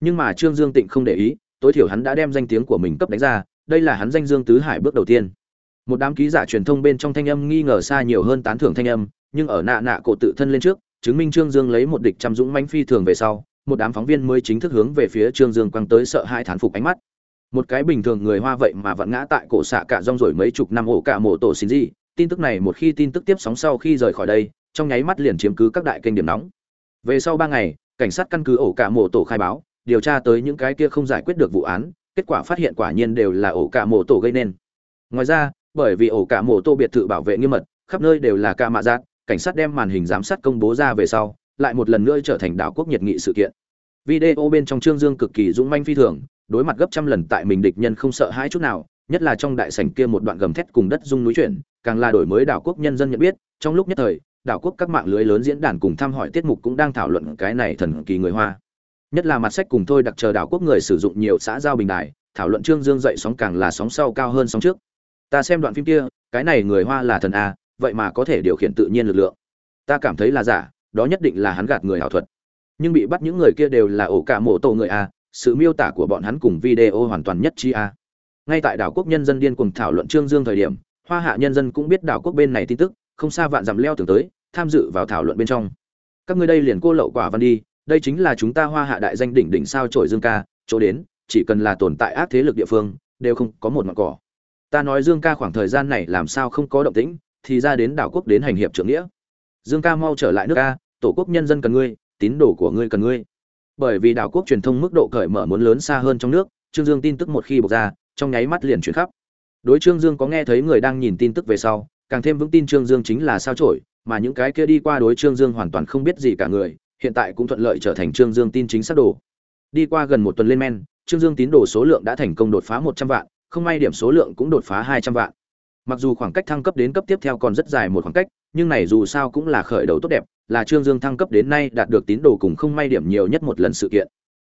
nhưng mà trương dương tịnh không để ý, tối thiểu hắn đã đem danh tiếng của mình cấp đánh ra, đây là hắn danh dương tứ hải bước đầu tiên. Một đám ký giả truyền thông bên trong thanh âm nghi ngờ xa nhiều hơn tán thưởng thanh âm, nhưng ở nạ nạ cổ tự thân lên trước, chứng minh trương dương lấy một địch trăm dũng mánh phi thường về sau, một đám phóng viên mới chính thức hướng về phía trương dương quăng tới sợ hai thán phục ánh mắt. Một cái bình thường người hoa vậy mà vẫn ngã tại cổ xạ cả rong rồi mấy chục năm ổ cả mộ tổ xin gì, tin tức này một khi tin tức tiếp sóng sau khi rời khỏi đây, trong nháy mắt liền chiếm cứ các đại kênh điểm nóng. Về sau ba ngày, cảnh sát căn cứ ổ cả mộ tổ khai báo điều tra tới những cái kia không giải quyết được vụ án, kết quả phát hiện quả nhiên đều là ổ cả mổ tổ gây nên. Ngoài ra, bởi vì ổ cả mổ tổ biệt thự bảo vệ nghiêm mật, khắp nơi đều là ca mạ giác cảnh sát đem màn hình giám sát công bố ra về sau, lại một lần nữa trở thành đảo quốc nhiệt nghị sự kiện. Video bên trong trương dương cực kỳ dũng manh phi thường, đối mặt gấp trăm lần tại mình địch nhân không sợ hãi chút nào, nhất là trong đại sảnh kia một đoạn gầm thét cùng đất rung núi chuyển, càng là đổi mới đảo quốc nhân dân nhận biết, trong lúc nhất thời, đảo quốc các mạng lưới lớn diễn đàn cùng thăm hỏi tiết mục cũng đang thảo luận cái này thần kỳ người hoa nhất là mặt sách cùng thôi đặc chờ đảo quốc người sử dụng nhiều xã giao bình đài thảo luận trương dương dậy sóng càng là sóng sau cao hơn sóng trước. Ta xem đoạn phim kia, cái này người hoa là thần a, vậy mà có thể điều khiển tự nhiên lực lượng. Ta cảm thấy là giả, đó nhất định là hắn gạt người ảo thuật. Nhưng bị bắt những người kia đều là ổ cả mộ tổ người a, sự miêu tả của bọn hắn cùng video hoàn toàn nhất chi a. Ngay tại đảo quốc nhân dân điên cùng thảo luận trương dương thời điểm, hoa hạ nhân dân cũng biết đảo quốc bên này tin tức, không xa vạn dặm leo tưởng tới, tham dự vào thảo luận bên trong. Các ngươi đây liền cô lậu quả văn đi đây chính là chúng ta hoa hạ đại danh đỉnh đỉnh sao trổi dương ca, chỗ đến, chỉ cần là tồn tại ác thế lực địa phương, đều không có một ngọn cỏ. Ta nói dương ca khoảng thời gian này làm sao không có động tĩnh, thì ra đến đảo quốc đến hành hiệp trưởng nghĩa. Dương ca mau trở lại nước ca tổ quốc nhân dân cần ngươi, tín đồ của ngươi cần ngươi. Bởi vì đảo quốc truyền thông mức độ cởi mở muốn lớn xa hơn trong nước, trương dương tin tức một khi bộc ra, trong nháy mắt liền chuyển khắp. Đối trương dương có nghe thấy người đang nhìn tin tức về sau, càng thêm vững tin trương dương chính là sao trổi mà những cái kia đi qua đối trương dương hoàn toàn không biết gì cả người hiện tại cũng thuận lợi trở thành trương dương tin chính xác đồ. Đi qua gần một tuần lên men, trương dương tín đồ số lượng đã thành công đột phá một trăm vạn, không may điểm số lượng cũng đột phá hai trăm vạn. Mặc dù khoảng cách thăng cấp đến cấp tiếp theo còn rất dài một khoảng cách, nhưng này dù sao cũng là khởi đầu tốt đẹp, là trương dương thăng cấp đến nay đạt được tín đồ cùng không may điểm nhiều nhất một lần sự kiện.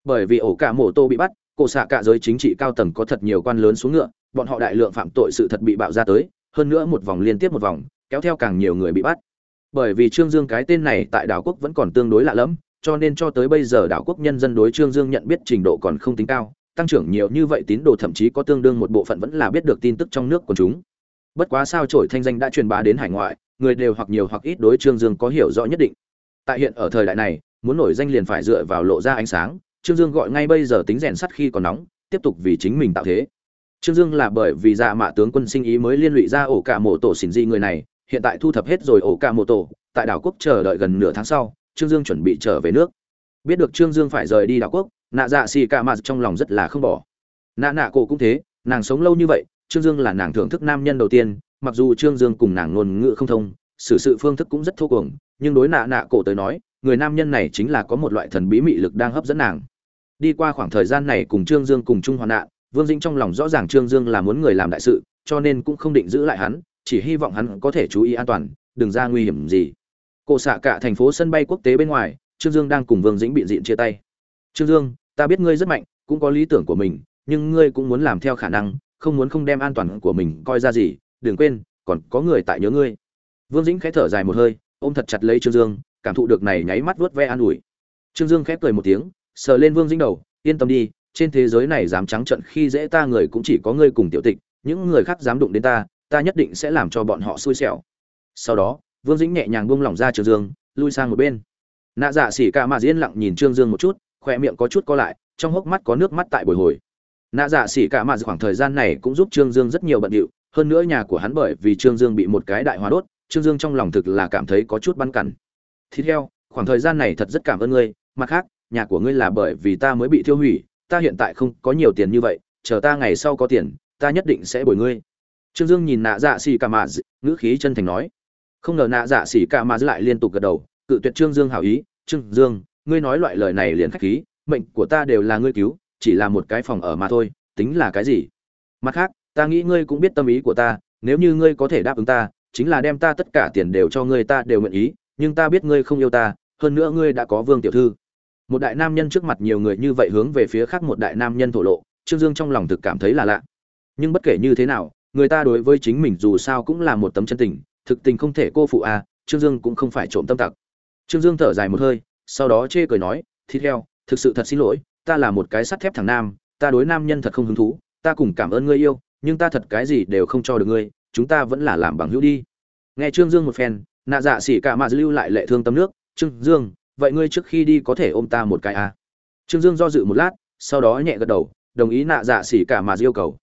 Bởi vì ổ cả mổ tô bị bắt, cổ xạ cả giới chính trị cao tầng có thật nhiều quan lớn xuống ngựa, bọn họ đại lượng phạm tội sự thật bị bạo ra tới, hơn nữa một vòng liên tiếp một vòng, kéo theo càng nhiều người bị bắt bởi vì trương dương cái tên này tại đảo quốc vẫn còn tương đối lạ lẫm, cho nên cho tới bây giờ đảo quốc nhân dân đối trương dương nhận biết trình độ còn không tính cao, tăng trưởng nhiều như vậy tín đồ thậm chí có tương đương một bộ phận vẫn là biết được tin tức trong nước của chúng. Bất quá sao trổi thanh danh đã truyền bá đến hải ngoại, người đều hoặc nhiều hoặc ít đối trương dương có hiểu rõ nhất định. Tại hiện ở thời đại này, muốn nổi danh liền phải dựa vào lộ ra ánh sáng, trương dương gọi ngay bây giờ tính rèn sắt khi còn nóng, tiếp tục vì chính mình tạo thế. Trương dương là bởi vì dạ mạ tướng quân sinh ý mới liên lụy ra ổ cả mộ tổ xỉn di người này hiện tại thu thập hết rồi ổ cả mô tổ tại đảo quốc chờ đợi gần nửa tháng sau, trương dương chuẩn bị trở về nước. Biết được trương dương phải rời đi đảo quốc, nạ dạ xì cả mạt trong lòng rất là không bỏ. Nạ nạ cổ cũng thế, nàng sống lâu như vậy, trương dương là nàng thưởng thức nam nhân đầu tiên, mặc dù trương dương cùng nàng ngôn ngữ không thông, xử sự phương thức cũng rất thô cuồng, nhưng đối nạ nạ cổ tới nói, người nam nhân này chính là có một loại thần bí mị lực đang hấp dẫn nàng. Đi qua khoảng thời gian này cùng trương dương cùng chung hoạn nạn, vương dĩnh trong lòng rõ ràng trương dương là muốn người làm đại sự, cho nên cũng không định giữ lại hắn chỉ hy vọng hắn có thể chú ý an toàn, đừng ra nguy hiểm gì. Cổ xạ cả thành phố sân bay quốc tế bên ngoài, trương dương đang cùng vương dĩnh bị diện chia tay. Trương dương, ta biết ngươi rất mạnh, cũng có lý tưởng của mình, nhưng ngươi cũng muốn làm theo khả năng, không muốn không đem an toàn của mình coi ra gì, đừng quên, còn có người tại nhớ ngươi. Vương dĩnh khẽ thở dài một hơi, ôm thật chặt lấy trương dương, cảm thụ được này nháy mắt vuốt ve an ủi. Trương dương khẽ cười một tiếng, sờ lên vương dĩnh đầu, yên tâm đi, trên thế giới này dám trắng trận khi dễ ta người cũng chỉ có ngươi cùng tiểu tịch, những người khác dám đụng đến ta ta nhất định sẽ làm cho bọn họ xui xẻo. Sau đó, vương dĩnh nhẹ nhàng buông lỏng ra trương dương, lui sang một bên. Nạ dạ xỉ cả mà diên lặng nhìn trương dương một chút khoe miệng có chút co lại, trong hốc mắt có nước mắt tại bồi hồi. Nạ dạ xỉ cả mà khoảng thời gian này cũng giúp trương dương rất nhiều bận điệu, hơn nữa nhà của hắn bởi vì trương dương bị một cái đại hóa đốt, trương dương trong lòng thực là cảm thấy có chút băn cằn thì theo, khoảng thời gian này thật rất cảm ơn ngươi, mặt khác, nhà của ngươi là bởi vì ta mới bị thiêu hủy, ta hiện tại không có nhiều tiền như vậy, chờ ta ngày sau có tiền, ta nhất định sẽ bồi ngươi trương dương nhìn nạ dạ xỉ cả mà ngữ khí chân thành nói. Không ngờ nạ dạ xỉ cả mà lại liên tục gật đầu, cự tuyệt trương dương hảo ý. Trương dương, ngươi nói loại lời này liền khách khí, mệnh của ta đều là ngươi cứu, chỉ là một cái phòng ở mà thôi, tính là cái gì? Mặt khác, ta nghĩ ngươi cũng biết tâm ý của ta, nếu như ngươi có thể đáp ứng ta, chính là đem ta tất cả tiền đều cho ngươi ta đều nguyện ý, nhưng ta biết ngươi không yêu ta, hơn nữa ngươi đã có vương tiểu thư. Một đại nam nhân trước mặt nhiều người như vậy hướng về phía khác một đại nam nhân thổ lộ, trương dương trong lòng thực cảm thấy là lạ. Nhưng bất kể như thế nào người ta đối với chính mình dù sao cũng là một tấm chân tình, thực tình không thể cô phụ à trương dương cũng không phải trộm tâm tặc. Trương dương thở dài một hơi, sau đó chê cười nói, thịt heo, thực sự thật xin lỗi, ta là một cái sắt thép thằng nam, ta đối nam nhân thật không hứng thú, ta cùng cảm ơn ngươi yêu, nhưng ta thật cái gì đều không cho được ngươi, chúng ta vẫn là làm bằng hữu đi. Nghe trương dương một phen, nạ dạ xỉ cả mà lưu lại lệ thương tâm nước, trương dương, vậy ngươi trước khi đi có thể ôm ta một cái à? trương dương do dự một lát, sau đó nhẹ gật đầu, đồng ý nạ dạ xỉ cả mà yêu cầu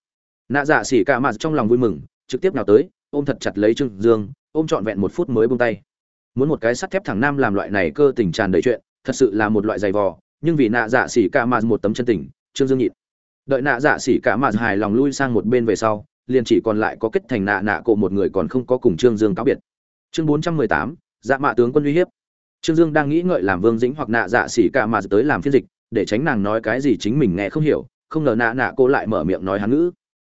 nạ dạ xỉ cả mạt trong lòng vui mừng, trực tiếp nào tới, ôm thật chặt lấy trương dương, ôm trọn vẹn một phút mới buông tay. Muốn một cái sắt thép thẳng nam làm loại này cơ tình tràn đầy chuyện, thật sự là một loại giày vò, nhưng vì nạ dạ xỉ cả mạt một tấm chân tình, trương dương nhịn. Đợi nạ dạ xỉ cả mạt hài lòng lui sang một bên về sau, liền chỉ còn lại có kết thành nạ nạ cộ một người còn không có cùng trương dương cáo biệt. Chương bốn trăm mười tám dạ mạ tướng quân uy hiếp. Trương dương đang nghĩ ngợi làm vương dĩnh hoặc nạ dạ xỉ cả mạt tới làm phiên dịch, để tránh nàng nói cái gì chính mình nghe không hiểu, không ngờ nạ nạ cô lại mở miệng nói hán ngữ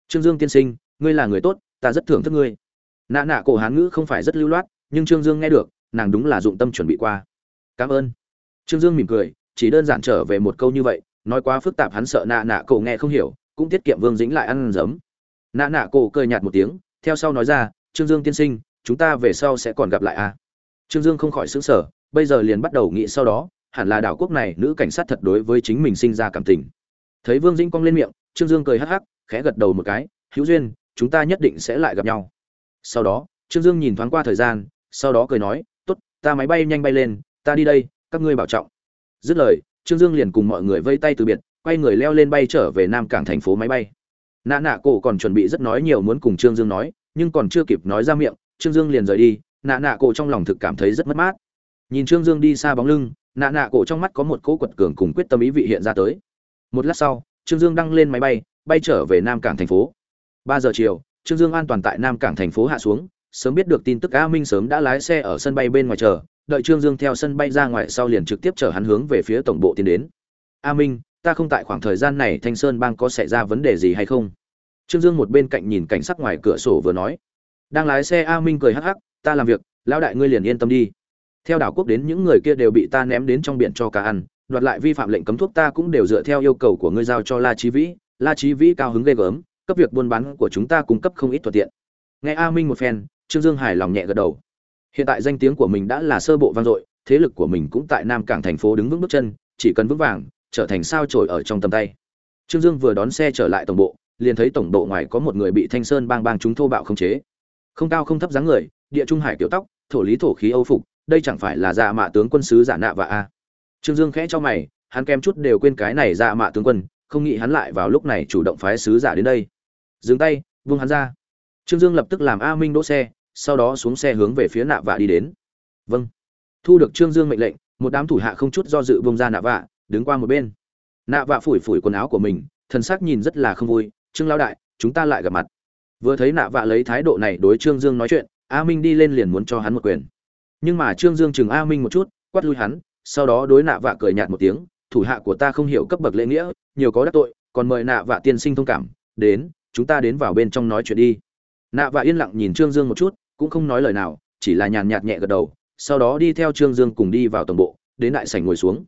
trương dương tiên sinh, ngươi là người tốt, ta rất thưởng thức ngươi. Nạ nạ cổ hán ngữ không phải rất lưu loát, nhưng trương dương nghe được, nàng đúng là dụng tâm chuẩn bị qua. Cảm ơn. Trương dương mỉm cười, chỉ đơn giản trở về một câu như vậy, nói quá phức tạp hắn sợ nạ nạ cổ nghe không hiểu, cũng tiết kiệm vương dĩnh lại ăn giấm. Nạ nạ cổ cười nhạt một tiếng, theo sau nói ra, trương dương tiên sinh, chúng ta về sau sẽ còn gặp lại à? Trương dương không khỏi xứng sở bây giờ liền bắt đầu nghĩ sau đó, hẳn là đảo quốc này, nữ cảnh sát thật đối với chính mình sinh ra cảm tình. Thấy vương dĩnh cong lên miệng, trương dương cười hắc hắc khẽ gật đầu một cái, hữu duyên, chúng ta nhất định sẽ lại gặp nhau. Sau đó, trương dương nhìn thoáng qua thời gian, sau đó cười nói, tốt, ta máy bay nhanh bay lên, ta đi đây, các ngươi bảo trọng. Dứt lời, trương dương liền cùng mọi người vây tay từ biệt, quay người leo lên bay trở về nam cảng thành phố máy bay. Nạ nạ cổ còn chuẩn bị rất nói nhiều muốn cùng trương dương nói, nhưng còn chưa kịp nói ra miệng, trương dương liền rời đi, nạ nạ cổ trong lòng thực cảm thấy rất mất mát. Nhìn trương dương đi xa bóng lưng, nạ nạ cổ trong mắt có một cỗ quật cường cùng quyết tâm ý vị hiện ra tới. Một lát sau, trương dương đăng lên máy bay bay trở về nam cảng thành phố. Ba giờ chiều, trương dương an toàn tại nam cảng thành phố hạ xuống, sớm biết được tin tức a minh sớm đã lái xe ở sân bay bên ngoài chờ, đợi trương dương theo sân bay ra ngoài sau liền trực tiếp chở hắn hướng về phía tổng bộ tiến đến. A minh, ta không tại khoảng thời gian này, thanh sơn bang có xảy ra vấn đề gì hay không? Trương dương một bên cạnh nhìn cảnh sắc ngoài cửa sổ vừa nói. Đang lái xe a minh cười hắc hắc, ta làm việc, lão đại ngươi liền yên tâm đi. Theo đảo quốc đến những người kia đều bị ta ném đến trong biển cho cá ăn, đoạt lại vi phạm lệnh cấm thuốc ta cũng đều dựa theo yêu cầu của ngươi giao cho la Chí vĩ la trí vĩ cao hứng ghê gớm, cấp việc buôn bán của chúng ta cung cấp không ít thuận tiện. Nghe a minh một phen, trương dương hài lòng nhẹ gật đầu. Hiện tại danh tiếng của mình đã là sơ bộ vang dội, thế lực của mình cũng tại nam cảng thành phố đứng vững bước chân, chỉ cần vững vàng, trở thành sao trổi ở trong tầm tay. Trương dương vừa đón xe trở lại tổng bộ, liền thấy tổng bộ ngoài có một người bị thanh sơn bang bang chúng thô bạo không chế. Không cao không thấp dáng người, địa trung hải kiểu tóc, thổ lý thổ khí âu phục, đây chẳng phải là dạ mạ tướng quân sứ giả nạ và a. Trương dương khẽ cho mày, hắn kém chút đều quên cái này dạ mạ tướng quân không nghĩ hắn lại vào lúc này chủ động phái sứ giả đến đây. Dừng tay vung hắn ra. Trương dương lập tức làm a minh đỗ xe, sau đó xuống xe hướng về phía nạ vạ đi đến. Vâng. Thu được trương dương mệnh lệnh, một đám thủ hạ không chút do dự vung ra nạ vạ, đứng qua một bên. Nạ vạ phủi phủi quần áo của mình, thần sắc nhìn rất là không vui, trương lao đại, chúng ta lại gặp mặt. Vừa thấy nạ vạ lấy thái độ này đối trương dương nói chuyện, a minh đi lên liền muốn cho hắn một quyền. Nhưng mà trương dương chừng a minh một chút, quát lui hắn, sau đó đối nạ vạ cười nhạt một tiếng thủ hạ của ta không hiểu cấp bậc lễ nghĩa, nhiều có đắc tội, còn mời nạ vạ tiên sinh thông cảm, đến, chúng ta đến vào bên trong nói chuyện đi. Nạ vạ yên lặng nhìn trương dương một chút, cũng không nói lời nào, chỉ là nhàn nhạt nhẹ gật đầu, sau đó đi theo trương dương cùng đi vào tổng bộ, đến đại sảnh ngồi xuống.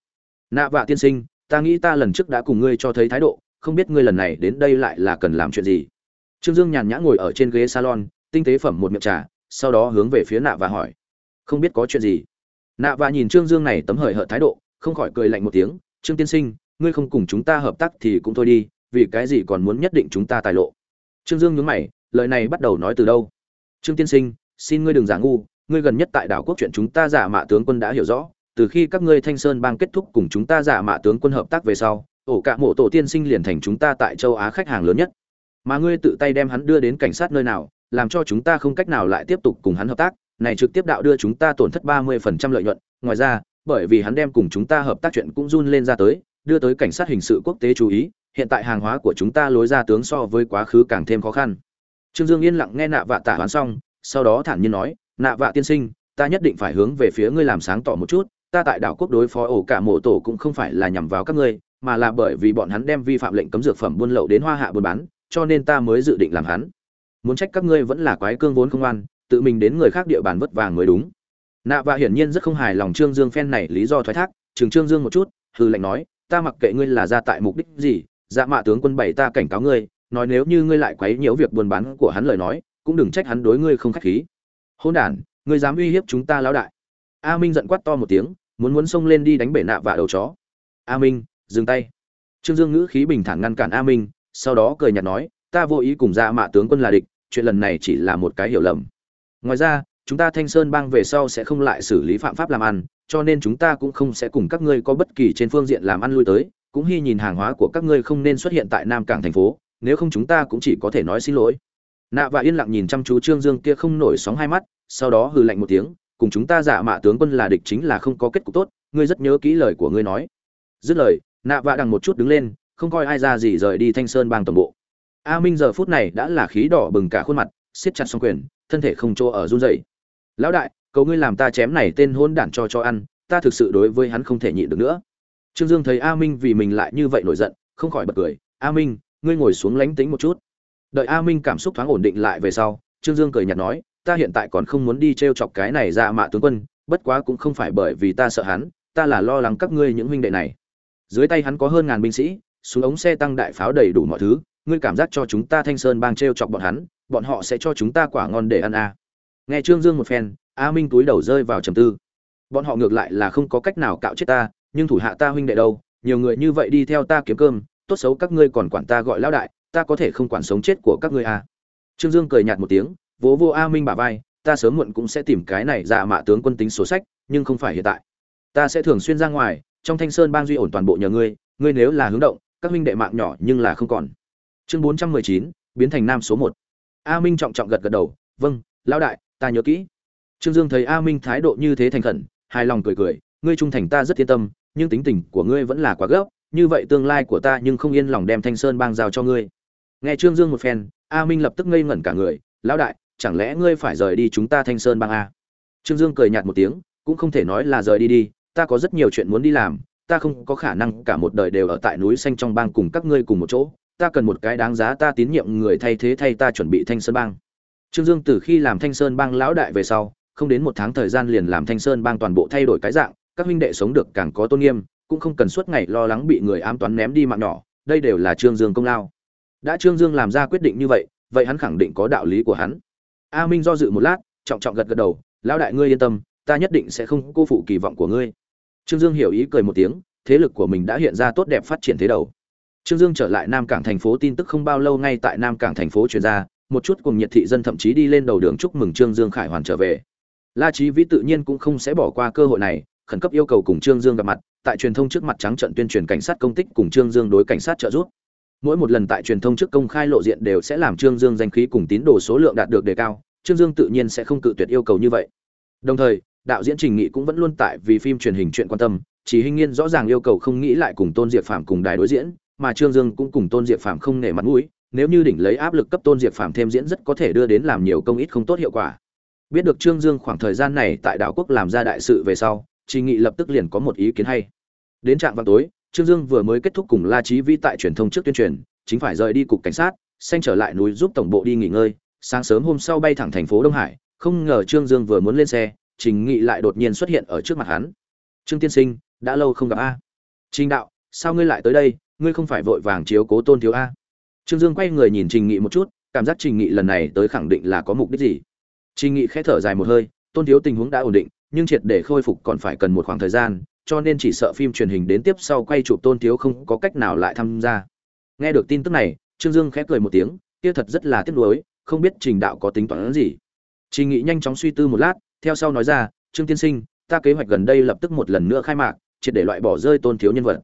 Nạ vạ tiên sinh, ta nghĩ ta lần trước đã cùng ngươi cho thấy thái độ, không biết ngươi lần này đến đây lại là cần làm chuyện gì. Trương dương nhàn nhã ngồi ở trên ghế salon, tinh tế phẩm một miệng trà, sau đó hướng về phía nạ và hỏi, không biết có chuyện gì? Nạ và nhìn trương dương này tấm hời hợt thái độ, không khỏi cười lạnh một tiếng trương tiên sinh, ngươi không cùng chúng ta hợp tác thì cũng thôi đi, vì cái gì còn muốn nhất định chúng ta tài lộ? Trương dương nhướng mày, lời này bắt đầu nói từ đâu? Trương tiên sinh, xin ngươi đừng giả ngu, ngươi gần nhất tại đảo quốc chuyện chúng ta giả mạ tướng quân đã hiểu rõ, từ khi các ngươi thanh sơn bang kết thúc cùng chúng ta giả mạ tướng quân hợp tác về sau, ổ cả mộ tổ tiên sinh liền thành chúng ta tại châu á khách hàng lớn nhất. Mà ngươi tự tay đem hắn đưa đến cảnh sát nơi nào, làm cho chúng ta không cách nào lại tiếp tục cùng hắn hợp tác, này trực tiếp đạo đưa chúng ta tổn thất ba mươi phần trăm lợi nhuận. Ngoài ra bởi vì hắn đem cùng chúng ta hợp tác chuyện cũng run lên ra tới, đưa tới cảnh sát hình sự quốc tế chú ý, hiện tại hàng hóa của chúng ta lối ra tướng so với quá khứ càng thêm khó khăn. Trương dương yên lặng nghe nạ vạ tả hoán xong, sau đó thản nhiên nói, nạ vạ tiên sinh, ta nhất định phải hướng về phía ngươi làm sáng tỏ một chút, ta tại đảo quốc đối phó ổ cả mộ tổ cũng không phải là nhằm vào các ngươi, mà là bởi vì bọn hắn đem vi phạm lệnh cấm dược phẩm buôn lậu đến hoa hạ buôn bán, cho nên ta mới dự định làm hắn. Muốn trách các ngươi vẫn là quái cương vốn không ăn tự mình đến người khác địa bàn vất vả mới đúng nạ vạ hiển nhiên rất không hài lòng trương dương phen này, lý do thoái thác. Chừng trương dương một chút hư lệnh nói, ta mặc kệ ngươi là ra tại mục đích gì dạ mạ tướng quân bảy ta cảnh cáo ngươi, nói nếu như ngươi lại quấy nhiễu việc buôn bán của hắn lời nói, cũng đừng trách hắn đối ngươi không khách khí. Hôn đản, ngươi dám uy hiếp chúng ta lão đại. A minh giận quát to một tiếng, muốn muốn xông lên đi đánh bể nạ vạ đầu chó. A minh, dừng tay. Trương dương ngữ khí bình thản ngăn cản a minh, sau đó cười nhạt nói, ta vô ý cùng dạ mạ tướng quân là địch, chuyện lần này chỉ là một cái hiểu lầm. Ngoài ra chúng ta thanh sơn bang về sau sẽ không lại xử lý phạm pháp làm ăn, cho nên chúng ta cũng không sẽ cùng các ngươi có bất kỳ trên phương diện làm ăn lui tới. Cũng hy nhìn hàng hóa của các ngươi không nên xuất hiện tại nam cảng thành phố, nếu không chúng ta cũng chỉ có thể nói xin lỗi. Nạ và yên lặng nhìn chăm chú trương dương kia không nổi sóng hai mắt, sau đó hừ lạnh một tiếng, cùng chúng ta giả mạ tướng quân là địch chính là không có kết cục tốt, ngươi rất nhớ kỹ lời của ngươi nói. Dứt lời, nạ vạ đằng một chút đứng lên, không coi ai ra gì rời đi thanh sơn bang toàn bộ. A minh giờ phút này đã là khí đỏ bừng cả khuôn mặt, siết chặt xong quyền, thân thể không chỗ ở run rẩy lão đại, cầu ngươi làm ta chém này tên hôn đản cho cho ăn, ta thực sự đối với hắn không thể nhịn được nữa. Trương dương thấy a minh vì mình lại như vậy nổi giận, không khỏi bật cười. A minh, ngươi ngồi xuống lánh tính một chút. Đợi a minh cảm xúc thoáng ổn định lại về sau, trương dương cười nhạt nói, ta hiện tại còn không muốn đi t r e o chọc cái này ra mạ tướng quân, bất quá cũng không phải bởi vì ta sợ hắn, ta là lo lắng các ngươi những huynh đệ này. Dưới tay hắn có hơn ngàn binh sĩ, súng ống xe tăng đại pháo đầy đủ mọi thứ, ngươi cảm giác cho chúng ta thanh sơn bang t r e o chọc bọn hắn, bọn họ sẽ cho chúng ta quả ngon để ăn à nghe trương dương một phen, a minh túi đầu rơi vào trầm tư. Bọn họ ngược lại là không có cách nào cạo chết ta, nhưng thủ hạ ta huynh đệ đâu, nhiều người như vậy đi theo ta kiếm cơm, tốt xấu các ngươi còn quản ta gọi lão đại, ta có thể không quản sống chết của các ngươi à. trương dương cười nhạt một tiếng, vỗ vô a minh bả vai, ta sớm muộn cũng sẽ tìm cái này dạ mạ tướng quân tính số sách, nhưng không phải hiện tại. Ta sẽ thường xuyên ra ngoài, trong thanh sơn bang duy ổn toàn bộ nhờ ngươi ngươi nếu là hướng động, các huynh đệ mạng nhỏ nhưng là không còn. Chương bốn trăm mười chín, biến thành nam số một. A minh trọng trọng gật gật đầu vâng lão đại ta nhớ kỹ. Trương dương thấy a minh thái độ như thế thành khẩn, hài lòng cười cười, ngươi trung thành ta rất yên tâm, nhưng tính tình của ngươi vẫn là quá gấp, như vậy tương lai của ta nhưng không yên lòng đem thanh sơn bang giao cho ngươi. Nghe trương dương một phen, a minh lập tức ngây ngẩn cả người, lão đại, chẳng lẽ ngươi phải rời đi chúng ta thanh sơn bang a trương dương cười nhạt một tiếng, cũng không thể nói là rời đi đi, ta có rất nhiều chuyện muốn đi làm, ta không có khả năng cả một đời đều ở tại núi xanh trong bang cùng các ngươi cùng một chỗ, ta cần một cái đáng giá ta tín nhiệm người thay thế thay ta chuẩn bị thanh sơn bang trương dương từ khi làm thanh sơn bang lão đại về sau, không đến một tháng thời gian liền làm thanh sơn bang toàn bộ thay đổi cái dạng, các huynh đệ sống được càng có tôn nghiêm, cũng không cần suốt ngày lo lắng bị người ám toán ném đi mạng nhỏ, đây đều là trương dương công lao. Đã trương dương làm ra quyết định như vậy vậy hắn khẳng định có đạo lý của hắn. A minh do dự một lát, trọng trọng gật gật đầu, lão đại ngươi yên tâm, ta nhất định sẽ không cô phụ kỳ vọng của ngươi. Trương dương hiểu ý cười một tiếng, thế lực của mình đã hiện ra tốt đẹp phát triển thế đầu. Trương dương trở lại nam cảng thành phố tin tức không bao lâu ngay tại nam cảng thành phố truyền ra một chút cùng nhiệt thị dân thậm chí đi lên đầu đường chúc mừng trương dương khải hoàn trở về. La trí vĩ tự nhiên cũng không sẽ bỏ qua cơ hội này, khẩn cấp yêu cầu cùng trương dương gặp mặt, tại truyền thông trước mặt trắng trận tuyên truyền cảnh sát công tích cùng trương dương đối cảnh sát trợ giúp. Mỗi một lần tại truyền thông trước công khai lộ diện đều sẽ làm trương dương danh khí cùng tín đồ số lượng đạt được đề cao, trương dương tự nhiên sẽ không cự tuyệt yêu cầu như vậy. Đồng thời, đạo diễn trình nghị cũng vẫn luôn tại vì phim truyền hình chuyện quan tâm, chỉ hình nhiên rõ ràng yêu cầu không nghĩ lại cùng tôn diệp phàm cùng đài đối diễn, mà trương dương cũng cùng tôn diệp phàm không nể mặt mũi nếu như đỉnh lấy áp lực cấp tôn diệp phàm thêm diễn rất có thể đưa đến làm nhiều công ít không tốt hiệu quả. Biết được trương dương khoảng thời gian này tại đảo quốc làm ra đại sự về sau trình nghị lập tức liền có một ý kiến hay. Đến trạm vào tối, trương dương vừa mới kết thúc cùng la trí vĩ tại truyền thông trước tuyên truyền, chính phải rời đi cục cảnh sát, xanh trở lại núi giúp tổng bộ đi nghỉ ngơi. Sáng sớm hôm sau bay thẳng thành phố đông hải, không ngờ trương dương vừa muốn lên xe trình nghị lại đột nhiên xuất hiện ở trước mặt hắn. Trương tiên sinh, đã lâu không gặp a. Trình đạo, sao ngươi lại tới đây? Ngươi không phải vội vàng chiếu cố tôn thiếu a? Trương dương quay người nhìn trình nghị một chút, cảm giác trình nghị lần này tới khẳng định là có mục đích gì. Trình nghị khẽ thở dài một hơi, tôn thiếu tình huống đã ổn định, nhưng triệt để khôi phục còn phải cần một khoảng thời gian, cho nên chỉ sợ phim truyền hình đến tiếp sau quay chụp tôn thiếu không có cách nào lại tham gia. Nghe được tin tức này, trương dương khẽ cười một tiếng, kia thật rất là tiếc nuối, không biết trình đạo có tính toán gì. Trình nghị nhanh chóng suy tư một lát, theo sau nói ra, trương tiên sinh, ta kế hoạch gần đây lập tức một lần nữa khai mạc, triệt để loại bỏ rơi tôn thiếu nhân vật.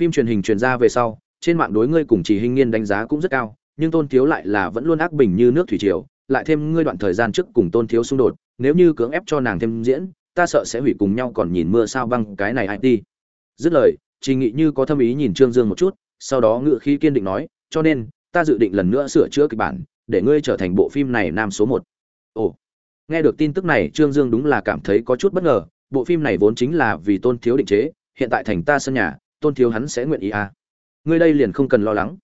Phim truyền hình truyền ra về sau trên mạng đối ngươi cùng chỉ hình nghiên đánh giá cũng rất cao, nhưng tôn thiếu lại là vẫn luôn ác bình như nước thủy triều, lại thêm ngươi đoạn thời gian trước cùng tôn thiếu xung đột, nếu như cưỡng ép cho nàng thêm diễn, ta sợ sẽ hủy cùng nhau còn nhìn mưa sao băng cái này it dứt lời chỉ nghị như có thâm ý nhìn trương dương một chút, sau đó ngự khí kiên định nói, cho nên, ta dự định lần nữa sửa chữa kịch bản, để ngươi trở thành bộ phim này nam số một. Ồ. Nghe được tin tức này, trương dương đúng là cảm thấy có chút bất ngờ, bộ phim này vốn chính là vì tôn thiếu định chế, hiện tại thành ta sân nhà, tôn thiếu hắn sẽ nguyện ý à ngươi đây liền không cần lo lắng.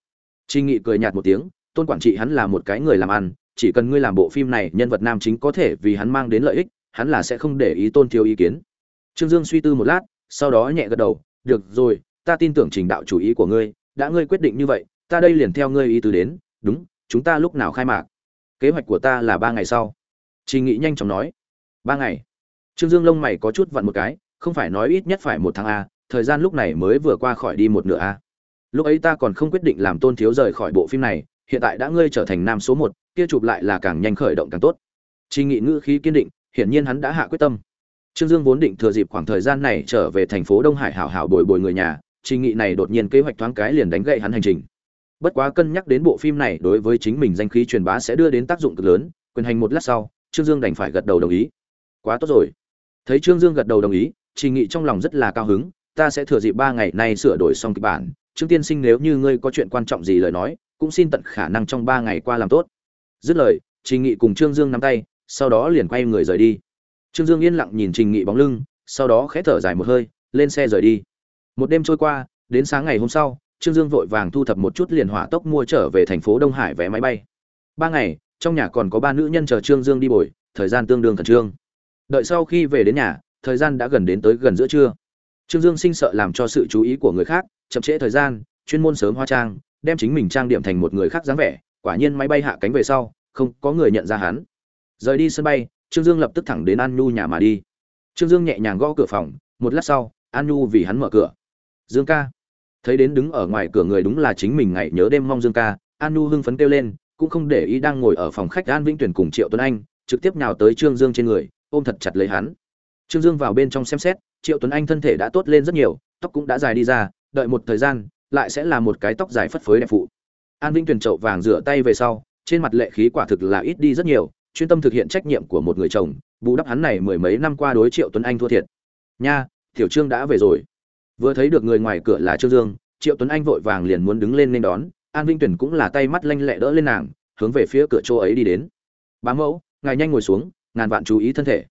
Trinh nghị cười nhạt một tiếng, tôn quản trị hắn là một cái người làm ăn, chỉ cần ngươi làm bộ phim này, nhân vật nam chính có thể vì hắn mang đến lợi ích, hắn là sẽ không để ý tôn thiếu ý kiến. Trương dương suy tư một lát, sau đó nhẹ gật đầu, được rồi, ta tin tưởng trình đạo chủ ý của ngươi, đã ngươi quyết định như vậy, ta đây liền theo ngươi ý tứ đến, đúng, chúng ta lúc nào khai mạc? Kế hoạch của ta là ba ngày sau. Trình nghị nhanh chóng nói, ba ngày. Trương dương lông mày có chút vặn một cái, không phải nói ít nhất phải một tháng a thời gian lúc này mới vừa qua khỏi đi một nửa a lúc ấy ta còn không quyết định làm tôn thiếu rời khỏi bộ phim này hiện tại đã ngươi trở thành nam số một kia chụp lại là càng nhanh khởi động càng tốt Trình Nghị ngữ khí kiên định, hiển nhiên hắn đã hạ quyết tâm. Trương Dương vốn định thừa dịp khoảng thời gian này trở về thành phố Đông Hải hảo hảo bồi bồi người nhà, Trình Nghị này đột nhiên kế hoạch thoáng cái liền đánh gậy hắn hành trình. Bất quá cân nhắc đến bộ phim này đối với chính mình danh khí truyền bá sẽ đưa đến tác dụng cực lớn, quyền hành một lát sau, Trương Dương đành phải gật đầu đồng ý. Quá tốt rồi. Thấy Trương Dương gật đầu đồng ý, Trình Nghị trong lòng rất là cao hứng, ta sẽ thừa dịp ba ngày nay sửa đổi xong kịch bản, Trương tiên sinh nếu như ngươi có chuyện quan trọng gì lời nói, cũng xin tận khả năng trong ba ngày qua làm tốt. Dứt lời, Trình Nghị cùng Trương Dương nắm tay, sau đó liền quay người rời đi. Trương dương yên lặng nhìn trình nghị bóng lưng sau đó khẽ thở dài một hơi lên xe rời đi. Một đêm trôi qua đến sáng ngày hôm sau trương dương vội vàng thu thập một chút liền hỏa tốc mua trở về thành phố đông hải vé máy bay. Ba ngày trong nhà còn có ba nữ nhân chờ trương dương đi bồi thời gian tương đương khẩn trương. Đợi sau khi về đến nhà thời gian đã gần đến tới gần giữa trưa. Trương dương sinh sợ làm cho sự chú ý của người khác chậm trễ thời gian, chuyên môn sớm hóa trang, đem chính mình trang điểm thành một người khác dáng vẻ, quả nhiên máy bay hạ cánh về sau, không có người nhận ra hắn. Rời đi sân bay, trương dương lập tức thẳng đến an nhu nhà mà đi. Trương dương nhẹ nhàng gõ cửa phòng, một lát sau, an nhu vì hắn mở cửa. Dương ca. Thấy đến đứng ở ngoài cửa người đúng là chính mình ngày nhớ đêm mong dương ca, an nhu hưng phấn kêu lên, cũng không để ý đang ngồi ở phòng khách an vĩnh tuyển cùng triệu tuấn anh, trực tiếp nhào tới trương dương trên người, ôm thật chặt lấy hắn. Trương dương vào bên trong xem xét, triệu tuấn anh thân thể đã tốt lên rất nhiều, tóc cũng đã dài đi ra đợi một thời gian, lại sẽ là một cái tóc dài phất phới đẹp phụ. An vĩnh tuyển trậu vàng rửa tay về sau, trên mặt lệ khí quả thực là ít đi rất nhiều, chuyên tâm thực hiện trách nhiệm của một người chồng, bù đắp hắn này mười mấy năm qua đối triệu tuấn anh thua thiệt. Nha, tiểu trương đã về rồi. Vừa thấy được người ngoài cửa là trương dương, triệu tuấn anh vội vàng liền muốn đứng lên nên đón. An vinh tuyển cũng là tay mắt lanh lẹ đỡ lên nàng, hướng về phía cửa chỗ ấy đi đến. Bá mẫu, ngài nhanh ngồi xuống, ngàn vạn chú ý thân thể.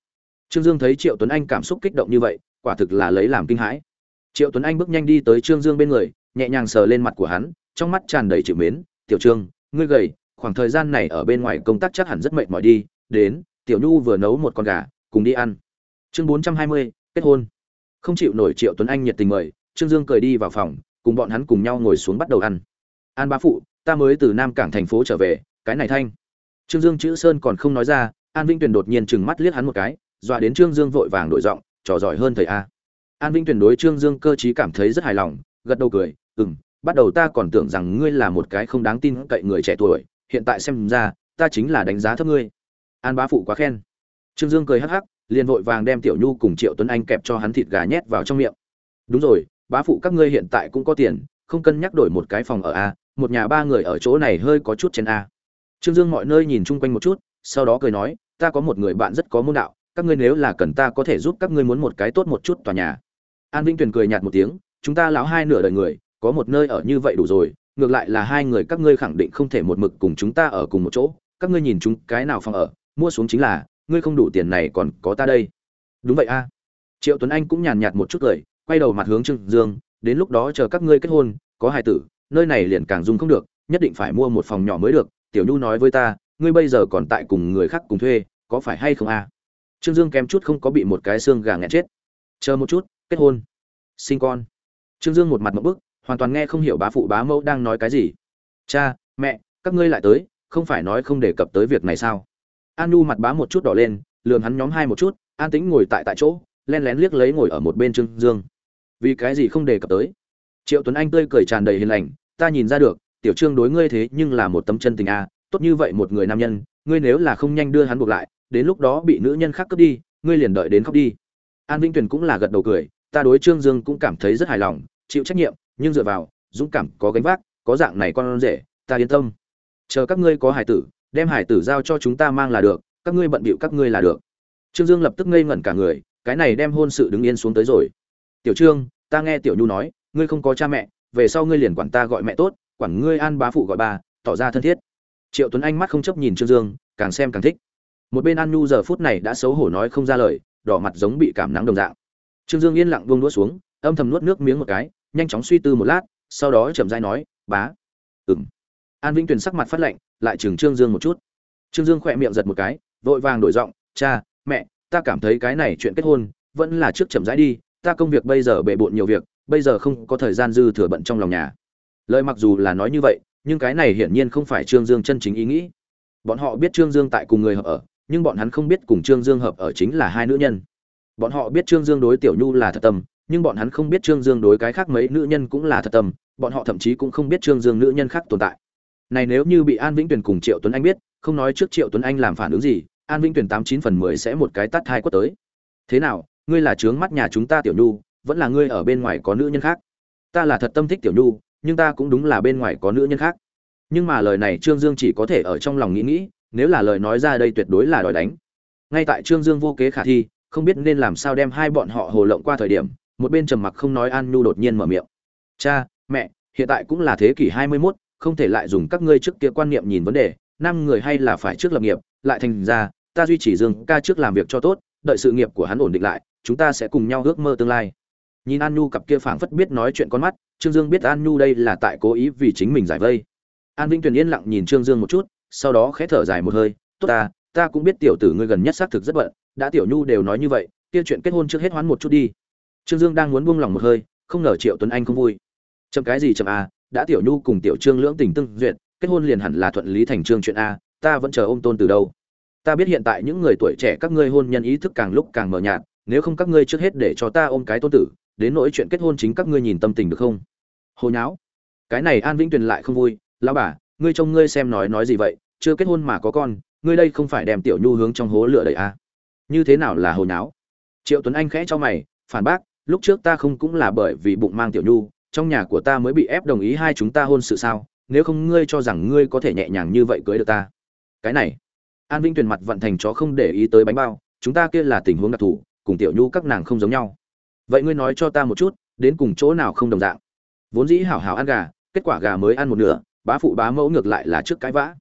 Trương dương thấy triệu tuấn anh cảm xúc kích động như vậy, quả thực là lấy làm kinh hãi triệu tuấn anh bước nhanh đi tới trương dương bên người, nhẹ nhàng sờ lên mặt của hắn, trong mắt tràn đầy chịu mến, tiểu trương, ngươi gầy, khoảng thời gian này ở bên ngoài công tác chắc hẳn rất mệt mỏi đi, đến, tiểu nhu vừa nấu một con gà, cùng đi ăn. Chương bốn trăm hai mươi, kết hôn. Không chịu nổi triệu tuấn anh nhiệt tình mời, trương dương cười đi vào phòng, cùng bọn hắn cùng nhau ngồi xuống bắt đầu ăn. An bá phụ, ta mới từ nam cảng thành phố trở về, cái này thanh. Trương dương chữ sơn còn không nói ra, an vinh tuyền đột nhiên chừng mắt liếc hắn một cái, dọa đến trương dương vội vàng đổi giọng, trò giỏi hơn thầy a an vinh tuyển đối trương dương cơ trí cảm thấy rất hài lòng, gật đầu cười ừ m bắt đầu ta còn tưởng rằng ngươi là một cái không đáng tin cậy người trẻ tuổi, hiện tại xem ra, ta chính là đánh giá thấp ngươi. An bá phụ quá khen. Trương dương cười hắc hắc, liền vội vàng đem tiểu nhu cùng triệu tuấn anh kẹp cho hắn thịt gà nhét vào trong miệng. Đúng rồi, bá phụ, các ngươi hiện tại cũng có tiền, không cân nhắc đổi một cái phòng ở a, một nhà ba người ở chỗ này hơi có chút trên a. Trương dương mọi nơi nhìn chung quanh một chút, sau đó cười nói, ta có một người bạn rất có môn đạo, các ngươi nếu là cần ta có thể giúp các ngươi muốn một cái tốt một chút tòa nhà an Vĩnh tuyền cười nhạt một tiếng, chúng ta lão hai nửa đời người, có một nơi ở như vậy đủ rồi, ngược lại là hai người các ngươi khẳng định không thể một mực cùng chúng ta ở cùng một chỗ. Các ngươi nhìn chúng cái nào phòng ở, mua xuống chính là, ngươi không đủ tiền này còn có ta đây. Đúng vậy a. Triệu tuấn anh cũng nhàn nhạt một chút cười, quay đầu mặt hướng trương dương, đến lúc đó chờ các ngươi kết hôn, có hài tử, nơi này liền càng dùng không được, nhất định phải mua một phòng nhỏ mới được. Tiểu nhu nói với ta, ngươi bây giờ còn tại cùng người khác cùng thuê, có phải hay không a? Trương dương kém chút không có bị một cái xương gà nghẹn chết. Chờ một chút kết hôn. Sinh con. Trương dương một mặt một bức hoàn toàn nghe không hiểu bá phụ bá mẫu đang nói cái gì. Cha mẹ các ngươi lại tới không phải nói không đề cập tới việc này sao? An nu mặt bá một chút đỏ lên lườm hắn nhóm hai một chút an tĩnh ngồi tại tại chỗ len lén liếc lấy ngồi ở một bên trương dương. Vì cái gì không đề cập tới? Triệu tuấn anh tươi cười tràn đầy hiền lành ta nhìn ra được tiểu trương đối ngươi thế nhưng là một tấm chân tình a à, tốt như vậy một người nam nhân ngươi nếu là không nhanh đưa hắn buộc lại đến lúc đó bị nữ nhân khác cướp đi ngươi liền đợi đến khóc đi. An vĩnh tuyền cũng là gật đầu cười ta đối trương dương cũng cảm thấy rất hài lòng, chịu trách nhiệm, nhưng dựa vào, dũng cảm, có gánh vác, có dạng này con rể, ta yên tâm. Chờ các ngươi có hải tử, đem hải tử giao cho chúng ta mang là được, các ngươi bận bịu các ngươi là được. Trương dương lập tức ngây ngẩn cả người, cái này đem hôn sự đứng yên xuống tới rồi. Tiểu trương, ta nghe tiểu nhu nói, ngươi không có cha mẹ, về sau ngươi liền quản ta gọi mẹ tốt, quản ngươi an bá phụ gọi bà, tỏ ra thân thiết. Triệu tuấn anh mắt không chấp nhìn trương dương, càng xem càng thích. Một bên an nhu giờ phút này đã xấu hổ nói không ra lời, đỏ mặt giống bị cảm nắng đồng dạng trương dương yên lặng buông đũa xuống, âm thầm nuốt nước miếng một cái, nhanh chóng suy tư một lát, sau đó chậm rãi nói, bá. Ừm. An vĩnh tuyền sắc mặt phát lạnh, lại chừng trương dương một chút. Trương dương khỏe miệng giật một cái, vội vàng đổi giọng, cha, mẹ, ta cảm thấy cái này chuyện kết hôn, vẫn là trước chậm rãi đi, ta công việc bây giờ bề bộn nhiều việc, bây giờ không có thời gian dư thừa bận trong lòng nhà. Lời mặc dù là nói như vậy, nhưng cái này hiển nhiên không phải trương dương chân chính ý nghĩ. Bọn họ biết trương dương tại cùng người hợp ở, nhưng bọn hắn không biết cùng trương dương hợp ở chính là hai nữ nhân bọn họ biết trương dương đối tiểu nhu là thật tâm, nhưng bọn hắn không biết trương dương đối cái khác mấy nữ nhân cũng là thật tâm, bọn họ thậm chí cũng không biết trương dương nữ nhân khác tồn tại. Này nếu như bị an vĩnh tuyền cùng triệu tuấn anh biết, không nói trước triệu tuấn anh làm phản ứng gì, an vĩnh tuyền tám chín phần mười sẽ một cái tắt hai quất tới. Thế nào, ngươi là trướng mắt nhà chúng ta tiểu nhu, vẫn là ngươi ở bên ngoài có nữ nhân khác? Ta là thật tâm thích tiểu nhu, nhưng ta cũng đúng là bên ngoài có nữ nhân khác. Nhưng mà lời này trương dương chỉ có thể ở trong lòng nghĩ nghĩ, nếu là lời nói ra đây tuyệt đối là đòi đánh. Ngay tại trương dương vô kế khả thi không biết nên làm sao đem hai bọn họ hồ lộng qua thời điểm một bên trầm mặc không nói an nhu đột nhiên mở miệng. Cha mẹ hiện tại cũng là thế kỷ hai mươi 21, không thể lại dùng các ngươi trước kia quan niệm nhìn vấn đề năm người hay là phải trước lập nghiệp lại thành ra ta duy trì dương ca trước làm việc cho tốt đợi sự nghiệp của hắn ổn định lại chúng ta sẽ cùng nhau ước mơ tương lai. Nhìn an nhu cặp kia phảng phất biết nói chuyện con mắt trương dương biết an nhu đây là tại cố ý vì chính mình giải vây. An vĩnh tuyền yên lặng nhìn trương dương một chút sau đó khẽ thở dài một hơi tốt ta ta cũng biết tiểu tử ngươi gần nhất xác thực rất bận, đã tiểu nhu đều nói như vậy, kia chuyện kết hôn trước hết hoán một chút đi. Trương dương đang muốn buông lòng một hơi, không ngờ triệu tuấn anh không vui. Chậm cái gì chậm a đã tiểu nhu cùng tiểu trương lưỡng tình tương duyệt, kết hôn liền hẳn là thuận lý thành trương chuyện a, ta vẫn chờ ôm tôn từ đâu. Ta biết hiện tại những người tuổi trẻ các ngươi hôn nhân ý thức càng lúc càng mờ nhạt, nếu không các ngươi trước hết để cho ta ôm cái tôn tử, đến nỗi chuyện kết hôn chính các ngươi nhìn tâm tình được không? Hồi nháo. Cái này an vĩnh tuyền lại không vui, lão bà, ngươi trông ngươi xem nói nói gì vậy, chưa kết hôn mà có con ngươi đây không phải đem tiểu nhu hướng trong hố lửa đầy à? như thế nào là hồi náo triệu tuấn anh khẽ cho mày, phản bác, lúc trước ta không cũng là bởi vì bụng mang tiểu nhu, trong nhà của ta mới bị ép đồng ý hai chúng ta hôn sự sao? Nếu không ngươi cho rằng ngươi có thể nhẹ nhàng như vậy cưới được ta. Cái này, an vĩnh tuyền mặt vận thành chó không để ý tới bánh bao, chúng ta kia là tình huống đặc thù, cùng tiểu nhu các nàng không giống nhau. Vậy ngươi nói cho ta một chút, đến cùng chỗ nào không đồng dạng? Vốn dĩ hảo hảo ăn gà, kết quả gà mới ăn một nửa, bá phụ bá mẫu ngược lại là trước cái vã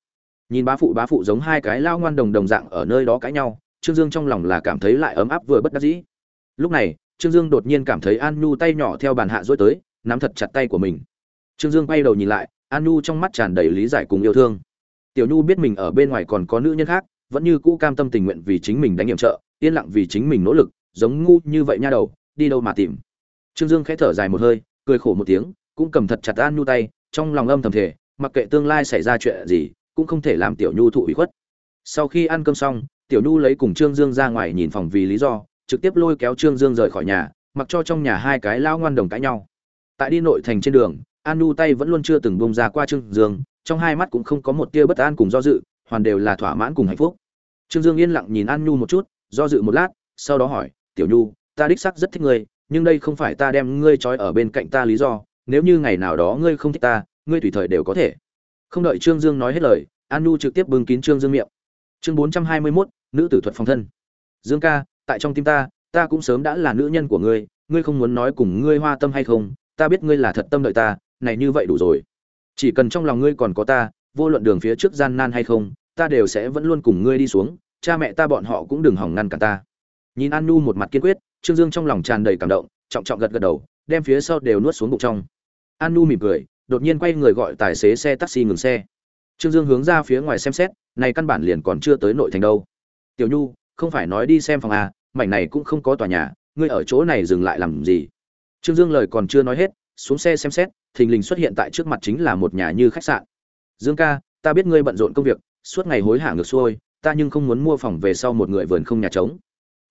nhìn bá phụ bá phụ giống hai cái lao ngoan đồng đồng dạng ở nơi đó cãi nhau, trương dương trong lòng là cảm thấy lại ấm áp vừa bất đắc dĩ. Lúc này, trương dương đột nhiên cảm thấy an nhu tay nhỏ theo bàn hạ dối tới, nắm thật chặt tay của mình. Trương dương quay đầu nhìn lại, an nhu trong mắt tràn đầy lý giải cùng yêu thương. Tiểu nhu biết mình ở bên ngoài còn có nữ nhân khác, vẫn như cũ cam tâm tình nguyện vì chính mình đánh nhiệm trợ, yên lặng vì chính mình nỗ lực, giống ngu như vậy nha đầu, đi đâu mà tìm. Trương dương khẽ thở dài một hơi, cười khổ một tiếng, cũng cầm thật chặt an nhu tay, trong lòng âm thầm thể mặc kệ tương lai xảy ra chuyện gì cũng không thể làm tiểu nhu thụ ủy khuất. Sau khi ăn cơm xong, tiểu nhu lấy cùng trương dương ra ngoài nhìn phòng vì lý do, trực tiếp lôi kéo trương dương rời khỏi nhà, mặc cho trong nhà hai cái lao ngoan đồng cãi nhau. Tại đi nội thành trên đường, an nhu tay vẫn luôn chưa từng bông ra qua trương dương, trong hai mắt cũng không có một tia bất an cùng do dự, hoàn đều là thỏa mãn cùng hạnh phúc. Trương dương yên lặng nhìn an nhu một chút, do dự một lát, sau đó hỏi, tiểu nhu, ta đích sắc rất thích ngươi, nhưng đây không phải ta đem ngươi trói ở bên cạnh ta lý do, nếu như ngày nào đó ngươi không thích ta, ngươi tùy thời đều có thể không đợi trương dương nói hết lời, an trực tiếp bưng kín trương dương miệng. Chương bốn trăm hai mươi mốt, nữ tử thuật phòng thân. Dương ca, tại trong tim ta ta cũng sớm đã là nữ nhân của ngươi ngươi không muốn nói cùng ngươi hoa tâm hay không, ta biết ngươi là thật tâm đợi ta, này như vậy đủ rồi. Chỉ cần trong lòng ngươi còn có ta, vô luận đường phía trước gian nan hay không, ta đều sẽ vẫn luôn cùng ngươi đi xuống, cha mẹ ta bọn họ cũng đừng hỏng ngăn cả ta. Nhìn an một mặt kiên quyết, trương dương trong lòng tràn đầy cảm động, trọng trọng gật gật đầu, đem phía sau đều nuốt xuống bụng trong. An mỉm cười đột nhiên quay người gọi tài xế xe taxi ngừng xe. Trương dương hướng ra phía ngoài xem xét, này căn bản liền còn chưa tới nội thành đâu. Tiểu nhu, không phải nói đi xem phòng à mảnh này cũng không có tòa nhà, ngươi ở chỗ này dừng lại làm gì? Trương dương lời còn chưa nói hết, xuống xe xem xét, thình lình xuất hiện tại trước mặt chính là một nhà như khách sạn. Dương ca, ta biết ngươi bận rộn công việc, suốt ngày hối hả ngược xuôi, ta nhưng không muốn mua phòng về sau một người vườn không nhà trống.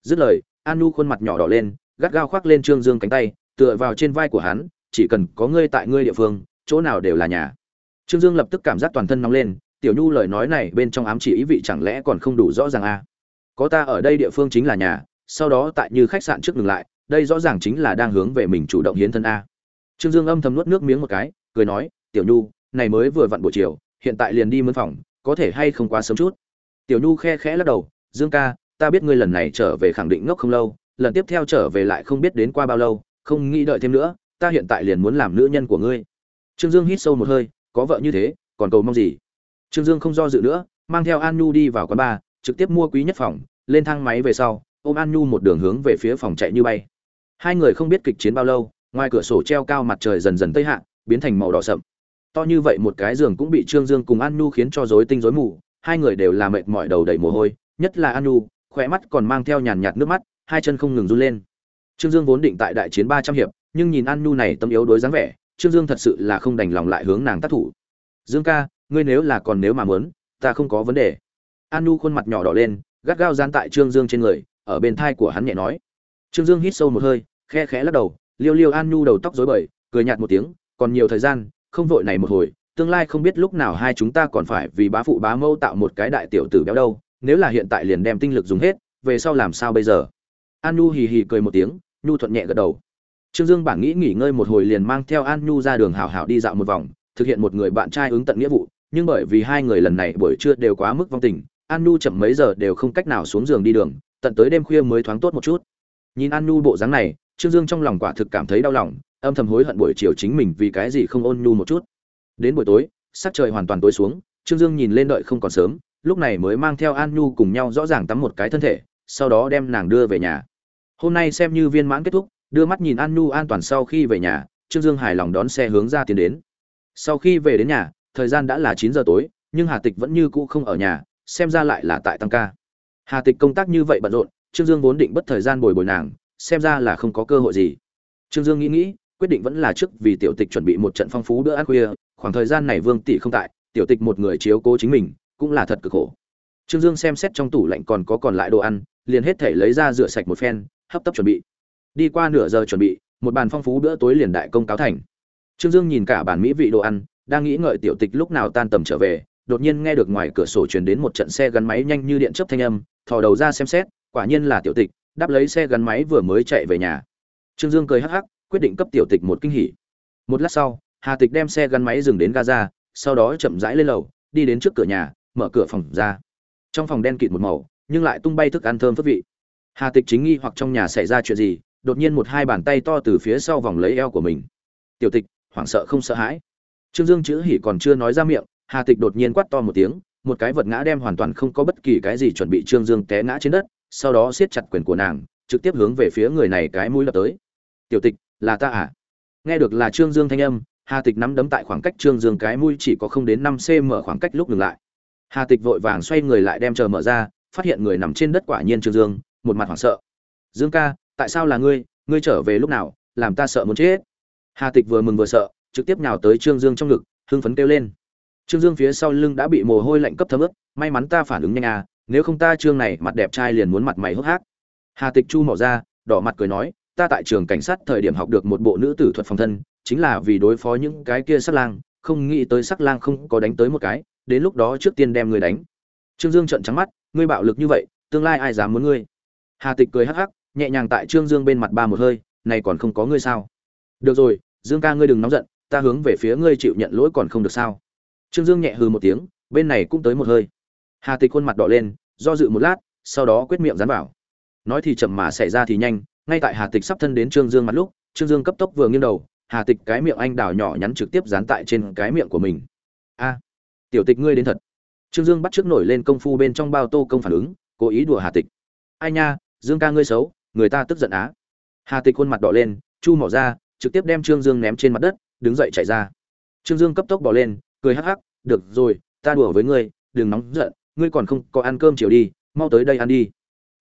Dứt lời, an nu khuôn mặt nhỏ đỏ lên, gắt gao khoác lên trương dương cánh tay, tựa vào trên vai của hắn, chỉ cần có ngươi tại ngươi địa phương chỗ nào đều là nhà. Trương dương lập tức cảm giác toàn thân nóng lên, tiểu nhu lời nói này bên trong ám chỉ ý vị chẳng lẽ còn không đủ rõ ràng à? có ta ở đây địa phương chính là nhà, sau đó tại như khách sạn trước ngừng lại, đây rõ ràng chính là đang hướng về mình chủ động hiến thân a. Trương dương âm thầm nuốt nước miếng một cái, cười nói, tiểu nhu, này mới vừa vặn buổi chiều, hiện tại liền đi mướn phòng, có thể hay không quá sớm chút? Tiểu nhu khe khẽ lắc đầu, dương ca, ta biết ngươi lần này trở về khẳng định ngốc không lâu, lần tiếp theo trở về lại không biết đến qua bao lâu, không nghĩ đợi thêm nữa, ta hiện tại liền muốn làm nữ nhân của ngươi trương dương hít sâu một hơi, có vợ như thế, còn cầu mong gì? Trương dương không do dự nữa, mang theo an nhu đi vào quán bar, trực tiếp mua quý nhất phòng, lên thang máy về sau, ôm an nhu một đường hướng về phía phòng chạy như bay. Hai người không biết kịch chiến bao lâu, ngoài cửa sổ treo cao mặt trời dần dần tây hạ, biến thành màu đỏ sậm. To như vậy một cái giường cũng bị trương dương cùng an nhu khiến cho rối tinh rối mù, hai người đều là mệt mỏi đầu đầy mồ hôi, nhất là an nhu khỏe mắt còn mang theo nhàn nhạt nước mắt, hai chân không ngừng run lên. Trương dương vốn định tại đại chiến ba trăm hiệp, nhưng nhìn an nhu này tâm yếu đối dáng vẻ trương dương thật sự là không đành lòng lại hướng nàng tác thủ. Dương ca, ngươi nếu là còn nếu mà muốn, ta không có vấn đề. An nhu khuôn mặt nhỏ đỏ lên, gắt gao gian tại trương dương trên người, ở bên thai của hắn nhẹ nói. Trương dương hít sâu một hơi, khe khẽ lắc đầu, liêu liêu an nhu đầu tóc rối bời, cười nhạt một tiếng, còn nhiều thời gian, không vội này một hồi, tương lai không biết lúc nào hai chúng ta còn phải vì bá phụ bá mẫu tạo một cái đại tiểu tử béo đâu, nếu là hiện tại liền đem tinh lực dùng hết, về sau làm sao bây giờ? An nhu hì hì cười một tiếng, nhu thuận nhẹ gật đầu trương dương bản nghĩ nghỉ ngơi một hồi liền mang theo an nhu ra đường hào hào đi dạo một vòng, thực hiện một người bạn trai ứng tận nghĩa vụ, nhưng bởi vì hai người lần này buổi trưa đều quá mức vong tình, an nhu chậm mấy giờ đều không cách nào xuống giường đi đường, tận tới đêm khuya mới thoáng tốt một chút. Nhìn an nhu bộ dáng này, trương dương trong lòng quả thực cảm thấy đau lòng, âm thầm hối hận buổi chiều chính mình vì cái gì không ôn nhu một chút. Đến buổi tối, sắc trời hoàn toàn tối xuống, trương dương nhìn lên đợi không còn sớm, lúc này mới mang theo an nhu cùng nhau rõ ràng tắm một cái thân thể, sau đó đem nàng đưa về nhà. Hôm nay xem như viên mãn kết thúc đưa mắt nhìn an Nu an toàn sau khi về nhà, trương dương hài lòng đón xe hướng ra tiến đến. Sau khi về đến nhà, thời gian đã là chín giờ tối, nhưng hà tịch vẫn như cũ không ở nhà, xem ra lại là tại tăng ca. Hà tịch công tác như vậy bận rộn, trương dương vốn định bất thời gian bồi bồi nàng, xem ra là không có cơ hội gì. Trương dương nghĩ nghĩ, quyết định vẫn là trước vì tiểu tịch chuẩn bị một trận phong phú bữa ăn khuya, khoảng thời gian này vương tỷ không tại, tiểu tịch một người chiếu cố chính mình, cũng là thật cực khổ. Trương dương xem xét trong tủ lạnh còn có còn lại đồ ăn, liền hết thể lấy ra rửa sạch một phen, hấp tấp chuẩn bị đi qua nửa giờ chuẩn bị, một bàn phong phú bữa tối liền đại công cáo thành. Trương dương nhìn cả bàn mỹ vị đồ ăn, đang nghĩ ngợi tiểu tịch lúc nào tan tầm trở về, đột nhiên nghe được ngoài cửa sổ truyền đến một trận xe gắn máy nhanh như điện chớp thanh âm, thò đầu ra xem xét, quả nhiên là tiểu tịch, đáp lấy xe gắn máy vừa mới chạy về nhà. Trương dương cười hắc hắc, quyết định cấp tiểu tịch một kinh hỉ. Một lát sau, hà tịch đem xe gắn máy dừng đến gaza sau đó chậm rãi lên lầu, đi đến trước cửa nhà, mở cửa phòng ra. Trong phòng đen kịt một màu, nhưng lại tung bay thức ăn thơm phức vị. Hà tịch chính nghi hoặc trong nhà xảy ra chuyện gì đột nhiên một hai bàn tay to từ phía sau vòng lấy eo của mình. Tiểu tịch, hoảng sợ không sợ hãi. Trương dương chữ hỉ còn chưa nói ra miệng, hà tịch đột nhiên quát to một tiếng, một cái vật ngã đem hoàn toàn không có bất kỳ cái gì chuẩn bị trương dương té ngã trên đất, sau đó siết chặt quyền của nàng, trực tiếp hướng về phía người này cái mũi lập tới. Tiểu tịch, là ta à? Nghe được là trương dương thanh âm, hà tịch nắm đấm tại khoảng cách trương dương cái mũi chỉ có không đến năm cm khoảng cách lúc ngừng lại. Hà tịch vội vàng xoay người lại đem chờ mở ra, phát hiện người nằm trên đất quả nhiên trương dương, một mặt hoảng sợ. Dương ca tại sao là ngươi ngươi trở về lúc nào, làm ta sợ muốn chết? Hà tịch vừa mừng vừa sợ, trực tiếp nhào tới trương dương trong ngực, hưng phấn kêu lên. Trương dương phía sau lưng đã bị mồ hôi lạnh cấp thấm ướt, may mắn ta phản ứng nhanh à nếu không ta trương này mặt đẹp trai liền muốn mặt mày hốc hác. Hà tịch chu mỏ ra, đỏ mặt cười nói, ta tại trường cảnh sát thời điểm học được một bộ nữ tử thuật phòng thân, chính là vì đối phó những cái kia sắc lang, không nghĩ tới sắc lang không có đánh tới một cái, đến lúc đó trước tiên đem người đánh. Trương dương trợn trắng mắt, ngươi bạo lực như vậy, tương lai ai dám muốn ngươi? Hà tịch cười hắc hắc nhẹ nhàng tại trương dương bên mặt ba một hơi, này còn không có ngươi sao? Được rồi, dương ca ngươi đừng nóng giận, ta hướng về phía ngươi chịu nhận lỗi còn không được sao? Trương dương nhẹ hừ một tiếng, bên này cũng tới một hơi. Hà tịch khuôn mặt đỏ lên, do dự một lát, sau đó quyết miệng dán vào. Nói thì chậm mà xảy ra thì nhanh, ngay tại hà tịch sắp thân đến trương dương mặt lúc, trương dương cấp tốc vừa nghiêng đầu, hà tịch cái miệng anh đào nhỏ nhắn trực tiếp dán tại trên cái miệng của mình. A, tiểu tịch ngươi đến thật. Trương dương bắt trước nổi lên công phu bên trong bao tô công phản ứng, cố ý đùa hà tịch. Ai nha, dương ca ngươi xấu người ta tức giận á. Hà tịch khuôn mặt đỏ lên chu mỏ ra trực tiếp đem trương dương ném trên mặt đất đứng dậy chạy ra. Trương dương cấp tốc bỏ lên cười hắc hắc được rồi ta đùa với ngươi đừng nóng giận ngươi còn không có ăn cơm chiều đi mau tới đây ăn đi.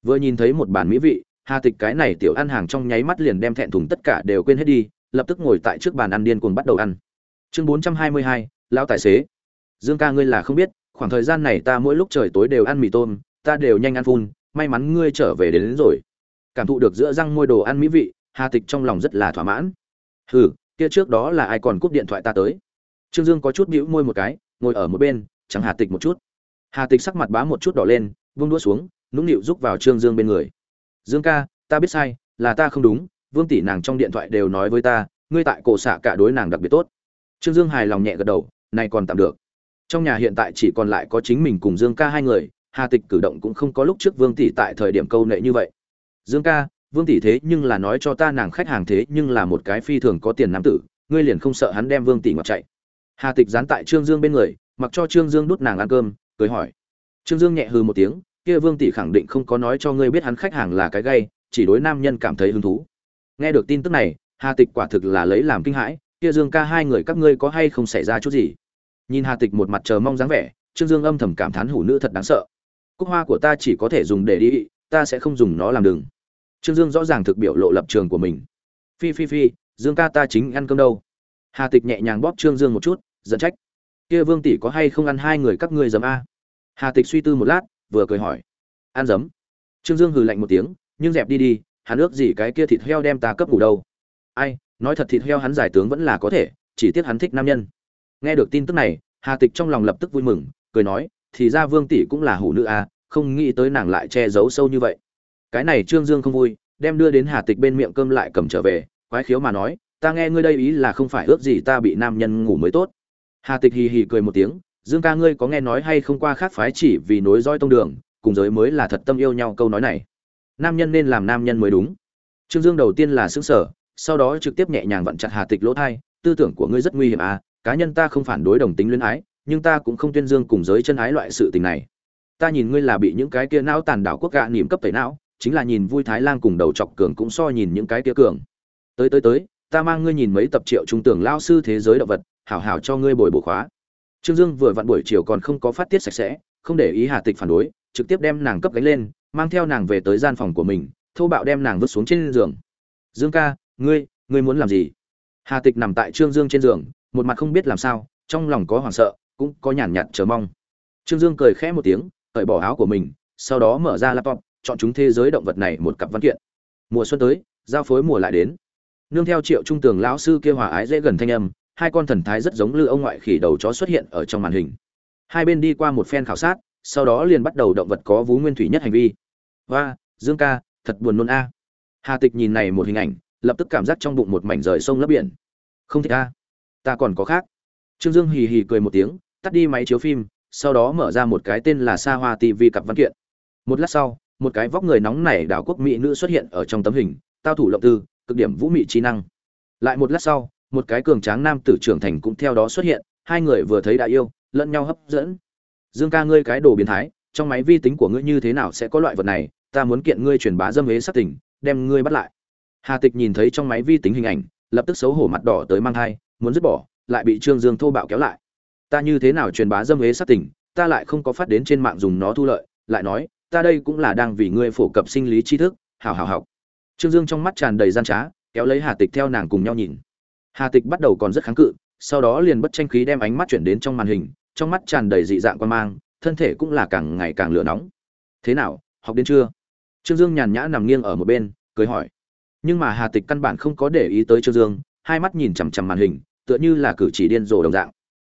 Vừa nhìn thấy một bàn mỹ vị hà tịch cái này tiểu ăn hàng trong nháy mắt liền đem thẹn thùng tất cả đều quên hết đi lập tức ngồi tại trước bàn ăn điên cuồng bắt đầu ăn. Chương bốn trăm hai mươi hai lão tài xế. Dương ca ngươi là không biết khoảng thời gian này ta mỗi lúc trời tối đều ăn mì tôm ta đều nhanh ăn phun may mắn ngươi trở về đến, đến rồi cảm thụ được giữa răng môi đồ ăn mỹ vị, hà tịch trong lòng rất là thỏa mãn. Hừ, kia trước đó là ai còn cúp điện thoại ta tới? Trương dương có chút bĩu môi một cái, ngồi ở một bên chẳng hà tịch một chút. Hà tịch sắc mặt bá một chút đỏ lên, vung đũa xuống, nũng nịu rúc vào trương dương bên người. Dương ca, ta biết sai, là ta không đúng, vương tỷ nàng trong điện thoại đều nói với ta, ngươi tại cổ xạ cả đối nàng đặc biệt tốt. Trương dương hài lòng nhẹ gật đầu, này còn tạm được. Trong nhà hiện tại chỉ còn lại có chính mình cùng dương ca hai người, hà tịch cử động cũng không có lúc trước vương tỷ tại thời điểm câu nệ như vậy dương ca, vương tỷ thế nhưng là nói cho ta nàng khách hàng thế nhưng là một cái phi thường có tiền nam tử, ngươi liền không sợ hắn đem vương tỷ ngọt chạy. Hà tịch dán tại trương dương bên người, mặc cho trương dương đút nàng ăn cơm, cười hỏi. Trương dương nhẹ hừ một tiếng, kia vương tỷ khẳng định không có nói cho ngươi biết hắn khách hàng là cái gay, chỉ đối nam nhân cảm thấy hứng thú. Nghe được tin tức này, hà tịch quả thực là lấy làm kinh hãi, kia dương ca hai người các ngươi có hay không xảy ra chút gì? Nhìn hà tịch một mặt chờ mong dáng vẻ, trương dương âm thầm cảm thán hủ nữ thật đáng sợ. Cúc hoa của ta chỉ có thể dùng để đi, ta sẽ không dùng nó làm đường trương dương rõ ràng thực biểu lộ lập trường của mình. Phi phi phi, dương ca ta chính ăn cơm đâu? Hà tịch nhẹ nhàng bóp trương dương một chút dẫn trách. Kia vương tỷ có hay không ăn hai người các ngươi dấm a? Hà tịch suy tư một lát, vừa cười hỏi. Ăn dấm. trương dương hừ lạnh một tiếng, nhưng dẹp đi đi, hắn ước gì cái kia thịt heo đem ta cấp ngủ đâu? Ai, nói thật thịt heo hắn giải tướng vẫn là có thể, chỉ tiếc hắn thích nam nhân. Nghe được tin tức này, hà tịch trong lòng lập tức vui mừng, cười nói, thì ra vương tỷ cũng là hủ nữ à không nghĩ tới nàng lại che giấu sâu như vậy cái này trương dương không vui, đem đưa đến hà tịch bên miệng cơm lại cầm trở về, quái khiếu mà nói, ta nghe ngươi đây ý là không phải ước gì ta bị nam nhân ngủ mới tốt. Hà tịch hì hì cười một tiếng, dương ca ngươi có nghe nói hay không qua khác phái chỉ vì nối roi tông đường, cùng giới mới là thật tâm yêu nhau câu nói này. Nam nhân nên làm nam nhân mới đúng. Trương dương đầu tiên là xứng sở sau đó trực tiếp nhẹ nhàng vặn chặt hà tịch lỗ thai, tư tưởng của ngươi rất nguy hiểm à cá nhân ta không phản đối đồng tính luyến ái, nhưng ta cũng không tuyên dương cùng giới chân ái loại sự tình này. Ta nhìn ngươi là bị những cái kia não tàn đảo quốc gạ niềm cấp tẩy não chính là nhìn vui thái lan cùng đầu chọc cường cũng so nhìn những cái kia cường. Tới tới tới, ta mang ngươi nhìn mấy tập triệu trung tưởng lao sư thế giới động vật, hảo hảo cho ngươi bồi bổ khóa. Trương dương vừa vặn buổi chiều còn không có phát tiết sạch sẽ, không để ý hà tịch phản đối, trực tiếp đem nàng cấp gánh lên, mang theo nàng về tới gian phòng của mình, thô bạo đem nàng vứt xuống trên giường. Dương ca, ngươi ngươi muốn làm gì? Hà tịch nằm tại trương dương trên giường, một mặt không biết làm sao, trong lòng có hoảng sợ, cũng có nhàn nhạt chờ mong. Trương dương cười khẽ một tiếng, cởi bỏ áo của mình, sau đó mở ra laptop chọn chúng thế giới động vật này một cặp văn kiện. Mùa xuân tới, giao phối mùa lại đến. Nương theo triệu trung tường lão sư kia hòa ái dễ gần thanh âm, hai con thần thái rất giống lư ông ngoại khỉ đầu chó xuất hiện ở trong màn hình. Hai bên đi qua một phen khảo sát, sau đó liền bắt đầu động vật có vú nguyên thủy nhất hành vi. Và dương ca, thật buồn nôn a. Hà tịch nhìn này một hình ảnh, lập tức cảm giác trong bụng một mảnh rời sông lấp biển. Không thích a. Ta còn có khác. Trương dương hì hì cười một tiếng, tắt đi máy chiếu phim, sau đó mở ra một cái tên là sa hoa tv cặp văn kiện. Một lát sau một cái vóc người nóng nảy đảo quốc mỹ nữ xuất hiện ở trong tấm hình, tao thủ lộng tư, cực điểm vũ mị trí năng. Lại một lát sau, một cái cường tráng nam tử trưởng thành cũng theo đó xuất hiện, hai người vừa thấy đã yêu, lẫn nhau hấp dẫn. Dương ca ngươi cái đồ biến thái, trong máy vi tính của ngươi như thế nào sẽ có loại vật này, ta muốn kiện ngươi truyền bá dâm ế sát tỉnh đem ngươi bắt lại. Hà tịch nhìn thấy trong máy vi tính hình ảnh, lập tức xấu hổ mặt đỏ tới mang thai, muốn dứt bỏ, lại bị trương dương thô bạo kéo lại. Ta như thế nào truyền bá dâm ế sát tỉnh ta lại không có phát đến trên mạng dùng nó thu lợi, lại nói ta đây cũng là đang vì ngươi phổ cập sinh lý tri thức hào hào học. Trương dương trong mắt tràn đầy gian trá, kéo lấy hà tịch theo nàng cùng nhau nhìn. Hà tịch bắt đầu còn rất kháng cự, sau đó liền bất tranh khí đem ánh mắt chuyển đến trong màn hình, trong mắt tràn đầy dị dạng quan mang, thân thể cũng là càng ngày càng lửa nóng. Thế nào, học đến chưa? Trương dương nhàn nhã nằm nghiêng ở một bên, cười hỏi. Nhưng mà hà tịch căn bản không có để ý tới trương dương, hai mắt nhìn chằm chằm màn hình, tựa như là cử chỉ điên rồ đồng dạng.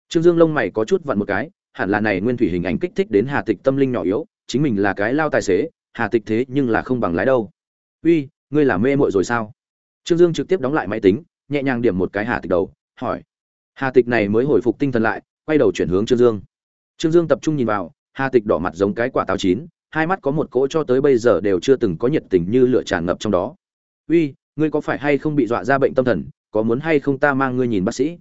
Trương dương lông mày có chút vặn một cái, hẳn là này nguyên thủy hình ảnh kích thích đến hà tịch tâm linh nhỏ yếu chính mình là cái lao tài xế, hà tịch thế nhưng là không bằng lái đâu. Uy, ngươi là mê mội rồi sao? Trương dương trực tiếp đóng lại máy tính, nhẹ nhàng điểm một cái hà tịch đầu, hỏi. Hà tịch này mới hồi phục tinh thần lại, quay đầu chuyển hướng trương dương. Trương dương tập trung nhìn vào, hà tịch đỏ mặt giống cái quả táo chín, hai mắt có một cỗ cho tới bây giờ đều chưa từng có nhiệt tình như lửa tràn ngập trong đó. Uy, ngươi có phải hay không bị dọa ra bệnh tâm thần, có muốn hay không ta mang ngươi nhìn bác sĩ?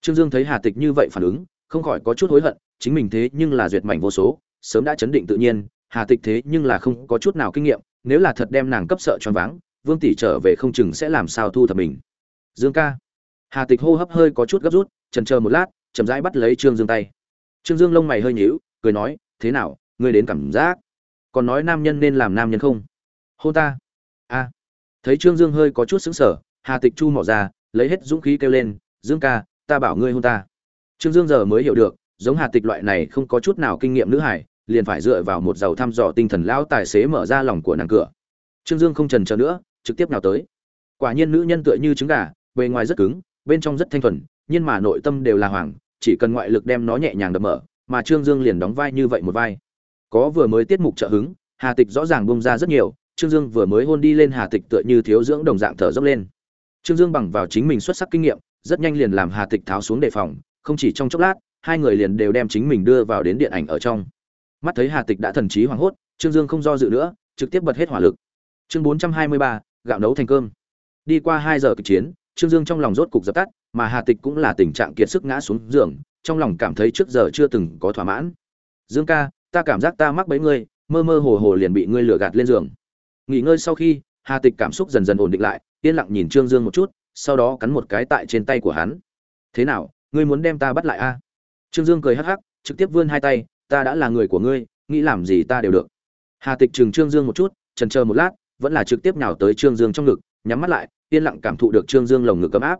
Trương dương thấy hà tịch như vậy phản ứng, không khỏi có chút hối hận, chính mình thế nhưng là duyệt mảnh vô số sớm đã chấn định tự nhiên, hà tịch thế nhưng là không có chút nào kinh nghiệm, nếu là thật đem nàng cấp sợ choáng váng, vương tỷ trở về không chừng sẽ làm sao thu thập mình. Dương ca. Hà tịch hô hấp hơi có chút gấp rút trần chờ một lát, chậm rãi bắt lấy trương dương tay. Trương dương lông mày hơi nhíu, cười nói, thế nào, ngươi đến cảm giác? Còn nói nam nhân nên làm nam nhân không? Hô ta. A. Thấy trương dương hơi có chút xứng sở hà tịch chu mỏ ra, lấy hết dũng khí kêu lên, dương ca, ta bảo ngươi hôn ta. Trương dương giờ mới hiểu được, giống hà tịch loại này không có chút nào kinh nghiệm nữ hải liền phải dựa vào một giàu thăm dò tinh thần lão tài xế mở ra lòng của nàng cửa. Trương dương không trần trờ nữa, trực tiếp nào tới. Quả nhiên nữ nhân tựa như trứng gà, bề ngoài rất cứng, bên trong rất thanh thuần, nhưng mà nội tâm đều là hoàng chỉ cần ngoại lực đem nó nhẹ nhàng đập mở, mà trương dương liền đóng vai như vậy một vai. Có vừa mới tiết mục trợ hứng, hà tịch rõ ràng bông ra rất nhiều, trương dương vừa mới hôn đi lên hà tịch tựa như thiếu dưỡng đồng dạng thở dốc lên. Trương dương bằng vào chính mình xuất sắc kinh nghiệm, rất nhanh liền làm hà tịch tháo xuống đề phòng, không chỉ trong chốc lát, hai người liền đều đem chính mình đưa vào đến điện ảnh ở trong mắt thấy hà tịch đã thần trí hoảng hốt, trương dương không do dự nữa, trực tiếp bật hết hỏa lực. Chương bốn trăm hai mươi ba, gạo nấu thành cơm. Đi qua hai giờ kịch chiến, trương dương trong lòng rốt cục dập tắt, mà hà tịch cũng là tình trạng kiệt sức ngã xuống giường, trong lòng cảm thấy trước giờ chưa từng có thỏa mãn. Dương ca, ta cảm giác ta mắc bấy ngươi, mơ mơ hồ hồ liền bị ngươi lừa gạt lên giường. Nghỉ ngơi sau khi, hà tịch cảm xúc dần dần ổn định lại, yên lặng nhìn trương dương một chút, sau đó cắn một cái tại trên tay của hắn. Thế nào, ngươi muốn đem ta bắt lại a? Trương dương cười hắc hắc, trực tiếp vươn hai tay ta đã là người của ngươi, nghĩ làm gì ta đều được. Hà tịch trừng trương dương một chút, trần chờ một lát, vẫn là trực tiếp nào tới trương dương trong ngực, nhắm mắt lại, yên lặng cảm thụ được trương dương lồng ngực ấm áp.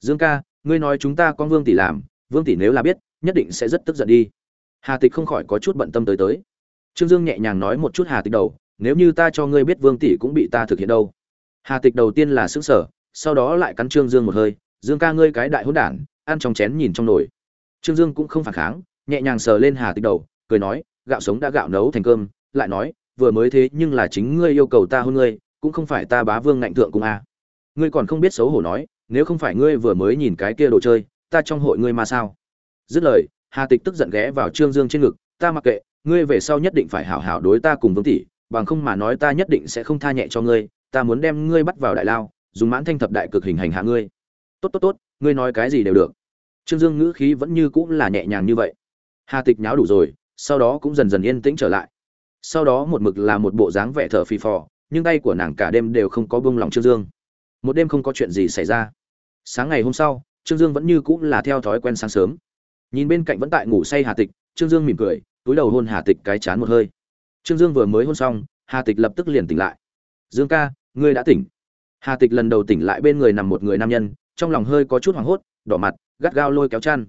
Dương ca, ngươi nói chúng ta con vương tỷ làm, vương tỷ nếu là biết, nhất định sẽ rất tức giận đi. Hà tịch không khỏi có chút bận tâm tới tới. Trương dương nhẹ nhàng nói một chút hà tịch đầu, nếu như ta cho ngươi biết vương tỷ cũng bị ta thực hiện đâu. Hà tịch đầu tiên là xứng sở sau đó lại cắn trương dương một hơi, dương ca ngươi cái đại hỗn đản, ăn trong chén nhìn trong nồi. Trương dương cũng không phản kháng nhẹ nhàng sờ lên hà tịch đầu, cười nói, gạo sống đã gạo nấu thành cơm. Lại nói, vừa mới thế nhưng là chính ngươi yêu cầu ta hôn ngươi, cũng không phải ta bá vương ngạnh thượng cùng a. Ngươi còn không biết xấu hổ nói, nếu không phải ngươi vừa mới nhìn cái kia đồ chơi, ta trong hội ngươi mà sao? Dứt lời, hà tịch tức giận ghé vào trương dương trên ngực, ta mặc kệ, ngươi về sau nhất định phải hảo hảo đối ta cùng vương tỷ, bằng không mà nói ta nhất định sẽ không tha nhẹ cho ngươi, ta muốn đem ngươi bắt vào đại lao, dùng mãn thanh thập đại cực hình hành hạ ngươi. Tốt tốt tốt, ngươi nói cái gì đều được. Trương dương ngữ khí vẫn như cũng là nhẹ nhàng như vậy hà tịch nháo đủ rồi, sau đó cũng dần dần yên tĩnh trở lại. Sau đó một mực là một bộ dáng vẻ thở phì phò, nhưng tay của nàng cả đêm đều không có bông lòng trương dương. Một đêm không có chuyện gì xảy ra. Sáng ngày hôm sau, trương dương vẫn như cũng là theo thói quen sáng sớm. Nhìn bên cạnh vẫn tại ngủ say hà tịch, trương dương mỉm cười, túi đầu hôn hà tịch cái chán một hơi. Trương dương vừa mới hôn xong, hà tịch lập tức liền tỉnh lại. Dương ca, ngươi đã tỉnh. Hà tịch lần đầu tỉnh lại bên người nằm một người nam nhân, trong lòng hơi có chút hoảng hốt, đỏ mặt, gắt gao lôi kéo chăn.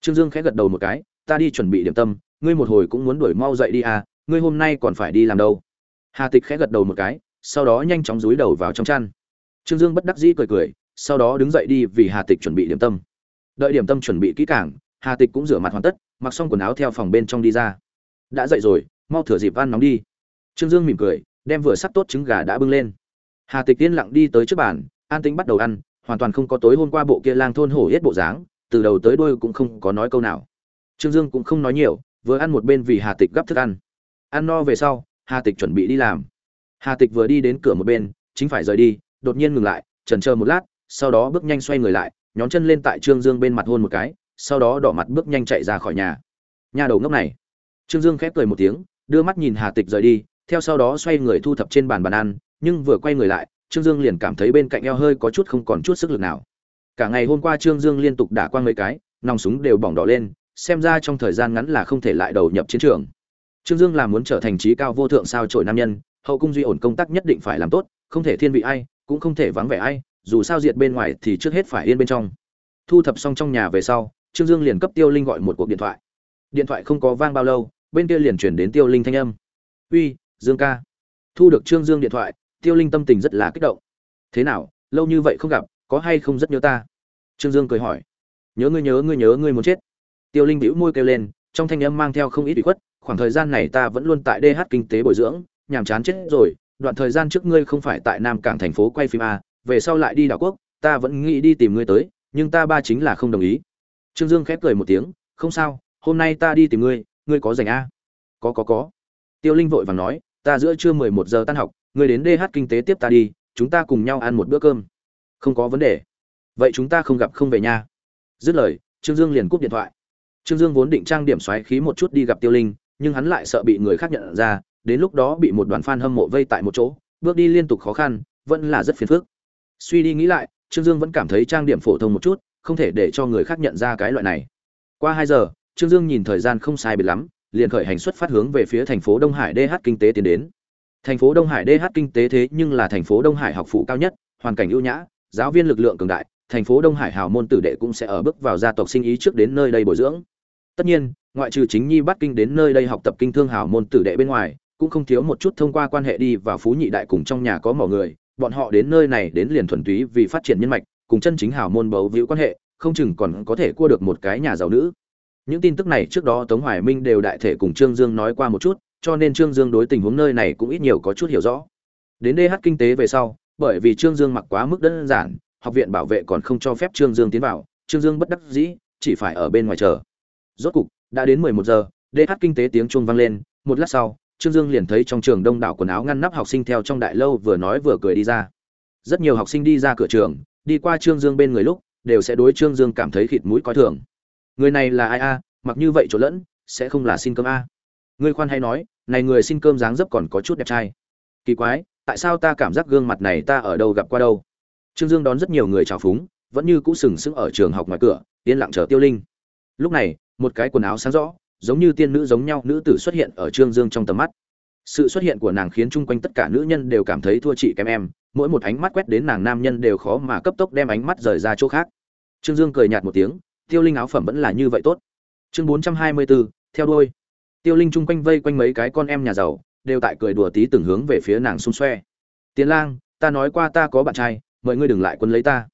Trương dương khẽ gật đầu một cái ta đi chuẩn bị điểm tâm, ngươi một hồi cũng muốn đuổi mau dậy đi à ngươi hôm nay còn phải đi làm đâu? Hà tịch khẽ gật đầu một cái, sau đó nhanh chóng dúi đầu vào trong chăn. Trương dương bất đắc dĩ cười cười, sau đó đứng dậy đi vì hà tịch chuẩn bị điểm tâm. Đợi điểm tâm chuẩn bị kỹ càng, hà tịch cũng rửa mặt hoàn tất, mặc xong quần áo theo phòng bên trong đi ra. Đã dậy rồi, mau thửa dịp ăn nóng đi. Trương dương mỉm cười, đem vừa sắp tốt trứng gà đã bưng lên. Hà tịch yên lặng đi tới trước bàn, an tĩnh bắt đầu ăn, hoàn toàn không có tối hôm qua bộ kia lang thôn hổ hết bộ dáng, từ đầu tới đuôi cũng không có nói câu nào trương dương cũng không nói nhiều, vừa ăn một bên vì hà tịch gấp thức ăn. Ăn no về sau, hà tịch chuẩn bị đi làm. Hà tịch vừa đi đến cửa một bên, chính phải rời đi, đột nhiên ngừng lại trần chờ một lát, sau đó bước nhanh xoay người lại, nhón chân lên tại trương dương bên mặt hôn một cái, sau đó đỏ mặt bước nhanh chạy ra khỏi nhà. Nhà đầu ngốc này. Trương dương khép cười một tiếng, đưa mắt nhìn hà tịch rời đi, theo sau đó xoay người thu thập trên bàn bàn ăn, nhưng vừa quay người lại, trương dương liền cảm thấy bên cạnh eo hơi có chút không còn chút sức lực nào. Cả ngày hôm qua trương dương liên tục đả qua mấy cái, nòng súng đều bỏng đỏ lên xem ra trong thời gian ngắn là không thể lại đầu nhập chiến trường. Trương dương là muốn trở thành trí cao vô thượng sao trổi nam nhân, hậu cung duy ổn công tác nhất định phải làm tốt, không thể thiên vị ai, cũng không thể vắng vẻ ai, dù sao diệt bên ngoài thì trước hết phải yên bên trong. Thu thập xong trong nhà về sau, trương dương liền cấp tiêu linh gọi một cuộc điện thoại. Điện thoại không có vang bao lâu, bên kia liền chuyển đến tiêu linh thanh âm. Uy, dương ca. Thu được trương dương điện thoại, tiêu linh tâm tình rất là kích động. Thế nào, lâu như vậy không gặp, có hay không rất nhớ ta? Trương dương cười hỏi. Nhớ ngươi nhớ ngươi nhớ ngươi muốn chết tiêu linh bĩu môi kêu lên, trong thanh âm mang theo không ít bị khuất, khoảng thời gian này ta vẫn luôn tại dh kinh tế bồi dưỡng, nhàm chán chết rồi, đoạn thời gian trước ngươi không phải tại nam cảng thành phố quay phim a về sau lại đi đảo quốc, ta vẫn nghĩ đi tìm ngươi tới, nhưng ta ba chính là không đồng ý. Trương dương khép cười một tiếng, không sao, hôm nay ta đi tìm ngươi ngươi có dành a à? có có có. Tiêu linh vội vàng nói, ta giữa trưa mười một giờ tan học, ngươi đến dh kinh tế tiếp ta đi, chúng ta cùng nhau ăn một bữa cơm. Không có vấn đề. Vậy chúng ta không gặp không về nha. Dứt lời, trương dương liền cúp điện thoại trương dương vốn định trang điểm xoáy khí một chút đi gặp tiêu linh, nhưng hắn lại sợ bị người khác nhận ra, đến lúc đó bị một đoàn fan hâm mộ vây tại một chỗ, bước đi liên tục khó khăn, vẫn là rất phiền phức. Suy đi nghĩ lại, trương dương vẫn cảm thấy trang điểm phổ thông một chút, không thể để cho người khác nhận ra cái loại này. Qua hai giờ, trương dương nhìn thời gian không sai biệt lắm, liền khởi hành xuất phát hướng về phía thành phố đông hải dh kinh tế tiến đến. Thành phố đông hải dh kinh tế thế nhưng là thành phố đông hải học phủ cao nhất, hoàn cảnh ưu nhã, giáo viên lực lượng cường đại, thành phố đông hải hào môn tử đệ cũng sẽ ở bước vào gia tộc sinh ý trước đến nơi đây bồi dưỡng tất nhiên, ngoại trừ chính nhi bắt kinh đến nơi đây học tập kinh thương hào môn tử đệ bên ngoài, cũng không thiếu một chút thông qua quan hệ đi vào phú nhị đại cùng trong nhà có mỏ người. Bọn họ đến nơi này đến liền thuần túy vì phát triển nhân mạch, cùng chân chính hào môn bấu víu quan hệ, không chừng còn có thể cua được một cái nhà giàu nữ. Những tin tức này trước đó tống hoài minh đều đại thể cùng trương dương nói qua một chút, cho nên trương dương đối tình huống nơi này cũng ít nhiều có chút hiểu rõ. Đến dh kinh tế về sau, bởi vì trương dương mặc quá mức đơn giản, học viện bảo vệ còn không cho phép trương dương tiến vào, trương dương bất đắc dĩ, chỉ phải ở bên ngoài chờ rốt cục, đã đến mười một giờ dh kinh tế tiếng chuông vang lên, một lát sau, trương dương liền thấy trong trường đông đảo quần áo ngăn nắp học sinh theo trong đại lâu vừa nói vừa cười đi ra. Rất nhiều học sinh đi ra cửa trường, đi qua trương dương bên người lúc, đều sẽ đối trương dương cảm thấy khịt mũi coi thường. Người này là ai a? Mặc như vậy chỗ lẫn, sẽ không là xin cơm a? Người khoan hay nói, này người xin cơm dáng dấp còn có chút đẹp trai. Kỳ quái, tại sao ta cảm giác gương mặt này ta ở đâu gặp qua đâu? Trương dương đón rất nhiều người chào phúng, vẫn như cũ sừng sững ở trường học ngoài cửa, yên lặng chờ tiêu linh. Lúc này một cái quần áo sáng rõ, giống như tiên nữ giống nhau, nữ tử xuất hiện ở trương dương trong tầm mắt. Sự xuất hiện của nàng khiến chung quanh tất cả nữ nhân đều cảm thấy thua chị kém em, mỗi một ánh mắt quét đến nàng nam nhân đều khó mà cấp tốc đem ánh mắt rời ra chỗ khác. Trương dương cười nhạt một tiếng, tiêu linh áo phẩm vẫn là như vậy tốt. Chương bốn trăm hai mươi bốn theo đuôi. Tiêu linh chung quanh vây quanh mấy cái con em nhà giàu, đều tại cười đùa tí từng hướng về phía nàng xung xoe. Tiến lang, ta nói qua ta có bạn trai, mời ngươi đừng lại quân lấy ta.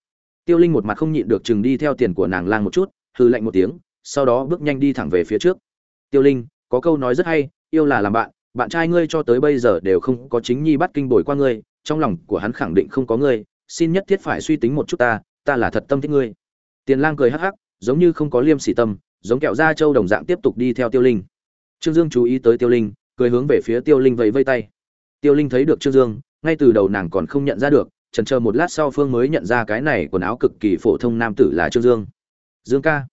Tiêu linh một mặt không nhịn được chừng đi theo tiền của nàng lang một chút hư lạnh một tiếng sau đó bước nhanh đi thẳng về phía trước. Tiêu linh, có câu nói rất hay, yêu là làm bạn bạn trai ngươi cho tới bây giờ đều không có chính nhi bắt kinh bồi qua ngươi, trong lòng của hắn khẳng định không có ngươi, xin nhất thiết phải suy tính một chút ta ta là thật tâm thích ngươi. Tiền lang cười hắc hắc, giống như không có liêm sỉ tâm, giống kẹo da trâu đồng dạng tiếp tục đi theo tiêu linh. Trương dương chú ý tới tiêu linh, cười hướng về phía tiêu linh vẫy vây tay. Tiêu linh thấy được trương dương, ngay từ đầu nàng còn không nhận ra được trần chờ một lát sau phương mới nhận ra cái này quần áo cực kỳ phổ thông nam tử là trương dương. Dương ca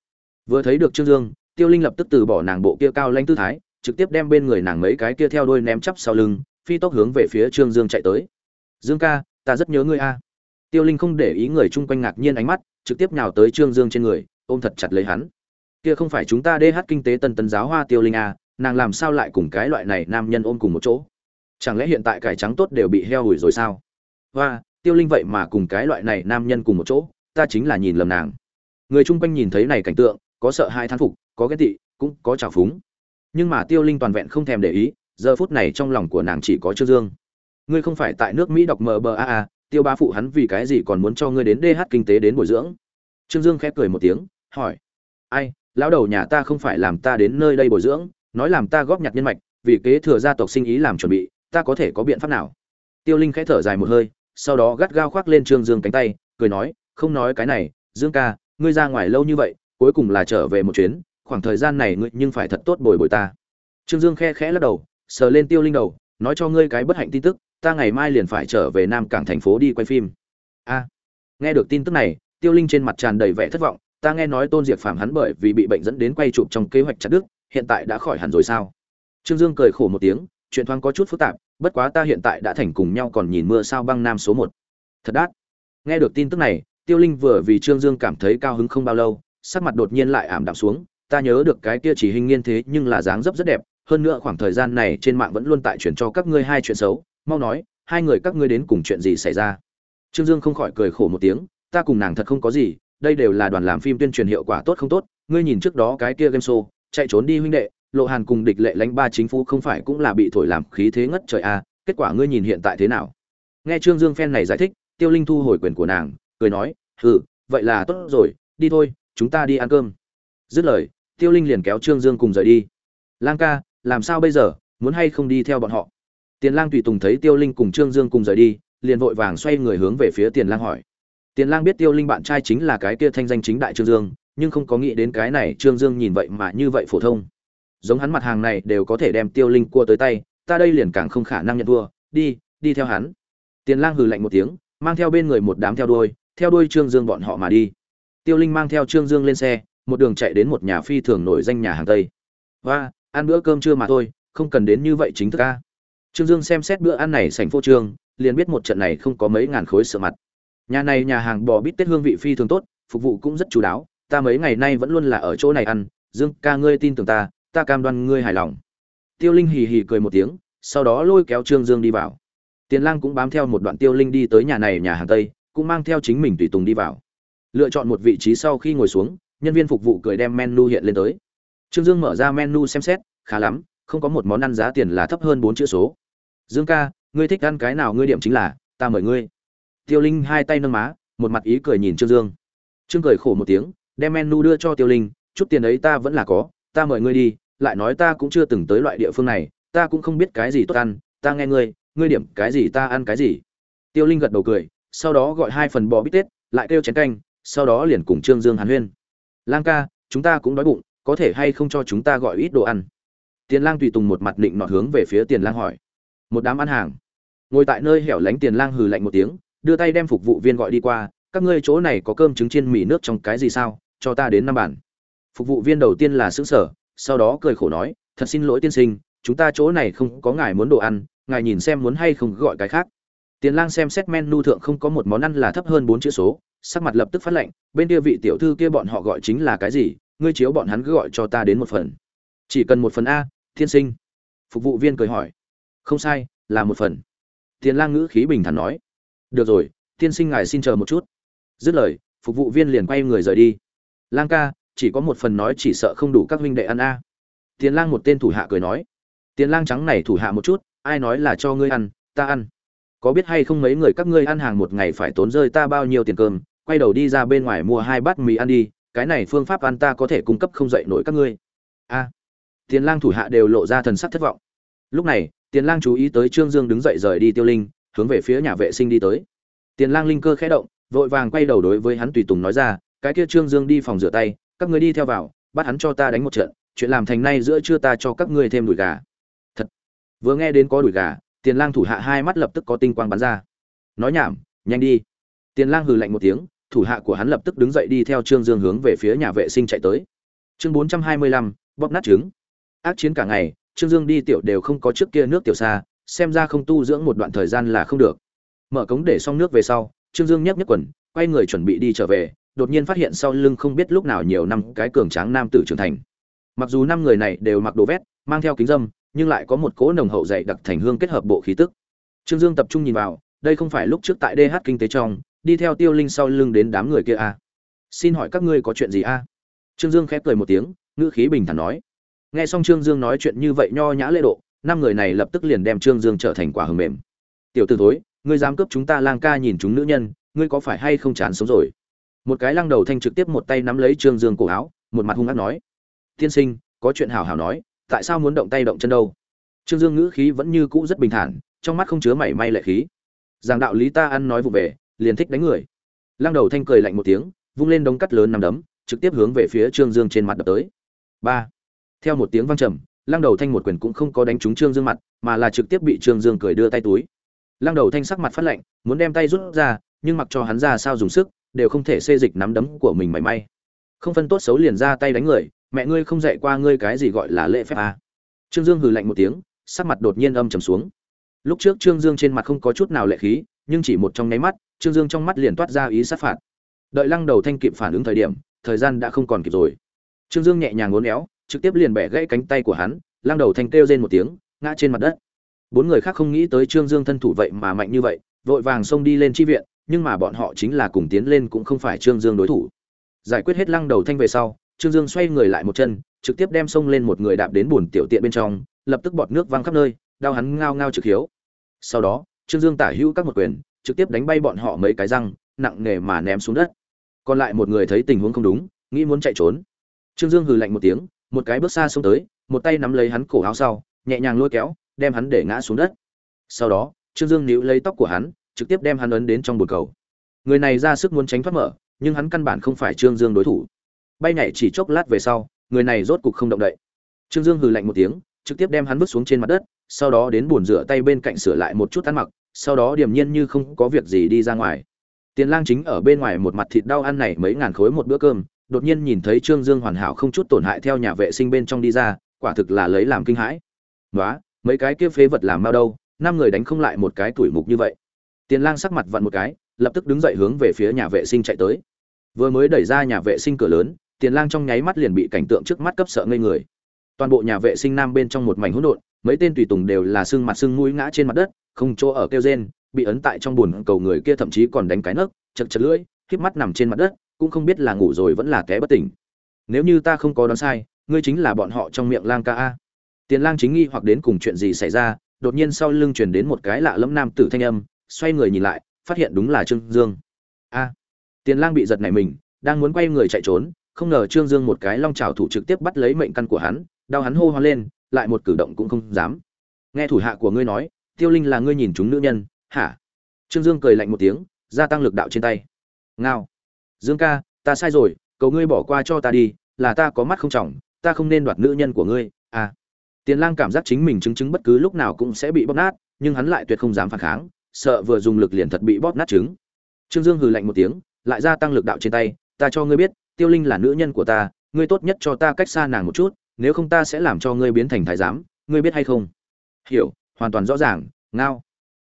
vừa thấy được trương dương, tiêu linh lập tức từ bỏ nàng bộ kia cao lanh tư thái, trực tiếp đem bên người nàng mấy cái kia theo đôi ném chắp sau lưng, phi tốc hướng về phía trương dương chạy tới. Dương ca, ta rất nhớ ngươi a. Tiêu linh không để ý người chung quanh ngạc nhiên ánh mắt, trực tiếp nào tới trương dương trên người, ôm thật chặt lấy hắn. Kia không phải chúng ta đê hát kinh tế tân tân giáo hoa tiêu linh a, nàng làm sao lại cùng cái loại này nam nhân ôm cùng một chỗ? Chẳng lẽ hiện tại cải trắng tốt đều bị heo hủi rồi sao? Hoa, tiêu linh vậy mà cùng cái loại này nam nhân cùng một chỗ, ta chính là nhìn lầm nàng. Người chung quanh nhìn thấy này cảnh tượng có sợ hai thán phục, có ghét tị, cũng có trào phúng. Nhưng mà tiêu linh toàn vẹn không thèm để ý, giờ phút này trong lòng của nàng chỉ có trương dương. Ngươi không phải tại nước mỹ đọc mba tiêu ba phụ hắn vì cái gì còn muốn cho ngươi đến dh kinh tế đến bồi dưỡng? Trương dương khép cười một tiếng, hỏi. Ai, lão đầu nhà ta không phải làm ta đến nơi đây bồi dưỡng, nói làm ta góp nhặt nhân mạch, vì kế thừa gia tộc sinh ý làm chuẩn bị, ta có thể có biện pháp nào? Tiêu linh khẽ thở dài một hơi, sau đó gắt gao khoác lên trương dương cánh tay, cười nói, không nói cái này, dương ca, ngươi ra ngoài lâu như vậy cuối cùng là trở về một chuyến, khoảng thời gian này ngươi nhưng phải thật tốt bồi bồi ta. Trương dương khe khẽ lắc đầu, sờ lên tiêu linh đầu, nói cho ngươi cái bất hạnh tin tức, ta ngày mai liền phải trở về nam cảng thành phố đi quay phim. A. Nghe được tin tức này, tiêu linh trên mặt tràn đầy vẻ thất vọng, ta nghe nói tôn diệt phàm hắn bởi vì bị bệnh dẫn đến quay chụp trong kế hoạch chặt đức hiện tại đã khỏi hẳn rồi sao? Trương dương cười khổ một tiếng, chuyện thoáng có chút phức tạp, bất quá ta hiện tại đã thành cùng nhau còn nhìn mưa sao băng nam số một. Thật đắt nghe được tin tức này, tiêu linh vừa vì trương dương cảm thấy cao hứng không bao lâu sắc mặt đột nhiên lại ảm đạm xuống ta nhớ được cái kia chỉ hình nghiên thế nhưng là dáng dấp rất đẹp hơn nữa khoảng thời gian này trên mạng vẫn luôn tại chuyển cho các ngươi hai chuyện xấu mau nói hai người các ngươi đến cùng chuyện gì xảy ra? Trương dương không khỏi cười khổ một tiếng ta cùng nàng thật không có gì đây đều là đoàn làm phim tuyên truyền hiệu quả tốt không tốt ngươi nhìn trước đó cái kia game show chạy trốn đi huynh đệ lộ hàn cùng địch lệ lãnh ba chính phủ không phải cũng là bị thổi làm khí thế ngất trời à, kết quả ngươi nhìn hiện tại thế nào? Nghe trương dương phen này giải thích tiêu linh thu hồi quyền của nàng cười nói hừ vậy là tốt rồi đi thôi chúng ta đi ăn cơm. Dứt lời, tiêu linh liền kéo trương dương cùng rời đi. Lang ca, làm sao bây giờ? Muốn hay không đi theo bọn họ? Tiền lang tùy tùng thấy tiêu linh cùng trương dương cùng rời đi, liền vội vàng xoay người hướng về phía tiền lang hỏi. Tiền lang biết tiêu linh bạn trai chính là cái kia thanh danh chính đại trương dương, nhưng không có nghĩ đến cái này trương dương nhìn vậy mà như vậy phổ thông. Giống hắn mặt hàng này đều có thể đem tiêu linh cua tới tay, ta đây liền càng không khả năng nhận thua. Đi đi theo hắn. Tiền lang hừ lạnh một tiếng, mang theo bên người một đám theo đuôi theo đuôi trương dương bọn họ mà đi tiêu linh mang theo trương dương lên xe, một đường chạy đến một nhà phi thường nổi danh nhà hàng tây. Và ăn bữa cơm trưa mà thôi, không cần đến như vậy chính thức ca trương dương xem xét bữa ăn này sành phô trương, liền biết một trận này không có mấy ngàn khối sợ mặt. Nhà này nhà hàng bò bít tết hương vị phi thường tốt, phục vụ cũng rất chú đáo, ta mấy ngày nay vẫn luôn là ở chỗ này ăn, dương ca ngươi tin tưởng ta ta cam đoan ngươi hài lòng. Tiêu linh hì hì cười một tiếng, sau đó lôi kéo trương dương đi vào. Tiền lang cũng bám theo một đoạn tiêu linh đi tới nhà này nhà hàng tây, cũng mang theo chính mình tùy tùng đi vào lựa chọn một vị trí sau khi ngồi xuống, nhân viên phục vụ cười đem menu hiện lên tới. Trương dương mở ra menu xem xét, khá lắm, không có một món ăn giá tiền là thấp hơn bốn chữ số. Dương ca, ngươi thích ăn cái nào ngươi điểm chính là, ta mời ngươi. Tiêu linh hai tay nâng má, một mặt ý cười nhìn trương dương. Trương cười khổ một tiếng, đem menu đưa cho tiêu linh, chút tiền ấy ta vẫn là có, ta mời ngươi đi, lại nói ta cũng chưa từng tới loại địa phương này, ta cũng không biết cái gì tốt ăn, ta nghe ngươi ngươi điểm cái gì ta ăn cái gì. Tiêu linh gật đầu cười, sau đó gọi hai phần bò bít tết, lại kêu chén canh sau đó liền cùng trương dương hàn huyên. Lang ca, chúng ta cũng đói bụng, có thể hay không cho chúng ta gọi ít đồ ăn? Tiền lang tùy tùng một mặt định nọ hướng về phía tiền lang hỏi. Một đám ăn hàng. Ngồi tại nơi hẻo lánh tiền lang hừ lạnh một tiếng, đưa tay đem phục vụ viên gọi đi qua, các ngươi chỗ này có cơm trứng chiên mì nước trong cái gì sao? Cho ta đến năm bản. Phục vụ viên đầu tiên là xứng sở sau đó cười khổ nói, thật xin lỗi tiên sinh, chúng ta chỗ này không có ngài muốn đồ ăn, ngài nhìn xem muốn hay không gọi cái khác. Tiền lang xem xét menu thượng không có một món ăn là thấp hơn bốn chữ số sắc mặt lập tức phát lệnh bên kia vị tiểu thư kia bọn họ gọi chính là cái gì, ngươi chiếu bọn hắn cứ gọi cho ta đến một phần. Chỉ cần một phần a, thiên sinh. Phục vụ viên cười hỏi. Không sai, là một phần. Tiền lang ngữ khí bình thản nói. Được rồi tiên sinh ngài xin chờ một chút. Dứt lời, phục vụ viên liền quay người rời đi. Lang ca, chỉ có một phần nói chỉ sợ không đủ các huynh đệ ăn a. Tiền lang một tên thủ hạ cười nói. Tiền lang trắng này thủ hạ một chút, ai nói là cho ngươi ăn, ta ăn. Có biết hay không mấy người các ngươi ăn hàng một ngày phải tốn rơi ta bao nhiêu tiền cơm quay đầu đi ra bên ngoài mua hai bát mì ăn đi, cái này phương pháp ăn ta có thể cung cấp không dậy nổi các ngươi. A. Tiền lang thủ hạ đều lộ ra thần sắc thất vọng. Lúc này, tiền lang chú ý tới trương dương đứng dậy rời đi tiêu linh, hướng về phía nhà vệ sinh đi tới. Tiền lang linh cơ khẽ động, vội vàng quay đầu đối với hắn tùy tùng nói ra, cái kia trương dương đi phòng rửa tay, các ngươi đi theo vào, bắt hắn cho ta đánh một trận, chuyện làm thành nay giữa trưa ta cho các ngươi thêm đùi gà. Thật. Vừa nghe đến có đùi gà, tiền lang thủ hạ hai mắt lập tức có tinh quang bắn ra. Nói nhảm, nhanh đi. Tiền lang hừ lạnh một tiếng thủ hạ của hắn lập tức đứng dậy đi theo trương dương hướng về phía nhà vệ sinh chạy tới. Chương bốn trăm hai mươi lăm, bóp nát trứng. Ác chiến cả ngày, trương dương đi tiểu đều không có trước kia nước tiểu xa, xem ra không tu dưỡng một đoạn thời gian là không được. Mở cống để xong nước về sau, trương dương nhấc nhấc quần, quay người chuẩn bị đi trở về, đột nhiên phát hiện sau lưng không biết lúc nào nhiều năm cái cường tráng nam tử trưởng thành. Mặc dù năm người này đều mặc đồ vét, mang theo kính dâm, nhưng lại có một cỗ nồng hậu dày đặc thành hương kết hợp bộ khí tức. Trương dương tập trung nhìn vào, đây không phải lúc trước tại dh kinh tế trong đi theo tiêu linh sau lưng đến đám người kia à. xin hỏi các ngươi có chuyện gì à? trương dương khép cười một tiếng, ngữ khí bình thản nói. Nghe xong trương dương nói chuyện như vậy nho nhã lễ độ, năm người này lập tức liền đem trương dương trở thành quả hầm mềm. Tiểu t ử thối, ngươi dám cướp chúng ta lang ca nhìn chúng nữ nhân, ngươi có phải hay không chán sống rồi? Một cái lăng đầu thanh trực tiếp một tay nắm lấy trương dương cổ áo, một mặt hung ác nói. Tiên sinh, có chuyện hào hào nói, tại sao muốn động tay động chân đâu? Trương dương ngữ khí vẫn như cũ rất bình thản, trong mắt không chứa mảy may lệ khí. Giảng đạo lý ta ăn nói vụ về liền thích đánh người. Lăng đầu thanh cười lạnh một tiếng, vung lên đống cắt lớn nằm đấm, trực tiếp hướng về phía trương dương trên mặt đập tới. Ba. Theo một tiếng vang trầm, lăng đầu thanh một quyền cũng không có đánh trúng trương dương mặt, mà là trực tiếp bị trương dương cười đưa tay túi. Lăng đầu thanh sắc mặt phát lạnh, muốn đem tay rút ra, nhưng mặc cho hắn ra sao dùng sức, đều không thể xê dịch nắm đấm của mình mảy may. Không phân tốt xấu liền ra tay đánh người, mẹ ngươi không dạy qua ngươi cái gì gọi là lễ phép à. trương dương hừ lạnh một tiếng, sắc mặt đột nhiên âm trầm xuống. Lúc trước trương dương trên mặt không có chút nào lệ khí, nhưng chỉ một trong nháy mắt trương dương trong mắt liền toát ra ý sát phạt. Đợi lăng đầu thanh kịp phản ứng thời điểm, thời gian đã không còn kịp rồi. Trương dương nhẹ nhàng uốn éo, trực tiếp liền bẻ gãy cánh tay của hắn, lăng đầu thanh kêu rên một tiếng, ngã trên mặt đất. Bốn người khác không nghĩ tới trương dương thân thủ vậy mà mạnh như vậy, vội vàng xông đi lên chi viện, nhưng mà bọn họ chính là cùng tiến lên cũng không phải trương dương đối thủ. Giải quyết hết lăng đầu thanh về sau, trương dương xoay người lại một chân, trực tiếp đem xông lên một người đạp đến buồn tiểu tiện bên trong, lập tức bọt nước văng khắp nơi, đau hắn ngao ngao trực hiếu. Sau đó, trương dương tả hữu các một quyền trực tiếp đánh bay bọn họ mấy cái răng, nặng nề mà ném xuống đất. Còn lại một người thấy tình huống không đúng, nghĩ muốn chạy trốn. Trương dương hừ lạnh một tiếng, một cái bước xa xông tới, một tay nắm lấy hắn cổ áo sau, nhẹ nhàng lôi kéo, đem hắn để ngã xuống đất. Sau đó, trương dương níu lấy tóc của hắn, trực tiếp đem hắn ấn đến trong bồn cầu. Người này ra sức muốn tránh thoát mở, nhưng hắn căn bản không phải trương dương đối thủ. Bay nhảy chỉ chốc lát về sau, người này rốt cục không động đậy. Trương dương hừ lạnh một tiếng, trực tiếp đem hắn vứt xuống trên mặt đất, sau đó đến bồn rửa tay bên cạnh sửa lại một chút ăn mặc sau đó điềm nhiên như không có việc gì đi ra ngoài. Tiền lang chính ở bên ngoài một mặt thịt đau ăn này mấy ngàn khối một bữa cơm, đột nhiên nhìn thấy trương dương hoàn hảo không chút tổn hại theo nhà vệ sinh bên trong đi ra, quả thực là lấy làm kinh hãi. Nói mấy cái kia phế vật làm mau đâu, năm người đánh không lại một cái tuổi mục như vậy. Tiền lang sắc mặt vặn một cái, lập tức đứng dậy hướng về phía nhà vệ sinh chạy tới. Vừa mới đẩy ra nhà vệ sinh cửa lớn, tiền lang trong nháy mắt liền bị cảnh tượng trước mắt cấp sợ ngây người. Toàn bộ nhà vệ sinh nam bên trong một mảnh hỗn độn, mấy tên tùy tùng đều là xương mặt xương mũi ngã trên mặt đất không chỗ ở kêu rên bị ấn tại trong buồn, cầu người kia thậm chí còn đánh cái nấc chật chật lưỡi khép mắt nằm trên mặt đất cũng không biết là ngủ rồi vẫn là té bất tỉnh. Nếu như ta không có đoán sai ngươi chính là bọn họ trong miệng lang ca a. Tiền lang chính nghi hoặc đến cùng chuyện gì xảy ra đột nhiên sau lưng truyền đến một cái lạ lẫm nam tử thanh âm xoay người nhìn lại phát hiện đúng là trương dương. A. Tiền lang bị giật nảy mình đang muốn quay người chạy trốn không ngờ trương dương một cái long trảo thủ trực tiếp bắt lấy mệnh căn của hắn đau hắn hô hoán lên lại một cử động cũng không dám. Nghe thủ hạ của ngươi nói tiêu linh là ngươi nhìn chúng nữ nhân, hả? Trương dương cười lạnh một tiếng, gia tăng lực đạo trên tay. Ngao. Dương ca, ta sai rồi, cầu ngươi bỏ qua cho ta đi, là ta có mắt không trọng, ta không nên đoạt nữ nhân của ngươi à. Tiền lang cảm giác chính mình chứng chứng bất cứ lúc nào cũng sẽ bị bóp nát, nhưng hắn lại tuyệt không dám phản kháng, sợ vừa dùng lực liền thật bị bóp nát trứng. Trương dương hừ lạnh một tiếng, lại gia tăng lực đạo trên tay, ta cho ngươi biết, tiêu linh là nữ nhân của ta, ngươi tốt nhất cho ta cách xa nàng một chút, nếu không ta sẽ làm cho ngươi biến thành thái giám, ngươi biết hay không? Hiểu hoàn toàn rõ ràng, ngao.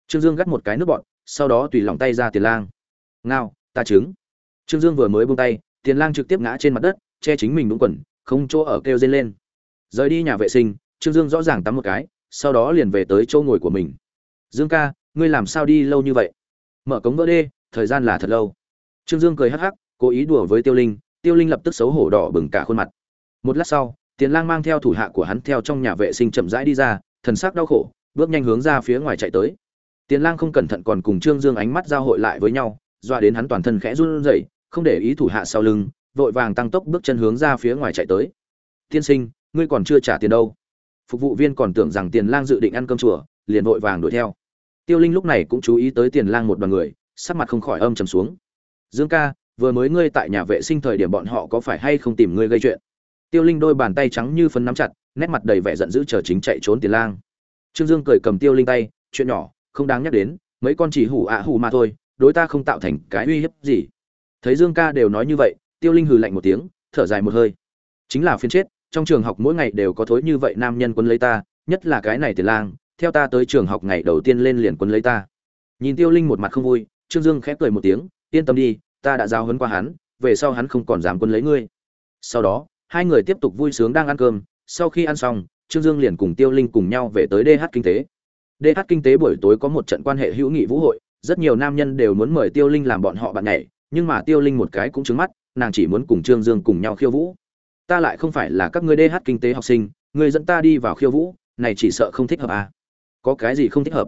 Trương dương gắt một cái nước bọn, sau đó tùy lòng tay ra tiền lang. Ngao, ta trứng. Trương dương vừa mới buông tay, tiền lang trực tiếp ngã trên mặt đất, che chính mình đúng quần, không chỗ ở kêu dên lên. Rời đi nhà vệ sinh, trương dương rõ ràng tắm một cái, sau đó liền về tới chỗ ngồi của mình. Dương ca, ngươi làm sao đi lâu như vậy? Mở cống vỡ đê, thời gian là thật lâu. Trương dương cười hắc hắc, cố ý đùa với tiêu linh tiêu linh lập tức xấu hổ đỏ bừng cả khuôn mặt. Một lát sau, tiền lang mang theo thủ hạ của hắn theo trong nhà vệ sinh chậm rãi đi ra, thần sắc đau khổ bước nhanh hướng ra phía ngoài chạy tới. Tiền lang không cẩn thận còn cùng trương dương ánh mắt giao hội lại với nhau doa đến hắn toàn thân khẽ run rẩy, không để ý thủ hạ sau lưng, vội vàng tăng tốc bước chân hướng ra phía ngoài chạy tới. Tiên sinh, ngươi còn chưa trả tiền đâu. Phục vụ viên còn tưởng rằng tiền lang dự định ăn cơm chùa, liền vội vàng đuổi theo. Tiêu linh lúc này cũng chú ý tới tiền lang một đoàn người, sắc mặt không khỏi âm trầm xuống. Dương ca, vừa mới ngươi tại nhà vệ sinh thời điểm bọn họ có phải hay không tìm ngươi gây chuyện? Tiêu linh đôi bàn tay trắng như phấn nắm chặt, nét mặt đầy vẻ giận dữ chờ chính chạy trốn tiền lang trương dương cười cầm tiêu linh tay, chuyện nhỏ, không đáng nhắc đến, mấy con chỉ hủ ạ hủ mà thôi, đối ta không tạo thành cái uy hiếp gì. Thấy dương ca đều nói như vậy, tiêu linh hừ lạnh một tiếng, thở dài một hơi. Chính là phiên chết, trong trường học mỗi ngày đều có thối như vậy nam nhân quân lấy ta, nhất là cái này tiền lang, theo ta tới trường học ngày đầu tiên lên liền quân lấy ta. Nhìn tiêu linh một mặt không vui, trương dương khẽ cười một tiếng, yên tâm đi, ta đã giao hấn qua hắn, về sau hắn không còn dám quân lấy ngươi. Sau đó, hai người tiếp tục vui sướng đang ăn cơm, sau khi ăn xong Trương Dương liền cùng Tiêu Linh cùng nhau về tới DH kinh tế. DH kinh tế buổi tối có một trận quan hệ hữu nghị vũ hội, rất nhiều nam nhân đều muốn mời Tiêu Linh làm bọn họ bạn nhảy, nhưng mà Tiêu Linh một cái cũng trừng mắt, nàng chỉ muốn cùng Trương Dương cùng nhau khiêu vũ. Ta lại không phải là các ngươi DH kinh tế học sinh, người dẫn ta đi vào khiêu vũ, này chỉ sợ không thích hợp à? Có cái gì không thích hợp?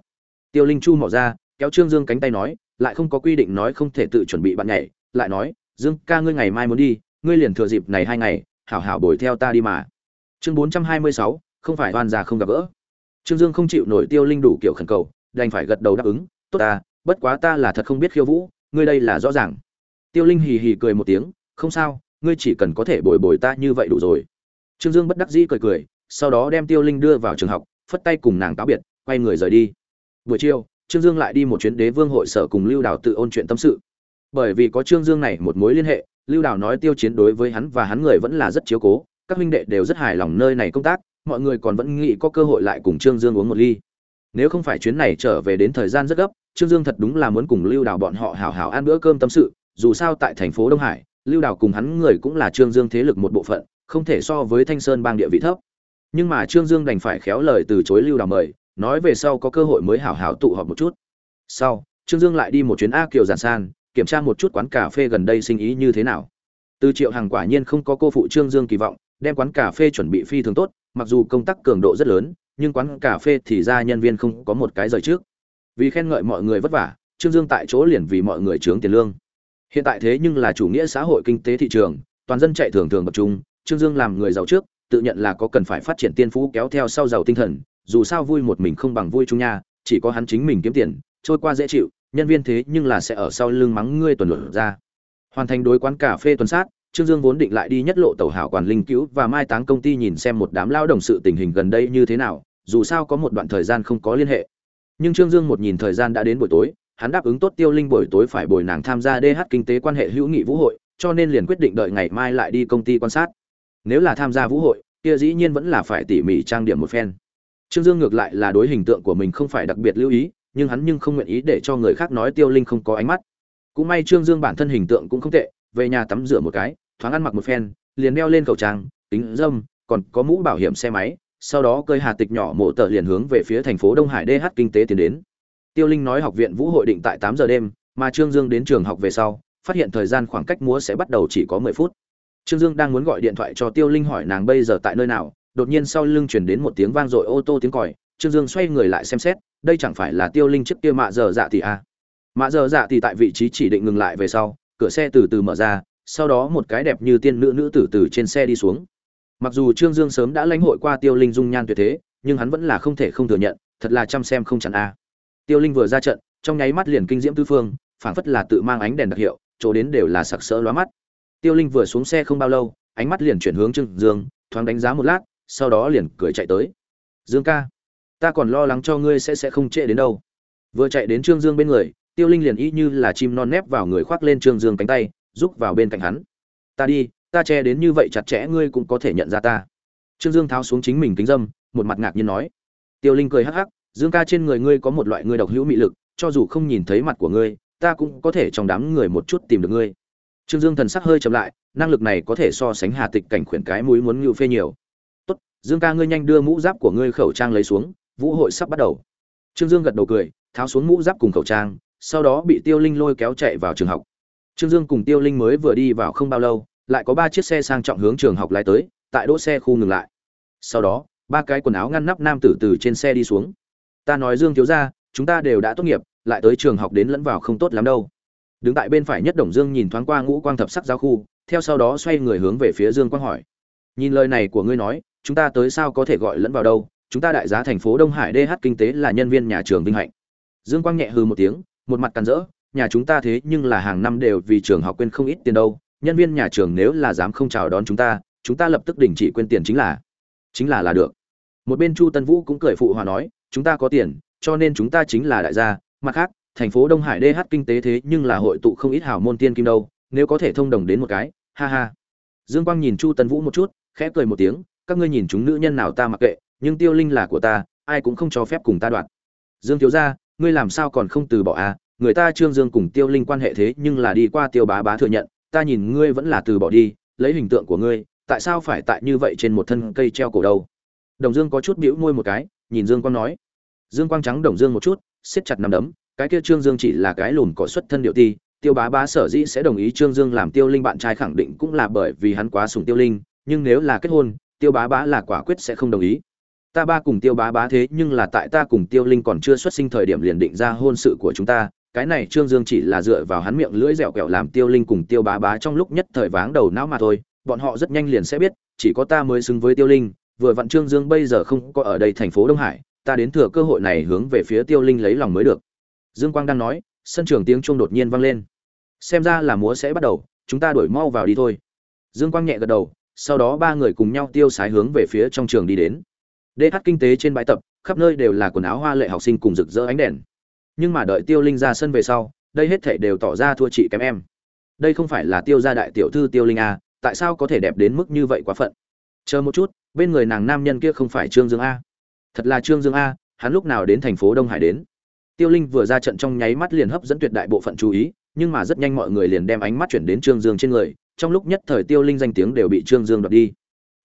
Tiêu Linh chu mỏ ra, kéo Trương Dương cánh tay nói, lại không có quy định nói không thể tự chuẩn bị bạn nhảy, lại nói, Dương ca ngươi ngày mai muốn đi, ngươi liền thừa dịp này hai ngày, hảo hảo bồi theo ta đi mà. Chương 426, không phải oan gia không gặp gỡ. Trương dương không chịu nổi tiêu linh đủ kiểu khẩn cầu, đành phải gật đầu đáp ứng, tốt ta, bất quá ta là thật không biết khiêu vũ, ngươi đây là rõ ràng. Tiêu linh hì hì cười một tiếng, không sao, ngươi chỉ cần có thể bồi bồi ta như vậy đủ rồi. Trương dương bất đắc dĩ cười cười, sau đó đem tiêu linh đưa vào trường học, phất tay cùng nàng cáo biệt, quay người rời đi. Buổi chiều, trương dương lại đi một chuyến đế vương hội sở cùng lưu đào tự ôn chuyện tâm sự. Bởi vì có trương dương này một mối liên hệ, lưu đào nói tiêu chiến đối với hắn và hắn người vẫn là rất chiếu cố, các huynh đệ đều rất hài lòng nơi này công tác mọi người còn vẫn nghĩ có cơ hội lại cùng trương dương uống một ly. Nếu không phải chuyến này trở về đến thời gian rất gấp, trương dương thật đúng là muốn cùng lưu đào bọn họ hào hào ăn bữa cơm tâm sự, dù sao tại thành phố đông hải, lưu đào cùng hắn người cũng là trương dương thế lực một bộ phận, không thể so với thanh sơn bang địa vị thấp. Nhưng mà trương dương đành phải khéo lời từ chối lưu đào mời, nói về sau có cơ hội mới hào hào tụ họp một chút. Sau, trương dương lại đi một chuyến a kiều giản san, kiểm tra một chút quán cà phê gần đây sinh ý như thế nào. Từ triệu hàng quả nhiên không có cô phụ trương dương kỳ vọng, đem quán cà phê chuẩn bị phi thường tốt mặc dù công tác cường độ rất lớn, nhưng quán cà phê thì ra nhân viên không có một cái rời trước. Vì khen ngợi mọi người vất vả, trương dương tại chỗ liền vì mọi người trướng tiền lương. Hiện tại thế nhưng là chủ nghĩa xã hội kinh tế thị trường, toàn dân chạy thường thường tập trung, trương dương làm người giàu trước, tự nhận là có cần phải phát triển tiên phú kéo theo sau giàu tinh thần, dù sao vui một mình không bằng vui chung nha, chỉ có hắn chính mình kiếm tiền, trôi qua dễ chịu, nhân viên thế nhưng là sẽ ở sau lưng mắng ngươi tuần luận ra. Hoàn thành đối quán cà phê tuần sát trương dương vốn định lại đi nhất lộ tàu hảo quản linh cứu và mai táng công ty nhìn xem một đám lao động sự tình hình gần đây như thế nào, dù sao có một đoạn thời gian không có liên hệ. Nhưng trương dương một nhìn thời gian đã đến buổi tối, hắn đáp ứng tốt tiêu linh buổi tối phải bồi nàng tham gia dh kinh tế quan hệ hữu nghị vũ hội, cho nên liền quyết định đợi ngày mai lại đi công ty quan sát. Nếu là tham gia vũ hội, kia dĩ nhiên vẫn là phải tỉ mỉ trang điểm một phen. Trương dương ngược lại là đối hình tượng của mình không phải đặc biệt lưu ý, nhưng hắn nhưng không nguyện ý để cho người khác nói tiêu linh không có ánh mắt. Cũng may trương dương bản thân hình tượng cũng không tệ, về nhà tắm rửa một cái thoáng ăn mặc một phen, liền đeo lên khẩu trang tính dâm, còn có mũ bảo hiểm xe máy, sau đó cơi hà tịch nhỏ mộ tờ liền hướng về phía thành phố đông hải dh kinh tế tiến đến tiêu linh nói học viện vũ hội định tại tám giờ đêm, mà trương dương đến trường học về sau, phát hiện thời gian khoảng cách múa sẽ bắt đầu chỉ có mười phút trương dương đang muốn gọi điện thoại cho tiêu linh hỏi nàng bây giờ tại nơi nào, đột nhiên sau lưng chuyển đến một tiếng vang dội ô tô tiếng còi, trương dương xoay người lại xem xét, đây chẳng phải là tiêu linh trước kia mạ giờ dạ thì à. mạ giờ dạ thì tại vị trí chỉ định ngừng lại về sau, cửa xe từ từ mở ra sau đó một cái đẹp như tiên nữ nữ tử từ trên xe đi xuống. Mặc dù trương dương sớm đã lãnh hội qua tiêu linh dung nhan tuyệt thế, nhưng hắn vẫn là không thể không thừa nhận, thật là chăm xem không chẳng a. Tiêu linh vừa ra trận, trong nháy mắt liền kinh diễm tư phương, phảng phất là tự mang ánh đèn đặc hiệu, chỗ đến đều là sặc sỡ lóa mắt. Tiêu linh vừa xuống xe không bao lâu, ánh mắt liền chuyển hướng trương dương, thoáng đánh giá một lát, sau đó liền cười chạy tới. Dương ca, ta còn lo lắng cho ngươi sẽ sẽ không trễ đến đâu. Vừa chạy đến trương dương bên người, tiêu linh liền y như là chim non nép vào người khoác lên trương dương cánh tay rúc vào bên cạnh hắn. Ta đi, ta che đến như vậy chặt chẽ, ngươi cũng có thể nhận ra ta. Trương dương tháo xuống chính mình kính dâm, một mặt ngạc nhiên nói. Tiêu linh cười hắc hắc, dương ca trên người ngươi có một loại ngươi độc hữu mị lực, cho dù không nhìn thấy mặt của ngươi, ta cũng có thể trong đám người một chút tìm được ngươi. Trương dương thần sắc hơi chậm lại, năng lực này có thể so sánh hà tịch cảnh khuyển cái mũi muốn ngự phê nhiều. Tốt, dương ca ngươi nhanh đưa mũ giáp của ngươi khẩu trang lấy xuống, vũ hội sắp bắt đầu. Trương dương gật đầu cười, tháo xuống mũ giáp cùng khẩu trang, sau đó bị tiêu linh lôi kéo chạy vào trường học trương dương cùng tiêu linh mới vừa đi vào không bao lâu, lại có ba chiếc xe sang trọng hướng trường học lái tới, tại đỗ xe khu ngừng lại. Sau đó, ba cái quần áo ngăn nắp nam tử từ trên xe đi xuống. Ta nói dương thiếu ra chúng ta đều đã tốt nghiệp, lại tới trường học đến lẫn vào không tốt lắm đâu. Đứng tại bên phải nhất đồng dương nhìn thoáng qua ngũ quang thập sắc giáo khu, theo sau đó xoay người hướng về phía dương quang hỏi. Nhìn lời này của ngươi nói, chúng ta tới sao có thể gọi lẫn vào đâu? Chúng ta đại giá thành phố đông hải dh kinh tế là nhân viên nhà trường vinh hạnh. Dương quang nhẹ hừ một tiếng, một mặt càn rỡ nhà chúng ta thế nhưng là hàng năm đều vì trường học quên không ít tiền đâu, nhân viên nhà trường nếu là dám không chào đón chúng ta chúng ta lập tức đình chỉ quên tiền chính là chính là là được. Một bên chu tân vũ cũng cười phụ hòa nói, chúng ta có tiền, cho nên chúng ta chính là đại gia. Mặt khác, thành phố đông hải dh kinh tế thế nhưng là hội tụ không ít hào môn tiên kim đâu, nếu có thể thông đồng đến một cái, ha ha. Dương quang nhìn chu tân vũ một chút, khẽ cười một tiếng, các ngươi nhìn chúng nữ nhân nào ta mặc kệ, nhưng tiêu linh là của ta, ai cũng không cho phép cùng ta đoạt. Dương thiếu gia, ngươi làm sao còn không từ bỏ à? Người ta trương dương cùng tiêu linh quan hệ thế nhưng là đi qua tiêu bá bá thừa nhận, ta nhìn ngươi vẫn là từ bỏ đi, lấy hình tượng của ngươi, tại sao phải tại như vậy trên một thân cây treo cổ đâu? Đồng dương có chút bĩu môi một cái, nhìn dương quang nói. Dương quang trắng đồng dương một chút, siết chặt nằm đấm, cái kia trương dương chỉ là cái lùn cỏ xuất thân điệu ti, tiêu bá bá sở dĩ sẽ đồng ý trương dương làm tiêu linh bạn trai khẳng định cũng là bởi vì hắn quá sùng tiêu linh, nhưng nếu là kết hôn, tiêu bá bá là quả quyết sẽ không đồng ý. Ta ba cùng tiêu bá bá thế nhưng là tại ta cùng tiêu linh còn chưa xuất sinh thời điểm liền định ra hôn sự của chúng ta cái này trương dương chỉ là dựa vào hắn miệng lưỡi dẻo quẹo làm tiêu linh cùng tiêu bá bá trong lúc nhất thời váng đầu não mà thôi bọn họ rất nhanh liền sẽ biết chỉ có ta mới xứng với tiêu linh vừa vặn trương dương bây giờ không có ở đây thành phố đông hải ta đến thừa cơ hội này hướng về phía tiêu linh lấy lòng mới được. Dương quang đang nói sân trường tiếng chuông đột nhiên vang lên. Xem ra là múa sẽ bắt đầu chúng ta đuổi mau vào đi thôi. Dương quang nhẹ gật đầu sau đó ba người cùng nhau tiêu sái hướng về phía trong trường đi đến. DH kinh tế trên bãi tập, khắp nơi đều là quần áo hoa lệ học sinh cùng rực rỡ ánh đèn. Nhưng mà đợi Tiêu Linh ra sân về sau, đây hết thể đều tỏ ra thua chị kém em. Đây không phải là Tiêu gia đại tiểu thư Tiêu Linh a, tại sao có thể đẹp đến mức như vậy quá phận? Chờ một chút, bên người nàng nam nhân kia không phải Trương Dương a? Thật là Trương Dương a, hắn lúc nào đến thành phố Đông Hải đến? Tiêu Linh vừa ra trận trong nháy mắt liền hấp dẫn tuyệt đại bộ phận chú ý, nhưng mà rất nhanh mọi người liền đem ánh mắt chuyển đến Trương Dương trên người, trong lúc nhất thời Tiêu Linh danh tiếng đều bị Trương Dương đoạt đi.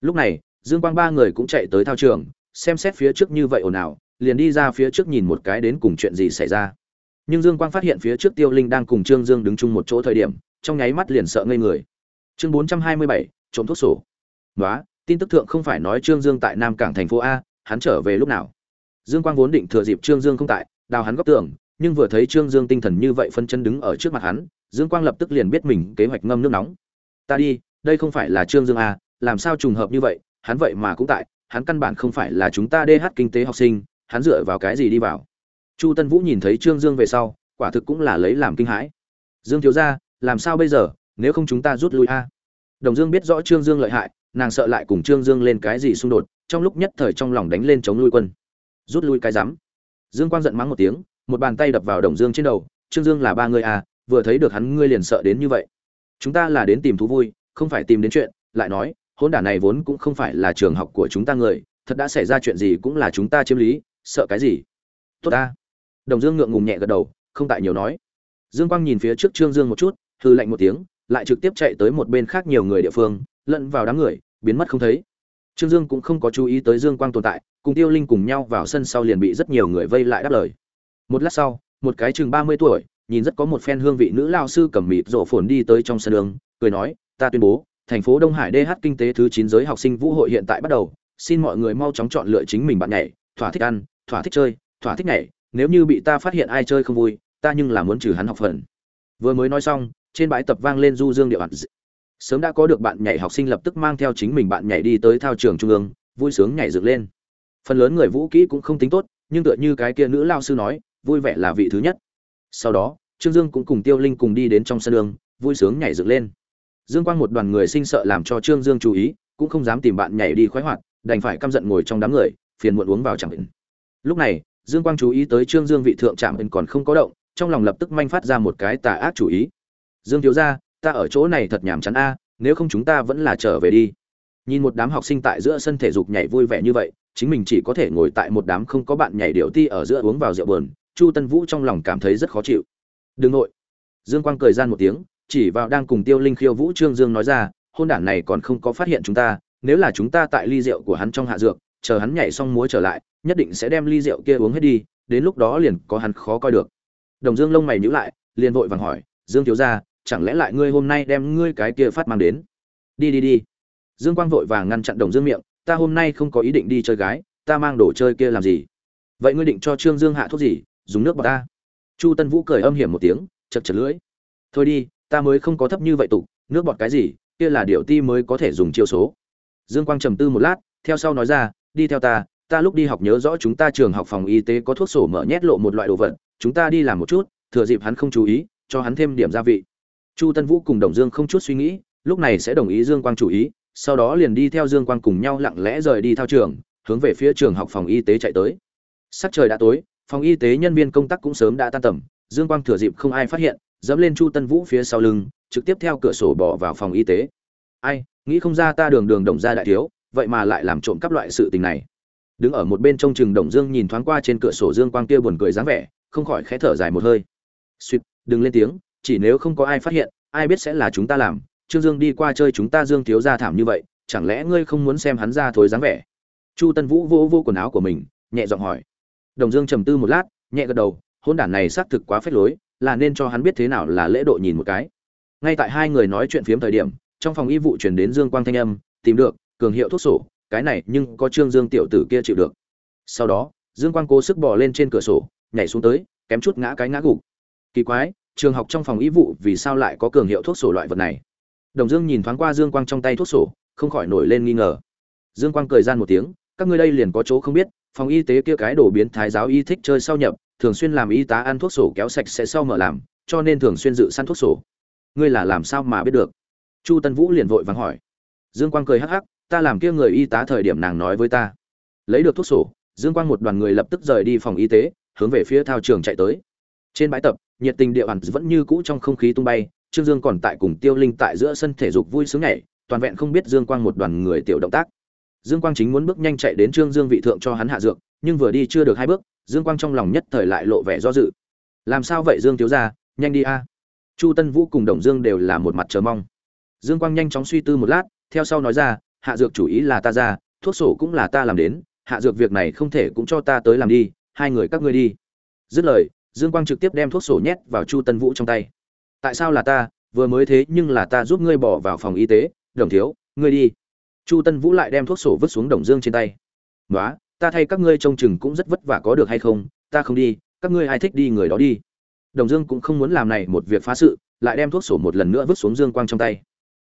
Lúc này, Dương Quang ba người cũng chạy tới thao trường, xem xét phía trước như vậy ồn ào liền đi ra phía trước nhìn một cái đến cùng chuyện gì xảy ra. Nhưng dương quang phát hiện phía trước tiêu linh đang cùng trương dương đứng chung một chỗ thời điểm trong nháy mắt liền sợ ngây người. Chương bốn trăm hai mươi bảy trộm thuốc sổ. Nói tin tức thượng không phải nói trương dương tại nam cảng thành phố a hắn trở về lúc nào? Dương quang vốn định thừa dịp trương dương không tại đào hắn góc tường nhưng vừa thấy trương dương tinh thần như vậy phân chân đứng ở trước mặt hắn dương quang lập tức liền biết mình kế hoạch ngâm nước nóng. Ta đi đây không phải là trương dương a làm sao trùng hợp như vậy hắn vậy mà cũng tại hắn căn bản không phải là chúng ta DH kinh tế học sinh, hắn dựa vào cái gì đi vào. Chu Tân Vũ nhìn thấy Trương Dương về sau, quả thực cũng là lấy làm kinh hãi. Dương thiếu gia, làm sao bây giờ, nếu không chúng ta rút lui a? Đồng Dương biết rõ Trương Dương lợi hại, nàng sợ lại cùng Trương Dương lên cái gì xung đột, trong lúc nhất thời trong lòng đánh lên chống lui quân. Rút lui cái rắm. Dương Quang giận mắng một tiếng, một bàn tay đập vào Đồng Dương trên đầu, Trương Dương là ba người à, vừa thấy được hắn ngươi liền sợ đến như vậy. Chúng ta là đến tìm thú vui, không phải tìm đến chuyện, lại nói, hôn đả này vốn cũng không phải là trường học của chúng ta người thật đã xảy ra chuyện gì cũng là chúng ta chiếm lý sợ cái gì? Tốt ta. Đồng dương ngượng ngùng nhẹ gật đầu không tại nhiều nói. Dương quang nhìn phía trước trương dương một chút hư lạnh một tiếng lại trực tiếp chạy tới một bên khác nhiều người địa phương lẫn vào đám người biến mất không thấy. Trương dương cũng không có chú ý tới dương quang tồn tại cùng tiêu linh cùng nhau vào sân sau liền bị rất nhiều người vây lại đáp lời. Một lát sau một cái chừng ba mươi tuổi nhìn rất có một phen hương vị nữ lao sư cầm mịt rổ phồn đi tới trong sân đường cười nói ta tuyên bố thành phố Đông Hải DH kinh tế thứ chín giới học sinh vũ hội hiện tại bắt đầu, xin mọi người mau chóng chọn lựa chính mình bạn nhảy, thỏa thích ăn, thỏa thích chơi, thỏa thích nhảy, nếu như bị ta phát hiện ai chơi không vui, ta nhưng là muốn trừ hắn học phần. Vừa mới nói xong, trên bãi tập vang lên du dương địa bàn Sớm đã có được bạn nhảy học sinh lập tức mang theo chính mình bạn nhảy đi tới thao trường trung ương, vui sướng nhảy dựng lên. Phần lớn người vũ kỹ cũng không tính tốt, nhưng tựa như cái kia nữ lao sư nói, vui vẻ là vị thứ nhất. Sau đó, Trương Dương cũng cùng Tiêu Linh cùng đi đến trong sân đường, vui sướng nhảy dựng lên. Dương Quang một đoàn người sinh sợ làm cho Trương Dương chú ý, cũng không dám tìm bạn nhảy đi khoái hoạt, đành phải căm giận ngồi trong đám người, phiền muộn uống vào chẳng định. Lúc này, Dương Quang chú ý tới Trương Dương vị thượng trạm còn không có động, trong lòng lập tức manh phát ra một cái tà ác chủ ý. Dương thiếu gia, ta ở chỗ này thật nhàm chán a, nếu không chúng ta vẫn là trở về đi. Nhìn một đám học sinh tại giữa sân thể dục nhảy vui vẻ như vậy, chính mình chỉ có thể ngồi tại một đám không có bạn nhảy điệu ti ở giữa uống vào rượu buồn, Chu Tân Vũ trong lòng cảm thấy rất khó chịu. Đừng nội. Dương Quang cười gian một tiếng, chỉ vào đang cùng Tiêu Linh khiêu vũ Trương Dương nói ra, hôn đản này còn không có phát hiện chúng ta, nếu là chúng ta tại ly rượu của hắn trong hạ dược, chờ hắn nhảy xong múa trở lại, nhất định sẽ đem ly rượu kia uống hết đi, đến lúc đó liền có hắn khó coi được. Đồng Dương lông mày nhíu lại, liền vội vàng hỏi, Dương thiếu gia, chẳng lẽ lại ngươi hôm nay đem ngươi cái kia phát mang đến? Đi đi đi. Dương Quang vội vàng ngăn chặn Đồng Dương miệng, ta hôm nay không có ý định đi chơi gái, ta mang đồ chơi kia làm gì? Vậy ngươi định cho Trương Dương hạ thuốc gì, dùng nước bọt ta chu tân vũ cười âm hiểm một tiếng chật chật lưỡi thôi đi ta mới không có thấp như vậy tục nước bọt cái gì kia là điều ti mới có thể dùng chiêu số dương quang trầm tư một lát theo sau nói ra đi theo ta ta lúc đi học nhớ rõ chúng ta trường học phòng y tế có thuốc sổ mở nhét lộ một loại đồ vật, chúng ta đi làm một chút, thừa dịp hắn không chú ý, cho hắn thêm điểm gia vị. Chu tân vũ cùng đồng dương không chút suy nghĩ, lúc này sẽ đồng ý dương quang chủ ý, sau đó liền đi theo dương quang cùng nhau lặng lẽ rời đi thao trường, hướng về phía trường học phòng y tế chạy tới. Sắc trời đã tối, phòng y tế nhân viên công tác cũng sớm đã tan tầm, dương quang thừa dịp không ai phát hiện, dẫm lên chu tân vũ phía sau lưng, trực tiếp theo cửa sổ bỏ vào phòng y tế. Ai, nghĩ không ra ta đường đường đồng ra đại thiếu vậy mà lại làm trộm cắp loại sự tình này. Đứng ở một bên trông chừng đồng dương nhìn thoáng qua trên cửa sổ dương quang kia buồn cười dáng vẻ, không khỏi khẽ thở dài một hơi. Suýt đừng lên tiếng, chỉ nếu không có ai phát hiện, ai biết sẽ là chúng ta làm. Trương dương đi qua chơi chúng ta dương thiếu ra thảm như vậy, chẳng lẽ ngươi không muốn xem hắn ra thối dáng vẻ? Chu tân vũ vô vô quần áo của mình, nhẹ giọng hỏi. Đồng dương trầm tư một lát, nhẹ gật đầu, hôn đản này xác thực quá phết lối, là nên cho hắn biết thế nào là lễ độ nhìn một cái. Ngay tại hai người nói chuyện phiếm thời điểm, trong phòng y vụ chuyển đến dương quang thanh âm, tìm được cường hiệu thuốc sổ, cái này nhưng có trương dương tiểu tử kia chịu được. Sau đó, dương quang cố sức bỏ lên trên cửa sổ, nhảy xuống tới, kém chút ngã cái ngã gục. Kỳ quái, trường học trong phòng y vụ vì sao lại có cường hiệu thuốc sổ loại vật này? Đồng dương nhìn thoáng qua dương quang trong tay thuốc sổ, không khỏi nổi lên nghi ngờ. Dương quang cười gian một tiếng, các ngươi đây liền có chỗ không biết, phòng y tế kia cái đồ biến thái giáo y thích chơi sau nhập, thường xuyên làm y tá ăn thuốc sổ kéo sạch sẽ sau mở làm, cho nên thường xuyên dự săn thuốc sổ. Ngươi là làm sao mà biết được? Chu tân vũ liền vội vàng hỏi. Dương quang cười hắc hắc ta làm kia người y tá thời điểm nàng nói với ta. Lấy được thuốc sổ, dương quang một đoàn người lập tức rời đi phòng y tế, hướng về phía thao trường chạy tới. Trên bãi tập, nhiệt tình địa bàn vẫn như cũ trong không khí tung bay, trương dương còn tại cùng tiêu linh tại giữa sân thể dục vui sướng nhảy, toàn vẹn không biết dương quang một đoàn người tiểu động tác. Dương quang chính muốn bước nhanh chạy đến trương dương vị thượng cho hắn hạ dược, nhưng vừa đi chưa được hai bước, dương quang trong lòng nhất thời lại lộ vẻ do dự. Làm sao vậy dương thiếu ra nhanh đi a. Chu tân vũ cùng đồng dương đều là một mặt chờ mong. Dương quang nhanh chóng suy tư một lát, theo sau nói ra hạ dược chủ ý là ta ra, thuốc sổ cũng là ta làm đến, hạ dược việc này không thể cũng cho ta tới làm đi, hai người các ngươi đi. Dứt lời, dương quang trực tiếp đem thuốc sổ nhét vào chu tân vũ trong tay. Tại sao là ta? Vừa mới thế nhưng là ta giúp ngươi bỏ vào phòng y tế, đồng thiếu, ngươi đi. Chu tân vũ lại đem thuốc sổ vứt xuống đồng dương trên tay. Nói ta thay các ngươi trông chừng cũng rất vất vả có được hay không, ta không đi, các ngươi ai thích đi người đó đi. Đồng dương cũng không muốn làm này một việc phá sự, lại đem thuốc sổ một lần nữa vứt xuống dương quang trong tay.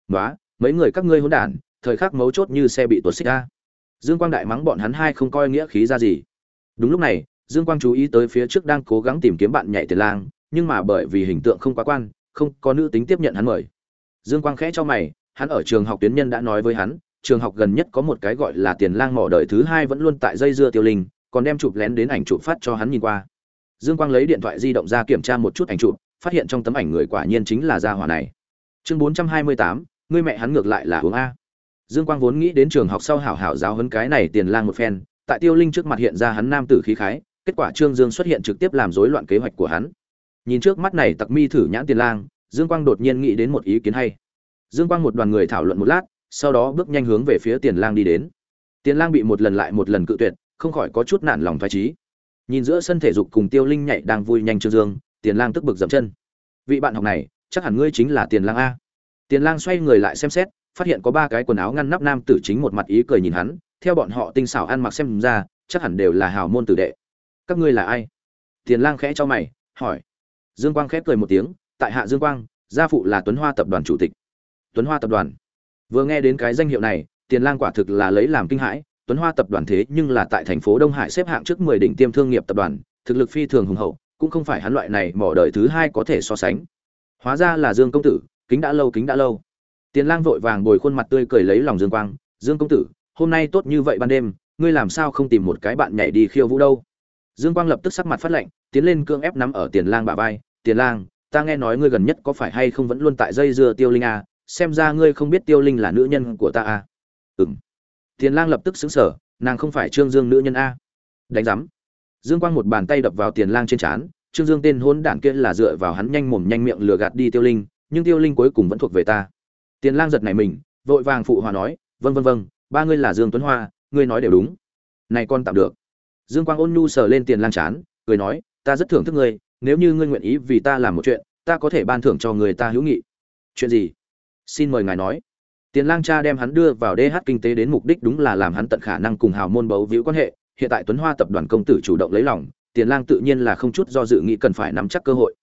Nói mấy người các ngươi hỗn đản thời khắc mấu chốt như xe bị tuột xích ra. Dương quang đại mắng bọn hắn hai không coi nghĩa khí ra gì. Đúng lúc này, dương quang chú ý tới phía trước đang cố gắng tìm kiếm bạn nhảy tiền lang, nhưng mà bởi vì hình tượng không quá quan, không có nữ tính tiếp nhận hắn mời. Dương quang khẽ cho mày, hắn ở trường học tuyến nhân đã nói với hắn, trường học gần nhất có một cái gọi là tiền lang mỏ đời thứ hai vẫn luôn tại dây dưa tiêu linh, còn đem chụp lén đến ảnh chụp phát cho hắn nhìn qua. Dương quang lấy điện thoại di động ra kiểm tra một chút ảnh chụp, phát hiện trong tấm ảnh người quả nhiên chính là gia hỏa này. Chương bốn trăm hai mươi tám, người mẹ hắn ngược lại là hướng a dương quang vốn nghĩ đến trường học sau hảo hảo giáo huấn cái này tiền lang một phen, tại tiêu linh trước mặt hiện ra hắn nam tử khí khái, kết quả trương dương xuất hiện trực tiếp làm rối loạn kế hoạch của hắn. Nhìn trước mắt này tặc mi thử nhãn tiền lang, dương quang đột nhiên nghĩ đến một ý kiến hay. Dương quang một đoàn người thảo luận một lát, sau đó bước nhanh hướng về phía tiền lang đi đến. Tiền lang bị một lần lại một lần cự tuyệt, không khỏi có chút nản lòng phách trí nhìn giữa sân thể dục cùng tiêu linh nhảy đang vui nhanh trương dương, tiền lang tức bực dậm chân. Vị bạn học này, chắc hẳn ngươi chính là tiền lang a. Tiền lang xoay người lại xem xét phát hiện có ba cái quần áo ngăn nắp nam tử chính một mặt ý cười nhìn hắn, theo bọn họ tinh xảo ăn mặc xem ra, chắc hẳn đều là hào môn tử đệ. Các ngươi là ai? Tiền lang khẽ cho mày, hỏi. Dương quang khẽ cười một tiếng, tại hạ dương quang, gia phụ là tuấn hoa tập đoàn chủ tịch. Tuấn hoa tập đoàn. Vừa nghe đến cái danh hiệu này, tiền lang quả thực là lấy làm kinh hãi, tuấn hoa tập đoàn thế nhưng là tại thành phố đông hải xếp hạng trước mười đỉnh tiêm thương nghiệp tập đoàn, thực lực phi thường hùng hậu, cũng không phải hắn loại này mỏ đời thứ hai có thể so sánh. Hóa ra là dương công tử, kính đã lâu, kính đã lâu tiền lang vội vàng bồi khuôn mặt tươi cười lấy lòng dương quang dương công tử hôm nay tốt như vậy ban đêm ngươi làm sao không tìm một cái bạn nhảy đi khiêu vũ đâu dương quang lập tức sắc mặt phát lạnh tiến lên cương ép nắm ở tiền lang bà vai tiền lang ta nghe nói ngươi gần nhất có phải hay không vẫn luôn tại dây dưa tiêu linh à, xem ra ngươi không biết tiêu linh là nữ nhân của ta à. Ừm. tiền lang lập tức sững sờ, nàng không phải trương dương nữ nhân a đánh rắm. dương quang một bàn tay đập vào tiền lang trên trán trương dương tên hôn đản kia là dựa vào hắn nhanh mồm nhanh miệng lừa gạt đi tiêu linh nhưng tiêu linh cuối cùng vẫn thuộc về ta tiền lang giật này mình vội vàng phụ hòa nói vâng vâng vâng, ba ngươi là dương tuấn hoa ngươi nói đều đúng. Này con tạm được. Dương quang ôn nhu sờ lên tiền lang chán cười nói ta rất thưởng thức ngươi nếu như ngươi nguyện ý vì ta làm một chuyện ta có thể ban thưởng cho người ta hữu nghị. Chuyện gì? Xin mời ngài nói. Tiền lang cha đem hắn đưa vào dh kinh tế đến mục đích đúng là làm hắn tận khả năng cùng hào môn bấu víu quan hệ. Hiện tại tuấn hoa tập đoàn công tử chủ động lấy lòng tiền lang tự nhiên là không chút do dự nghĩ cần phải nắm chắc cơ hội.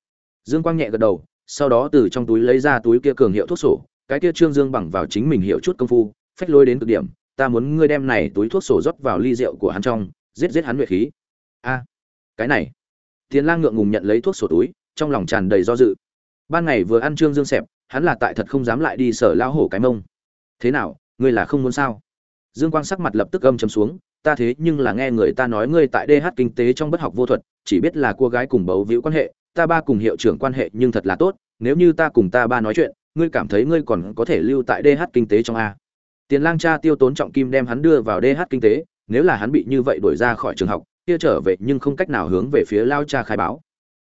Dương quang nhẹ gật đầu sau đó từ trong túi lấy ra túi kia cường hiệu thuốc sổ cái kia trương dương bằng vào chính mình hiểu chút công phu phách lôi đến cực điểm ta muốn ngươi đem này túi thuốc sổ rót vào ly rượu của hắn trong giết giết hắn nhuệ khí. A cái này. Tiền lang ngượng ngùng nhận lấy thuốc sổ túi trong lòng tràn đầy do dự. Ban ngày vừa ăn trương dương xẹp hắn là tại thật không dám lại đi sở lao hổ cái mông. Thế nào ngươi là không muốn sao? Dương quang sắc mặt lập tức gâm chấm xuống ta thế nhưng là nghe người ta nói ngươi tại DH kinh tế trong bất học vô thuật, chỉ biết là cô gái cùng bấu víu quan hệ, ta ba cùng hiệu trưởng quan hệ nhưng thật là tốt, nếu như ta cùng ta ba nói chuyện, ngươi cảm thấy ngươi còn có thể lưu tại DH kinh tế trong a. Tiền Lang cha tiêu tốn trọng kim đem hắn đưa vào DH kinh tế, nếu là hắn bị như vậy đuổi ra khỏi trường học, kia trở về nhưng không cách nào hướng về phía lao cha khai báo.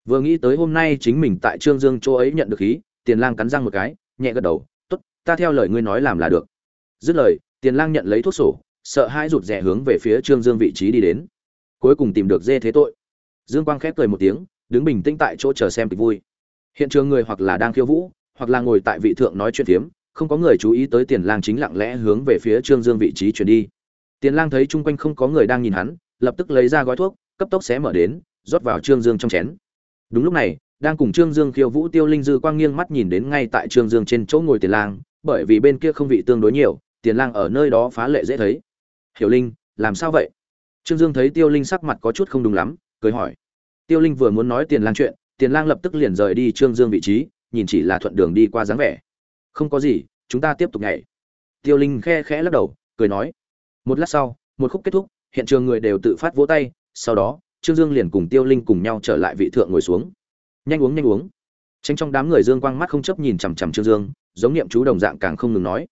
Vừa nghĩ tới hôm nay chính mình tại Trương Dương chỗ ấy nhận được khí, Tiền Lang cắn răng một cái, nhẹ gật đầu, "Tốt, ta theo lời ngươi nói làm là được." Dứt lời, Tiền Lang nhận lấy thuốc sổ, sợ hai rụt rè hướng về phía Trương Dương vị trí đi đến. Cuối cùng tìm được dê thế tội. Dương Quang khép cười một tiếng, đứng bình tĩnh tại chỗ chờ xem kịch vui. Hiện trường người hoặc là đang khiêu vũ, hoặc là ngồi tại vị thượng nói chuyện phiếm, không có người chú ý tới Tiền Lang chính lặng lẽ hướng về phía Trương Dương vị trí chuyển đi. Tiền Lang thấy chung quanh không có người đang nhìn hắn, lập tức lấy ra gói thuốc, cấp tốc xé mở đến, rót vào Trương Dương trong chén. Đúng lúc này, đang cùng Trương Dương khiêu vũ Tiêu Linh Dư quang nghiêng mắt nhìn đến ngay tại Trương Dương trên chỗ ngồi Tiền Lang, bởi vì bên kia không vị tương đối nhiều, Tiền Lang ở nơi đó phá lệ dễ thấy hiểu linh làm sao vậy trương dương thấy tiêu linh sắc mặt có chút không đúng lắm cười hỏi tiêu linh vừa muốn nói tiền lang chuyện tiền lang lập tức liền rời đi trương dương vị trí nhìn chỉ là thuận đường đi qua dáng vẻ. Không có gì, chúng ta tiếp tục nhảy. Tiêu linh khe khẽ lắc đầu, cười nói. Một lát sau, một khúc kết thúc, hiện trường người đều tự phát vỗ tay, sau đó, trương dương liền cùng tiêu linh cùng nhau trở lại vị thượng ngồi xuống. Nhanh uống nhanh uống. Tranh trong đám người dương quang mắt không chấp nhìn chằm chằm trương dương, giống niệm chú đồng dạng càng không ngừng nói.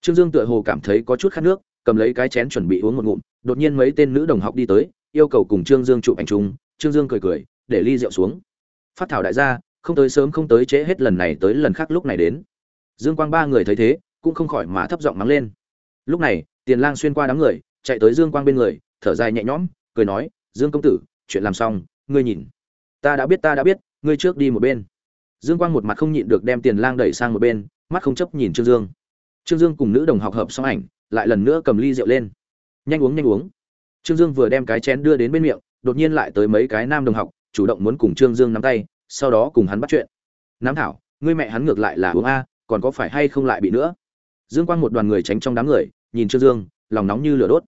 Trương dương tựa hồ cảm thấy có chút khát nước, cầm lấy cái chén chuẩn bị uống một ngụm, đột nhiên mấy tên nữ đồng học đi tới, yêu cầu cùng trương dương chụp ảnh chung. Trương dương cười cười, để ly rượu xuống. Phát thảo đại gia không tới sớm không tới trễ hết lần này tới lần khác lúc này đến. Dương quang ba người thấy thế, cũng không khỏi mà thấp giọng mắng lên. Lúc này, tiền lang xuyên qua đám người, chạy tới dương quang bên người, thở dài nhẹ nhõm, cười nói, dương công tử, chuyện làm xong, ngươi nhìn. Ta đã biết, ta đã biết, ngươi trước đi một bên. Dương quang một mặt không nhịn được đem tiền lang đẩy sang một bên, mắt không chấp nhìn trương dương. Trương dương cùng nữ đồng học hợp xong ảnh, lại lần nữa cầm ly rượu lên. Nhanh uống nhanh uống. Trương dương vừa đem cái chén đưa đến bên miệng, đột nhiên lại tới mấy cái nam đồng học, chủ động muốn cùng trương dương nắm tay sau đó cùng hắn bắt chuyện. Nam thảo, ngươi mẹ hắn ngược lại là uống a, còn có phải hay không lại bị nữa? Dương quang một đoàn người tránh trong đám người, nhìn trương dương, lòng nóng như lửa đốt.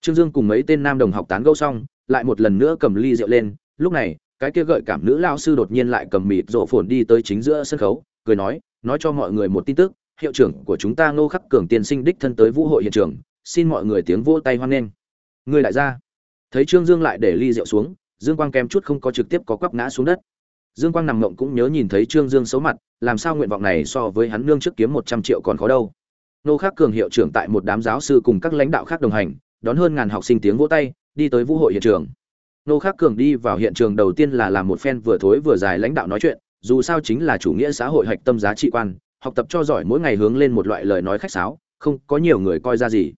Trương dương cùng mấy tên nam đồng học tán gẫu xong, lại một lần nữa cầm ly rượu lên. Lúc này, cái kia gợi cảm nữ lao sư đột nhiên lại cầm mịt rộ phồn đi tới chính giữa sân khấu, cười nói nói cho mọi người một tin tức, hiệu trưởng của chúng ta ngô khắc cường tiên sinh đích thân tới vũ hội hiện trường, xin mọi người tiếng vỗ tay hoan nghênh. Người lại ra. Thấy trương dương lại để ly rượu xuống, dương quang kém chút không có trực tiếp có quắp ngã xuống đất dương quang nằm ngậm cũng nhớ nhìn thấy trương dương xấu mặt, làm sao nguyện vọng này so với hắn nương trước kiếm một trăm triệu còn khó đâu. Ngô khắc cường hiệu trưởng tại một đám giáo sư cùng các lãnh đạo khác đồng hành, đón hơn ngàn học sinh tiếng vỗ tay, đi tới vũ hội hiện trường. Ngô khắc cường đi vào hiện trường đầu tiên là làm một phen vừa thối vừa dài lãnh đạo nói chuyện, dù sao chính là chủ nghĩa xã hội hạch tâm giá trị quan, học tập cho giỏi mỗi ngày hướng lên một loại lời nói khách sáo, không có nhiều người coi ra gì.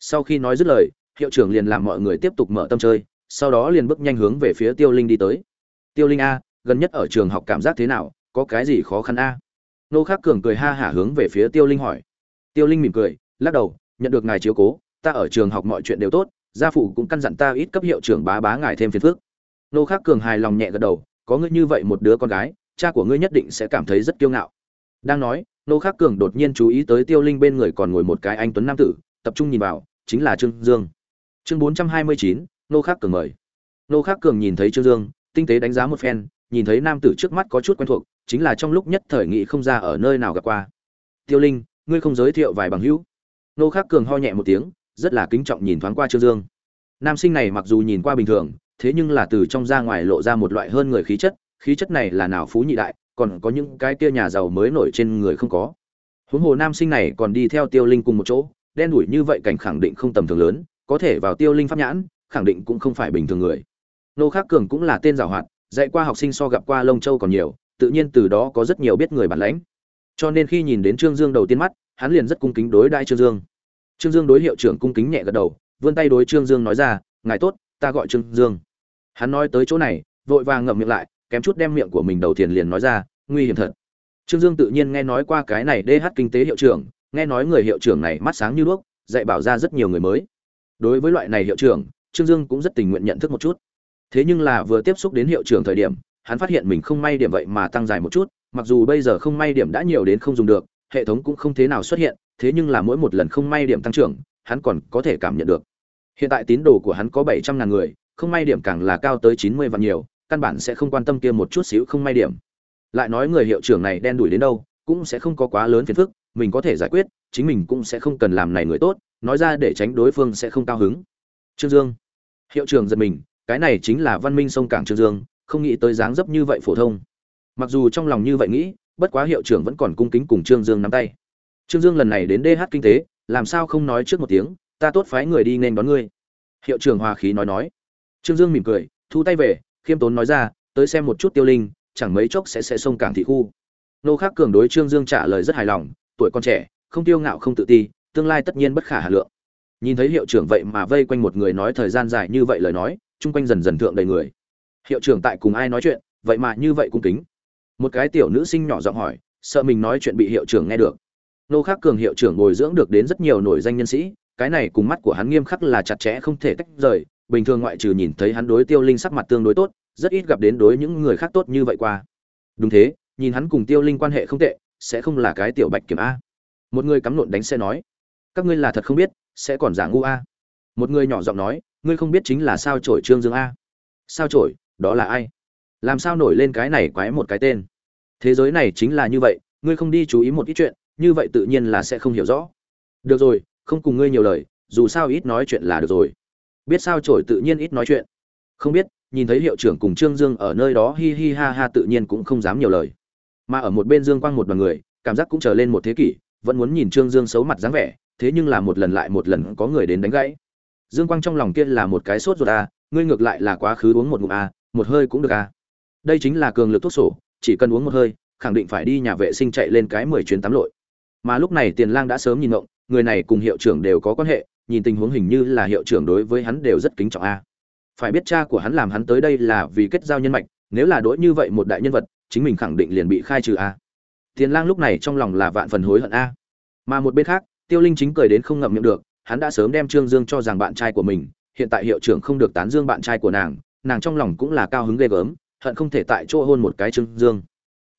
Sau khi nói dứt lời, hiệu trưởng liền làm mọi người tiếp tục mở tâm chơi, sau đó liền bước nhanh hướng về phía tiêu linh đi tới. Tiêu linh a gần nhất ở trường học cảm giác thế nào, có cái gì khó khăn a? Nô khắc cường cười ha hả hướng về phía tiêu linh hỏi. Tiêu linh mỉm cười, lắc đầu, nhận được ngài chiếu cố, ta ở trường học mọi chuyện đều tốt, gia phụ cũng căn dặn ta ít cấp hiệu trưởng bá bá ngài thêm phiền phức. Nô khắc cường hài lòng nhẹ gật đầu, có ngươi như vậy một đứa con gái, cha của ngươi nhất định sẽ cảm thấy rất kiêu ngạo. Đang nói, nô khắc cường đột nhiên chú ý tới tiêu linh bên người còn ngồi một cái anh tuấn nam tử, tập trung nhìn vào, chính là trương dương. Chương bốn trăm hai mươi chín, nô khắc cường mời. Nô khắc cường nhìn thấy trương dương, tinh tế đánh giá một phen nhìn thấy nam tử trước mắt có chút quen thuộc, chính là trong lúc nhất thời nghị không ra ở nơi nào gặp qua. Tiêu linh, ngươi không giới thiệu vài bằng hữu? Nô khắc cường ho nhẹ một tiếng, rất là kính trọng nhìn thoáng qua trương dương. Nam sinh này mặc dù nhìn qua bình thường, thế nhưng là từ trong ra ngoài lộ ra một loại hơn người khí chất khí chất này là nào phú nhị đại, còn có những cái kia nhà giàu mới nổi trên người không có. Huống hồ nam sinh này còn đi theo tiêu linh cùng một chỗ, đen đủi như vậy cảnh khẳng định không tầm thường lớn, có thể vào tiêu linh pháp nhãn, khẳng định cũng không phải bình thường người. Nô khắc cường cũng là tên giàu hoạt dạy qua học sinh so gặp qua lông châu còn nhiều, tự nhiên từ đó có rất nhiều biết người bản lãnh. Cho nên khi nhìn đến trương dương đầu tiên mắt, hắn liền rất cung kính đối đại trương dương. Trương dương đối hiệu trưởng cung kính nhẹ gật đầu, vươn tay đối trương dương nói ra, ngài tốt, ta gọi trương dương. Hắn nói tới chỗ này, vội vàng ngậm miệng lại, kém chút đem miệng của mình đầu tiên liền nói ra, nguy hiểm thật. Trương dương tự nhiên nghe nói qua cái này dh kinh tế hiệu trưởng, nghe nói người hiệu trưởng này mắt sáng như đuốc, dạy bảo ra rất nhiều người mới. Đối với loại này hiệu trưởng, trương dương cũng rất tình nguyện nhận thức một chút thế nhưng là vừa tiếp xúc đến hiệu trưởng thời điểm, hắn phát hiện mình không may điểm vậy mà tăng dài một chút, mặc dù bây giờ không may điểm đã nhiều đến không dùng được, hệ thống cũng không thế nào xuất hiện, thế nhưng là mỗi một lần không may điểm tăng trưởng, hắn còn có thể cảm nhận được. Hiện tại tín đồ của hắn có bảy trăm ngàn người, không may điểm càng là cao tới chín mươi vạn nhiều, căn bản sẽ không quan tâm kia một chút xíu không may điểm. Lại nói người hiệu trưởng này đen đuổi đến đâu, cũng sẽ không có quá lớn phiền phức, mình có thể giải quyết, chính mình cũng sẽ không cần làm này người tốt, nói ra để tránh đối phương sẽ không cao hứng. Trương dương. Hiệu trưởng giật mình cái này chính là văn minh sông cảng trương dương, không nghĩ tới dáng dấp như vậy phổ thông. Mặc dù trong lòng như vậy nghĩ, bất quá hiệu trưởng vẫn còn cung kính cùng trương dương nắm tay. Trương dương lần này đến dh kinh tế, làm sao không nói trước một tiếng, ta tốt phái người đi nên đón ngươi. Hiệu trưởng hòa khí nói nói. Trương dương mỉm cười, thu tay về, khiêm tốn nói ra, tới xem một chút tiêu linh, chẳng mấy chốc sẽ sẽ sông cảng thị khu. Nô khắc cường đối trương dương trả lời rất hài lòng, tuổi con trẻ, không tiêu ngạo không tự ti, tương lai tất nhiên bất khả hà lượng. Nhìn thấy hiệu trưởng vậy mà vây quanh một người nói thời gian dài như vậy lời nói chung quanh dần dần thượng đầy người. Hiệu trưởng tại cùng ai nói chuyện, vậy mà như vậy cung kính. Một cái tiểu nữ sinh nhỏ giọng hỏi, sợ mình nói chuyện bị hiệu trưởng nghe được. Nô khắc cường hiệu trưởng bồi dưỡng được đến rất nhiều nổi danh nhân sĩ, cái này cùng mắt của hắn nghiêm khắc là chặt chẽ không thể tách rời, bình thường ngoại trừ nhìn thấy hắn đối tiêu linh sắc mặt tương đối tốt, rất ít gặp đến đối những người khác tốt như vậy qua. Đúng thế, nhìn hắn cùng tiêu linh quan hệ không tệ, sẽ không là cái tiểu bạch kiểm a. Một người cắm nộn đánh xe nói, các ngươi là thật không biết, sẽ còn giả ngu a. Một người nhỏ giọng nói ngươi không biết chính là sao trổi trương dương a. Sao trổi đó là ai? Làm sao nổi lên cái này quái một cái tên? Thế giới này chính là như vậy, ngươi không đi chú ý một ít chuyện, như vậy tự nhiên là sẽ không hiểu rõ. Được rồi, không cùng ngươi nhiều lời, dù sao ít nói chuyện là được rồi. Biết sao trổi tự nhiên ít nói chuyện. Không biết, nhìn thấy hiệu trưởng cùng trương dương ở nơi đó hi hi ha ha tự nhiên cũng không dám nhiều lời. Mà ở một bên dương quang một đoàn người, cảm giác cũng trở lên một thế kỷ, vẫn muốn nhìn trương dương xấu mặt dáng vẻ, thế nhưng là một lần lại một lần có người đến đánh gãy dương quang trong lòng kia là một cái sốt ruột a ngươi ngược lại là quá khứ uống một ngụm a một hơi cũng được a đây chính là cường lực thuốc sổ, chỉ cần uống một hơi, khẳng định phải đi nhà vệ sinh chạy lên cái mười chuyến tắm lội. Mà lúc này tiền lang đã sớm nhìn ngộng, người này cùng hiệu trưởng đều có quan hệ, nhìn tình huống hình như là hiệu trưởng đối với hắn đều rất kính trọng a phải biết cha của hắn làm hắn tới đây là vì kết giao nhân mạch, nếu là đỗi như vậy một đại nhân vật, chính mình khẳng định liền bị khai trừ a tiền lang lúc này trong lòng là vạn phần hối hận a mà một bên khác, tiêu linh chính cười đến không ngậm miệng được hắn đã sớm đem trương dương cho rằng bạn trai của mình, hiện tại hiệu trưởng không được tán dương bạn trai của nàng nàng trong lòng cũng là cao hứng ghê gớm, hận không thể tại chỗ hôn một cái trương dương.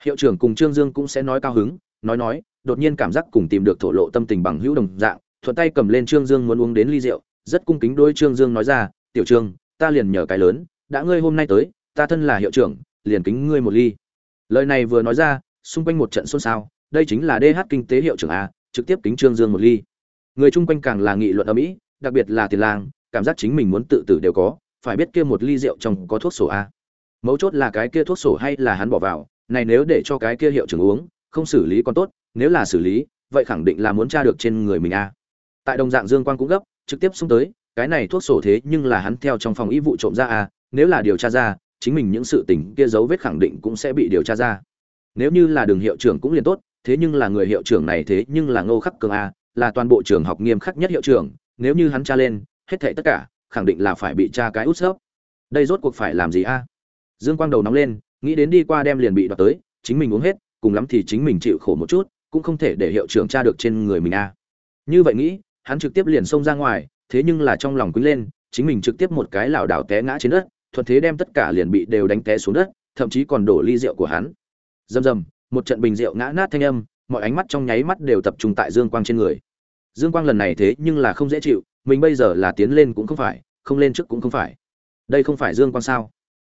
Hiệu trưởng cùng trương dương cũng sẽ nói cao hứng, nói nói, đột nhiên cảm giác cùng tìm được thổ lộ tâm tình bằng hữu đồng dạng, thuận tay cầm lên trương dương muốn uống đến ly rượu, rất cung kính đôi trương dương nói ra, tiểu trương, ta liền nhờ cái lớn, đã ngươi hôm nay tới, ta thân là hiệu trưởng, liền kính ngươi một ly. Lời này vừa nói ra, xung quanh một trận xôn xao, đây chính là dh kinh tế hiệu trưởng a, trực tiếp kính trương dương một ly người chung quanh càng là nghị luận ở mỹ đặc biệt là tiền lang, cảm giác chính mình muốn tự tử đều có, phải biết kia một ly rượu trong có thuốc sổ a. Mấu chốt là cái kia thuốc sổ hay là hắn bỏ vào, này nếu để cho cái kia hiệu trưởng uống, không xử lý còn tốt, nếu là xử lý, vậy khẳng định là muốn tra được trên người mình a. Tại đồng dạng dương quang cũng gấp, trực tiếp xung tới, cái này thuốc sổ thế nhưng là hắn theo trong phòng y vụ trộm ra a, nếu là điều tra ra, chính mình những sự tình kia dấu vết khẳng định cũng sẽ bị điều tra ra. Nếu như là đường hiệu trưởng cũng liền tốt, thế nhưng là người hiệu trưởng này thế nhưng là ngô khắc cường a là toàn bộ trường học nghiêm khắc nhất hiệu trưởng, nếu như hắn tra lên, hết thảy tất cả, khẳng định là phải bị tra cái út sấp đây rốt cuộc phải làm gì a? Dương quang đầu nóng lên, nghĩ đến đi qua đem liền bị đoạt tới, chính mình uống hết, cùng lắm thì chính mình chịu khổ một chút, cũng không thể để hiệu trưởng tra được trên người mình a. Như vậy nghĩ, hắn trực tiếp liền xông ra ngoài, thế nhưng là trong lòng quýnh lên, chính mình trực tiếp một cái lảo đảo té ngã trên đất, thuận thế đem tất cả liền bị đều đánh té xuống đất, thậm chí còn đổ ly rượu của hắn. Rầm rầm, một trận bình rượu ngã nát thanh âm mọi ánh mắt trong nháy mắt đều tập trung tại dương quang trên người. Dương quang lần này thế nhưng là không dễ chịu, mình bây giờ là tiến lên cũng không phải, không lên trước cũng không phải. Đây không phải dương quang sao?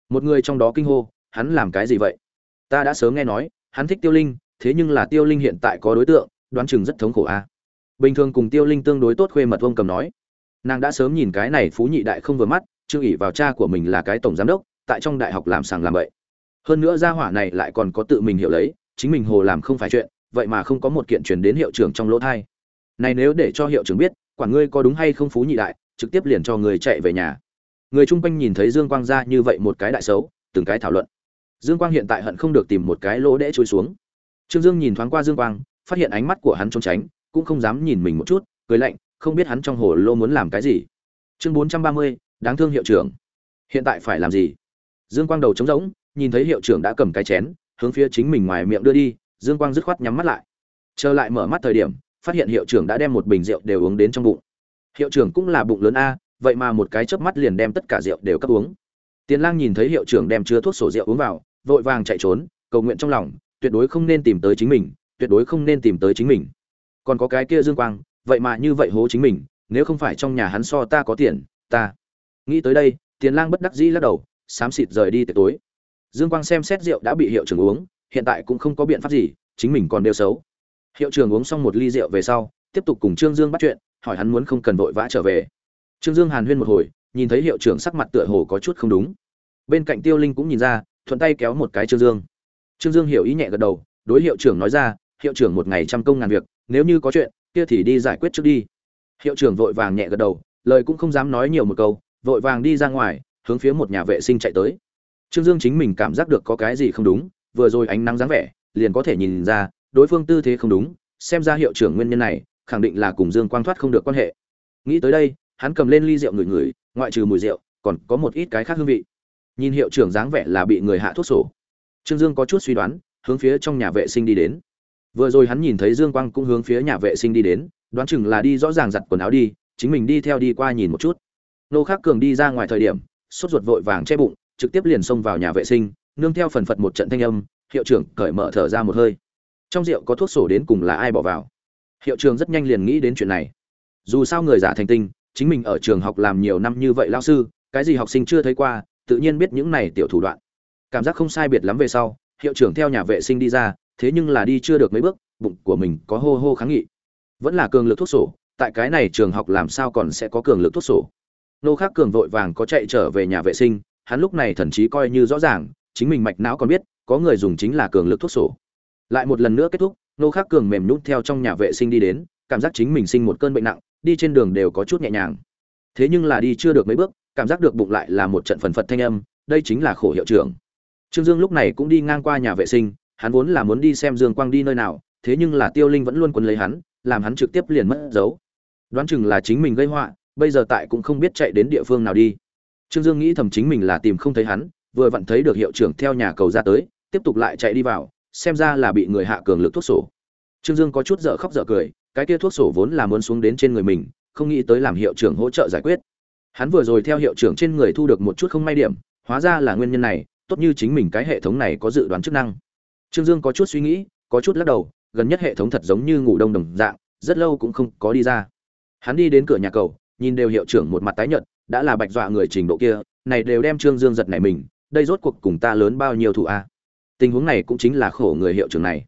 Một người trong đó kinh hô, hắn làm cái gì vậy? Ta đã sớm nghe nói, hắn thích tiêu linh, thế nhưng là tiêu linh hiện tại có đối tượng, đoán chừng rất thống khổ a. Bình thường cùng tiêu linh tương đối tốt khuê mật vông cầm nói. Nàng đã sớm nhìn cái này phú nhị đại không vừa mắt chưa ỉ vào cha của mình là cái tổng giám đốc, tại trong đại học làm sàng làm vậy hơn nữa gia hỏa này lại còn có tự mình hiểu lấy, chính mình hồ làm không phải chuyện vậy mà không có một kiện truyền đến hiệu trưởng trong lỗ thai. Này nếu để cho hiệu trưởng biết, quản ngươi có đúng hay không phú nhị đại, trực tiếp liền cho người chạy về nhà. Người chung quanh nhìn thấy dương quang ra như vậy một cái đại xấu, từng cái thảo luận. Dương quang hiện tại hận không được tìm một cái lỗ đẽ trôi xuống. Trương dương nhìn thoáng qua dương quang, phát hiện ánh mắt của hắn trốn tránh, cũng không dám nhìn mình một chút, cười lạnh, không biết hắn trong hồ lô muốn làm cái gì. Chương bốn trăm ba mươi, đáng thương hiệu trưởng. Hiện tại phải làm gì? Dương quang đầu trống rỗng, nhìn thấy hiệu trưởng đã cầm cái chén, hướng phía chính mình ngoài miệng đưa đi dương quang dứt khoát nhắm mắt lại. Trở lại mở mắt thời điểm, phát hiện hiệu trưởng đã đem một bình rượu đều uống đến trong bụng. Hiệu trưởng cũng là bụng lớn a, vậy mà một cái chớp mắt liền đem tất cả rượu đều cấp uống. Tiền lang nhìn thấy hiệu trưởng đem chứa thuốc sổ rượu uống vào, vội vàng chạy trốn, cầu nguyện trong lòng, tuyệt đối không nên tìm tới chính mình, tuyệt đối không nên tìm tới chính mình. Còn có cái kia dương quang, vậy mà như vậy hố chính mình, nếu không phải trong nhà hắn so ta có tiền, ta. Nghĩ tới đây, tiền lang bất đắc dĩ lắc đầu, xám xịt rời đi từ tối. Dương quang xem xét rượu đã bị hiệu trưởng uống hiện tại cũng không có biện pháp gì, chính mình còn đều xấu. Hiệu trưởng uống xong một ly rượu về sau, tiếp tục cùng trương dương bắt chuyện, hỏi hắn muốn không cần vội vã trở về. Trương dương hàn huyên một hồi, nhìn thấy hiệu trưởng sắc mặt tựa hồ có chút không đúng. Bên cạnh tiêu linh cũng nhìn ra, thuận tay kéo một cái trương dương. Trương dương hiểu ý nhẹ gật đầu, đối hiệu trưởng nói ra, hiệu trưởng một ngày trăm công ngàn việc, nếu như có chuyện, kia thì đi giải quyết trước đi. Hiệu trưởng vội vàng nhẹ gật đầu, lời cũng không dám nói nhiều một câu, vội vàng đi ra ngoài, hướng phía một nhà vệ sinh chạy tới. Trương dương chính mình cảm giác được có cái gì không đúng vừa rồi ánh nắng dáng vẻ, liền có thể nhìn ra, đối phương tư thế không đúng, xem ra hiệu trưởng nguyên nhân này, khẳng định là cùng dương quang thoát không được quan hệ. Nghĩ tới đây, hắn cầm lên ly rượu ngửi ngửi, ngoại trừ mùi rượu, còn có một ít cái khác hương vị. Nhìn hiệu trưởng dáng vẻ là bị người hạ thuốc sổ. Trương dương có chút suy đoán, hướng phía trong nhà vệ sinh đi đến. Vừa rồi hắn nhìn thấy dương quang cũng hướng phía nhà vệ sinh đi đến, đoán chừng là đi rõ ràng giặt quần áo đi, chính mình đi theo đi qua nhìn một chút. Nô khắc cường đi ra ngoài thời điểm, sốt ruột vội vàng che bụng, trực tiếp liền xông vào nhà vệ sinh nương theo phần phật một trận thanh âm, hiệu trưởng cởi mở thở ra một hơi. Trong rượu có thuốc sổ đến cùng là ai bỏ vào? Hiệu trưởng rất nhanh liền nghĩ đến chuyện này. Dù sao người giả thành tinh, chính mình ở trường học làm nhiều năm như vậy lao sư, cái gì học sinh chưa thấy qua, tự nhiên biết những này tiểu thủ đoạn. Cảm giác không sai biệt lắm về sau, hiệu trưởng theo nhà vệ sinh đi ra, thế nhưng là đi chưa được mấy bước, bụng của mình có hô hô kháng nghị. Vẫn là cường lực thuốc sổ, tại cái này trường học làm sao còn sẽ có cường lực thuốc sổ? Nô khác cường vội vàng có chạy trở về nhà vệ sinh, hắn lúc này thần chí coi như rõ ràng chính mình mạch não còn biết, có người dùng chính là cường lực thuốc sổ. Lại một lần nữa kết thúc, nô khắc cường mềm nhún theo trong nhà vệ sinh đi đến, cảm giác chính mình sinh một cơn bệnh nặng, đi trên đường đều có chút nhẹ nhàng. Thế nhưng là đi chưa được mấy bước, cảm giác được bụng lại là một trận phần phật thanh âm, đây chính là khổ hiệu trưởng. Trương dương lúc này cũng đi ngang qua nhà vệ sinh, hắn vốn là muốn đi xem dương quang đi nơi nào, thế nhưng là tiêu linh vẫn luôn quấn lấy hắn, làm hắn trực tiếp liền mất dấu. Đoán chừng là chính mình gây họa, bây giờ tại cũng không biết chạy đến địa phương nào đi. Trương dương nghĩ thầm chính mình là tìm không thấy hắn vừa vặn thấy được hiệu trưởng theo nhà cầu ra tới, tiếp tục lại chạy đi vào, xem ra là bị người hạ cường lực thuốc sổ. Trương dương có chút dở khóc dở cười, cái kia thuốc sổ vốn là muốn xuống đến trên người mình, không nghĩ tới làm hiệu trưởng hỗ trợ giải quyết. Hắn vừa rồi theo hiệu trưởng trên người thu được một chút không may điểm, hóa ra là nguyên nhân này, tốt như chính mình cái hệ thống này có dự đoán chức năng. Trương dương có chút suy nghĩ, có chút lắc đầu, gần nhất hệ thống thật giống như ngủ đông đồng dạng, rất lâu cũng không có đi ra. Hắn đi đến cửa nhà cầu, nhìn đều hiệu trưởng một mặt tái nhợt, đã là bạch dọa người trình độ kia, này đều đem trương dương giật này mình đây rốt cuộc cùng ta lớn bao nhiêu thủ a? Tình huống này cũng chính là khổ người hiệu trưởng này.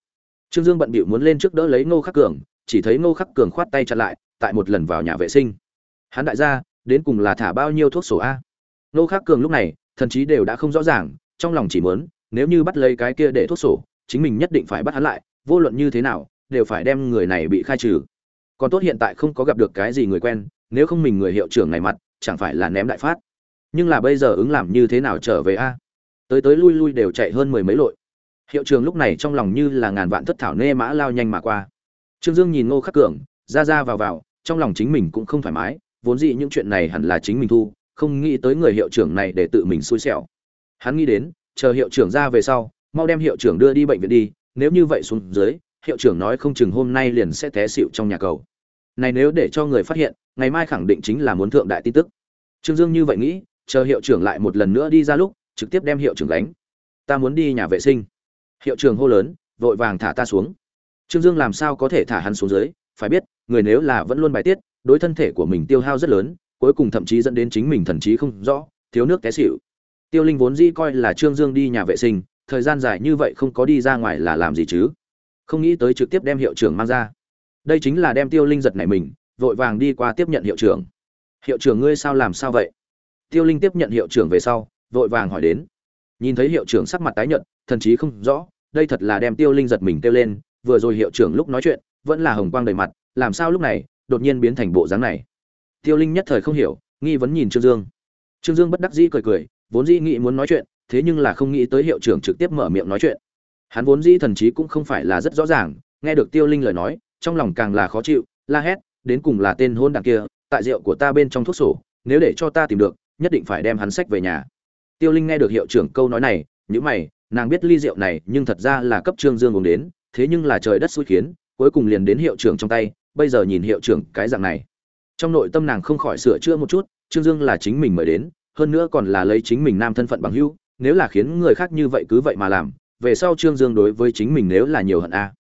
Trương dương bận bịu muốn lên trước đỡ lấy ngô khắc cường, chỉ thấy ngô khắc cường khoát tay chặn lại, tại một lần vào nhà vệ sinh. Hắn đại gia, đến cùng là thả bao nhiêu thuốc sổ a? Ngô khắc cường lúc này, thần chí đều đã không rõ ràng, trong lòng chỉ muốn, nếu như bắt lấy cái kia để thuốc sổ, chính mình nhất định phải bắt hắn lại, vô luận như thế nào, đều phải đem người này bị khai trừ. Còn tốt hiện tại không có gặp được cái gì người quen, nếu không mình người hiệu trưởng này mặt, chẳng phải là ném đại phát nhưng là bây giờ ứng làm như thế nào trở về a? Tới tới lui lui đều chạy hơn mười mấy lội. Hiệu trưởng lúc này trong lòng như là ngàn vạn thất thảo nê mã lao nhanh mà qua. Trương dương nhìn ngô khắc cường, ra ra vào vào, trong lòng chính mình cũng không thoải mái, vốn dĩ những chuyện này hẳn là chính mình thu, không nghĩ tới người hiệu trưởng này để tự mình xui xẻo. Hắn nghĩ đến, chờ hiệu trưởng ra về sau, mau đem hiệu trưởng đưa đi bệnh viện đi, nếu như vậy xuống dưới, hiệu trưởng nói không chừng hôm nay liền sẽ té xịu trong nhà cầu. Này nếu để cho người phát hiện, ngày mai khẳng định chính là muốn thượng đại tin tức. Trương dương như vậy nghĩ chờ hiệu trưởng lại một lần nữa đi ra lúc, trực tiếp đem hiệu trưởng đánh ta muốn đi nhà vệ sinh. Hiệu trưởng hô lớn, vội vàng thả ta xuống. Trương dương làm sao có thể thả hắn xuống dưới? Phải biết, người nếu là vẫn luôn bài tiết, đối thân thể của mình tiêu hao rất lớn, cuối cùng thậm chí dẫn đến chính mình thần trí không rõ, thiếu nước té xịu tiêu linh vốn dĩ coi là trương dương đi nhà vệ sinh, thời gian dài như vậy không có đi ra ngoài là làm gì chứ? Không nghĩ tới trực tiếp đem hiệu trưởng mang ra. Đây chính là đem tiêu linh giật này mình, vội vàng đi qua tiếp nhận hiệu trưởng. Hiệu trưởng ngươi sao làm sao vậy? Tiêu linh tiếp nhận hiệu trưởng về sau, vội vàng hỏi đến. Nhìn thấy hiệu trưởng sắc mặt tái nhợt, thần chí không rõ, đây thật là đem tiêu linh giật mình kêu lên, vừa rồi hiệu trưởng lúc nói chuyện, vẫn là hồng quang đầy mặt, làm sao lúc này, đột nhiên biến thành bộ dáng này? Tiêu linh nhất thời không hiểu, nghi vấn nhìn trương dương. Trương dương bất đắc dĩ cười cười, vốn dĩ nghĩ muốn nói chuyện, thế nhưng là không nghĩ tới hiệu trưởng trực tiếp mở miệng nói chuyện. Hắn vốn dĩ thần trí cũng không phải là rất rõ ràng, nghe được tiêu linh lời nói, trong lòng càng là khó chịu, la hét, đến cùng là tên hôn đảng kia, tại rượu của ta bên trong thuốc sổ nếu để cho ta tìm được, nhất định phải đem hắn sách về nhà. Tiêu linh nghe được hiệu trưởng câu nói này nhữ mày, nàng biết ly rượu này nhưng thật ra là cấp trương dương uống đến, thế nhưng là trời đất xui khiến, cuối cùng liền đến hiệu trưởng trong tay, bây giờ nhìn hiệu trưởng cái dạng này. Trong nội tâm nàng không khỏi sửa chữa một chút, trương dương là chính mình mời đến, hơn nữa còn là lấy chính mình nam thân phận bằng hữu, nếu là khiến người khác như vậy cứ vậy mà làm, về sau trương dương đối với chính mình nếu là nhiều hận a.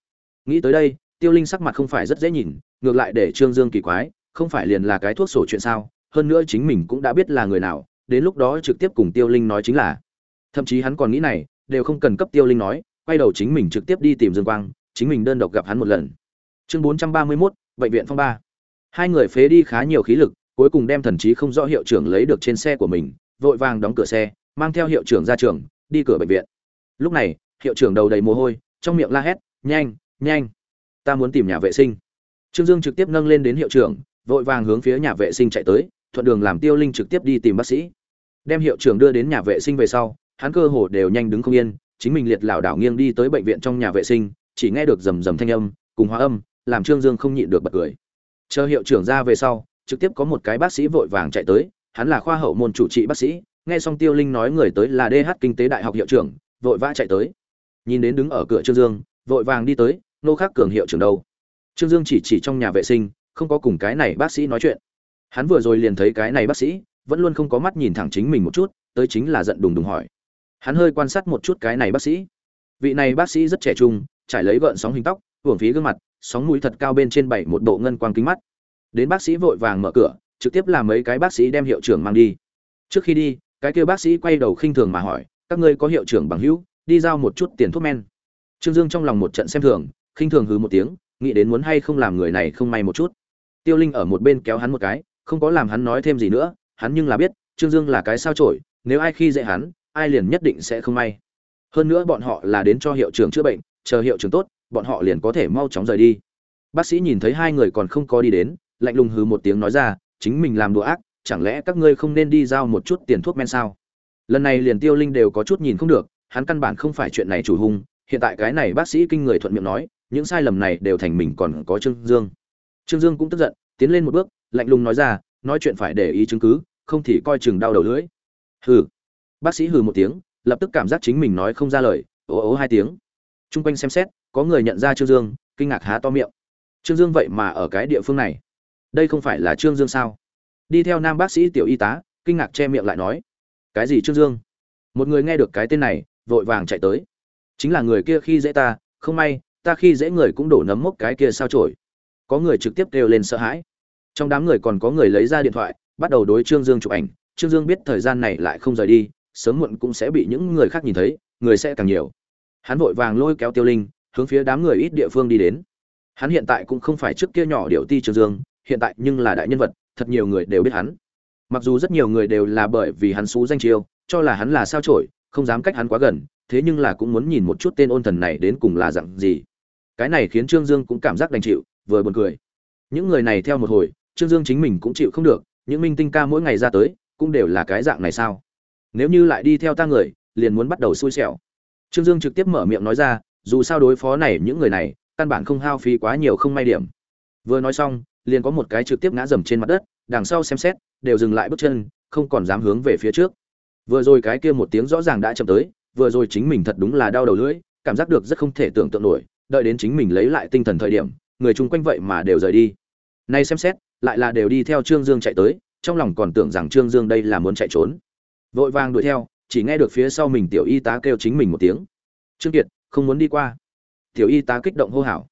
Nghĩ tới đây, tiêu linh sắc mặt không phải rất dễ nhìn, ngược lại để trương dương kỳ quái, không phải liền là cái thuốc sổ chuyện sao hơn nữa chính mình cũng đã biết là người nào đến lúc đó trực tiếp cùng tiêu linh nói chính là. Thậm chí hắn còn nghĩ này đều không cần cấp tiêu linh nói quay đầu chính mình trực tiếp đi tìm dương quang chính mình đơn độc gặp hắn một lần. Chương bốn trăm ba mươi 431, bệnh viện phong ba. Hai người phế đi khá nhiều khí lực cuối cùng đem thần trí không rõ hiệu trưởng lấy được trên xe của mình vội vàng đóng cửa xe mang theo hiệu trưởng ra trường đi cửa bệnh viện. Lúc này hiệu trưởng đầu đầy mồ hôi trong miệng la hét nhanh nhanh ta muốn tìm nhà vệ sinh. Trương dương trực tiếp nâng lên đến hiệu trưởng vội vàng hướng phía nhà vệ sinh chạy tới thuận đường làm tiêu linh trực tiếp đi tìm bác sĩ. Đem hiệu trưởng đưa đến nhà vệ sinh về sau, hắn cơ hồ đều nhanh đứng không yên, chính mình liệt lảo đảo nghiêng đi tới bệnh viện trong nhà vệ sinh, chỉ nghe được rầm rầm thanh âm, cùng hóa âm, làm trương dương không nhịn được bật cười. Chờ hiệu trưởng ra về sau, trực tiếp có một cái bác sĩ vội vàng chạy tới, hắn là khoa hậu môn chủ trị bác sĩ, nghe xong tiêu linh nói người tới là dh kinh tế đại học hiệu trưởng, vội vã chạy tới. Nhìn đến đứng ở cửa trương dương, vội vàng đi tới, nô khắc cường hiệu trưởng đâu. Trương dương chỉ chỉ trong nhà vệ sinh, không có cùng cái này bác sĩ nói chuyện hắn vừa rồi liền thấy cái này bác sĩ, vẫn luôn không có mắt nhìn thẳng chính mình một chút, tới chính là giận đùng đùng hỏi. Hắn hơi quan sát một chút cái này bác sĩ. Vị này bác sĩ rất trẻ trung, trải lấy gợn sóng hình tóc, hưởng phí gương mặt, sóng mũi thật cao bên trên bảy một bộ ngân quang kính mắt. Đến bác sĩ vội vàng mở cửa, trực tiếp làm mấy cái bác sĩ đem hiệu trưởng mang đi. Trước khi đi, cái kia bác sĩ quay đầu khinh thường mà hỏi, các ngươi có hiệu trưởng bằng hữu, đi giao một chút tiền thuốc men? Trương dương trong lòng một trận xem thường, khinh thường hứ một tiếng, nghĩ đến muốn hay không làm người này không may một chút. Tiêu linh ở một bên kéo hắn một cái không có làm hắn nói thêm gì nữa, hắn nhưng là biết, trương dương là cái sao trổi nếu ai khi dễ hắn, ai liền nhất định sẽ không may. Hơn nữa bọn họ là đến cho hiệu trưởng chữa bệnh, chờ hiệu trưởng tốt, bọn họ liền có thể mau chóng rời đi. Bác sĩ nhìn thấy hai người còn không có đi đến, lạnh lùng hừ một tiếng nói ra, chính mình làm đùa ác, chẳng lẽ các ngươi không nên đi giao một chút tiền thuốc men sao? Lần này liền tiêu linh đều có chút nhìn không được, hắn căn bản không phải chuyện này chủ hung, hiện tại cái này bác sĩ kinh người thuận miệng nói, những sai lầm này đều thành mình còn có trương dương. Trương dương cũng tức giận, tiến lên một bước lạnh lùng nói ra, nói chuyện phải để ý chứng cứ, không thì coi chừng đau đầu lưỡi. Hừ. Bác sĩ hừ một tiếng, lập tức cảm giác chính mình nói không ra lời, ố ố hai tiếng. T r u n g quanh xem xét, có người nhận ra trương dương, kinh ngạc há to miệng. Trương dương vậy mà ở cái địa phương này? Đây không phải là trương dương sao? Đi theo nam bác sĩ tiểu y tá, kinh ngạc che miệng lại nói. Cái gì trương dương? Một người nghe được cái tên này, vội vàng chạy tới. Chính là người kia khi dễ ta, không may, ta khi dễ người cũng đổ nấm mốc cái kia sao trổi có người trực tiếp kêu lên sợ hãi trong đám người còn có người lấy ra điện thoại, bắt đầu đối trương dương chụp ảnh. Trương dương biết thời gian này lại không rời đi, sớm muộn cũng sẽ bị những người khác nhìn thấy, người sẽ càng nhiều. Hắn vội vàng lôi kéo tiêu linh, hướng phía đám người ít địa phương đi đến. Hắn hiện tại cũng không phải trước kia nhỏ điệu ti trương dương, hiện tại nhưng là đại nhân vật, thật nhiều người đều biết hắn. Mặc dù rất nhiều người đều là bởi vì hắn xú danh chiêu, cho là hắn là sao trổi không dám cách hắn quá gần, thế nhưng là cũng muốn nhìn một chút tên ôn thần này đến cùng là dặn gì. Cái này khiến trương dương cũng cảm giác đành chịu, vừa buồn cười. Những người này theo một hồi trương dương chính mình cũng chịu không được, những minh tinh ca mỗi ngày ra tới, cũng đều là cái dạng này sao? Nếu như lại đi theo ta người, liền muốn bắt đầu xui xẻo. Trương dương trực tiếp mở miệng nói ra, dù sao đối phó này những người này, căn bản không hao phí quá nhiều không may điểm. Vừa nói xong, liền có một cái trực tiếp ngã dầm trên mặt đất, đằng sau xem xét, đều dừng lại bước chân, không còn dám hướng về phía trước. Vừa rồi cái kia một tiếng rõ ràng đã chậm tới, vừa rồi chính mình thật đúng là đau đầu lưỡi, cảm giác được rất không thể tưởng tượng nổi, đợi đến chính mình lấy lại tinh thần thời điểm, người chung quanh vậy mà đều rời đi. Nay xem xét lại là đều đi theo trương dương chạy tới, trong lòng còn tưởng rằng trương dương đây là muốn chạy trốn. Vội vàng đuổi theo, chỉ nghe được phía sau mình tiểu y tá kêu chính mình một tiếng. Trương kiệt, không muốn đi qua. Tiểu y tá kích động hô hào.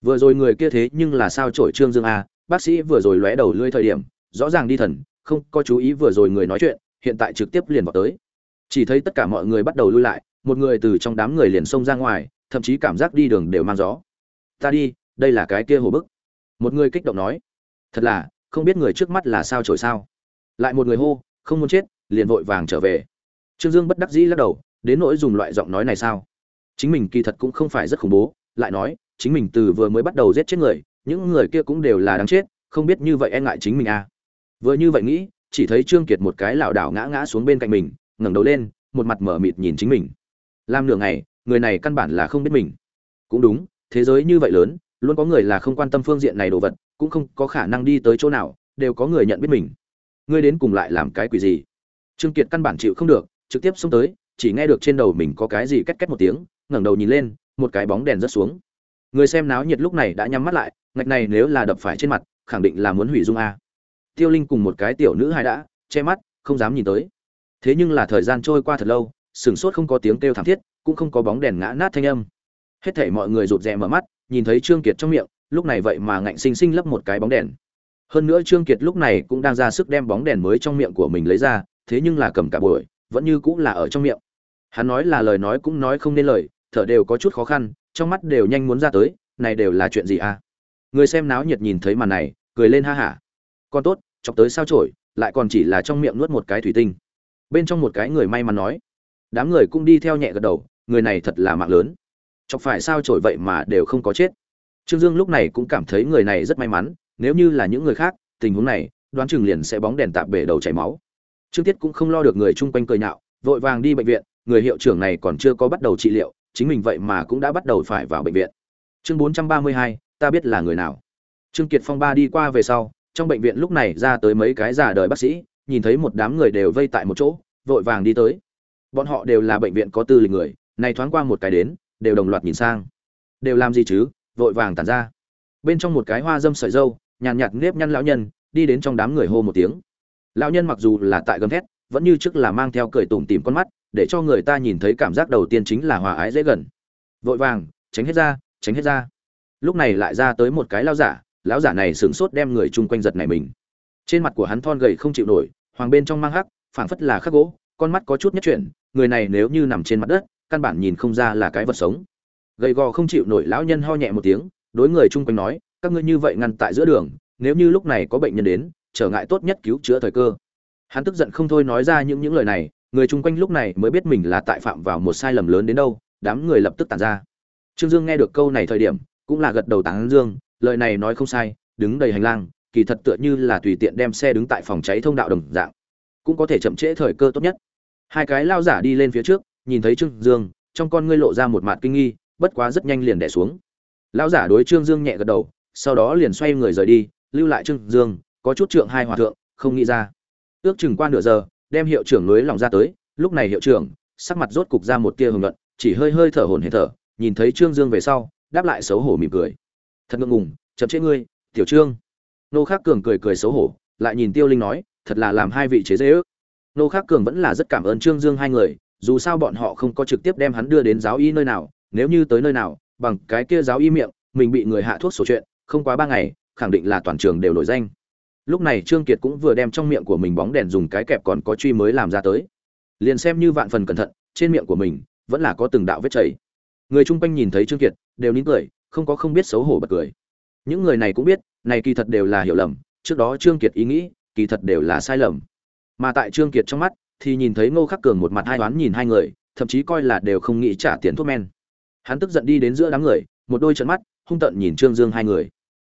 Vừa rồi người kia thế nhưng là sao trổi trương dương à? Bác sĩ vừa rồi lóe đầu lưỡi thời điểm, rõ ràng đi thần, không có chú ý vừa rồi người nói chuyện, hiện tại trực tiếp liền vào tới. Chỉ thấy tất cả mọi người bắt đầu lui lại, một người từ trong đám người liền xông ra ngoài, thậm chí cảm giác đi đường đều mang gió. Ta đi, đây là cái kia hồ bức. Một người kích động nói thật là, không biết người trước mắt là sao trổi sao. Lại một người hô, không muốn chết, liền vội vàng trở về. Trương dương bất đắc dĩ lắc đầu, đến nỗi dùng loại giọng nói này sao? Chính mình kỳ thật cũng không phải rất khủng bố, lại nói, chính mình từ vừa mới bắt đầu giết chết người, những người kia cũng đều là đáng chết, không biết như vậy e ngại chính mình à. Vừa như vậy nghĩ, chỉ thấy trương kiệt một cái lảo đảo ngã ngã xuống bên cạnh mình, ngẩng đầu lên, một mặt mở mịt nhìn chính mình. Làm nửa ngày, người này căn bản là không biết mình. Cũng đúng, thế giới như vậy lớn, luôn có người là không quan tâm phương diện này đồ vật cũng không có khả năng đi tới chỗ nào, đều có người nhận biết mình. Ngươi đến cùng lại làm cái quỷ gì? Trương kiệt căn bản chịu không được, trực tiếp xông tới, chỉ nghe được trên đầu mình có cái gì két két một tiếng, ngẩng đầu nhìn lên, một cái bóng đèn rớt xuống. Người xem náo nhiệt lúc này đã nhắm mắt lại, ngạch này nếu là đập phải trên mặt, khẳng định là muốn hủy dung a. Tiêu linh cùng một cái tiểu nữ hai đã, che mắt, không dám nhìn tới. Thế nhưng là thời gian trôi qua thật lâu sửng sốt không có tiếng kêu thảm thiết, cũng không có bóng đèn ngã nát thanh âm. Hết thảy mọi người rụt rè mở mắt, nhìn thấy trương kiệt trong miệng lúc này vậy mà ngạnh sinh sinh lấp một cái bóng đèn. Hơn nữa trương kiệt lúc này cũng đang ra sức đem bóng đèn mới trong miệng của mình lấy ra thế nhưng là cầm cả buổi vẫn như cũng là ở trong miệng. Hắn nói là lời nói cũng nói không nên lời thở đều có chút khó khăn trong mắt đều nhanh muốn ra tới này đều là chuyện gì à? Người xem náo nhiệt nhìn thấy màn này cười lên ha hả. Con tốt chọc tới sao chổi, lại còn chỉ là trong miệng nuốt một cái thủy tinh. Bên trong một cái người may mắn nói. Đám người cũng đi theo nhẹ gật đầu người này thật là mạng lớn. Chọc phải sao chổi vậy mà đều không có chết trương dương lúc này cũng cảm thấy người này rất may mắn, nếu như là những người khác, tình huống này, đoán chừng liền sẽ bóng đèn tạp bể đầu chảy máu. Trương tiết cũng không lo được người chung quanh cười nhạo, vội vàng đi bệnh viện, người hiệu trưởng này còn chưa có bắt đầu trị liệu, chính mình vậy mà cũng đã bắt đầu phải vào bệnh viện. Chương bốn trăm ba mươi hai, ta biết là người nào. Trương kiệt phong ba đi qua về sau, trong bệnh viện lúc này ra tới mấy cái già đời bác sĩ, nhìn thấy một đám người đều vây tại một chỗ, vội vàng đi tới. Bọn họ đều là bệnh viện có tư lịch người này thoáng qua một cái đến, đều đồng loạt nhìn sang. Đều làm gì chứ? Vội vàng tản ra. Bên trong một cái hoa dâm sợi dâu, nhàn nhạt nếp nhăn lão nhân, đi đến trong đám người hô một tiếng. Lão nhân mặc dù là tại gầm thét, vẫn như trước là mang theo cười tủm tỉm con mắt, để cho người ta nhìn thấy cảm giác đầu tiên chính là hòa ái dễ gần. Vội vàng, tránh hết ra, tránh hết ra. Lúc này lại ra tới một cái lão giả lão giả này sửng sốt đem người chung quanh giật này mình. Trên mặt của hắn thon gầy không chịu nổi, hoàng bên trong mang hắc, phảng phất là khắc gỗ, con mắt có chút nhất chuyển, người này nếu như nằm trên mặt đất, căn bản nhìn không ra là cái vật sống gầy gò không chịu nổi lão nhân ho nhẹ một tiếng, đối người chung quanh nói, các ngươi như vậy ngăn tại giữa đường, nếu như lúc này có bệnh nhân đến, trở ngại tốt nhất cứu chữa thời cơ. Hắn tức giận không thôi nói ra những những lời này, người chung quanh lúc này mới biết mình là tại phạm vào một sai lầm lớn đến đâu, đám người lập tức tản ra. Trương dương nghe được câu này thời điểm, cũng là gật đầu tán dương, lời này nói không sai, đứng đầy hành lang, kỳ thật tựa như là tùy tiện đem xe đứng tại phòng cháy thông đạo đồng dạng, cũng có thể chậm trễ thời cơ tốt nhất. Hai cái lao giả đi lên phía trước, nhìn thấy trương dương, trong con ngươi lộ ra một mạt kinh nghi bất quá rất nhanh liền đẻ xuống. Lão giả đối trương dương nhẹ gật đầu, sau đó liền xoay người rời đi, lưu lại trương dương, có chút trượng hai hòa thượng, không nghĩ ra. Ước chừng qua nửa giờ, đem hiệu trưởng nối lòng ra tới, lúc này hiệu trưởng, sắc mặt rốt cục ra một tia hưởng luận chỉ hơi hơi thở hổn hển thở, nhìn thấy trương dương về sau, đáp lại xấu hổ mỉm cười. Thật ngượng ngùng, chậm chế ngươi, tiểu trương. Nô khắc cường cười cười xấu hổ, lại nhìn tiêu linh nói, thật là làm hai vị chế dễ ước. Nô khắc cường vẫn là rất cảm ơn trương dương hai người, dù sao bọn họ không có trực tiếp đem hắn đưa đến giáo y nơi nào nếu như tới nơi nào, bằng cái kia giáo y miệng, mình bị người hạ thuốc sổ chuyện, không quá ba ngày, khẳng định là toàn trường đều nổi danh. Lúc này trương kiệt cũng vừa đem trong miệng của mình bóng đèn dùng cái kẹp còn có truy mới làm ra tới. Liền xem như vạn phần cẩn thận, trên miệng của mình, vẫn là có từng đạo vết chảy. Người chung quanh nhìn thấy trương kiệt, đều nín cười, không có không biết xấu hổ bật cười. Những người này cũng biết, này kỳ thật đều là hiểu lầm, trước đó trương kiệt ý nghĩ, kỳ thật đều là sai lầm. Mà tại trương kiệt trong mắt, thì nhìn thấy ngô khắc cường một mặt hai toán nhìn hai người, thậm chí coi là đều không nghĩ trả tiền thuốc men hắn tức giận đi đến giữa đám người, một đôi trận mắt, hung tận nhìn trương dương hai người.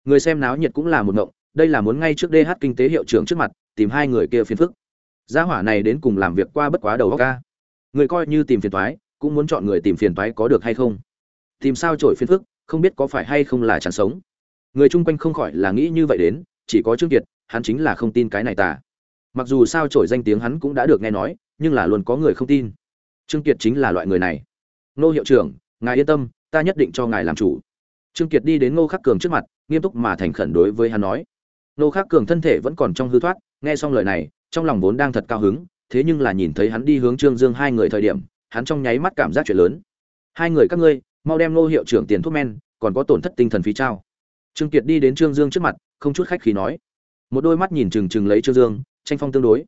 Người xem náo nhiệt cũng là một ngộng, đây là muốn ngay trước dh kinh tế hiệu trưởng trước mặt, tìm hai người kia phiền phức. Gia hỏa này đến cùng làm việc qua bất quá đầu óc ca. Người coi như tìm phiền toái, cũng muốn chọn người tìm phiền toái có được hay không? Tìm sao trổi phiền phức, không biết có phải hay không là chẳng sống. Người chung quanh không khỏi là nghĩ như vậy đến, chỉ có trương kiệt, hắn chính là không tin cái này tà. Mặc dù sao trổi danh tiếng hắn cũng đã được nghe nói, nhưng là luôn có người không tin. Trương kiệt chính là loại người này. Nô hiệu trưởng ngài yên tâm, ta nhất định cho ngài làm chủ. Trương kiệt đi đến ngô khắc cường trước mặt, nghiêm túc mà thành khẩn đối với hắn nói. Ngô khắc cường thân thể vẫn còn trong hư thoát, nghe xong lời này, trong lòng vốn đang thật cao hứng, thế nhưng là nhìn thấy hắn đi hướng trương dương hai người thời điểm, hắn trong nháy mắt cảm giác chuyện lớn. Hai người các ngươi, mau đem ngô hiệu trưởng tiền thuốc men, còn có tổn thất tinh thần phí trao. Trương kiệt đi đến trương dương trước mặt, không chút khách khí nói. Một đôi mắt nhìn chừng chừng lấy trương dương, tranh phong tương đối.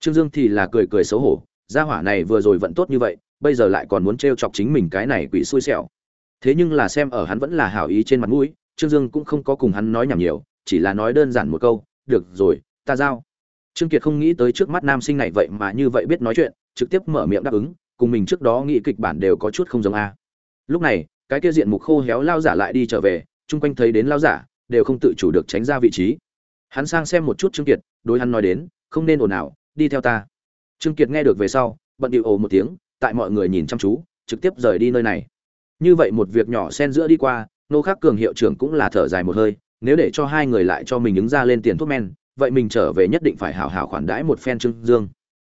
Trương dương thì là cười cười xấu hổ, gia hỏa này vừa rồi vẫn tốt như vậy bây giờ lại còn muốn t chọc chính mình cái này quỷ xui xẻo. Thế nhưng là xem ở hắn vẫn là hảo ý trên mặt mũi, trương dương cũng không có cùng hắn nói nhảm nhiều, chỉ là nói đơn giản một câu, được rồi, ta giao. Trương kiệt không nghĩ tới trước mắt nam sinh này vậy mà như vậy biết nói chuyện, trực tiếp mở miệng đáp ứng, cùng mình trước đó nghĩ kịch bản đều có chút không giống a. Lúc này, cái kia diện mục khô héo lao giả lại đi trở về, chung quanh thấy đến lao giả, đều không tự chủ được tránh ra vị trí. Hắn sang xem một chút trương kiệt, đối hắn nói đến, không nên ồn ào, đi theo ta. Trương kiệt nghe được về sau, bận điệu ồ một tiếng tại mọi người nhìn chăm chú, trực tiếp rời đi nơi này. Như vậy một việc nhỏ xen giữa đi qua, nô khắc cường hiệu trưởng cũng là thở dài một hơi, nếu để cho hai người lại cho mình ứng ra lên tiền thuốc men, vậy mình trở về nhất định phải hào hào khoản đãi một phen trương dương.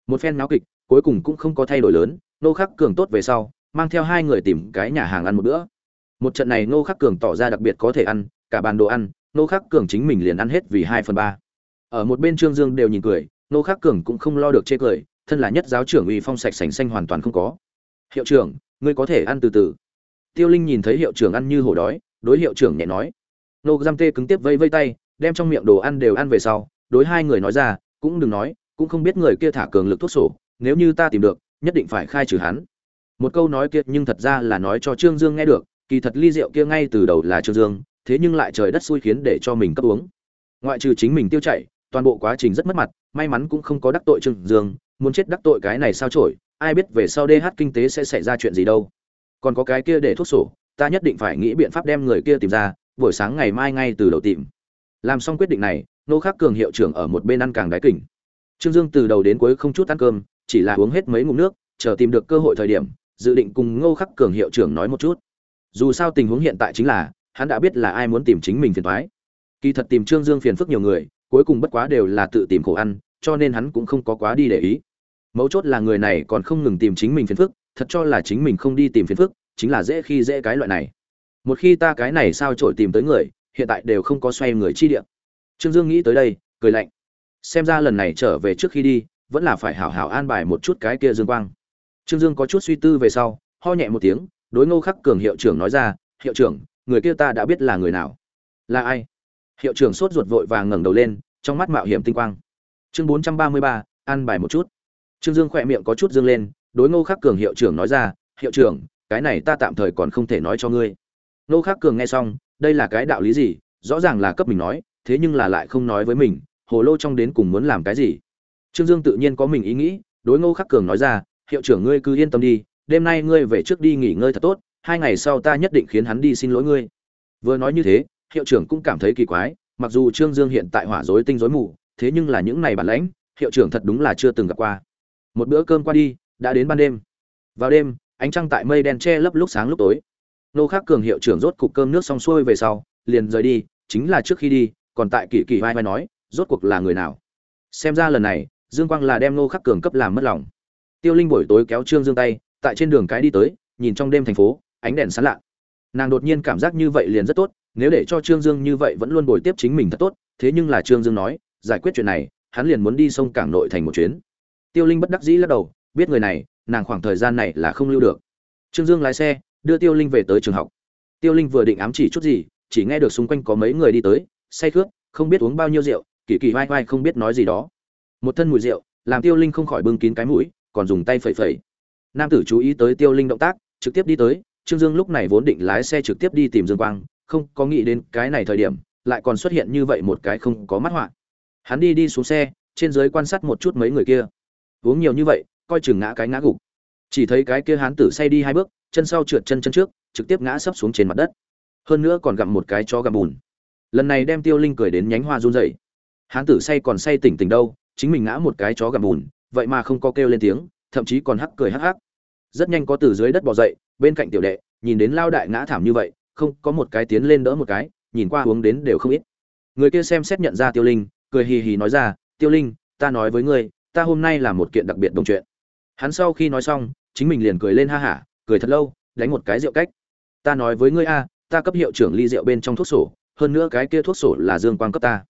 Một phen náo kịch, cuối cùng cũng không có thay đổi lớn, nô khắc cường tốt về sau, mang theo hai người tìm cái nhà hàng ăn một bữa. Một trận này nô khắc cường tỏ ra đặc biệt có thể ăn, cả bàn đồ ăn, nô khắc cường chính mình liền ăn hết vì hai phần ba. Ở một bên trương dương đều nhìn cười, nô khắc cường cũng không lo được chê cười thân là nhất giáo trưởng uy phong sạch sành xanh hoàn toàn không có. Hiệu trưởng, ngươi có thể ăn từ từ. Tiêu linh nhìn thấy hiệu trưởng ăn như hổ đói, đối hiệu trưởng nhẹ nói. Nô giam tê cứng tiếp vây vây tay, đem trong miệng đồ ăn đều ăn về sau, đối hai người nói ra, cũng đừng nói, cũng không biết người kia thả cường lực thuốc sổ, nếu như ta tìm được, nhất định phải khai trừ hắn. Một câu nói kia nhưng thật ra là nói cho trương dương nghe được, kỳ thật ly rượu kia ngay từ đầu là trương dương, thế nhưng lại trời đất xui khiến để cho mình cấp uống. Ngoại trừ chính mình tiêu chảy, toàn bộ quá trình rất mất mặt, may mắn cũng không có đắc tội trương dương muốn chết đắc tội cái này sao trổi ai biết về sau DH kinh tế sẽ xảy ra chuyện gì đâu. Còn có cái kia để thuốc sổ, ta nhất định phải nghĩ biện pháp đem người kia tìm ra, buổi sáng ngày mai ngay từ đầu tìm. Làm xong quyết định này, nô khắc cường hiệu trưởng ở một bên ăn càng đáy kỉnh. Trương dương từ đầu đến cuối không chút ăn cơm, chỉ là uống hết mấy ngụm nước, chờ tìm được cơ hội thời điểm, dự định cùng ngô khắc cường hiệu trưởng nói một chút. Dù sao tình huống hiện tại chính là, hắn đã biết là ai muốn tìm chính mình phiền thoái kỳ thật tìm trương dương phiền phức nhiều người, cuối cùng bất quá đều là tự tìm khổ ăn, cho nên hắn cũng không có quá đi để ý mấu chốt là người này còn không ngừng tìm chính mình phiền phức, thật cho là chính mình không đi tìm phiền phức, chính là dễ khi dễ cái loại này. Một khi ta cái này sao trổi tìm tới người, hiện tại đều không có xoay người chi điện trương dương nghĩ tới đây, cười lạnh. Xem ra lần này trở về trước khi đi, vẫn là phải hảo hảo an bài một chút cái kia dương quang. Trương dương có chút suy tư về sau, ho nhẹ một tiếng, đối ngô khắc cường hiệu trưởng nói ra, hiệu trưởng, người kia ta đã biết là người nào? Là ai? Hiệu trưởng sốt ruột vội vàng ngẩng đầu lên, trong mắt mạo hiểm tinh quang. Chương bốn trăm ba mươi ba, an bài một chút trương dương khỏe miệng có chút dương lên, đối ngô khắc cường hiệu trưởng nói ra, hiệu trưởng, cái này ta tạm thời còn không thể nói cho ngươi. Ngô khắc cường nghe xong, đây là cái đạo lý gì? Rõ ràng là cấp mình nói, thế nhưng là lại không nói với mình, hồ lô trong đến cùng muốn làm cái gì? Trương dương tự nhiên có mình ý nghĩ, đối ngô khắc cường nói ra, hiệu trưởng ngươi cứ yên tâm đi, đêm nay ngươi về trước đi nghỉ ngơi thật tốt, hai ngày sau ta nhất định khiến hắn đi xin lỗi ngươi. Vừa nói như thế, hiệu trưởng cũng cảm thấy kỳ quái, mặc dù trương dương hiện tại hỏa rối tinh rối mù, thế nhưng là những này bản lãnh, hiệu trưởng thật đúng là chưa từng gặp qua một bữa cơm qua đi, đã đến ban đêm. Vào đêm, ánh trăng tại mây đen che lấp lúc sáng lúc tối. Nô khắc cường hiệu trưởng rốt cục cơm nước xong xuôi về sau, liền rời đi, chính là trước khi đi, còn tại kỳ kỳ vai vai nói, rốt cuộc là người nào? Xem ra lần này, dương quang là đem nô khắc cường cấp làm mất lòng. Tiêu linh buổi tối kéo trương dương tay, tại trên đường cái đi tới, nhìn trong đêm thành phố, ánh đèn sáng lạ. Nàng đột nhiên cảm giác như vậy liền rất tốt, nếu để cho trương dương như vậy vẫn luôn bồi tiếp chính mình thật tốt, thế nhưng là trương dương nói, giải quyết chuyện này, hắn liền muốn đi sông cảng nội thành một chuyến tiêu linh bất đắc dĩ lắc đầu, biết người này, nàng khoảng thời gian này là không lưu được. Trương dương lái xe, đưa tiêu linh về tới trường học. Tiêu linh vừa định ám chỉ chút gì, chỉ nghe được xung quanh có mấy người đi tới, say khướt không biết uống bao nhiêu rượu, kỳ kỳ vai vai không biết nói gì đó. Một thân mùi rượu, làm tiêu linh không khỏi bưng kín cái mũi, còn dùng tay phẩy phẩy. Nam tử chú ý tới tiêu linh động tác, trực tiếp đi tới, trương dương lúc này vốn định lái xe trực tiếp đi tìm dương quang, không có nghĩ đến cái này thời điểm, lại còn xuất hiện như vậy một cái không có mắt họa. Hắn đi đi xuống xe, trên dưới quan sát một chút mấy người kia uống nhiều như vậy, coi chừng ngã cái ngã gục. Chỉ thấy cái kia hán tử say đi hai bước, chân sau trượt chân chân trước, trực tiếp ngã sấp xuống trên mặt đất. Hơn nữa còn gặm một cái chó gặm bùn. Lần này đem tiêu linh cười đến nhánh hoa run rẩy. Hán tử say còn say tỉnh tỉnh đâu, chính mình ngã một cái chó gặm bùn, vậy mà không có kêu lên tiếng, thậm chí còn hắc cười hắc hắc. Rất nhanh có từ dưới đất bò dậy, bên cạnh tiểu đệ, nhìn đến lao đại ngã thảm như vậy, không, có một cái tiến lên đỡ một cái, nhìn qua uống đến đều không ít. Người kia xem xét nhận ra tiêu linh, cười hì hì nói ra, tiêu linh, ta nói với ngươi ta hôm nay là một kiện đặc biệt đồng chuyện. Hắn sau khi nói xong, chính mình liền cười lên ha hả, cười thật lâu, đánh một cái rượu cách. Ta nói với ngươi a, ta cấp hiệu trưởng ly rượu bên trong thuốc sổ, hơn nữa cái kia thuốc sổ là dương quang cấp ta.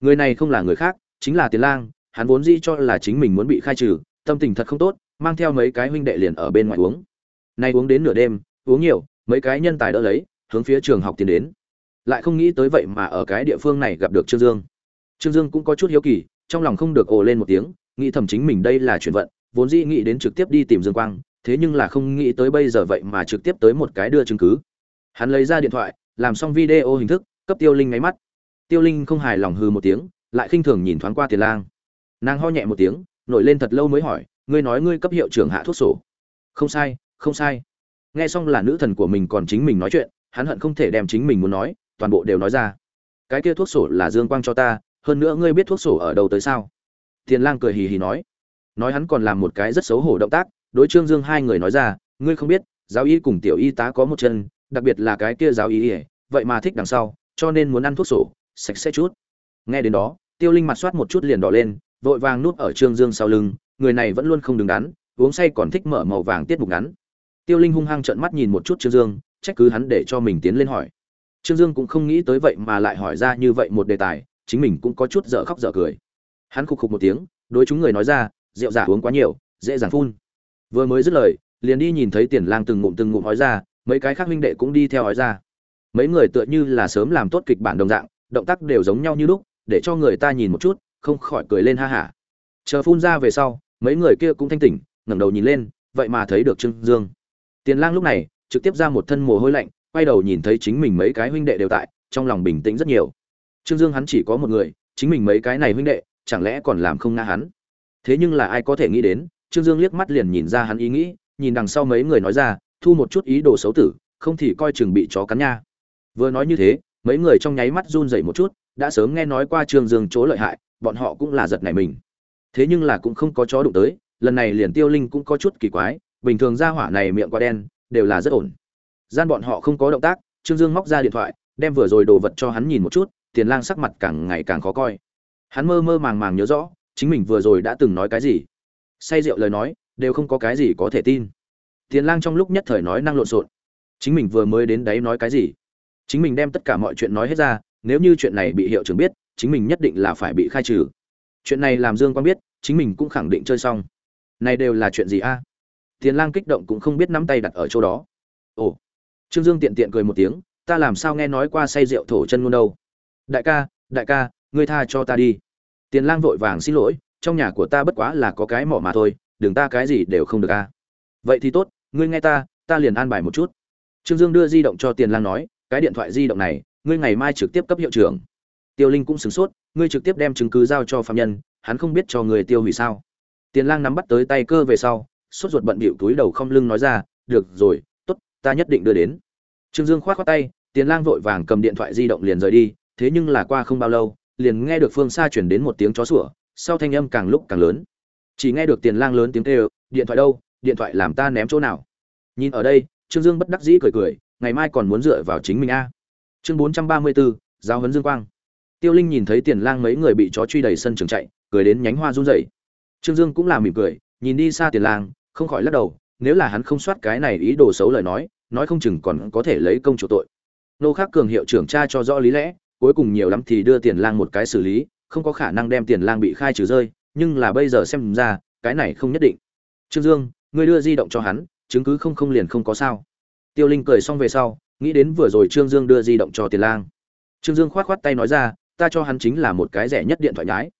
Người này không là người khác, chính là tiền lang, hắn vốn dĩ cho là chính mình muốn bị khai trừ, tâm tình thật không tốt, mang theo mấy cái huynh đệ liền ở bên ngoài uống. Nay uống đến nửa đêm, uống nhiều, mấy cái nhân tài đỡ lấy, hướng phía trường học tiến đến. Lại không nghĩ tới vậy mà ở cái địa phương này gặp được trương dương. Trương dương cũng có chút hiếu kỳ, trong lòng không được ồ lên một tiếng nghĩ thầm chính mình đây là chuyển vận, vốn dĩ nghĩ đến trực tiếp đi tìm dương quang, thế nhưng là không nghĩ tới bây giờ vậy mà trực tiếp tới một cái đưa chứng cứ. Hắn lấy ra điện thoại, làm xong video hình thức, cấp tiêu linh ngáy mắt. Tiêu linh không hài lòng hư một tiếng, lại khinh thường nhìn thoáng qua tiền lang. Nàng ho nhẹ một tiếng, nổi lên thật lâu mới hỏi, ngươi nói ngươi cấp hiệu trưởng hạ thuốc sổ? Không sai không sai. Nghe xong là nữ thần của mình còn chính mình nói chuyện, hắn hận không thể đem chính mình muốn nói, toàn bộ đều nói ra. Cái kia thuốc sổ là dương quang cho ta, hơn nữa ngươi biết thuốc sổ ở đâu tới sao? Tiền lang cười hì hì nói. Nói hắn còn làm một cái rất xấu hổ động tác, đối trương dương hai người nói ra, ngươi không biết, giáo y cùng tiểu y tá có một chân, đặc biệt là cái kia giáo y, vậy mà thích đằng sau, cho nên muốn ăn thuốc sổ, sạch sẽ chút. Nghe đến đó, tiêu linh mặt soát một chút liền đỏ lên, vội vàng núp ở trương dương sau lưng, người này vẫn luôn không đứng đắn, uống say còn thích mở màu vàng tiết mục ngắn. Tiêu linh hung hăng trợn mắt nhìn một chút trương dương, trách cứ hắn để cho mình tiến lên hỏi. Trương dương cũng không nghĩ tới vậy mà lại hỏi ra như vậy một đề tài, chính mình cũng có chút dở khóc dở cười hắn khục khục một tiếng, đối chúng người nói ra, rượu giả uống quá nhiều, dễ dàng phun. Vừa mới dứt lời, liền đi nhìn thấy tiền lang từng ngụm từng ngụm hói ra, mấy cái khác huynh đệ cũng đi theo hói ra. Mấy người tựa như là sớm làm tốt kịch bản đồng dạng, động tác đều giống nhau như lúc, để cho người ta nhìn một chút, không khỏi cười lên ha hả. Chờ phun ra về sau, mấy người kia cũng thanh tỉnh, ngẩng đầu nhìn lên, vậy mà thấy được trương dương. Tiền lang lúc này, trực tiếp ra một thân mồ hôi lạnh, quay đầu nhìn thấy chính mình mấy cái huynh đệ đều tại, trong lòng bình tĩnh rất nhiều. Trương dương hắn chỉ có một người, chính mình mấy cái này huynh đệ chẳng lẽ còn làm không ngã hắn? Thế nhưng là ai có thể nghĩ đến, trương dương liếc mắt liền nhìn ra hắn ý nghĩ, nhìn đằng sau mấy người nói ra, thu một chút ý đồ xấu tử, không thì coi chừng bị chó cắn nha. Vừa nói như thế, mấy người trong nháy mắt run rẩy một chút, đã sớm nghe nói qua trương dương chỗ lợi hại, bọn họ cũng là giật nảy mình. Thế nhưng là cũng không có chó đụng tới, lần này liền tiêu linh cũng có chút kỳ quái, bình thường ra hỏa này miệng quá đen, đều là rất ổn. Gian bọn họ không có động tác, trương dương móc ra điện thoại, đem vừa rồi đồ vật cho hắn nhìn một chút, tiền lang sắc mặt càng ngày càng khó coi hắn mơ mơ màng màng nhớ rõ, chính mình vừa rồi đã từng nói cái gì. Say rượu lời nói, đều không có cái gì có thể tin. Tiền lang trong lúc nhất thời nói năng lộn xộn. Chính mình vừa mới đến đấy nói cái gì? Chính mình đem tất cả mọi chuyện nói hết ra, nếu như chuyện này bị hiệu trưởng biết, chính mình nhất định là phải bị khai trừ. Chuyện này làm dương quang biết, chính mình cũng khẳng định chơi xong. Này đều là chuyện gì a? Tiền lang kích động cũng không biết nắm tay đặt ở chỗ đó. Ồ. Trương dương tiện tiện cười một tiếng, ta làm sao nghe nói qua say rượu thổ chân luôn đâu? Đại ca đại ca ngươi tha cho ta đi. Tiền lang vội vàng xin lỗi, trong nhà của ta bất quá là có cái mỏ mà thôi, đừng ta cái gì đều không được a vậy thì tốt, ngươi nghe ta ta liền an bài một chút. Trương dương đưa di động cho tiền lang nói, cái điện thoại di động này, ngươi ngày mai trực tiếp cấp hiệu trưởng. Tiêu linh cũng sửng sốt, ngươi trực tiếp đem chứng cứ giao cho phạm nhân, hắn không biết cho người tiêu hủy sao. Tiền lang nắm bắt tới tay cơ về sau, sốt ruột bận bịu túi đầu không lưng nói ra, được rồi, tốt, ta nhất định đưa đến. Trương dương khoát khoát tay, tiền lang vội vàng cầm điện thoại di động liền rời đi, thế nhưng là qua không bao lâu liền nghe được phương xa chuyển đến một tiếng chó sủa, sau thanh âm càng lúc càng lớn. Chỉ nghe được tiền lang lớn tiếng kêu, điện thoại đâu? Điện thoại làm ta ném chỗ nào? Nhìn ở đây, trương dương bất đắc dĩ cười cười, ngày mai còn muốn dựa vào chính mình a. Chương bốn trăm ba mươi bốn giao huấn dương quang. Tiêu linh nhìn thấy tiền lang mấy người bị chó truy đầy sân trường chạy, cười đến nhánh hoa run rẩy. Trương dương cũng làm mỉm cười, nhìn đi xa tiền lang, không khỏi lắc đầu, nếu là hắn không soát cái này ý đồ xấu lời nói nói không chừng còn có thể lấy công chủ tội. Nô khác cường hiệu trưởng tra cho rõ lý lẽ cuối cùng nhiều lắm thì đưa tiền lang một cái xử lý, không có khả năng đem tiền lang bị khai trừ rơi, nhưng là bây giờ xem ra, cái này không nhất định trương dương, ngươi đưa di động cho hắn, chứng cứ không không liền không có sao tiêu linh cười xong về sau, nghĩ đến vừa rồi trương dương đưa di động cho tiền lang trương dương khoát khoát tay nói ra, ta cho hắn chính là một cái rẻ nhất điện thoại nhái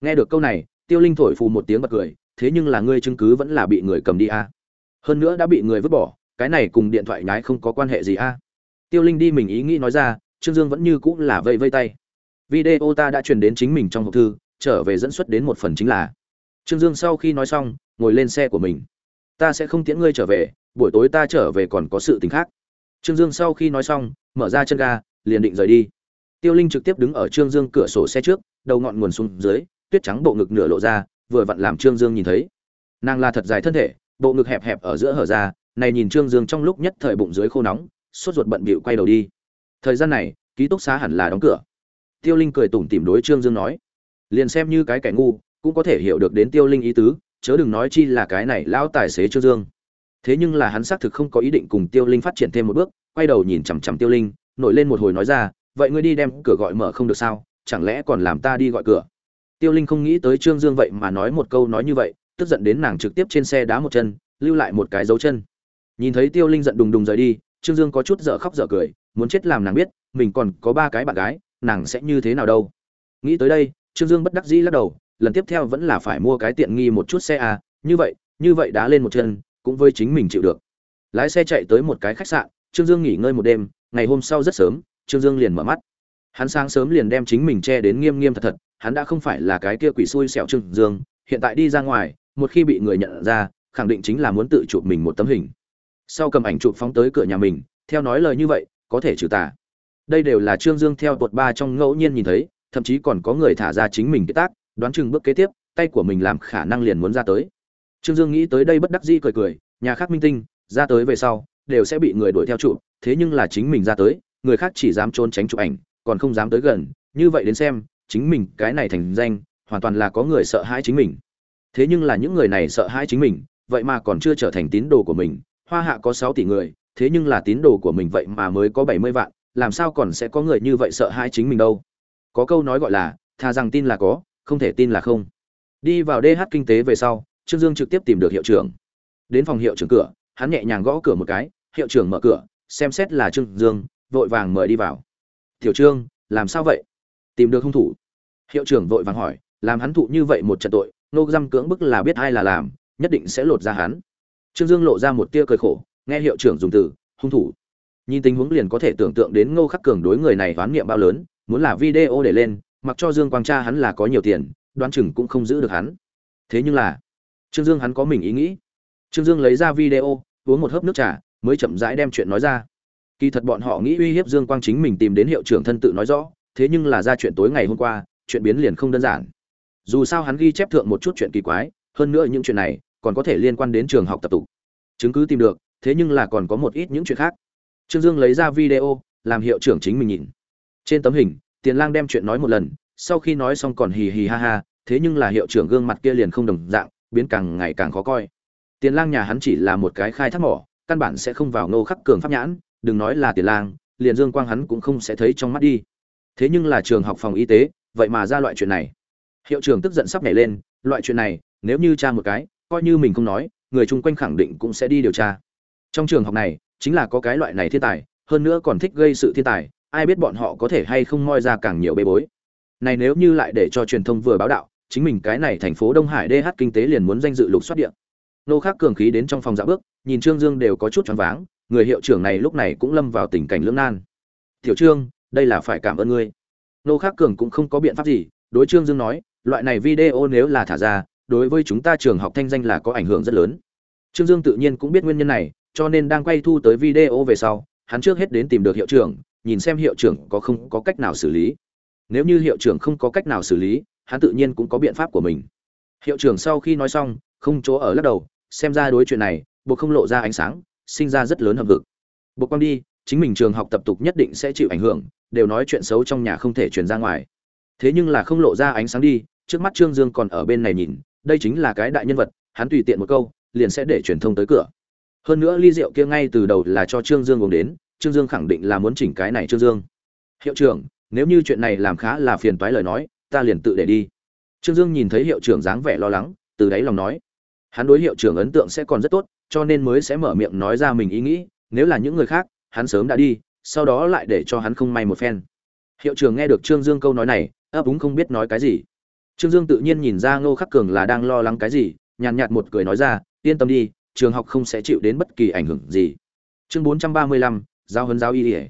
nghe được câu này, tiêu linh thổi phù một tiếng bật cười, thế nhưng là ngươi chứng cứ vẫn là bị người cầm đi a à. hơn nữa đã bị người vứt bỏ, cái này cùng điện thoại nhái không có quan hệ gì a à. tiêu linh đi mình ý nghĩ nói ra trương dương vẫn như cũng là vây vây tay. Video ta đã truyền đến chính mình trong hộp thư, trở về dẫn xuất đến một phần chính là. Trương dương sau khi nói xong, ngồi lên xe của mình. Ta sẽ không tiễn ngươi trở về, buổi tối ta trở về còn có sự tình khác. Trương dương sau khi nói xong, mở ra chân ga, liền định rời đi. Tiêu linh trực tiếp đứng ở trương dương cửa sổ xe trước, đầu ngọn nguồn xuống dưới, tuyết trắng bộ ngực nửa lộ ra, vừa vặn làm trương dương nhìn thấy. Nàng là thật dài thân thể, bộ ngực hẹp hẹp ở giữa hở ra, này nhìn trương dương trong lúc nhất thời bụng dưới khô nóng, sốt ruột bận bịu quay đầu đi thời gian này, ký túc xá hẳn là đóng cửa. Tiêu linh cười tủm tỉm đối trương dương nói, liền xem như cái kẻ ngu, cũng có thể hiểu được đến tiêu linh ý tứ, chớ đừng nói chi là cái này lão tài xế trương dương. Thế nhưng là hắn xác thực không có ý định cùng tiêu linh phát triển thêm một bước, quay đầu nhìn chằm chằm tiêu linh, nổi lên một hồi nói ra, vậy ngươi đi đem cửa gọi mở không được sao? Chẳng lẽ còn làm ta đi gọi cửa? Tiêu linh không nghĩ tới trương dương vậy mà nói một câu nói như vậy, tức giận đến nàng trực tiếp trên xe đá một chân, lưu lại một cái dấu chân. Nhìn thấy tiêu linh giận đùng đùng rời đi, trương dương có chút dở khóc dở cười muốn chết làm nàng biết, mình còn có ba cái bạn gái, nàng sẽ như thế nào đâu. Nghĩ tới đây, trương dương bất đắc dĩ lắc đầu, lần tiếp theo vẫn là phải mua cái tiện nghi một chút xe à như vậy như vậy đã lên một chân, cũng với chính mình chịu được. Lái xe chạy tới một cái khách sạn, trương dương nghỉ ngơi một đêm, ngày hôm sau rất sớm, trương dương liền mở mắt. Hắn sáng sớm liền đem chính mình che đến nghiêm nghiêm thật thật, hắn đã không phải là cái kia quỷ xui xẻo trương dương, hiện tại đi ra ngoài, một khi bị người nhận ra, khẳng định chính là muốn tự chụp mình một tấm hình. Sau cầm ảnh chụp phóng tới cửa nhà mình, theo nói lời như vậy có thể trừ tà. Đây đều là trương dương theo tuột ba trong ngẫu nhiên nhìn thấy, thậm chí còn có người thả ra chính mình cái tác, đoán chừng bước kế tiếp, tay của mình làm khả năng liền muốn ra tới. Trương dương nghĩ tới đây bất đắc dĩ cười cười, nhà khác minh tinh, ra tới về sau, đều sẽ bị người đuổi theo chụp thế nhưng là chính mình ra tới, người khác chỉ dám trốn tránh chụp ảnh, còn không dám tới gần, như vậy đến xem, chính mình cái này thành danh, hoàn toàn là có người sợ hãi chính mình. Thế nhưng là những người này sợ hãi chính mình, vậy mà còn chưa trở thành tín đồ của mình, hoa hạ có sáu tỷ người thế nhưng là tín đồ của mình vậy mà mới có bảy mươi vạn, làm sao còn sẽ có người như vậy sợ hãi chính mình đâu? Có câu nói gọi là thà rằng tin là có, không thể tin là không. Đi vào DH kinh tế về sau, trương dương trực tiếp tìm được hiệu trưởng. Đến phòng hiệu trưởng cửa, hắn nhẹ nhàng gõ cửa một cái, hiệu trưởng mở cửa, xem xét là trương dương, vội vàng mời đi vào. Tiểu trương, làm sao vậy? Tìm được hung thủ. Hiệu trưởng vội vàng hỏi, làm hắn thụ như vậy một trận tội, nô giam cưỡng bức là biết ai là làm, nhất định sẽ lột ra hắn. Trương dương lộ ra một tia cười khổ nghe hiệu trưởng dùng từ, hung thủ. Nhìn tình huống liền có thể tưởng tượng đến ngô khắc cường đối người này đoán nghiệm bao lớn, muốn là video để lên, mặc cho dương quang cha hắn là có nhiều tiền, đoán chừng cũng không giữ được hắn. Thế nhưng là, trương dương hắn có mình ý nghĩ. Trương dương lấy ra video, uống một hớp nước trà, mới chậm rãi đem chuyện nói ra. Kỳ thật bọn họ nghĩ uy hiếp dương quang chính mình tìm đến hiệu trưởng thân tự nói rõ, thế nhưng là ra chuyện tối ngày hôm qua, chuyện biến liền không đơn giản. Dù sao hắn ghi chép thượng một chút chuyện kỳ quái, hơn nữa những chuyện này còn có thể liên quan đến trường học tập tục. Chứng cứ tìm được thế nhưng là còn có một ít những chuyện khác. Trương dương lấy ra video, làm hiệu trưởng chính mình nhìn. Trên tấm hình, tiền lang đem chuyện nói một lần, sau khi nói xong còn hì hì ha ha, thế nhưng là hiệu trưởng gương mặt kia liền không đồng dạng, biến càng ngày càng khó coi. Tiền lang nhà hắn chỉ là một cái khai thác mỏ, căn bản sẽ không vào nô khắc cường pháp nhãn, đừng nói là tiền lang, liền dương quang hắn cũng không sẽ thấy trong mắt đi. Thế nhưng là trường học phòng y tế, vậy mà ra loại chuyện này. Hiệu trưởng tức giận sắp nhảy lên, loại chuyện này, nếu như cha một cái, coi như mình không nói, người chung quanh khẳng định cũng sẽ đi điều tra trong trường học này, chính là có cái loại này thiên tài, hơn nữa còn thích gây sự thiên tài, ai biết bọn họ có thể hay không moi ra càng nhiều bê bối. Này nếu như lại để cho truyền thông vừa báo đạo, chính mình cái này thành phố đông hải dh kinh tế liền muốn danh dự lục xuất điện. nô khác cường khí đến trong phòng dạ bước, nhìn trương dương đều có chút choáng váng, người hiệu trưởng này lúc này cũng lâm vào tình cảnh lưỡng nan. Tiểu trương, đây là phải cảm ơn ngươi. Nô khác cường cũng không có biện pháp gì, đối trương dương nói, loại này video nếu là thả ra, đối với chúng ta trường học thanh danh là có ảnh hưởng rất lớn. Trương dương tự nhiên cũng biết nguyên nhân này cho nên đang quay thu tới video về sau, hắn trước hết đến tìm được hiệu trưởng, nhìn xem hiệu trưởng có không có cách nào xử lý. Nếu như hiệu trưởng không có cách nào xử lý, hắn tự nhiên cũng có biện pháp của mình. Hiệu trưởng sau khi nói xong, không chỗ ở lắc đầu, xem ra đối chuyện này, buộc không lộ ra ánh sáng, sinh ra rất lớn hợp vực buộc quang đi, chính mình trường học tập tục nhất định sẽ chịu ảnh hưởng, đều nói chuyện xấu trong nhà không thể truyền ra ngoài. Thế nhưng là không lộ ra ánh sáng đi, trước mắt trương dương còn ở bên này nhìn, đây chính là cái đại nhân vật, hắn tùy tiện một câu, liền sẽ để truyền thông tới cửa hơn nữa ly rượu kia ngay từ đầu là cho trương dương uống đến, trương dương khẳng định là muốn chỉnh cái này trương dương. Hiệu trưởng, nếu như chuyện này làm khá là phiền toái lời nói, ta liền tự để đi. Trương dương nhìn thấy hiệu trưởng dáng vẻ lo lắng, từ đáy lòng nói. Hắn đối hiệu trưởng ấn tượng sẽ còn rất tốt, cho nên mới sẽ mở miệng nói ra mình ý nghĩ, nếu là những người khác, hắn sớm đã đi, sau đó lại để cho hắn không may một phen. Hiệu trưởng nghe được trương dương câu nói này, ấp úng không biết nói cái gì. Trương dương tự nhiên nhìn ra ngô khắc cường là đang lo lắng cái gì, nhàn nhạt một cười nói ra, yên tâm đi trường học không sẽ chịu đến bất kỳ ảnh hưởng gì. Chương bốn trăm ba mươi lăm giao huấn giáo y y.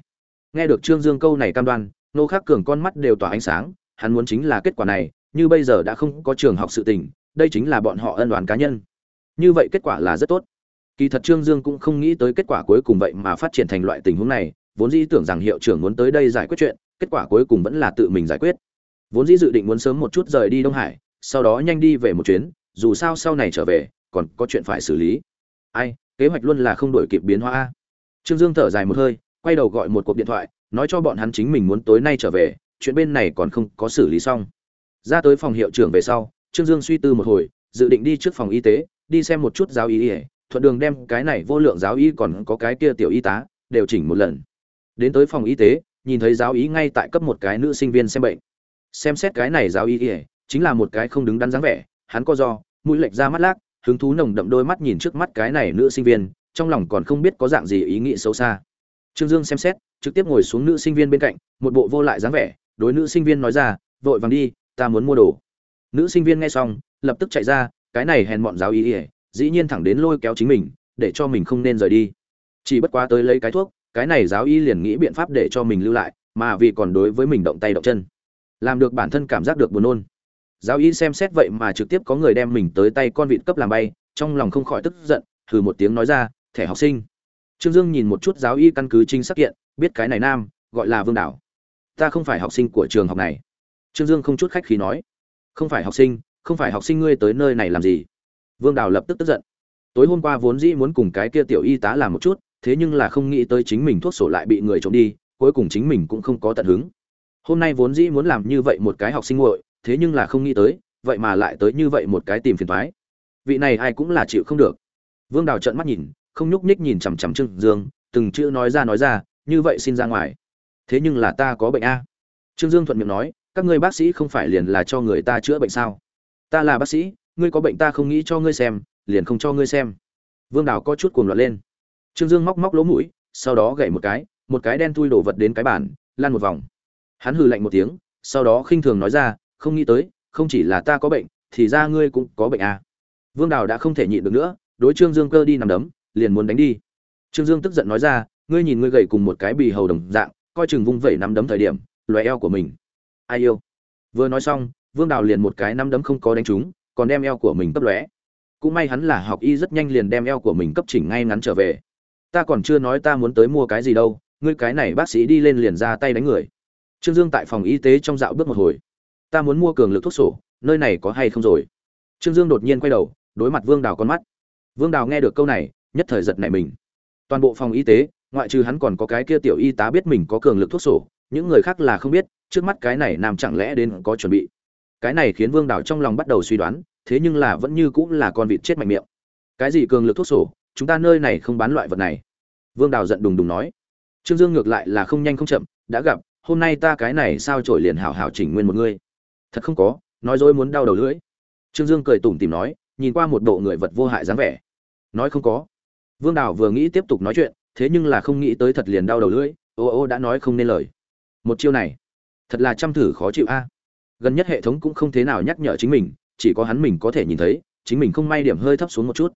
nghe được trương dương câu này cam đoan, nô khắc cường con mắt đều tỏa ánh sáng, hắn muốn chính là kết quả này, như bây giờ đã không có trường học sự tình, đây chính là bọn họ ân đoàn cá nhân. Như vậy kết quả là rất tốt. Kỳ thật trương dương cũng không nghĩ tới kết quả cuối cùng vậy mà phát triển thành loại tình huống này, vốn dĩ tưởng rằng hiệu trưởng muốn tới đây giải quyết chuyện, kết quả cuối cùng vẫn là tự mình giải quyết. Vốn dĩ dự định muốn sớm một chút rời đi đông hải, sau đó nhanh đi về một chuyến, dù sao sau này trở về, còn có chuyện phải xử lý ai, kế hoạch luôn là không đổi kịp biến hóa trương dương thở dài một hơi, quay đầu gọi một cuộc điện thoại, nói cho bọn hắn chính mình muốn tối nay trở về, chuyện bên này còn không có xử lý xong. Ra tới phòng hiệu trưởng về sau, trương dương suy tư một hồi, dự định đi trước phòng y tế, đi xem một chút giáo y ỉa thuận đường đem cái này vô lượng giáo y còn có cái kia tiểu y tá, đều chỉnh một lần. Đến tới phòng y tế, nhìn thấy giáo y ngay tại cấp một cái nữ sinh viên xem bệnh. Xem xét cái này giáo y ỉa chính là một cái không đứng đắn dáng vẻ, hắn co do, mũi lệch ra mắt lác hứng thú nồng đậm đôi mắt nhìn trước mắt cái này nữ sinh viên, trong lòng còn không biết có dạng gì ý nghĩ xấu xa. Trương dương xem xét, trực tiếp ngồi xuống nữ sinh viên bên cạnh, một bộ vô lại dáng vẻ, đối nữ sinh viên nói ra, vội vàng đi, ta muốn mua đồ. Nữ sinh viên nghe xong, lập tức chạy ra, cái này hèn mọn giáo ý ỉa, dĩ nhiên thẳng đến lôi kéo chính mình, để cho mình không nên rời đi. Chỉ bất quá tới lấy cái thuốc, cái này giáo y liền nghĩ biện pháp để cho mình lưu lại, mà vì còn đối với mình động tay động chân, làm được bản thân cảm giác được buồn nôn giáo y xem xét vậy mà trực tiếp có người đem mình tới tay con vịt cấp làm bay, trong lòng không khỏi tức giận thử một tiếng nói ra, thẻ học sinh. Trương dương nhìn một chút giáo y căn cứ chính xác kiện, biết cái này nam, gọi là vương đảo. Ta không phải học sinh của trường học này. Trương dương không chút khách khí nói. Không phải học sinh, không phải học sinh ngươi tới nơi này làm gì? Vương đào lập tức tức giận. Tối hôm qua vốn dĩ muốn cùng cái kia tiểu y tá làm một chút, thế nhưng là không nghĩ tới chính mình thuốc sổ lại bị người trộm đi, cuối cùng chính mình cũng không có tận hứng. Hôm nay vốn dĩ muốn làm như vậy một cái học sinh nguội thế nhưng là không nghĩ tới, vậy mà lại tới như vậy một cái tìm phiền thoái vị này ai cũng là chịu không được. Vương đào trợn mắt nhìn, không nhúc nhích nhìn chằm chằm trương dương, từng chữ nói ra nói ra, như vậy xin ra ngoài. Thế nhưng là ta có bệnh a. Trương dương thuận miệng nói, các ngươi bác sĩ không phải liền là cho người ta chữa bệnh sao? Ta là bác sĩ, ngươi có bệnh ta không nghĩ cho ngươi xem, liền không cho ngươi xem. Vương đào có chút cuồng loạn lên. Trương dương móc móc lỗ mũi, sau đó gậy một cái một cái đen thui đổ vật đến cái bàn lan một vòng. Hắn hừ lạnh một tiếng, sau đó khinh thường nói ra không nghĩ tới, không chỉ là ta có bệnh, thì ra ngươi cũng có bệnh à. vương đào đã không thể nhịn được nữa, đối trương dương cơ đi nằm đấm, liền muốn đánh đi. Trương dương tức giận nói ra, ngươi nhìn ngươi gầy cùng một cái bì hầu đồng dạng, coi chừng vung vẩy nắm đấm thời điểm loé eo của mình. Ai yêu? Vừa nói xong, vương đào liền một cái nắm đấm không có đánh trúng, còn đem eo của mình cấp lóe. Cũng may hắn là học y rất nhanh liền đem eo của mình cấp chỉnh ngay ngắn trở về. Ta còn chưa nói ta muốn tới mua cái gì đâu, ngươi cái này bác sĩ đi lên liền ra tay đánh người. Trương dương tại phòng y tế trong dạo bước một hồi ta muốn mua cường lực thuốc sổ, nơi này có hay không rồi? Trương dương đột nhiên quay đầu, đối mặt vương đào con mắt. Vương đào nghe được câu này, nhất thời giật nảy mình. Toàn bộ phòng y tế, ngoại trừ hắn còn có cái kia tiểu y tá biết mình có cường lực thuốc sổ, những người khác là không biết, trước mắt cái này nam chẳng lẽ đến có chuẩn bị. Cái này khiến vương đào trong lòng bắt đầu suy đoán, thế nhưng là vẫn như cũng là con vịt chết mạnh miệng. Cái gì cường lực thuốc sổ, chúng ta nơi này không bán loại vật này. Vương đào giận đùng đùng nói. Trương dương ngược lại là không nhanh không chậm, đã gặp, hôm nay ta cái này sao trổi liền hảo hảo chỉnh nguyên một ngươi thật không có, nói dối muốn đau đầu lưỡi. Trương dương cười tủm tìm nói, nhìn qua một bộ người vật vô hại dáng vẻ. Nói không có. Vương đào vừa nghĩ tiếp tục nói chuyện, thế nhưng là không nghĩ tới thật liền đau đầu lưỡi, ô ô đã nói không nên lời. Một chiêu này, thật là chăm thử khó chịu a. Gần nhất hệ thống cũng không thế nào nhắc nhở chính mình, chỉ có hắn mình có thể nhìn thấy, chính mình không may điểm hơi thấp xuống một chút.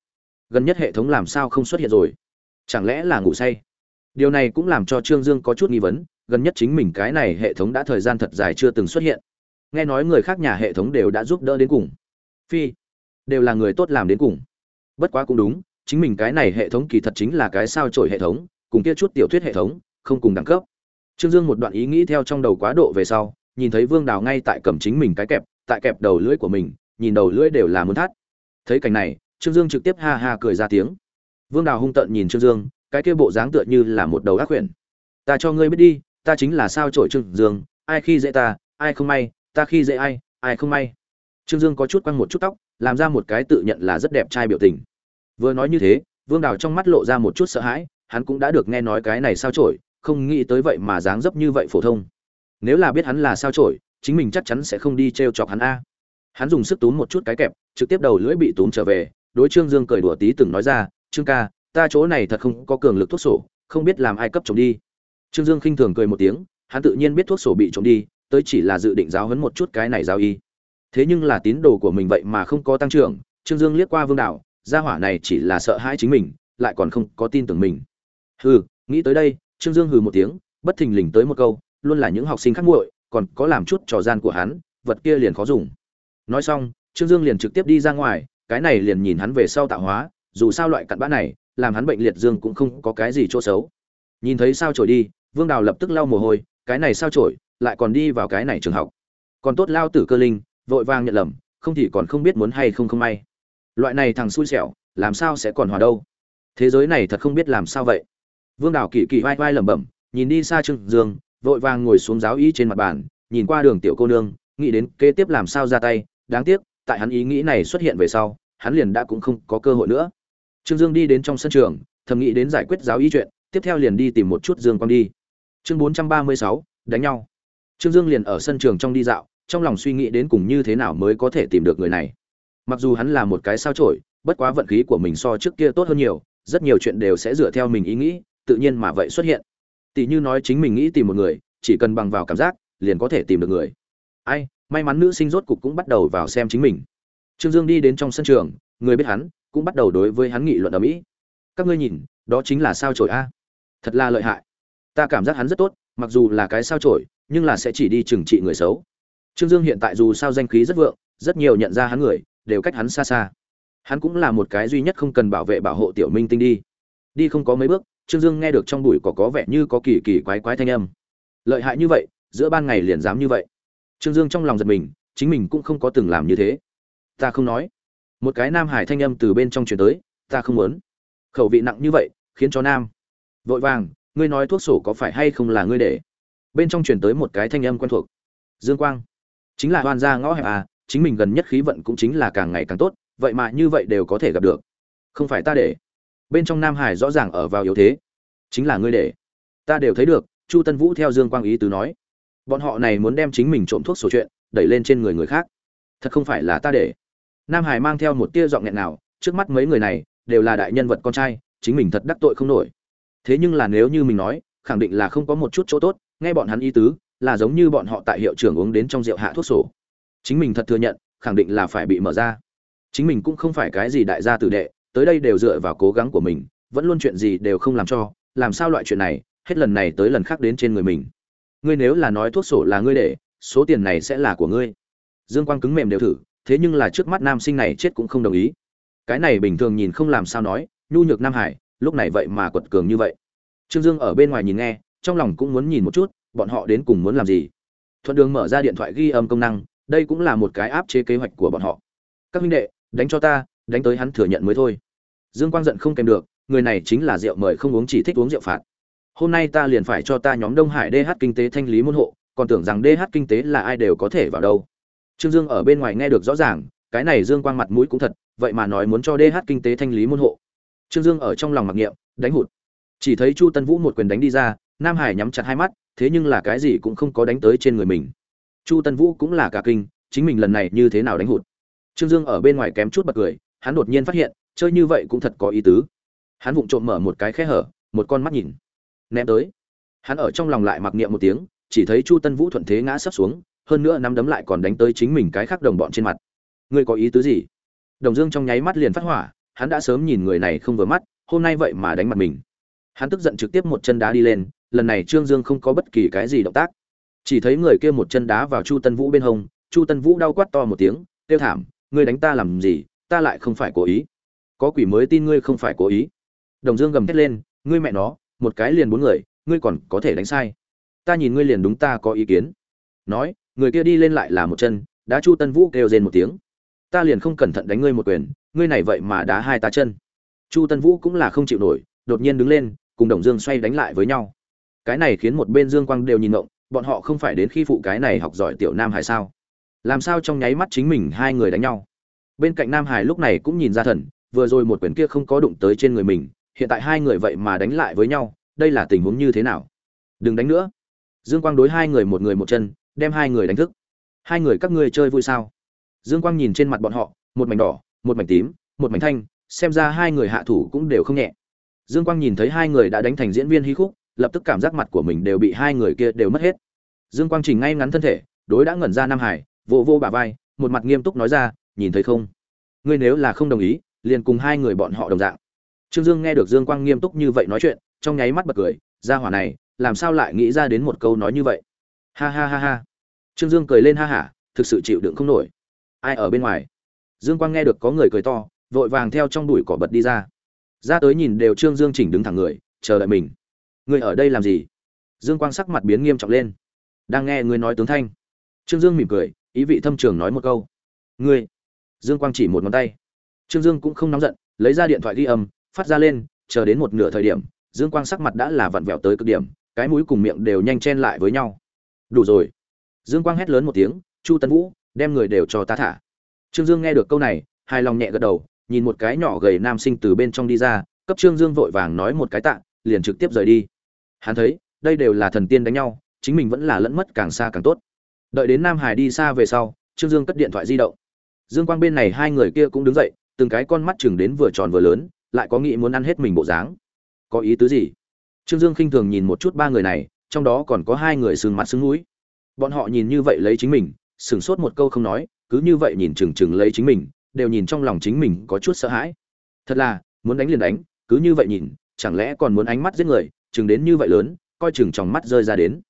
Gần nhất hệ thống làm sao không xuất hiện rồi? Chẳng lẽ là ngủ say? Điều này cũng làm cho trương dương có chút nghi vấn, gần nhất chính mình cái này hệ thống đã thời gian thật dài chưa từng xuất hiện nghe nói người khác nhà hệ thống đều đã giúp đỡ đến cùng. Phi, đều là người tốt làm đến cùng. Bất quá cũng đúng, chính mình cái này hệ thống kỳ thật chính là cái sao trổi hệ thống, cùng kia chút tiểu thuyết hệ thống, không cùng đẳng cấp. Trương dương một đoạn ý nghĩ theo trong đầu quá độ về sau, nhìn thấy vương đào ngay tại cầm chính mình cái kẹp, tại kẹp đầu lưỡi của mình, nhìn đầu lưỡi đều là muốn thắt. Thấy cảnh này, trương dương trực tiếp ha ha cười ra tiếng. Vương đào hung tợn nhìn trương dương, cái kia bộ dáng tựa như là một đầu ác quyển ta cho ngươi biết đi, ta chính là sao trổi trương dương, ai khi dễ ta, ai không may ta khi dễ ai ai không may. Trương dương có chút quăng một chút tóc, làm ra một cái tự nhận là rất đẹp trai biểu tình. Vừa nói như thế, vương đào trong mắt lộ ra một chút sợ hãi, hắn cũng đã được nghe nói cái này sao trổi không nghĩ tới vậy mà dáng dấp như vậy phổ thông. Nếu là biết hắn là sao trổi chính mình chắc chắn sẽ không đi t r e o chọc hắn a. Hắn dùng sức túm một chút cái kẹp, trực tiếp đầu lưỡi bị túm trở về, đối trương dương cười đùa tí từng nói ra, trương ca, ta chỗ này thật không có cường lực thuốc sổ, không biết làm ai cấp trộm đi. Trương dương khinh thường cười một tiếng, hắn tự nhiên biết thuốc sổ bị trộm đi tới chỉ là dự định giáo huấn một chút cái này giao y. Thế nhưng là tín đồ của mình vậy mà không có tăng trưởng, trương dương liếc qua vương đạo, gia hỏa này chỉ là sợ hãi chính mình, lại còn không có tin tưởng mình. Hừ, nghĩ tới đây, trương dương hừ một tiếng, bất thình lình tới một câu, luôn là những học sinh khác muội, còn có làm chút trò gian của hắn, vật kia liền khó dùng. Nói xong, trương dương liền trực tiếp đi ra ngoài, cái này liền nhìn hắn về sau tạo hóa, dù sao loại cặn bã này, làm hắn bệnh liệt dương cũng không có cái gì chỗ xấu. Nhìn thấy sao trổi đi, vương đào lập tức lau mồ hôi, cái này sao trổi lại còn đi vào cái này trường học. Còn tốt lao tử cơ linh, vội vàng nhận lầm, không thì còn không biết muốn hay không không may. Loại này thằng xui xẻo, làm sao sẽ còn hòa đâu? Thế giới này thật không biết làm sao vậy. Vương đào kỳ kỳ vai vai lẩm bẩm, nhìn đi xa trương dương, vội vàng ngồi xuống giáo ý trên mặt bàn, nhìn qua đường tiểu cô nương, nghĩ đến kế tiếp làm sao ra tay, đáng tiếc, tại hắn ý nghĩ này xuất hiện về sau, hắn liền đã cũng không có cơ hội nữa. Trương dương đi đến trong sân trường, thầm nghĩ đến giải quyết giáo ý chuyện, tiếp theo liền đi tìm một chút dương quang đi. Chương bốn trăm ba mươi sáu, đánh nhau trương dương liền ở sân trường trong đi dạo, trong lòng suy nghĩ đến cùng như thế nào mới có thể tìm được người này. Mặc dù hắn là một cái sao chổi, bất quá vận khí của mình so trước kia tốt hơn nhiều, rất nhiều chuyện đều sẽ dựa theo mình ý nghĩ, tự nhiên mà vậy xuất hiện. Tỷ như nói chính mình nghĩ tìm một người, chỉ cần bằng vào cảm giác, liền có thể tìm được người. Ai, may mắn nữ sinh rốt cục cũng bắt đầu vào xem chính mình. Trương dương đi đến trong sân trường, người biết hắn, cũng bắt đầu đối với hắn nghị luận ở mỹ các ngươi nhìn, đó chính là sao chổi a? Thật là lợi hại. Ta cảm giác hắn rất tốt mặc dù là cái sao trổi nhưng là sẽ chỉ đi trừng trị người xấu. Trương dương hiện tại dù sao danh khí rất vượng, rất nhiều nhận ra hắn người, đều cách hắn xa xa. Hắn cũng là một cái duy nhất không cần bảo vệ bảo hộ tiểu minh tinh đi. Đi không có mấy bước, trương dương nghe được trong bụi cỏ có vẻ như có kỳ kỳ quái quái thanh âm. Lợi hại như vậy, giữa ban ngày liền dám như vậy. Trương dương trong lòng giật mình, chính mình cũng không có từng làm như thế. Ta không nói. Một cái nam hải thanh âm từ bên trong truyền tới, ta không muốn. Khẩu vị nặng như vậy, khiến cho nam. Vội vàng ngươi nói thuốc sổ có phải hay không là ngươi để? Bên trong truyền tới một cái thanh âm quen thuộc. Dương quang. Chính là hoan gia ngõ hẹp à chính mình gần nhất khí vận cũng chính là càng ngày càng tốt, vậy mà như vậy đều có thể gặp được. Không phải ta để. Bên trong nam hải rõ ràng ở vào yếu thế. Chính là ngươi để. Ta đều thấy được, chu tân vũ theo dương quang ý tứ nói. Bọn họ này muốn đem chính mình trộm thuốc sổ chuyện, đẩy lên trên người người khác. Thật không phải là ta để. Nam hải mang theo một tia giọng nghẹn nào trước mắt mấy người này, đều là đại nhân vật con trai, chính mình thật đắc tội không nổi thế nhưng là nếu như mình nói, khẳng định là không có một chút chỗ tốt, nghe bọn hắn ý tứ, là giống như bọn họ tại hiệu trưởng uống đến trong rượu hạ thuốc sổ. Chính mình thật thừa nhận, khẳng định là phải bị mở ra. Chính mình cũng không phải cái gì đại gia tử đệ, tới đây đều dựa vào cố gắng của mình, vẫn luôn chuyện gì đều không làm cho, làm sao loại chuyện này, hết lần này tới lần khác đến trên người mình. Ngươi nếu là nói thuốc sổ là ngươi để, số tiền này sẽ là của ngươi. Dương quang cứng mềm đều thử, thế nhưng là trước mắt nam sinh này chết cũng không đồng ý. Cái này bình thường nhìn không làm sao nói, nhu nhược nam hải lúc này vậy mà quật cường như vậy. Trương dương ở bên ngoài nhìn nghe, trong lòng cũng muốn nhìn một chút, bọn họ đến cùng muốn làm gì. Thuận đường mở ra điện thoại ghi âm công năng, đây cũng là một cái áp chế kế hoạch của bọn họ. Các huynh đệ, đánh cho ta, đánh tới hắn thừa nhận mới thôi. Dương quang giận không kèm được, người này chính là rượu mời không uống chỉ thích uống rượu phạt. Hôm nay ta liền phải cho ta nhóm đông hải dh kinh tế thanh lý môn hộ, còn tưởng rằng dh kinh tế là ai đều có thể vào đâu. Trương dương ở bên ngoài nghe được rõ ràng, cái này dương quang mặt mũi cũng thật, vậy mà nói muốn cho dh kinh tế thanh lý môn hộ trương dương ở trong lòng mặc niệm, đánh hụt. Chỉ thấy chu tân vũ một quyền đánh đi ra, nam hải nhắm chặt hai mắt, thế nhưng là cái gì cũng không có đánh tới trên người mình. Chu tân vũ cũng là cả kinh, chính mình lần này như thế nào đánh hụt. Trương dương ở bên ngoài kém chút bật cười, hắn đột nhiên phát hiện, chơi như vậy cũng thật có ý tứ. Hắn vụng trộm mở một cái khe hở, một con mắt nhìn, ném tới. Hắn ở trong lòng lại mặc niệm một tiếng, chỉ thấy chu tân vũ thuận thế ngã sấp xuống, hơn nữa nắm đấm lại còn đánh tới chính mình cái khác đồng bọn trên mặt. Ngươi có ý tứ gì? Đồng dương trong nháy mắt liền phát hỏa hắn đã sớm nhìn người này không vừa mắt, hôm nay vậy mà đánh mặt mình. Hắn tức giận trực tiếp một chân đá đi lên, lần này trương dương không có bất kỳ cái gì động tác. Chỉ thấy người kia một chân đá vào chu tân vũ bên hông, chu tân vũ đau quát to một tiếng kêu thảm, ngươi đánh ta làm gì, ta lại không phải cố ý. Có quỷ mới tin ngươi không phải cố ý. Đồng dương gầm thét lên, ngươi mẹ nó, một cái liền bốn người, ngươi còn có thể đánh sai. Ta nhìn ngươi liền đúng ta có ý kiến. Nói, người kia đi lên lại là một chân, đá chu tân vũ kêu rên một tiếng ta liền không cẩn thận đánh ngươi một quyền, ngươi này vậy mà đá hai ta chân. Chu tân vũ cũng là không chịu nổi, đột nhiên đứng lên, cùng đồng dương xoay đánh lại với nhau. Cái này khiến một bên dương quang đều nhìn ngộng, bọn họ không phải đến khi phụ cái này học giỏi tiểu nam hải sao? Làm sao trong nháy mắt chính mình hai người đánh nhau? Bên cạnh nam hải lúc này cũng nhìn ra thần, vừa rồi một quyền kia không có đụng tới trên người mình, hiện tại hai người vậy mà đánh lại với nhau, đây là tình huống như thế nào? Đừng đánh nữa. Dương quang đối hai người một người một chân, đem hai người đánh thức. Hai người các ngươi chơi vui sao? Dương quang nhìn trên mặt bọn họ, một mảnh đỏ, một mảnh tím, một mảnh thanh, xem ra hai người hạ thủ cũng đều không nhẹ. Dương quang nhìn thấy hai người đã đánh thành diễn viên hí khúc, lập tức cảm giác mặt của mình đều bị hai người kia đều mất hết. Dương quang chỉnh ngay ngắn thân thể, đối đã ngẩn ra nam hải, vỗ vỗ bả vai, một mặt nghiêm túc nói ra, nhìn thấy không? Ngươi nếu là không đồng ý, liền cùng hai người bọn họ đồng dạng. Trương dương nghe được dương quang nghiêm túc như vậy nói chuyện, trong nháy mắt bật cười ra hỏa này, làm sao lại nghĩ ra đến một câu nói như vậy? Ha ha ha ha. Trương dương cười lên ha hả, thực sự chịu đựng không nổi ai ở bên ngoài? Dương quang nghe được có người cười to, vội vàng theo trong đùi cỏ bật đi ra. Ra tới nhìn đều trương dương chỉnh đứng thẳng người, chờ đợi mình. Người ở đây làm gì? Dương quang sắc mặt biến nghiêm trọng lên. Đang nghe người nói tướng thanh. Trương dương mỉm cười, ý vị thâm trường nói một câu. Ngươi dương quang chỉ một ngón tay. Trương dương cũng không nóng giận, lấy ra điện thoại ghi âm, phát ra lên, chờ đến một nửa thời điểm, dương quang sắc mặt đã là vặn vẹo tới cực điểm, cái mũi cùng miệng đều nhanh chen lại với nhau. Đủ rồi. Dương quang hét lớn một tiếng, chu Tấn vũ đem người đều cho ta thả. Trương dương nghe được câu này, hài lòng nhẹ gật đầu, nhìn một cái nhỏ gầy nam sinh từ bên trong đi ra, cấp trương dương vội vàng nói một cái tạ, liền trực tiếp rời đi. Hắn thấy, đây đều là thần tiên đánh nhau, chính mình vẫn là lẫn mất càng xa càng tốt. Đợi đến nam hải đi xa về sau, trương dương cất điện thoại di động. Dương quang bên này hai người kia cũng đứng dậy, từng cái con mắt chừng đến vừa tròn vừa lớn, lại có nghĩ muốn ăn hết mình bộ dáng. Có ý tứ gì? Trương dương khinh thường nhìn một chút ba người này, trong đó còn có hai người sừng mặt sưng mũi. Bọn họ nhìn như vậy lấy chính mình sửng sốt một câu không nói, cứ như vậy nhìn chừng chừng lấy chính mình, đều nhìn trong lòng chính mình có chút sợ hãi. Thật là, muốn đánh liền đánh, cứ như vậy nhìn, chẳng lẽ còn muốn ánh mắt giết người, chừng đến như vậy lớn, coi chừng trong mắt rơi ra đến.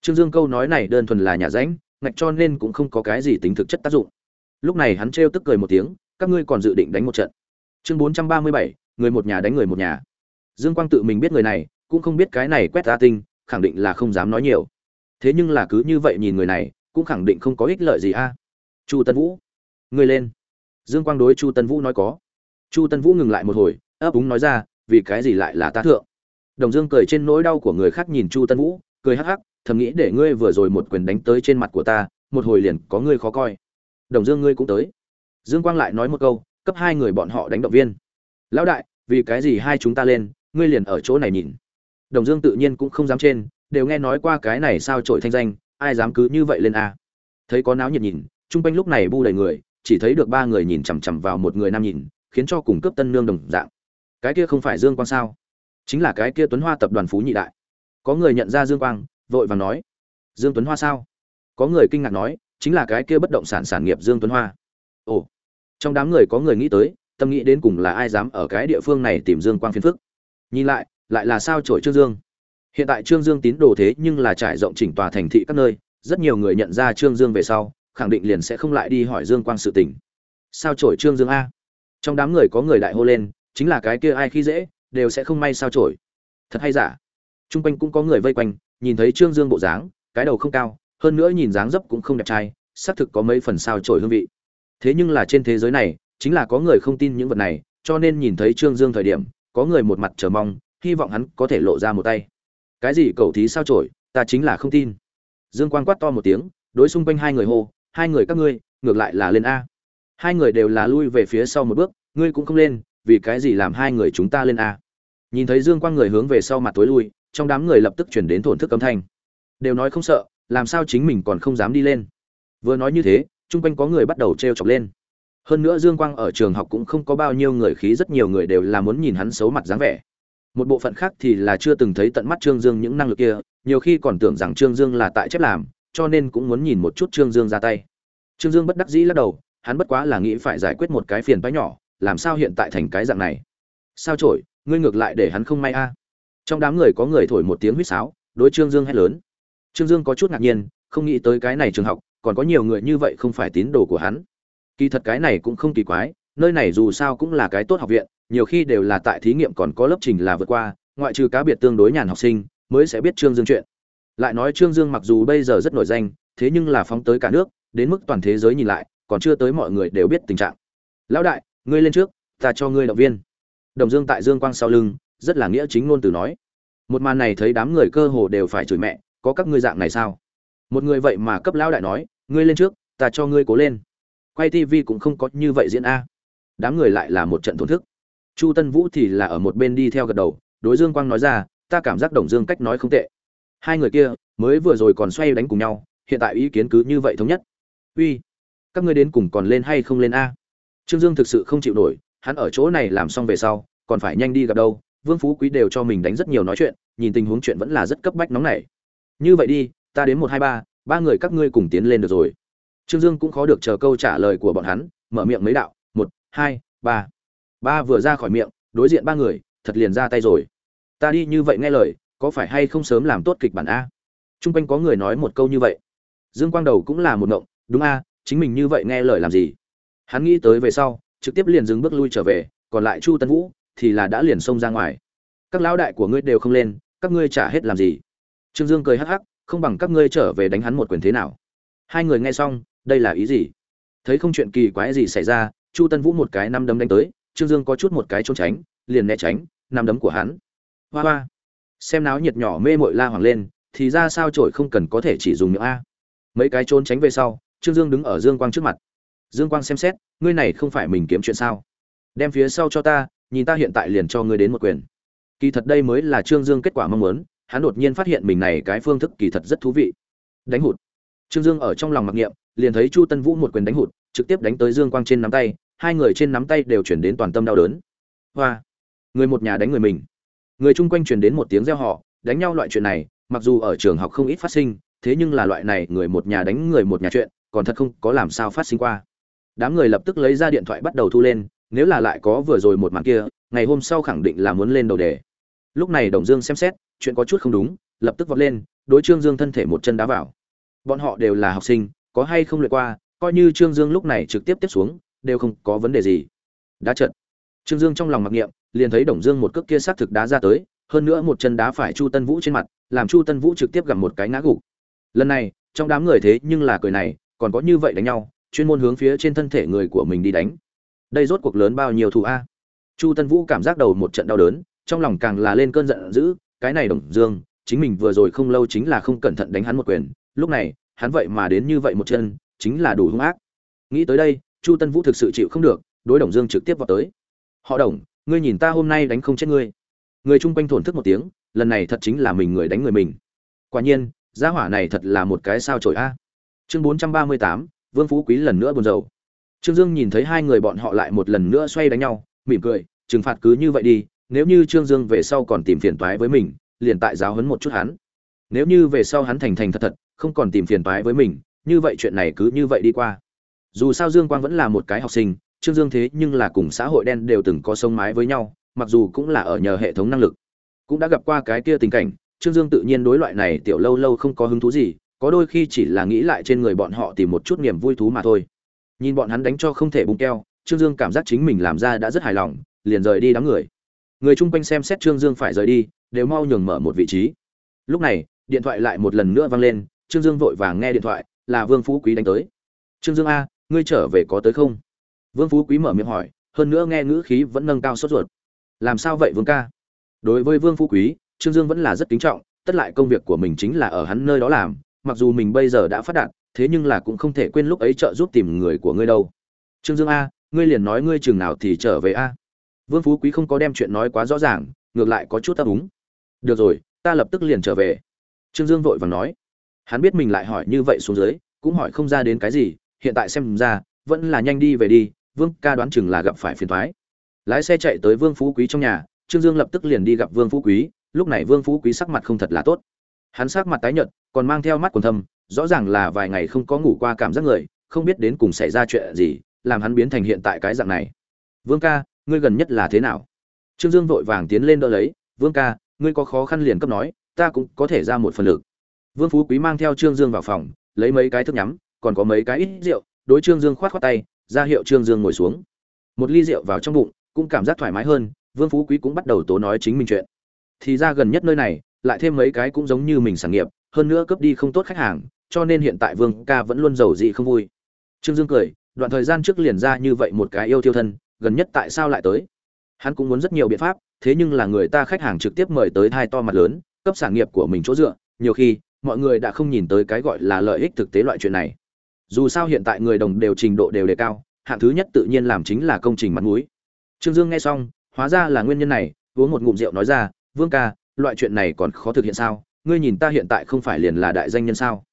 Trương dương câu nói này đơn thuần là nhà ránh, ngạch cho nên cũng không có cái gì tính thực chất tác dụng. Lúc này hắn trêu tức cười một tiếng, các ngươi còn dự định đánh một trận. Chương bốn trăm ba mươi bảy, người một nhà đánh người một nhà. Dương quang tự mình biết người này, cũng không biết cái này quét ra tinh, khẳng định là không dám nói nhiều. Thế nhưng là cứ như vậy nhìn người này cũng khẳng định không có ích lợi gì a. Chu tân vũ, ngươi lên. Dương quang đối chu tân vũ nói có. Chu tân vũ ngừng lại một hồi, ấp úng nói ra, vì cái gì lại là ta thượng? Đồng dương cười trên nỗi đau của người khác nhìn chu tân vũ, cười hắc hắc, thầm nghĩ để ngươi vừa rồi một quyền đánh tới trên mặt của ta, một hồi liền có ngươi khó coi. Đồng dương ngươi cũng tới. Dương quang lại nói một câu, cấp hai người bọn họ đánh động viên. Lão đại, vì cái gì hai chúng ta lên, ngươi liền ở chỗ này nhìn? Đồng dương tự nhiên cũng không dám trên, đều nghe nói qua cái này sao trội thanh danh ai dám cứ như vậy lên a? Thấy có náo nhiệt nhìn, chung quanh lúc này bu đầy người, chỉ thấy được ba người nhìn chằm chằm vào một người nam nhìn, khiến cho cùng cướp tân nương đồng dạng. Cái kia không phải dương quang sao? Chính là cái kia tuấn hoa tập đoàn phú nhị đại. Có người nhận ra dương quang, vội vàng nói, dương tuấn hoa sao? Có người kinh ngạc nói, chính là cái kia bất động sản sản nghiệp dương tuấn hoa. Ồ, trong đám người có người nghĩ tới, tâm nghĩ đến cùng là ai dám ở cái địa phương này tìm dương quang phiền phức. Nhìn lại lại là sao trổi trương dương? Hiện tại trương dương tín đồ thế nhưng là trải rộng chỉnh tòa thành thị các nơi, rất nhiều người nhận ra trương dương về sau, khẳng định liền sẽ không lại đi hỏi dương quang sự tình. Sao trổi trương dương a? Trong đám người có người đại hô lên, chính là cái kia ai khi dễ, đều sẽ không may sao trổi thật hay giả? T r u n g quanh cũng có người vây quanh, nhìn thấy trương dương bộ dáng, cái đầu không cao, hơn nữa nhìn dáng dấp cũng không đẹp trai, xác thực có mấy phần sao trổi hương vị. Thế nhưng là trên thế giới này, chính là có người không tin những vật này, cho nên nhìn thấy trương dương thời điểm, có người một mặt chờ mong, hy vọng hắn có thể lộ ra một tay cái gì cầu thí sao trổi ta chính là không tin. Dương quan quát to một tiếng, đối xung quanh hai người hô, hai người các ngươi, ngược lại là lên a. Hai người đều là lui về phía sau một bước, ngươi cũng không lên, vì cái gì làm hai người chúng ta lên a? Nhìn thấy dương quang người hướng về sau mặt tối lui, trong đám người lập tức chuyển đến thổn thức âm thanh. Đều nói không sợ, làm sao chính mình còn không dám đi lên? Vừa nói như thế, chung quanh có người bắt đầu t r e o chọc lên. Hơn nữa dương quang ở trường học cũng không có bao nhiêu người khí, rất nhiều người đều là muốn nhìn hắn xấu mặt dáng vẻ một bộ phận khác thì là chưa từng thấy tận mắt trương dương những năng lực kia, nhiều khi còn tưởng rằng trương dương là tại chép làm, cho nên cũng muốn nhìn một chút trương dương ra tay. Trương dương bất đắc dĩ lắc đầu, hắn bất quá là nghĩ phải giải quyết một cái phiền toái nhỏ, làm sao hiện tại thành cái dạng này? Sao trổi ngươi ngược lại để hắn không may a? Trong đám người có người thổi một tiếng huýt sáo, đối trương dương hét lớn. Trương dương có chút ngạc nhiên, không nghĩ tới cái này trường học, còn có nhiều người như vậy không phải tín đồ của hắn. Kỳ thật cái này cũng không kỳ quái nơi này dù sao cũng là cái tốt học viện, nhiều khi đều là tại thí nghiệm còn có lớp trình là vượt qua, ngoại trừ cá biệt tương đối nhàn học sinh, mới sẽ biết trương dương chuyện. Lại nói trương dương mặc dù bây giờ rất nổi danh, thế nhưng là phóng tới cả nước, đến mức toàn thế giới nhìn lại, còn chưa tới mọi người đều biết tình trạng. Lão đại, ngươi lên trước, ta cho ngươi động viên. Đồng dương tại dương quang sau lưng, rất là nghĩa chính ngôn từ nói. Một màn này thấy đám người cơ hồ đều phải chửi mẹ, có các ngươi dạng này sao? Một người vậy mà cấp lão đại nói, ngươi lên trước, ta cho ngươi cố lên. Quay tv cũng không có như vậy diễn a đám người lại là một trận thổn thức. Chu tân vũ thì là ở một bên đi theo gật đầu, đối dương quang nói ra, ta cảm giác đồng dương cách nói không tệ. Hai người kia mới vừa rồi còn xoay đánh cùng nhau, hiện tại ý kiến cứ như vậy thống nhất. Uy, các ngươi đến cùng còn lên hay không lên a? Trương dương thực sự không chịu nổi, hắn ở chỗ này làm xong về sau, còn phải nhanh đi gặp đâu, vương phú quý đều cho mình đánh rất nhiều nói chuyện, nhìn tình huống chuyện vẫn là rất cấp bách nóng nảy. Như vậy đi, ta đến một hai ba ba người các ngươi cùng tiến lên được rồi. Trương dương cũng khó được chờ câu trả lời của bọn hắn, mở miệng mấy đạo hai, ba. Ba vừa ra khỏi miệng, đối diện ba người, thật liền ra tay rồi. Ta đi như vậy nghe lời, có phải hay không sớm làm tốt kịch bản a? T r u n g quanh có người nói một câu như vậy. Dương quang đầu cũng là một ngộng, đúng a, chính mình như vậy nghe lời làm gì? Hắn nghĩ tới về sau, trực tiếp liền dừng bước lui trở về, còn lại chu tân vũ, thì là đã liền xông ra ngoài. Các lão đại của ngươi đều không lên, các ngươi trả hết làm gì. Trương dương cười hắc hắc, không bằng các ngươi trở về đánh hắn một quyền thế nào. Hai người nghe xong, đây là ý gì? Thấy không chuyện kỳ quái gì xảy ra chu tân vũ một cái năm đấm đánh tới, trương dương có chút một cái trốn tránh, liền né tránh năm đấm của hắn. Hoa hoa. Xem náo nhiệt nhỏ mê mội la hoàng lên, thì ra sao trổi không cần có thể chỉ dùng miệng a. Mấy cái trốn tránh về sau, trương dương đứng ở dương quang trước mặt. Dương quang xem xét, ngươi này không phải mình kiếm chuyện sao? Đem phía sau cho ta, nhìn ta hiện tại liền cho ngươi đến một quyền. Kỳ thật đây mới là trương dương kết quả mong muốn, hắn đột nhiên phát hiện mình này cái phương thức kỳ thật rất thú vị. Đánh hụt. Trương dương ở trong lòng mặc niệm, liền thấy chu tân vũ một quyền đánh hụt, trực tiếp đánh tới dương quang trên nắm tay hai người trên nắm tay đều chuyển đến toàn tâm đau đớn. Hoa! Người một nhà đánh người mình. Người chung quanh truyền đến một tiếng reo họ đánh nhau loại chuyện này, mặc dù ở trường học không ít phát sinh, thế nhưng là loại này người một nhà đánh người một nhà chuyện, còn thật không có làm sao phát sinh qua. Đám người lập tức lấy ra điện thoại bắt đầu thu lên, nếu là lại có vừa rồi một màn kia, ngày hôm sau khẳng định là muốn lên đầu đề. Lúc này đồng dương xem xét, chuyện có chút không đúng, lập tức vọt lên, đối trương dương thân thể một chân đá vào. Bọn họ đều là học sinh, có hay không luyện qua, coi như trương dương lúc này trực tiếp tiếp xuống đều không có vấn đề gì đá trận trương dương trong lòng mặc niệm liền thấy Đồng Dương một cước kia sát thực đá ra tới, hơn nữa một chân đá phải Chu Tân Vũ trên mặt, làm Chu Tân Vũ trực tiếp gặp một cái ngã gục. Lần này, trong đám người thế nhưng là cười này, còn có như vậy đánh nhau, chuyên môn hướng phía trên thân thể người của mình đi đánh. Đây rốt cuộc lớn bao nhiêu thù a? Chu Tân Vũ cảm giác đầu một trận đau đớn, trong lòng càng là lên cơn giận dữ, cái này Đồng Dương, chính mình vừa rồi không lâu chính là không cẩn thận đánh hắn một quyền, lúc này, hắn vậy mà đến như vậy một chân, chính là đủ hung ác. Nghĩ tới đây, Chu Tân Vũ thực sự chịu không được, đối Đồng Dương trực tiếp vào tới. Họ Đồng, ngươi nhìn ta hôm nay đánh không chết ngươi. Người chung quanh thổn thức một tiếng lần này thật chính là mình người đánh người mình. Quả nhiên gia hỏa này thật là một cái sao trổi a. Chương bốn trăm ba mươi tám vương phú quý lần nữa buồn rầu. Trương dương nhìn thấy hai người bọn họ lại một lần nữa xoay đánh nhau mỉm cười trừng phạt cứ như vậy đi nếu như trương dương về sau còn tìm phiền toái với mình liền tại giáo huấn một chút hắn. Nếu như về sau hắn thành thành thật thật không còn tìm phiền toái với mình như vậy chuyện này cứ như vậy đi qua dù sao dương quang vẫn là một cái học sinh, trương dương thế nhưng là cùng xã hội đen đều từng có sông mái với nhau, mặc dù cũng là ở nhờ hệ thống năng lực. Cũng đã gặp qua cái kia tình cảnh, trương dương tự nhiên đối loại này tiểu lâu lâu không có hứng thú gì, có đôi khi chỉ là nghĩ lại trên người bọn họ tìm một chút niềm vui thú mà thôi. Nhìn bọn hắn đánh cho không thể bung keo, trương dương cảm giác chính mình làm ra đã rất hài lòng, liền rời đi đám người. Người chung quanh xem xét trương dương phải rời đi, đều mau nhường mở một vị trí. Lúc này, điện thoại lại một lần nữa vang lên, trương dương vội vàng nghe điện thoại, là vương phú quý đánh tới. Trương dương a ngươi trở về có tới không? Vương phú quý mở miệng hỏi, hơn nữa nghe ngữ khí vẫn nâng cao sốt ruột. Làm sao vậy vương ca? Đối với vương phú quý, trương dương vẫn là rất kính trọng, tất lại công việc của mình chính là ở hắn nơi đó làm, mặc dù mình bây giờ đã phát đạt, thế nhưng là cũng không thể quên lúc ấy trợ giúp tìm người của ngươi đâu. Trương dương a, ngươi liền nói ngươi chừng nào thì trở về a. Vương phú quý không có đem chuyện nói quá rõ ràng, ngược lại có chút ấp úng. Được rồi, ta lập tức liền trở về. Trương dương vội vàng nói. Hắn biết mình lại hỏi như vậy xuống dưới, cũng hỏi không ra đến cái gì hiện tại xem ra, vẫn là nhanh đi về đi, vương ca đoán chừng là gặp phải phiền thoái lái xe chạy tới vương phú quý trong nhà, trương dương lập tức liền đi gặp vương phú quý, lúc này vương phú quý sắc mặt không thật là tốt. Hắn sắc mặt tái nhợt, còn mang theo mắt còn thâm, rõ ràng là vài ngày không có ngủ qua cảm giác người, không biết đến cùng xảy ra chuyện gì, làm hắn biến thành hiện tại cái dạng này. Vương ca, ngươi gần nhất là thế nào? Trương dương vội vàng tiến lên đỡ lấy, vương ca, ngươi có khó khăn liền cấp nói, ta cũng có thể ra một phần lực. Vương phú quý mang theo trương dương vào phòng, lấy mấy cái thức nhắm còn có mấy cái ít rượu, đối trương dương khoát khoát tay, ra hiệu trương dương ngồi xuống. Một ly rượu vào trong bụng, cũng cảm giác thoải mái hơn, vương phú quý cũng bắt đầu tố nói chính mình chuyện. Thì ra gần nhất nơi này, lại thêm mấy cái cũng giống như mình sản nghiệp, hơn nữa cướp đi không tốt khách hàng, cho nên hiện tại vương ca vẫn luôn giàu dị không vui. Trương dương cười, đoạn thời gian trước liền ra như vậy một cái yêu tiêu thân, gần nhất tại sao lại tới? Hắn cũng muốn rất nhiều biện pháp, thế nhưng là người ta khách hàng trực tiếp mời tới hai to mặt lớn, cấp sản nghiệp của mình chỗ dựa, nhiều khi, mọi người đã không nhìn tới cái gọi là lợi ích thực tế loại chuyện này dù sao hiện tại người đồng đều trình độ đều đề cao, hạng thứ nhất tự nhiên làm chính là công trình mặt mũi. Trương dương nghe xong, hóa ra là nguyên nhân này, uống một ngụm rượu nói ra, vương ca, loại chuyện này còn khó thực hiện sao? Ngươi nhìn ta hiện tại không phải liền là đại danh nhân sao?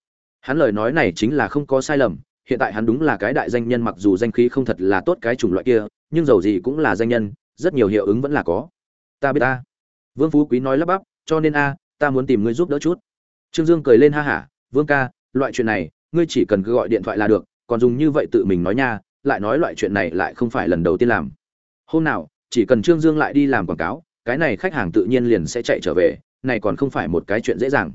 Hắn lời nói này chính là không có sai lầm, hiện tại hắn đúng là cái đại danh nhân mặc dù danh khí không thật là tốt cái chủng loại kia, nhưng dầu gì cũng là danh nhân, rất nhiều hiệu ứng vẫn là có. Ta biết ta. Vương phú quý nói lắp bắp, cho nên a, ta muốn tìm ngươi giúp đỡ chút. Trương dương cười lên ha hả, vương ca, loại chuyện này ngươi chỉ cần cứ gọi điện thoại là được, còn dùng như vậy tự mình nói nha, lại nói loại chuyện này lại không phải lần đầu tiên làm. Hôm nào, chỉ cần trương dương lại đi làm quảng cáo, cái này khách hàng tự nhiên liền sẽ chạy trở về, này còn không phải một cái chuyện dễ dàng.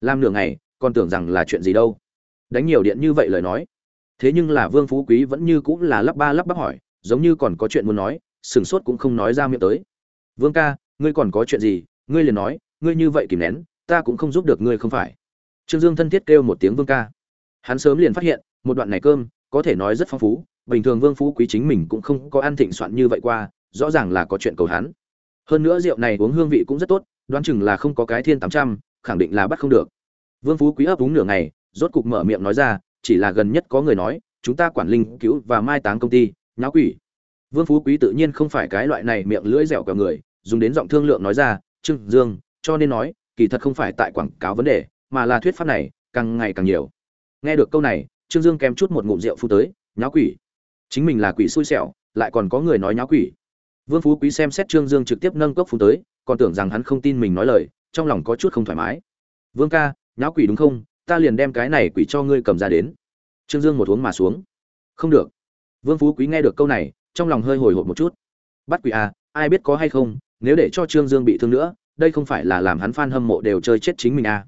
Làm nửa ngày, còn tưởng rằng là chuyện gì đâu. Đánh nhiều điện như vậy lời nói. Thế nhưng là vương phú quý vẫn như cũng là lắp ba lắp bắp hỏi, giống như còn có chuyện muốn nói sửng sốt cũng không nói ra miệng tới. Vương ca, ngươi còn có chuyện gì? Ngươi liền nói, ngươi như vậy kìm nén, ta cũng không giúp được ngươi không phải. Trương dương thân thiết kêu một tiếng vương ca hắn sớm liền phát hiện, một đoạn này cơm, có thể nói rất phong phú, bình thường vương phú quý chính mình cũng không có ăn thịnh soạn như vậy qua, rõ ràng là có chuyện cầu hắn. Hơn nữa rượu này uống hương vị cũng rất tốt, đoán chừng là không có cái thiên tám trăm, khẳng định là bắt không được. Vương phú quý ấp uống nửa ngày, rốt cục mở miệng nói ra, chỉ là gần nhất có người nói, chúng ta quản linh cứu và mai táng công ty, nháo quỷ. Vương phú quý tự nhiên không phải cái loại này miệng lưỡi dẻo cả người, dùng đến giọng thương lượng nói ra, trương dương, cho nên nói, kỳ thật không phải tại quảng cáo vấn đề, mà là thuyết pháp này, càng ngày càng nhiều nghe được câu này, trương dương kém chút một ngụm rượu phu tới, nháo quỷ. Chính mình là quỷ xui xẻo, lại còn có người nói nháo quỷ. Vương phú quý xem xét trương dương trực tiếp nâng cốc phu tới, còn tưởng rằng hắn không tin mình nói lời, trong lòng có chút không thoải mái. Vương ca, nháo quỷ đúng không? Ta liền đem cái này quỷ cho ngươi cầm ra đến. Trương dương một uống mà xuống. Không được. Vương phú quý nghe được câu này, trong lòng hơi hồi hộp một chút. Bắt quỷ à ai biết có hay không, nếu để cho trương dương bị thương nữa, đây không phải là làm hắn f hâm mộ đều chơi chết chính mình à.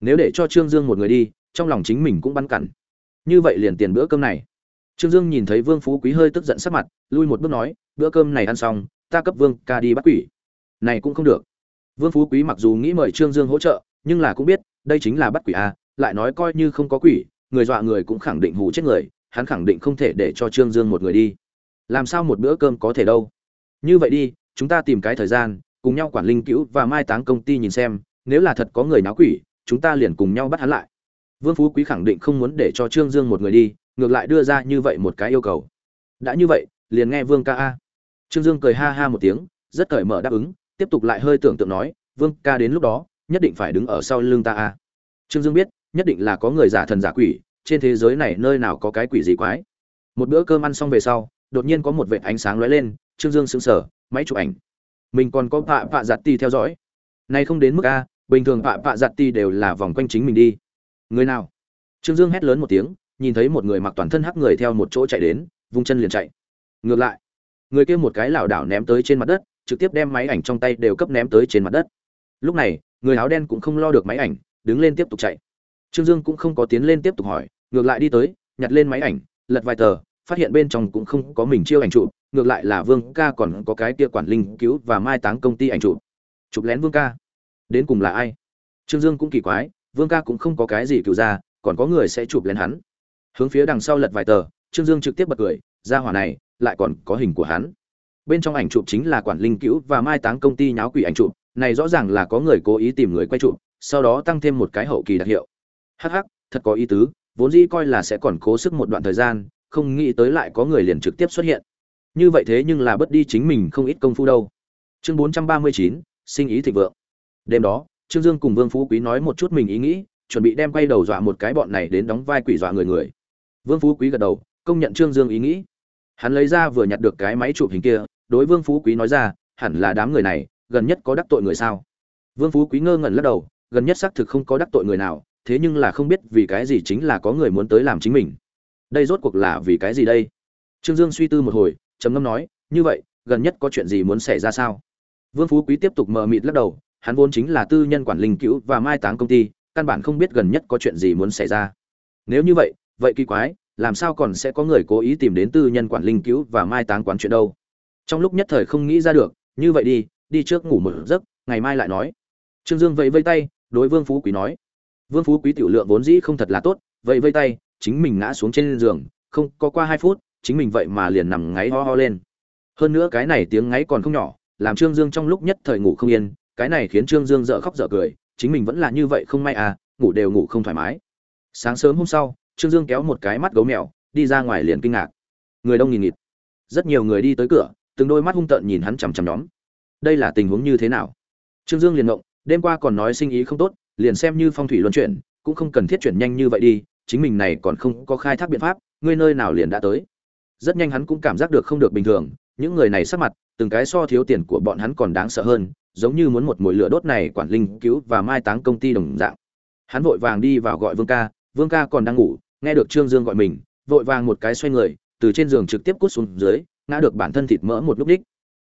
Nếu để cho trương dương một người đi trong lòng chính mình cũng băn cẩn như vậy liền tiền bữa cơm này. Trương dương nhìn thấy vương phú quý hơi tức giận sắc mặt, lui một bước nói, bữa cơm này ăn xong, ta cấp vương ca đi bắt quỷ. Này cũng không được. Vương phú quý mặc dù nghĩ mời trương dương hỗ trợ, nhưng là cũng biết, đây chính là bắt quỷ à lại nói coi như không có quỷ, người dọa người cũng khẳng định hù chết người, hắn khẳng định không thể để cho trương dương một người đi. Làm sao một bữa cơm có thể đâu? Như vậy đi, chúng ta tìm cái thời gian, cùng nhau quản linh cữu và mai táng công ty nhìn xem, nếu là thật có người náo quỷ, chúng ta liền cùng nhau bắt hắn lại vương phú quý khẳng định không muốn để cho trương dương một người đi, ngược lại đưa ra như vậy một cái yêu cầu. Đã như vậy, liền nghe vương ca a. Trương dương cười ha ha một tiếng, rất cởi mở đáp ứng, tiếp tục lại hơi tưởng tượng nói, vương ca đến lúc đó, nhất định phải đứng ở sau lưng ta a. Trương dương biết, nhất định là có người giả thần giả quỷ, trên thế giới này nơi nào có cái quỷ gì quái. Một bữa cơm ăn xong về sau, đột nhiên có một vệt ánh sáng lóe lên, trương dương sững sờ, máy chụp ảnh. Mình còn có vạ vạ giật ti theo dõi. Nay không đến mức a, bình thường vạ vạ giật ti đều là vòng quanh chính mình đi người nào? Trương dương hét lớn một tiếng, nhìn thấy một người mặc toàn thân hắc người theo một chỗ chạy đến, vung chân liền chạy. Ngược lại, người kia một cái lảo đảo ném tới trên mặt đất, trực tiếp đem máy ảnh trong tay đều cấp ném tới trên mặt đất. Lúc này, người áo đen cũng không lo được máy ảnh, đứng lên tiếp tục chạy. Trương dương cũng không có tiến lên tiếp tục hỏi, ngược lại đi tới, nhặt lên máy ảnh, lật vài tờ, phát hiện bên trong cũng không có mình chiêu ảnh chụp, ngược lại là vương ca còn có cái kia quản linh cứu và mai táng công ty ảnh chụp. Chụp lén vương ca. Đến cùng là ai? Trương dương cũng kỳ quái vương ca cũng không có cái gì cứu ra, còn có người sẽ chụp lên hắn. Hướng phía đằng sau lật vài tờ, trương dương trực tiếp bật cười, ra hỏa này, lại còn có hình của hắn. Bên trong ảnh chụp chính là quản linh cứu và mai táng công ty nháo quỷ ảnh chụp, này rõ ràng là có người cố ý tìm người quay chụp, sau đó tăng thêm một cái hậu kỳ đặc hiệu. Hắc hắc, thật có ý tứ, vốn dĩ coi là sẽ còn cố sức một đoạn thời gian, không nghĩ tới lại có người liền trực tiếp xuất hiện. Như vậy thế nhưng là bất đi chính mình không ít công phu đâu. Chương bốn trăm ba mươi chín, sinh ý thịnh vượng. Đêm đó trương dương cùng vương phú quý nói một chút mình ý nghĩ, chuẩn bị đem quay đầu dọa một cái bọn này đến đóng vai quỷ dọa người người. Vương phú quý gật đầu, công nhận trương dương ý nghĩ. Hắn lấy ra vừa nhặt được cái máy chụp hình kia, đối vương phú quý nói ra, hẳn là đám người này, gần nhất có đắc tội người sao? Vương phú quý ngơ ngẩn lắc đầu, gần nhất xác thực không có đắc tội người nào, thế nhưng là không biết vì cái gì chính là có người muốn tới làm chính mình. Đây rốt cuộc là vì cái gì đây? Trương dương suy tư một hồi, trầm ngâm nói, như vậy, gần nhất có chuyện gì muốn xảy ra sao? Vương phú quý tiếp tục mờ mịt lắc đầu hắn vốn chính là tư nhân quản linh cứu và mai táng công ty, căn bản không biết gần nhất có chuyện gì muốn xảy ra. Nếu như vậy vậy kỳ quái, làm sao còn sẽ có người cố ý tìm đến tư nhân quản linh cứu và mai táng quán chuyện đâu? Trong lúc nhất thời không nghĩ ra được, như vậy đi đi trước ngủ một giấc, ngày mai lại nói. Trương dương vẫy vây tay, đối vương phú quý nói. Vương phú quý tiểu lượng vốn dĩ không thật là tốt vậy vây tay, chính mình ngã xuống trên giường, không, có qua hai phút, chính mình vậy mà liền nằm ngáy ho ho lên. Hơn nữa cái này tiếng ngáy còn không nhỏ, làm trương dương trong lúc nhất thời ngủ không yên cái này khiến trương dương dở khóc dở cười, chính mình vẫn là như vậy không may à ngủ đều ngủ không thoải mái. Sáng sớm hôm sau, trương dương kéo một cái mắt gấu mèo, đi ra ngoài liền kinh ngạc. Người đông nghìn nghịt. Rất nhiều người đi tới cửa, từng đôi mắt hung tợn nhìn hắn chằm chằm nhóm. Đây là tình huống như thế nào? Trương dương liền ngộng, đêm qua còn nói sinh ý không tốt, liền xem như phong thủy luân chuyển, cũng không cần thiết chuyển nhanh như vậy đi, chính mình này còn không có khai thác biện pháp, ngươi nơi nào liền đã tới? Rất nhanh hắn cũng cảm giác được không được bình thường, những người này sắc mặt, từng cái so thiếu tiền của bọn hắn còn đáng sợ hơn giống như muốn một mồi lửa đốt này quản linh cứu và mai táng công ty đồng dạng. Hắn vội vàng đi vào gọi vương ca vương ca còn đang ngủ, nghe được trương dương gọi mình, vội vàng một cái xoay người, từ trên giường trực tiếp cút xuống dưới, ngã được bản thân thịt mỡ một lúc đích.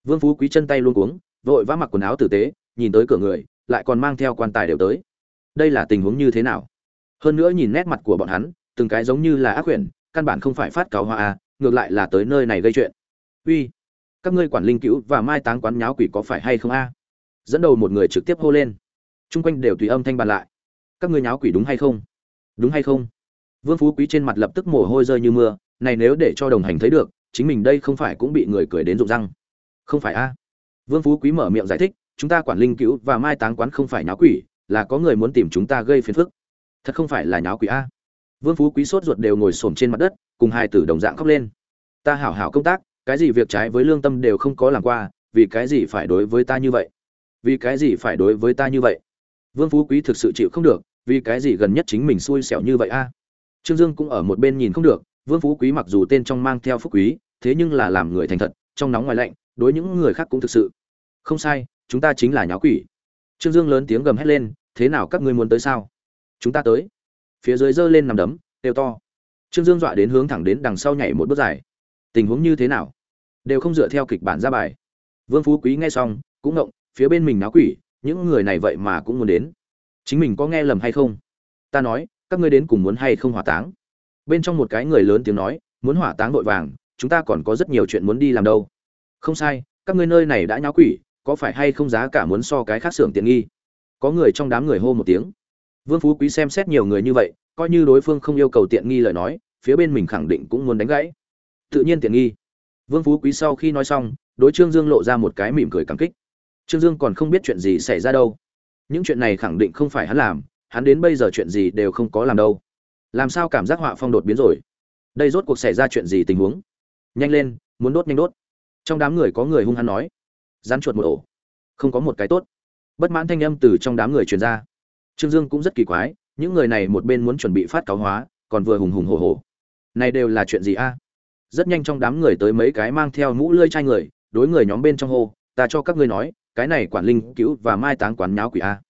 Vương phú quý chân tay luôn cuống, vội vã mặc quần áo tử tế, nhìn tới cửa người, lại còn mang theo quan tài đều tới. Đây là tình huống như thế nào? Hơn nữa nhìn nét mặt của bọn hắn, từng cái giống như là ác quyển căn bản không phải phát cáo hoa a à, ngược lại là tới nơi này gây chuyện. Uy, các ngươi quản linh cứu và mai táng quán nháo quỷ có phải hay không a? Dẫn đầu một người trực tiếp hô lên. Chung quanh đều tùy âm thanh bàn lại. Các ngươi nháo quỷ đúng hay không? Đúng hay không? Vương phú quý trên mặt lập tức mồ hôi rơi như mưa, này nếu để cho đồng hành thấy được, chính mình đây không phải cũng bị người cười đến rụng răng. Không phải a? Vương phú quý mở miệng giải thích, chúng ta quản linh cứu và mai táng quán không phải nháo quỷ, là có người muốn tìm chúng ta gây phiền phức. Thật không phải là nháo quỷ a? Vương phú quý sốt ruột đều ngồi xổm trên mặt đất, cùng hai tử đồng dạng khóc lên. Ta hảo hảo công tác, cái gì việc trái với lương tâm đều không có làm qua, vì cái gì phải đối với ta như vậy? Vì cái gì phải đối với ta như vậy? Vương phú quý thực sự chịu không được, vì cái gì gần nhất chính mình xui xẻo như vậy a? Trương dương cũng ở một bên nhìn không được, vương phú quý mặc dù tên trong mang theo phúc quý, thế nhưng là làm người thành thật, trong nóng ngoài lạnh, đối những người khác cũng thực sự. Không sai, chúng ta chính là nháo quỷ. Trương dương lớn tiếng gầm hét lên, thế nào các ngươi muốn tới sao? Chúng ta tới. Phía dưới giơ lên nằm đấm đều to. Trương dương dọa đến hướng thẳng đến đằng sau nhảy một bước dài. Tình huống như thế nào? Đều không dựa theo kịch bản ra bài. Vương phú quý nghe xong, cũng ngộng phía bên mình náo quỷ, những người này vậy mà cũng muốn đến. Chính mình có nghe lầm hay không? Ta nói, các ngươi đến cùng muốn hay không hỏa táng? Bên trong một cái người lớn tiếng nói, muốn hỏa táng vội vàng, chúng ta còn có rất nhiều chuyện muốn đi làm đâu. Không sai, các ngươi nơi này đã nháo quỷ, có phải hay không giá cả muốn so cái khác xưởng tiện nghi? Có người trong đám người hô một tiếng. Vương phú quý xem xét nhiều người như vậy, coi như đối phương không yêu cầu tiện nghi lời nói, phía bên mình khẳng định cũng muốn đánh gãy. Tự nhiên tiện nghi. Vương phú quý sau khi nói xong, đối trương dương lộ ra một cái mỉm cười cảm kích trương dương còn không biết chuyện gì xảy ra đâu. Những chuyện này khẳng định không phải hắn làm, hắn đến bây giờ chuyện gì đều không có làm đâu. Làm sao cảm giác họa phong đột biến rồi? Đây rốt cuộc xảy ra chuyện gì tình huống? Nhanh lên, muốn đốt nhanh đốt. Trong đám người có người hung hăng nói. Rắn chuột một ổ. Không có một cái tốt. Bất mãn thanh âm từ trong đám người truyền ra. Trương dương cũng rất kỳ quái, những người này một bên muốn chuẩn bị phát cáo hóa, còn vừa hùng hùng hổ hổ. Này đều là chuyện gì a? Rất nhanh trong đám người tới mấy cái mang theo mũ lưỡi chai người, đối người nhóm bên trong hô, ta cho các ngươi nói cái này quản linh cứu và mai táng quán nháo quỷ a.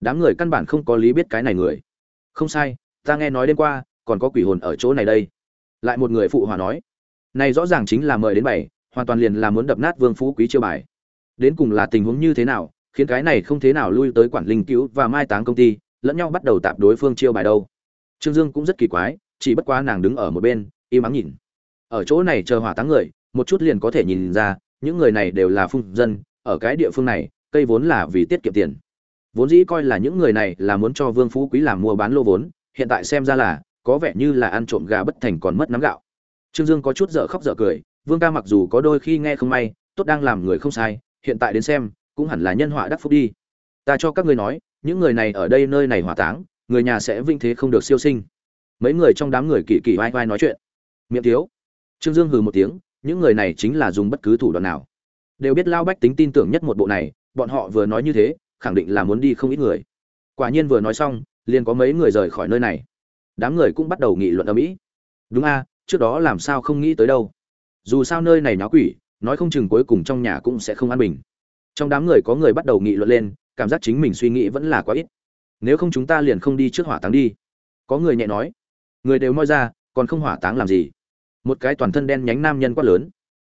Đám người căn bản không có lý biết cái này người. Không sai, ta nghe nói đêm qua, còn có quỷ hồn ở chỗ này đây. Lại một người phụ hòa nói, này rõ ràng chính là mời đến bảy, hoàn toàn liền là muốn đập nát vương phú quý chiêu bài. Đến cùng là tình huống như thế nào, khiến cái này không thế nào lui tới quản linh cứu và mai táng công ty, lẫn nhau bắt đầu tạp đối phương chiêu bài đâu. Trương dương cũng rất kỳ quái, chỉ bất quá nàng đứng ở một bên, im ắng nhìn. Ở chỗ này chờ hỏa táng người, một chút liền có thể nhìn ra, những người này đều là phung dân ở cái địa phương này, cây vốn là vì tiết kiệm tiền. Vốn dĩ coi là những người này là muốn cho vương phú quý làm mua bán lô vốn, hiện tại xem ra là, có vẻ như là ăn trộm gà bất thành còn mất nắm gạo. Trương dương có chút dở khóc dở cười, vương ca mặc dù có đôi khi nghe không may, tốt đang làm người không sai, hiện tại đến xem, cũng hẳn là nhân họa đắc phúc đi. Ta cho các ngươi nói, những người này ở đây nơi này hỏa táng, người nhà sẽ vinh thế không được siêu sinh. Mấy người trong đám người kỳ kỳ vai vai nói chuyện. Miệng thiếu. Trương dương hừ một tiếng, những người này chính là dùng bất cứ thủ đoạn nào đều biết lao bách tính tin tưởng nhất một bộ này, bọn họ vừa nói như thế, khẳng định là muốn đi không ít người. Quả nhiên vừa nói xong, liền có mấy người rời khỏi nơi này. Đám người cũng bắt đầu nghị luận ở mỹ. Đúng a, trước đó làm sao không nghĩ tới đâu. Dù sao nơi này náo quỷ, nói không chừng cuối cùng trong nhà cũng sẽ không an bình. Trong đám người có người bắt đầu nghị luận lên, cảm giác chính mình suy nghĩ vẫn là quá ít. Nếu không chúng ta liền không đi trước hỏa táng đi. Có người nhẹ nói. Người đều moi ra, còn không hỏa táng làm gì? Một cái toàn thân đen nhánh nam nhân quát lớn.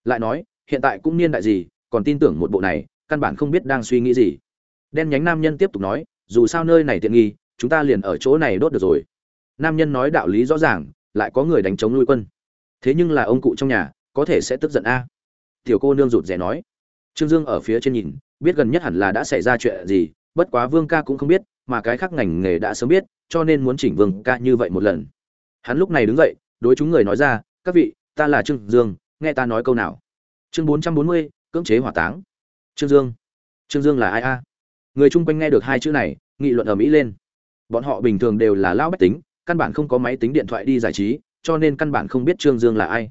Lại nói hiện tại cũng niên đại gì, còn tin tưởng một bộ này, căn bản không biết đang suy nghĩ gì. Đen nhánh nam nhân tiếp tục nói, dù sao nơi này tiện nghi, chúng ta liền ở chỗ này đốt được rồi. Nam nhân nói đạo lý rõ ràng, lại có người đánh chống nuôi quân. Thế nhưng là ông cụ trong nhà, có thể sẽ tức giận a. Tiểu cô nương rụt rè nói. Trương dương ở phía trên nhìn, biết gần nhất hẳn là đã xảy ra chuyện gì, bất quá vương ca cũng không biết, mà cái khác ngành nghề đã sớm biết, cho nên muốn chỉnh vương ca như vậy một lần. Hắn lúc này đứng dậy, đối chúng người nói ra, các vị, ta là trương dương, nghe ta nói câu nào? Chương bốn trăm bốn mươi, cưỡng chế hỏa táng. Trương dương. Trương dương là ai a? Người chung quanh nghe được hai chữ này, nghị luận ở mỹ lên. Bọn họ bình thường đều là lao bách tính, căn bản không có máy tính điện thoại đi giải trí, cho nên căn bản không biết trương dương là ai.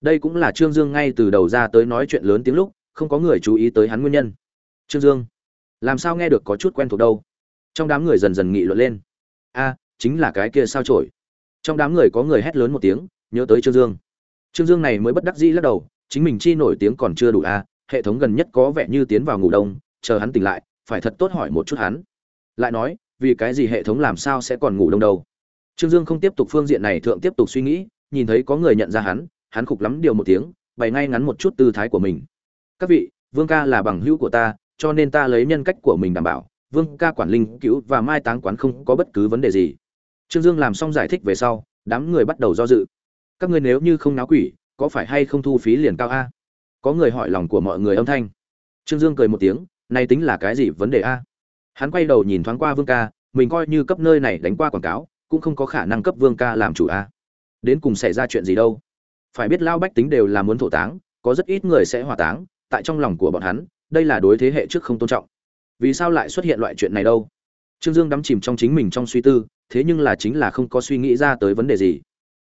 Đây cũng là trương dương ngay từ đầu ra tới nói chuyện lớn tiếng lúc, không có người chú ý tới hắn nguyên nhân. Trương dương. Làm sao nghe được có chút quen thuộc đâu? Trong đám người dần dần nghị luận lên. A, chính là cái kia sao trổi trong đám người có người hét lớn một tiếng, nhớ tới trương dương. Trương dương này mới bất đắc dĩ lắc đầu chính mình chi nổi tiếng còn chưa đủ a hệ thống gần nhất có vẻ như tiến vào ngủ đông, chờ hắn tỉnh lại, phải thật tốt hỏi một chút hắn. Lại nói, vì cái gì hệ thống làm sao sẽ còn ngủ đông đâu? Trương dương không tiếp tục phương diện này thượng tiếp tục suy nghĩ, nhìn thấy có người nhận ra hắn hắn khục lắm điều một tiếng, bày ngay ngắn một chút tư thái của mình. Các vị, vương ca là bằng hữu của ta, cho nên ta lấy nhân cách của mình đảm bảo, vương ca quản linh cứu và mai táng quán không có bất cứ vấn đề gì. Trương dương làm xong giải thích về sau, đám người bắt đầu do dự. Các ngươi nếu như không náo quỷ có phải hay không thu phí liền cao a? Có người hỏi lòng của mọi người âm thanh. Trương dương cười một tiếng, này tính là cái gì vấn đề a? Hắn quay đầu nhìn thoáng qua vương ca, mình coi như cấp nơi này đánh qua quảng cáo, cũng không có khả năng cấp vương ca làm chủ a. Đến cùng xảy ra chuyện gì đâu? Phải biết lao bách tính đều là muốn thổ táng, có rất ít người sẽ hỏa táng, tại trong lòng của bọn hắn, đây là đối thế hệ trước không tôn trọng. Vì sao lại xuất hiện loại chuyện này đâu? Trương dương đắm chìm trong chính mình trong suy tư, thế nhưng là chính là không có suy nghĩ ra tới vấn đề gì.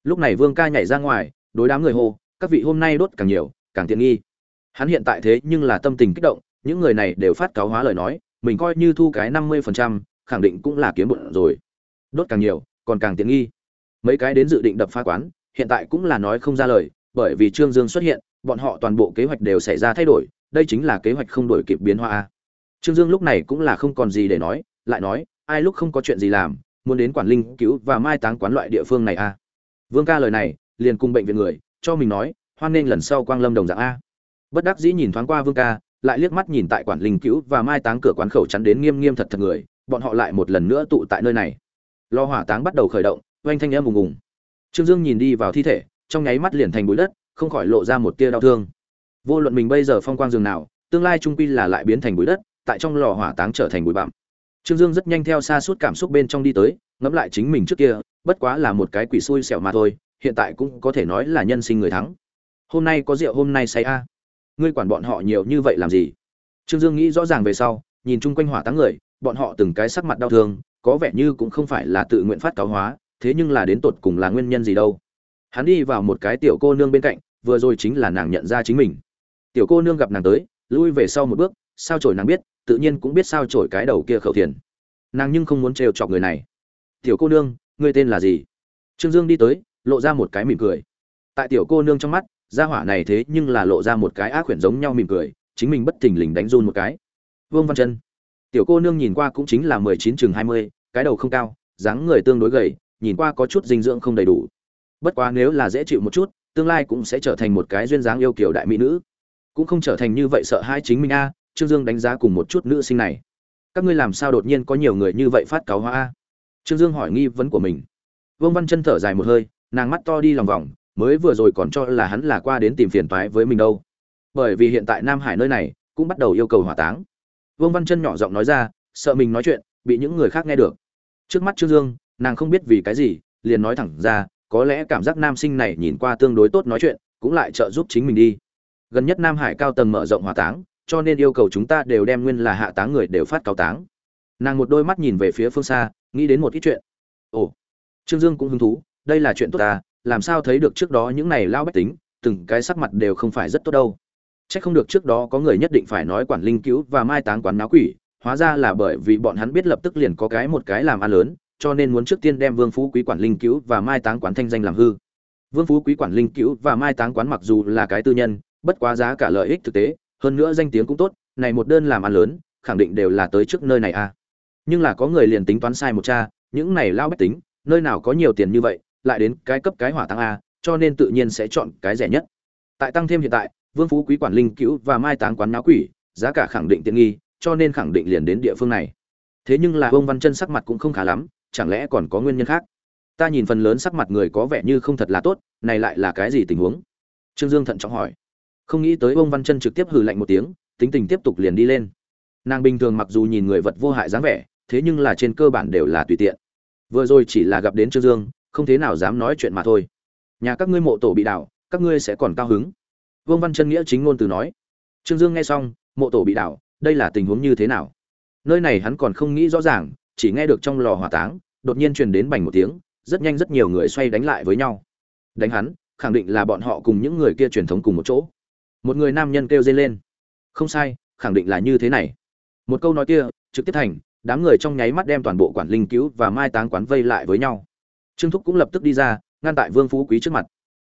Lúc này vương ca nhảy ra ngoài đối đám người hô, các vị hôm nay đốt càng nhiều, càng tiện nghi. Hắn hiện tại thế nhưng là tâm tình kích động, những người này đều phát cáo hóa lời nói, mình coi như thu cái năm mươi phần trăm, khẳng định cũng là kiếm bụng rồi. Đốt càng nhiều, còn càng tiện nghi. Mấy cái đến dự định đập phá quán, hiện tại cũng là nói không ra lời, bởi vì trương dương xuất hiện, bọn họ toàn bộ kế hoạch đều xảy ra thay đổi, đây chính là kế hoạch không đổi kịp biến hóa trương dương lúc này cũng là không còn gì để nói, lại nói, ai lúc không có chuyện gì làm, muốn đến quản linh cứu và mai táng quán loại địa phương này a? Vương ca lời này liền cùng bệnh viện người, cho mình nói, hoan nghênh lần sau quang lâm đồng dạng a. Bất đắc dĩ nhìn thoáng qua vương ca, lại liếc mắt nhìn tại quản linh cứu và mai táng cửa quán khẩu chắn đến nghiêm nghiêm thật thật người, bọn họ lại một lần nữa tụ tại nơi này. Lo hỏa táng bắt đầu khởi động, oanh thanh em ùng ùng. Trương dương nhìn đi vào thi thể, trong nháy mắt liền thành bụi đất, không khỏi lộ ra một tia đau thương. Vô luận mình bây giờ phong quang dường nào, tương lai trung quy là lại biến thành bụi đất, tại trong lò hỏa táng trở thành bụi bặm. Trương dương rất nhanh theo xa suốt cảm xúc bên trong đi tới, ngẫm lại chính mình trước kia, bất quá là một cái quỷ xui xẻo mà thôi hiện tại cũng có thể nói là nhân sinh người thắng. Hôm nay có rượu, hôm nay say a. Ngươi quản bọn họ nhiều như vậy làm gì? Trương dương nghĩ rõ ràng về sau, nhìn chung quanh hỏa táng người, bọn họ từng cái sắc mặt đau thương, có vẻ như cũng không phải là tự nguyện phát cáo hóa, thế nhưng là đến tột cùng là nguyên nhân gì đâu. Hắn đi vào một cái tiểu cô nương bên cạnh, vừa rồi chính là nàng nhận ra chính mình. Tiểu cô nương gặp nàng tới, lui về sau một bước, sao trổi nàng biết, tự nhiên cũng biết sao trổi cái đầu kia khẩu thiền. Nàng nhưng không muốn trêu chọc người này. Tiểu cô nương, ngươi tên là gì? Trương dương đi tới lộ ra một cái mỉm cười. Tại tiểu cô nương trong mắt, gia hỏa này thế nhưng là lộ ra một cái ác quyển giống nhau mỉm cười, chính mình bất thình lình đánh run một cái. Vương văn chân. Tiểu cô nương nhìn qua cũng chính là mười chín chừng hai mươi, cái đầu không cao, dáng người tương đối gầy, nhìn qua có chút dinh dưỡng không đầy đủ. Bất quá nếu là dễ chịu một chút, tương lai cũng sẽ trở thành một cái duyên dáng yêu kiều đại mỹ nữ. Cũng không trở thành như vậy sợ hai chính mình a, trương dương đánh giá cùng một chút nữ sinh này. Các ngươi làm sao đột nhiên có nhiều người như vậy phát cáo hoa a? Trương dương hỏi nghi vấn của mình. Vương văn chân thở dài một hơi nàng mắt to đi lòng vòng, mới vừa rồi còn cho là hắn là qua đến tìm phiền toái với mình đâu. Bởi vì hiện tại nam hải nơi này cũng bắt đầu yêu cầu hỏa táng. Vương văn chân nhỏ giọng nói ra, sợ mình nói chuyện, bị những người khác nghe được. Trước mắt trương dương, nàng không biết vì cái gì, liền nói thẳng ra, có lẽ cảm giác nam sinh này nhìn qua tương đối tốt nói chuyện, cũng lại trợ giúp chính mình đi. Gần nhất nam hải cao tầng mở rộng hỏa táng, cho nên yêu cầu chúng ta đều đem nguyên là hạ táng người đều phát cao táng. Nàng một đôi mắt nhìn về phía phương xa, nghĩ đến một ít chuyện. Ồ, trương dương cũng hứng thú đây là chuyện tốt ta, làm sao thấy được trước đó những này lao bách tính, từng cái sắc mặt đều không phải rất tốt đâu c h ắ c không được trước đó có người nhất định phải nói quản linh cứu và mai táng quán náo quỷ, hóa ra là bởi vì bọn hắn biết lập tức liền có cái một cái làm ăn lớn, cho nên muốn trước tiên đem vương phú quý quản linh cứu và mai táng quán thanh danh làm hư vương phú quý quản linh cứu và mai táng quán mặc dù là cái tư nhân, bất quá giá cả lợi ích thực tế, hơn nữa danh tiếng cũng tốt, này một đơn làm ăn lớn, khẳng định đều là tới trước nơi này a à. nhưng là có người liền tính toán sai một cha, những này lao bách tính, nơi nào có nhiều tiền như vậy lại đến cái cấp cái hỏa tăng a, cho nên tự nhiên sẽ chọn cái rẻ nhất. Tại tăng thêm hiện tại, vương phú quý quản linh cứu và mai táng quán náo quỷ, giá cả khẳng định tiện nghi, cho nên khẳng định liền đến địa phương này. Thế nhưng là ông văn chân sắc mặt cũng không khá lắm, chẳng lẽ còn có nguyên nhân khác? Ta nhìn phần lớn sắc mặt người có vẻ như không thật là tốt, này lại là cái gì tình huống? Trương dương thận trọng hỏi. Không nghĩ tới ông văn chân trực tiếp hừ lạnh một tiếng, tính tình tiếp tục liền đi lên. Nàng bình thường mặc dù nhìn người vật vô hại dáng vẻ, thế nhưng là trên cơ bản đều là tùy tiện. Vừa rồi chỉ là gặp đến trương dương không thế nào dám nói chuyện mà thôi. Nhà các ngươi mộ tổ bị đảo, các ngươi sẽ còn cao hứng. Vương văn chân nghĩa chính ngôn từ nói. Trương dương nghe xong, mộ tổ bị đảo, đây là tình huống như thế nào? Nơi này hắn còn không nghĩ rõ ràng, chỉ nghe được trong lò hỏa táng, đột nhiên truyền đến bành một tiếng, rất nhanh rất nhiều người xoay đánh lại với nhau. Đánh hắn, khẳng định là bọn họ cùng những người kia truyền thống cùng một chỗ. Một người nam nhân kêu dây lên. Không sai, khẳng định là như thế này. Một câu nói kia, trực tiếp thành, đám người trong nháy mắt đem toàn bộ quản linh cứu và mai táng quán vây lại với nhau trương thúc cũng lập tức đi ra, ngăn tại vương phú quý trước mặt.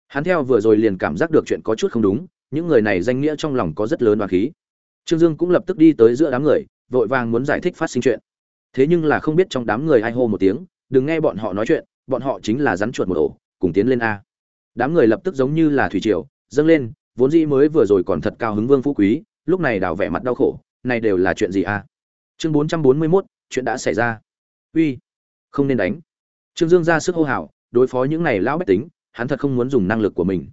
Hắn theo vừa rồi liền cảm giác được chuyện có chút không đúng, những người này danh nghĩa trong lòng có rất lớn đoàn khí. Trương dương cũng lập tức đi tới giữa đám người, vội vàng muốn giải thích phát sinh chuyện. Thế nhưng là không biết trong đám người ai hô một tiếng, đừng nghe bọn họ nói chuyện, bọn họ chính là rắn chuột một ổ, cùng tiến lên a. Đám người lập tức giống như là thủy triều, dâng lên, vốn dĩ mới vừa rồi còn thật cao hứng vương phú quý, lúc này đào vẻ mặt đau khổ, này đều là chuyện gì a? Chương bốn trăm bốn mươi mốt, chuyện đã xảy ra. Uy, không nên đánh trương dương ra sức hô hào, đối phó những này lão bách tính, hắn thật không muốn dùng năng lực của mình.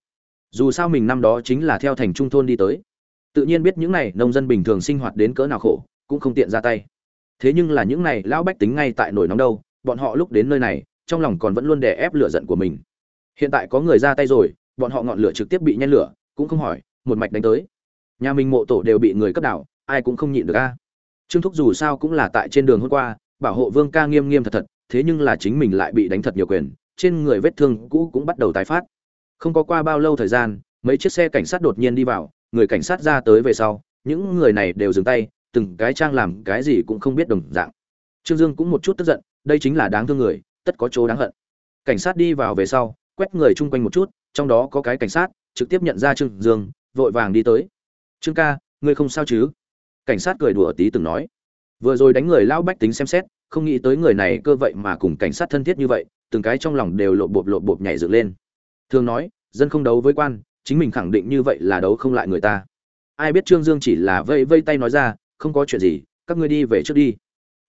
Dù sao mình năm đó chính là theo thành trung thôn đi tới. Tự nhiên biết những này nông dân bình thường sinh hoạt đến cỡ nào khổ, cũng không tiện ra tay. Thế nhưng là những này lão bách tính ngay tại nổi nóng đâu, bọn họ lúc đến nơi này, trong lòng còn vẫn luôn đè ép lửa giận của mình. Hiện tại có người ra tay rồi, bọn họ ngọn lửa trực tiếp bị nhen lửa, cũng không hỏi, một mạch đánh tới. Nhà mình mộ tổ đều bị người cấp đảo, ai cũng không nhịn được a. Trương thúc dù sao cũng là tại trên đường hôm qua, bảo hộ vương ca nghiêm nghiêm thật thật thế nhưng là chính mình lại bị đánh thật nhiều quyền, trên người vết thương cũ cũng bắt đầu tái phát. Không có qua bao lâu thời gian, mấy chiếc xe cảnh sát đột nhiên đi vào, người cảnh sát ra tới về sau, những người này đều dừng tay, từng cái trang làm cái gì cũng không biết đồng dạng. Trương dương cũng một chút tức giận, đây chính là đáng thương người, tất có chỗ đáng hận. Cảnh sát đi vào về sau, quét người chung quanh một chút, trong đó có cái cảnh sát, trực tiếp nhận ra trương dương, vội vàng đi tới. Trương ca, ngươi không sao chứ? Cảnh sát cười đùa tí từng nói. Vừa rồi đánh người lão bách tính xem xét không nghĩ tới người này cơ vậy mà cùng cảnh sát thân thiết như vậy, từng cái trong lòng đều lộ bộp lộ bộp nhảy dựng lên. Thường nói, dân không đấu với quan, chính mình khẳng định như vậy là đấu không lại người ta. Ai biết trương dương chỉ là vây vây tay nói ra, không có chuyện gì, các ngươi đi về trước đi.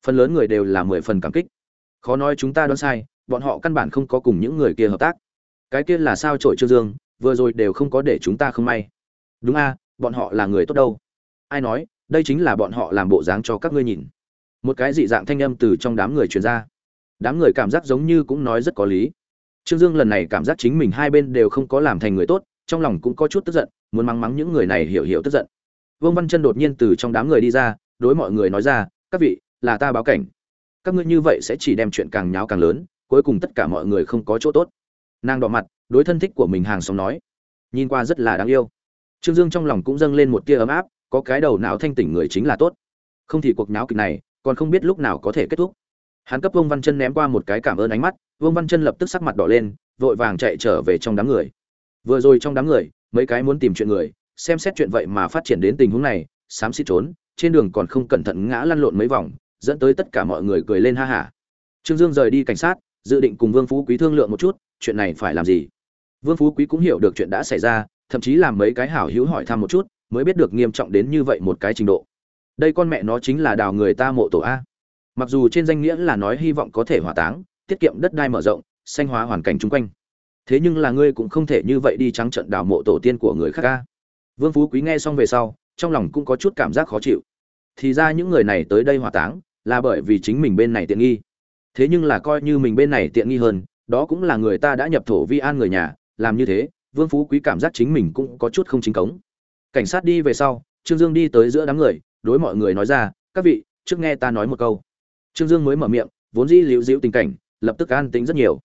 Phần lớn người đều là mười phần cảm kích. Khó nói chúng ta đoán sai, bọn họ căn bản không có cùng những người kia hợp tác. Cái kia là sao trội trương dương, vừa rồi đều không có để chúng ta không may. Đúng a, bọn họ là người tốt đâu. Ai nói, đây chính là bọn họ làm bộ dáng cho các ngươi nhìn một cái dị dạng thanh âm từ trong đám người truyền ra. Đám người cảm giác giống như cũng nói rất có lý. Trương dương lần này cảm giác chính mình hai bên đều không có làm thành người tốt, trong lòng cũng có chút tức giận, muốn mắng mắng những người này hiểu hiểu tức giận. Vương văn chân đột nhiên từ trong đám người đi ra, đối mọi người nói ra, các vị, là ta báo cảnh. Các ngươi như vậy sẽ chỉ đem chuyện càng nháo càng lớn, cuối cùng tất cả mọi người không có chỗ tốt. Nàng đỏ mặt, đối thân thích của mình hàng xóm nói, nhìn qua rất là đáng yêu. Trương dương trong lòng cũng dâng lên một tia ấm áp, có cái đầu não thanh tỉnh người chính là tốt. Không thì cuộc nháo kịch này còn không biết lúc nào có thể kết thúc. Hắn cấp vương văn chân ném qua một cái cảm ơn ánh mắt, vương văn chân lập tức sắc mặt đỏ lên, vội vàng chạy trở về trong đám người. Vừa rồi trong đám người, mấy cái muốn tìm chuyện người, xem xét chuyện vậy mà phát triển đến tình huống này, xám xịt trốn, trên đường còn không cẩn thận ngã lăn lộn mấy vòng, dẫn tới tất cả mọi người cười lên ha hả trương dương rời đi cảnh sát, dự định cùng vương phú quý thương lượng một chút, chuyện này phải làm gì? Vương phú quý cũng hiểu được chuyện đã xảy ra, thậm chí làm mấy cái hảo hữu hỏi thăm một chút, mới biết được nghiêm trọng đến như vậy một cái trình độ đây con mẹ nó chính là đào người ta mộ tổ a. Mặc dù trên danh nghĩa là nói hy vọng có thể hỏa táng, tiết kiệm đất đai mở rộng xanh hóa hoàn cảnh chung quanh. Thế nhưng là ngươi cũng không thể như vậy đi trắng trận đào mộ tổ tiên của người khác a. Vương phú quý nghe xong về sau, trong lòng cũng có chút cảm giác khó chịu. Thì ra những người này tới đây hỏa táng, là bởi vì chính mình bên này tiện nghi. Thế nhưng là coi như mình bên này tiện nghi hơn, đó cũng là người ta đã nhập thổ vi an người nhà, làm như thế, vương phú quý cảm giác chính mình cũng có chút không chính cống. Cảnh sát đi về sau, trương dương đi tới giữa đám người đối mọi người nói ra, các vị, trước nghe ta nói một câu. Trương dương mới mở miệng, vốn dĩ liễu dĩu tình cảnh, lập tức an tính rất nhiều.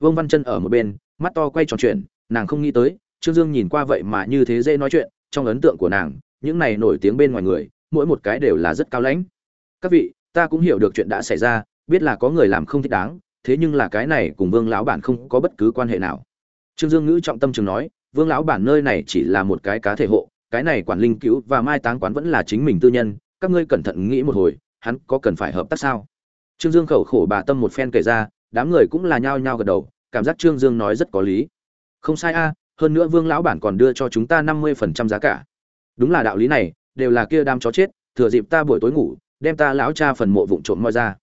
Vương văn chân ở một bên, mắt to quay tròn chuyện nàng không nghĩ tới, trương dương nhìn qua vậy mà như thế dễ nói chuyện, trong ấn tượng của nàng, những này nổi tiếng bên ngoài người, mỗi một cái đều là rất cao lãnh. Các vị, ta cũng hiểu được chuyện đã xảy ra, biết là có người làm không thích đáng, thế nhưng là cái này cùng vương lão bản không có bất cứ quan hệ nào. Trương dương ngữ trọng tâm trường nói, vương lão bản nơi này chỉ là một cái cá thể hộ cái này quản linh cứu và mai táng quán vẫn là chính mình tư nhân các ngươi cẩn thận nghĩ một hồi hắn có cần phải hợp tác sao? Trương dương khẩu khổ bà tâm một phen kể ra đám người cũng là nhao nhao gật đầu cảm giác trương dương nói rất có lý. Không sai a hơn nữa vương lão bản còn đưa cho chúng ta năm mươi phần trăm giá cả. Đúng là đạo lý này đều là kia đám chó chết thừa dịp ta buổi tối ngủ đem ta lão cha phần mộ vụng trộm moi ra.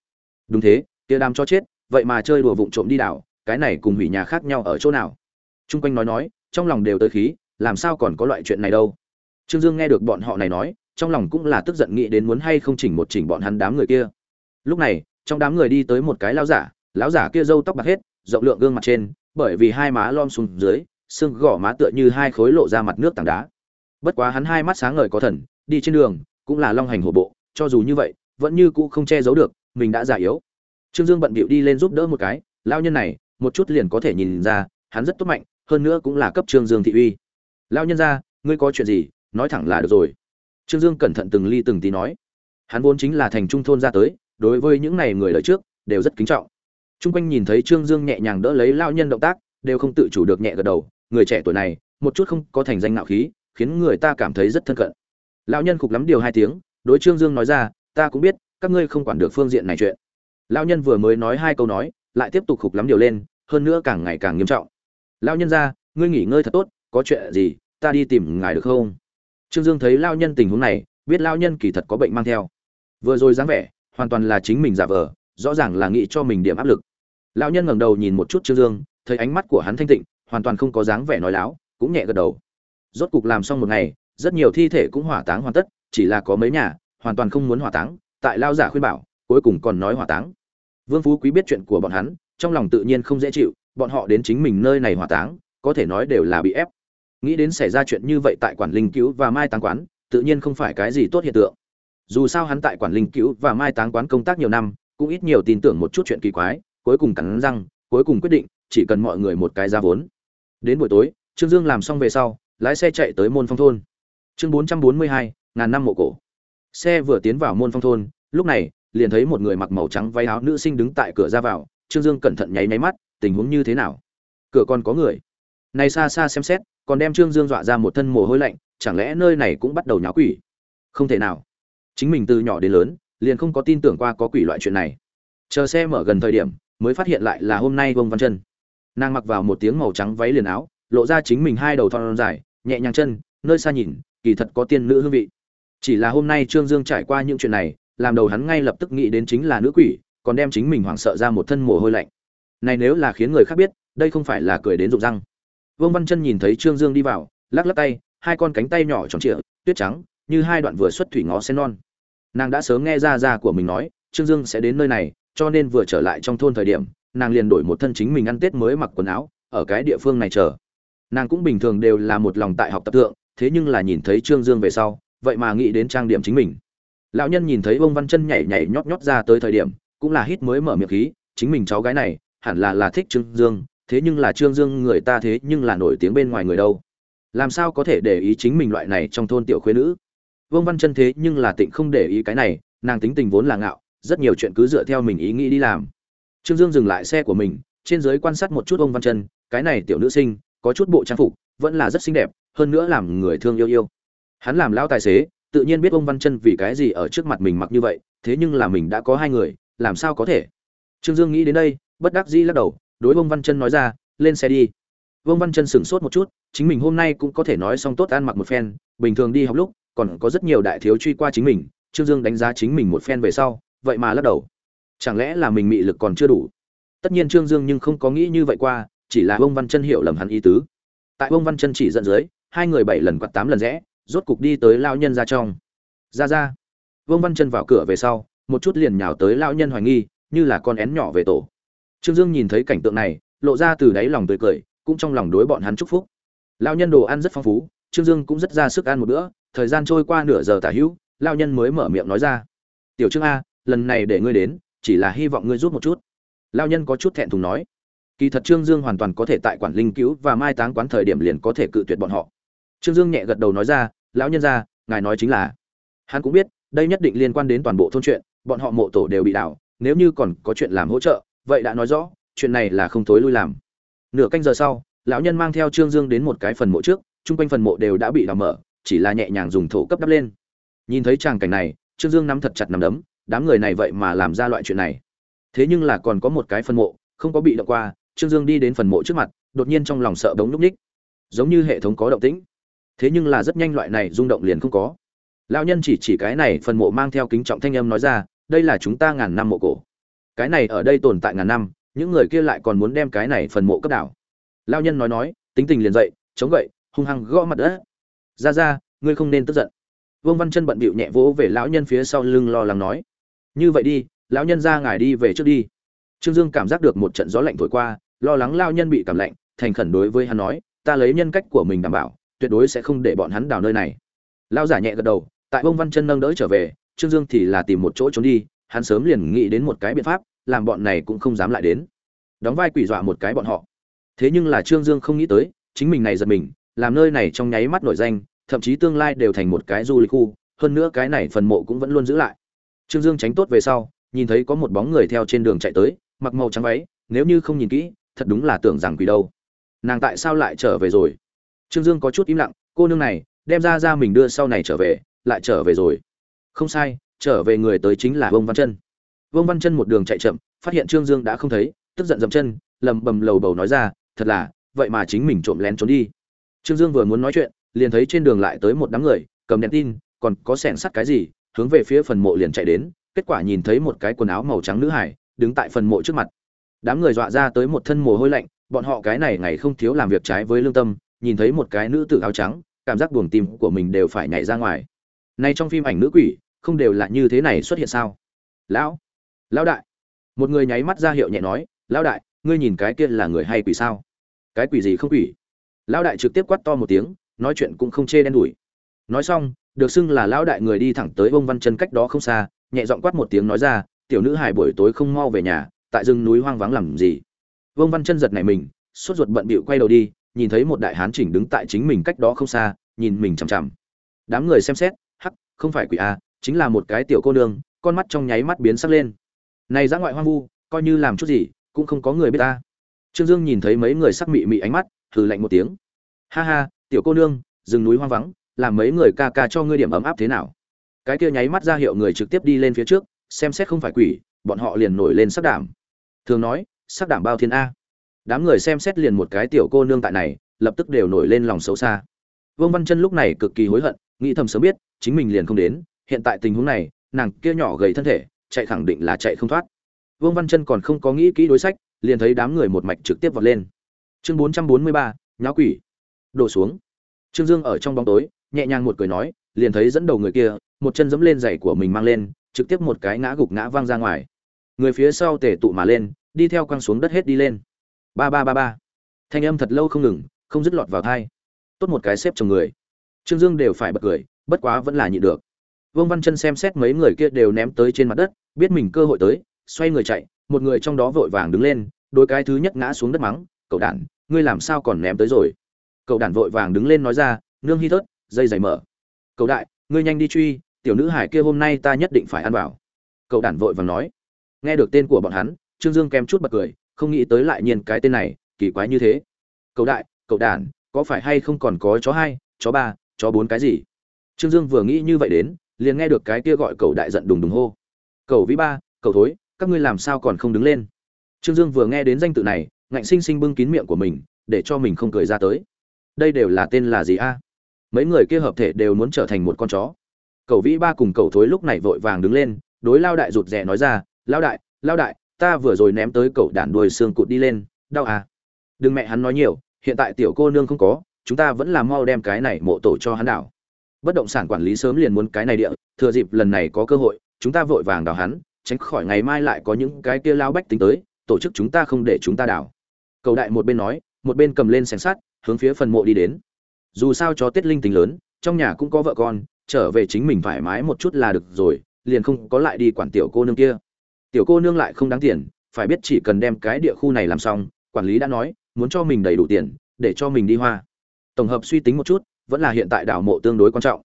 Đúng thế kia đám chó chết vậy mà chơi đùa vụng trộm đi đảo cái này cùng hủy nhà khác nhau ở chỗ nào? Trung quanh nói nói, trong lòng đều tới khí, làm sao còn có loại chuyện này đâu. Trương Dương nghe được bọn họ này nói, trong lòng cũng là tức giận nghĩ đến muốn hay không chỉnh một chỉnh bọn hắn đám người kia. Lúc này, trong đám người đi tới một cái lão giả, lão giả kia râu tóc bạc hết, rộng lượng gương mặt trên, bởi vì hai má lom xuống dưới, xương gò má tựa như hai khối lộ ra mặt nước tảng đá. Bất quá hắn hai mắt sáng ngời có thần, đi trên đường cũng là long hành hổ bộ, cho dù như vậy, vẫn như cũ không che giấu được, mình đã già yếu. Trương Dương bận bịu đi lên giúp đỡ một cái, lão nhân này, một chút liền có thể nhìn ra, hắn rất tốt mạnh, hơn nữa cũng là cấp trương dương thị uy Lão nhân ra ngươi có chuyện gì nói thẳng là được rồi. Trương dương cẩn thận từng ly từng tí nói. Hắn vốn chính là thành trung thôn ra tới đối với những này người đời trước đều rất kính trọng. Trung quanh nhìn thấy Trương Dương nhẹ nhàng đỡ lấy lao nhân động tác, đều không tự chủ được nhẹ gật đầu, người trẻ tuổi này, một chút không có thành danh nạo khí, khiến người ta cảm thấy rất thân cận. Lão nhân khục lắm điều hai tiếng, đối Trương Dương nói ra, ta cũng biết, các ngươi không quản được phương diện này chuyện. Lão nhân vừa mới nói hai câu nói, lại tiếp tục khục lắm điều lên, hơn nữa càng ngày càng nghiêm trọng. Lao nhân ra ngươi nghỉ ngơi thật tốt có chuyện gì ta đi tìm ngài được không? Trương dương thấy lao nhân tình huống này, biết lao nhân kỳ thật có bệnh mang theo. Vừa rồi dáng vẻ, hoàn toàn là chính mình giả vờ, rõ ràng là nghĩ cho mình điểm áp lực. Lao nhân ngẩng đầu nhìn một chút trương dương, thấy ánh mắt của hắn thanh tịnh, hoàn toàn không có dáng vẻ nói láo, cũng nhẹ gật đầu. Rốt cục làm xong một ngày, rất nhiều thi thể cũng hỏa táng hoàn tất, chỉ là có mấy nhà, hoàn toàn không muốn hỏa táng, tại lao giả khuyên bảo, cuối cùng còn nói hỏa táng. Vương phú quý biết chuyện của bọn hắn, trong lòng tự nhiên không dễ chịu, bọn họ đến chính mình nơi này hỏa táng, có thể nói đều là bị ép nghĩ đến xảy ra chuyện như vậy tại quản linh cứu và mai táng quán, tự nhiên không phải cái gì tốt hiện tượng. Dù sao hắn tại quản linh cứu và mai táng quán công tác nhiều năm, cũng ít nhiều tin tưởng một chút chuyện kỳ quái, cuối cùng cắn răng, cuối cùng quyết định, chỉ cần mọi người một cái ra vốn. Đến buổi tối, trương dương làm xong về sau, lái xe chạy tới môn phong thôn. Chương bốn trăm bốn mươi hai, ngàn năm mộ cổ. Xe vừa tiến vào môn phong thôn, lúc này, liền thấy một người mặc màu trắng váy áo nữ sinh đứng tại cửa ra vào, trương dương cẩn thận nháy nháy mắt, tình huống như thế nào? Cửa còn có người. Này xa xa xem xét còn đem trương dương dọa ra một thân mồ hôi lạnh, chẳng lẽ nơi này cũng bắt đầu nháo quỷ? Không thể nào. Chính mình từ nhỏ đến lớn, liền không có tin tưởng qua có quỷ loại chuyện này. Chờ xe mở gần thời điểm, mới phát hiện lại là hôm nay vông văn chân. Nàng mặc vào một tiếng màu trắng váy liền áo, lộ ra chính mình hai đầu thon dài, nhẹ nhàng chân, nơi xa nhìn, kỳ thật có tiên nữ hương vị. Chỉ là hôm nay trương dương trải qua những chuyện này, làm đầu hắn ngay lập tức nghĩ đến chính là nữ quỷ, còn đem chính mình hoảng sợ ra một thân mồ hôi lạnh. Này nếu là khiến người khác biết, đây không phải là cười đến rụng răng vương văn chân nhìn thấy trương dương đi vào lắc lắc tay hai con cánh tay nhỏ tròn trịa tuyết trắng như hai đoạn vừa xuất thủy ngó sen non. Nàng đã sớm nghe ra ra của mình nói trương dương sẽ đến nơi này cho nên vừa trở lại trong thôn thời điểm nàng liền đổi một thân chính mình ăn tết mới mặc quần áo ở cái địa phương này chờ. Nàng cũng bình thường đều là một lòng tại học tập thượng thế nhưng là nhìn thấy trương dương về sau vậy mà nghĩ đến trang điểm chính mình. Lão nhân nhìn thấy Vương văn chân nhảy nhảy nhót nhót ra tới thời điểm cũng là hít mới mở miệng khí chính mình cháu gái này hẳn là là thích Trương Dương, thế nhưng là Trương Dương người ta thế nhưng là nổi tiếng bên ngoài người đâu. Làm sao có thể để ý chính mình loại này trong thôn tiểu khuyên nữ? Vương Văn Chân thế nhưng là tịnh không để ý cái này, nàng tính tình vốn là ngạo, rất nhiều chuyện cứ dựa theo mình ý nghĩ đi làm. Trương Dương dừng lại xe của mình, trên dưới quan sát một chút Vương Văn Chân, cái này tiểu nữ sinh, có chút bộ trang phục, vẫn là rất xinh đẹp, hơn nữa làm người thương yêu yêu hắn làm lão tài xế tự nhiên biết ông văn chân vì cái gì ở trước mặt mình mặc như vậy thế nhưng là mình đã có hai người làm sao có thể trương dương nghĩ đến đây bất đắc dĩ lắc đầu đối Vương văn chân nói ra, lên xe đi. Vương văn chân sửng sốt một chút, chính mình hôm nay cũng có thể nói xong tốt ăn mặc một phen, bình thường đi học lúc, còn có rất nhiều đại thiếu truy qua chính mình, trương dương đánh giá chính mình một phen về sau, vậy mà lắc đầu. Chẳng lẽ là mình mị lực còn chưa đủ? Tất nhiên trương dương nhưng không có nghĩ như vậy qua, chỉ là vương văn chân hiểu lầm hắn ý tứ. Tại vương văn chân chỉ dẫn dưới, hai người bảy lần quạt tám lần rẽ, rốt cục đi tới lao nhân ra trong. Ra ra. Vương văn chân vào cửa về sau, một chút liền nhào tới lão nhân hoài nghi, như là con én nhỏ về tổ trương dương nhìn thấy cảnh tượng này, lộ ra từ đáy lòng tươi cười, cũng trong lòng đối bọn hắn chúc phúc. Lao nhân đồ ăn rất phong phú, trương dương cũng rất ra sức ăn một bữa, thời gian trôi qua nửa giờ tả hữu lao nhân mới mở miệng nói ra. Tiểu trương a, lần này để ngươi đến, chỉ là hy vọng ngươi giúp một chút. Lao nhân có chút thẹn thùng nói. Kỳ thật trương dương hoàn toàn có thể tại quản linh cứu và mai táng quán thời điểm liền có thể cự tuyệt bọn họ. Trương dương nhẹ gật đầu nói ra, lão nhân ra, ngài nói chính là. Hắn cũng biết, đây nhất định liên quan đến toàn bộ thôn chuyện, bọn họ mộ tổ đều bị đảo, nếu như còn có chuyện làm hỗ trợ vậy đã nói rõ, chuyện này là không thối lui làm. Nửa canh giờ sau, lão nhân mang theo trương dương đến một cái phần mộ trước, chung quanh phần mộ đều đã bị đào mở, chỉ là nhẹ nhàng dùng thổ cấp đắp lên. Nhìn thấy tràng cảnh này, trương dương nắm thật chặt nắm đấm, đám người này vậy mà làm ra loại chuyện này. Thế nhưng là còn có một cái phần mộ, không có bị động qua, trương dương đi đến phần mộ trước mặt, đột nhiên trong lòng sợ bóng núp ních. Giống như hệ thống có động tĩnh. Thế nhưng là rất nhanh loại này rung động liền không có. Lão nhân chỉ chỉ cái này, phần mộ mang theo kính trọng thanh âm nói ra, đây là chúng ta ngàn năm mộ cổ cái này ở đây tồn tại ngàn năm, những người kia lại còn muốn đem cái này phần mộ cấp đảo. Lao nhân nói nói, tính tình liền dậy, chống gậy, hung hăng gõ mặt đất. Ra ra, ngươi không nên tức giận. Vương văn chân bận bịu nhẹ vỗ về lão nhân phía sau lưng lo lắng nói. Như vậy đi, lão nhân ra ngài đi về trước đi. Trương dương cảm giác được một trận gió lạnh thổi qua, lo lắng lao nhân bị cảm lạnh, thành khẩn đối với hắn nói, ta lấy nhân cách của mình đảm bảo, tuyệt đối sẽ không để bọn hắn đào nơi này. Lao giả nhẹ gật đầu, tại vương văn chân nâng đỡ trở về, trương dương thì là tìm một chỗ trốn đi, hắn sớm liền nghĩ đến một cái biện pháp làm bọn này cũng không dám lại đến. Đóng vai quỷ dọa một cái bọn họ. Thế nhưng là trương dương không nghĩ tới, chính mình này giật mình, làm nơi này trong nháy mắt nổi danh, thậm chí tương lai đều thành một cái du lịch khu, hơn nữa cái này phần mộ cũng vẫn luôn giữ lại. Trương dương tránh tốt về sau, nhìn thấy có một bóng người theo trên đường chạy tới, mặc màu trắng váy, nếu như không nhìn kỹ, thật đúng là tưởng rằng quỷ đâu. Nàng tại sao lại trở về rồi? Trương dương có chút im lặng, cô nương này, đem ra ra mình đưa sau này trở về, lại trở về rồi. Không sai, trở về người tới chính là Bông văn chân vương văn chân một đường chạy chậm, phát hiện trương dương đã không thấy, tức giận dậm chân, lầm bầm lầu bầu nói ra, thật là, vậy mà chính mình trộm lén trốn đi. Trương dương vừa muốn nói chuyện, liền thấy trên đường lại tới một đám người, cầm đèn tin, còn có sẻn sắt cái gì? Hướng về phía phần mộ liền chạy đến, kết quả nhìn thấy một cái quần áo màu trắng nữ hải đứng tại phần mộ trước mặt. Đám người dọa ra tới một thân mồ hôi lạnh, bọn họ cái này ngày không thiếu làm việc trái với lương tâm, nhìn thấy một cái nữ tử áo trắng, cảm giác buồng tim của mình đều phải nhảy ra ngoài. Nay trong phim ảnh nữ quỷ, không đều là như thế này xuất hiện sao? Lão lão đại. Một người nháy mắt ra hiệu nhẹ nói, lão đại, ngươi nhìn cái kia là người hay quỷ sao? Cái quỷ gì không quỷ? Lão đại trực tiếp quát to một tiếng, nói chuyện cũng không chê đen đủi. Nói xong, được xưng là lão đại người đi thẳng tới bông văn chân cách đó không xa, nhẹ giọng quát một tiếng nói ra, tiểu nữ hải buổi tối không mau về nhà, tại rừng núi hoang vắng làm gì? Vương văn chân giật này mình, sốt ruột bận bịu quay đầu đi, nhìn thấy một đại hán chỉnh đứng tại chính mình cách đó không xa, nhìn mình chằm chằm. Đám người xem xét, hắc, không phải quỷ a chính là một cái tiểu cô nương. Con mắt trong nháy mắt biến sắc lên này ra ngoại hoang vu, coi như làm chút gì, cũng không có người biết ta. Trương dương nhìn thấy mấy người sắc mị mị ánh mắt thử lạnh một tiếng. Ha ha, tiểu cô nương, rừng núi hoang vắng, làm mấy người ca ca cho ngươi điểm ấm áp thế nào? Cái kia nháy mắt ra hiệu người trực tiếp đi lên phía trước, xem xét không phải quỷ, bọn họ liền nổi lên sắc đảm. Thường nói, sắc đảm bao thiên a. Đám người xem xét liền một cái tiểu cô nương tại này, lập tức đều nổi lên lòng xấu xa. Vương văn chân lúc này cực kỳ hối hận, nghĩ thầm sớm biết, chính mình liền không đến, hiện tại tình huống này, nàng kia nhỏ gầy thân thể chạy khẳng định là chạy không thoát. Vương văn chân còn không có nghĩ kỹ đối sách, liền thấy đám người một mạch trực tiếp vọt lên. Chương bốn trăm bốn mươi ba, nháo quỷ. Đổ xuống. Trương dương ở trong bóng tối, nhẹ nhàng một cười nói, liền thấy dẫn đầu người kia, một chân dẫm lên giày của mình mang lên, trực tiếp một cái ngã gục ngã văng ra ngoài. Người phía sau tể tụ mà lên, đi theo quăng xuống đất hết đi lên. Ba ba ba ba. Thanh âm thật lâu không ngừng, không dứt lọt vào thai tốt một cái xếp chồng người. Trương dương đều phải bật cười, bất quá vẫn là nhịn được. Vương văn chân xem xét mấy người kia đều ném tới trên mặt đất biết mình cơ hội tới, xoay người chạy, một người trong đó vội vàng đứng lên, đôi cái thứ nhất ngã xuống đất mắng, cậu đản, ngươi làm sao còn ném tới rồi? Cậu đản vội vàng đứng lên nói ra, nương hy thớt dây dày mở. Cậu đại, ngươi nhanh đi truy, tiểu nữ hải kia hôm nay ta nhất định phải ăn vào. Cậu đản vội vàng nói. Nghe được tên của bọn hắn, trương dương kém chút bật cười, không nghĩ tới lại nhiên cái tên này, kỳ quái như thế. Cậu đại, cậu đản, có phải hay không còn có chó hai, chó ba, chó bốn cái gì? Trương dương vừa nghĩ như vậy đến, liền nghe được cái kia gọi cậu đại giận đùng đùng hô cầu vĩ ba, cầu thối, các ngươi làm sao còn không đứng lên? Trương dương vừa nghe đến danh tự này, ngạnh sinh sinh bưng kín miệng của mình, để cho mình không cười ra tới. Đây đều là tên là gì a? Mấy người kia hợp thể đều muốn trở thành một con chó. Cầu vĩ ba cùng cầu thối lúc này vội vàng đứng lên, đối lao đại rụt rè nói ra, lao đại lao đại, ta vừa rồi ném tới cậu đản đuôi xương cụt đi lên, đau à? Đừng mẹ hắn nói nhiều, hiện tại tiểu cô nương không có, chúng ta vẫn là mau đem cái này mộ tổ cho hắn đảo. Bất động sản quản lý sớm liền muốn cái này địa, thừa dịp lần này có cơ hội chúng ta vội vàng đào hắn, tránh khỏi ngày mai lại có những cái kia lao bách tính tới, tổ chức chúng ta không để chúng ta đào. Cầu đại một bên nói, một bên cầm lên xem sắt, hướng phía phần mộ đi đến. Dù sao cho tết linh tính lớn, trong nhà cũng có vợ con, trở về chính mình thoải mái một chút là được rồi, liền không có lại đi quản tiểu cô nương kia. Tiểu cô nương lại không đáng tiền, phải biết chỉ cần đem cái địa khu này làm xong, quản lý đã nói, muốn cho mình đầy đủ tiền, để cho mình đi hoa. Tổng hợp suy tính một chút, vẫn là hiện tại đảo mộ tương đối quan trọng.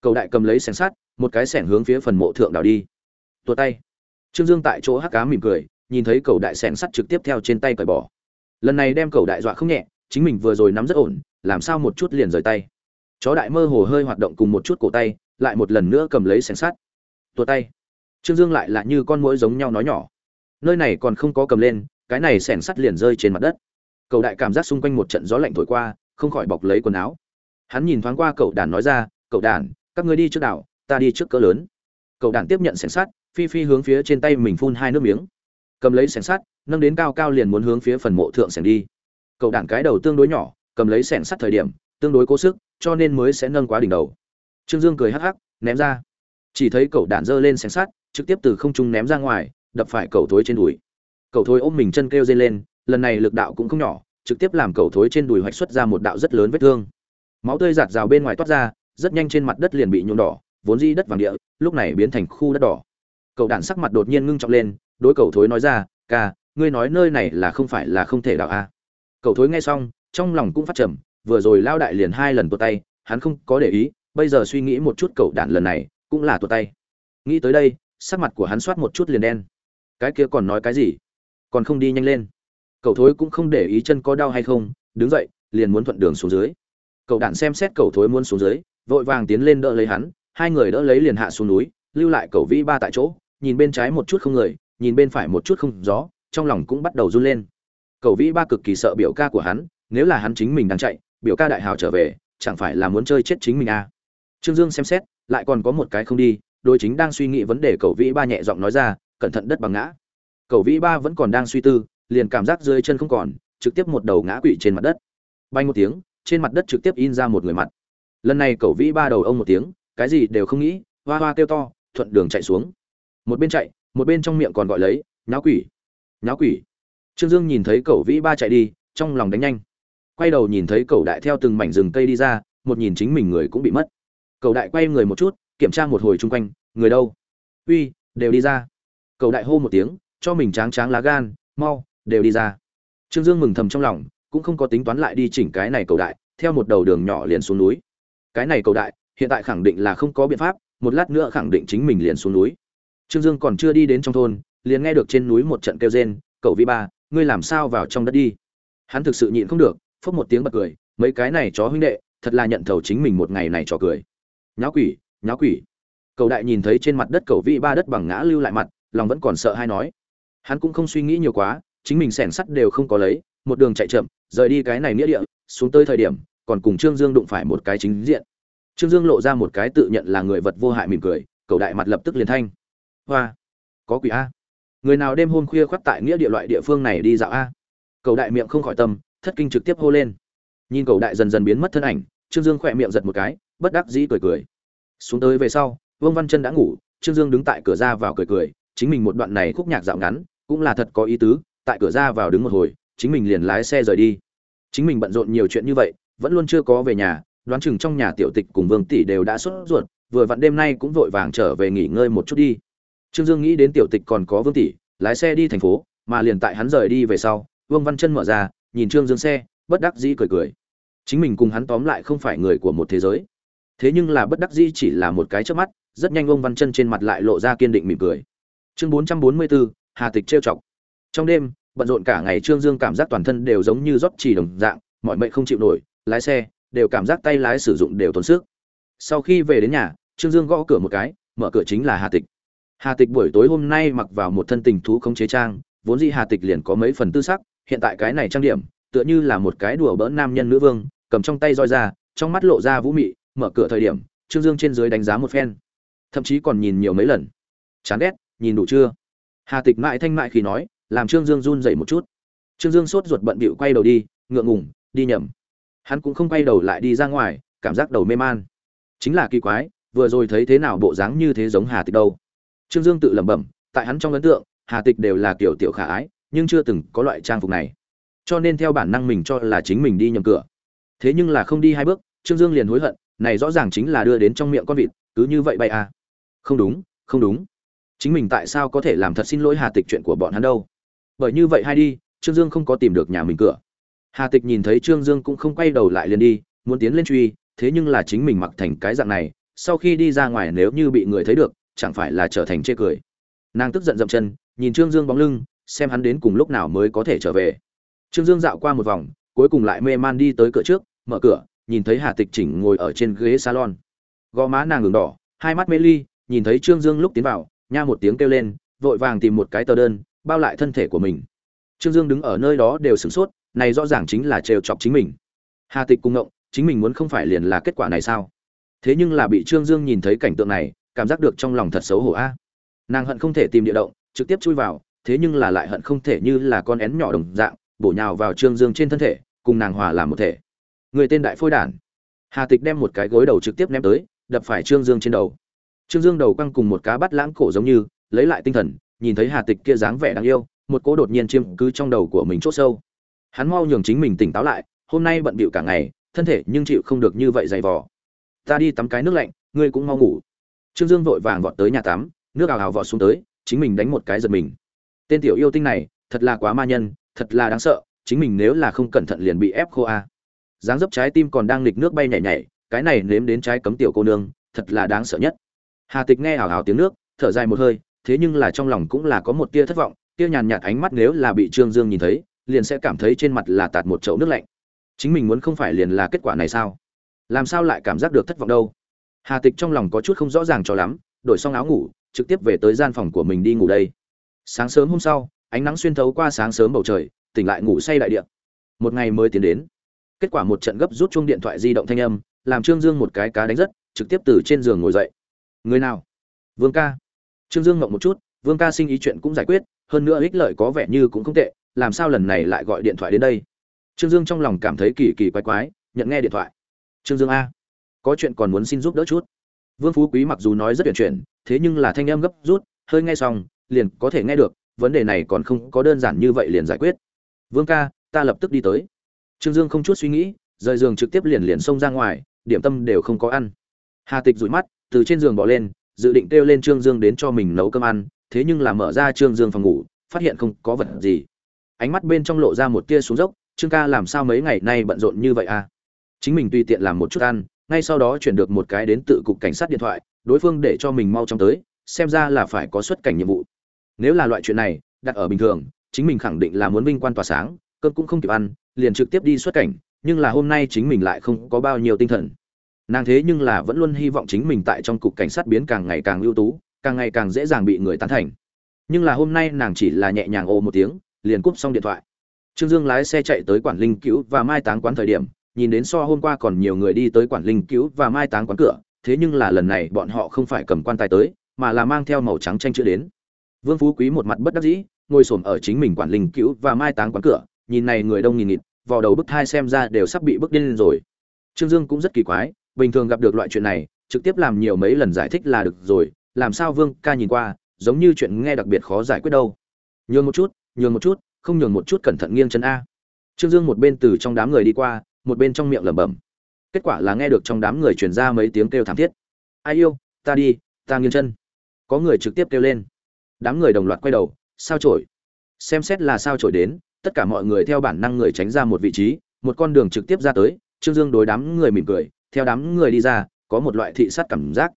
Cầu đại cầm lấy xem sắt một cái xẻng hướng phía phần mộ thượng đảo đi. Tuột tay. Trương dương tại chỗ hắc cá mỉm cười, nhìn thấy cầu đại xẻng sắt trực tiếp theo trên tay cởi bỏ. Lần này đem cầu đại dọa không nhẹ, chính mình vừa rồi nắm rất ổn, làm sao một chút liền rời tay. Chó đại mơ hồ hơi hoạt động cùng một chút cổ tay, lại một lần nữa cầm lấy xẻng sắt. Tuột tay. Trương dương lại là như con mũi giống nhau nói nhỏ. Nơi này còn không có cầm lên, cái này xẻng sắt liền rơi trên mặt đất. Cầu đại cảm giác xung quanh một trận gió lạnh thổi qua, không khỏi bọc lấy quần áo. Hắn nhìn thoáng qua cậu đàn nói ra, cậu đàn các ngươi đi trước đảo ta đi trước cỡ lớn. Cậu đàn tiếp nhận xẻng sắt, phi phi hướng phía trên tay mình phun hai nước miếng. Cầm lấy xẻng sắt, nâng đến cao cao liền muốn hướng phía phần mộ thượng xẻng đi. Cậu đàn cái đầu tương đối nhỏ, cầm lấy xẻng sắt thời điểm, tương đối cố sức, cho nên mới sẽ nâng quá đỉnh đầu. Trương dương cười hắc hắc, ném ra. Chỉ thấy cậu đàn giơ lên xẻng sắt, trực tiếp từ không trung ném ra ngoài, đập phải cậu thối trên đùi. Cậu thối ôm mình chân kêu dây lên, lần này lực đạo cũng không nhỏ, trực tiếp làm cậu thối trên đùi hoạch xuất ra một đạo rất lớn vết thương. Máu tươi giạt rào bên ngoài toát ra, rất nhanh trên mặt đất liền bị nhuộm đỏ vốn di đất vàng địa, lúc này biến thành khu đất đỏ. Cậu đản sắc mặt đột nhiên ngưng trọng lên, đối cậu thối nói ra, ca, ngươi nói nơi này là không phải là không thể đào a à? cậu thối nghe xong, trong lòng cũng phát trầm, vừa rồi lao đại liền hai lần tuột tay, hắn không có để ý, bây giờ suy nghĩ một chút cậu đản lần này cũng là tuột tay. Nghĩ tới đây, sắc mặt của hắn soát một chút liền đen. Cái kia còn nói cái gì? Còn không đi nhanh lên. Cậu thối cũng không để ý chân có đau hay không, đứng dậy, liền muốn thuận đường xuống dưới. Cậu đản xem xét cậu thối muốn xuống dưới, vội vàng tiến lên đỡ lấy hắn hai người đỡ lấy liền hạ xuống núi, lưu lại cầu vĩ ba tại chỗ, nhìn bên trái một chút không người, nhìn bên phải một chút không gió, trong lòng cũng bắt đầu run lên. Cầu vĩ ba cực kỳ sợ biểu ca của hắn, nếu là hắn chính mình đang chạy, biểu ca đại hào trở về, chẳng phải là muốn chơi chết chính mình à. trương dương xem xét, lại còn có một cái không đi đôi chính đang suy nghĩ vấn đề cầu vĩ ba nhẹ giọng nói ra, cẩn thận đất bằng ngã. Cầu vĩ ba vẫn còn đang suy tư, liền cảm giác dưới chân không còn, trực tiếp một đầu ngã quỵ trên mặt đất. Bay một tiếng, trên mặt đất trực tiếp in ra một người mặt. Lần này cầu vĩ ba đầu ông một tiếng cái gì đều không nghĩ, hoa hoa kêu to, thuận đường chạy xuống. Một bên chạy, một bên trong miệng còn gọi lấy, nháo quỷ nháo quỷ. Trương dương nhìn thấy cậu vĩ ba chạy đi, trong lòng đánh nhanh. Quay đầu nhìn thấy cậu đại theo từng mảnh rừng cây đi ra, một nhìn chính mình người cũng bị mất. Cậu đại quay người một chút, kiểm tra một hồi chung quanh, người đâu? Uy, đều đi ra. Cậu đại hô một tiếng, cho mình tráng tráng lá gan, mau, đều đi ra. Trương dương mừng thầm trong lòng, cũng không có tính toán lại đi chỉnh cái này cậu đại, theo một đầu đường nhỏ liền xuống núi. Cái này cậu đại hiện tại khẳng định là không có biện pháp, một lát nữa khẳng định chính mình liền xuống núi. Trương dương còn chưa đi đến trong thôn, liền nghe được trên núi một trận kêu rên cậu vi ba, ngươi làm sao vào trong đất đi? Hắn thực sự nhịn không được, phốc một tiếng bật cười, mấy cái này chó huynh đệ, thật là nhận thầu chính mình một ngày này trò cười. Nháo quỷ nháo quỷ. Cậu đại nhìn thấy trên mặt đất cậu vi ba đất bằng ngã lưu lại mặt, lòng vẫn còn sợ hay nói. Hắn cũng không suy nghĩ nhiều quá, chính mình sẻn sắt đều không có lấy, một đường chạy chậm, rời đi cái này nghĩa địa, xuống tới thời điểm, còn cùng trương dương đụng phải một cái chính diện trương dương lộ ra một cái tự nhận là người vật vô hại mỉm cười, cầu đại mặt lập tức liền thanh. Hoa, có quỷ a. Người nào đêm hôm khuya khoắt tại nghĩa địa loại địa phương này đi dạo a? Cầu đại miệng không khỏi tâm, thất kinh trực tiếp hô lên. Nhìn cầu đại dần dần biến mất thân ảnh, trương dương khỏe miệng giật một cái, bất đắc dĩ cười cười. Xuống tới về sau, vương văn chân đã ngủ, trương dương đứng tại cửa ra vào cười cười, chính mình một đoạn này khúc nhạc dạo ngắn, cũng là thật có ý tứ, tại cửa ra vào đứng một hồi, chính mình liền lái xe rời đi. Chính mình bận rộn nhiều chuyện như vậy, vẫn luôn chưa có về nhà đoán chừng trong nhà tiểu tịch cùng vương tỷ đều đã sốt ruột, vừa vặn đêm nay cũng vội vàng trở về nghỉ ngơi một chút đi. Trương dương nghĩ đến tiểu tịch còn có vương tỷ, lái xe đi thành phố, mà liền tại hắn rời đi về sau, vương văn chân mở ra, nhìn trương dương xe, bất đắc dĩ cười cười. Chính mình cùng hắn tóm lại không phải người của một thế giới. Thế nhưng là bất đắc dĩ chỉ là một cái trước mắt, rất nhanh ông văn chân trên mặt lại lộ ra kiên định mỉm cười. Chương bốn trăm bốn mươi bốn hà tịch trêu chọc. Trong đêm, bận rộn cả ngày trương dương cảm giác toàn thân đều giống như rót chỉ đồng dạng, mọi mệnh không chịu nổi, lái xe đều cảm giác tay lái sử dụng đều tốn sức. Sau khi về đến nhà, trương dương gõ cửa một cái, mở cửa chính là hà tịch. Hà tịch buổi tối hôm nay mặc vào một thân tình thú không chế trang, vốn dĩ hà tịch liền có mấy phần tư sắc, hiện tại cái này trang điểm, tựa như là một cái đùa bỡn nam nhân nữ vương, cầm trong tay roi ra, trong mắt lộ ra vũ mị, mở cửa thời điểm, trương dương trên dưới đánh giá một phen. Thậm chí còn nhìn nhiều mấy lần. Chán ghét, nhìn đủ chưa? Hà tịch mãi thanh mại khi nói, làm trương dương run dậy một chút. Trương dương sốt ruột bận bịu quay đầu đi, ngượng ngủng đi nhầm hắn cũng không quay đầu lại đi ra ngoài, cảm giác đầu mê man. Chính là kỳ quái, vừa rồi thấy thế nào bộ dáng như thế giống hà tịch đâu. Trương dương tự lẩm bẩm, tại hắn trong ấn tượng, hà tịch đều là kiểu tiểu khả ái, nhưng chưa từng có loại trang phục này. Cho nên theo bản năng mình cho là chính mình đi nhầm cửa. Thế nhưng là không đi hai bước, trương dương liền hối hận, này rõ ràng chính là đưa đến trong miệng con vịt, cứ như vậy bay à. Không đúng không đúng. Chính mình tại sao có thể làm thật xin lỗi hà tịch chuyện của bọn hắn đâu. Bởi như vậy hay đi, trương dương không có tìm được nhà mình cửa hà tịch nhìn thấy trương dương cũng không quay đầu lại liền đi, muốn tiến lên truy, thế nhưng là chính mình mặc thành cái dạng này, sau khi đi ra ngoài nếu như bị người thấy được, chẳng phải là trở thành chê cười. Nàng tức giận dậm chân, nhìn trương dương bóng lưng, xem hắn đến cùng lúc nào mới có thể trở về. Trương dương dạo qua một vòng, cuối cùng lại mê man đi tới cửa trước, mở cửa, nhìn thấy hà tịch chỉnh ngồi ở trên ghế salon. Gò má nàng ửng đỏ, hai mắt mê ly, nhìn thấy trương dương lúc tiến vào, nha một tiếng kêu lên, vội vàng tìm một cái tờ đơn, bao lại thân thể của mình. Trương dương đứng ở nơi đó đều sửng sốt này rõ ràng chính là trêu chọc chính mình. Hà tịch cùng ngộng, chính mình muốn không phải liền là kết quả này sao? Thế nhưng là bị trương dương nhìn thấy cảnh tượng này, cảm giác được trong lòng thật xấu hổ a. Nàng hận không thể tìm địa động, trực tiếp chui vào, thế nhưng là lại hận không thể như là con én nhỏ đồng dạng, bổ nhào vào trương dương trên thân thể, cùng nàng hòa làm một thể. Người tên đại phôi đản. Hà tịch đem một cái gối đầu trực tiếp ném tới, đập phải trương dương trên đầu. Trương dương đầu căng cùng một cá bắt lãng cổ giống như, lấy lại tinh thần, nhìn thấy hà tịch kia dáng vẻ đáng yêu, một cỗ đột nhiên chiêm cứ trong đầu của mình chốt sâu hắn mau nhường chính mình tỉnh táo lại, hôm nay bận bịu cả ngày, thân thể nhưng chịu không được như vậy dày vò. Ta đi tắm cái nước lạnh, ngươi cũng mau ngủ. Trương dương vội vàng vọt tới nhà tắm, nước ào ào vọt xuống tới, chính mình đánh một cái giật mình. Tên tiểu yêu tinh này, thật là quá ma nhân, thật là đáng sợ, chính mình nếu là không cẩn thận liền bị ép khô a. Dáng dấp trái tim còn đang nghịch nước bay nhảy nhảy, cái này nếm đến trái cấm tiểu cô nương, thật là đáng sợ nhất. Hà tịch nghe hào hào tiếng nước, thở dài một hơi, thế nhưng là trong lòng cũng là có một tia thất vọng, tia nhàn nhạt ánh mắt nếu là bị trương dương nhìn thấy liền sẽ cảm thấy trên mặt là tạt một chậu nước lạnh. Chính mình muốn không phải liền là kết quả này sao? Làm sao lại cảm giác được thất vọng đâu? Hà tịch trong lòng có chút không rõ ràng cho lắm, đổi xong áo ngủ, trực tiếp về tới gian phòng của mình đi ngủ đây. Sáng sớm hôm sau, ánh nắng xuyên thấu qua sáng sớm bầu trời, tỉnh lại ngủ say đại điện một ngày mới tiến đến. Kết quả một trận gấp rút chuông điện thoại di động thanh âm, làm trương dương một cái cá đánh rất, trực tiếp từ trên giường ngồi dậy. Người nào? Vương ca. Trương dương ngậm một chút, vương ca sinh ý chuyện cũng giải quyết, hơn nữa ích lợi có vẻ như cũng không tệ làm sao lần này lại gọi điện thoại đến đây? Trương dương trong lòng cảm thấy kỳ kỳ quái quái, nhận nghe điện thoại. Trương dương a, có chuyện còn muốn xin giúp đỡ chút. Vương phú quý mặc dù nói rất tuyển chuyển, thế nhưng là thanh em gấp rút, hơi nghe xong, liền có thể nghe được, vấn đề này còn không có đơn giản như vậy liền giải quyết. Vương ca, ta lập tức đi tới. Trương dương không chút suy nghĩ, rời giường trực tiếp liền liền xông ra ngoài, điểm tâm đều không có ăn. Hà tịch rụi mắt, từ trên giường bỏ lên, dự định kêu lên trương dương đến cho mình nấu cơm ăn, thế nhưng là mở ra trương dương phòng ngủ, phát hiện không có vật gì ánh mắt bên trong lộ ra một tia xuống dốc, trương ca, làm sao mấy ngày nay bận rộn như vậy à? Chính mình tùy tiện làm một chút ăn, ngay sau đó chuyển được một cái đến tự cục cảnh sát điện thoại, đối phương để cho mình mau chóng tới, xem ra là phải có xuất cảnh nhiệm vụ. Nếu là loại chuyện này, đặt ở bình thường, chính mình khẳng định là muốn vinh quan tỏa sáng, cơm cũng không kịp ăn, liền trực tiếp đi xuất cảnh, nhưng là hôm nay chính mình lại không có bao nhiêu tinh thần. Nàng thế nhưng là vẫn luôn hy vọng chính mình tại trong cục cảnh sát biến càng ngày càng ưu tú, càng ngày càng dễ dàng bị người tán thành. Nhưng là hôm nay nàng chỉ là nhẹ nhàng ô một tiếng liền cúp xong điện thoại. Trương dương lái xe chạy tới quản linh cứu và mai táng quán thời điểm, nhìn đến so hôm qua còn nhiều người đi tới quản linh cứu và mai táng quán cửa, thế nhưng là lần này bọn họ không phải cầm quan tài tới, mà là mang theo màu trắng tranh chữ đến. Vương phú quý một mặt bất đắc dĩ, ngồi xổm ở chính mình quản linh cứu và mai táng quán cửa, nhìn này người đông nghìn nghịt vào đầu bức thai xem ra đều sắp bị bức điên lên rồi. Trương dương cũng rất kỳ quái, bình thường gặp được loại chuyện này, trực tiếp làm nhiều mấy lần giải thích là được rồi, làm sao vương ca nhìn qua, giống như chuyện nghe đặc biệt khó giải quyết đâu. Nhường một chút nhường một chút, không nhường một chút cẩn thận nghiêng chân a. Trương dương một bên từ trong đám người đi qua, một bên trong miệng lẩm bẩm. Kết quả là nghe được trong đám người truyền ra mấy tiếng kêu thảm thiết. Ai yêu, ta đi, ta nghiêng chân. Có người trực tiếp kêu lên. Đám người đồng loạt quay đầu, sao trổi xem xét là sao trổi đến, tất cả mọi người theo bản năng người tránh ra một vị trí, một con đường trực tiếp ra tới, trương dương đối đám người mỉm cười, theo đám người đi ra, có một loại thị sát cảm giác.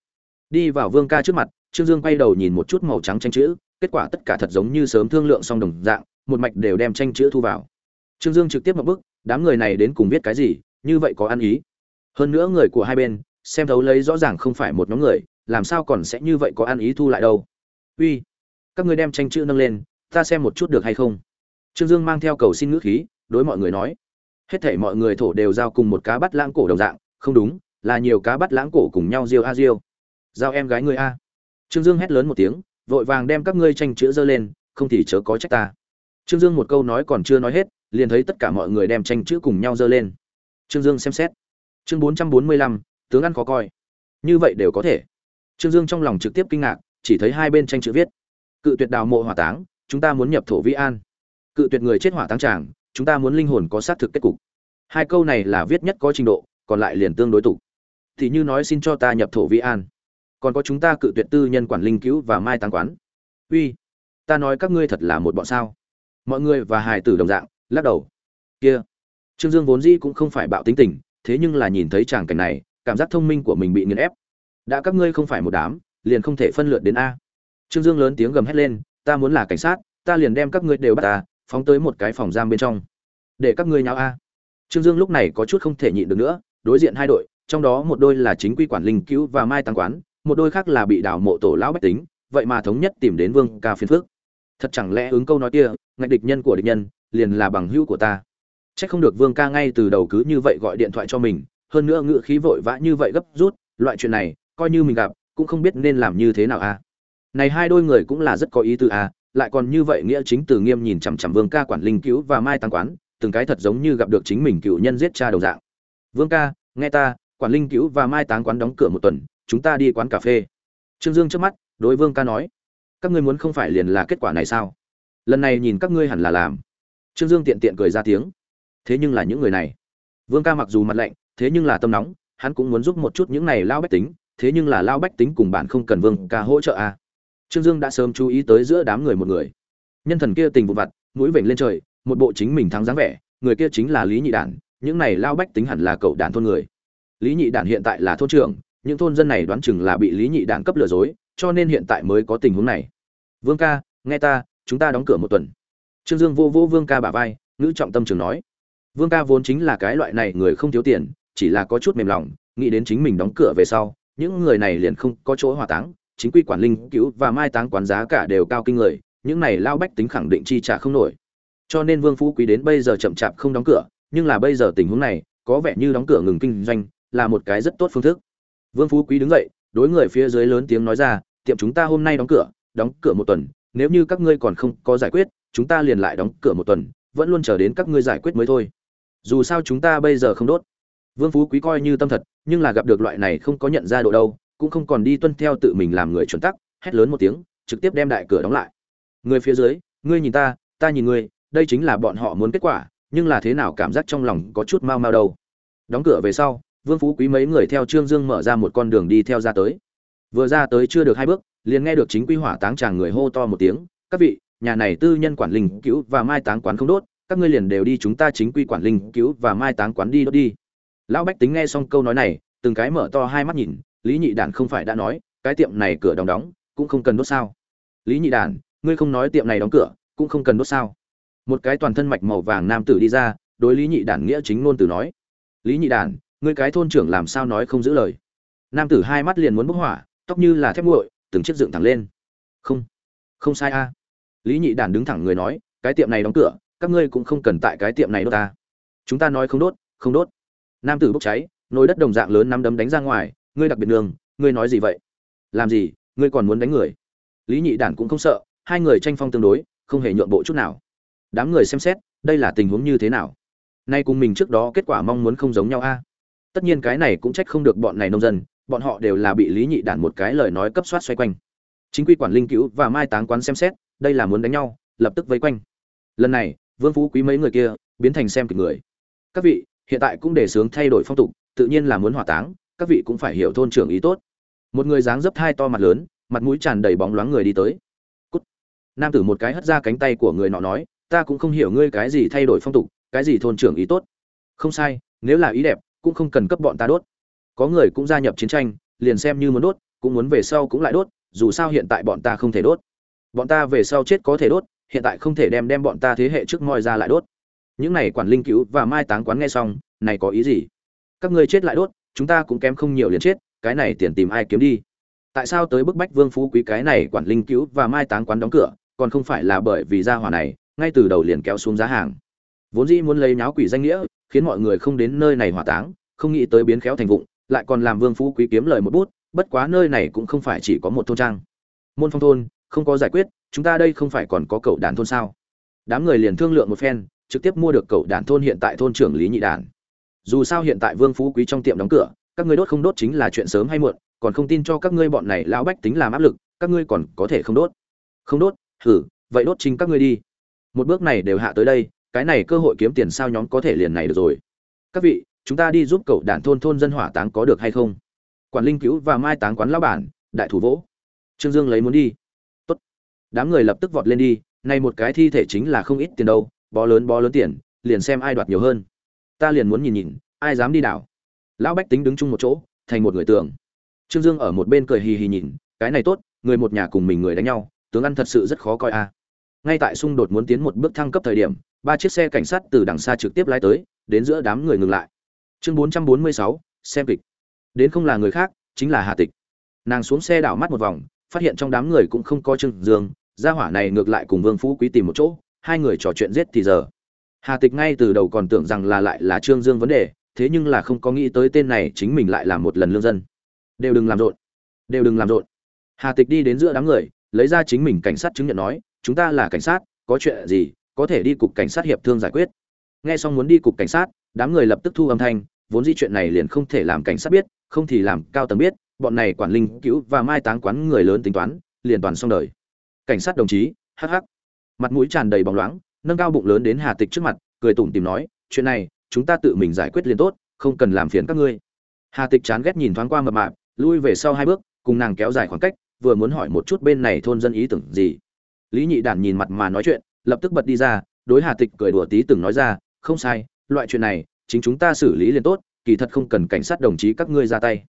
Đi vào vương ca trước mặt, trương dương quay đầu nhìn một chút màu trắng tranh chữ kết quả tất cả thật giống như sớm thương lượng xong đồng dạng, một mạch đều đem tranh chữ thu vào. Trương dương trực tiếp một bước đám người này đến cùng biết cái gì, như vậy có ăn ý. Hơn nữa người của hai bên, xem thấu lấy rõ ràng không phải một nhóm người, làm sao còn sẽ như vậy có ăn ý thu lại đâu. Uy, các ngươi đem tranh chữ nâng lên, ta xem một chút được hay không? Trương dương mang theo cầu xin ngữ khí, đối mọi người nói. Hết thảy mọi người thổ đều giao cùng một cá bắt lãng cổ đồng dạng, không đúng, là nhiều cá bắt lãng cổ cùng nhau riêu a riêu giao em gái ngươi a. Trương dương hét lớn một tiếng vội vàng đem các ngươi tranh chữ dơ lên, không thì chớ có trách ta. Trương dương một câu nói còn chưa nói hết, liền thấy tất cả mọi người đem tranh chữ cùng nhau dơ lên. Trương dương xem xét. Chương bốn trăm bốn mươi lăm, tướng ăn khó coi. Như vậy đều có thể. Trương dương trong lòng trực tiếp kinh ngạc, chỉ thấy hai bên tranh chữ viết. Cự tuyệt đào mộ hỏa táng, chúng ta muốn nhập thổ vĩ an. Cự tuyệt người chết hỏa táng tràng, chúng ta muốn linh hồn có xác thực kết cục. Hai câu này là viết nhất có trình độ, còn lại liền tương đối tục. Thì như nói xin cho ta nhập thổ vĩ an còn có chúng ta cự tuyệt tư nhân quản linh cứu và mai táng quán. Uy, ta nói các ngươi thật là một bọn sao? Mọi người và hài tử đồng dạng, lắc đầu. Kia, trương dương vốn dĩ cũng không phải bạo tính tình, thế nhưng là nhìn thấy tràng cảnh này, cảm giác thông minh của mình bị nghiền ép. Đã các ngươi không phải một đám, liền không thể phân lượt đến a. Trương dương lớn tiếng gầm hét lên, ta muốn là cảnh sát, ta liền đem các ngươi đều bắt ta phóng tới một cái phòng giam bên trong. Để các ngươi nháo a. Trương dương lúc này có chút không thể nhịn được nữa, đối diện hai đội, trong đó một đôi là chính quy quản linh cứu và mai tăng quán một đôi khác là bị đảo mộ tổ lão bách tính vậy mà thống nhất tìm đến vương ca phiên phước thật chẳng lẽ ứng câu nói kia ngạch địch nhân của địch nhân liền là bằng hữu của ta Chắc không được Vương Ca ngay từ đầu cứ như vậy gọi điện thoại cho mình, hơn nữa ngựa khí vội vã như vậy gấp rút, loại chuyện này, coi như mình gặp, cũng không biết nên làm như thế nào a. À. Này hai đôi người cũng là rất có ý tư a, à, lại còn như vậy nghĩa chính từ nghiêm nhìn chằm chằm Vương Ca quản linh cứu và Mai tăng quán, từng cái thật giống như gặp được chính mình cựu nhân giết cha đồng dạng. Vương Ca, nghe ta, quản linh cứu và Mai táng quán đóng cửa một tuần, chúng ta đi quán cà phê. Trương Dương trước mắt, đối Vương Ca nói, các ngươi muốn không phải liền là kết quả này sao? Lần này nhìn các ngươi hẳn là làm. Trương Dương tiện tiện cười ra tiếng thế nhưng là những người này vương ca mặc dù mặt lạnh thế nhưng là tâm nóng hắn cũng muốn giúp một chút những này lao bách tính thế nhưng là lao bách tính cùng bạn không cần vương ca hỗ trợ à. trương dương đã sớm chú ý tới giữa đám người một người nhân thần kia tình vụ vặt mũi vểnh lên trời một bộ chính mình thắng dáng vẻ người kia chính là lý nhị đản những này lao bách tính hẳn là cậu đản thôn người lý nhị đản hiện tại là thôn trưởng những thôn dân này đoán chừng là bị lý nhị đản cấp lừa dối cho nên hiện tại mới có tình huống này vương ca nghe ta chúng ta đóng cửa một tuần trương dương vô vô vương ca bả vai ngữ trọng tâm trường nói Vương ca vốn chính là cái loại này người không thiếu tiền, chỉ là có chút mềm lòng, nghĩ đến chính mình đóng cửa về sau, những người này liền không có chỗ hỏa táng, chính quy quản linh cứu và mai táng quán giá cả đều cao kinh người, những này lao bách tính khẳng định chi trả không nổi. Cho nên Vương Phú Quý đến bây giờ chậm chạp không đóng cửa, nhưng là bây giờ tình huống này, có vẻ như đóng cửa ngừng kinh doanh, là một cái rất tốt phương thức. Vương Phú Quý đứng dậy, đối người phía dưới lớn tiếng nói ra, tiệm chúng ta hôm nay đóng cửa, đóng cửa một tuần, nếu như các ngươi còn không có giải quyết, chúng ta liền lại đóng cửa một tuần, vẫn luôn chờ đến các ngươi giải quyết mới thôi. Dù sao chúng ta bây giờ không đốt. Vương phú quý coi như tâm thật nhưng là gặp được loại này không có nhận ra độ đâu cũng không còn đi tuân theo tự mình làm người chuẩn tắc hét lớn một tiếng trực tiếp đem đại cửa đóng lại. Người phía dưới ngươi nhìn ta ta nhìn ngươi đây chính là bọn họ muốn kết quả nhưng là thế nào cảm giác trong lòng có chút mau mau đâu. Đóng cửa về sau vương phú quý mấy người theo trương dương mở ra một con đường đi theo ra tới. Vừa ra tới chưa được hai bước, liền nghe được chính quy hỏa táng chàng người hô to một tiếng, các vị, nhà này tư nhân quản linh cứu và mai táng quán không đốt, các ngươi liền đều đi chúng ta chính quy quản linh cứu và mai táng quán đi đốt đi. Lão bách tính nghe xong câu nói này, từng cái mở to hai mắt nhìn, lý nhị đản không phải đã nói, cái tiệm này cửa đóng đóng, cũng không cần đốt sao? Lý nhị đản, ngươi không nói tiệm này đóng cửa, cũng không cần đốt sao? Một cái toàn thân mạch màu vàng nam tử đi ra, đối lý nhị đản nghĩa chính ngôn từ nói. Lý nhị đản ngươi cái thôn trưởng làm sao nói không giữ lời? Nam tử hai mắt liền muốn bốc hỏa, tóc như là thép nguội, từng chiếc dựng thẳng lên. Không không sai a. Lý nhị đản đứng thẳng người nói, cái tiệm này đóng cửa, các ngươi cũng không cần tại cái tiệm này đốt ta. Chúng ta nói không đốt không đốt. Nam tử bốc cháy, nồi đất đồng dạng lớn nắm đấm đánh ra ngoài, ngươi đặc biệt đường ngươi nói gì vậy? Làm gì, ngươi còn muốn đánh người? Lý nhị đản cũng không sợ, hai người tranh phong tương đối, không hề nhượng bộ chút nào. Đám người xem xét, đây là tình huống như thế nào? Nay cùng mình trước đó kết quả mong muốn không giống nhau a tất nhiên cái này cũng trách không được bọn này nông dân, bọn họ đều là bị lý nhị đản một cái lời nói cấp soát xoay quanh. Chính quy quản linh cứu và mai táng quán xem xét, đây là muốn đánh nhau, lập tức vây quanh. Lần này, vương phú quý mấy người kia biến thành xem kịch người. Các vị, hiện tại cũng đề xướng thay đổi phong tục, tự nhiên là muốn hỏa táng, các vị cũng phải hiểu thôn trưởng ý tốt. Một người dáng dấp thai to mặt lớn, mặt mũi tràn đầy bóng loáng người đi tới. Cút. nam tử một cái hất ra cánh tay của người nọ nói, ta cũng không hiểu ngươi cái gì thay đổi phong tục, cái gì thôn trưởng ý tốt. Không sai, nếu là ý đẹp cũng không cần cấp bọn ta đốt. Có người cũng gia nhập chiến tranh, liền xem như muốn đốt, cũng muốn về sau cũng lại đốt, dù sao hiện tại bọn ta không thể đốt. Bọn ta về sau chết có thể đốt, hiện tại không thể đem đem bọn ta thế hệ trước moi ra lại đốt. Những này quản linh cứu và mai táng quán nghe xong, này có ý gì? Các ngươi chết lại đốt, chúng ta cũng kém không nhiều liền chết, cái này tiền tìm ai kiếm đi? Tại sao tới bức bách vương phú quý cái này quản linh cứu và mai táng quán đóng cửa, còn không phải là bởi vì gia hỏa này, ngay từ đầu liền kéo xuống giá hàng. Vốn dĩ muốn lấy nháo quỷ danh nghĩa khiến mọi người không đến nơi này hỏa táng, không nghĩ tới biến khéo thành vụng, lại còn làm vương phú quý kiếm lời một bút, bất quá nơi này cũng không phải chỉ có một thôn trang. Môn phong thôn, không có giải quyết, chúng ta đây không phải còn có cậu đàn thôn sao? Đám người liền thương lượng một phen, trực tiếp mua được cậu đàn thôn hiện tại thôn trưởng lý nhị đàn. Dù sao hiện tại vương phú quý trong tiệm đóng cửa, các ngươi đốt không đốt chính là chuyện sớm hay muộn, còn không tin cho các ngươi bọn này lão bách tính làm áp lực, các ngươi còn có thể không đốt. Không đốt? Hử, vậy đốt chính các ngươi đi. Một bước này đều hạ tới đây cái này cơ hội kiếm tiền sao nhóm có thể liền này được rồi. Các vị, chúng ta đi giúp cậu đàn thôn thôn dân hỏa táng có được hay không? Quản linh cứu và mai táng quán lão bản, đại thủ vỗ. Trương dương lấy muốn đi. Tốt. Đám người lập tức vọt lên đi, nay một cái thi thể chính là không ít tiền đâu, bó lớn bó lớn tiền, liền xem ai đoạt nhiều hơn. Ta liền muốn nhìn nhìn, ai dám đi đảo. Lão bách tính đứng chung một chỗ, thành một người tường trương dương ở một bên cười hì hì nhìn, cái này tốt, người một nhà cùng mình người đánh nhau, tướng ăn thật sự rất khó coi a. Ngay tại xung đột muốn tiến một bước thăng cấp thời điểm ba chiếc xe cảnh sát từ đằng xa trực tiếp lái tới, đến giữa đám người ngừng lại. Chương bốn trăm bốn mươi sáu, xem kịch. Đến không là người khác, chính là hà tịch. Nàng xuống xe đảo mắt một vòng, phát hiện trong đám người cũng không có trương dương, gia hỏa này ngược lại cùng vương phú quý tìm một chỗ, hai người trò chuyện giết thì giờ. Hà tịch ngay từ đầu còn tưởng rằng là lại là trương dương vấn đề, thế nhưng là không có nghĩ tới tên này chính mình lại làm một lần lương dân. Đều đừng làm rộn. Đều đừng làm rộn. Hà tịch đi đến giữa đám người, lấy ra chính mình cảnh sát chứng nhận nói, chúng ta là cảnh sát, có chuyện gì có thể đi cục cảnh sát hiệp thương giải quyết. Nghe xong muốn đi cục cảnh sát, đám người lập tức thu âm thanh, vốn di chuyện này liền không thể làm cảnh sát biết, không thì làm cao tầng biết, bọn này quản linh cứu và mai táng quán người lớn tính toán, liền toàn xong đời. Cảnh sát đồng chí hh mặt mũi tràn đầy bóng loáng, nâng cao bụng lớn đến hà tịch trước mặt, cười tủm tìm nói, chuyện này, chúng ta tự mình giải quyết liền tốt, không cần làm phiền các ngươi. Hà tịch chán ghét nhìn thoáng qua mập mạp, lui về sau hai bước, cùng nàng kéo dài khoảng cách, vừa muốn hỏi một chút bên này thôn dân ý tưởng gì. Lý nhị đản nhìn mặt mà nói chuyện lập tức bật đi ra, đối hà tịch cười đùa tí từng nói ra, không sai, loại chuyện này, chính chúng ta xử lý liền tốt, kỳ thật không cần cảnh sát đồng chí các ngươi ra tay.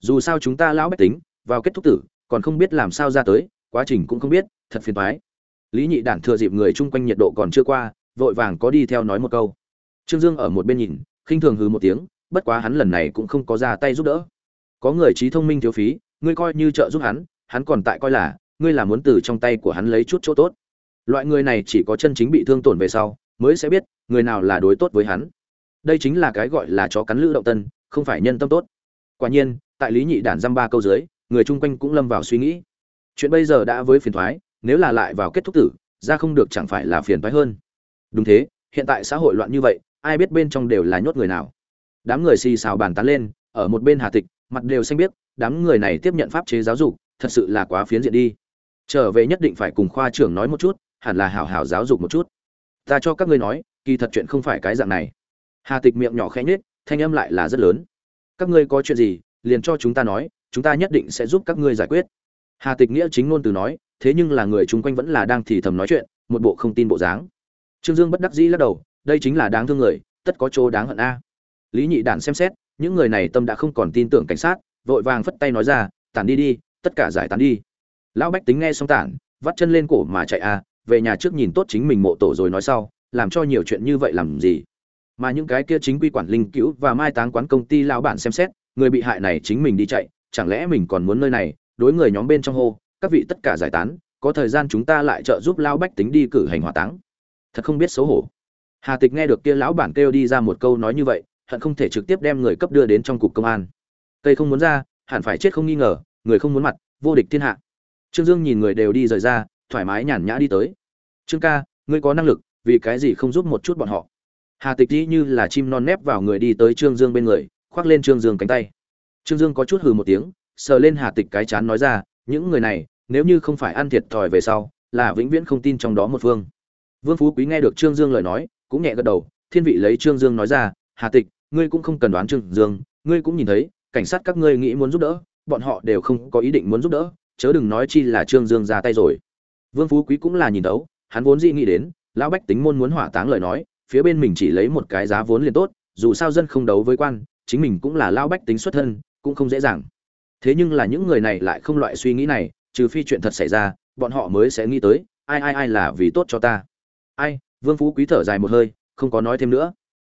Dù sao chúng ta lão bách tính, vào kết thúc tử, còn không biết làm sao ra tới, quá trình cũng không biết, thật phiền toái. Lý nhị đản thừa dịp người chung quanh nhiệt độ còn chưa qua, vội vàng có đi theo nói một câu. Trương dương ở một bên nhìn, khinh thường hừ một tiếng, bất quá hắn lần này cũng không có ra tay giúp đỡ. Có người trí thông minh thiếu phí, ngươi coi như trợ giúp hắn hắn còn tại coi là, ngươi là muốn từ trong tay của hắn lấy chút chỗ tốt loại người này chỉ có chân chính bị thương tổn về sau, mới sẽ biết người nào là đối tốt với hắn. Đây chính là cái gọi là chó cắn lữ động tân, không phải nhân tâm tốt. Quả nhiên, tại lý nhị đản dăm ba câu dưới, người chung quanh cũng lâm vào suy nghĩ. Chuyện bây giờ đã với phiền thoái, nếu là lại vào kết thúc tử, ra không được chẳng phải là phiền thoái hơn. Đúng thế, hiện tại xã hội loạn như vậy, ai biết bên trong đều là nhốt người nào. Đám người xì xào bàn tán lên, ở một bên hà tịch, mặt đều xanh biết đám người này tiếp nhận pháp chế giáo dục, thật sự là quá phiến diện đi. Trở về nhất định phải cùng khoa trưởng nói một chút hẳn là hảo hảo giáo dục một chút. Ta cho các ngươi nói, kỳ thật chuyện không phải cái dạng này. Hà tịch miệng nhỏ khẽ nhếch, thanh âm lại là rất lớn. Các ngươi có chuyện gì, liền cho chúng ta nói, chúng ta nhất định sẽ giúp các ngươi giải quyết. Hà tịch nghĩa chính ngôn từ nói, thế nhưng là người chung quanh vẫn là đang thì thầm nói chuyện, một bộ không tin bộ dáng. Trương dương bất đắc dĩ lắc đầu, đây chính là đáng thương người, tất có chỗ đáng hận a. Lý nhị đản xem xét, những người này tâm đã không còn tin tưởng cảnh sát, vội vàng phất tay nói ra, tản đi đi, tất cả giải tán đi. Lão bách tính nghe xong tản, vắt chân lên cổ mà chạy a về nhà trước nhìn tốt chính mình mộ tổ rồi nói sau, làm cho nhiều chuyện như vậy làm gì? Mà những cái kia chính quy quản linh cứu và mai táng quán công ty lão bản xem xét, người bị hại này chính mình đi chạy, chẳng lẽ mình còn muốn nơi này, đối người nhóm bên trong hô, các vị tất cả giải tán, có thời gian chúng ta lại trợ giúp lão bách tính đi cử hành hỏa táng. Thật không biết xấu hổ. Hà tịch nghe được kia lão bản kêu đi ra một câu nói như vậy, hận không thể trực tiếp đem người cấp đưa đến trong cục công an. Cây không muốn ra, hẳn phải chết không nghi ngờ, người không muốn mặt, vô địch thiên hạ. Trương dương nhìn người đều đi rời ra thoải mái nhàn nhã đi tới. Trương ca, ngươi có năng lực, vì cái gì không giúp một chút bọn họ? Hà tịch dĩ như là chim non nép vào người đi tới trương dương bên người, khoác lên trương dương cánh tay. Trương dương có chút hừ một tiếng, sờ lên hà tịch cái chán nói ra, những người này, nếu như không phải ăn thiệt thòi về sau, là vĩnh viễn không tin trong đó một phương. Vương phú quý nghe được trương dương lời nói, cũng nhẹ gật đầu, thiên vị lấy trương dương nói ra, hà tịch, ngươi cũng không cần đoán trương dương, ngươi cũng nhìn thấy, cảnh sát các ngươi nghĩ muốn giúp đỡ, bọn họ đều không có ý định muốn giúp đỡ, chớ đừng nói chi là trương dương ra tay rồi vương phú quý cũng là nhìn đấu, hắn vốn dĩ nghĩ đến, lão bách tính môn muốn hỏa táng lời nói, phía bên mình chỉ lấy một cái giá vốn liền tốt, dù sao dân không đấu với quan, chính mình cũng là lão bách tính xuất thân, cũng không dễ dàng. Thế nhưng là những người này lại không loại suy nghĩ này, trừ phi chuyện thật xảy ra, bọn họ mới sẽ nghĩ tới, ai ai ai là vì tốt cho ta. Ai, vương phú quý thở dài một hơi, không có nói thêm nữa.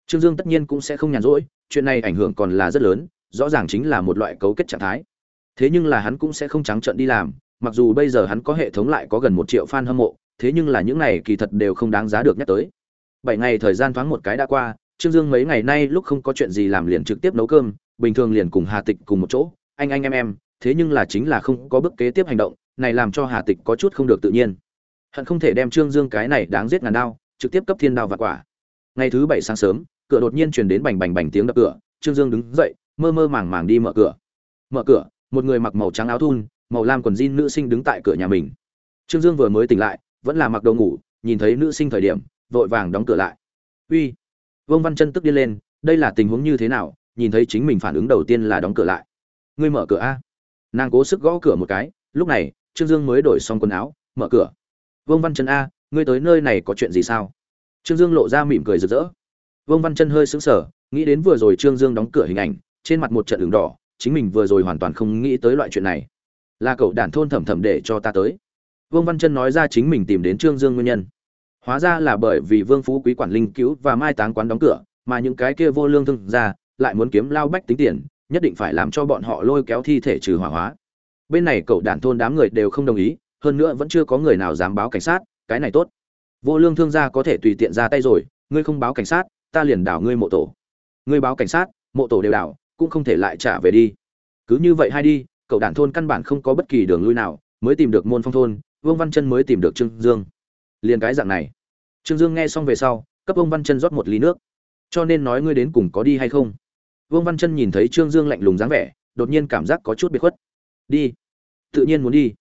Trương dương tất nhiên cũng sẽ không nhàn rỗi, chuyện này ảnh hưởng còn là rất lớn, rõ ràng chính là một loại cấu kết trạng thái. Thế nhưng là hắn cũng sẽ không trắng trợn đi làm mặc dù bây giờ hắn có hệ thống lại có gần một triệu fan hâm mộ, thế nhưng là những này kỳ thật đều không đáng giá được nhắc tới. Bảy ngày thời gian thoáng một cái đã qua, trương dương mấy ngày nay lúc không có chuyện gì làm liền trực tiếp nấu cơm, bình thường liền cùng hà tịch cùng một chỗ. Anh anh, em em, thế nhưng là chính là không có bước kế tiếp hành động, này làm cho hà tịch có chút không được tự nhiên. Hận không thể đem trương dương cái này đáng giết ngàn đao, trực tiếp cấp thiên đao và quả. Ngày thứ bảy sáng sớm, cửa đột nhiên truyền đến bành bành bành tiếng đập cửa, trương dương đứng dậy, mơ mơ màng màng đi mở cửa. Mở cửa, một người mặc màu trắng áo thun màu lam quần jean nữ sinh đứng tại cửa nhà mình. Trương dương vừa mới tỉnh lại, vẫn là mặc đồ ngủ, nhìn thấy nữ sinh thời điểm, vội vàng đóng cửa lại. Uy. Vương văn chân tức điên lên, đây là tình huống như thế nào? Nhìn thấy chính mình phản ứng đầu tiên là đóng cửa lại. Ngươi mở cửa a. Nàng cố sức gõ cửa một cái, lúc này, trương dương mới đổi xong quần áo, mở cửa. Vương văn chân a, ngươi tới nơi này có chuyện gì sao? Trương dương lộ ra mỉm cười rực rỡ. Vương văn chân hơi sững sờ, nghĩ đến vừa rồi trương dương đóng cửa hình ảnh, trên mặt một trận đường đỏ, chính mình vừa rồi hoàn toàn không nghĩ tới loại chuyện này là cậu đản thôn thẩm thẩm để cho ta tới. Vương văn chân nói ra chính mình tìm đến trương dương nguyên nhân. Hóa ra là bởi vì vương phú quý quản linh cứu và mai táng quán đóng cửa, mà những cái kia vô lương thương ra, lại muốn kiếm lao bách tính tiền, nhất định phải làm cho bọn họ lôi kéo thi thể trừ hỏa hóa. Bên này cậu đản thôn đám người đều không đồng ý, hơn nữa vẫn chưa có người nào dám báo cảnh sát, cái này tốt. Vô lương thương gia có thể tùy tiện ra tay rồi, ngươi không báo cảnh sát, ta liền đảo ngươi mộ tổ. Ngươi báo cảnh sát, mộ tổ đều đảo, cũng không thể lại trả về đi. Cứ như vậy hay đi cậu đản thôn căn bản không có bất kỳ đường lui nào, mới tìm được môn phong thôn, vương văn chân mới tìm được trương dương. Liền cái dạng này. Trương dương nghe xong về sau, cấp vương văn chân rót một ly nước. Cho nên nói ngươi đến cùng có đi hay không? Vương văn chân nhìn thấy trương dương lạnh lùng dáng vẻ, đột nhiên cảm giác có chút bị khuất. Đi. Tự nhiên muốn đi.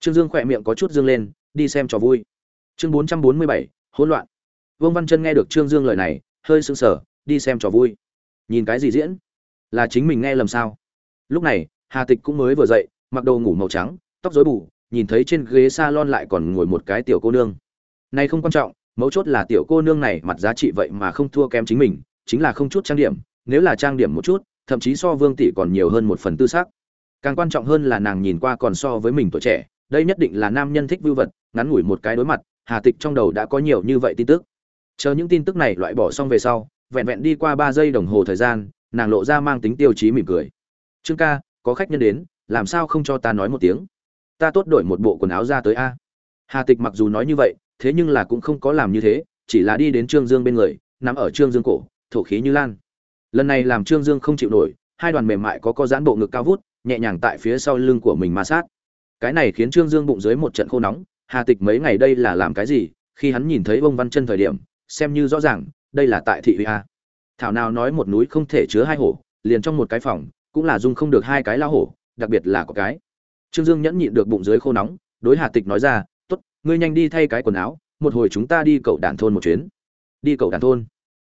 Trương dương khỏe miệng có chút dương lên, đi xem trò vui. Chương bốn trăm bốn mươi bảy, hỗn loạn. Vương văn chân nghe được trương dương lời này, hơi sững sờ, đi xem trò vui. Nhìn cái gì diễn? Là chính mình nghe lầm sao? Lúc này hà tịch cũng mới vừa dậy, mặc đồ ngủ màu trắng, tóc rối bù, nhìn thấy trên ghế salon lại còn ngồi một cái tiểu cô nương. Này không quan trọng, mấu chốt là tiểu cô nương này mặt giá trị vậy mà không thua kém chính mình, chính là không chút trang điểm, nếu là trang điểm một chút, thậm chí so vương tỷ còn nhiều hơn một phần tư sắc. càng quan trọng hơn là nàng nhìn qua còn so với mình tuổi trẻ, đây nhất định là nam nhân thích vưu vật, ngắn ngủi một cái đối mặt, hà tịch trong đầu đã có nhiều như vậy tin tức. Chờ những tin tức này loại bỏ xong về sau, vẹn vẹn đi qua ba giây đồng hồ thời gian, nàng lộ ra mang tính tiêu chí mỉm cười. Trương ca có khách nhân đến, làm sao không cho ta nói một tiếng? Ta tốt đổi một bộ quần áo ra tới a. Hà tịch mặc dù nói như vậy, thế nhưng là cũng không có làm như thế, chỉ là đi đến trương dương bên người nằm ở trương dương cổ, thổ khí như lan. Lần này làm trương dương không chịu nổi, hai đoàn mềm mại có co giãn bộ ngực cao vút, nhẹ nhàng tại phía sau lưng của mình ma sát. Cái này khiến trương dương bụng dưới một trận khô nóng, hà tịch mấy ngày đây là làm cái gì, khi hắn nhìn thấy bông văn chân thời điểm, xem như rõ ràng, đây là tại thị huy a. Thảo nào nói một núi không thể chứa hai hổ, liền trong một cái phòng cũng là dung không được hai cái lao hổ, đặc biệt là có cái. Trương dương nhẫn nhịn được bụng dưới khô nóng, đối hà tịch nói ra t ố t ngươi nhanh đi thay cái quần áo, một hồi chúng ta đi cậu đàn thôn một chuyến. Đi cậu đàn thôn?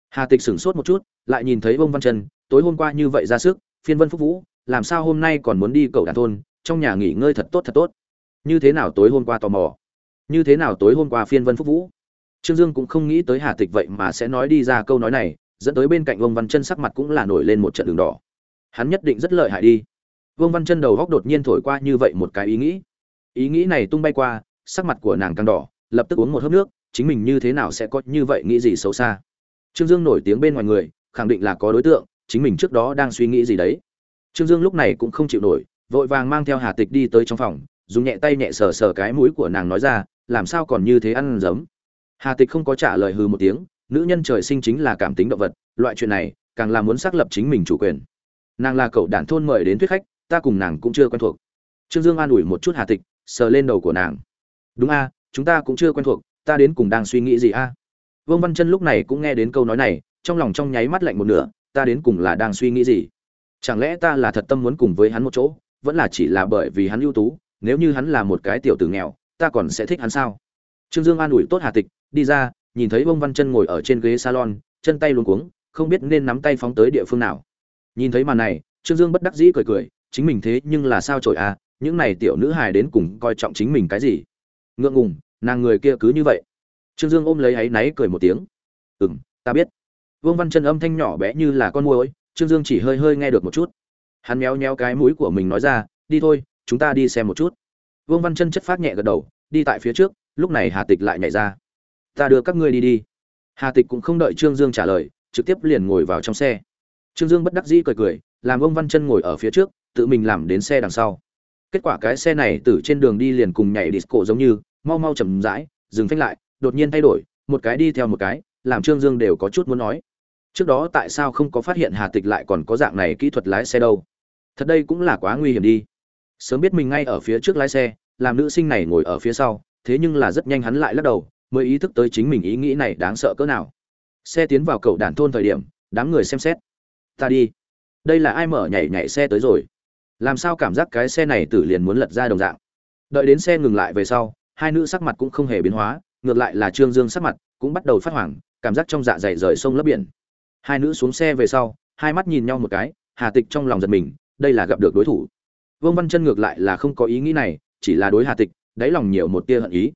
Hà tịch sửng sốt một chút, lại nhìn thấy bông văn chân tối hôm qua như vậy ra sức, phiên vân phúc vũ, làm sao hôm nay còn muốn đi cậu đàn thôn, trong nhà nghỉ ngơi thật tốt thật tốt. Như thế nào tối hôm qua tò mò? Như thế nào tối hôm qua phiên vân phúc vũ? Trương dương cũng không nghĩ tới hà tịch vậy mà sẽ nói đi ra câu nói này, dẫn tới bên cạnh ông văn chân sắc mặt cũng là nổi lên một trận đường đỏ hắn nhất định rất lợi hại đi. Vương văn chân đầu góc đột nhiên thổi qua như vậy một cái ý nghĩ. Ý nghĩ này tung bay qua, sắc mặt của nàng càng đỏ, lập tức uống một hớp nước, chính mình như thế nào sẽ có như vậy nghĩ gì xấu xa. Trương dương nổi tiếng bên ngoài người, khẳng định là có đối tượng, chính mình trước đó đang suy nghĩ gì đấy. Trương dương lúc này cũng không chịu nổi, vội vàng mang theo hà tịch đi tới trong phòng, dùng nhẹ tay nhẹ sờ sờ cái mũi của nàng nói ra, làm sao còn như thế ăn giấm? Hà tịch không có trả lời hừ một tiếng, nữ nhân trời sinh chính là cảm tính động vật, loại chuyện này càng là muốn xác lập chính mình chủ quyền nàng là cậu đản thôn mời đến thuyết khách, ta cùng nàng cũng chưa quen thuộc. Trương dương an ủi một chút hà tịch, sờ lên đầu của nàng. Đúng a, chúng ta cũng chưa quen thuộc, ta đến cùng đang suy nghĩ gì a? Vương văn chân lúc này cũng nghe đến câu nói này, trong lòng trong nháy mắt lạnh một nửa, ta đến cùng là đang suy nghĩ gì? Chẳng lẽ ta là thật tâm muốn cùng với hắn một chỗ, vẫn là chỉ là bởi vì hắn ưu tú, nếu như hắn là một cái tiểu tử nghèo, ta còn sẽ thích hắn sao? Trương dương an ủi tốt hà tịch, đi ra, nhìn thấy vương văn chân ngồi ở trên ghế salon, chân tay luôn cuống, không biết nên nắm tay phóng tới địa phương nào nhìn thấy màn này, trương dương bất đắc dĩ cười cười, chính mình thế nhưng là sao trội à những này tiểu nữ hài đến cùng coi trọng chính mình cái gì? Ngượng ngùng, nàng người kia cứ như vậy. Trương dương ôm lấy áy náy cười một tiếng. Ừ m ta biết. Vương văn chân âm thanh nhỏ bé như là con môi trương dương chỉ hơi hơi nghe được một chút. Hắn méo méo cái mũi của mình nói ra, đi thôi, chúng ta đi xem một chút. Vương văn chân chất phát nhẹ gật đầu, đi tại phía trước, lúc này hà tịch lại nhảy ra. Ta đưa các ngươi đi đi. Hà tịch cũng không đợi trương dương trả lời, trực tiếp liền ngồi vào trong xe trương dương bất đắc dĩ cười cười, làm ông văn chân ngồi ở phía trước, tự mình làm đến xe đằng sau. Kết quả cái xe này từ trên đường đi liền cùng nhảy disco giống như, mau mau chậm rãi, dừng phanh lại, đột nhiên thay đổi, một cái đi theo một cái, làm trương dương đều có chút muốn nói. Trước đó tại sao không có phát hiện hà tịch lại còn có dạng này kỹ thuật lái xe đâu? Thật đây cũng là quá nguy hiểm đi. Sớm biết mình ngay ở phía trước lái xe, làm nữ sinh này ngồi ở phía sau, thế nhưng là rất nhanh hắn lại lắc đầu, mới ý thức tới chính mình ý nghĩ này đáng sợ cỡ nào. Xe tiến vào cầu đàn thôn thời điểm, đám người xem xét ta đi. Đây là ai mở nhảy nhảy xe tới rồi? Làm sao cảm giác cái xe này tử liền muốn lật ra đồng dạng? Đợi đến xe ngừng lại về sau, hai nữ sắc mặt cũng không hề biến hóa, ngược lại là trương dương sắc mặt cũng bắt đầu phát hoảng, cảm giác trong dạ dày rời sông lấp biển. Hai nữ xuống xe về sau, hai mắt nhìn nhau một cái, hà tịch trong lòng giật mình, đây là gặp được đối thủ. Vương văn chân ngược lại là không có ý nghĩ này, chỉ là đối hà tịch, đáy lòng nhiều một tia hận ý.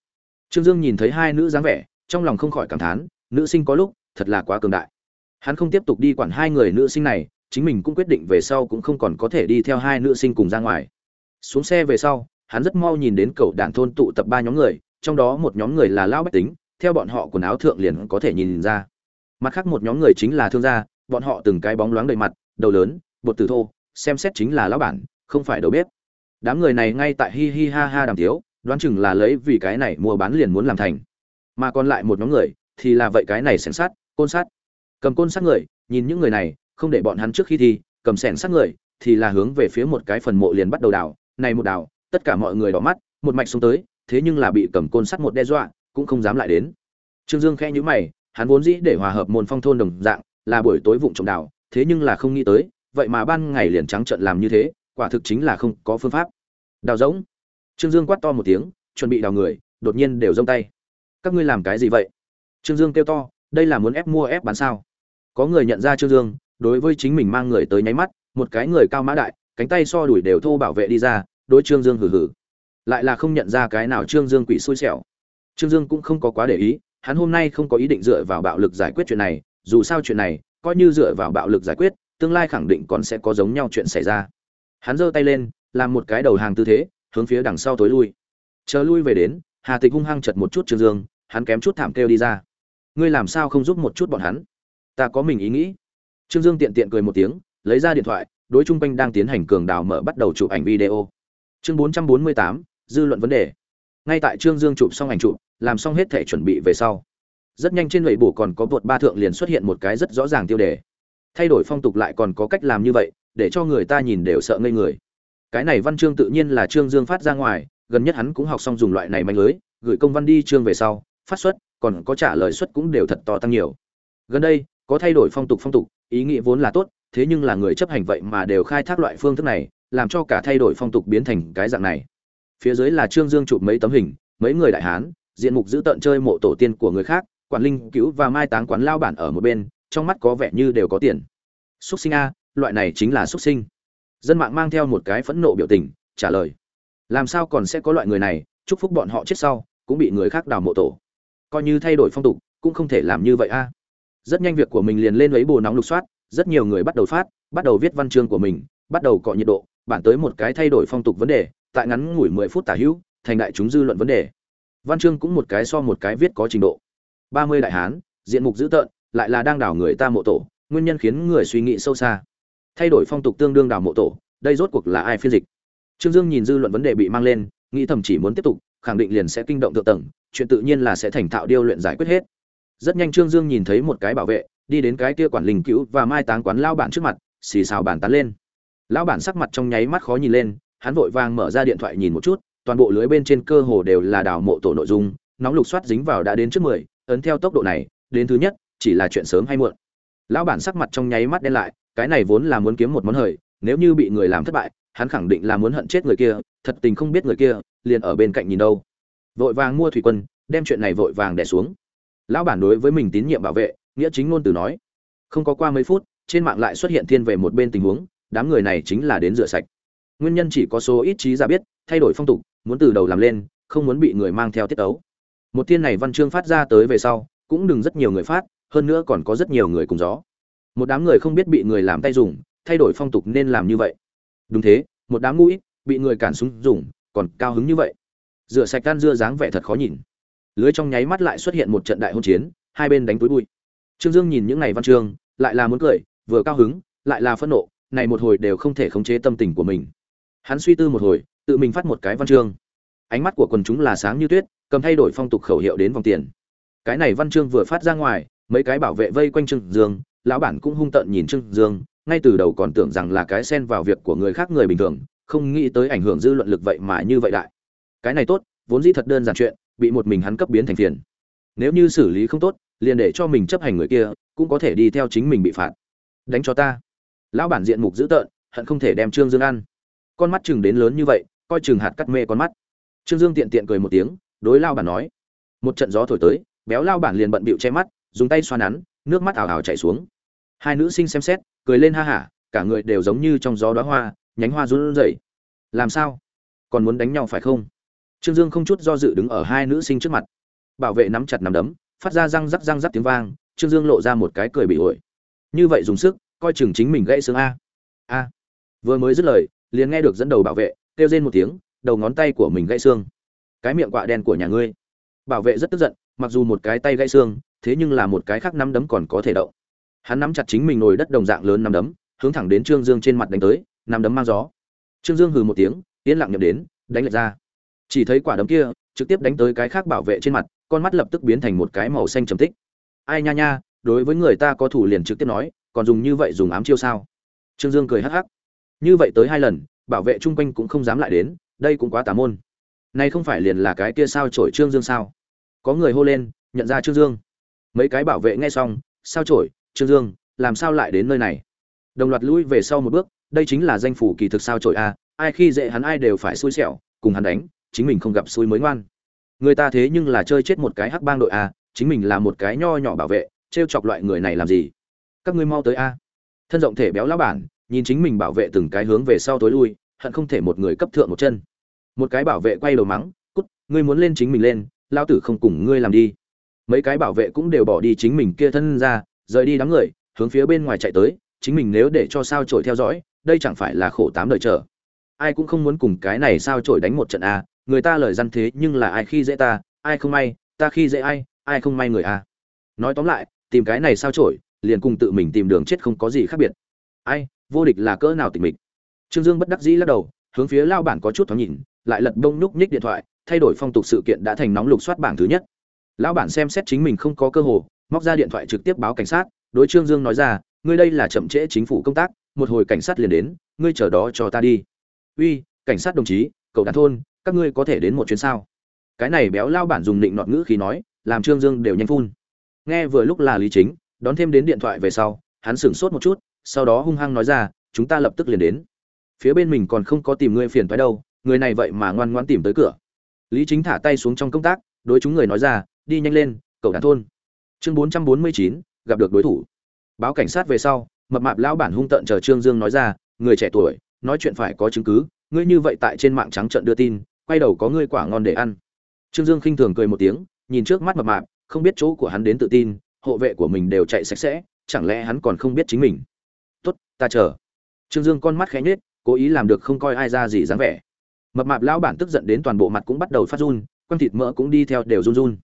Trương dương nhìn thấy hai nữ dáng vẻ, trong lòng không khỏi cảm thán, nữ sinh có lúc thật là quá cường đại hắn không tiếp tục đi quản hai người nữ sinh này, chính mình cũng quyết định về sau cũng không còn có thể đi theo hai nữ sinh cùng ra ngoài. Xuống xe về sau, hắn rất mau nhìn đến cầu đàn thôn tụ tập ba nhóm người, trong đó một nhóm người là lão bách tính, theo bọn họ quần áo thượng liền có thể nhìn ra. Mặt khác một nhóm người chính là thương gia, bọn họ từng cái bóng loáng đầy mặt, đầu lớn, bột tử thô, xem xét chính là lão bản, không phải đầu bếp. Đám người này ngay tại hi hi ha ha đàm thiếu đoán chừng là lấy vì cái này mua bán liền muốn làm thành. Mà còn lại một nhóm người, thì là vậy cái này sẻn sát côn sát cầm côn sát người, nhìn những người này, không để bọn hắn trước khi thi, cầm sẻn sát người, thì là hướng về phía một cái phần mộ liền bắt đầu đào. Này một đào, tất cả mọi người đỏ mắt, một mạch xuống tới, thế nhưng là bị cầm côn sắt một đe dọa, cũng không dám lại đến. Trương dương khẽ nhíu mày, hắn vốn dĩ để hòa hợp môn phong thôn đồng dạng, là buổi tối vụng trộm đào, thế nhưng là không nghĩ tới, vậy mà ban ngày liền trắng trợn làm như thế, quả thực chính là không có phương pháp. Đào rỗng. Trương dương quát to một tiếng, chuẩn bị đào người, đột nhiên đều giông tay. Các ngươi làm cái gì vậy? Trương dương kêu to, đây là muốn ép mua ép bán sao? Có người nhận ra trương dương, đối với chính mình mang người tới nháy mắt, một cái người cao mã đại, cánh tay so đuổi đều thô bảo vệ đi ra, đối trương dương hừ hừ. Lại là không nhận ra cái nào trương dương quỷ xui xẻo. Trương dương cũng không có quá để ý, hắn hôm nay không có ý định dựa vào bạo lực giải quyết chuyện này, dù sao chuyện này, coi như dựa vào bạo lực giải quyết, tương lai khẳng định còn sẽ có giống nhau chuyện xảy ra. Hắn giơ tay lên, làm một cái đầu hàng tư thế, hướng phía đằng sau tối lui. Chờ lui về đến, hà tịch hung hăng chật một chút trương dương, hắn kém chút thảm kêu đi ra. Ngươi làm sao không giúp một chút bọn hắn? Ta có mình ý nghĩ. Trương dương tiện tiện cười một tiếng, lấy ra điện thoại, đối chung quanh đang tiến hành cường đào mở bắt đầu chụp ảnh video. Chương bốn trăm bốn mươi tám, dư luận vấn đề. Ngay tại trương dương chụp xong ảnh chụp, làm xong hết thể chuẩn bị về sau. Rất nhanh trên lệ bù còn có vượt ba thượng liền xuất hiện một cái rất rõ ràng tiêu đề. Thay đổi phong tục lại còn có cách làm như vậy, để cho người ta nhìn đều sợ ngây người. Cái này văn chương tự nhiên là trương dương phát ra ngoài, gần nhất hắn cũng học xong dùng loại này manh lưới, gửi công văn đi Trương về sau, phát xuất, còn có trả lời xuất cũng đều thật to tăng nhiều. Gần đây có thay đổi phong tục phong tục, ý nghĩa vốn là tốt, thế nhưng là người chấp hành vậy mà đều khai thác loại phương thức này, làm cho cả thay đổi phong tục biến thành cái dạng này. Phía dưới là trương dương chụp mấy tấm hình, mấy người đại hán, diện mục giữ tợn chơi mộ tổ tiên của người khác, quản linh cứu và mai táng quán lao bản ở một bên, trong mắt có vẻ như đều có tiền. Xuất sinh a, loại này chính là xuất sinh. Dân mạng mang theo một cái phẫn nộ biểu tình, trả lời. Làm sao còn sẽ có loại người này, chúc phúc bọn họ chết sau, cũng bị người khác đào mộ tổ. Coi như thay đổi phong tục, cũng không thể làm như vậy a rất nhanh việc của mình liền lên lấy bồ nóng lục soát, rất nhiều người bắt đầu phát, bắt đầu viết văn chương của mình, bắt đầu cọ nhiệt độ, bản tới một cái thay đổi phong tục vấn đề, tại ngắn ngủi mười phút tả hữu, thành đại chúng dư luận vấn đề. Văn chương cũng một cái so một cái viết có trình độ. Ba mươi đại hán, diện mục dữ tợn, lại là đang đảo người ta mộ tổ, nguyên nhân khiến người suy nghĩ sâu xa. Thay đổi phong tục tương đương đảo mộ tổ, đây rốt cuộc là ai phiên dịch? Trương dương nhìn dư luận vấn đề bị mang lên, nghĩ thầm chỉ muốn tiếp tục, khẳng định liền sẽ kinh động thượng tầng, chuyện tự nhiên là sẽ thành thạo điêu luyện giải quyết hết rất nhanh trương dương nhìn thấy một cái bảo vệ, đi đến cái kia quản linh cứu và mai táng quán lao bản trước mặt, xì xào bàn tán lên. Lão bản sắc mặt trong nháy mắt khó nhìn lên, hắn vội vàng mở ra điện thoại nhìn một chút, toàn bộ lưới bên trên cơ hồ đều là đào mộ tổ nội dung, nóng lục soát dính vào đã đến trước mười, ấn theo tốc độ này, đến thứ nhất, chỉ là chuyện sớm hay muộn. Lão bản sắc mặt trong nháy mắt đen lại, cái này vốn là muốn kiếm một món hời, nếu như bị người làm thất bại, hắn khẳng định là muốn hận chết người kia, thật tình không biết người kia liền ở bên cạnh nhìn đâu. Vội vàng mua thủy quân, đem chuyện này vội vàng đẻ xuống lão bản đối với mình tín nhiệm bảo vệ, nghĩa chính ngôn từ nói. Không có qua mấy phút, trên mạng lại xuất hiện thiên về một bên tình huống, đám người này chính là đến rửa sạch. Nguyên nhân chỉ có số ít trí ra biết, thay đổi phong tục, muốn từ đầu làm lên, không muốn bị người mang theo tiết tấu. Một thiên này văn chương phát ra tới về sau, cũng đừng rất nhiều người phát, hơn nữa còn có rất nhiều người cùng gió. Một đám người không biết bị người làm tay dùng, thay đổi phong tục nên làm như vậy. Đúng thế, một đám mũi bị người cản súng dùng, còn cao hứng như vậy. Rửa sạch gan dưa dáng vẻ thật khó nhìn lưới trong nháy mắt lại xuất hiện một trận đại hôn chiến, hai bên đánh túi bụi. Trương dương nhìn những ngày văn chương, lại là muốn cười, vừa cao hứng, lại là phẫn nộ, này một hồi đều không thể khống chế tâm tình của mình. Hắn suy tư một hồi, tự mình phát một cái văn chương. Ánh mắt của quần chúng là sáng như tuyết, cầm thay đổi phong tục khẩu hiệu đến vòng tiền. Cái này văn chương vừa phát ra ngoài, mấy cái bảo vệ vây quanh trương dương, lão bản cũng hung tợn nhìn trương dương, ngay từ đầu còn tưởng rằng là cái xen vào việc của người khác người bình thường, không nghĩ tới ảnh hưởng dư luận lực vậy mà như vậy đại. Cái này tốt, vốn dĩ thật đơn giản chuyện bị một mình hắn cấp biến thành phiền. Nếu như xử lý không tốt, liền để cho mình chấp hành người kia, cũng có thể đi theo chính mình bị phạt. Đánh cho ta. Lão bản diện mục dữ tợn, hận không thể đem trương dương ăn. Con mắt chừng đến lớn như vậy, coi chừng hạt cắt mê con mắt. Trương dương tiện tiện cười một tiếng, đối lao bản nói. Một trận gió thổi tới, béo lao bản liền bận bịu che mắt, dùng tay xoa nắn, nước mắt ảo ảo chảy xuống. Hai nữ sinh xem xét, cười lên ha hả, cả người đều giống như trong gió đóa hoa, nhánh hoa run rẩy. Làm sao? Còn muốn đánh nhau phải không? Trương dương không chút do dự đứng ở hai nữ sinh trước mặt. Bảo vệ nắm chặt nắm đấm, phát ra răng rắc răng rắc tiếng vang, trương dương lộ ra một cái cười bị ổi. Như vậy dùng sức, coi chừng chính mình gãy xương a. A. Vừa mới dứt lời, liền nghe được dẫn đầu bảo vệ, kêu rên một tiếng, đầu ngón tay của mình gãy xương. Cái miệng quạ đen của nhà ngươi. Bảo vệ rất tức giận, mặc dù một cái tay gãy xương, thế nhưng là một cái khác nắm đấm còn có thể động. Hắn nắm chặt chính mình nồi đất đồng dạng lớn nắm đấm, hướng thẳng đến trương dương trên mặt đánh tới, nắm đấm mang gió. Trương dương hừ một tiếng, yên lặng nhậm đến, đánh lệch ra chỉ thấy quả đấm kia trực tiếp đánh tới cái khác bảo vệ trên mặt, con mắt lập tức biến thành một cái màu xanh trầm tích. Ai nha nha, đối với người ta có thủ liền trực tiếp nói, còn dùng như vậy dùng ám chiêu sao? Trương dương cười hắc hắc. Như vậy tới hai lần, bảo vệ chung quanh cũng không dám lại đến, đây cũng quá tà môn. Nay không phải liền là cái kia sao trổi trương dương sao? Có người hô lên, nhận ra trương dương. Mấy cái bảo vệ nghe xong, sao trổi trương dương, làm sao lại đến nơi này? Đồng loạt lui về sau một bước, đây chính là danh phủ kỳ thực sao trổi a, ai khi dễ hắn ai đều phải xui xẻo, cùng hắn đánh chính mình không gặp xui mới ngoan. Người ta thế nhưng là chơi chết một cái hắc bang đội a, chính mình là một cái nho nhỏ bảo vệ, trêu chọc loại người này làm gì? Các ngươi mau tới a. Thân rộng thể béo lão bản, nhìn chính mình bảo vệ từng cái hướng về sau tối lui, hận không thể một người cấp thượng một chân. Một cái bảo vệ quay đầu mắng, cút, ngươi muốn lên chính mình lên lao tử không cùng ngươi làm đi. Mấy cái bảo vệ cũng đều bỏ đi chính mình kia thân ra, rời đi đám người, hướng phía bên ngoài chạy tới, chính mình nếu để cho sao trổi theo dõi, đây chẳng phải là khổ tám đời chờ. Ai cũng không muốn cùng cái này sao trổi đánh một trận a người ta lời răn thế nhưng là ai khi dễ ta, ai không may, ta khi dễ ai ai không may người a nói tóm lại, tìm cái này sao trổi liền cùng tự mình tìm đường chết không có gì khác biệt. Ai, vô địch là cỡ nào tình mình trương dương bất đắc dĩ lắc đầu, hướng phía lao bản có chút thoáng nhìn, lại lật bông nhúc nhích điện thoại, thay đổi phong tục sự kiện đã thành nóng lục soát bảng thứ nhất. Lão bản xem xét chính mình không có cơ hồ móc ra điện thoại trực tiếp báo cảnh sát, đối trương dương nói ra, ngươi đây là chậm trễ chính phủ công tác, một hồi cảnh sát liền đến, ngươi chờ đó cho ta đi. Uy, cảnh sát đồng chí, cậu đàn thôn các ngươi có thể đến một chuyến sao? Cái này béo lao bản dùng định nọt ngữ khí nói, làm trương dương đều nhanh phun. Nghe vừa lúc là lý chính, đón thêm đến điện thoại về sau, hắn sửng sốt một chút, sau đó hung hăng nói ra, chúng ta lập tức liền đến. Phía bên mình còn không có tìm ngươi phiền thoái đâu, người này vậy mà ngoan ngoan tìm tới cửa. Lý chính thả tay xuống trong công tác, đối chúng người nói ra, đi nhanh lên, cậu đàn thôn. Chương bốn trăm bốn mươi chín, gặp được đối thủ. Báo cảnh sát về sau, mập mạp lão bản hung tợn chờ trương dương nói ra, người trẻ tuổi, nói chuyện phải có chứng cứ, ngươi như vậy tại trên mạng trắng trận đưa tin quay đầu có ngươi quả ngon để ăn. Trương dương khinh thường cười một tiếng, nhìn trước mắt mập mạp, không biết chỗ của hắn đến tự tin, hộ vệ của mình đều chạy sạch sẽ, chẳng lẽ hắn còn không biết chính mình? Tốt, ta chờ. Trương dương con mắt khẽ nhếch, cố ý làm được không coi ai ra gì dáng vẻ. Mập mạp lão bản tức giận đến toàn bộ mặt cũng bắt đầu phát run quanh thịt mỡ cũng đi theo đều run run.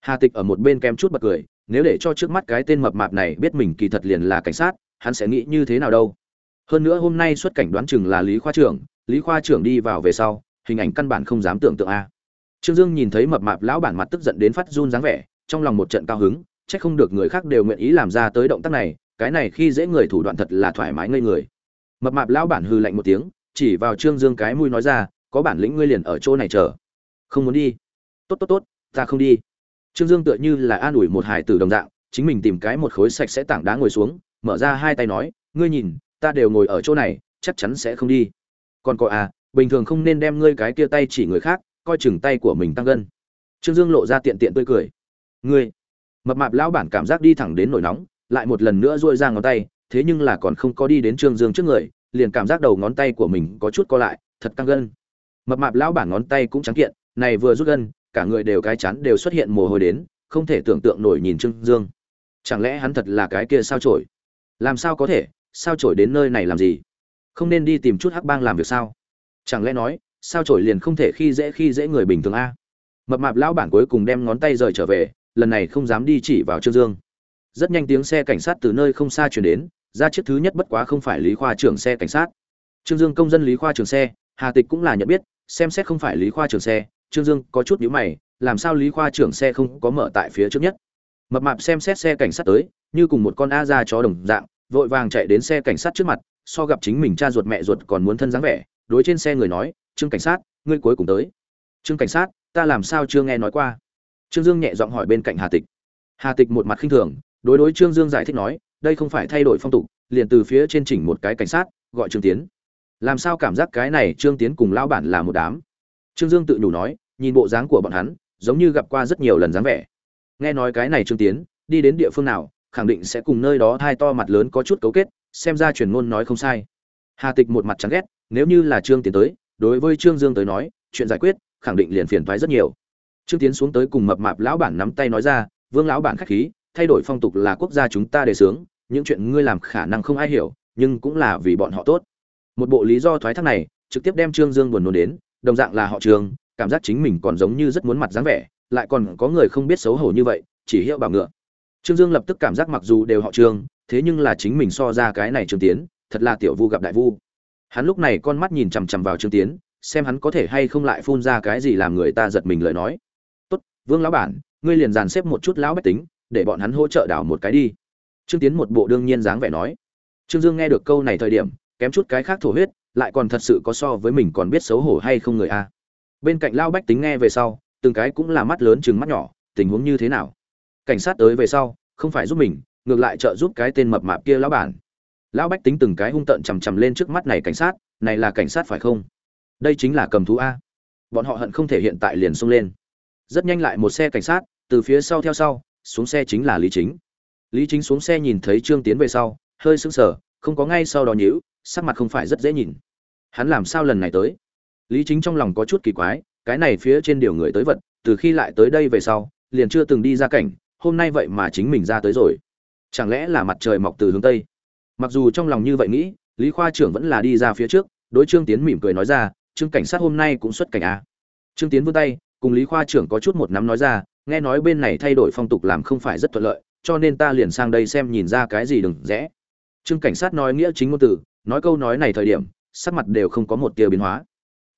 Hà tịch ở một bên kém chút bật cười, nếu để cho trước mắt cái tên mập mạp này biết mình kỳ thật liền là cảnh sát, hắn sẽ nghĩ như thế nào đâu? Hơn nữa hôm nay xuất cảnh đoán chừng là lý khoa trưởng, lý khoa trưởng đi vào về sau hình ảnh căn bản không dám tưởng tượng a. Trương dương nhìn thấy mập mạp lão bản mặt tức giận đến phát run dáng vẻ, trong lòng một trận cao hứng c h ắ c không được người khác đều nguyện ý làm ra tới động tác này, cái này khi dễ người thủ đoạn thật là thoải mái ngây người. Mập mạp lão bản hư lạnh một tiếng, chỉ vào trương dương cái mùi nói ra, có bản lĩnh ngươi liền ở chỗ này chờ. Không muốn đi. Tốt tốt tốt, ta không đi. Trương dương tựa như là an ủi một hải tử đồng dạng, chính mình tìm cái một khối sạch sẽ tảng đá ngồi xuống, mở ra hai tay nói, ngươi nhìn, ta đều ngồi ở chỗ này, chắc chắn sẽ không đi. Còn có à bình thường không nên đem ngươi cái kia tay chỉ người khác, coi chừng tay của mình tăng gân. Trương dương lộ ra tiện tiện tươi cười. Ngươi, mập mạp lão bản cảm giác đi thẳng đến nổi nóng, lại một lần nữa duỗi ra ngón tay, thế nhưng là còn không có đi đến trương dương trước người, liền cảm giác đầu ngón tay của mình có chút co lại, thật tăng gân. Mập mạp lão bản ngón tay cũng trắng kiện, này vừa rút gân, cả người đều cái chắn đều xuất hiện mồ hôi đến, không thể tưởng tượng nổi nhìn trương dương. Chẳng lẽ hắn thật là cái kia sao trổi làm sao có thể? Sao trổi đến nơi này làm gì? Không nên đi tìm chút hắc bang làm việc sao? Chẳng lẽ nói, sao trổi liền không thể khi dễ khi dễ người bình thường a? Mập mạp lão bản cuối cùng đem ngón tay rời trở về, lần này không dám đi chỉ vào trương dương. Rất nhanh tiếng xe cảnh sát từ nơi không xa chuyển đến, ra chiếc thứ nhất bất quá không phải lý khoa trưởng xe cảnh sát. Trương dương công dân lý khoa trưởng xe, hà tịch cũng là nhận biết, xem xét không phải lý khoa trưởng xe, trương dương có chút nhíu mày, làm sao lý khoa trưởng xe không có mở tại phía trước nhất? Mập mạp xem xét xe cảnh sát tới, như cùng một con a ra chó đồng dạng, vội vàng chạy đến xe cảnh sát trước mặt, so gặp chính mình cha ruột mẹ ruột còn muốn thân dáng vẻ đối trên xe người nói, trương cảnh sát, ngươi cuối cùng tới. Trương cảnh sát, ta làm sao chưa nghe nói qua? Trương dương nhẹ giọng hỏi bên cạnh hà tịch. Hà tịch một mặt khinh thường, đối đối trương dương giải thích nói, đây không phải thay đổi phong tục, liền từ phía trên chỉnh một cái cảnh sát, gọi trương tiến. Làm sao cảm giác cái này trương tiến cùng lão bản là một đám? Trương dương tự nhủ nói, nhìn bộ dáng của bọn hắn, giống như gặp qua rất nhiều lần dáng vẻ. Nghe nói cái này trương tiến, đi đến địa phương nào, khẳng định sẽ cùng nơi đó thai to mặt lớn có chút cấu kết, xem ra truyền ngôn nói không sai. Hà tịch một mặt chán ghét nếu như là trương tiến tới, đối với trương dương tới nói, chuyện giải quyết, khẳng định liền phiền thoái rất nhiều. Trương tiến xuống tới cùng mập mạp lão bản nắm tay nói ra, vương lão bản khách khí, thay đổi phong tục là quốc gia chúng ta đề xướng, những chuyện ngươi làm khả năng không ai hiểu, nhưng cũng là vì bọn họ tốt. Một bộ lý do thoái thác này, trực tiếp đem trương dương buồn nôn đến, đồng dạng là họ trường cảm giác chính mình còn giống như rất muốn mặt dáng vẻ, lại còn có người không biết xấu hổ như vậy, chỉ hiệu bảo ngựa. Trương dương lập tức cảm giác mặc dù đều họ trương, thế nhưng là chính mình so ra cái này trương tiến, thật là tiểu vu gặp đại vu hắn lúc này con mắt nhìn chằm chằm vào trương tiến, xem hắn có thể hay không lại phun ra cái gì làm người ta giật mình lời nói. Tốt, vương lão bản, ngươi liền dàn xếp một chút lão bách tính, để bọn hắn hỗ trợ đảo một cái đi. Trương tiến một bộ đương nhiên dáng vẻ nói. Trương dương nghe được câu này thời điểm, kém chút cái khác thổ huyết, lại còn thật sự có so với mình còn biết xấu hổ hay không người a. Bên cạnh lao bách tính nghe về sau, từng cái cũng là mắt lớn chừng mắt nhỏ, tình huống như thế nào? Cảnh sát tới về sau, không phải giúp mình, ngược lại trợ giúp cái tên mập mạp kia lão bản lão bách tính từng cái hung tợn chằm chằm lên trước mắt này cảnh sát, này là cảnh sát phải không? Đây chính là cầm thú a. Bọn họ hận không thể hiện tại liền xông lên. Rất nhanh lại một xe cảnh sát, từ phía sau theo sau, xuống xe chính là lý chính. Lý chính xuống xe nhìn thấy trương tiến về sau, hơi sững sờ, không có ngay sau đó nhíu, sắc mặt không phải rất dễ nhìn. Hắn làm sao lần này tới? Lý chính trong lòng có chút kỳ quái, cái này phía trên điều người tới vật, từ khi lại tới đây về sau, liền chưa từng đi ra cảnh, hôm nay vậy mà chính mình ra tới rồi. Chẳng lẽ là mặt trời mọc từ hướng tây? Mặc dù trong lòng như vậy nghĩ, lý khoa trưởng vẫn là đi ra phía trước, đối trương tiến mỉm cười nói ra, trương cảnh sát hôm nay cũng xuất cảnh à. trương tiến vươn tay, cùng lý khoa trưởng có chút một nắm nói ra, nghe nói bên này thay đổi phong tục làm không phải rất thuận lợi, cho nên ta liền sang đây xem nhìn ra cái gì đừng rẽ trương cảnh sát nói nghĩa chính ngôn từ, nói câu nói này thời điểm, sắc mặt đều không có một tia biến hóa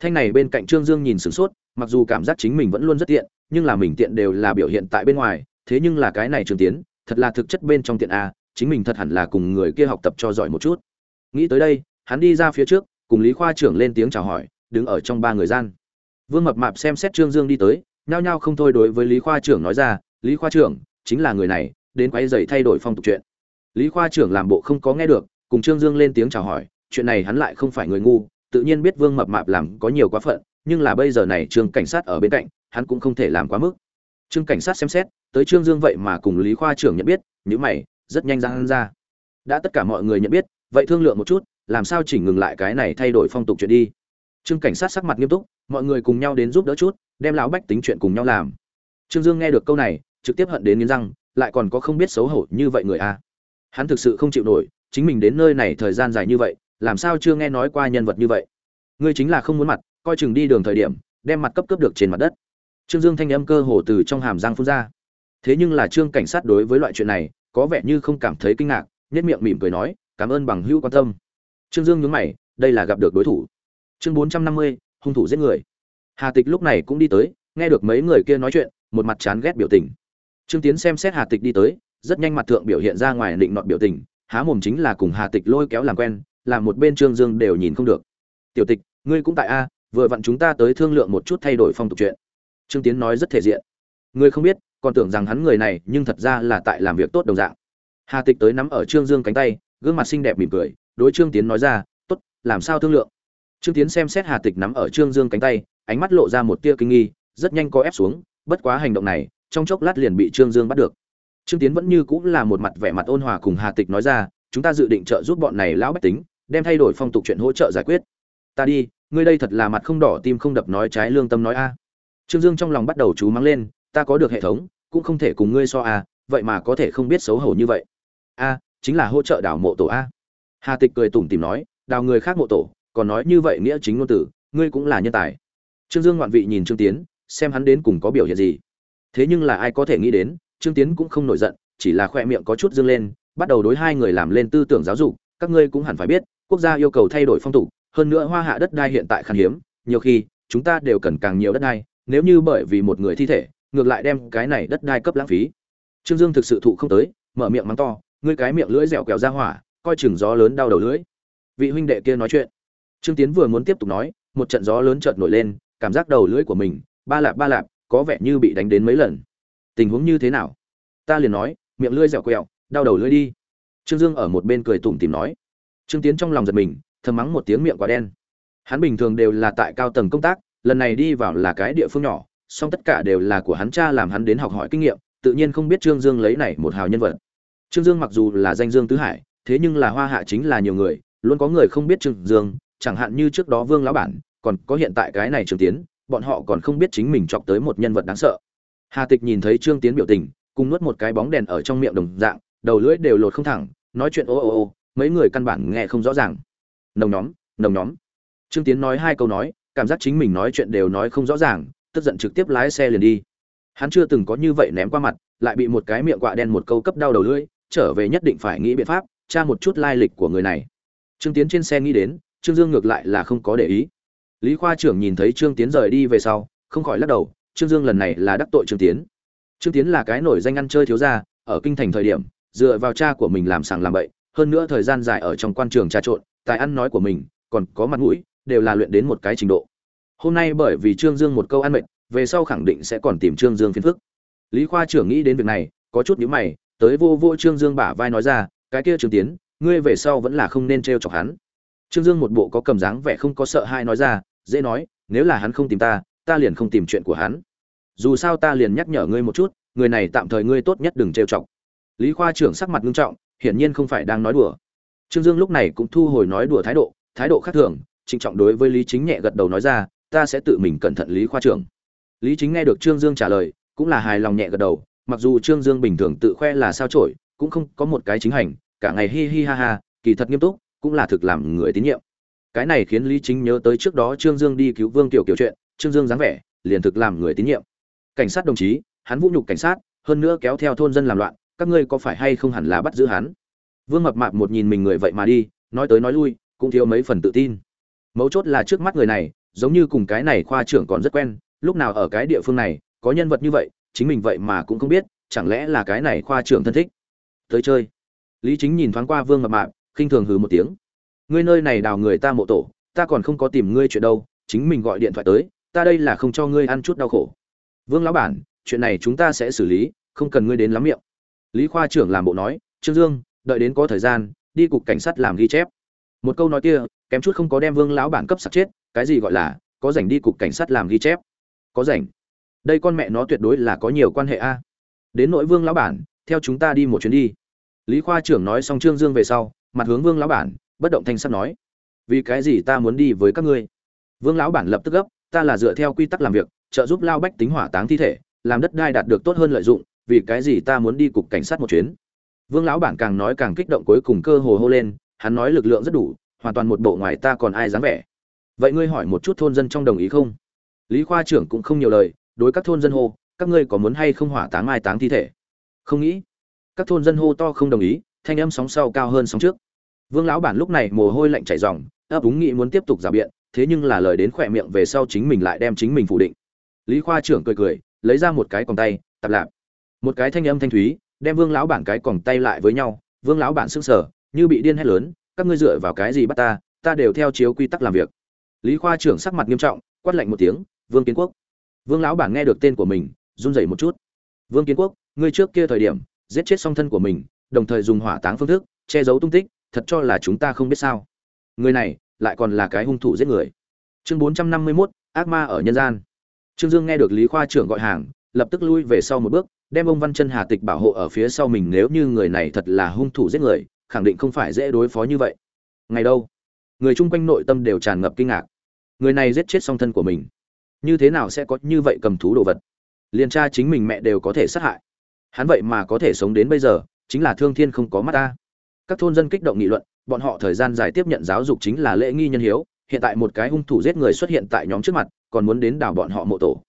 thanh này bên cạnh trương dương nhìn sửng sốt, mặc dù cảm giác chính mình vẫn luôn rất tiện, nhưng là mình tiện đều là biểu hiện tại bên ngoài, thế nhưng là cái này trương tiến, thật là thực chất bên trong tiện a chính mình thật hẳn là cùng người kia học tập cho giỏi một chút. Nghĩ tới đây, hắn đi ra phía trước, cùng lý khoa trưởng lên tiếng chào hỏi, đứng ở trong ba người gian. Vương mập mạp xem xét trương dương đi tới, nhao nhao không thôi đối với lý khoa trưởng nói ra, lý khoa trưởng, chính là người này, đến quay dày thay đổi phong tục chuyện. Lý khoa trưởng làm bộ không có nghe được, cùng trương dương lên tiếng chào hỏi, chuyện này hắn lại không phải người ngu, tự nhiên biết vương mập mạp làm có nhiều quá phận, nhưng là bây giờ này trương cảnh sát ở bên cạnh, hắn cũng không thể làm quá mức. Trương cảnh sát xem xét, tới trương dương vậy mà cùng lý khoa trưởng nhận biết những mày rất nhanh răng ra. Đã tất cả mọi người nhận biết, vậy thương lượng một chút, làm sao chỉnh ngừng lại cái này thay đổi phong tục chuyện đi. Trương cảnh sát sắc mặt nghiêm túc, mọi người cùng nhau đến giúp đỡ chút, đem lão bách tính chuyện cùng nhau làm. Trương dương nghe được câu này, trực tiếp hận đến nghiến răng, lại còn có không biết xấu hổ như vậy người a hắn thực sự không chịu nổi, chính mình đến nơi này thời gian dài như vậy, làm sao chưa nghe nói qua nhân vật như vậy. Ngươi chính là không muốn mặt, coi chừng đi đường thời điểm, đem mặt cấp cấp được trên mặt đất. Trương dương thanh âm cơ hồ từ trong hàm răng phun ra. Thế nhưng là trương cảnh sát đối với loại chuyện này có vẻ như không cảm thấy kinh ngạc nhất miệng mỉm cười nói, cảm ơn bằng hữu quan tâm. Trương dương nhướng mày, đây là gặp được đối thủ. Chương bốn trăm năm mươi, hung thủ giết người. Hà tịch lúc này cũng đi tới, nghe được mấy người kia nói chuyện, một mặt chán ghét biểu tình. Trương tiến xem xét hà tịch đi tới, rất nhanh mặt thượng biểu hiện ra ngoài định nọt biểu tình, há mồm chính là cùng hà tịch lôi kéo làm quen, làm một bên trương dương đều nhìn không được. Tiểu tịch, ngươi cũng tại a, vừa vặn chúng ta tới thương lượng một chút thay đổi phong tục chuyện. Trương tiến nói rất thể diện. Ngươi không biết còn tưởng rằng hắn người này nhưng thật ra là tại làm việc tốt đồng dạng. Hà tịch tới nắm ở trương dương cánh tay, gương mặt xinh đẹp mỉm cười, đối trương tiến nói ra, tốt, làm sao thương lượng? Trương tiến xem xét hà tịch nắm ở trương dương cánh tay, ánh mắt lộ ra một tia kinh nghi, rất nhanh có ép xuống, bất quá hành động này, trong chốc lát liền bị trương dương bắt được. Trương tiến vẫn như cũng là một mặt vẻ mặt ôn hòa cùng hà tịch nói ra, chúng ta dự định trợ giúp bọn này lão bách tính, đem thay đổi phong tục chuyện hỗ trợ giải quyết. Ta đi, ngươi đây thật là mặt không đỏ, tim không đập nói trái lương tâm nói a. Trương dương trong lòng bắt đầu chú mắng lên, ta có được hệ thống cũng không thể cùng ngươi so à vậy mà có thể không biết xấu hổ như vậy. A, chính là hỗ trợ đào mộ tổ a. Hà tịch cười tủm tỉm nói, đào người khác mộ tổ, còn nói như vậy nghĩa chính ngôn tử, ngươi cũng là nhân tài. Trương dương ngoạn vị nhìn trương tiến, xem hắn đến cùng có biểu hiện gì. Thế nhưng là ai có thể nghĩ đến, trương tiến cũng không nổi giận, chỉ là khoe miệng có chút dương lên, bắt đầu đối hai người làm lên tư tưởng giáo dục, các ngươi cũng hẳn phải biết, quốc gia yêu cầu thay đổi phong tục, hơn nữa hoa hạ đất đai hiện tại khan hiếm, nhiều khi, chúng ta đều cần càng nhiều đất đai, nếu như bởi vì một người thi thể ngược lại đem cái này đất đai cấp lãng phí. Trương dương thực sự thụ không tới, mở miệng mắng to, ngươi cái miệng lưỡi dẻo kẹo ra hỏa, coi chừng gió lớn đau đầu lưỡi. Vị huynh đệ kia nói chuyện. Trương tiến vừa muốn tiếp tục nói, một trận gió lớn chợt nổi lên, cảm giác đầu lưỡi của mình, ba lạp ba lạp, có vẻ như bị đánh đến mấy lần. Tình huống như thế nào? Ta liền nói, miệng lưỡi dẻo quẹo, đau đầu lưỡi đi. Trương dương ở một bên cười tủm tìm nói. Trương tiến trong lòng giật mình, thầm mắng một tiếng miệng quá đen. Hắn bình thường đều là tại cao tầng công tác, lần này đi vào là cái địa phương nhỏ song tất cả đều là của hắn cha làm hắn đến học hỏi kinh nghiệm, tự nhiên không biết trương dương lấy này một hào nhân vật. Trương dương mặc dù là danh dương tứ hải, thế nhưng là hoa hạ chính là nhiều người, luôn có người không biết trương dương, chẳng hạn như trước đó vương lão bản, còn có hiện tại cái này trương tiến, bọn họ còn không biết chính mình chọc tới một nhân vật đáng sợ. Hà tịch nhìn thấy trương tiến biểu tình, cùng nuốt một cái bóng đèn ở trong miệng đồng dạng, đầu lưỡi đều lột không thẳng, nói chuyện ô ô ô, mấy người căn bản nghe không rõ ràng. Nồng nhóm nồng nhóm. Trương tiến nói hai câu nói, cảm giác chính mình nói chuyện đều nói không rõ ràng tức giận trực tiếp lái xe liền đi. Hắn chưa từng có như vậy ném qua mặt, lại bị một cái miệng quạ đen một câu cấp đau đầu lưỡi, trở về nhất định phải nghĩ biện pháp, tra một chút lai lịch của người này. Trương tiến trên xe nghĩ đến, trương dương ngược lại là không có để ý. Lý khoa trưởng nhìn thấy trương tiến rời đi về sau, không khỏi lắc đầu, trương dương lần này là đắc tội trương tiến. Trương tiến là cái nổi danh ăn chơi thiếu gia, ở kinh thành thời điểm, dựa vào cha của mình làm sàng làm bậy, hơn nữa thời gian dài ở trong quan trường trà trộn, tài ăn nói của mình, còn có mặt mũi, đều là luyện đến một cái trình độ hôm nay bởi vì trương dương một câu ăn mệt, về sau khẳng định sẽ còn tìm trương dương phiền phức. Lý khoa trưởng nghĩ đến việc này, có chút nhữ mày, tới vô vô trương dương bả vai nói ra, cái kia trương tiến, ngươi về sau vẫn là không nên t chọc hắn. Trương dương một bộ có cầm dáng vẻ không có sợ hai nói ra, dễ nói, nếu là hắn không tìm ta ta liền không tìm chuyện của hắn. Dù sao ta liền nhắc nhở ngươi một chút, người này tạm thời ngươi tốt nhất đừng trêu chọc. Lý khoa trưởng sắc mặt nghiêm trọng, hiển nhiên không phải đang nói đùa. Trương dương lúc này cũng thu hồi nói đùa thái độ thái độ khác thường, trịnh trọng đối với lý chính nhẹ gật đầu nói ra ta sẽ tự mình cẩn thận lý khoa trưởng. Lý chính nghe được trương dương trả lời, cũng là hài lòng nhẹ gật đầu, mặc dù trương dương bình thường tự khoe là sao trổi cũng không có một cái chính hành, cả ngày hi hi ha ha, kỳ thật nghiêm túc, cũng là thực làm người tín nhiệm. Cái này khiến lý chính nhớ tới trước đó trương dương đi cứu vương tiểu kiểu chuyện, trương dương dáng vẻ, liền thực làm người tín nhiệm. Cảnh sát đồng chí, hắn vũ nhục cảnh sát, hơn nữa kéo theo thôn dân làm loạn, các ngươi có phải hay không hẳn là bắt giữ hắn? Vương mập mạp một nhìn mình người vậy mà đi, nói tới nói lui, cũng thiếu mấy phần tự tin. Mấu chốt là trước mắt người này giống như cùng cái này khoa trưởng còn rất quen, lúc nào ở cái địa phương này, có nhân vật như vậy, chính mình vậy mà cũng không biết, chẳng lẽ là cái này khoa trưởng thân thích. Tới chơi. Lý chính nhìn thoáng qua vương mập mạp, khinh thường hừ một tiếng. Ngươi nơi này đào người ta mộ tổ, ta còn không có tìm ngươi chuyện đâu, chính mình gọi điện thoại tới, ta đây là không cho ngươi ăn chút đau khổ. Vương lão bản, chuyện này chúng ta sẽ xử lý, không cần ngươi đến lắm miệng. Lý khoa trưởng làm bộ nói, trương dương, đợi đến có thời gian, đi cục cảnh sát làm ghi chép. Một câu nói kia, kém chút không có đem vương lão bản cấp sặc chết cái gì gọi là, có rảnh đi cục cảnh sát làm ghi chép. Có rảnh. Đây con mẹ nó tuyệt đối là có nhiều quan hệ a. Đến nội vương lão bản, theo chúng ta đi một chuyến đi. Lý khoa trưởng nói xong trương dương về sau, mặt hướng vương lão bản, bất động thanh sắt nói. Vì cái gì ta muốn đi với các ngươi? Vương lão bản lập tức gấp, ta là dựa theo quy tắc làm việc, trợ giúp lao bách tính hỏa táng thi thể, làm đất đai đạt được tốt hơn lợi dụng, vì cái gì ta muốn đi cục cảnh sát một chuyến? Vương lão bản càng nói càng kích động cuối cùng cơ hồ hô lên, hắn nói lực lượng rất đủ, hoàn toàn một bộ ngoài ta còn ai dám vẻ vậy ngươi hỏi một chút thôn dân trong đồng ý không? Lý khoa trưởng cũng không nhiều lời, đối các thôn dân hô, các ngươi có muốn hay không hỏa táng mai táng thi thể? Không nghĩ. Các thôn dân hô to không đồng ý, thanh âm sóng sau cao hơn sóng trước. Vương lão bản lúc này mồ hôi lạnh chảy ròng, ấp úng nghĩ muốn tiếp tục rào biện, thế nhưng là lời đến khỏe miệng về sau chính mình lại đem chính mình phủ định. Lý khoa trưởng cười cười, lấy ra một cái còng tay tạp lạp. Một cái thanh âm thanh thúy, đem vương lão bản cái còng tay lại với nhau. Vương lão bản sững sờ, như bị điên hét lớn, các ngươi dựa vào cái gì bắt ta? Ta đều theo chiếu quy tắc làm việc lý khoa trưởng sắc mặt nghiêm trọng quát lạnh một tiếng vương kiến quốc. Vương lão bản nghe được tên của mình run rẩy một chút. Vương kiến quốc ngươi trước kia thời điểm giết chết song thân của mình đồng thời dùng hỏa táng phương thức che giấu tung tích thật cho là chúng ta không biết sao. Người này lại còn là cái hung thủ giết người. Chương bốn trăm năm mươi 451, ác ma ở nhân gian. Trương dương nghe được lý khoa trưởng gọi hàng lập tức lui về sau một bước đem ông văn chân hà tịch bảo hộ ở phía sau mình nếu như người này thật là hung thủ giết người khẳng định không phải dễ đối phó như vậy. Ngày đâu? Người chung quanh nội tâm đều tràn ngập kinh ngạc người này giết chết song thân của mình. Như thế nào sẽ có như vậy cầm thú đồ vật? Liền cha chính mình mẹ đều có thể sát hại. Hắn vậy mà có thể sống đến bây giờ, chính là thương thiên không có mắt ta. Các thôn dân kích động nghị luận, bọn họ thời gian dài tiếp nhận giáo dục chính là lễ nghi nhân hiếu, hiện tại một cái hung thủ giết người xuất hiện tại nhóm trước mặt, còn muốn đến đảo bọn họ mộ tổ.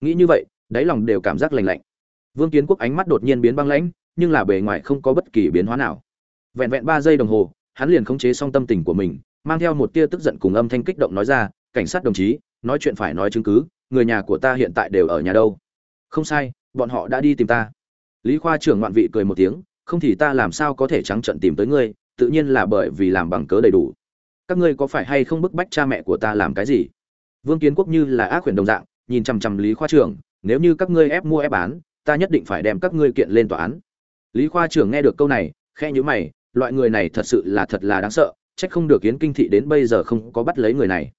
Nghĩ như vậy, đáy lòng đều cảm giác lành lạnh. Vương kiến quốc ánh mắt đột nhiên biến băng lãnh, nhưng là bề ngoài không có bất kỳ biến hóa nào. Vẹn vẹn ba giây đồng hồ, hắn liền khống chế xong tâm tình của mình, mang theo một tia tức giận cùng âm thanh kích động nói ra cảnh sát đồng chí, nói chuyện phải nói chứng cứ, người nhà của ta hiện tại đều ở nhà đâu? Không sai, bọn họ đã đi tìm ta. Lý khoa trưởng ngoạn vị cười một tiếng, không thì ta làm sao có thể trắng trận tìm tới ngươi, tự nhiên là bởi vì làm bằng cớ đầy đủ. Các ngươi có phải hay không bức bách cha mẹ của ta làm cái gì? Vương kiến quốc như là ác quyền đồng dạng, nhìn chằm chằm lý khoa trưởng, nếu như các ngươi ép mua ép bán, ta nhất định phải đem các ngươi kiện lên tòa án. Lý khoa trưởng nghe được câu này khe nhữ mày, loại người này thật sự là thật là đáng sợ trách không được kiến kinh thị đến bây giờ không có bắt lấy người này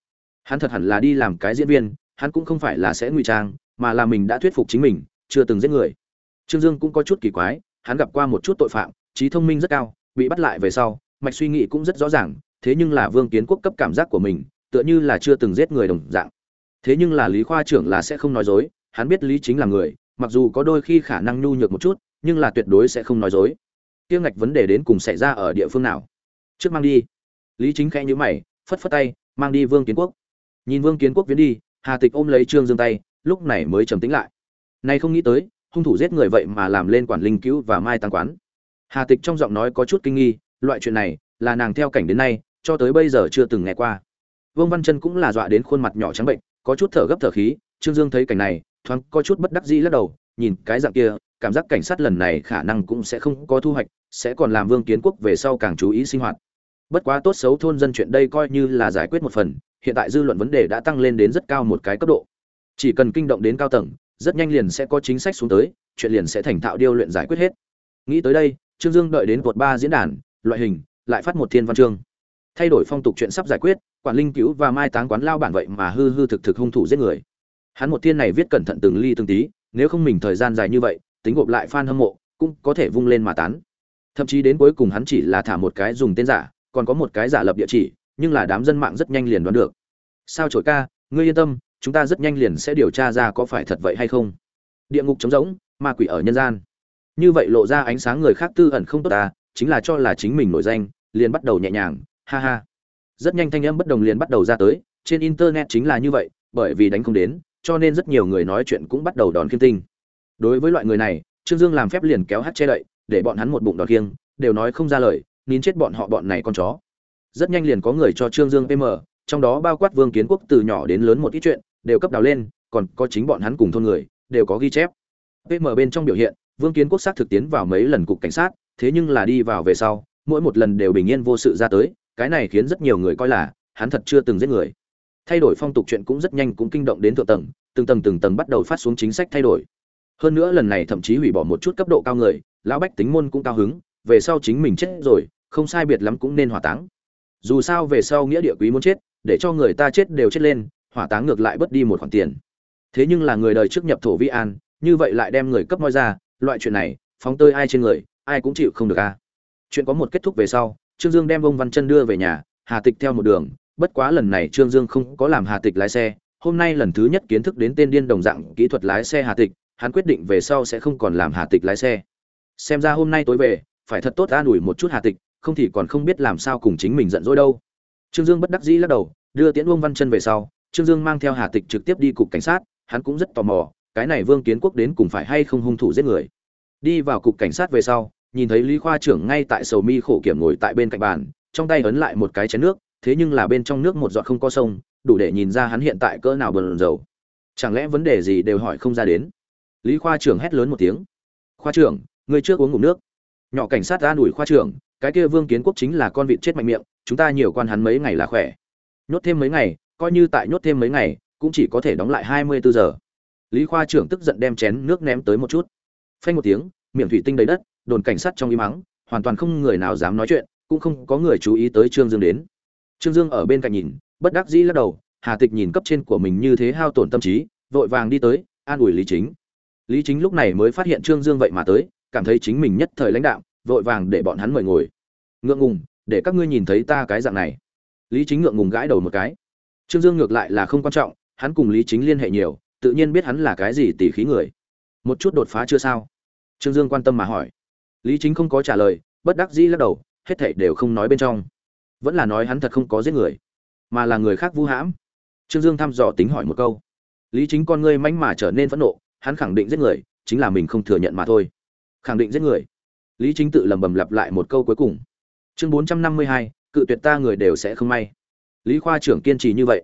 hắn thật hẳn là đi làm cái diễn viên, hắn cũng không phải là sẽ ngụy trang, mà là mình đã thuyết phục chính mình, chưa từng giết người. Trương dương cũng có chút kỳ quái, hắn gặp qua một chút tội phạm, trí thông minh rất cao, bị bắt lại về sau, mạch suy nghĩ cũng rất rõ ràng, thế nhưng là vương kiến quốc cấp cảm giác của mình, tựa như là chưa từng giết người đồng dạng. Thế nhưng là lý khoa trưởng là sẽ không nói dối, hắn biết lý chính là người, mặc dù có đôi khi khả năng nhu nhược một chút, nhưng là tuyệt đối sẽ không nói dối. Tiêu ngạch vấn đề đến cùng xảy ra ở địa phương nào? Trước mang đi. Lý chính khẽ nhữ mày, phất phất tay, mang đi vương kiến quốc nhìn vương kiến quốc viễn đi, hà tịch ôm lấy trương dương tay, lúc này mới trầm tĩnh lại. Nay không nghĩ tới, hung thủ giết người vậy mà làm lên quản linh cứu và mai tăng quán. Hà tịch trong giọng nói có chút kinh nghi, loại chuyện này là nàng theo cảnh đến nay, cho tới bây giờ chưa từng nghe qua. Vương văn chân cũng là dọa đến khuôn mặt nhỏ trắng bệnh, có chút thở gấp thở khí, trương dương thấy cảnh này, thoáng có chút bất đắc dĩ lắc đầu, nhìn cái dạng kia, cảm giác cảnh sát lần này khả năng cũng sẽ không có thu hoạch, sẽ còn làm vương kiến quốc về sau càng chú ý sinh hoạt. Bất quá tốt xấu thôn dân chuyện đây coi như là giải quyết một phần hiện tại dư luận vấn đề đã tăng lên đến rất cao một cái cấp độ. Chỉ cần kinh động đến cao tầng, rất nhanh liền sẽ có chính sách xuống tới, chuyện liền sẽ thành thạo điêu luyện giải quyết hết. Nghĩ tới đây, trương dương đợi đến cột ba diễn đàn, loại hình, lại phát một thiên văn chương. Thay đổi phong tục chuyện sắp giải quyết, quản linh cứu và mai táng quán lao bản vậy mà hư hư thực thực hung thủ giết người. Hắn một thiên này viết cẩn thận từng ly từng tí, nếu không mình thời gian dài như vậy, tính gộp lại fan hâm mộ, cũng có thể vung lên mà tán. Thậm chí đến cuối cùng hắn chỉ là thả một cái dùng tên giả, còn có một cái giả lập địa chỉ nhưng là đám dân mạng rất nhanh liền đoán được. Sao trổi ca, ngươi yên tâm, chúng ta rất nhanh liền sẽ điều tra ra có phải thật vậy hay không. Địa ngục trống rỗng, ma quỷ ở nhân gian. Như vậy lộ ra ánh sáng người khác tư ẩn không tốt ta, chính là cho là chính mình nổi danh, liền bắt đầu nhẹ nhàng, ha ha. Rất nhanh thanh âm bất đồng liền bắt đầu ra tới, trên internet chính là như vậy, bởi vì đánh không đến, cho nên rất nhiều người nói chuyện cũng bắt đầu đòn khiêm tinh. Đối với loại người này, trương dương làm phép liền kéo hát che đậy, để bọn hắn một bụng đòn kiêng đều nói không ra lời, nín chết bọn họ bọn này con chó rất nhanh liền có người cho trương dương pm trong đó bao quát vương kiến quốc từ nhỏ đến lớn một ít chuyện, đều cấp đào lên, còn có chính bọn hắn cùng thôn người, đều có ghi chép. Pm bên trong biểu hiện, vương kiến quốc xác thực tiến vào mấy lần cục cảnh sát, thế nhưng là đi vào về sau, mỗi một lần đều bình yên vô sự ra tới, cái này khiến rất nhiều người coi là hắn thật chưa từng giết người. Thay đổi phong tục chuyện cũng rất nhanh cũng kinh động đến thượng tầng, từng tầng từng tầng bắt đầu phát xuống chính sách thay đổi. Hơn nữa lần này thậm chí hủy bỏ một chút cấp độ cao người, lão bách tính môn cũng cao hứng, về sau chính mình chết rồi, không sai biệt lắm cũng nên hỏa táng dù sao về sau nghĩa địa quý muốn chết, để cho người ta chết đều chết lên, hỏa táng ngược lại bớt đi một khoản tiền. Thế nhưng là người đời trước nhập thổ vi an, như vậy lại đem người cấp moi ra, loại chuyện này, phóng tơi ai trên người, ai cũng chịu không được a. Chuyện có một kết thúc về sau, trương dương đem ông văn chân đưa về nhà, hà tịch theo một đường, bất quá lần này trương dương không có làm hà tịch lái xe, hôm nay lần thứ nhất kiến thức đến tên điên đồng dạng kỹ thuật lái xe hà tịch, hắn quyết định về sau sẽ không còn làm hà tịch lái xe. Xem ra hôm nay tối về, phải thật tốt an ủi một chút hà tịch không thì còn không biết làm sao cùng chính mình giận dỗi đâu. Trương dương bất đắc dĩ lắc đầu, đưa tiễn vương văn chân về sau, trương dương mang theo hà tịch trực tiếp đi cục cảnh sát, hắn cũng rất tò mò, cái này vương kiến quốc đến cùng phải hay không hung thủ giết người. Đi vào cục cảnh sát về sau, nhìn thấy lý khoa trưởng ngay tại sầu mi khổ kiểm ngồi tại bên cạnh bàn, trong tay ấn lại một cái chén nước, thế nhưng là bên trong nước một giọt không có sông, đủ để nhìn ra hắn hiện tại cỡ nào bần dầu chẳng lẽ vấn đề gì đều hỏi không ra đến? Lý khoa trưởng hét lớn một tiếng. Khoa trưởng người trước uống ngụm nước. Nhỏ cảnh sát ra đuổi khoa trưởng cái kia vương kiến quốc chính là con vịt chết mạnh miệng, chúng ta nhiều quan hắn mấy ngày là khỏe. Nhốt thêm mấy ngày, coi như tại nhốt thêm mấy ngày, cũng chỉ có thể đóng lại hai mươi bốn giờ. Lý khoa trưởng tức giận đem chén nước ném tới một chút. Phanh một tiếng, miệng thủy tinh đầy đất, đồn cảnh sát trong im mắng, hoàn toàn không người nào dám nói chuyện, cũng không có người chú ý tới trương dương đến. Trương dương ở bên cạnh nhìn, bất đắc dĩ lắc đầu, hà tịch nhìn cấp trên của mình như thế hao tổn tâm trí, vội vàng đi tới, an ủi lý chính. Lý chính lúc này mới phát hiện trương dương vậy mà tới, cảm thấy chính mình nhất thời lãnh đạo vội vàng để bọn hắn mời ngồi. Ngượng ngùng, để các ngươi nhìn thấy ta cái dạng này. Lý chính ngượng ngùng gãi đầu một cái. Trương dương ngược lại là không quan trọng, hắn cùng lý chính liên hệ nhiều, tự nhiên biết hắn là cái gì tỉ khí người. Một chút đột phá chưa sao? Trương dương quan tâm mà hỏi. Lý chính không có trả lời, bất đắc dĩ lắc đầu, hết thảy đều không nói bên trong. Vẫn là nói hắn thật không có giết người, mà là người khác vu hãm. Trương dương thăm dò tính hỏi một câu. Lý chính con ngươi manh mà trở nên phẫn nộ, hắn khẳng định giết người, chính là mình không thừa nhận mà thôi. Khẳng định giết người lý chính tự lẩm bẩm lặp lại một câu cuối cùng. Chương bốn trăm năm mươi hai, cự tuyệt ta người đều sẽ không may. Lý khoa trưởng kiên trì như vậy.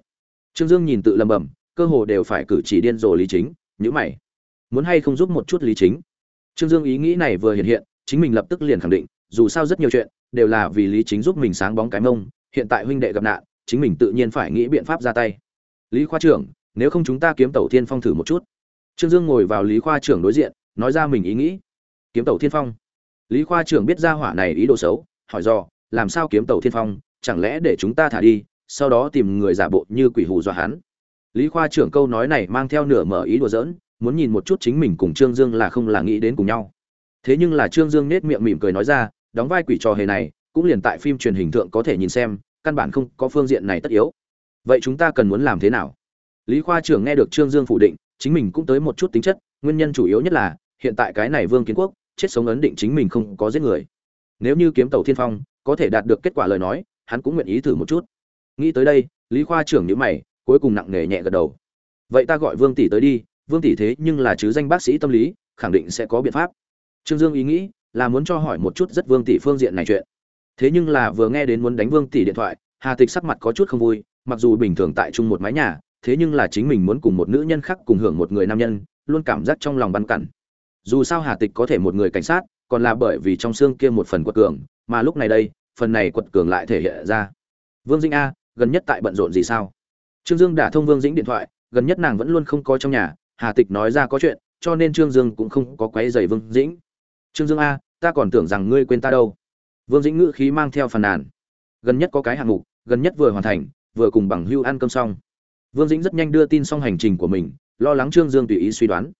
Trương dương nhìn tự lẩm bẩm, cơ hồ đều phải cử chỉ điên rồ lý chính nhữ mày. Muốn hay không giúp một chút lý chính? Trương dương ý nghĩ này vừa hiện hiện, chính mình lập tức liền khẳng định, dù sao rất nhiều chuyện đều là vì lý chính giúp mình sáng bóng cái mông, hiện tại huynh đệ gặp nạn, chính mình tự nhiên phải nghĩ biện pháp ra tay. Lý khoa trưởng, nếu không chúng ta kiếm tẩu thiên phong thử một chút. Trương dương ngồi vào lý khoa trưởng đối diện, nói ra mình ý nghĩ. Kiếm tẩu thiên phong lý khoa trưởng biết ra hỏa này ý đồ xấu, hỏi do làm sao kiếm tàu thiên phong? Chẳng lẽ để chúng ta thả đi, sau đó tìm người giả bộ như quỷ hù dọa hắn? Lý khoa trưởng câu nói này mang theo nửa mở ý đùa giỡn, muốn nhìn một chút chính mình cùng trương dương là không là nghĩ đến cùng nhau. Thế nhưng là trương dương nết miệng mỉm cười nói ra, đóng vai quỷ trò hề này, cũng liền tại phim truyền hình thượng có thể nhìn xem, căn bản không có phương diện này tất yếu. Vậy chúng ta cần muốn làm thế nào? Lý khoa trưởng nghe được trương dương phủ định, chính mình cũng tới một chút tính chất, nguyên nhân chủ yếu nhất là, hiện tại cái này vương kiến quốc chết sống ấn định chính mình không có giết người. Nếu như kiếm tàu thiên phong có thể đạt được kết quả lời nói, hắn cũng nguyện ý thử một chút. Nghĩ tới đây, lý khoa trưởng nhíu mày, cuối cùng nặng nề nhẹ gật đầu. Vậy ta gọi vương tỷ tới đi, vương tỷ thế nhưng là chứ danh bác sĩ tâm lý, khẳng định sẽ có biện pháp. Trương dương ý nghĩ là muốn cho hỏi một chút rất vương tỷ phương diện này chuyện. Thế nhưng là vừa nghe đến muốn đánh vương tỷ điện thoại, hà tịch sắc mặt có chút không vui, mặc dù bình thường tại chung một mái nhà, thế nhưng là chính mình muốn cùng một nữ nhân khác cùng hưởng một người nam nhân, luôn cảm giác trong lòng băn cằn dù sao hà tịch có thể một người cảnh sát, còn là bởi vì trong xương kia một phần quật cường, mà lúc này đây, phần này quật cường lại thể hiện ra. Vương dĩnh a, gần nhất tại bận rộn gì sao? Trương dương đã thông vương dĩnh điện thoại, gần nhất nàng vẫn luôn không có trong nhà, hà tịch nói ra có chuyện, cho nên trương dương cũng không có quấy giày vương dĩnh. Trương dương a, ta còn tưởng rằng ngươi quên ta đâu. Vương dĩnh ngữ khí mang theo phàn nàn. Gần nhất có cái hạng mục, gần nhất vừa hoàn thành, vừa cùng bằng hưu ăn cơm xong. Vương dĩnh rất nhanh đưa tin xong hành trình của mình, lo lắng trương dương tùy ý suy đoán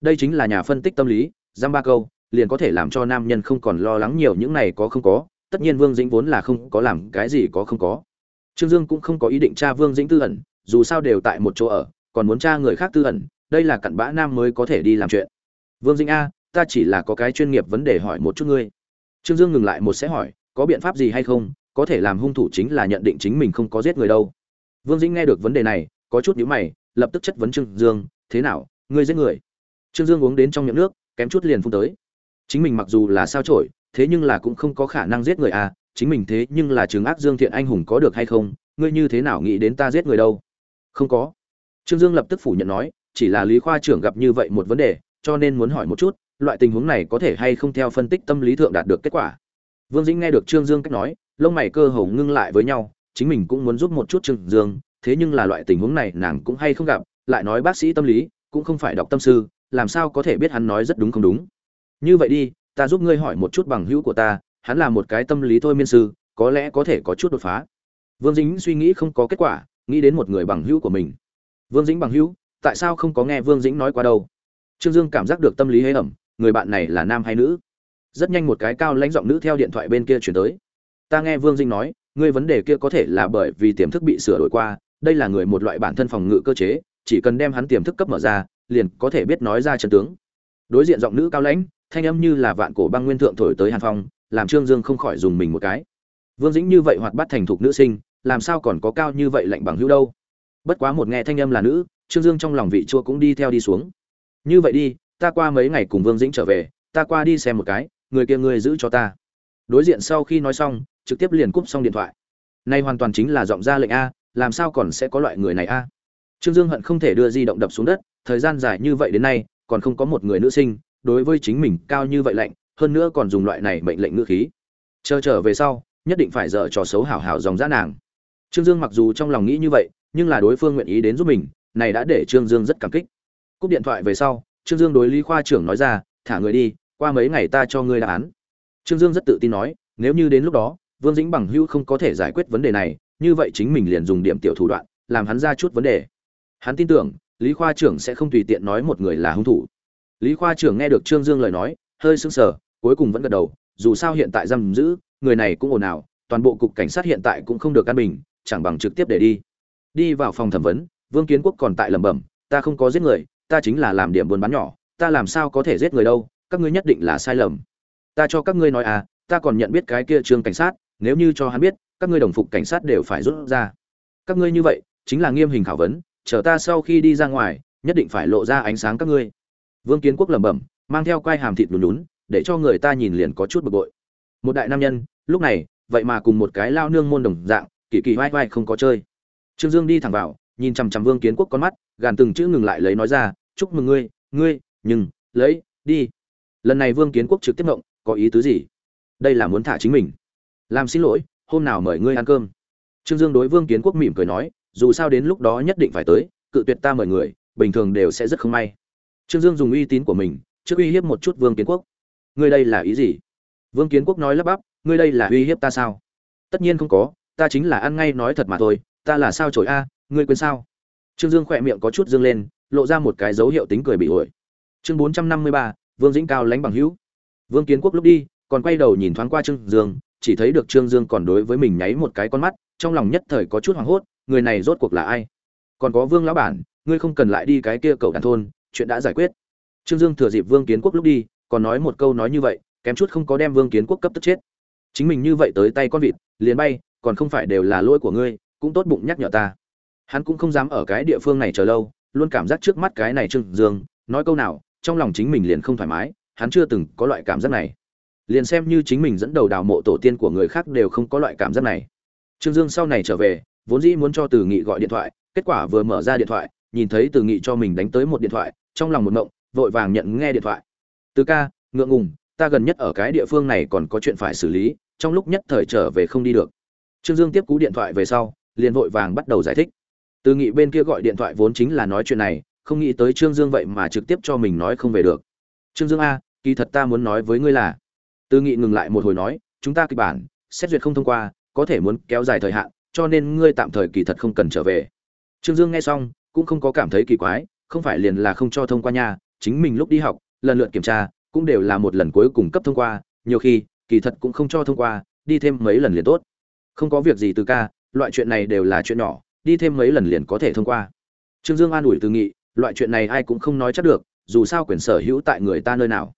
đây chính là nhà phân tích tâm lý, giam ba câu, liền có thể làm cho nam nhân không còn lo lắng nhiều những này có không có, tất nhiên vương dĩnh vốn là không có làm cái gì có không có. Trương dương cũng không có ý định tra vương dĩnh tư ẩn, dù sao đều tại một chỗ ở, còn muốn tra người khác tư ẩn, đây là cặn bã nam mới có thể đi làm chuyện. Vương dĩnh a, ta chỉ là có cái chuyên nghiệp vấn đề hỏi một chút ngươi. Trương dương ngừng lại một sẽ hỏi, có biện pháp gì hay không, có thể làm hung thủ chính là nhận định chính mình không có giết người đâu. Vương dĩnh nghe được vấn đề này, có chút nhíu mày, lập tức chất vấn trương dương, thế nào, ngươi giết người? Trương dương uống đến trong miệng nước, kém chút liền phun tới. Chính mình mặc dù là sao chổi, thế nhưng là cũng không có khả năng giết người à chính mình thế nhưng là chứng ác dương thiện anh hùng có được hay không, ngươi như thế nào nghĩ đến ta giết người đâu? Không có. Trương dương lập tức phủ nhận nói, chỉ là lý khoa trưởng gặp như vậy một vấn đề, cho nên muốn hỏi một chút, loại tình huống này có thể hay không theo phân tích tâm lý thượng đạt được kết quả. Vương dĩnh nghe được trương dương cách nói, lông mày cơ hồ ngưng lại với nhau, chính mình cũng muốn giúp một chút trương dương, thế nhưng là loại tình huống này nàng cũng hay không gặp, lại nói bác sĩ tâm lý, cũng không phải đọc tâm sư làm sao có thể biết hắn nói rất đúng không đúng? Như vậy đi, ta giúp ngươi hỏi một chút bằng hữu của ta, hắn là một cái tâm lý thôi miên sư, có lẽ có thể có chút đột phá. Vương dính suy nghĩ không có kết quả, nghĩ đến một người bằng hữu của mình. Vương dính bằng hữu, tại sao không có nghe vương dính nói qua đâu? Trương dương cảm giác được tâm lý hế ẩm người bạn này là nam hay nữ? Rất nhanh một cái cao lãnh giọng nữ theo điện thoại bên kia chuyển tới. Ta nghe vương dinh nói, ngươi vấn đề kia có thể là bởi vì tiềm thức bị sửa đổi qua, đây là người một loại bản thân phòng ngự cơ chế, chỉ cần đem hắn tiềm thức cấp mở ra liền có thể biết nói ra chân tướng. Đối diện giọng nữ cao lãnh, thanh âm như là vạn cổ băng nguyên thượng thổi tới hàn phong, làm trương dương không khỏi dùng mình một cái. Vương dĩnh như vậy hoạt bát thành thục nữ sinh, làm sao còn có cao như vậy lạnh bằng hữu đâu? Bất quá một nghe thanh âm là nữ, trương dương trong lòng vị chua cũng đi theo đi xuống. Như vậy đi, ta qua mấy ngày cùng vương dĩnh trở về, ta qua đi xem một cái, người kia ngươi giữ cho ta. Đối diện sau khi nói xong, trực tiếp liền cúp xong điện thoại. Nay hoàn toàn chính là giọng ra lệnh a, làm sao còn sẽ có loại người này a? Trương dương hận không thể đưa di động đập xuống đất, thời gian dài như vậy đến nay, còn không có một người nữ sinh, đối với chính mình cao như vậy lạnh, hơn nữa còn dùng loại này mệnh lệnh ngữ khí. Chờ trở về sau, nhất định phải dở trò xấu hảo hảo dòng dã nàng. Trương dương mặc dù trong lòng nghĩ như vậy, nhưng là đối phương nguyện ý đến giúp mình, này đã để trương dương rất cảm kích. Cúp điện thoại về sau, trương dương đối lý khoa trưởng nói ra, thả người đi, qua mấy ngày ta cho ngươi đáp án. Trương dương rất tự tin nói, nếu như đến lúc đó, vương dĩnh bằng hữu không có thể giải quyết vấn đề này, như vậy chính mình liền dùng điểm tiểu thủ đoạn, làm hắn ra chút vấn đề hắn tin tưởng, lý khoa trưởng sẽ không tùy tiện nói một người là hung thủ. Lý khoa trưởng nghe được trương dương lời nói, hơi sững sờ, cuối cùng vẫn gật đầu, dù sao hiện tại giam giữ, người này cũng ồn ào, toàn bộ cục cảnh sát hiện tại cũng không được căn bình, chẳng bằng trực tiếp để đi. Đi vào phòng thẩm vấn, vương kiến quốc còn tại lẩm bẩm, ta không có giết người, ta chính là làm điểm buôn bán nhỏ, ta làm sao có thể giết người đâu, các ngươi nhất định là sai lầm. Ta cho các ngươi nói à ta còn nhận biết cái kia trương cảnh sát, nếu như cho hắn biết, các ngươi đồng phục cảnh sát đều phải rút ra. Các ngươi như vậy, chính là nghiêm hình khảo vấn chờ ta sau khi đi ra ngoài, nhất định phải lộ ra ánh sáng các ngươi. Vương kiến quốc lẩm bẩm, mang theo quai hàm thịt lùn lún để cho người ta nhìn liền có chút bực bội. Một đại nam nhân, lúc này, vậy mà cùng một cái lao nương môn đồng dạng, kỳ kỳ vai vai không có chơi. Trương dương đi thẳng vào, nhìn chằm chằm vương kiến quốc con mắt, gàn từng chữ ngừng lại lấy nói ra, chúc mừng ngươi ngươi, nhưng, lấy, đi. Lần này vương kiến quốc trực tiếp động có ý tứ gì? Đây là muốn thả chính mình. Làm xin lỗi, hôm nào mời ngươi ăn cơm? Trương dương đối vương kiến quốc mỉm cười nói dù sao đến lúc đó nhất định phải tới, cự tuyệt ta mời người, bình thường đều sẽ rất không may. Trương dương dùng uy tín của mình, trước uy hiếp một chút vương kiến quốc. Ngươi đây là ý gì? Vương kiến quốc nói lắp bắp, ngươi đây là uy hiếp ta sao? Tất nhiên không có, ta chính là ăn ngay nói thật mà thôi, ta là sao trổi a, ngươi quên sao? Trương dương khỏe miệng có chút dương lên, lộ ra một cái dấu hiệu tính cười bị ổi. Chương bốn trăm năm mươi ba, vương dĩnh cao lánh bằng hữu. Vương kiến quốc lúc đi, còn quay đầu nhìn thoáng qua trương dương, chỉ thấy được trương dương còn đối với mình nháy một cái con mắt, trong lòng nhất thời có chút hoảng hốt người này rốt cuộc là ai? Còn có vương lão bản, ngươi không cần lại đi cái kia cầu đàn thôn, chuyện đã giải quyết. Trương dương thừa dịp vương kiến quốc lúc đi, còn nói một câu nói như vậy, kém chút không có đem vương kiến quốc cấp tức chết. Chính mình như vậy tới tay con vịt, liền bay, còn không phải đều là lỗi của ngươi, cũng tốt bụng nhắc nhở ta. Hắn cũng không dám ở cái địa phương này chờ lâu, luôn cảm giác trước mắt cái này trương dương, nói câu nào, trong lòng chính mình liền không thoải mái, hắn chưa từng có loại cảm giác này. Liền xem như chính mình dẫn đầu đào mộ tổ tiên của người khác đều không có loại cảm giác này. Trương dương sau này trở về vốn dĩ muốn cho từ nghị gọi điện thoại, kết quả vừa mở ra điện thoại, nhìn thấy từ nghị cho mình đánh tới một điện thoại, trong lòng một mộng vội vàng nhận nghe điện thoại. Từ ca, ngượng ngùng, ta gần nhất ở cái địa phương này còn có chuyện phải xử lý, trong lúc nhất thời trở về không đi được. Trương dương tiếp cú điện thoại về sau, liền vội vàng bắt đầu giải thích. Từ nghị bên kia gọi điện thoại vốn chính là nói chuyện này, không nghĩ tới trương dương vậy mà trực tiếp cho mình nói không về được. Trương dương a, kỳ thật ta muốn nói với ngươi là từ nghị ngừng lại một hồi nói, chúng ta kịch bản, xét duyệt không thông qua, có thể muốn kéo dài thời hạn cho nên ngươi tạm thời kỳ thật không cần trở về. Trương dương nghe xong, cũng không có cảm thấy kỳ quái, không phải liền là không cho thông qua nhà chính mình lúc đi học, lần lượt kiểm tra, cũng đều là một lần cuối cùng cấp thông qua, nhiều khi, kỳ thật cũng không cho thông qua, đi thêm mấy lần liền tốt. Không có việc gì từ ca, loại chuyện này đều là chuyện nhỏ, đi thêm mấy lần liền có thể thông qua. Trương dương an ủi từ nghị, loại chuyện này ai cũng không nói chắc được, dù sao quyền sở hữu tại người ta nơi nào.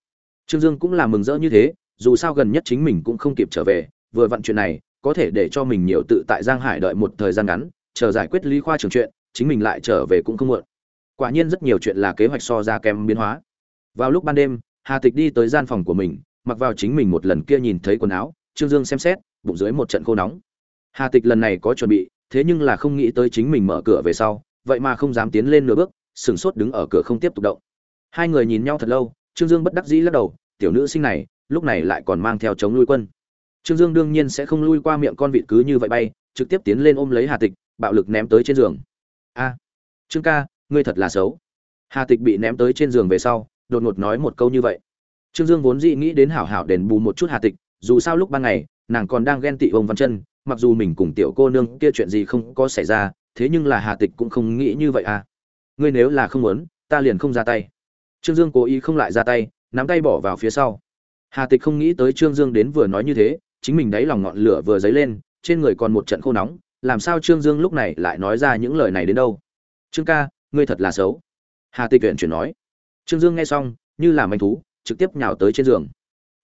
Trương dương cũng là mừng rỡ như thế, dù sao gần nhất chính mình cũng không kịp trở về, vừa vặn chuyện này có thể để cho mình nhiều tự tại giang hải đợi một thời gian ngắn, chờ giải quyết lý khoa trường chuyện, chính mình lại trở về cũng không muộn. Quả nhiên rất nhiều chuyện là kế hoạch so ra kèm biến hóa. Vào lúc ban đêm, hà tịch đi tới gian phòng của mình, mặc vào chính mình một lần kia nhìn thấy quần áo, trương dương xem xét, bụng dưới một trận khô nóng. Hà tịch lần này có chuẩn bị, thế nhưng là không nghĩ tới chính mình mở cửa về sau, vậy mà không dám tiến lên nửa bước sửng sốt đứng ở cửa không tiếp tục động. Hai người nhìn nhau thật lâu, trương dương bất đắc dĩ lắc đầu, tiểu nữ sinh này, lúc này lại còn mang theo chống nuôi quân trương dương đương nhiên sẽ không lui qua miệng con vịt cứ như vậy bay, trực tiếp tiến lên ôm lấy hà tịch, bạo lực ném tới trên giường. A, trương ca, ngươi thật là xấu. Hà tịch bị ném tới trên giường về sau, đột ngột nói một câu như vậy. Trương dương vốn dĩ nghĩ đến hảo hảo đền bù một chút hà tịch, dù sao lúc ban ngày, nàng còn đang ghen tị ông văn chân, mặc dù mình cùng tiểu cô nương kia chuyện gì không có xảy ra, thế nhưng là hà tịch cũng không nghĩ như vậy à. Ngươi nếu là không muốn, ta liền không ra tay. Trương dương cố ý không lại ra tay, nắm tay bỏ vào phía sau. Hà tịch không nghĩ tới trương dương đến vừa nói như thế chính mình đáy lòng ngọn lửa vừa dấy lên, trên người còn một trận khô nóng, làm sao trương dương lúc này lại nói ra những lời này đến đâu? Trương ca, ngươi thật là xấu. Hà tịch Uyển chuyển nói. Trương dương nghe xong, như là manh thú, trực tiếp nhào tới trên giường.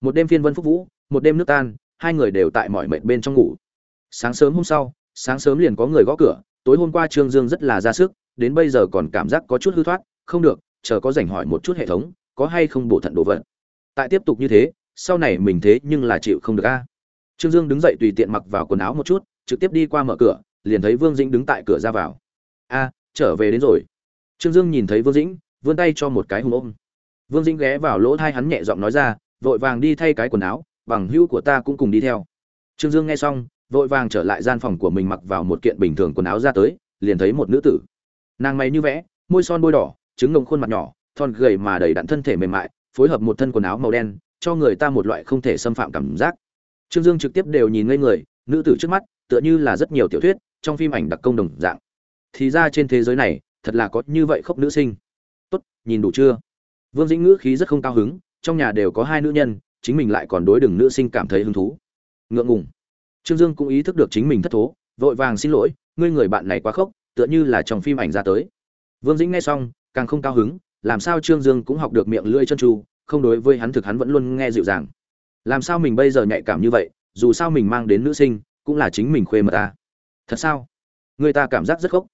Một đêm phiên vân phúc vũ, một đêm nước tan, hai người đều tại mọi mệnh bên trong ngủ. Sáng sớm hôm sau, sáng sớm liền có người gõ cửa, tối hôm qua trương dương rất là ra sức, đến bây giờ còn cảm giác có chút hư thoát, không được, chờ có rảnh hỏi một chút hệ thống, có hay không bổ thận đồ vật. Tại tiếp tục như thế, sau này mình thế nhưng là chịu không được a trương dương đứng dậy tùy tiện mặc vào quần áo một chút, trực tiếp đi qua mở cửa, liền thấy vương dĩnh đứng tại cửa ra vào. A, trở về đến rồi. Trương dương nhìn thấy vương dĩnh, vươn tay cho một cái hùng ôm. Vương dĩnh ghé vào lỗ thai hắn nhẹ giọng nói ra, vội vàng đi thay cái quần áo, bằng hữu của ta cũng cùng đi theo. Trương dương nghe xong, vội vàng trở lại gian phòng của mình mặc vào một kiện bình thường quần áo ra tới, liền thấy một nữ tử. Nàng mày như vẽ, môi son bôi đỏ, trứng ngồng khuôn mặt nhỏ, thon gầy mà đầy đặn thân thể mềm mại, phối hợp một thân quần áo màu đen, cho người ta một loại không thể xâm phạm cảm giác trương dương trực tiếp đều nhìn ngây người nữ tử trước mắt tựa như là rất nhiều tiểu thuyết trong phim ảnh đặc công đồng dạng. Thì ra trên thế giới này thật là có như vậy khóc nữ sinh. Tốt nhìn đủ chưa? Vương dĩnh ngữ khí rất không cao hứng trong nhà đều có hai nữ nhân chính mình lại còn đối đừng nữ sinh cảm thấy hứng thú. Ngượng ngùng. Trương dương cũng ý thức được chính mình thất thố vội vàng xin lỗi ngươi người bạn này quá khóc, tựa như là trong phim ảnh ra tới. Vương dĩnh nghe xong càng không cao hứng làm sao trương dương cũng học được miệng lưỡi chân tru không đối với hắn thực hắn vẫn luôn nghe dịu dàng làm sao mình bây giờ nhạy cảm như vậy, dù sao mình mang đến nữ sinh, cũng là chính mình khuê mật ta. Thật sao? Người ta cảm giác rất khóc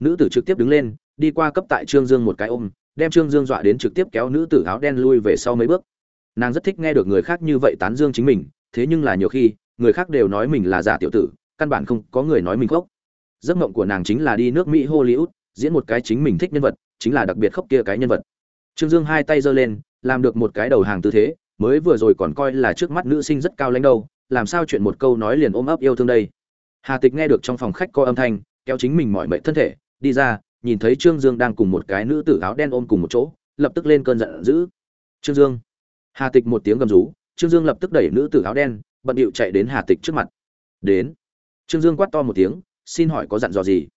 nữ tử trực tiếp đứng lên, đi qua cấp tại trương dương một cái ôm, đem trương dương dọa đến trực tiếp kéo nữ tử áo đen lui về sau mấy bước. Nàng rất thích nghe được người khác như vậy tán dương chính mình, thế nhưng là nhiều khi, người khác đều nói mình là giả tiểu tử, căn bản không có người nói mình khóc giấc mộng của nàng chính là đi nước mỹ hollywood, diễn một cái chính mình thích nhân vật, chính là đặc biệt khóc kia cái nhân vật. Trương dương hai tay giơ lên, làm được một cái đầu hàng tư thế mới vừa rồi còn coi là trước mắt nữ sinh rất cao lãnh đâu, làm sao chuyện một câu nói liền ôm ấp yêu thương đây? Hà tịch nghe được trong phòng khách có âm thanh, kéo chính mình mọi mệnh thân thể, đi ra, nhìn thấy trương dương đang cùng một cái nữ tử áo đen ôm cùng một chỗ, lập tức lên cơn giận dữ. Trương dương. Hà tịch một tiếng gầm rú, trương dương lập tức đẩy nữ tử áo đen, bận điệu chạy đến hà tịch trước mặt. Đến. Trương dương quát to một tiếng, xin hỏi có dặn dò gì?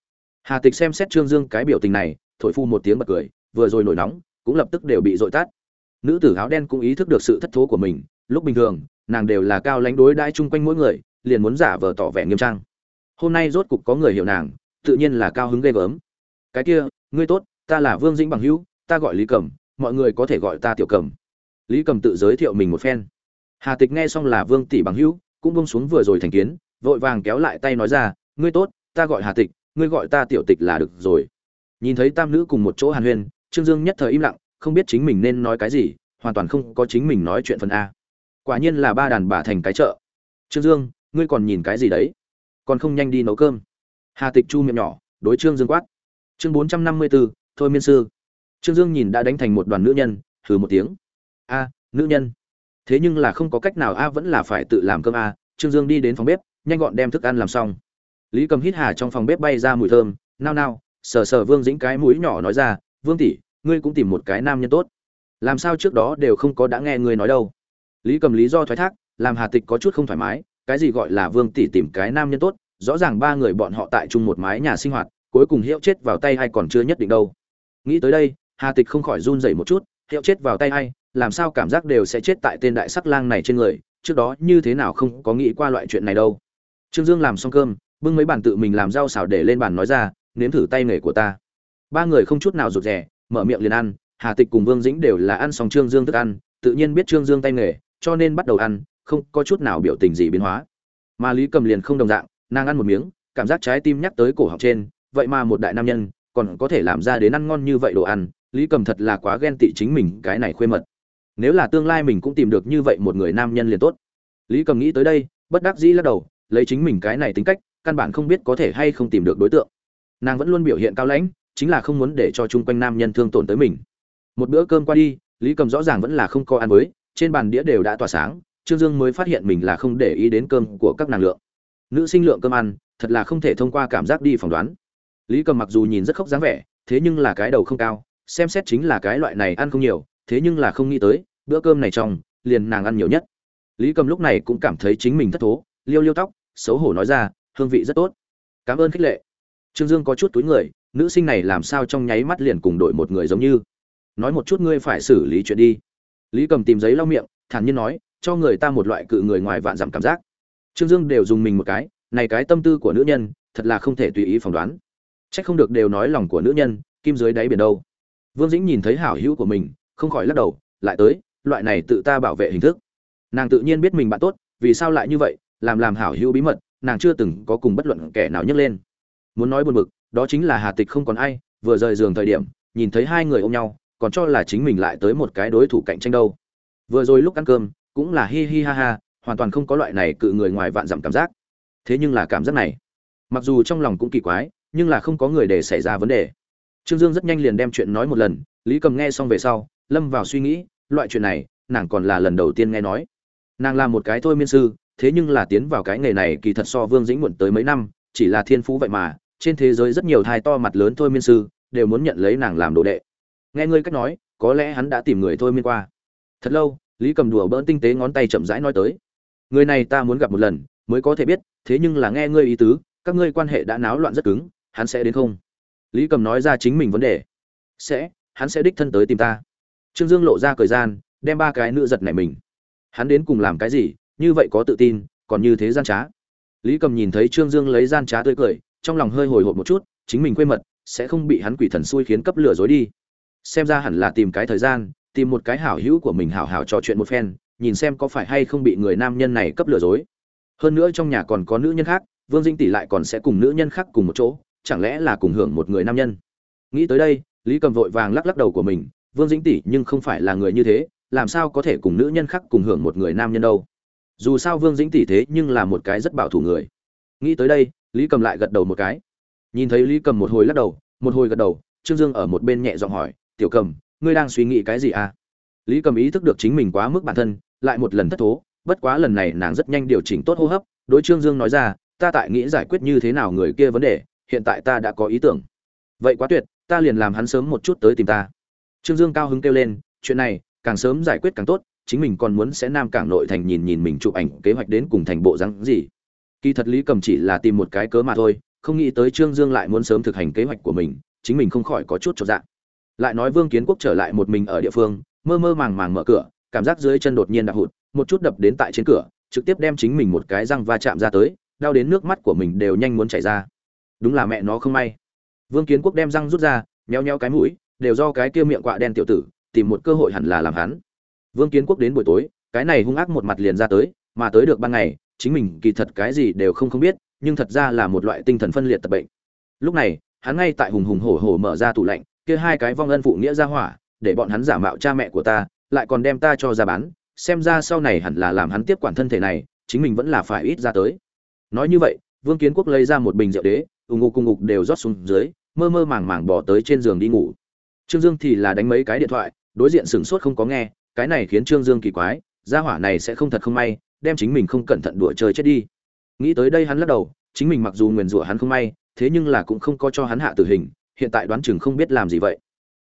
Hà tịch xem xét trương dương cái biểu tình này, thổi phu một tiếng bật cười, vừa rồi nổi nóng, cũng lập tức đều bị dội tát nữ tử áo đen cũng ý thức được sự thất thố của mình, lúc bình thường, nàng đều là cao lãnh đối đãi chung quanh mỗi người, liền muốn giả vờ tỏ vẻ nghiêm trang. Hôm nay rốt cục có người hiểu nàng, tự nhiên là cao hứng ghê gớm. Cái kia, ngươi tốt, ta là vương dĩnh bằng hữu, ta gọi lý cẩm, mọi người có thể gọi ta tiểu cẩm. Lý cầm tự giới thiệu mình một phen. Hà tịch nghe xong là vương tỷ bằng hữu, cũng bông xuống vừa rồi thành kiến, vội vàng kéo lại tay nói ra, ngươi tốt, ta gọi hà tịch, ngươi gọi ta tiểu tịch là được rồi. Nhìn thấy tam nữ cùng một chỗ hàn huyên, trương dương nhất thời im lặng không biết chính mình nên nói cái gì, hoàn toàn không có chính mình nói chuyện phần a. Quả nhiên là ba đàn bà thành cái chợ. Trương dương, ngươi còn nhìn cái gì đấy? Còn không nhanh đi nấu cơm. Hà tịch chu miệng nhỏ, đối trương dương quát. Chương bốn trăm năm mươi bốn thôi miên sư. Trương dương nhìn đã đánh thành một đoàn nữ nhân, hừ một tiếng. A, nữ nhân. Thế nhưng là không có cách nào a vẫn là phải tự làm cơm a. Trương dương đi đến phòng bếp, nhanh gọn đem thức ăn làm xong. Lý cầm hít hà trong phòng bếp bay ra mùi thơm, nao nao, sờ sờ vương dĩnh cái mũi nhỏ nói ra, vương tỷ ngươi cũng tìm một cái nam nhân tốt. Làm sao trước đó đều không có đã nghe ngươi nói đâu. Lý cầm lý do thoái thác, làm hà tịch có chút không thoải mái, cái gì gọi là vương tỷ tìm cái nam nhân tốt, rõ ràng ba người bọn họ tại chung một mái nhà sinh hoạt, cuối cùng hiệu chết vào tay hay còn chưa nhất định đâu. Nghĩ tới đây, hà tịch không khỏi run rẩy một chút, hiệu chết vào tay hay làm sao cảm giác đều sẽ chết tại tên đại sắc lang này trên người, trước đó như thế nào không có nghĩ qua loại chuyện này đâu. Trương dương làm xong cơm, bưng mấy bàn tự mình làm rau xào để lên bàn nói ra, nếm thử tay nghề của ta. Ba người không chút nào rụt rè mở miệng liền ăn, hà tịch cùng vương dĩnh đều là ăn xong trương dương thức ăn, tự nhiên biết trương dương tay nghề, cho nên bắt đầu ăn, không có chút nào biểu tình gì biến hóa. Mà lý cầm liền không đồng dạng, nàng ăn một miếng, cảm giác trái tim nhắc tới cổ họng trên, vậy mà một đại nam nhân, còn có thể làm ra đến ăn ngon như vậy đồ ăn, lý cầm thật là quá ghen tị chính mình cái này khuê mật. Nếu là tương lai mình cũng tìm được như vậy một người nam nhân liền tốt. Lý cầm nghĩ tới đây, bất đắc dĩ lắc đầu, lấy chính mình cái này tính cách, căn bản không biết có thể hay không tìm được đối tượng. Nàng vẫn luôn biểu hiện cao lãnh chính là không muốn để cho chung quanh nam nhân thương tổn tới mình. Một bữa cơm qua đi, lý cầm rõ ràng vẫn là không có ăn với, trên bàn đĩa đều đã tỏa sáng, trương dương mới phát hiện mình là không để ý đến cơm của các nàng lượng. Nữ sinh lượng cơm ăn, thật là không thể thông qua cảm giác đi phỏng đoán. Lý cầm mặc dù nhìn rất khóc dáng vẻ, thế nhưng là cái đầu không cao, xem xét chính là cái loại này ăn không nhiều, thế nhưng là không nghĩ tới, bữa cơm này trong, liền nàng ăn nhiều nhất. Lý cầm lúc này cũng cảm thấy chính mình thất thố, liêu liêu tóc, xấu hổ nói ra, hương vị rất tốt. Cảm ơn khích lệ. Trương dương có chút túi người nữ sinh này làm sao trong nháy mắt liền cùng đổi một người giống như? Nói một chút ngươi phải xử lý chuyện đi. Lý cầm tìm giấy lau miệng, thản nhiên nói, cho người ta một loại cự người ngoài vạn dặm cảm giác. Trương dương đều dùng mình một cái, này cái tâm tư của nữ nhân, thật là không thể tùy ý phỏng đoán. C h ắ c không được đều nói lòng của nữ nhân, kim dưới đáy biển đâu. Vương dĩnh nhìn thấy hảo hữu của mình, không khỏi lắc đầu, lại tới, loại này tự ta bảo vệ hình thức. Nàng tự nhiên biết mình bạn tốt, vì sao lại như vậy, làm làm hảo hữu bí mật, nàng chưa từng có cùng bất luận kẻ nào nhấc lên. Muốn nói buồn bực đó chính là hà tịch không còn ai, vừa rời giường thời điểm, nhìn thấy hai người ôm nhau, còn cho là chính mình lại tới một cái đối thủ cạnh tranh đâu. Vừa rồi lúc ăn cơm, cũng là hi hi ha ha, hoàn toàn không có loại này cự người ngoài vạn dặm cảm giác. Thế nhưng là cảm giác này, mặc dù trong lòng cũng kỳ quái, nhưng là không có người để xảy ra vấn đề. Trương dương rất nhanh liền đem chuyện nói một lần, lý cầm nghe xong về sau, lâm vào suy nghĩ, loại chuyện này, nàng còn là lần đầu tiên nghe nói. Nàng là một cái thôi miên sư, thế nhưng là tiến vào cái nghề này kỳ thật so vương dĩnh muộn tới mấy năm, chỉ là thiên phú vậy mà trên thế giới rất nhiều thai to mặt lớn thôi miên sư đều muốn nhận lấy nàng làm đồ đệ. Nghe ngươi cách nói, có lẽ hắn đã tìm người thôi miên qua. Thật lâu, lý cầm đùa bỡn tinh tế ngón tay chậm rãi nói tới. Người này ta muốn gặp một lần, mới có thể biết, thế nhưng là nghe ngươi ý tứ, các ngươi quan hệ đã náo loạn rất cứng, hắn sẽ đến không? Lý cầm nói ra chính mình vấn đề. Sẽ, hắn sẽ đích thân tới tìm ta. Trương dương lộ ra thời gian, đem ba cái nữ giật này mình. Hắn đến cùng làm cái gì, như vậy có tự tin, còn như thế gian trá. Lý cầm nhìn thấy trương dương lấy gian trá tươi cười trong lòng hơi hồi hộp một chút, chính mình quê mật, sẽ không bị hắn quỷ thần xui khiến cấp lừa dối đi. Xem ra hẳn là tìm cái thời gian, tìm một cái hảo hữu của mình hảo hảo trò chuyện một phen, nhìn xem có phải hay không bị người nam nhân này cấp lừa dối. Hơn nữa trong nhà còn có nữ nhân khác, vương dinh tỷ lại còn sẽ cùng nữ nhân khác cùng một chỗ, chẳng lẽ là cùng hưởng một người nam nhân? Nghĩ tới đây, lý cầm vội vàng lắc lắc đầu của mình, vương dĩnh tỷ nhưng không phải là người như thế, làm sao có thể cùng nữ nhân khác cùng hưởng một người nam nhân đâu? Dù sao vương dĩnh tỷ thế nhưng là một cái rất bảo thủ người. Nghĩ tới đây lý cầm lại gật đầu một cái. Nhìn thấy lý cầm một hồi lắc đầu, một hồi gật đầu, trương dương ở một bên nhẹ giọng hỏi, tiểu cầm, ngươi đang suy nghĩ cái gì à? Lý cầm ý thức được chính mình quá mức bản thân, lại một lần thất thố, bất quá lần này nàng rất nhanh điều chỉnh tốt hô hấp, đối trương dương nói ra, ta tại nghĩ giải quyết như thế nào người kia vấn đề, hiện tại ta đã có ý tưởng. Vậy quá tuyệt, ta liền làm hắn sớm một chút tới tìm ta. Trương dương cao hứng kêu lên, chuyện này, càng sớm giải quyết càng tốt, chính mình còn muốn sẽ nam cảng nội thành nhìn nhìn mình chụp ảnh, kế hoạch đến cùng thành bộ rắn gì kỳ thật lý cầm chỉ là tìm một cái cớ mà thôi, không nghĩ tới trương dương lại muốn sớm thực hành kế hoạch của mình, chính mình không khỏi có chút cho dạng lại nói vương kiến quốc trở lại một mình ở địa phương, mơ mơ màng màng mở cửa, cảm giác dưới chân đột nhiên đạp hụt, một chút đập đến tại trên cửa, trực tiếp đem chính mình một cái răng va chạm ra tới, đau đến nước mắt của mình đều nhanh muốn chảy ra. Đúng là mẹ nó không may. Vương kiến quốc đem răng rút ra, nheo nheo cái mũi, đều do cái kia miệng quạ đen tiểu tử, tìm một cơ hội hẳn là làm hắn. Vương kiến quốc đến buổi tối, cái này hung ác một mặt liền ra tới, mà tới được ban ngày chính mình kỳ thật cái gì đều không không biết, nhưng thật ra là một loại tinh thần phân liệt tập bệnh. Lúc này, hắn ngay tại hùng hùng hổ hổ mở ra tủ lạnh, kia hai cái vong ân phụ nghĩa ra hỏa, để bọn hắn giả mạo cha mẹ của ta, lại còn đem ta cho ra bán, xem ra sau này hẳn là làm hắn tiếp quản thân thể này, chính mình vẫn là phải ít ra tới. Nói như vậy, vương kiến quốc lấy ra một bình rượu đế, ù ngục cùng ngục đều rót xuống dưới, mơ mơ màng màng bỏ tới trên giường đi ngủ. Trương dương thì là đánh mấy cái điện thoại, đối diện sửng sốt không có nghe, cái này khiến trương dương kỳ quái, gia hỏa này sẽ không thật không may đem chính mình không cẩn thận đùa chơi chết đi. Nghĩ tới đây hắn lắc đầu, chính mình mặc dù nguyền rủa hắn không may, thế nhưng là cũng không có cho hắn hạ tử hình, hiện tại đoán chừng không biết làm gì vậy.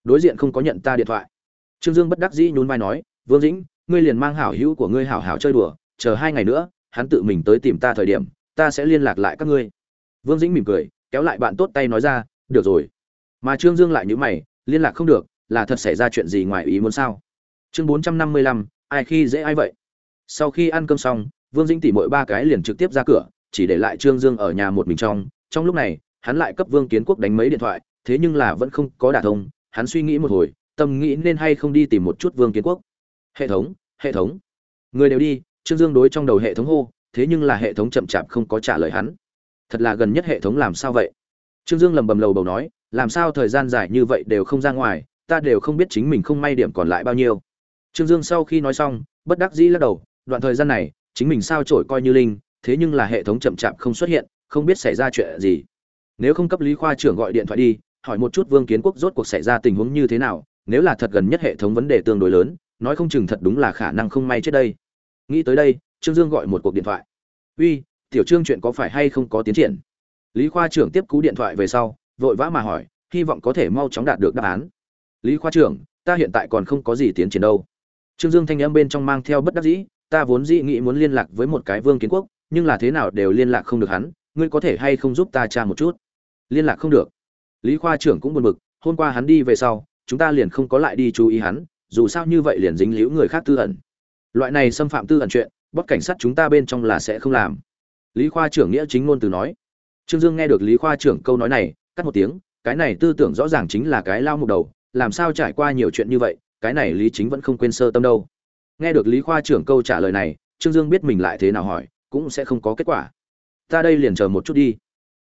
Đối diện không có nhận ta điện thoại. Trương dương bất đắc dĩ nhún vai nói, vương dĩnh, ngươi liền mang hảo hữu của ngươi hảo hảo chơi đùa, chờ hai ngày nữa, hắn tự mình tới tìm ta thời điểm, ta sẽ liên lạc lại các ngươi. Vương dĩnh mỉm cười, kéo lại bạn tốt tay nói ra, được rồi. Mà trương dương lại nhữ mày, liên lạc không được, là thật xảy ra chuyện gì ngoài ý muốn sao? Chương bốn trăm năm mươi lăm, ai khi dễ ai vậy? Sau khi ăn cơm xong, vương dĩnh tỉ mỗi ba cái liền trực tiếp ra cửa, chỉ để lại trương dương ở nhà một mình trong. Trong lúc này, hắn lại cấp vương kiến quốc đánh mấy điện thoại, thế nhưng là vẫn không có đả thông. Hắn suy nghĩ một hồi, tâm nghĩ nên hay không đi tìm một chút vương kiến quốc. Hệ thống hệ thống. Người đều đi, trương dương đối trong đầu hệ thống hô, thế nhưng là hệ thống chậm chạp không có trả lời hắn. Thật là gần nhất hệ thống làm sao vậy? Trương dương lầm bầm lầu bầu nói, làm sao thời gian dài như vậy đều không ra ngoài, ta đều không biết chính mình không may điểm còn lại bao nhiêu. Trương dương sau khi nói xong, bất đắc dĩ lắc đầu đoạn thời gian này, chính mình sao trổi coi như linh, thế nhưng là hệ thống chậm chạp không xuất hiện, không biết xảy ra chuyện gì. Nếu không cấp lý khoa trưởng gọi điện thoại đi, hỏi một chút vương kiến quốc rốt cuộc xảy ra tình huống như thế nào, nếu là thật gần nhất hệ thống vấn đề tương đối lớn, nói không chừng thật đúng là khả năng không may trước đây. Nghĩ tới đây, trương dương gọi một cuộc điện thoại. Uy, tiểu trương chuyện có phải hay không có tiến triển? Lý khoa trưởng tiếp cú điện thoại về sau, vội vã mà hỏi, hy vọng có thể mau chóng đạt được đáp án. Lý khoa trưởng, ta hiện tại còn không có gì tiến triển đâu. Trương dương thanh âm bên trong mang theo bất đắc dĩ ta vốn dĩ nghĩ muốn liên lạc với một cái vương kiến quốc, nhưng là thế nào đều liên lạc không được hắn, ngươi có thể hay không giúp ta tra một chút? Liên lạc không được. Lý khoa trưởng cũng buồn bực, hôm qua hắn đi về sau, chúng ta liền không có lại đi chú ý hắn, dù sao như vậy liền dính liễu người khác tư ẩn. Loại này xâm phạm tư ẩn chuyện bóc cảnh sát chúng ta bên trong là sẽ không làm. Lý khoa trưởng nghĩa chính ngôn từ nói. Trương dương nghe được lý khoa trưởng câu nói này, cắt một tiếng, cái này tư tưởng rõ ràng chính là cái lao mục đầu, làm sao trải qua nhiều chuyện như vậy, cái này lý chính vẫn không quên sơ tâm đâu nghe được lý khoa trưởng câu trả lời này, trương dương biết mình lại thế nào hỏi, cũng sẽ không có kết quả. Ta đây liền chờ một chút đi.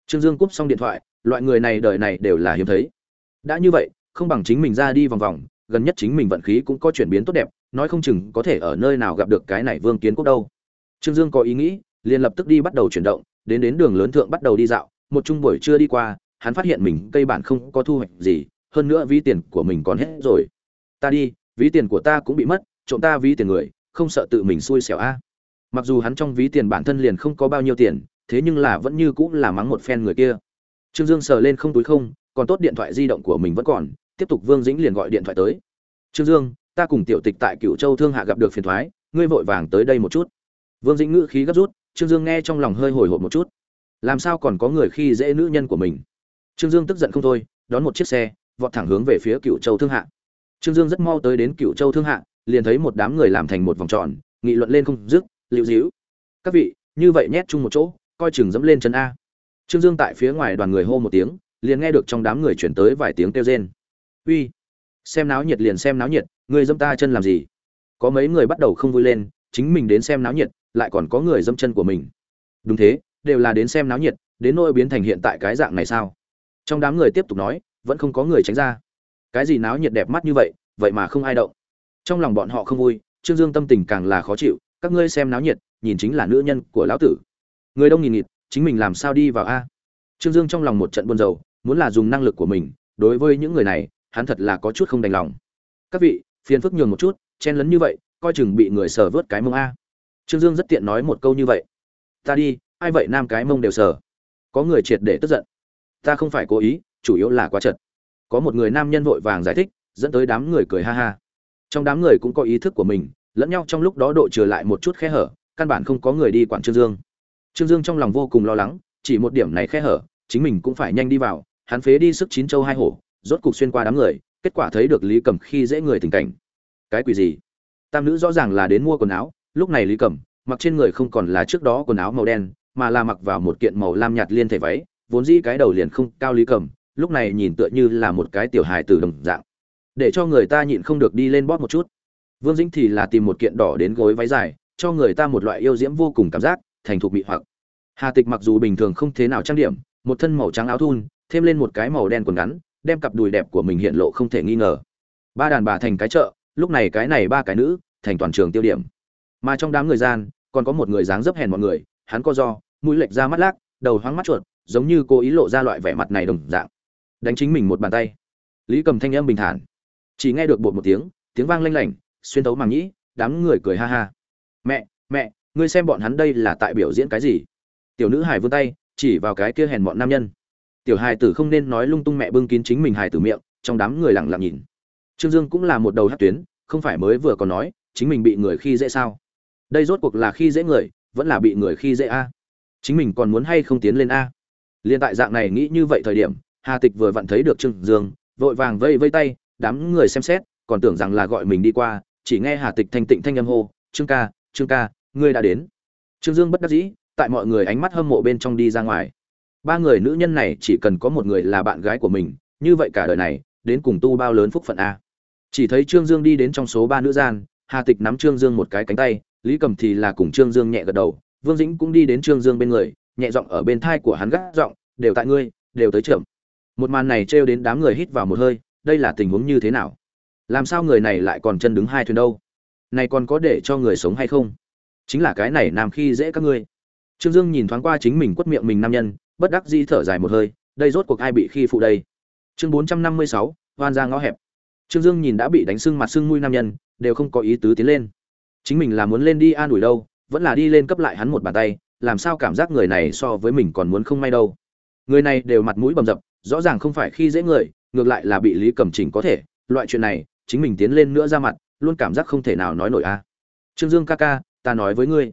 Trương dương cúp xong điện thoại, loại người này đời này đều là hiếm thấy. Đã như vậy, không bằng chính mình ra đi vòng vòng, gần nhất chính mình vận khí cũng có chuyển biến tốt đẹp, nói không chừng có thể ở nơi nào gặp được cái này vương kiến quốc đâu. Trương dương có ý nghĩ, liền lập tức đi bắt đầu chuyển động, đến đến đường lớn thượng bắt đầu đi dạo. Một chung buổi trưa đi qua, hắn phát hiện mình cây bản không có thu hoạch gì, hơn nữa ví tiền của mình còn hết rồi. Ta đi, ví tiền của ta cũng bị mất trộm ta ví tiền người, không sợ tự mình xui xẻo a. Mặc dù hắn trong ví tiền bản thân liền không có bao nhiêu tiền, thế nhưng là vẫn như cũng là mắng một phen người kia. Trương dương sờ lên không túi không, còn tốt điện thoại di động của mình vẫn còn, tiếp tục vương dĩnh liền gọi điện thoại tới. Trương dương, ta cùng tiểu tịch tại cựu châu thương hạ gặp được phiền thoái, ngươi vội vàng tới đây một chút. Vương dĩnh ngữ khí gấp rút, trương dương nghe trong lòng hơi hồi hộp một chút. Làm sao còn có người khi dễ nữ nhân của mình? Trương dương tức giận không thôi, đón một chiếc xe, vọt thẳng hướng về phía cựu châu thương hạ. Trương dương rất mau tới đến cựu châu thương hạ liền thấy một đám người làm thành một vòng tròn, nghị luận lên không dứt liễu dĩu, các vị, như vậy nhét chung một chỗ, coi chừng dẫm lên chân a. Trương dương tại phía ngoài đoàn người hô một tiếng, liền nghe được trong đám người chuyển tới vài tiếng kêu rên. Uy, xem náo nhiệt liền xem náo nhiệt, người dâm ta chân làm gì? Có mấy người bắt đầu không vui lên, chính mình đến xem náo nhiệt, lại còn có người dâm chân của mình. Đúng thế, đều là đến xem náo nhiệt, đến nỗi biến thành hiện tại cái dạng này sao? Trong đám người tiếp tục nói, vẫn không có người tránh ra. Cái gì náo nhiệt đẹp mắt như vậy vậy mà không ai động trong lòng bọn họ không vui, trương dương tâm tình càng là khó chịu, các ngươi xem náo nhiệt, nhìn chính là nữ nhân của lão tử. Người đông nghìn nghịt, chính mình làm sao đi vào a? Trương dương trong lòng một trận buồn rầu, muốn là dùng năng lực của mình, đối với những người này, hắn thật là có chút không đành lòng. Các vị, phiền phức nhường một chút, chen lấn như vậy, coi chừng bị người sờ vớt cái mông a. Trương dương rất tiện nói một câu như vậy. Ta đi, ai vậy nam cái mông đều sờ. Có người triệt để tức giận. Ta không phải cố ý, chủ yếu là quá chật. Có một người nam nhân vội vàng giải thích, dẫn tới đám người cười ha ha trong đám người cũng có ý thức của mình, lẫn nhau trong lúc đó độ trừ lại một chút khe hở, căn bản không có người đi quản trương dương. Trương dương trong lòng vô cùng lo lắng, chỉ một điểm này khe hở, chính mình cũng phải nhanh đi vào, hắn phế đi sức chín châu hai hổ, rốt cục xuyên qua đám người, kết quả thấy được lý cầm khi dễ người tình cảnh. Cái quỷ gì? Tam nữ rõ ràng là đến mua quần áo, lúc này lý cầm mặc trên người không còn là trước đó quần áo màu đen, mà là mặc vào một kiện màu lam nhạt liên thể váy, vốn dĩ cái đầu liền không cao lý cầm lúc này nhìn tựa như là một cái tiểu hài từ đồng dạng để cho người ta nhịn không được đi lên bóp một chút. Vương dĩnh thì là tìm một kiện đỏ đến gối váy dài, cho người ta một loại yêu diễm vô cùng cảm giác, thành thục bị hoặc. Hà tịch mặc dù bình thường không thế nào trang điểm, một thân màu trắng áo thun, thêm lên một cái màu đen quần ngắn, đem cặp đùi đẹp của mình hiện lộ không thể nghi ngờ. Ba đàn bà thành cái chợ, lúc này cái này ba cái nữ, thành toàn trường tiêu điểm. Mà trong đám người gian, còn có một người dáng dấp hèn mọi người, hắn co do, mũi lệch ra mắt lác, đầu hoang mắt chuột, giống như cố ý lộ ra loại vẻ mặt này đồng dạng. Đánh chính mình một bàn tay. Lý cầm thanh âm bình thản chỉ nghe được bột một tiếng tiếng vang lanh lảnh, xuyên tấu màng nhĩ, đám người cười ha ha. Mẹ mẹ, ngươi xem bọn hắn đây là tại biểu diễn cái gì? Tiểu nữ hải vươn tay, chỉ vào cái kia hèn bọn nam nhân. Tiểu hài tử không nên nói lung tung mẹ bưng kín chính mình hài tử miệng, trong đám người lặng lặng nhìn. Trương dương cũng là một đầu hát tuyến, không phải mới vừa còn nói, chính mình bị người khi dễ sao? Đây rốt cuộc là khi dễ người, vẫn là bị người khi dễ a? Chính mình còn muốn hay không tiến lên a? Liên tại dạng này nghĩ như vậy thời điểm, hà tịch vừa vặn thấy được trương dương, vội vàng vây vây tay đám người xem xét, còn tưởng rằng là gọi mình đi qua, chỉ nghe hà tịch thanh tịnh thanh âm hô, trương ca trương ca, ngươi đã đến. Trương dương bất đắc dĩ, tại mọi người ánh mắt hâm mộ bên trong đi ra ngoài. Ba người nữ nhân này chỉ cần có một người là bạn gái của mình, như vậy cả đời này, đến cùng tu bao lớn phúc phận a. Chỉ thấy trương dương đi đến trong số ba nữ gian, hà tịch nắm trương dương một cái cánh tay, lý cầm thì là cùng trương dương nhẹ gật đầu, vương dĩnh cũng đi đến trương dương bên người, nhẹ giọng ở bên thai của hắn gác giọng, đều tại ngươi, đều tới trưởng. Một màn này trêu đến đám người hít vào một hơi đây là tình huống như thế nào? Làm sao người này lại còn chân đứng hai thuyền đâu? Này còn có để cho người sống hay không? Chính là cái này làm khi dễ các ngươi. Trương dương nhìn thoáng qua chính mình quất miệng mình nam nhân, bất đắc dĩ thở dài một hơi, đây rốt cuộc ai bị khi phụ đây? Chương bốn trăm năm mươi sáu, hoan ra ngõ hẹp. Trương dương nhìn đã bị đánh sưng mặt sưng mũi nam nhân, đều không có ý tứ tiến lên. Chính mình là muốn lên đi an ủi đâu, vẫn là đi lên cấp lại hắn một bàn tay, làm sao cảm giác người này so với mình còn muốn không may đâu? Người này đều mặt mũi bầm dập, rõ ràng không phải khi dễ người ngược lại là bị lý cầm chỉnh có thể, loại chuyện này, chính mình tiến lên nữa ra mặt, luôn cảm giác không thể nào nói nổi a. Trương dương ca ca, ta nói với ngươi.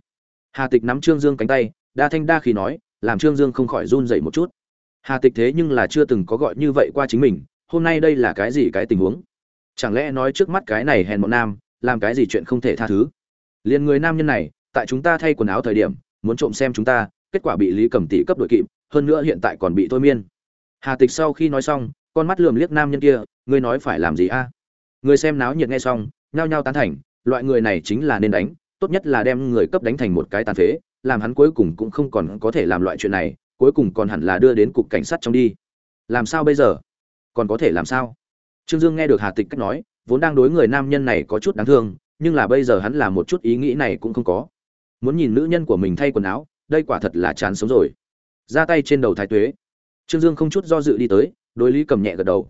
Hà tịch nắm trương dương cánh tay, đa thanh đa khi nói, làm trương dương không khỏi run dậy một chút. Hà tịch thế nhưng là chưa từng có gọi như vậy qua chính mình, hôm nay đây là cái gì cái tình huống? Chẳng lẽ nói trước mắt cái này hèn một nam, làm cái gì chuyện không thể tha thứ? Liền người nam nhân này, tại chúng ta thay quần áo thời điểm, muốn trộm xem chúng ta, kết quả bị lý cầm tỷ cấp đội kịp, hơn nữa hiện tại còn bị thôi miên. Hà tịch sau khi nói xong con mắt lườm liếc nam nhân kia, ngươi nói phải làm gì a? Người xem náo nhiệt nghe xong, nhao nhao tán thành, loại người này chính là nên đánh, tốt nhất là đem người cấp đánh thành một cái tàn phế, làm hắn cuối cùng cũng không còn có thể làm loại chuyện này, cuối cùng còn hẳn là đưa đến cục cảnh sát trong đi. Làm sao bây giờ? Còn có thể làm sao? Trương dương nghe được hà tịch cách nói, vốn đang đối người nam nhân này có chút đáng thương, nhưng là bây giờ hắn là một chút ý nghĩ này cũng không có. Muốn nhìn nữ nhân của mình thay quần áo, đây quả thật là chán sống rồi. Ra tay trên đầu thái tuế. Trương dương không chút do dự đi tới đối lý cầm nhẹ gật đầu.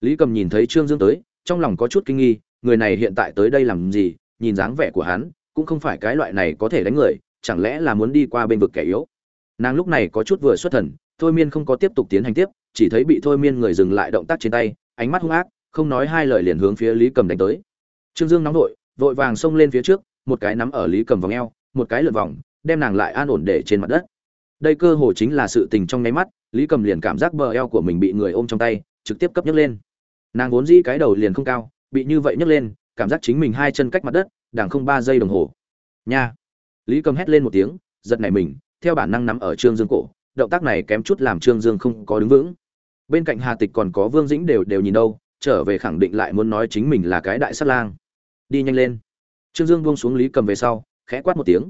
Lý cầm nhìn thấy trương dương tới, trong lòng có chút kinh nghi, người này hiện tại tới đây làm gì, nhìn dáng vẻ của hắn, cũng không phải cái loại này có thể đánh người, chẳng lẽ là muốn đi qua bên vực kẻ yếu. Nàng lúc này có chút vừa xuất thần, thôi miên không có tiếp tục tiến hành tiếp, chỉ thấy bị thôi miên người dừng lại động tác trên tay, ánh mắt hung ác, không nói hai lời liền hướng phía lý cầm đánh tới. Trương dương nóng vội vội vàng xông lên phía trước, một cái nắm ở lý cầm vòng eo, một cái lượt vòng, đem nàng lại an ổn để trên mặt đất. Đây cơ hồ chính là sự tình trong nháy mắt lý cầm liền cảm giác bờ eo của mình bị người ôm trong tay, trực tiếp cấp nhấc lên. Nàng vốn dĩ cái đầu liền không cao, bị như vậy nhấc lên, cảm giác chính mình hai chân cách mặt đất đảng không ba giây đồng hồ. Nha! Lý cầm hét lên một tiếng, giật nảy mình, theo bản năng nắm ở trương dương cổ, động tác này kém chút làm trương dương không có đứng vững. Bên cạnh hà tịch còn có vương dĩnh đều đều nhìn đâu, trở về khẳng định lại muốn nói chính mình là cái đại sát lang. Đi nhanh lên. Trương dương buông xuống lý cầm về sau, khẽ quát một tiếng.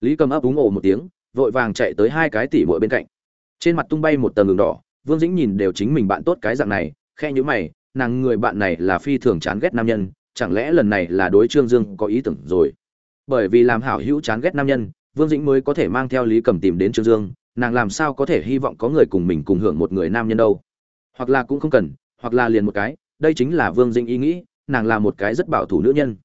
Lý cầm ấp úng ổ một tiếng, vội vàng chạy tới hai cái tỉ muội bên cạnh trên mặt tung bay một tầng đường đỏ, vương dĩnh nhìn đều chính mình bạn tốt cái dạng này khe nhữ mày, nàng người bạn này là phi thường chán ghét nam nhân, chẳng lẽ lần này là đối trương dương có ý tưởng rồi? Bởi vì làm hảo hữu chán ghét nam nhân, vương dĩnh mới có thể mang theo lý cầm tìm đến trương dương, nàng làm sao có thể hy vọng có người cùng mình cùng hưởng một người nam nhân đâu? Hoặc là cũng không cần, hoặc là liền một cái, đây chính là vương dĩnh ý nghĩ, nàng là một cái rất bảo thủ nữ nhân.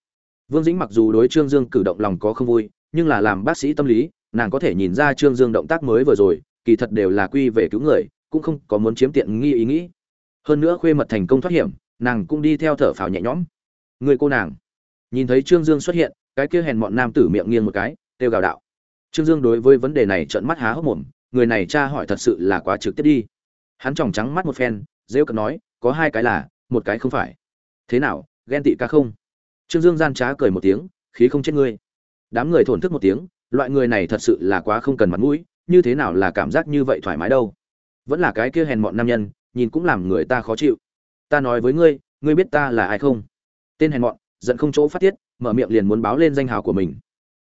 Vương dĩnh mặc dù đối trương dương cử động lòng có không vui, nhưng là làm bác sĩ tâm lý, nàng có thể nhìn ra trương dương động tác mới vừa rồi kỳ thật đều là quy về cứu người, cũng không có muốn chiếm tiện nghi ý nghĩ. Hơn nữa khuê mật thành công thoát hiểm, nàng cũng đi theo thở phào nhẹ nhõm. Người cô nàng. Nhìn thấy trương dương xuất hiện, cái kia hèn mọn nam tử miệng nghiêng một cái têu gào đạo. Trương dương đối với vấn đề này trợn mắt há hốc mồm, người này cha hỏi thật sự là quá trực tiếp đi. Hắn tròng trắng mắt một phen dễ cận nói, có hai cái là, một cái không phải. Thế nào, ghen tị ca không? Trương dương gian trá cười một tiếng, khí không chết ngươi. Đám người thổn thức một tiếng, loại người này thật sự là quá không cần mặt mũi như thế nào là cảm giác như vậy thoải mái đâu? Vẫn là cái kia hèn mọn nam nhân, nhìn cũng làm người ta khó chịu. Ta nói với ngươi ngươi biết ta là ai không? Tên hèn mọn, giận không chỗ phát tiết, mở miệng liền muốn báo lên danh hào của mình.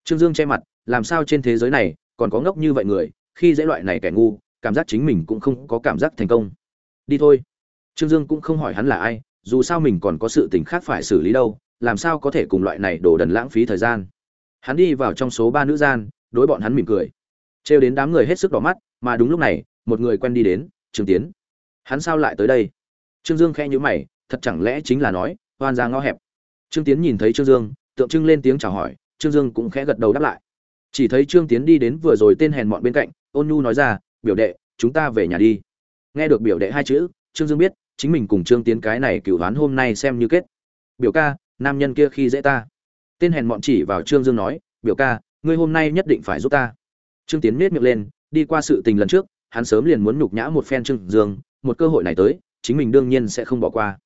Trương dương che mặt, làm sao trên thế giới này còn có ngốc như vậy người, khi dễ loại này kẻ ngu, cảm giác chính mình cũng không có cảm giác thành công. Đi thôi. Trương dương cũng không hỏi hắn là ai, dù sao mình còn có sự tình khác phải xử lý đâu, làm sao có thể cùng loại này đổ đần lãng phí thời gian. Hắn đi vào trong số ba nữ gian, đối bọn hắn mỉm cười trêu đến đám người hết sức đỏ mắt, mà đúng lúc này, một người quen đi đến trương tiến, hắn sao lại tới đây? Trương dương khẽ nhíu mày, thật chẳng lẽ chính là nói, hoan ra ngõ hẹp. Trương tiến nhìn thấy trương dương, tượng trưng lên tiếng chào hỏi, trương dương cũng khẽ gật đầu đáp lại. Chỉ thấy trương tiến đi đến vừa rồi tên hèn mọn bên cạnh, ôn nhu nói ra, biểu đệ, chúng ta về nhà đi. Nghe được biểu đệ hai chữ, trương dương biết, chính mình cùng trương tiến cái này cửu đoán hôm nay xem như kết. Biểu ca, nam nhân kia khi dễ ta. Tên hèn mọn chỉ vào trương dương nói, biểu ca, ngươi hôm nay nhất định phải giúp ta trương tiến nét miệng lên, đi qua sự tình lần trước, hắn sớm liền muốn nhục nhã một phen trương dương, một cơ hội này tới, chính mình đương nhiên sẽ không bỏ qua.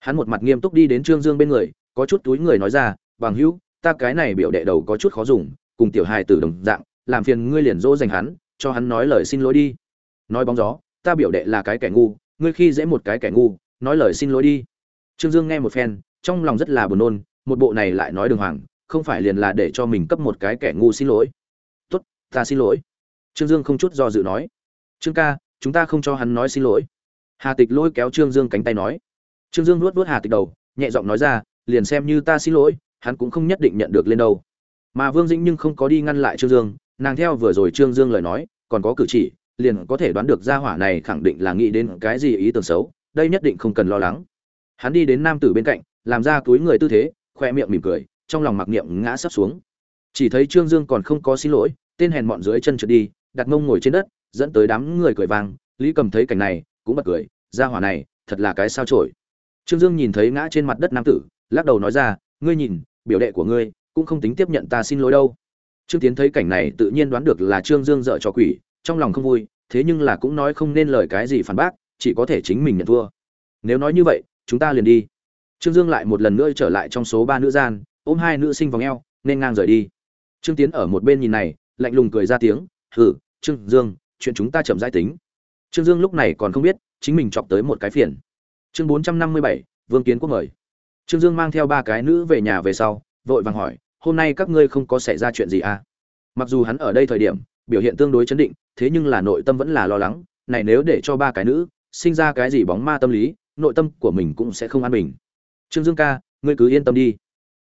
Hắn một mặt nghiêm túc đi đến trương dương bên người, có chút túi người nói ra, bằng hữu, ta cái này biểu đệ đầu có chút khó dùng, cùng tiểu hài tử đồng dạng, làm phiền ngươi liền dỗ dành hắn, cho hắn nói lời xin lỗi đi. Nói bóng gió, ta biểu đệ là cái kẻ ngu, ngươi khi dễ một cái kẻ ngu, nói lời xin lỗi đi. Trương dương nghe một phen, trong lòng rất là buồn nôn, một bộ này lại nói đường hoàng, không phải liền là để cho mình cấp một cái kẻ ngu xin lỗi ta xin lỗi. Trương dương không chút do dự nói. Trương ca, chúng ta không cho hắn nói xin lỗi. Hà tịch lôi kéo trương dương cánh tay nói. Trương dương nuốt vuốt hà tịch đầu, nhẹ giọng nói ra, liền xem như ta xin lỗi, hắn cũng không nhất định nhận được lên đâu. Mà vương dĩnh nhưng không có đi ngăn lại trương dương, nàng theo vừa rồi trương dương lời nói, còn có cử chỉ, liền có thể đoán được gia hỏa này khẳng định là nghĩ đến cái gì ý tưởng xấu, đây nhất định không cần lo lắng. Hắn đi đến nam tử bên cạnh, làm ra túi người tư thế, khoe miệng mỉm cười, trong lòng mặc niệm ngã sắp xuống. Chỉ thấy trương dương còn không có xin lỗi tên hèn mọn dưới chân trượt đi, đặt mông ngồi trên đất, dẫn tới đám người cười vang, lý cầm thấy cảnh này, cũng bật cười, gia hỏa này, thật là cái sao trổi trương dương nhìn thấy ngã trên mặt đất nam tử, lắc đầu nói ra, ngươi nhìn, biểu đệ của ngươi, cũng không tính tiếp nhận ta xin lỗi đâu. Trương tiến thấy cảnh này, tự nhiên đoán được là trương dương dợ cho quỷ, trong lòng không vui, thế nhưng là cũng nói không nên lời cái gì phản bác, chỉ có thể chính mình nhận thua. Nếu nói như vậy, chúng ta liền đi. Trương dương lại một lần nữa trở lại trong số ba nữ gian, ôm hai nữ sinh vòng eo, nên ngang rời đi. Trương tiến ở một bên nhìn này lạnh lùng cười ra tiếng hử trương dương, chuyện chúng ta chậm giải tính. Trương dương lúc này còn không biết, chính mình chọc tới một cái phiền. Chương bốn trăm năm mươi bảy, vương kiến quốc mời. Trương dương mang theo ba cái nữ về nhà về sau, vội vàng hỏi, hôm nay các ngươi không có xảy ra chuyện gì à? Mặc dù hắn ở đây thời điểm, biểu hiện tương đối chấn định, thế nhưng là nội tâm vẫn là lo lắng, này nếu để cho ba cái nữ sinh ra cái gì bóng ma tâm lý, nội tâm của mình cũng sẽ không an bình. Trương dương ca, ngươi cứ yên tâm đi.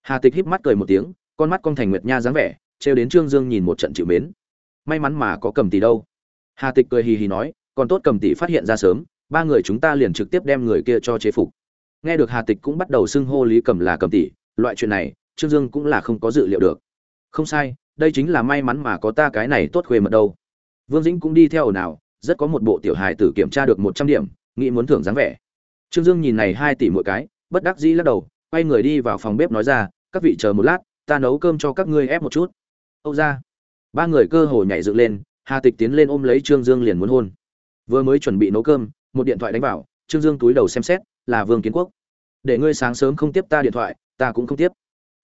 Hà tịch híp mắt cười một tiếng, con mắt con thành nguyệt nha dáng vẻ trêu đến trương dương nhìn một trận chịu mến. May mắn mà có cầm tỷ đâu. Hà tịch cười hì hì nói, còn tốt cầm tỷ phát hiện ra sớm, ba người chúng ta liền trực tiếp đem người kia cho chế phục. Nghe được hà tịch cũng bắt đầu xưng hô lý cầm là cầm tỷ loại chuyện này, trương dương cũng là không có dự liệu được. Không sai, đây chính là may mắn mà có ta cái này tốt khuê mật đâu. Vương dĩnh cũng đi theo ồn ào, rất có một bộ tiểu hài tử kiểm tra được một trăm điểm, nghĩ muốn thưởng dáng vẻ. Trương dương nhìn này hai tỷ mỗi cái, bất đắc dĩ lắc đầu, quay người đi vào phòng bếp nói ra, các vị chờ một lát, ta nấu cơm cho các ngươi ép một chút âu gia, ba người cơ hồ nhảy dựng lên hà tịch tiến lên ôm lấy trương dương liền muốn hôn. Vừa mới chuẩn bị nấu cơm một điện thoại đánh vào trương dương túi đầu xem xét là vương kiến quốc. Để ngươi sáng sớm không tiếp ta điện thoại ta cũng không tiếp.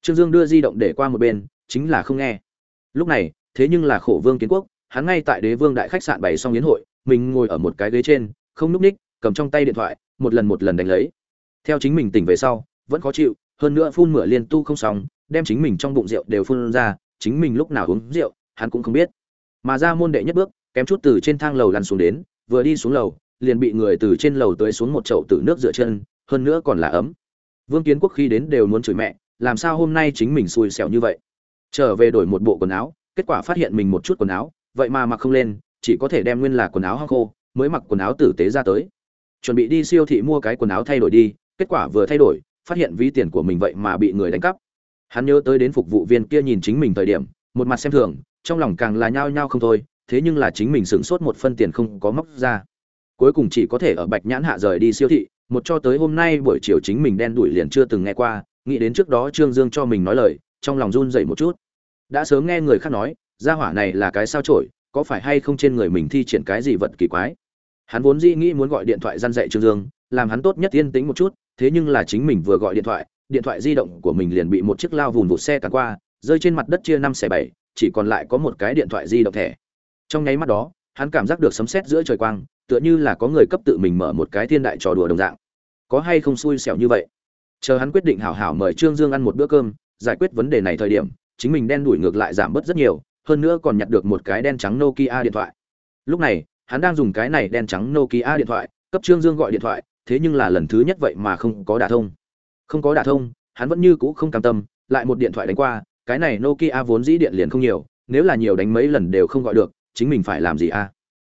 Trương dương đưa di động để qua một bên chính là không nghe. Lúc này thế nhưng là khổ vương kiến quốc hắn ngay tại đế vương đại khách sạn bày xong yến hội mình ngồi ở một cái ghế trên không núp ních cầm trong tay điện thoại một lần một lần đánh lấy. Theo chính mình tỉnh về sau vẫn khó chịu hơn nữa phun mửa liên tu không xong đem chính mình trong bụng rượu đều phun ra chính mình lúc nào uống rượu, hắn cũng không biết. Mà ra môn đệ nhất bước, kém chút từ trên thang lầu lăn xuống đến, vừa đi xuống lầu, liền bị người từ trên lầu tới xuống một chậu tử nước rửa chân, hơn nữa còn là ấm. Vương kiến quốc khi đến đều muốn chửi mẹ, làm sao hôm nay chính mình xui xẻo như vậy? Trở về đổi một bộ quần áo, kết quả phát hiện mình một chút quần áo, vậy mà mặc không lên, chỉ có thể đem nguyên là quần áo hong khô, mới mặc quần áo tử tế ra tới. Chuẩn bị đi siêu thị mua cái quần áo thay đổi đi, kết quả vừa thay đổi, phát hiện ví tiền của mình vậy mà bị người đánh cắp hắn nhớ tới đến phục vụ viên kia nhìn chính mình thời điểm, một mặt xem thường, trong lòng càng là nhao nhao không thôi, thế nhưng là chính mình sửng sốt một phân tiền không có móc ra. Cuối cùng chỉ có thể ở bạch nhãn hạ rời đi siêu thị, một cho tới hôm nay buổi chiều chính mình đen đuổi liền chưa từng nghe qua, nghĩ đến trước đó trương dương cho mình nói lời, trong lòng run dậy một chút. Đã sớm nghe người khác nói, gia hỏa này là cái sao trổi có phải hay không trên người mình thi triển cái gì vật kỳ quái? Hắn vốn dĩ nghĩ muốn gọi điện thoại gian dạy trương dương, làm hắn tốt nhất yên tĩnh một chút, thế nhưng là chính mình vừa gọi điện thoại điện thoại di động của mình liền bị một chiếc lao vùn vụt xe cắn qua, rơi trên mặt đất chia năm xẻ bảy, chỉ còn lại có một cái điện thoại di động thẻ. Trong nháy mắt đó, hắn cảm giác được sấm sét giữa trời quang, tựa như là có người cấp tự mình mở một cái thiên đại trò đùa đồng dạng. Có hay không xui xẻo như vậy? Chờ hắn quyết định hảo hảo mời trương dương ăn một bữa cơm, giải quyết vấn đề này thời điểm, chính mình đen đuổi ngược lại giảm bớt rất nhiều, hơn nữa còn nhặt được một cái đen trắng nokia điện thoại. Lúc này, hắn đang dùng cái này đen trắng nokia điện thoại, cấp trương dương gọi điện thoại, thế nhưng là lần thứ nhất vậy mà không có đả thông không có đả thông, hắn vẫn như cũ không cam tâm, lại một điện thoại đánh qua, cái này nokia vốn dĩ điện liền không nhiều, nếu là nhiều đánh mấy lần đều không gọi được, chính mình phải làm gì a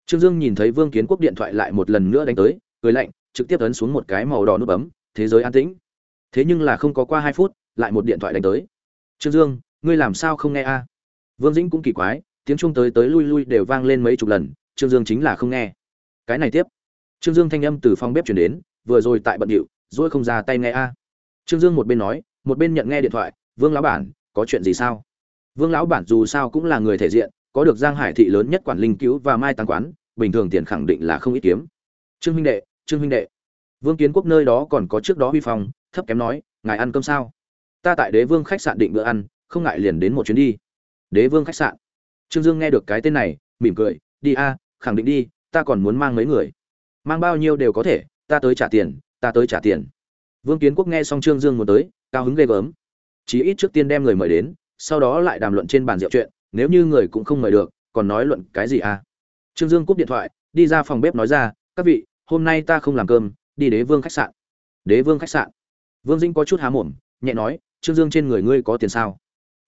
trương dương nhìn thấy vương kiến quốc điện thoại lại một lần nữa đánh tới, cười lạnh, trực tiếp ấn xuống một cái màu đỏ nút bấm, thế giới an tĩnh. Thế nhưng là không có qua hai phút, lại một điện thoại đánh tới. Trương dương, ngươi làm sao không nghe a vương dĩnh cũng kỳ quái, tiếng chuông tới tới lui lui đều vang lên mấy chục lần, trương dương chính là không nghe. Cái này tiếp. Trương dương thanh âm từ phòng bếp chuyển đến, vừa rồi tại bận điệu dỗi không ra tay nghe a trương dương một bên nói, một bên nhận nghe điện thoại, vương lão bản, có chuyện gì sao? Vương lão bản dù sao cũng là người thể diện, có được giang hải thị lớn nhất quản linh cứu và mai tăng quán, bình thường tiền khẳng định là không ít kiếm. Trương huynh đệ, trương huynh đệ. Vương kiến quốc nơi đó còn có trước đó huy phong, thấp kém nói, ngài ăn cơm sao? Ta tại đế vương khách sạn định bữa ăn, không ngại liền đến một chuyến đi. Đế vương khách sạn? Trương dương nghe được cái tên này, mỉm cười, đi a, khẳng định đi, ta còn muốn mang mấy người. Mang bao nhiêu đều có thể, ta tới trả tiền, ta tới trả tiền vương kiến quốc nghe xong trương dương muốn tới, cao hứng ghê gớm. Chí ít trước tiên đem người mời đến, sau đó lại đàm luận trên bàn rượu chuyện, nếu như người cũng không mời được, còn nói luận cái gì à? Trương dương cúp điện thoại, đi ra phòng bếp nói ra, các vị, hôm nay ta không làm cơm, đi đế vương khách sạn. Đế vương khách sạn? Vương Dĩnh có chút há mồm, nhẹ nói, trương dương trên người ngươi có tiền sao?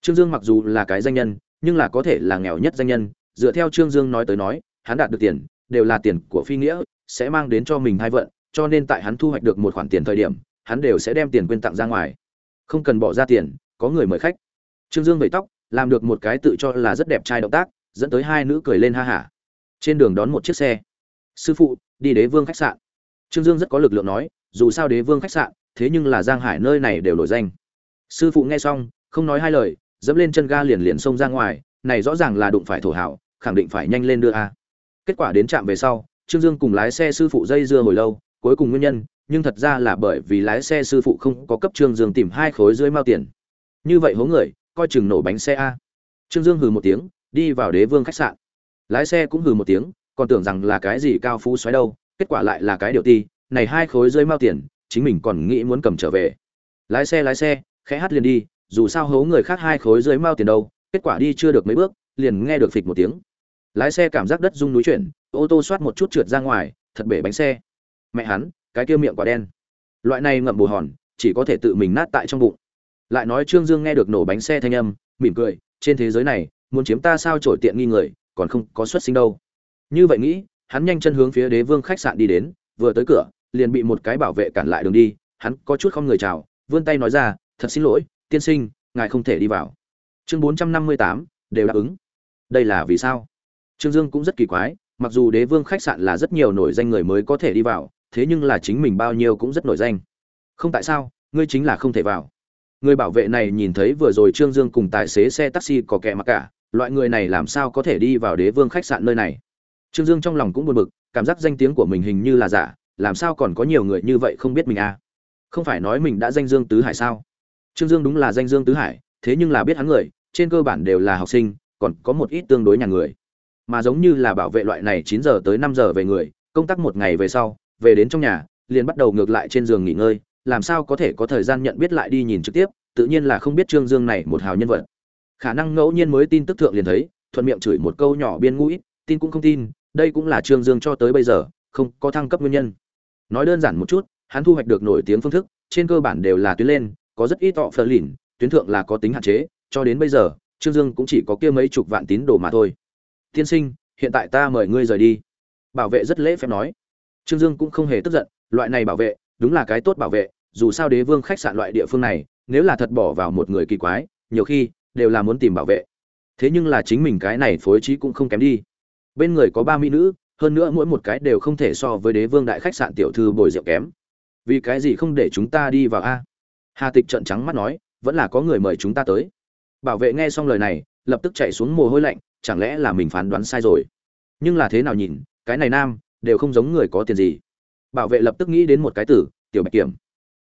Trương dương mặc dù là cái danh nhân, nhưng là có thể là nghèo nhất danh nhân, dựa theo trương dương nói tới nói, hắn đạt được tiền, đều là tiền của phi nghĩa, sẽ mang đến cho mình hai vận, cho nên tại hắn thu hoạch được một khoản tiền thời điểm hắn đều sẽ đem tiền quên tặng ra ngoài. Không cần bỏ ra tiền, có người mời khách. Trương dương vẫy tóc, làm được một cái tự cho là rất đẹp trai động tác, dẫn tới hai nữ cười lên ha hả. Trên đường đón một chiếc xe. Sư phụ, đi đế vương khách sạn. Trương dương rất có lực lượng nói, dù sao đế vương khách sạn, thế nhưng là giang hải nơi này đều nổi danh. Sư phụ nghe xong, không nói hai lời, dẫm lên chân ga liền liền xông ra ngoài, này rõ ràng là đụng phải thổ hảo, khẳng định phải nhanh lên đưa a. Kết quả đến trạm về sau, trương dương cùng lái xe sư phụ dây dưa hồi lâu, cuối cùng nguyên nhân nhưng thật ra là bởi vì lái xe sư phụ không có cấp trương dương tìm hai khối dưới mao tiền. Như vậy hố người, coi chừng nổ bánh xe a. Trương dương hừ một tiếng, đi vào đế vương khách sạn. Lái xe cũng hừ một tiếng, còn tưởng rằng là cái gì cao phú xoáy đâu, kết quả lại là cái điều ti, này hai khối dưới mao tiền, chính mình còn nghĩ muốn cầm trở về. Lái xe lái xe, khẽ hát liền đi, dù sao hố người khác hai khối dưới mao tiền đâu, kết quả đi chưa được mấy bước, liền nghe được phịch một tiếng. Lái xe cảm giác đất rung núi chuyển, ô tô soát một chút trượt ra ngoài, thật bể bánh xe. Mẹ hắn cái kia miệng quả đen. Loại này ngậm bù hòn, chỉ có thể tự mình nát tại trong bụng. Lại nói trương dương nghe được nổ bánh xe thanh âm, mỉm cười, trên thế giới này, muốn chiếm ta sao trổi tiện nghi người, còn không có xuất sinh đâu. Như vậy nghĩ, hắn nhanh chân hướng phía đế vương khách sạn đi đến, vừa tới cửa, liền bị một cái bảo vệ cản lại đường đi, hắn có chút không người chào, vươn tay nói ra, thật xin lỗi, tiên sinh, ngài không thể đi vào. Chương bốn trăm năm mươi tám, đều đáp ứng. Đây là vì sao? Trương dương cũng rất kỳ quái, mặc dù đế vương khách sạn là rất nhiều nổi danh người mới có thể đi vào thế nhưng là chính mình bao nhiêu cũng rất nổi danh. Không tại sao, ngươi chính là không thể vào. Người bảo vệ này nhìn thấy vừa rồi trương dương cùng tài xế xe taxi có kẻ mặc cả, loại người này làm sao có thể đi vào đế vương khách sạn nơi này? Trương dương trong lòng cũng buồn bực, cảm giác danh tiếng của mình hình như là giả, làm sao còn có nhiều người như vậy không biết mình à? Không phải nói mình đã danh dương tứ hải sao? Trương dương đúng là danh dương tứ hải, thế nhưng là biết hắn người, trên cơ bản đều là học sinh, còn có một ít tương đối nhà người. Mà giống như là bảo vệ loại này chín giờ tới năm giờ về người, công tác một ngày về sau về đến trong nhà, liền bắt đầu ngược lại trên giường nghỉ ngơi, làm sao có thể có thời gian nhận biết lại đi nhìn trực tiếp, tự nhiên là không biết trương dương này một hào nhân vật. Khả năng ngẫu nhiên mới tin tức thượng liền thấy, thuận miệng chửi một câu nhỏ biên ngũi tin cũng không tin, đây cũng là trương dương cho tới bây giờ, không có thăng cấp nguyên nhân. Nói đơn giản một chút, hắn thu hoạch được nổi tiếng phương thức, trên cơ bản đều là tuyến lên, có rất ít tọ phờ lìn, tuyến thượng là có tính hạn chế, cho đến bây giờ, trương dương cũng chỉ có kia mấy chục vạn tín đồ mà thôi. Tiên sinh, hiện tại ta mời ngươi rời đi. Bảo vệ rất lễ phép nói trương dương cũng không hề tức giận, loại này bảo vệ, đúng là cái tốt bảo vệ, dù sao đế vương khách sạn loại địa phương này, nếu là thật bỏ vào một người kỳ quái, nhiều khi, đều là muốn tìm bảo vệ. Thế nhưng là chính mình cái này phối trí cũng không kém đi. Bên người có ba mỹ nữ, hơn nữa mỗi một cái đều không thể so với đế vương đại khách sạn tiểu thư bồi rượu kém. Vì cái gì không để chúng ta đi vào a? Hà tịch trợn trắng mắt nói, vẫn là có người mời chúng ta tới. Bảo vệ nghe xong lời này, lập tức chạy xuống mồ hôi lạnh, chẳng lẽ là mình phán đoán sai rồi? Nhưng là thế nào nhìn, cái này nam đều không giống người có tiền gì. Bảo vệ lập tức nghĩ đến một cái tử, tiểu bạch kiểm.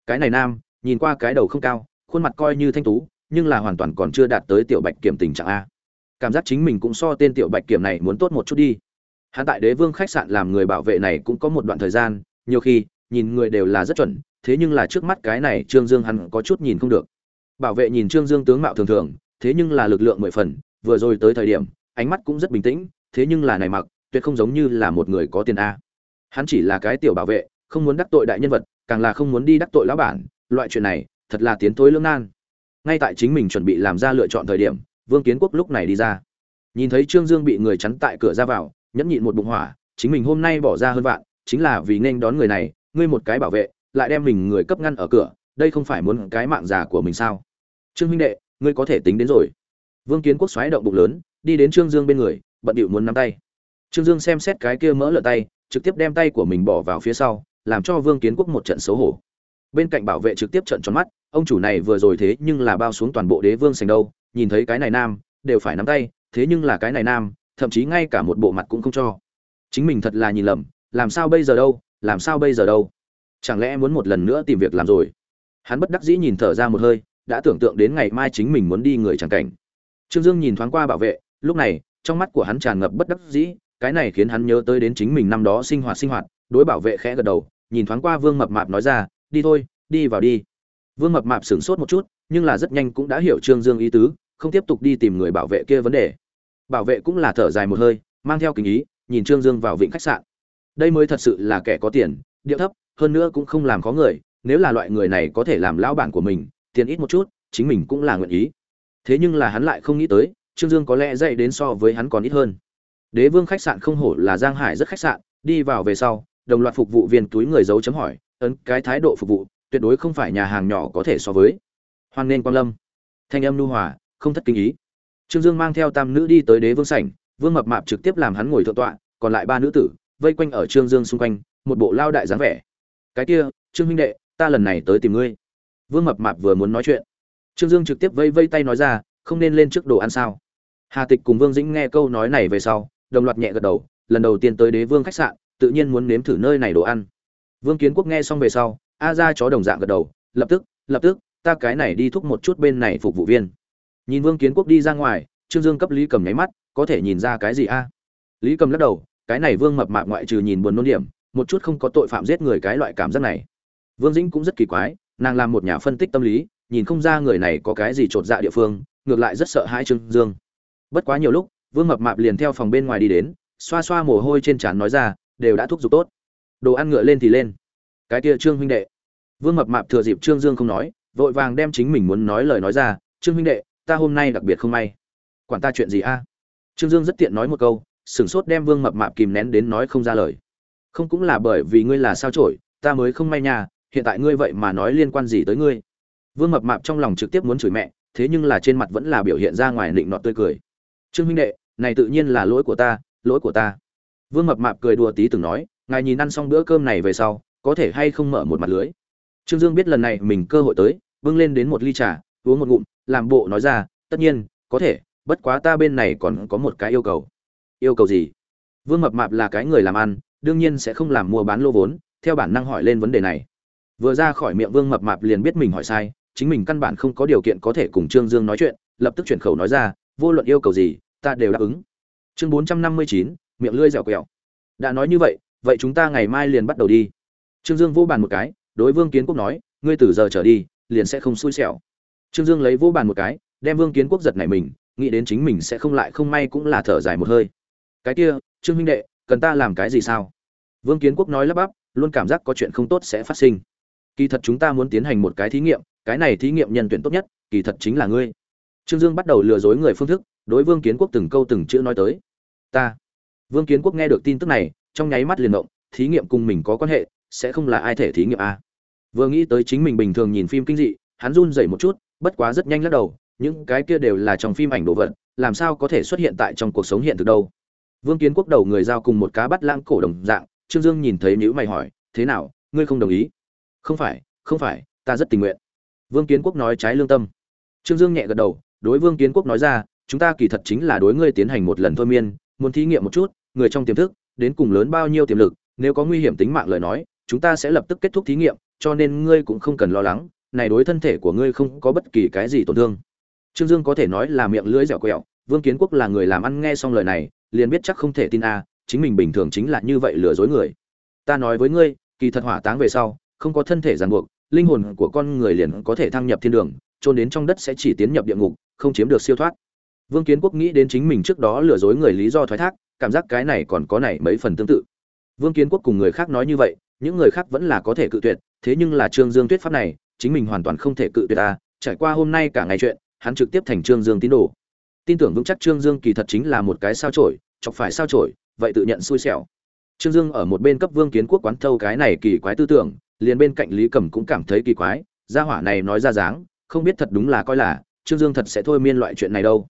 Cái này nam, nhìn qua cái đầu không cao, khuôn mặt coi như thanh tú, nhưng là hoàn toàn còn chưa đạt tới tiểu bạch kiểm tình trạng a. Cảm giác chính mình cũng so tên tiểu bạch kiểm này muốn tốt một chút đi. Hắn tại đế vương khách sạn làm người bảo vệ này cũng có một đoạn thời gian, nhiều khi, nhìn người đều là rất chuẩn, thế nhưng là trước mắt cái này trương dương hắn có chút nhìn không được. Bảo vệ nhìn trương dương tướng mạo thường thường, thế nhưng là lực lượng mười phần, vừa rồi tới thời điểm, ánh mắt cũng rất bình tĩnh, thế nhưng là này mặc tuyệt không giống như là một người có tiền a. Hắn chỉ là cái tiểu bảo vệ, không muốn đắc tội đại nhân vật, càng là không muốn đi đắc tội lão bản. Loại chuyện này, thật là tiến tối lưỡng nan. Ngay tại chính mình chuẩn bị làm ra lựa chọn thời điểm, vương kiến quốc lúc này đi ra. Nhìn thấy trương dương bị người chắn tại cửa ra vào, nhẫn nhịn một bụng hỏa, chính mình hôm nay bỏ ra hơn vạn, chính là vì nên đón người này, ngươi một cái bảo vệ, lại đem mình người cấp ngăn ở cửa, đây không phải muốn cái mạng già của mình sao? Trương huynh đệ, ngươi có thể tính đến rồi. Vương kiến quốc xoáy động bụng lớn, đi đến trương dương bên người, bận điệu muốn nắm tay trương dương xem xét cái kia mỡ lợn tay, trực tiếp đem tay của mình bỏ vào phía sau, làm cho vương kiến quốc một trận xấu hổ. Bên cạnh bảo vệ trực tiếp trận tròn mắt, ông chủ này vừa rồi thế nhưng là bao xuống toàn bộ đế vương sành đâu, nhìn thấy cái này nam, đều phải nắm tay, thế nhưng là cái này nam, thậm chí ngay cả một bộ mặt cũng không cho. Chính mình thật là nhìn lầm, làm sao bây giờ đâu, làm sao bây giờ đâu? Chẳng lẽ muốn một lần nữa tìm việc làm rồi? Hắn bất đắc dĩ nhìn thở ra một hơi, đã tưởng tượng đến ngày mai chính mình muốn đi người chẳng cảnh. Trương dương nhìn thoáng qua bảo vệ, lúc này, trong mắt của hắn tràn ngập bất đắc dĩ cái này khiến hắn nhớ tới đến chính mình năm đó sinh hoạt sinh hoạt, đối bảo vệ khẽ gật đầu, nhìn thoáng qua vương mập mạp nói ra, đi thôi, đi vào đi. Vương mập mạp sửng sốt một chút, nhưng là rất nhanh cũng đã hiểu trương dương ý tứ, không tiếp tục đi tìm người bảo vệ kia vấn đề. Bảo vệ cũng là thở dài một hơi, mang theo kính ý, nhìn trương dương vào vịnh khách sạn. Đây mới thật sự là kẻ có tiền, điệu thấp, hơn nữa cũng không làm khó người, nếu là loại người này có thể làm lão bản của mình, tiền ít một chút, chính mình cũng là nguyện ý. Thế nhưng là hắn lại không nghĩ tới, trương dương có lẽ dạy đến so với hắn còn ít hơn đế vương khách sạn không hổ là giang hải rất khách sạn, đi vào về sau, đồng loạt phục vụ viên túi người giấu chấm hỏi, ấn, cái thái độ phục vụ, tuyệt đối không phải nhà hàng nhỏ có thể so với. Hoan nên quang lâm. Thanh âm nhu hòa, không thất kinh ý. Trương dương mang theo tam nữ đi tới đế vương sảnh, vương mập mạp trực tiếp làm hắn ngồi thượng tọa, còn lại ba nữ tử, vây quanh ở trương dương xung quanh, một bộ lao đại dáng vẻ. Cái kia, trương huynh đệ, ta lần này tới tìm ngươi. Vương mập mạp vừa muốn nói chuyện, trương dương trực tiếp vây vây tay nói ra, không nên lên trước đồ ăn sao? Hà tịch cùng vương dĩnh nghe câu nói này về sau đồng loạt nhẹ gật đầu, lần đầu tiên tới đế vương khách sạn, tự nhiên muốn nếm thử nơi này đồ ăn. Vương kiến quốc nghe xong về sau, a ra chó đồng dạng gật đầu, lập tức lập tức, ta cái này đi thúc một chút bên này phục vụ viên. Nhìn vương kiến quốc đi ra ngoài, trương dương cấp lý cầm nháy mắt, có thể nhìn ra cái gì a? Lý cầm lắc đầu, cái này vương mập mạp ngoại trừ nhìn buồn nôn điểm, một chút không có tội phạm giết người cái loại cảm giác này. Vương dĩnh cũng rất kỳ quái, nàng làm một nhà phân tích tâm lý, nhìn không ra người này có cái gì t dạ địa phương, ngược lại rất sợ hãi trương dương. Bất quá nhiều lúc vương mập mạp liền theo phòng bên ngoài đi đến, xoa xoa mồ hôi trên trán nói ra, đều đã thúc giục tốt. Đồ ăn ngựa lên thì lên. Cái kia trương huynh đệ. Vương mập mạp thừa dịp trương dương không nói, vội vàng đem chính mình muốn nói lời nói ra, trương huynh đệ, ta hôm nay đặc biệt không may. Quản ta chuyện gì a? Trương dương rất tiện nói một câu, sửng sốt đem vương mập mạp kìm nén đến nói không ra lời. Không cũng là bởi vì ngươi là sao trổi ta mới không may nhà hiện tại ngươi vậy mà nói liên quan gì tới ngươi. Vương mập mạp trong lòng trực tiếp muốn chửi mẹ, thế nhưng là trên mặt vẫn là biểu hiện ra ngoài nịnh nọt tươi cười. Trương huynh đệ này tự nhiên là lỗi của ta, lỗi của ta. Vương mập mạp cười đùa tí từng nói, ngài nhìn ăn xong bữa cơm này về sau, có thể hay không mở một mặt lưới? Trương dương biết lần này mình cơ hội tới, bưng lên đến một ly trà, uống một ngụm, làm bộ nói ra, tất nhiên, có thể, bất quá ta bên này còn có một cái yêu cầu. Yêu cầu gì? Vương mập mạp là cái người làm ăn, đương nhiên sẽ không làm mua bán lô vốn, theo bản năng hỏi lên vấn đề này. Vừa ra khỏi miệng vương mập mạp liền biết mình hỏi sai, chính mình căn bản không có điều kiện có thể cùng trương dương nói chuyện, lập tức chuyển khẩu nói ra, vô luận yêu cầu gì ta đều đáp ứng. Chương bốn trăm năm mươi chín, miệng lưỡi dẻo quẹo. Đã nói như vậy vậy chúng ta ngày mai liền bắt đầu đi. Trương dương vô bàn một cái, đối vương kiến quốc nói, ngươi từ giờ trở đi, liền sẽ không xui xẻo. Trương dương lấy vô bàn một cái, đem vương kiến quốc giật này mình, nghĩ đến chính mình sẽ không lại không may cũng là thở dài một hơi. Cái kia, trương huynh đệ, cần ta làm cái gì sao? Vương kiến quốc nói lắp bắp, luôn cảm giác có chuyện không tốt sẽ phát sinh. Kỳ thật chúng ta muốn tiến hành một cái thí nghiệm, cái này thí nghiệm nhân tuyển tốt nhất, kỳ thật chính là ngươi. Trương dương bắt đầu lừa dối người phương thức đối vương kiến quốc từng câu từng chữ nói tới. Ta, vương kiến quốc nghe được tin tức này, trong nháy mắt liền động, thí nghiệm cùng mình có quan hệ, sẽ không là ai thể thí nghiệm a. Vừa nghĩ tới chính mình bình thường nhìn phim kinh dị, hắn run rẩy một chút, bất quá rất nhanh lắc đầu, những cái kia đều là trong phim ảnh đồ vật, làm sao có thể xuất hiện tại trong cuộc sống hiện thực đâu. Vương kiến quốc đầu người giao cùng một cá bắt lãng cổ đồng dạng, trương dương nhìn thấy nhíu mày hỏi, thế nào, ngươi không đồng ý? Không phải không phải, ta rất tình nguyện. Vương kiến quốc nói trái lương tâm. Trương dương nhẹ gật đầu, đối vương kiến quốc nói ra chúng ta kỳ thật chính là đối ngươi tiến hành một lần thôi miên, muốn thí nghiệm một chút, người trong tiềm thức, đến cùng lớn bao nhiêu tiềm lực, nếu có nguy hiểm tính mạng lời nói, chúng ta sẽ lập tức kết thúc thí nghiệm, cho nên ngươi cũng không cần lo lắng, này đối thân thể của ngươi không có bất kỳ cái gì tổn thương. Trương dương có thể nói là miệng lưỡi dẻo quẹo, vương kiến quốc là người làm ăn nghe xong lời này, liền biết chắc không thể tin a, chính mình bình thường chính là như vậy lừa dối người. Ta nói với ngươi, kỳ thật hỏa táng về sau, không có thân thể ràng buộc, linh hồn của con người liền có thể thăng nhập thiên đường trôn đến trong đất sẽ chỉ tiến nhập địa ngục, không chiếm được siêu thoát vương kiến quốc nghĩ đến chính mình trước đó lừa dối người lý do thoái thác cảm giác cái này còn có này mấy phần tương tự. Vương kiến quốc cùng người khác nói như vậy những người khác vẫn là có thể cự tuyệt thế nhưng là trương dương tuyết pháp này chính mình hoàn toàn không thể cự tuyệt ta trải qua hôm nay cả ngày chuyện hắn trực tiếp thành trương dương tín đồ. Tin tưởng vững chắc trương dương kỳ thật chính là một cái sao chổi, chọc phải sao chổi, vậy tự nhận xui xẻo. Trương dương ở một bên cấp vương kiến quốc quán thâu cái này kỳ quái tư tưởng liền bên cạnh lý cẩm cũng cảm thấy kỳ quái gia hỏa này nói ra dáng không biết thật đúng là coi là trương dương thật sẽ thôi miên loại chuyện này đâu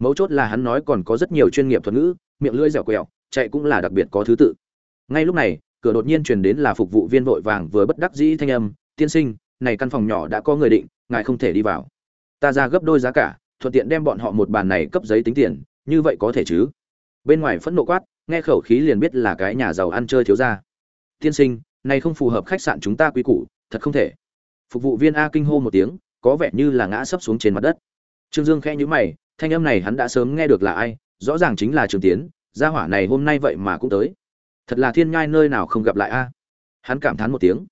mấu chốt là hắn nói còn có rất nhiều chuyên nghiệp thuật ngữ, miệng lưỡi dẻo quẹo, chạy cũng là đặc biệt có thứ tự. Ngay lúc này, cửa đột nhiên truyền đến là phục vụ viên vội vàng vừa bất đắc dĩ thanh âm, tiên sinh, này căn phòng nhỏ đã có người định, ngài không thể đi vào. Ta ra gấp đôi giá cả, thuận tiện đem bọn họ một bàn này cấp giấy tính tiền, như vậy có thể chứ? Bên ngoài phẫn nộ quát, nghe khẩu khí liền biết là cái nhà giàu ăn chơi thiếu ra tiên sinh, này không phù hợp khách sạn chúng ta quy củ, thật không thể. Phục vụ viên a kinh hô một tiếng, có vẻ như là ngã sấp xuống trên mặt đất. Trương dương khẽ nhíu mày thanh âm này hắn đã sớm nghe được là ai, rõ ràng chính là trường tiến, gia hỏa này hôm nay vậy mà cũng tới. Thật là thiên nhai nơi nào không gặp lại a? Hắn cảm thán một tiếng.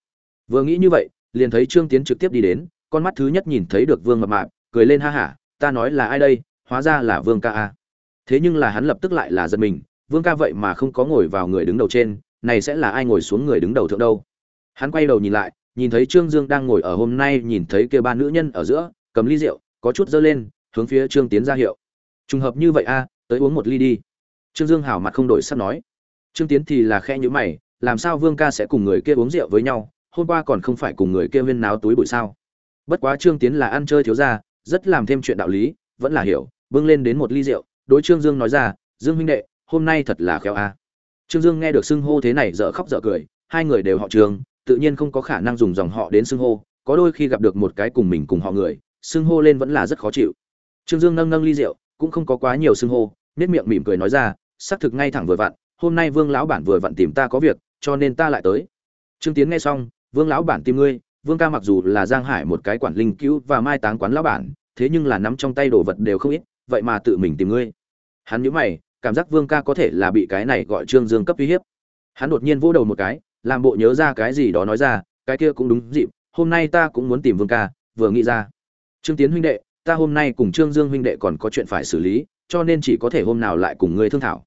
Vừa nghĩ như vậy, liền thấy trương tiến trực tiếp đi đến, con mắt thứ nhất nhìn thấy được vương mập mạp, cười lên ha hả, ta nói là ai đây? Hóa ra là vương ca a. Thế nhưng là hắn lập tức lại là giật mình, vương ca vậy mà không có ngồi vào người đứng đầu trên, này sẽ là ai ngồi xuống người đứng đầu thượng đâu? Hắn quay đầu nhìn lại, nhìn thấy trương dương đang ngồi ở hôm nay nhìn thấy kia ba nữ nhân ở giữa, cầm ly rượu, có chút dơ lên hướng phía trương tiến ra hiệu. Trùng hợp như vậy a, tới uống một ly đi. Trương dương hảo mặt không đổi sắp nói. Trương tiến thì là khe nhữ mày, làm sao vương ca sẽ cùng người kia uống rượu với nhau, hôm qua còn không phải cùng người kia huyên náo túi bụi sao? Bất quá trương tiến là ăn chơi thiếu ra rất làm thêm chuyện đạo lý, vẫn là hiểu, bưng lên đến một ly rượu, đối trương dương nói ra, dương huynh đệ, hôm nay thật là khéo a. Trương dương nghe được xưng hô thế này dở khóc dở cười, hai người đều họ trường tự nhiên không có khả năng dùng dòng họ đến xưng hô, có đôi khi gặp được một cái cùng mình cùng họ người, xưng hô lên vẫn là rất khó chịu trương dương nâng nâng ly rượu, cũng không có quá nhiều xưng hô nhếch miệng mỉm cười nói ra, xác thực ngay thẳng vừa vặn, hôm nay vương lão bản vừa vặn tìm ta có việc, cho nên ta lại tới. Trương tiến nghe xong, vương lão bản tìm ngươi, vương ca mặc dù là giang hải một cái quản linh cứu và mai táng quán lão bản, thế nhưng là nắm trong tay đồ vật đều không ít, vậy mà tự mình tìm ngươi. Hắn nhíu mày, cảm giác vương ca có thể là bị cái này gọi trương dương cấp uy hiếp. Hắn đột nhiên vỗ đầu một cái, làm bộ nhớ ra cái gì đó nói ra, cái kia cũng đúng dịp, hôm nay ta cũng muốn tìm vương ca, vừa nghĩ ra. Trương tiến huynh đệ ta hôm nay cùng trương dương huynh đệ còn có chuyện phải xử lý, cho nên chỉ có thể hôm nào lại cùng ngươi thương thảo.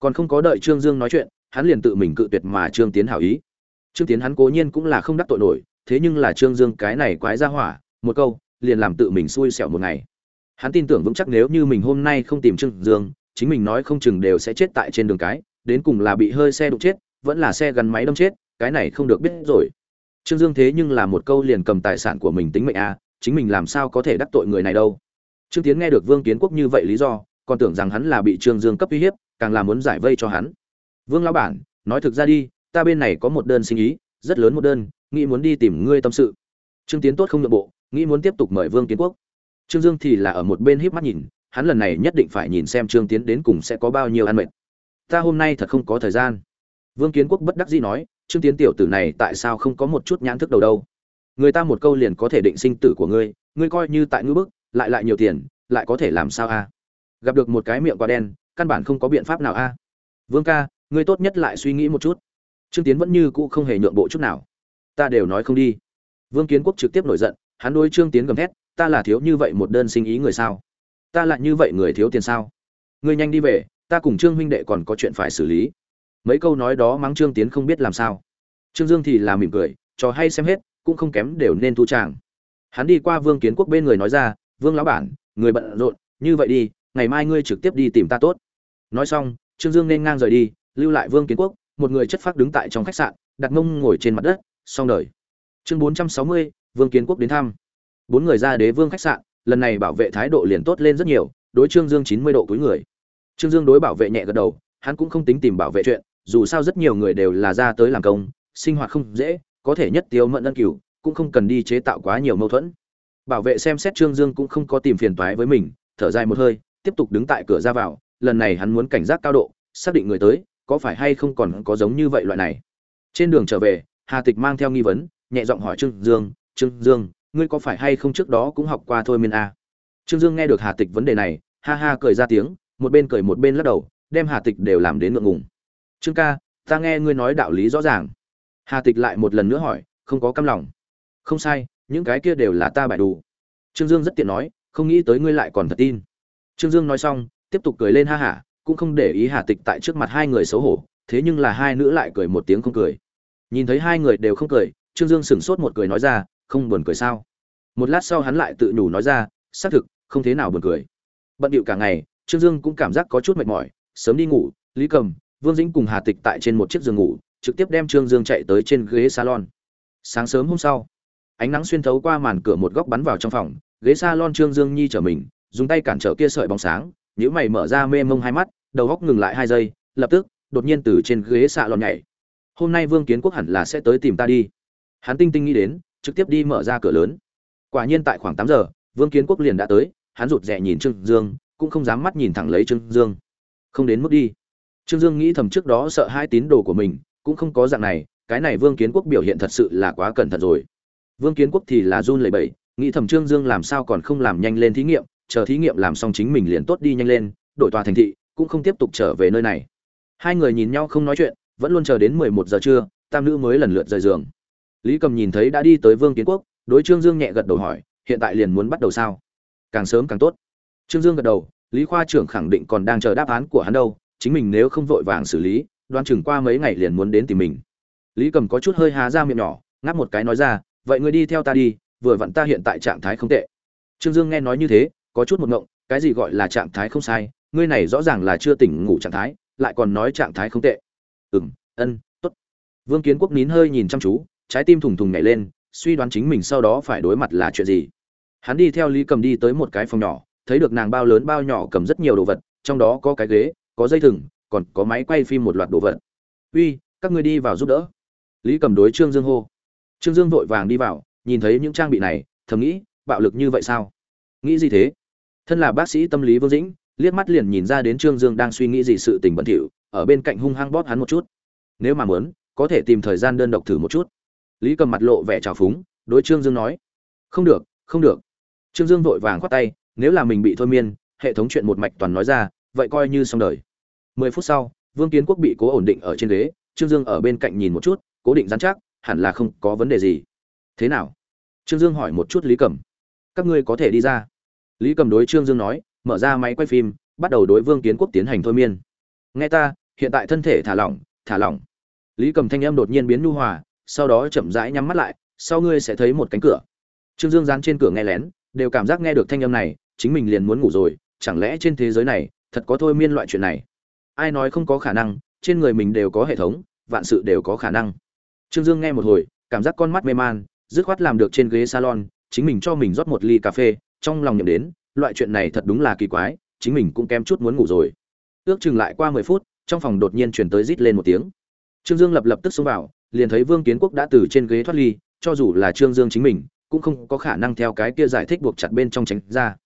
Còn không có đợi trương dương nói chuyện, hắn liền tự mình cự tuyệt mà trương tiến hảo ý. Trương tiến hắn cố nhiên cũng là không đắc tội nổi, thế nhưng là trương dương cái này quái ra hỏa, một câu, liền làm tự mình xui xẻo một ngày. Hắn tin tưởng vững chắc nếu như mình hôm nay không tìm trương dương, chính mình nói không chừng đều sẽ chết tại trên đường cái, đến cùng là bị hơi xe đụng chết, vẫn là xe gắn máy đâm chết, cái này không được biết rồi. Trương dương thế nhưng là một câu liền cầm tài sản của mình tính mệnh à chính mình làm sao có thể đắc tội người này đâu. Trương tiến nghe được vương kiến quốc như vậy lý do, còn tưởng rằng hắn là bị trương dương cấp uy hiếp, càng là muốn giải vây cho hắn. Vương lão bản, nói thực ra đi, ta bên này có một đơn sinh ý, rất lớn một đơn, nghĩ muốn đi tìm ngươi tâm sự. Trương tiến tốt không nội bộ, nghĩ muốn tiếp tục mời vương kiến quốc. Trương dương thì là ở một bên híp mắt nhìn, hắn lần này nhất định phải nhìn xem trương tiến đến cùng sẽ có bao nhiêu ăn mệt. Ta hôm nay thật không có thời gian. Vương kiến quốc bất đắc dĩ nói, trương tiến tiểu tử này tại sao không có một chút nhãn thức đầu đâu? Người ta một câu liền có thể định sinh tử của ngươi ngươi coi như tại ngữ bức, lại lại nhiều tiền, lại có thể làm sao a? Gặp được một cái miệng quá đen, căn bản không có biện pháp nào a. Vương ca, ngươi tốt nhất lại suy nghĩ một chút. Trương tiến vẫn như cũ không hề nhượng bộ chút nào. Ta đều nói không đi. Vương kiến quốc trực tiếp nổi giận, hắn đối trương tiến gầm thét, ta là thiếu như vậy một đơn sinh ý người sao? Ta lại như vậy người thiếu tiền sao? Ngươi nhanh đi về, ta cùng trương huynh đệ còn có chuyện phải xử lý. Mấy câu nói đó mắng trương tiến không biết làm sao. Trương dương thì là mỉm cười, trò hay xem hết cũng không kém đều nên thu tràng. Hắn đi qua vương kiến quốc bên người nói ra, vương lão bản, người bận rộn, như vậy đi, ngày mai ngươi trực tiếp đi tìm ta tốt. Nói xong, trương dương nên ngang rời đi, lưu lại vương kiến quốc, một người chất phác đứng tại trong khách sạn, đặt mông ngồi trên mặt đất, xong đời. Chương bốn trăm sáu mươi, vương kiến quốc đến thăm. Bốn người ra đế vương khách sạn, lần này bảo vệ thái độ liền tốt lên rất nhiều, đối trương dương chín mươi độ cúi người. Trương dương đối bảo vệ nhẹ gật đầu, hắn cũng không tính tìm bảo vệ chuyện, dù sao rất nhiều người đều là ra tới làm công, sinh hoạt không dễ có thể nhất tiêu mẫn ân cửu, cũng không cần đi chế tạo quá nhiều mâu thuẫn. Bảo vệ xem xét trương dương cũng không có tìm phiền toái với mình, thở dài một hơi, tiếp tục đứng tại cửa ra vào, lần này hắn muốn cảnh giác cao độ, xác định người tới, có phải hay không còn có giống như vậy loại này. Trên đường trở về, hà tịch mang theo nghi vấn, nhẹ giọng hỏi trương dương trương dương, ngươi có phải hay không trước đó cũng học qua thôi miên a? Trương dương nghe được hà tịch vấn đề này, ha ha cười ra tiếng, một bên cười một bên lắc đầu, đem hà tịch đều làm đến ngượng ngùng. Trương ca, ta nghe ngươi nói đạo lý rõ ràng hà tịch lại một lần nữa hỏi, không có căm lòng. Không sai, những cái kia đều là ta bại đủ. Trương dương rất tiện nói, không nghĩ tới ngươi lại còn thật tin. Trương dương nói xong, tiếp tục cười lên ha hả, cũng không để ý hà tịch tại trước mặt hai người xấu hổ, thế nhưng là hai nữ lại cười một tiếng không cười. Nhìn thấy hai người đều không cười, trương dương sửng sốt một cười nói ra, không buồn cười sao? Một lát sau hắn lại tự nhủ nói ra, xác thực, không thế nào buồn cười. Bận điệu cả ngày, trương dương cũng cảm giác có chút mệt mỏi, sớm đi ngủ, lý cầm, vương dĩnh cùng hà tịch tại trên một chiếc giường ngủ trực tiếp đem trương dương chạy tới trên ghế salon. Sáng sớm hôm sau, ánh nắng xuyên thấu qua màn cửa một góc bắn vào trong phòng, ghế salon trương dương nhi trở mình, dùng tay cản trở kia sợi bóng sáng, nhíu mày mở ra mê mông hai mắt, đầu góc ngừng lại hai giây, lập tức, đột nhiên từ trên ghế xạ nhảy. Hôm nay vương kiến quốc hẳn là sẽ tới tìm ta đi. Hắn tinh tinh nghĩ đến, trực tiếp đi mở ra cửa lớn. Quả nhiên tại khoảng tám giờ, vương kiến quốc liền đã tới, hắn rụt rè nhìn trương dương, cũng không dám mắt nhìn thẳng lấy trương dương. Không đến mức đi. Trương dương nghĩ thầm trước đó sợ hai tín đồ của mình cũng không có dạng này, cái này vương kiến quốc biểu hiện thật sự là quá cẩn thận rồi. Vương kiến quốc thì là run lẩy bẩy, nghĩ thẩm trương dương làm sao còn không làm nhanh lên thí nghiệm, chờ thí nghiệm làm xong chính mình liền tốt đi nhanh lên, đổi tòa thành thị, cũng không tiếp tục trở về nơi này. Hai người nhìn nhau không nói chuyện, vẫn luôn chờ đến mười một giờ trưa, tam nữ mới lần lượt rời giường. Lý cầm nhìn thấy đã đi tới vương kiến quốc, đối trương dương nhẹ gật đầu hỏi, hiện tại liền muốn bắt đầu sao? Càng sớm càng tốt. Trương dương gật đầu, lý khoa trưởng khẳng định còn đang chờ đáp án của hắn đâu, chính mình nếu không vội vàng xử lý đoán chừng qua mấy ngày liền muốn đến tìm mình. Lý cầm có chút hơi há ra miệng nhỏ, ngáp một cái nói ra, vậy ngươi đi theo ta đi, vừa vặn ta hiện tại trạng thái không tệ. Trương dương nghe nói như thế, có chút một ngộng, cái gì gọi là trạng thái không sai, ngươi này rõ ràng là chưa tỉnh ngủ trạng thái, lại còn nói trạng thái không tệ. Ừm, ân, tốt. Vương kiến quốc nín hơi nhìn chăm chú, trái tim thùng thùng nhảy lên, suy đoán chính mình sau đó phải đối mặt là chuyện gì. Hắn đi theo lý cầm đi tới một cái phòng nhỏ, thấy được nàng bao lớn bao nhỏ cầm rất nhiều đồ vật, trong đó có cái ghế, có dây thừng còn có máy quay phim một loạt đồ vật. Uy, các ngươi đi vào giúp đỡ. Lý cầm đối trương dương hô. Trương dương vội vàng đi vào, nhìn thấy những trang bị này, thầm nghĩ, bạo lực như vậy sao? Nghĩ gì thế? Thân là bác sĩ tâm lý vương dĩnh, liếc mắt liền nhìn ra đến trương dương đang suy nghĩ gì sự tình bẩn thỉu, ở bên cạnh hung hăng bóp hắn một chút. Nếu mà muốn, có thể tìm thời gian đơn độc thử một chút. Lý cầm mặt lộ vẻ trào phúng, đối trương dương nói. Không được không được. Trương dương vội vàng khoát tay, nếu là mình bị thôi miên, hệ thống chuyện một mạch toàn nói ra, vậy coi như xong đời mười phút sau, vương kiến quốc bị cố ổn định ở trên ghế, trương dương ở bên cạnh nhìn một chút, cố định dán chắc, hẳn là không có vấn đề gì. Thế nào? Trương dương hỏi một chút lý cầm các ngươi có thể đi ra. Lý cầm đối trương dương nói, mở ra máy quay phim, bắt đầu đối vương kiến quốc tiến hành thôi miên. Nghe ta, hiện tại thân thể thả lỏng thả lỏng. Lý cầm thanh âm đột nhiên biến nhu hòa, sau đó chậm rãi nhắm mắt lại, sau ngươi sẽ thấy một cánh cửa. Trương dương dán trên cửa nghe lén, đều cảm giác nghe được thanh âm này, chính mình liền muốn ngủ rồi, chẳng lẽ trên thế giới này, thật có thôi miên loại chuyện này? Ai nói không có khả năng, trên người mình đều có hệ thống, vạn sự đều có khả năng. Trương dương nghe một hồi, cảm giác con mắt mê man, dứt khoát làm được trên ghế salon, chính mình cho mình rót một ly cà phê, trong lòng nhầm đến, loại chuyện này thật đúng là kỳ quái, chính mình cũng kém chút muốn ngủ rồi. Ước chừng lại qua mười phút, trong phòng đột nhiên chuyển tới rít lên một tiếng. Trương dương lập lập tức xông vào, liền thấy vương kiến quốc đã từ trên ghế thoát ly, cho dù là trương dương chính mình, cũng không có khả năng theo cái kia giải thích buộc chặt bên trong tránh ra.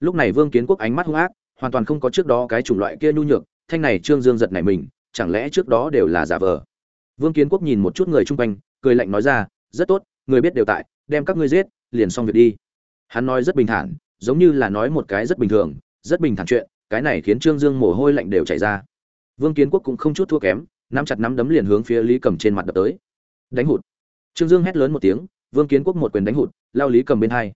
Lúc này vương kiến quốc ánh mắt hung ác, hoàn toàn không có trước đó cái chủng loại kia nhu nhược thanh này trương dương giật này mình, chẳng lẽ trước đó đều là giả vờ? Vương kiến quốc nhìn một chút người chung quanh, cười lạnh nói ra, rất tốt, người biết đều tại, đem các ngươi giết, liền xong việc đi. Hắn nói rất bình thản, giống như là nói một cái rất bình thường, rất bình thản chuyện, cái này khiến trương dương mồ hôi lạnh đều chảy ra. Vương kiến quốc cũng không chút thua kém, nắm chặt nắm đấm liền hướng phía lý cầm trên mặt đập tới. Đánh hụt. Trương dương hét lớn một tiếng, vương kiến quốc một quyền đánh hụt, lao lý cầm bên hai.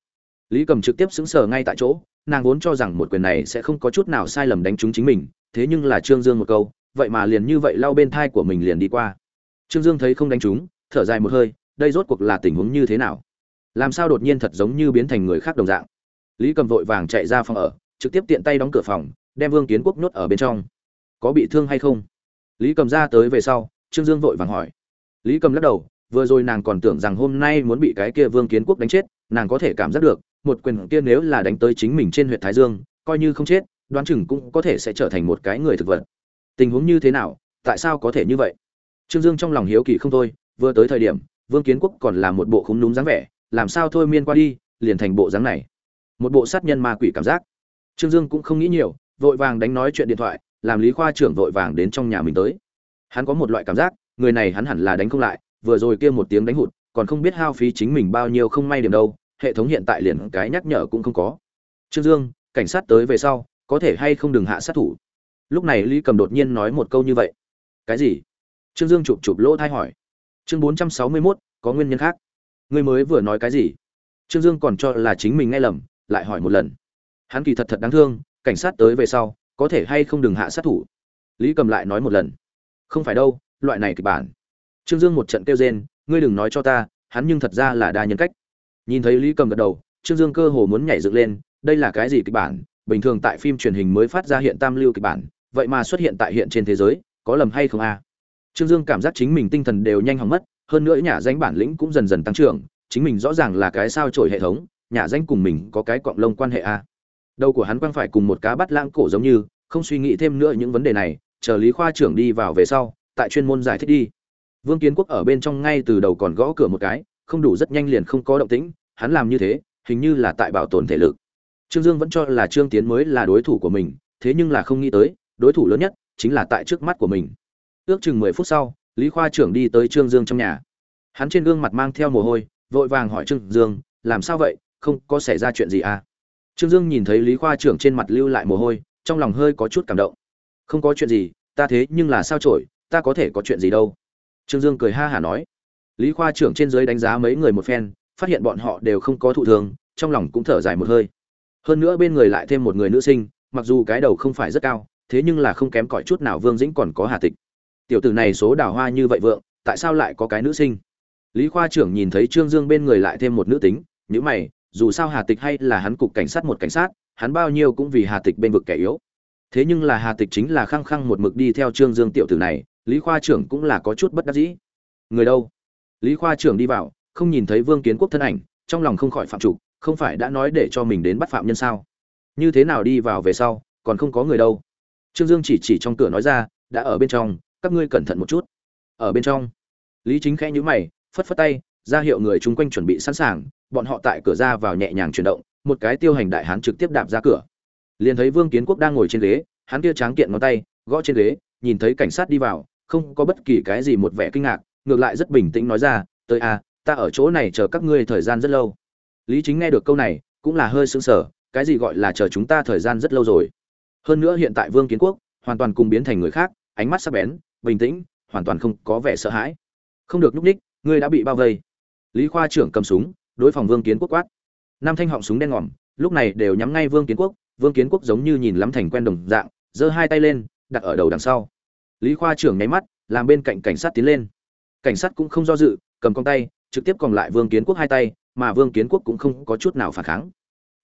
Lý cầm trực tiếp xứng sờ ngay tại chỗ, nàng vốn cho rằng một quyền này sẽ không có chút nào sai lầm đánh trúng chính mình thế nhưng là trương dương một câu, vậy mà liền như vậy lao bên thai của mình liền đi qua. Trương dương thấy không đánh trúng, thở dài một hơi, đây rốt cuộc là tình huống như thế nào? Làm sao đột nhiên thật giống như biến thành người khác đồng dạng? Lý cầm vội vàng chạy ra phòng ở, trực tiếp tiện tay đóng cửa phòng, đem vương kiến quốc nhốt ở bên trong. Có bị thương hay không? Lý cầm ra tới về sau, trương dương vội vàng hỏi. Lý cầm lắc đầu, vừa rồi nàng còn tưởng rằng hôm nay muốn bị cái kia vương kiến quốc đánh chết, nàng có thể cảm giác được, một quyền kia nếu là đánh tới chính mình trên huyện thái dương, coi như không chết đoán chừng cũng có thể sẽ trở thành một cái người thực vật. Tình huống như thế nào? Tại sao có thể như vậy? Trương dương trong lòng hiếu kỳ không thôi, vừa tới thời điểm, vương kiến quốc còn là một bộ khúng núm dáng vẻ, làm sao thôi miên qua đi, liền thành bộ dáng này. Một bộ sát nhân ma quỷ cảm giác. Trương dương cũng không nghĩ nhiều, vội vàng đánh nói chuyện điện thoại, làm lý khoa trưởng vội vàng đến trong nhà mình tới. Hắn có một loại cảm giác, người này hắn hẳn là đánh không lại, vừa rồi kia một tiếng đánh hụt, còn không biết hao phí chính mình bao nhiêu không may điểm đâu, hệ thống hiện tại liền cái nhắc nhở cũng không có. Trương dương, cảnh sát tới về sau có thể hay không đừng hạ sát thủ. Lúc này lý cầm đột nhiên nói một câu như vậy. Cái gì? Trương dương chụp chụp lỗ thai hỏi. Chương bốn trăm sáu mươi mốt, có nguyên nhân khác. Ngươi mới vừa nói cái gì? Trương dương còn cho là chính mình nghe lầm, lại hỏi một lần. Hắn kỳ thật thật đáng thương, cảnh sát tới về sau, có thể hay không đừng hạ sát thủ? Lý cầm lại nói một lần. Không phải đâu, loại này kịch bản. Trương dương một trận kêu rên, ngươi đừng nói cho ta, hắn nhưng thật ra là đa nhân cách. Nhìn thấy lý cầm gật đầu, trương dương cơ hồ muốn nhảy dựng lên, đây là cái gì kịch bản bình thường tại phim truyền hình mới phát ra hiện tam lưu kịch bản, vậy mà xuất hiện tại hiện trên thế giới, có lầm hay không a? Trương dương cảm giác chính mình tinh thần đều nhanh hỏng mất, hơn nữa nhà danh bản lĩnh cũng dần dần tăng trưởng, chính mình rõ ràng là cái sao trổi hệ thống, nhà danh cùng mình có cái cọng lông quan hệ a. Đầu của hắn quăng phải cùng một cá bắt lãng cổ giống như, không suy nghĩ thêm nữa những vấn đề này, chờ lý khoa trưởng đi vào về sau, tại chuyên môn giải thích đi. Vương kiến quốc ở bên trong ngay từ đầu còn gõ cửa một cái, không đủ rất nhanh liền không có động tĩnh, hắn làm như thế, hình như là tại bảo tồn thể lực trương dương vẫn cho là trương tiến mới là đối thủ của mình thế nhưng là không nghĩ tới đối thủ lớn nhất chính là tại trước mắt của mình. Ước chừng mười phút sau lý khoa trưởng đi tới trương dương trong nhà. Hắn trên gương mặt mang theo mồ hôi vội vàng hỏi trương dương làm sao vậy? Không có xảy ra chuyện gì à? Trương dương nhìn thấy lý khoa trưởng trên mặt lưu lại mồ hôi trong lòng hơi có chút cảm động. Không có chuyện gì ta thế nhưng là sao chổi, ta có thể có chuyện gì đâu. Trương dương cười ha hả nói. Lý khoa trưởng trên dưới đánh giá mấy người một phen phát hiện bọn họ đều không có thụ thường trong lòng cũng thở dài một hơi hơn nữa bên người lại thêm một người nữ sinh, mặc dù cái đầu không phải rất cao, thế nhưng là không kém cỏi chút nào vương dĩnh còn có hà tịch. Tiểu tử này số đào hoa như vậy vượng, tại sao lại có cái nữ sinh? Lý khoa trưởng nhìn thấy trương dương bên người lại thêm một nữ tính nhữ mày, dù sao hà tịch hay là hắn cục cảnh sát một cảnh sát, hắn bao nhiêu cũng vì hà tịch bên vực kẻ yếu. Thế nhưng là hà tịch chính là khăng khăng một mực đi theo trương dương tiểu tử này, lý khoa trưởng cũng là có chút bất đắc dĩ. Người đâu? Lý khoa trưởng đi vào, không nhìn thấy vương kiến quốc thân ảnh, trong lòng không khỏi phạm trục không phải đã nói để cho mình đến bắt phạm nhân sao? Như thế nào đi vào về sau, còn không có người đâu? Trương dương chỉ chỉ trong cửa nói ra, đã ở bên trong, các ngươi cẩn thận một chút. Ở bên trong. Lý chính khẽ nhữ mày, phất phất tay, ra hiệu người chung quanh chuẩn bị sẵn sàng, bọn họ tại cửa ra vào nhẹ nhàng chuyển động, một cái tiêu hành đại hán trực tiếp đạp ra cửa. Liền thấy vương kiến quốc đang ngồi trên ghế, hắn kia tráng kiện ngón tay, gõ trên ghế, nhìn thấy cảnh sát đi vào, không có bất kỳ cái gì một vẻ kinh ngạc, ngược lại rất bình tĩnh nói ra, tới à ta ở chỗ này chờ các ngươi thời gian rất lâu lý chính nghe được câu này, cũng là hơi sững sờ, cái gì gọi là chờ chúng ta thời gian rất lâu rồi. Hơn nữa hiện tại vương kiến quốc, hoàn toàn cùng biến thành người khác, ánh mắt sắc bén, bình tĩnh, hoàn toàn không có vẻ sợ hãi. Không được nhúc ních ngươi đã bị bao vây. Lý khoa trưởng cầm súng, đối phòng vương kiến quốc quát. Năm thanh họng súng đen ngòm, lúc này đều nhắm ngay vương kiến quốc, vương kiến quốc giống như nhìn lắm thành quen đồng dạng, giơ hai tay lên, đặt ở đầu đằng sau. Lý khoa trưởng nháy mắt, làm bên cạnh cảnh sát tiến lên. Cảnh sát cũng không do dự, cầm con tay, trực tiếp còn lại vương kiến quốc hai tay mà vương kiến quốc cũng không có chút nào phản kháng.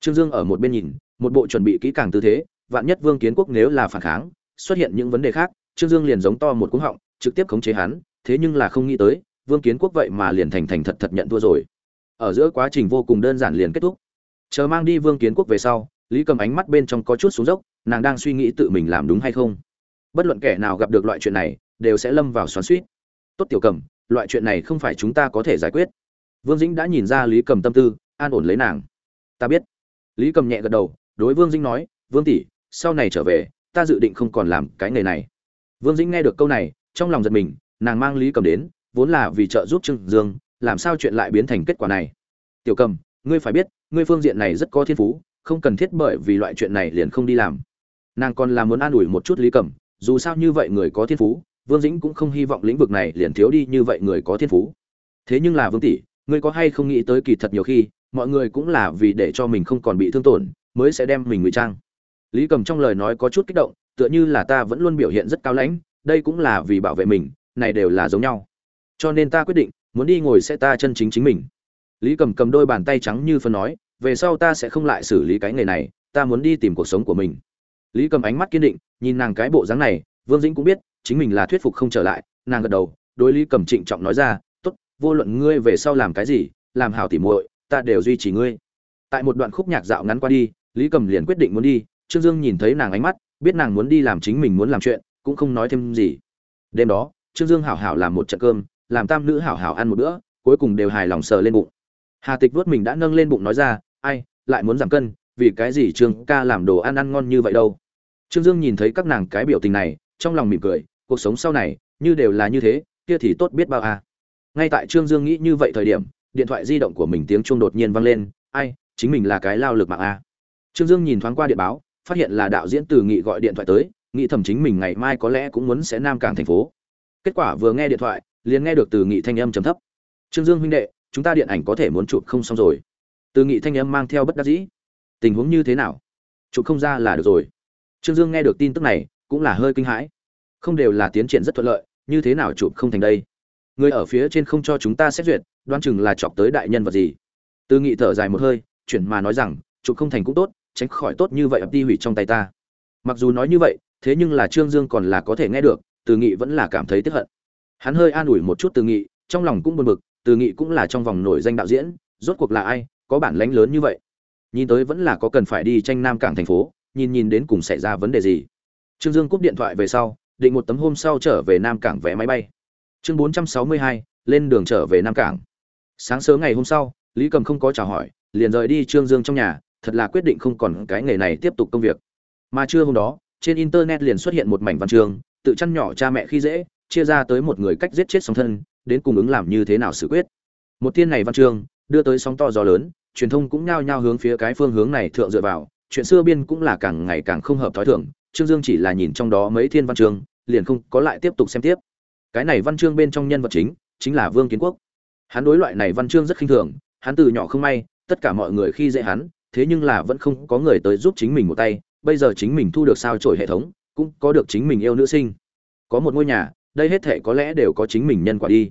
Trương dương ở một bên nhìn, một bộ chuẩn bị kỹ càng tư thế, vạn nhất vương kiến quốc nếu là phản kháng, xuất hiện những vấn đề khác, trương dương liền giống to một cú họng, trực tiếp khống chế hắn, thế nhưng là không nghĩ tới, vương kiến quốc vậy mà liền thành thành thật thật nhận thua rồi. Ở giữa quá trình vô cùng đơn giản liền kết thúc. Chờ mang đi vương kiến quốc về sau, lý cầm ánh mắt bên trong có chút xuống dốc, nàng đang suy nghĩ tự mình làm đúng hay không. Bất luận kẻ nào gặp được loại chuyện này, đều sẽ lâm vào xoắn xuýt. tốt tiểu cầm, loại chuyện này không phải chúng ta có thể giải quyết vương dĩnh đã nhìn ra lý cầm tâm tư, an ổn lấy nàng. Ta biết. Lý cầm nhẹ gật đầu, đối vương dĩnh nói, vương tỷ, sau này trở về, ta dự định không còn làm cái nghề này. Vương dĩnh nghe được câu này, trong lòng giật mình, nàng mang lý cầm đến, vốn là vì trợ giúp trương dương, làm sao chuyện lại biến thành kết quả này? Tiểu cầm, ngươi phải biết, ngươi phương diện này rất có thiên phú, không cần thiết bởi vì loại chuyện này liền không đi làm. Nàng còn là muốn an ủi một chút lý cầm, dù sao như vậy người có thiên phú, vương dĩnh cũng không hy vọng lĩnh vực này liền thiếu đi như vậy người có thiên phú. Thế nhưng là vương tỷ ngươi có hay không nghĩ tới kỳ thật nhiều khi, mọi người cũng là vì để cho mình không còn bị thương tổn, mới sẽ đem mình ngụy trang. Lý cầm trong lời nói có chút kích động, tựa như là ta vẫn luôn biểu hiện rất cao lãnh, đây cũng là vì bảo vệ mình, này đều là giống nhau. Cho nên ta quyết định, muốn đi ngồi sẽ ta chân chính chính mình. Lý cầm cầm đôi bàn tay trắng như phân nói, về sau ta sẽ không lại xử lý cái nghề này, ta muốn đi tìm cuộc sống của mình. Lý cầm ánh mắt kiên định, nhìn nàng cái bộ dáng này, vương dĩnh cũng biết, chính mình là thuyết phục không trở lại, nàng gật đầu, đối lý cầm trịnh trọng nói ra vô luận ngươi về sau làm cái gì, làm hảo tỉ muội, ta đều duy trì ngươi. Tại một đoạn khúc nhạc dạo ngắn qua đi, lý cầm liền quyết định muốn đi, trương dương nhìn thấy nàng ánh mắt, biết nàng muốn đi làm chính mình muốn làm chuyện, cũng không nói thêm gì. Đêm đó, trương dương hảo hảo làm một trận cơm, làm tam nữ hảo hảo ăn một bữa, cuối cùng đều hài lòng sờ lên bụng. Hà tịch vuốt mình đã nâng lên bụng nói ra, ai, lại muốn giảm cân, vì cái gì trương ca làm đồ ăn ăn ngon như vậy đâu? Trương dương nhìn thấy các nàng cái biểu tình này, trong lòng mỉm cười, cuộc sống sau này, như đều là như thế, kia thì tốt biết bao à ngay tại trương dương nghĩ như vậy thời điểm, điện thoại di động của mình tiếng chuông đột nhiên vang lên, ai, chính mình là cái lao lực mạng a. Trương dương nhìn thoáng qua điện báo, phát hiện là đạo diễn từ nghị gọi điện thoại tới, nghĩ thầm chính mình ngày mai có lẽ cũng muốn sẽ nam cảng thành phố. Kết quả vừa nghe điện thoại, liền nghe được từ nghị thanh âm trầm thấp. Trương dương huynh đệ, chúng ta điện ảnh có thể muốn chụp không xong rồi. Từ nghị thanh âm mang theo bất đắc dĩ. Tình huống như thế nào? Chụp không ra là được rồi. Trương dương nghe được tin tức này, cũng là hơi kinh hãi. Không đều là tiến triển rất thuận lợi, như thế nào chụp không thành đây? Người ở phía trên không cho chúng ta xét duyệt đoan chừng là chọc tới đại nhân vật gì. Từ nghị thở dài một hơi, chuyển mà nói rằng, chụp không thành cũng tốt, tránh khỏi tốt như vậy ập đi hủy trong tay ta. Mặc dù nói như vậy, thế nhưng là trương dương còn là có thể nghe được từ nghị vẫn là cảm thấy tiếc hận. Hắn hơi an ủi một chút từ nghị, trong lòng cũng buồn bực từ nghị cũng là trong vòng nổi danh đạo diễn, rốt cuộc là ai, có bản lánh lớn như vậy? Nhìn tới vẫn là có cần phải đi tranh nam cảng thành phố, nhìn nhìn đến cùng xảy ra vấn đề gì. Trương dương cúp điện thoại về sau, định một tấm hôm sau trở về nam cảng vé máy bay chương bốn trăm sáu mươi hai, lên đường trở về nam cảng. Sáng sớm ngày hôm sau, lý cầm không có chào hỏi, liền rời đi trương dương trong nhà, thật là quyết định không còn cái nghề này tiếp tục công việc. Mà trưa hôm đó, trên internet liền xuất hiện một mảnh văn chương, tự chăn nhỏ cha mẹ khi dễ, chia ra tới một người cách giết chết song thân, đến cung ứng làm như thế nào xử quyết. Một tiên này văn chương, đưa tới sóng to gió lớn, truyền thông cũng nhao nhao hướng phía cái phương hướng này thượng dựa vào, chuyện xưa biên cũng là càng ngày càng không hợp thói thường, trương dương chỉ là nhìn trong đó mấy thiên văn chương, liền không có lại tiếp tục xem tiếp cái này văn chương bên trong nhân vật chính chính là vương kiến quốc. Hắn đối loại này văn chương rất khinh thường, hắn từ nhỏ không may, tất cả mọi người khi dễ hắn, thế nhưng là vẫn không có người tới giúp chính mình một tay, bây giờ chính mình thu được sao trổi hệ thống, cũng có được chính mình yêu nữ sinh. Có một ngôi nhà, đây hết thể có lẽ đều có chính mình nhân quả đi.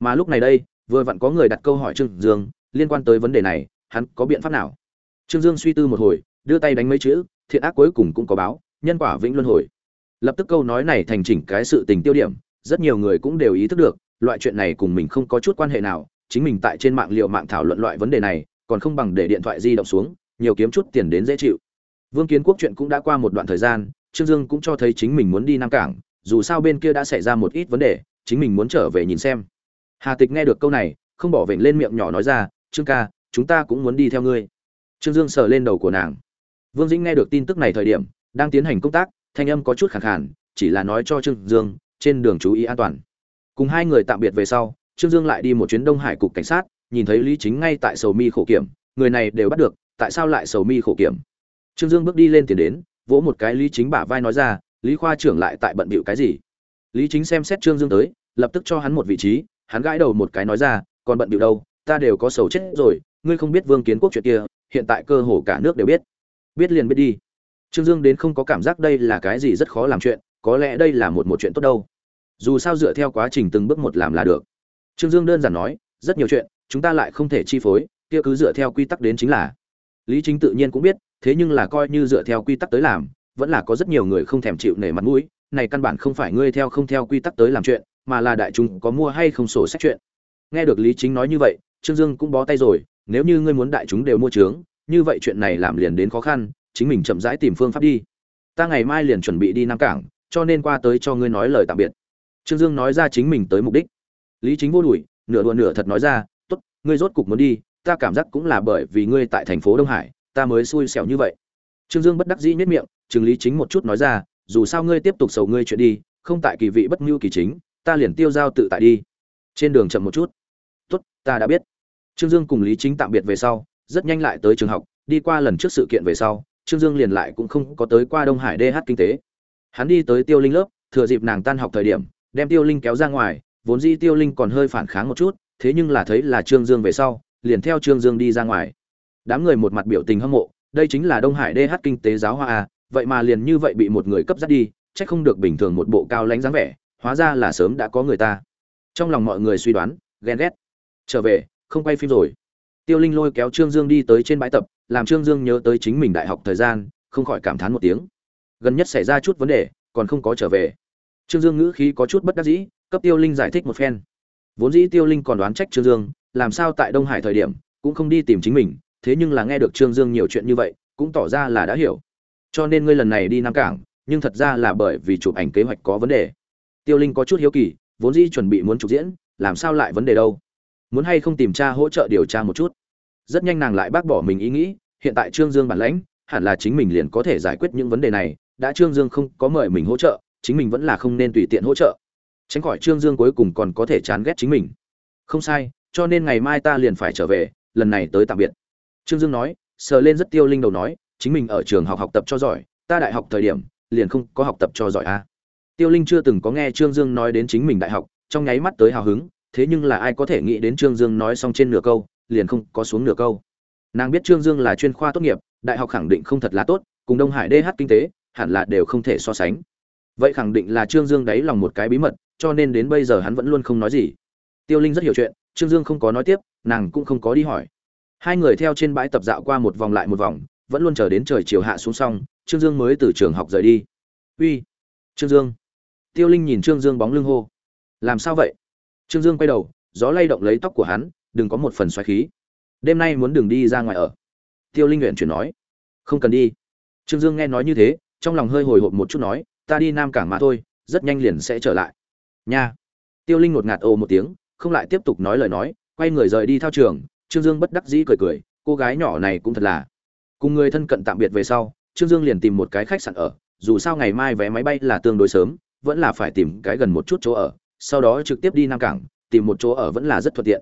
Mà lúc này đây, vừa vặn có người đặt câu hỏi trương dương, liên quan tới vấn đề này, hắn có biện pháp nào? Trương dương suy tư một hồi, đưa tay đánh mấy chữ, thiện ác cuối cùng cũng có báo, nhân quả vĩnh luân hồi. Lập tức câu nói này thành chỉnh cái sự tình tiêu điểm rất nhiều người cũng đều ý thức được, loại chuyện này cùng mình không có chút quan hệ nào, chính mình tại trên mạng liệu mạng thảo luận loại vấn đề này, còn không bằng để điện thoại di động xuống, nhiều kiếm chút tiền đến dễ chịu. Vương kiến quốc chuyện cũng đã qua một đoạn thời gian, trương dương cũng cho thấy chính mình muốn đi nam cảng, dù sao bên kia đã xảy ra một ít vấn đề, chính mình muốn trở về nhìn xem. Hà tịch nghe được câu này, không bỏ vểnh lên miệng nhỏ nói ra, trương ca, chúng ta cũng muốn đi theo ngươi. Trương dương sờ lên đầu của nàng. Vương dĩnh nghe được tin tức này thời điểm, đang tiến hành công tác, thanh âm có chút khẳng khản chỉ là nói cho trương dương trên đường chú ý an toàn. Cùng hai người tạm biệt về sau, trương dương lại đi một chuyến đông hải cục cảnh sát, nhìn thấy lý chính ngay tại sầu mi khổ kiểm, người này đều bắt được, tại sao lại sầu mi khổ kiểm? Trương dương bước đi lên tiền đến, vỗ một cái lý chính bả vai nói ra, lý khoa trưởng lại tại bận bịu cái gì? Lý chính xem xét trương dương tới, lập tức cho hắn một vị trí, hắn gãi đầu một cái nói ra, còn bận bịu đâu, ta đều có sầu chết rồi, ngươi không biết vương kiến quốc chuyện kia, hiện tại cơ hồ cả nước đều biết. Biết liền biết đi. Trương dương đến không có cảm giác đây là cái gì rất khó làm chuyện có lẽ đây là một một chuyện tốt đâu. Dù sao dựa theo quá trình từng bước một làm là được. Trương dương đơn giản nói, rất nhiều chuyện, chúng ta lại không thể chi phối, kia cứ dựa theo quy tắc đến chính là. Lý chính tự nhiên cũng biết, thế nhưng là coi như dựa theo quy tắc tới làm, vẫn là có rất nhiều người không thèm chịu nể mặt mũi, này căn bản không phải ngươi theo không theo quy tắc tới làm chuyện, mà là đại chúng có mua hay không sổ sách chuyện. Nghe được lý chính nói như vậy, trương dương cũng bó tay rồi, nếu như ngươi muốn đại chúng đều mua trướng như vậy chuyện này làm liền đến khó khăn, chính mình chậm rãi tìm phương pháp đi. Ta ngày mai liền chuẩn bị đi nam cảng cho nên qua tới cho ngươi nói lời tạm biệt. Trương dương nói ra chính mình tới mục đích. Lý chính vô đùi nửa đùa nửa thật nói ra, tốt, ngươi rốt cục muốn đi, ta cảm giác cũng là bởi vì ngươi tại thành phố đông hải, ta mới xui xẻo như vậy. Trương dương bất đắc dĩ nhất miệng, chừng lý chính một chút nói ra, dù sao ngươi tiếp tục sầu ngươi chuyện đi, không tại kỳ vị bất ngưu kỳ chính, ta liền tiêu giao tự tại đi. Trên đường chậm một chút. Tốt, ta đã biết. Trương dương cùng lý chính tạm biệt về sau, rất nhanh lại tới trường học, đi qua lần trước sự kiện về sau, trương dương liền lại cũng không có tới qua đông hải dh kinh tế hắn đi tới tiêu linh lớp, thừa dịp nàng tan học thời điểm, đem tiêu linh kéo ra ngoài, vốn di tiêu linh còn hơi phản kháng một chút, thế nhưng là thấy là trương dương về sau, liền theo trương dương đi ra ngoài. Đám người một mặt biểu tình hâm mộ, đây chính là đông hải dh kinh tế giáo hoa a, vậy mà liền như vậy bị một người cấp dắt đi, chắc không được bình thường một bộ cao lãnh dáng vẻ, hóa ra là sớm đã có người ta. Trong lòng mọi người suy đoán, ghen ghét. Trở về, không quay phim rồi. Tiêu linh lôi kéo trương dương đi tới trên bãi tập, làm trương dương nhớ tới chính mình đại học thời gian, không khỏi cảm thán một tiếng gần nhất xảy ra chút vấn đề, còn không có trở về. Trương dương ngữ khí có chút bất đắc dĩ, cấp tiêu linh giải thích một phen. Vốn dĩ tiêu linh còn đoán trách trương dương, làm sao tại đông hải thời điểm, cũng không đi tìm chính mình, thế nhưng là nghe được trương dương nhiều chuyện như vậy, cũng tỏ ra là đã hiểu. Cho nên ngươi lần này đi nam cảng, nhưng thật ra là bởi vì chụp ảnh kế hoạch có vấn đề. Tiêu linh có chút hiếu kỳ, vốn dĩ chuẩn bị muốn chụp diễn, làm sao lại vấn đề đâu? Muốn hay không tìm cha hỗ trợ điều tra một chút? Rất nhanh nàng lại bác bỏ mình ý nghĩ, hiện tại trương dương bản lãnh, hẳn là chính mình liền có thể giải quyết những vấn đề này đã trương dương không có mời mình hỗ trợ, chính mình vẫn là không nên tùy tiện hỗ trợ. Tránh khỏi trương dương cuối cùng còn có thể chán ghét chính mình. Không sai, cho nên ngày mai ta liền phải trở về, lần này tới tạm biệt. Trương dương nói, sờ lên rất tiêu linh đầu nói, chính mình ở trường học học tập cho giỏi, ta đại học thời điểm, liền không có học tập cho giỏi a à. tiêu linh chưa từng có nghe trương dương nói đến chính mình đại học, trong nháy mắt tới hào hứng, thế nhưng là ai có thể nghĩ đến trương dương nói xong trên nửa câu, liền không có xuống nửa câu. Nàng biết trương dương là chuyên khoa tốt nghiệp, đại học khẳng định không thật là tốt, cùng đông hải dh kinh tế hẳn là đều không thể so sánh. Vậy khẳng định là trương dương đáy lòng một cái bí mật, cho nên đến bây giờ hắn vẫn luôn không nói gì. Tiêu linh rất hiểu chuyện, trương dương không có nói tiếp, nàng cũng không có đi hỏi. Hai người theo trên bãi tập dạo qua một vòng lại một vòng, vẫn luôn chờ đến trời chiều hạ xuống xong, trương dương mới từ trường học rời đi. Uy, trương dương. Tiêu linh nhìn trương dương bóng lưng hô. Làm sao vậy? Trương dương quay đầu, gió lay động lấy tóc của hắn, đừng có một phần xoáy khí. Đêm nay muốn đừng đi ra ngoài ở. Tiêu linh nguyện chuyển nói. Không cần đi. Trương dương nghe nói như thế trong lòng hơi hồi hộp một chút nói, ta đi nam cảng mà thôi, rất nhanh liền sẽ trở lại. Nha. Tiêu linh ngột ngạt ồ một tiếng, không lại tiếp tục nói lời nói, quay người rời đi thao trường, trương dương bất đắc dĩ cười cười, cô gái nhỏ này cũng thật là. Cùng người thân cận tạm biệt về sau, trương dương liền tìm một cái khách sạn ở, dù sao ngày mai vé máy bay là tương đối sớm, vẫn là phải tìm cái gần một chút chỗ ở, sau đó trực tiếp đi nam cảng, tìm một chỗ ở vẫn là rất thuận tiện.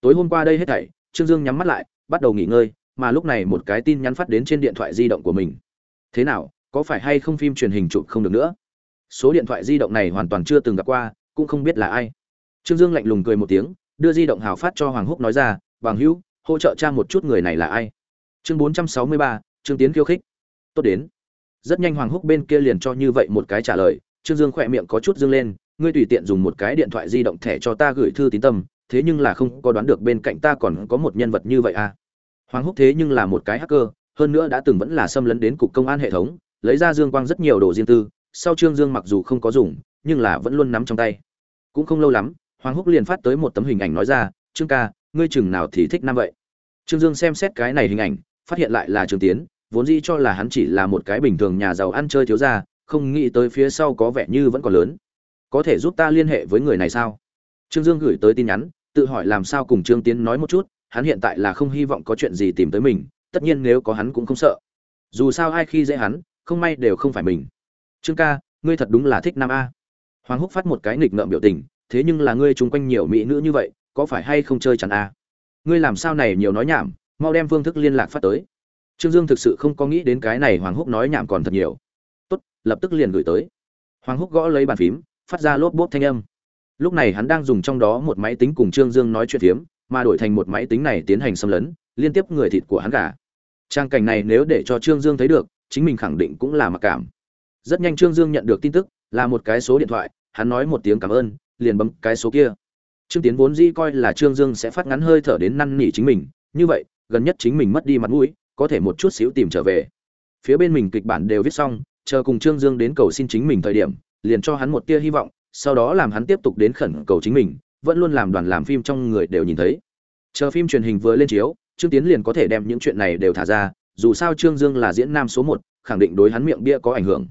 Tối hôm qua đây hết thảy, trương dương nhắm mắt lại, bắt đầu nghỉ ngơi, mà lúc này một cái tin nhắn phát đến trên điện thoại di động của mình. Thế nào có phải hay không phim truyền hình chụp không được nữa? Số điện thoại di động này hoàn toàn chưa từng gặp qua, cũng không biết là ai. Trương dương lạnh lùng cười một tiếng, đưa di động hào phát cho hoàng húc nói ra, bằng hữu, hỗ trợ cha một chút người này là ai? Chương bốn trăm sáu mươi ba, trương tiến khiêu khích. Tốt đến. Rất nhanh hoàng húc bên kia liền cho như vậy một cái trả lời, trương dương khỏe miệng có chút dương lên, ngươi tùy tiện dùng một cái điện thoại di động thẻ cho ta gửi thư tín tâm, thế nhưng là không có đoán được bên cạnh ta còn có một nhân vật như vậy à? Hoàng húc thế nhưng là một cái hacker, hơn nữa đã từng vẫn là xâm lấn đến cục công an hệ thống lấy ra dương quang rất nhiều đồ riêng tư, sau trương dương mặc dù không có dùng, nhưng là vẫn luôn nắm trong tay. Cũng không lâu lắm, hoàng húc liền phát tới một tấm hình ảnh nói ra, trương ca, ngươi chừng nào thì thích nam vậy? Trương dương xem xét cái này hình ảnh, phát hiện lại là trương tiến, vốn dĩ cho là hắn chỉ là một cái bình thường nhà giàu ăn chơi thiếu gia, không nghĩ tới phía sau có vẻ như vẫn còn lớn. Có thể giúp ta liên hệ với người này sao? Trương dương gửi tới tin nhắn, tự hỏi làm sao cùng trương tiến nói một chút, hắn hiện tại là không hy vọng có chuyện gì tìm tới mình, tất nhiên nếu có hắn cũng không sợ. Dù sao ai khi dễ hắn không may đều không phải mình. Trương ca, ngươi thật đúng là thích nam a. Hoàng húc phát một cái nghịch ngợm biểu tình, thế nhưng là ngươi chung quanh nhiều mỹ nữ như vậy, có phải hay không chơi chắn a? Ngươi làm sao này nhiều nói nhảm, mau đem phương thức liên lạc phát tới. Trương dương thực sự không có nghĩ đến cái này hoàng húc nói nhảm còn thật nhiều. Tốt, lập tức liền gửi tới. Hoàng húc gõ lấy bàn phím, phát ra lốp bốp thanh âm. Lúc này hắn đang dùng trong đó một máy tính cùng trương dương nói chuyện phiếm, mà đổi thành một máy tính này tiến hành xâm lấn, liên tiếp người thịt của hắn gà. Trang cảnh này nếu để cho trương dương thấy được chính mình khẳng định cũng là mặc cảm. Rất nhanh trương dương nhận được tin tức, là một cái số điện thoại, hắn nói một tiếng cảm ơn, liền bấm cái số kia. Trương tiến vốn dĩ coi là trương dương sẽ phát ngắn hơi thở đến năn nỉ chính mình, như vậy, gần nhất chính mình mất đi mặt mũi, có thể một chút xíu tìm trở về. Phía bên mình kịch bản đều viết xong, chờ cùng trương dương đến cầu xin chính mình thời điểm, liền cho hắn một tia hy vọng, sau đó làm hắn tiếp tục đến khẩn cầu chính mình, vẫn luôn làm đoàn làm phim trong người đều nhìn thấy. Chờ phim truyền hình vừa lên chiếu, trương tiến liền có thể đem những chuyện này đều thả ra dù sao trương dương là diễn nam số một, khẳng định đối hắn miệng bia có ảnh hưởng.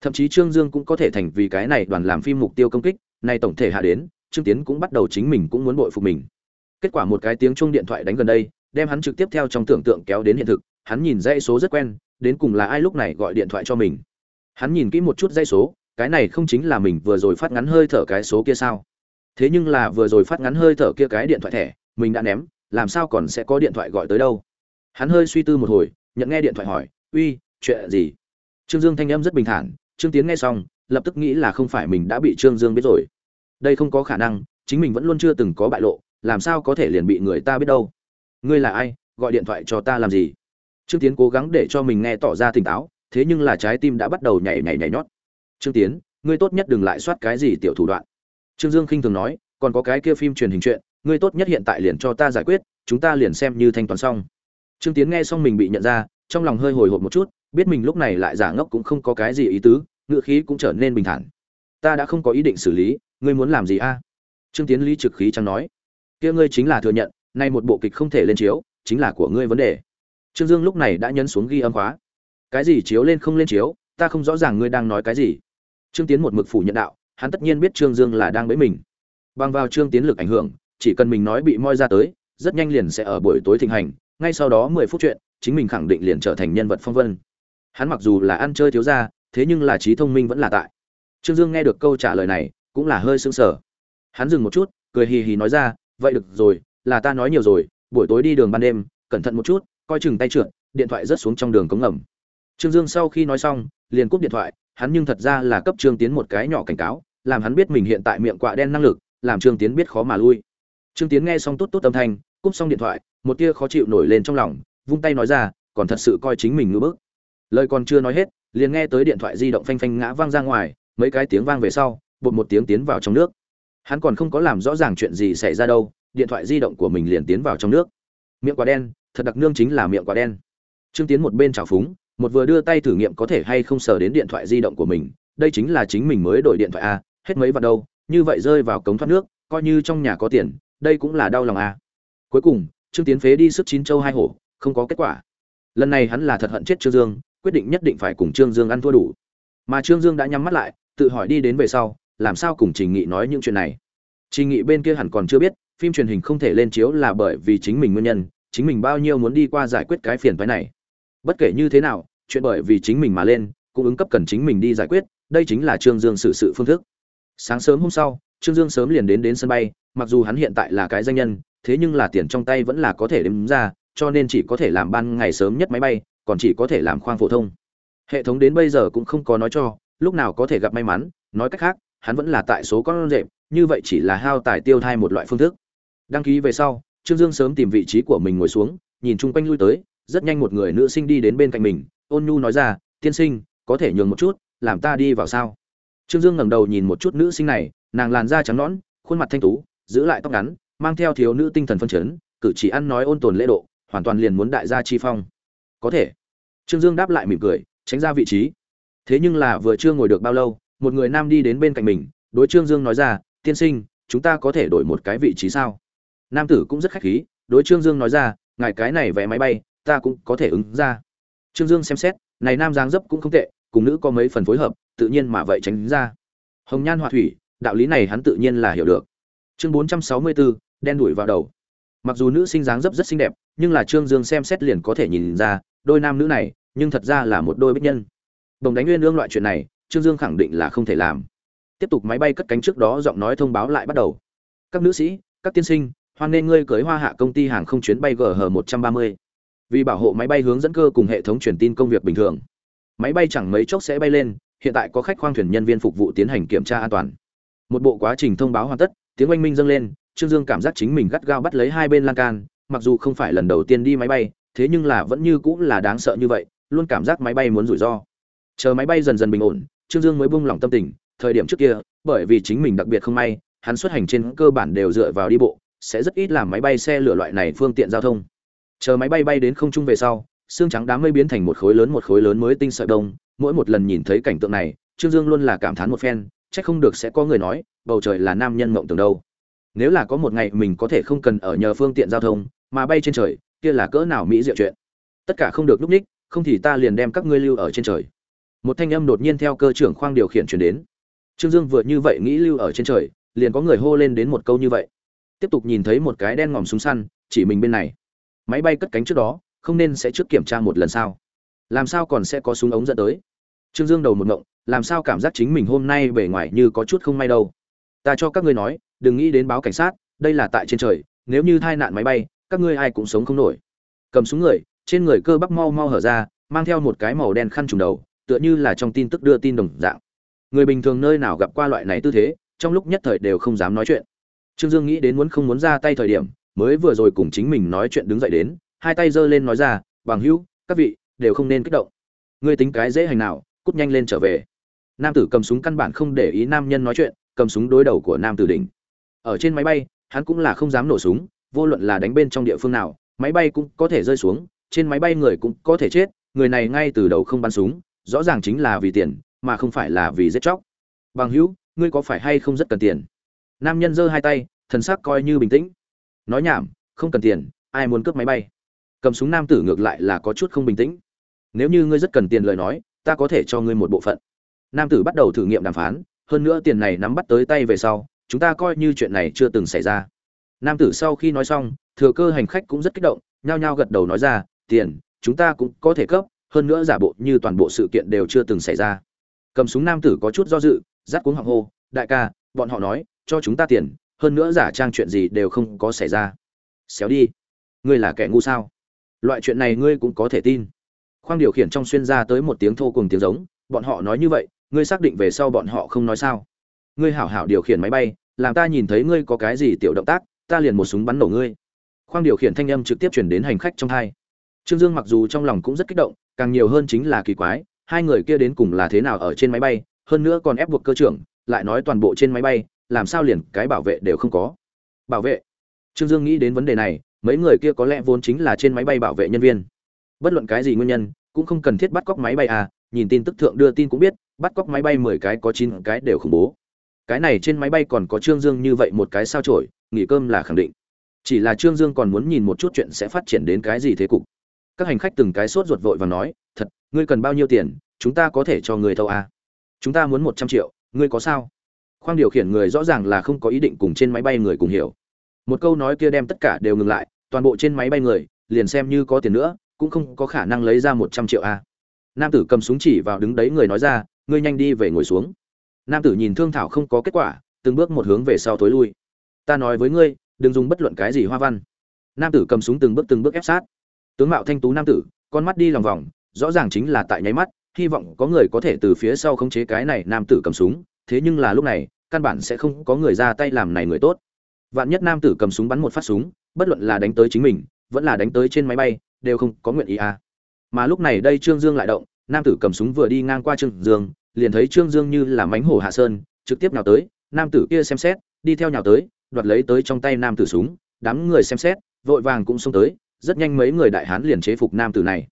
Thậm chí trương dương cũng có thể thành vì cái này đoàn làm phim mục tiêu công kích, nay tổng thể hạ đến, trương tiến cũng bắt đầu chính mình cũng muốn bội phục mình. Kết quả một cái tiếng chuông điện thoại đánh gần đây, đem hắn trực tiếp theo trong tưởng tượng kéo đến hiện thực, hắn nhìn dãy số rất quen, đến cùng là ai lúc này gọi điện thoại cho mình. Hắn nhìn kỹ một chút dãy số, cái này không chính là mình vừa rồi phát ngắn hơi thở cái số kia sao? Thế nhưng là vừa rồi phát ngắn hơi thở kia cái điện thoại thẻ, mình đã ném, làm sao còn sẽ có điện thoại gọi tới đâu? Hắn hơi suy tư một hồi nhận nghe điện thoại hỏi, uy, chuyện gì? Trương dương thanh âm rất bình thản, trương tiến nghe xong, lập tức nghĩ là không phải mình đã bị trương dương biết rồi. Đây không có khả năng, chính mình vẫn luôn chưa từng có bại lộ, làm sao có thể liền bị người ta biết đâu? Ngươi là ai? Gọi điện thoại cho ta làm gì? Trương tiến cố gắng để cho mình nghe tỏ ra tỉnh táo, thế nhưng là trái tim đã bắt đầu nhảy nhảy nhảy nhót. Trương tiến, ngươi tốt nhất đừng lại soát cái gì tiểu thủ đoạn. Trương dương khinh thường nói, còn có cái kia phim truyền hình chuyện, ngươi tốt nhất hiện tại liền cho ta giải quyết, chúng ta liền xem như thanh toán xong trương tiến nghe xong mình bị nhận ra, trong lòng hơi hồi hộp một chút, biết mình lúc này lại giả ngốc cũng không có cái gì ý tứ ngựa khí cũng trở nên bình thản. Ta đã không có ý định xử lý, ngươi muốn làm gì a? Trương tiến lý trực khí chẳng nói. Kia ngươi chính là thừa nhận, nay một bộ kịch không thể lên chiếu, chính là của ngươi vấn đề. Trương dương lúc này đã nhấn xuống ghi âm khóa. Cái gì chiếu lên không lên chiếu, ta không rõ ràng ngươi đang nói cái gì. Trương tiến một mực phủ nhận đạo, hắn tất nhiên biết trương dương là đang bẫy mình. Bằng vào trương tiến lực ảnh hưởng, chỉ cần mình nói bị moi ra tới, rất nhanh liền sẽ ở buổi tối thịnh hành ngay sau đó mười phút chuyện, chính mình khẳng định liền trở thành nhân vật phong vân. Hắn mặc dù là ăn chơi thiếu ra thế nhưng là trí thông minh vẫn là tại. Trương dương nghe được câu trả lời này, cũng là hơi sững sờ. Hắn dừng một chút, cười hì hì nói ra, vậy được rồi, là ta nói nhiều rồi, buổi tối đi đường ban đêm, cẩn thận một chút, coi chừng tay trượt, điện thoại rớt xuống trong đường cống ngầm. Trương dương sau khi nói xong, liền cúp điện thoại, hắn nhưng thật ra là cấp trương tiến một cái nhỏ cảnh cáo, làm hắn biết mình hiện tại miệng quạ đen năng lực, làm trương tiến biết khó mà lui. Trương tiến nghe xong tốt tốt âm thanh cúp xong điện thoại, một tia khó chịu nổi lên trong lòng, vung tay nói ra, còn thật sự coi chính mình ngưỡng bức. Lời còn chưa nói hết, liền nghe tới điện thoại di động phanh phanh ngã vang ra ngoài, mấy cái tiếng vang về sau, bột một tiếng tiến vào trong nước. Hắn còn không có làm rõ ràng chuyện gì xảy ra đâu, điện thoại di động của mình liền tiến vào trong nước. Miệng quả đen, thật đặc nương chính là miệng quả đen. Trương tiến một bên trào phúng, một vừa đưa tay thử nghiệm có thể hay không sờ đến điện thoại di động của mình. Đây chính là chính mình mới đổi điện thoại a, hết mấy vạn đâu, như vậy rơi vào cống thoát nước, coi như trong nhà có tiền, đây cũng là đau lòng a cuối cùng trương tiến phế đi sức chín châu hai hổ không có kết quả. Lần này hắn là thật hận chết trương dương quyết định nhất định phải cùng trương dương ăn thua đủ. Mà trương dương đã nhắm mắt lại tự hỏi đi đến về sau làm sao cùng trình nghị nói những chuyện này. Trình nghị bên kia hẳn còn chưa biết phim truyền hình không thể lên chiếu là bởi vì chính mình nguyên nhân chính mình bao nhiêu muốn đi qua giải quyết cái phiền phái này. Bất kể như thế nào chuyện bởi vì chính mình mà lên cũng ứng cấp cần chính mình đi giải quyết đây chính là trương dương xử sự, sự phương thức. Sáng sớm hôm sau trương dương sớm liền đến đến sân bay mặc dù hắn hiện tại là cái danh nhân thế nhưng là tiền trong tay vẫn là có thể đếm ra, cho nên chỉ có thể làm ban ngày sớm nhất máy bay, còn chỉ có thể làm khoang phổ thông. Hệ thống đến bây giờ cũng không có nói cho, lúc nào có thể gặp may mắn, nói cách khác, hắn vẫn là tại số con rệp, như vậy chỉ là hao tài tiêu thai một loại phương thức. Đăng ký về sau, trương dương sớm tìm vị trí của mình ngồi xuống, nhìn chung quanh lui tới, rất nhanh một người nữ sinh đi đến bên cạnh mình, ôn nhu nói ra, tiên sinh, có thể nhường một chút, làm ta đi vào sao? Trương dương ngẩng đầu nhìn một chút nữ sinh này, nàng làn da trắng nõn, khuôn mặt thanh tú, giữ lại tóc ngắn mang theo thiếu nữ tinh thần phân chấn, cử chỉ ăn nói ôn tồn lễ độ, hoàn toàn liền muốn đại gia chi phong. Có thể. Trương dương đáp lại mỉm cười, tránh ra vị trí. Thế nhưng là vừa chưa ngồi được bao lâu, một người nam đi đến bên cạnh mình, đối trương dương nói ra, tiên sinh, chúng ta có thể đổi một cái vị trí sao? Nam tử cũng rất khách khí, đối trương dương nói ra, ngài cái này vé máy bay, ta cũng có thể ứng ra. Trương dương xem xét, này nam dáng dấp cũng không tệ, cùng nữ có mấy phần phối hợp, tự nhiên mà vậy tránh ra. Hồng nhan họa thủy, đạo lý này hắn tự nhiên là hiểu được. Chương bốn trăm sáu mươi bốn đen đuổi vào đầu. Mặc dù nữ sinh dáng dấp rất xinh đẹp, nhưng là trương dương xem xét liền có thể nhìn ra, đôi nam nữ này, nhưng thật ra là một đôi bích nhân. Bồng đánh nguyên lương loại chuyện này, trương dương khẳng định là không thể làm. Tiếp tục máy bay cất cánh trước đó giọng nói thông báo lại bắt đầu. Các nữ sĩ, các tiên sinh, hoan nên ngươi cưới hoa hạ công ty hàng không chuyến bay gh một trăm ba mươi. Vì bảo hộ máy bay hướng dẫn cơ cùng hệ thống truyền tin công việc bình thường. Máy bay chẳng mấy chốc sẽ bay lên, hiện tại có khách khoang thuyền nhân viên phục vụ tiến hành kiểm tra an toàn. Một bộ quá trình thông báo hoàn tất, tiếng oanh minh dâng lên trương dương cảm giác chính mình gắt gao bắt lấy hai bên lan can, mặc dù không phải lần đầu tiên đi máy bay, thế nhưng là vẫn như cũng là đáng sợ như vậy, luôn cảm giác máy bay muốn rủi ro. Chờ máy bay dần dần bình ổn, trương dương mới buông lỏng tâm tình, thời điểm trước kia, bởi vì chính mình đặc biệt không may, hắn xuất hành trên cơ bản đều dựa vào đi bộ, sẽ rất ít làm máy bay xe lửa loại này phương tiện giao thông. Chờ máy bay bay đến không trung về sau, xương trắng đám mây biến thành một khối lớn một khối lớn mới tinh sợi đông, mỗi một lần nhìn thấy cảnh tượng này, trương dương luôn là cảm thán một phen, chắc không được sẽ có người nói, bầu trời là nam nhân mộng tưởng đâu nếu là có một ngày mình có thể không cần ở nhờ phương tiện giao thông, mà bay trên trời, kia là cỡ nào mỹ diệu chuyện. Tất cả không được lúc ních, không thì ta liền đem các ngươi lưu ở trên trời. Một thanh âm đột nhiên theo cơ trưởng khoang điều khiển chuyển đến. Trương dương vừa như vậy nghĩ lưu ở trên trời, liền có người hô lên đến một câu như vậy. Tiếp tục nhìn thấy một cái đen ngòm súng săn, chỉ mình bên này. Máy bay cất cánh trước đó, không nên sẽ trước kiểm tra một lần sao làm sao còn sẽ có súng ống dẫn tới? Trương dương đầu một ngộng, làm sao cảm giác chính mình hôm nay bề ngoài như có chút không may đâu? Ta cho các ngươi nói đừng nghĩ đến báo cảnh sát, đây là tại trên trời, nếu như tai nạn máy bay, các ngươi ai cũng sống không nổi. Cầm súng người, trên người cơ bắp mau mau hở ra, mang theo một cái màu đen khăn trùng đầu, tựa như là trong tin tức đưa tin đồng dạng. Người bình thường nơi nào gặp qua loại này tư thế, trong lúc nhất thời đều không dám nói chuyện. Trương dương nghĩ đến muốn không muốn ra tay thời điểm, mới vừa rồi cùng chính mình nói chuyện đứng dậy đến, hai tay giơ lên nói ra, bằng hữu, các vị đều không nên kích động. Ngươi tính cái dễ hành nào, cút nhanh lên trở về. Nam tử cầm súng căn bản không để ý nam nhân nói chuyện, cầm súng đối đầu của nam tử đỉnh ở trên máy bay, hắn cũng là không dám nổ súng, vô luận là đánh bên trong địa phương nào, máy bay cũng có thể rơi xuống, trên máy bay người cũng có thể chết, người này ngay từ đầu không bắn súng, rõ ràng chính là vì tiền, mà không phải là vì giết chóc. Bằng hữu, ngươi có phải hay không rất cần tiền? Nam nhân giơ hai tay, thần sắc coi như bình tĩnh. Nói nhảm, không cần tiền, ai muốn cướp máy bay? Cầm súng nam tử ngược lại là có chút không bình tĩnh. Nếu như ngươi rất cần tiền lời nói, ta có thể cho ngươi một bộ phận. Nam tử bắt đầu thử nghiệm đàm phán, hơn nữa tiền này nắm bắt tới tay về sau chúng ta coi như chuyện này chưa từng xảy ra. Nam tử sau khi nói xong, thừa cơ hành khách cũng rất kích động, nhao nhao gật đầu nói ra, tiền, chúng ta cũng có thể cấp, hơn nữa giả bộ như toàn bộ sự kiện đều chưa từng xảy ra. Cầm súng nam tử có chút do dự, rát cuống họng hô, đại ca, bọn họ nói, cho chúng ta tiền, hơn nữa giả trang chuyện gì đều không có xảy ra. Xéo đi. Ngươi là kẻ ngu sao? Loại chuyện này ngươi cũng có thể tin. Khoang điều khiển trong xuyên ra tới một tiếng thô cùng tiếng giống, bọn họ nói như vậy, ngươi xác định về sau bọn họ không nói sao? Ngươi hảo hảo điều khiển máy bay, làm ta nhìn thấy ngươi có cái gì tiểu động tác, ta liền một súng bắn nổ ngươi. Khoang điều khiển thanh âm trực tiếp chuyển đến hành khách trong hai trương dương mặc dù trong lòng cũng rất kích động, càng nhiều hơn chính là kỳ quái, hai người kia đến cùng là thế nào ở trên máy bay, hơn nữa còn ép buộc cơ trưởng, lại nói toàn bộ trên máy bay, làm sao liền cái bảo vệ đều không có. Bảo vệ? Trương dương nghĩ đến vấn đề này, mấy người kia có lẽ vốn chính là trên máy bay bảo vệ nhân viên. Bất luận cái gì nguyên nhân, cũng không cần thiết bắt cóc máy bay à nhìn tin tức thượng đưa tin cũng biết, bắt cóc máy bay mười cái có chín cái đều khủng bố cái này trên máy bay còn có trương dương như vậy một cái sao trổi nghỉ cơm là khẳng định. Chỉ là trương dương còn muốn nhìn một chút chuyện sẽ phát triển đến cái gì thế cục. Các hành khách từng cái sốt ruột vội và nói, thật, ngươi cần bao nhiêu tiền, chúng ta có thể cho người thâu à? chúng ta muốn một trăm triệu, ngươi có sao? Khoang điều khiển người rõ ràng là không có ý định cùng trên máy bay người cùng hiểu. Một câu nói kia đem tất cả đều ngừng lại, toàn bộ trên máy bay người, liền xem như có tiền nữa, cũng không có khả năng lấy ra một trăm triệu a nam tử cầm súng chỉ vào đứng đấy người nói ra, ngươi nhanh đi về ngồi xuống nam tử nhìn thương thảo không có kết quả, từng bước một hướng về sau tối lui. Ta nói với ngươi, đừng dùng bất luận cái gì hoa văn. Nam tử cầm súng từng bước từng bước ép sát. Tướng mạo thanh tú nam tử, con mắt đi lòng vòng, rõ ràng chính là tại nháy mắt, hy vọng có người có thể từ phía sau khống chế cái này nam tử cầm súng, thế nhưng là lúc này, căn bản sẽ không có người ra tay làm này người tốt. Vạn nhất nam tử cầm súng bắn một phát súng, bất luận là đánh tới chính mình, vẫn là đánh tới trên máy bay, đều không có nguyện ý à. mà lúc này đây trương dương lại động, nam tử cầm súng vừa đi ngang qua trương dương liền thấy trương dương như là mánh hổ hạ sơn, trực tiếp nhào tới, nam tử kia xem xét, đi theo nhào tới, đoạt lấy tới trong tay nam tử súng, đám người xem xét, vội vàng cũng xông tới, rất nhanh mấy người đại hán liền chế phục nam tử này.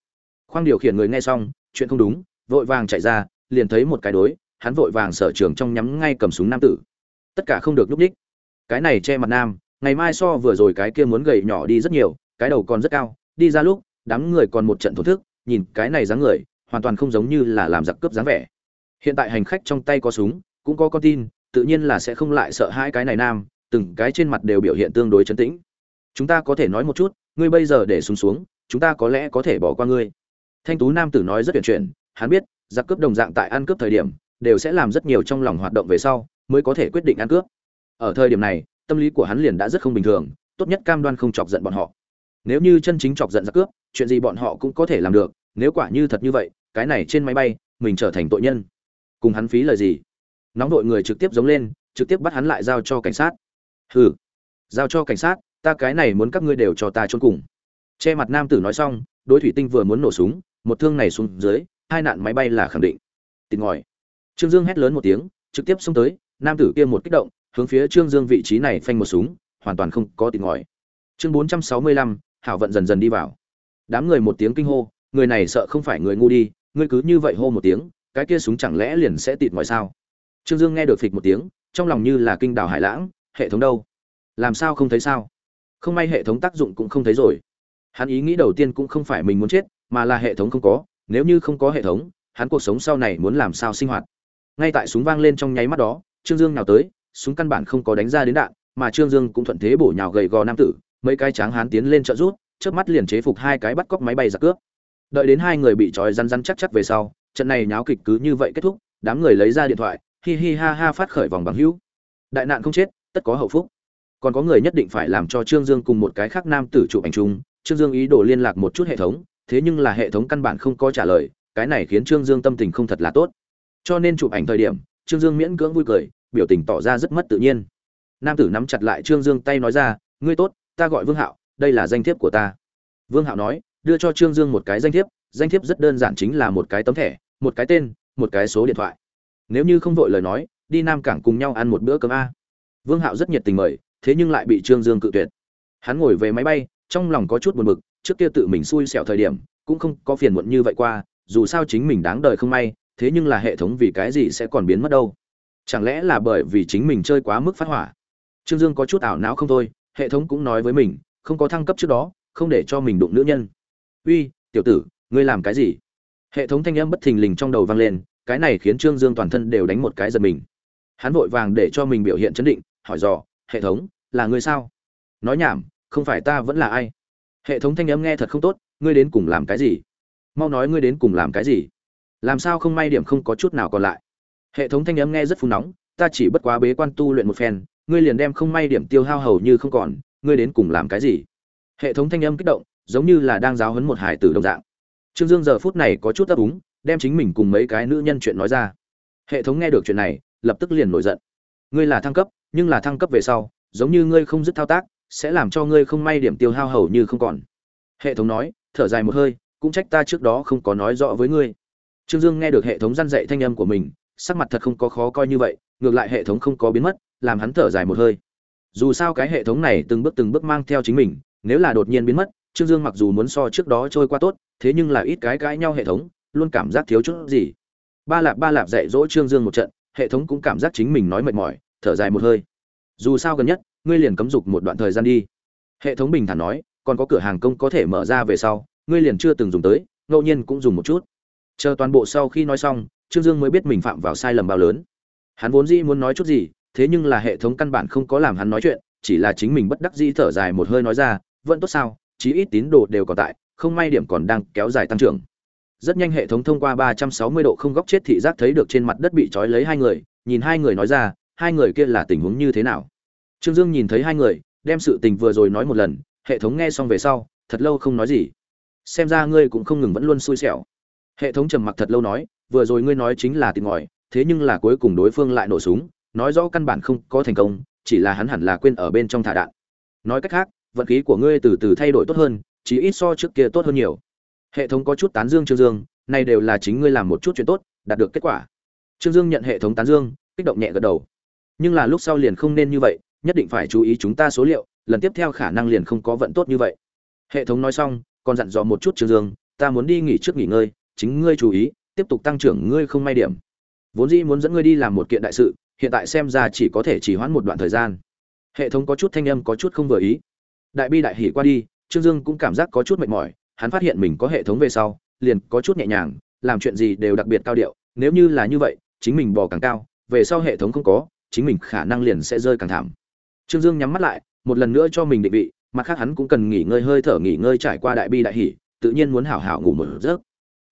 Khoang điều khiển người nghe xong, chuyện không đúng, vội vàng chạy ra, liền thấy một cái đối, hắn vội vàng sở trường trong nhắm ngay cầm súng nam tử. Tất cả không được lúc đích. Cái này che mặt nam, ngày mai so vừa rồi cái kia muốn gầy nhỏ đi rất nhiều, cái đầu còn rất cao, đi ra lúc, đám người còn một trận thổ thức, nhìn cái này dáng người, hoàn toàn không giống như là làm giặc cướp dáng vẻ hiện tại hành khách trong tay có súng, cũng có con tin, tự nhiên là sẽ không lại sợ hai cái này nam, từng cái trên mặt đều biểu hiện tương đối chấn tĩnh. Chúng ta có thể nói một chút, ngươi bây giờ để súng xuống, chúng ta có lẽ có thể bỏ qua ngươi. Thanh tú nam tử nói rất tuyển chuyển hắn biết, giặc cướp đồng dạng tại ăn cướp thời điểm, đều sẽ làm rất nhiều trong lòng hoạt động về sau, mới có thể quyết định ăn cướp. Ở thời điểm này, tâm lý của hắn liền đã rất không bình thường, tốt nhất cam đoan không chọc giận bọn họ. Nếu như chân chính chọc giận giặc cướp, chuyện gì bọn họ cũng có thể làm được, nếu quả như thật như vậy, cái này trên máy bay, mình trở thành tội nhân cùng hắn phí lời gì. Nóng đội người trực tiếp giống lên, trực tiếp bắt hắn lại giao cho cảnh sát. Hừ, giao cho cảnh sát, ta cái này muốn các ngươi đều cho ta trốn cùng. Che mặt nam tử nói xong, đối thủy tinh vừa muốn nổ súng, một thương này xuống dưới, hai nạn máy bay là khẳng định. Tịt ngòi. Trương dương hét lớn một tiếng, trực tiếp xông tới, nam tử kia một kích động, hướng phía trương dương vị trí này phanh một súng, hoàn toàn không có tịt ngòi. Chương bốn trăm sáu mươi lăm, hảo vận dần dần đi vào. Đám người một tiếng kinh hô, người này sợ không phải người ngu đi, ngươi cứ như vậy hô một tiếng cái kia súng chẳng lẽ liền sẽ tịt mọi sao? Trương dương nghe được phịch một tiếng, trong lòng như là kinh đào hải lãng, hệ thống đâu? Làm sao không thấy sao? Không may hệ thống tác dụng cũng không thấy rồi. Hắn ý nghĩ đầu tiên cũng không phải mình muốn chết, mà là hệ thống không có, nếu như không có hệ thống, hắn cuộc sống sau này muốn làm sao sinh hoạt? Ngay tại súng vang lên trong nháy mắt đó, trương dương nào tới, súng căn bản không có đánh ra đến đạn, mà trương dương cũng thuận thế bổ nhào gầy gò nam tử, mấy cái tráng hán tiến lên trợ rút trước mắt liền chế phục hai cái bắt cóc máy bay giặc cướp. Đợi đến hai người bị trói răn răn chắc chắc về sau trận này nháo kịch cứ như vậy kết thúc, đám người lấy ra điện thoại, hi hi ha ha phát khởi vòng bằng hữu. Đại nạn không chết, tất có hậu phúc. Còn có người nhất định phải làm cho trương dương cùng một cái khác nam tử chụp ảnh chung, trương dương ý đồ liên lạc một chút hệ thống, thế nhưng là hệ thống căn bản không có trả lời, cái này khiến trương dương tâm tình không thật là tốt. Cho nên chụp ảnh thời điểm, trương dương miễn cưỡng vui cười, biểu tình tỏ ra rất mất tự nhiên. Nam tử nắm chặt lại trương dương tay nói ra, ngươi tốt, ta gọi vương hạo, đây là danh thiếp của ta. Vương hạo nói, đưa cho trương dương một cái danh thiếp danh thiếp rất đơn giản chính là một cái tấm thẻ, một cái tên, một cái số điện thoại. Nếu như không vội lời nói, đi nam cảng cùng nhau ăn một bữa cơm a. Vương hạo rất nhiệt tình mời, thế nhưng lại bị trương dương cự tuyệt. Hắn ngồi về máy bay, trong lòng có chút buồn bực, trước kia tự mình xui xẻo thời điểm, cũng không có phiền muộn như vậy qua, dù sao chính mình đáng đời không may, thế nhưng là hệ thống vì cái gì sẽ còn biến mất đâu? Chẳng lẽ là bởi vì chính mình chơi quá mức phát hỏa? Trương dương có chút ảo não không thôi, hệ thống cũng nói với mình, không có thăng cấp trước đó, không để cho mình đụng nữ nhân. Uy, tiểu tử ngươi làm cái gì? Hệ thống thanh âm bất thình lình trong đầu vang lên, cái này khiến trương dương toàn thân đều đánh một cái giật mình. Hắn vội vàng để cho mình biểu hiện chấn định, hỏi dò, hệ thống, là ngươi sao? Nói nhảm, không phải ta vẫn là ai? Hệ thống thanh âm nghe thật không tốt, ngươi đến cùng làm cái gì? Mau nói ngươi đến cùng làm cái gì? Làm sao không may điểm không có chút nào còn lại? Hệ thống thanh âm nghe rất phun nóng, ta chỉ bất quá bế quan tu luyện một phen, ngươi liền đem không may điểm tiêu hao hầu như không còn, ngươi đến cùng làm cái gì? Hệ thống thanh âm kích động, giống như là đang giáo huấn một hải tử đồng dạng trương dương giờ phút này có chút ấp úng, đem chính mình cùng mấy cái nữ nhân chuyện nói ra. Hệ thống nghe được chuyện này, lập tức liền nổi giận. Ngươi là thăng cấp, nhưng là thăng cấp về sau, giống như ngươi không dứt thao tác, sẽ làm cho ngươi không may điểm tiêu hao hầu như không còn. Hệ thống nói, thở dài một hơi, cũng trách ta trước đó không có nói rõ với ngươi. Trương dương nghe được hệ thống răn dạy thanh âm của mình, sắc mặt thật không có khó coi như vậy, ngược lại hệ thống không có biến mất, làm hắn thở dài một hơi. Dù sao cái hệ thống này từng bước từng bước mang theo chính mình, nếu là đột nhiên biến mất, trương dương mặc dù muốn so trước đó trôi qua tốt thế nhưng là ít cái cãi nhau hệ thống, luôn cảm giác thiếu chút gì. Ba lạp ba lạp dạy dỗ trương dương một trận, hệ thống cũng cảm giác chính mình nói mệt mỏi, thở dài một hơi. Dù sao gần nhất, ngươi liền cấm dục một đoạn thời gian đi. Hệ thống bình thản nói, còn có cửa hàng công có thể mở ra về sau, ngươi liền chưa từng dùng tới, ngẫu nhiên cũng dùng một chút. Chờ toàn bộ sau khi nói xong, trương dương mới biết mình phạm vào sai lầm bao lớn. Hắn vốn dĩ muốn nói chút gì, thế nhưng là hệ thống căn bản không có làm hắn nói chuyện, chỉ là chính mình bất đắc dĩ thở dài một hơi nói ra, vẫn tốt sao? Chí ít tín đồ đều còn tại, không may điểm còn đang kéo dài tăng trưởng. Rất nhanh hệ thống thông qua 360 độ không góc chết thị giác thấy được trên mặt đất bị trói lấy hai người, nhìn hai người nói ra, hai người kia là tình huống như thế nào? Trương dương nhìn thấy hai người, đem sự tình vừa rồi nói một lần, hệ thống nghe xong về sau, thật lâu không nói gì. Xem ra ngươi cũng không ngừng vẫn luôn xui xẻo. Hệ thống trầm mặc thật lâu nói, vừa rồi ngươi nói chính là tìm ngòi, thế nhưng là cuối cùng đối phương lại nổ súng, nói rõ căn bản không có thành công, chỉ là hắn hẳn là quên ở bên trong thả đạn. Nói cách khác vận khí của ngươi từ từ thay đổi tốt hơn chỉ ít so trước kia tốt hơn nhiều. Hệ thống có chút tán dương trương dương này đều là chính ngươi làm một chút chuyện tốt, đạt được kết quả. Trương dương nhận hệ thống tán dương, kích động nhẹ gật đầu. Nhưng là lúc sau liền không nên như vậy, nhất định phải chú ý chúng ta số liệu, lần tiếp theo khả năng liền không có vận tốt như vậy. Hệ thống nói xong, còn dặn dò một chút trương dương, ta muốn đi nghỉ trước nghỉ ngơi, chính ngươi chú ý, tiếp tục tăng trưởng ngươi không may điểm. Vốn dĩ muốn dẫn ngươi đi làm một kiện đại sự, hiện tại xem ra chỉ có thể chỉ hoãn một đoạn thời gian. Hệ thống có chút thanh âm có chút không vừa ý đại bi đại hỉ qua đi, trương dương cũng cảm giác có chút mệt mỏi, hắn phát hiện mình có hệ thống về sau, liền có chút nhẹ nhàng, làm chuyện gì đều đặc biệt cao điệu, nếu như là như vậy, chính mình bò càng cao, về sau hệ thống không có, chính mình khả năng liền sẽ rơi càng thảm. Trương dương nhắm mắt lại, một lần nữa cho mình định vị, mặt khác hắn cũng cần nghỉ ngơi hơi thở nghỉ ngơi trải qua đại bi đại hỉ, tự nhiên muốn hảo hảo ngủ một giấc.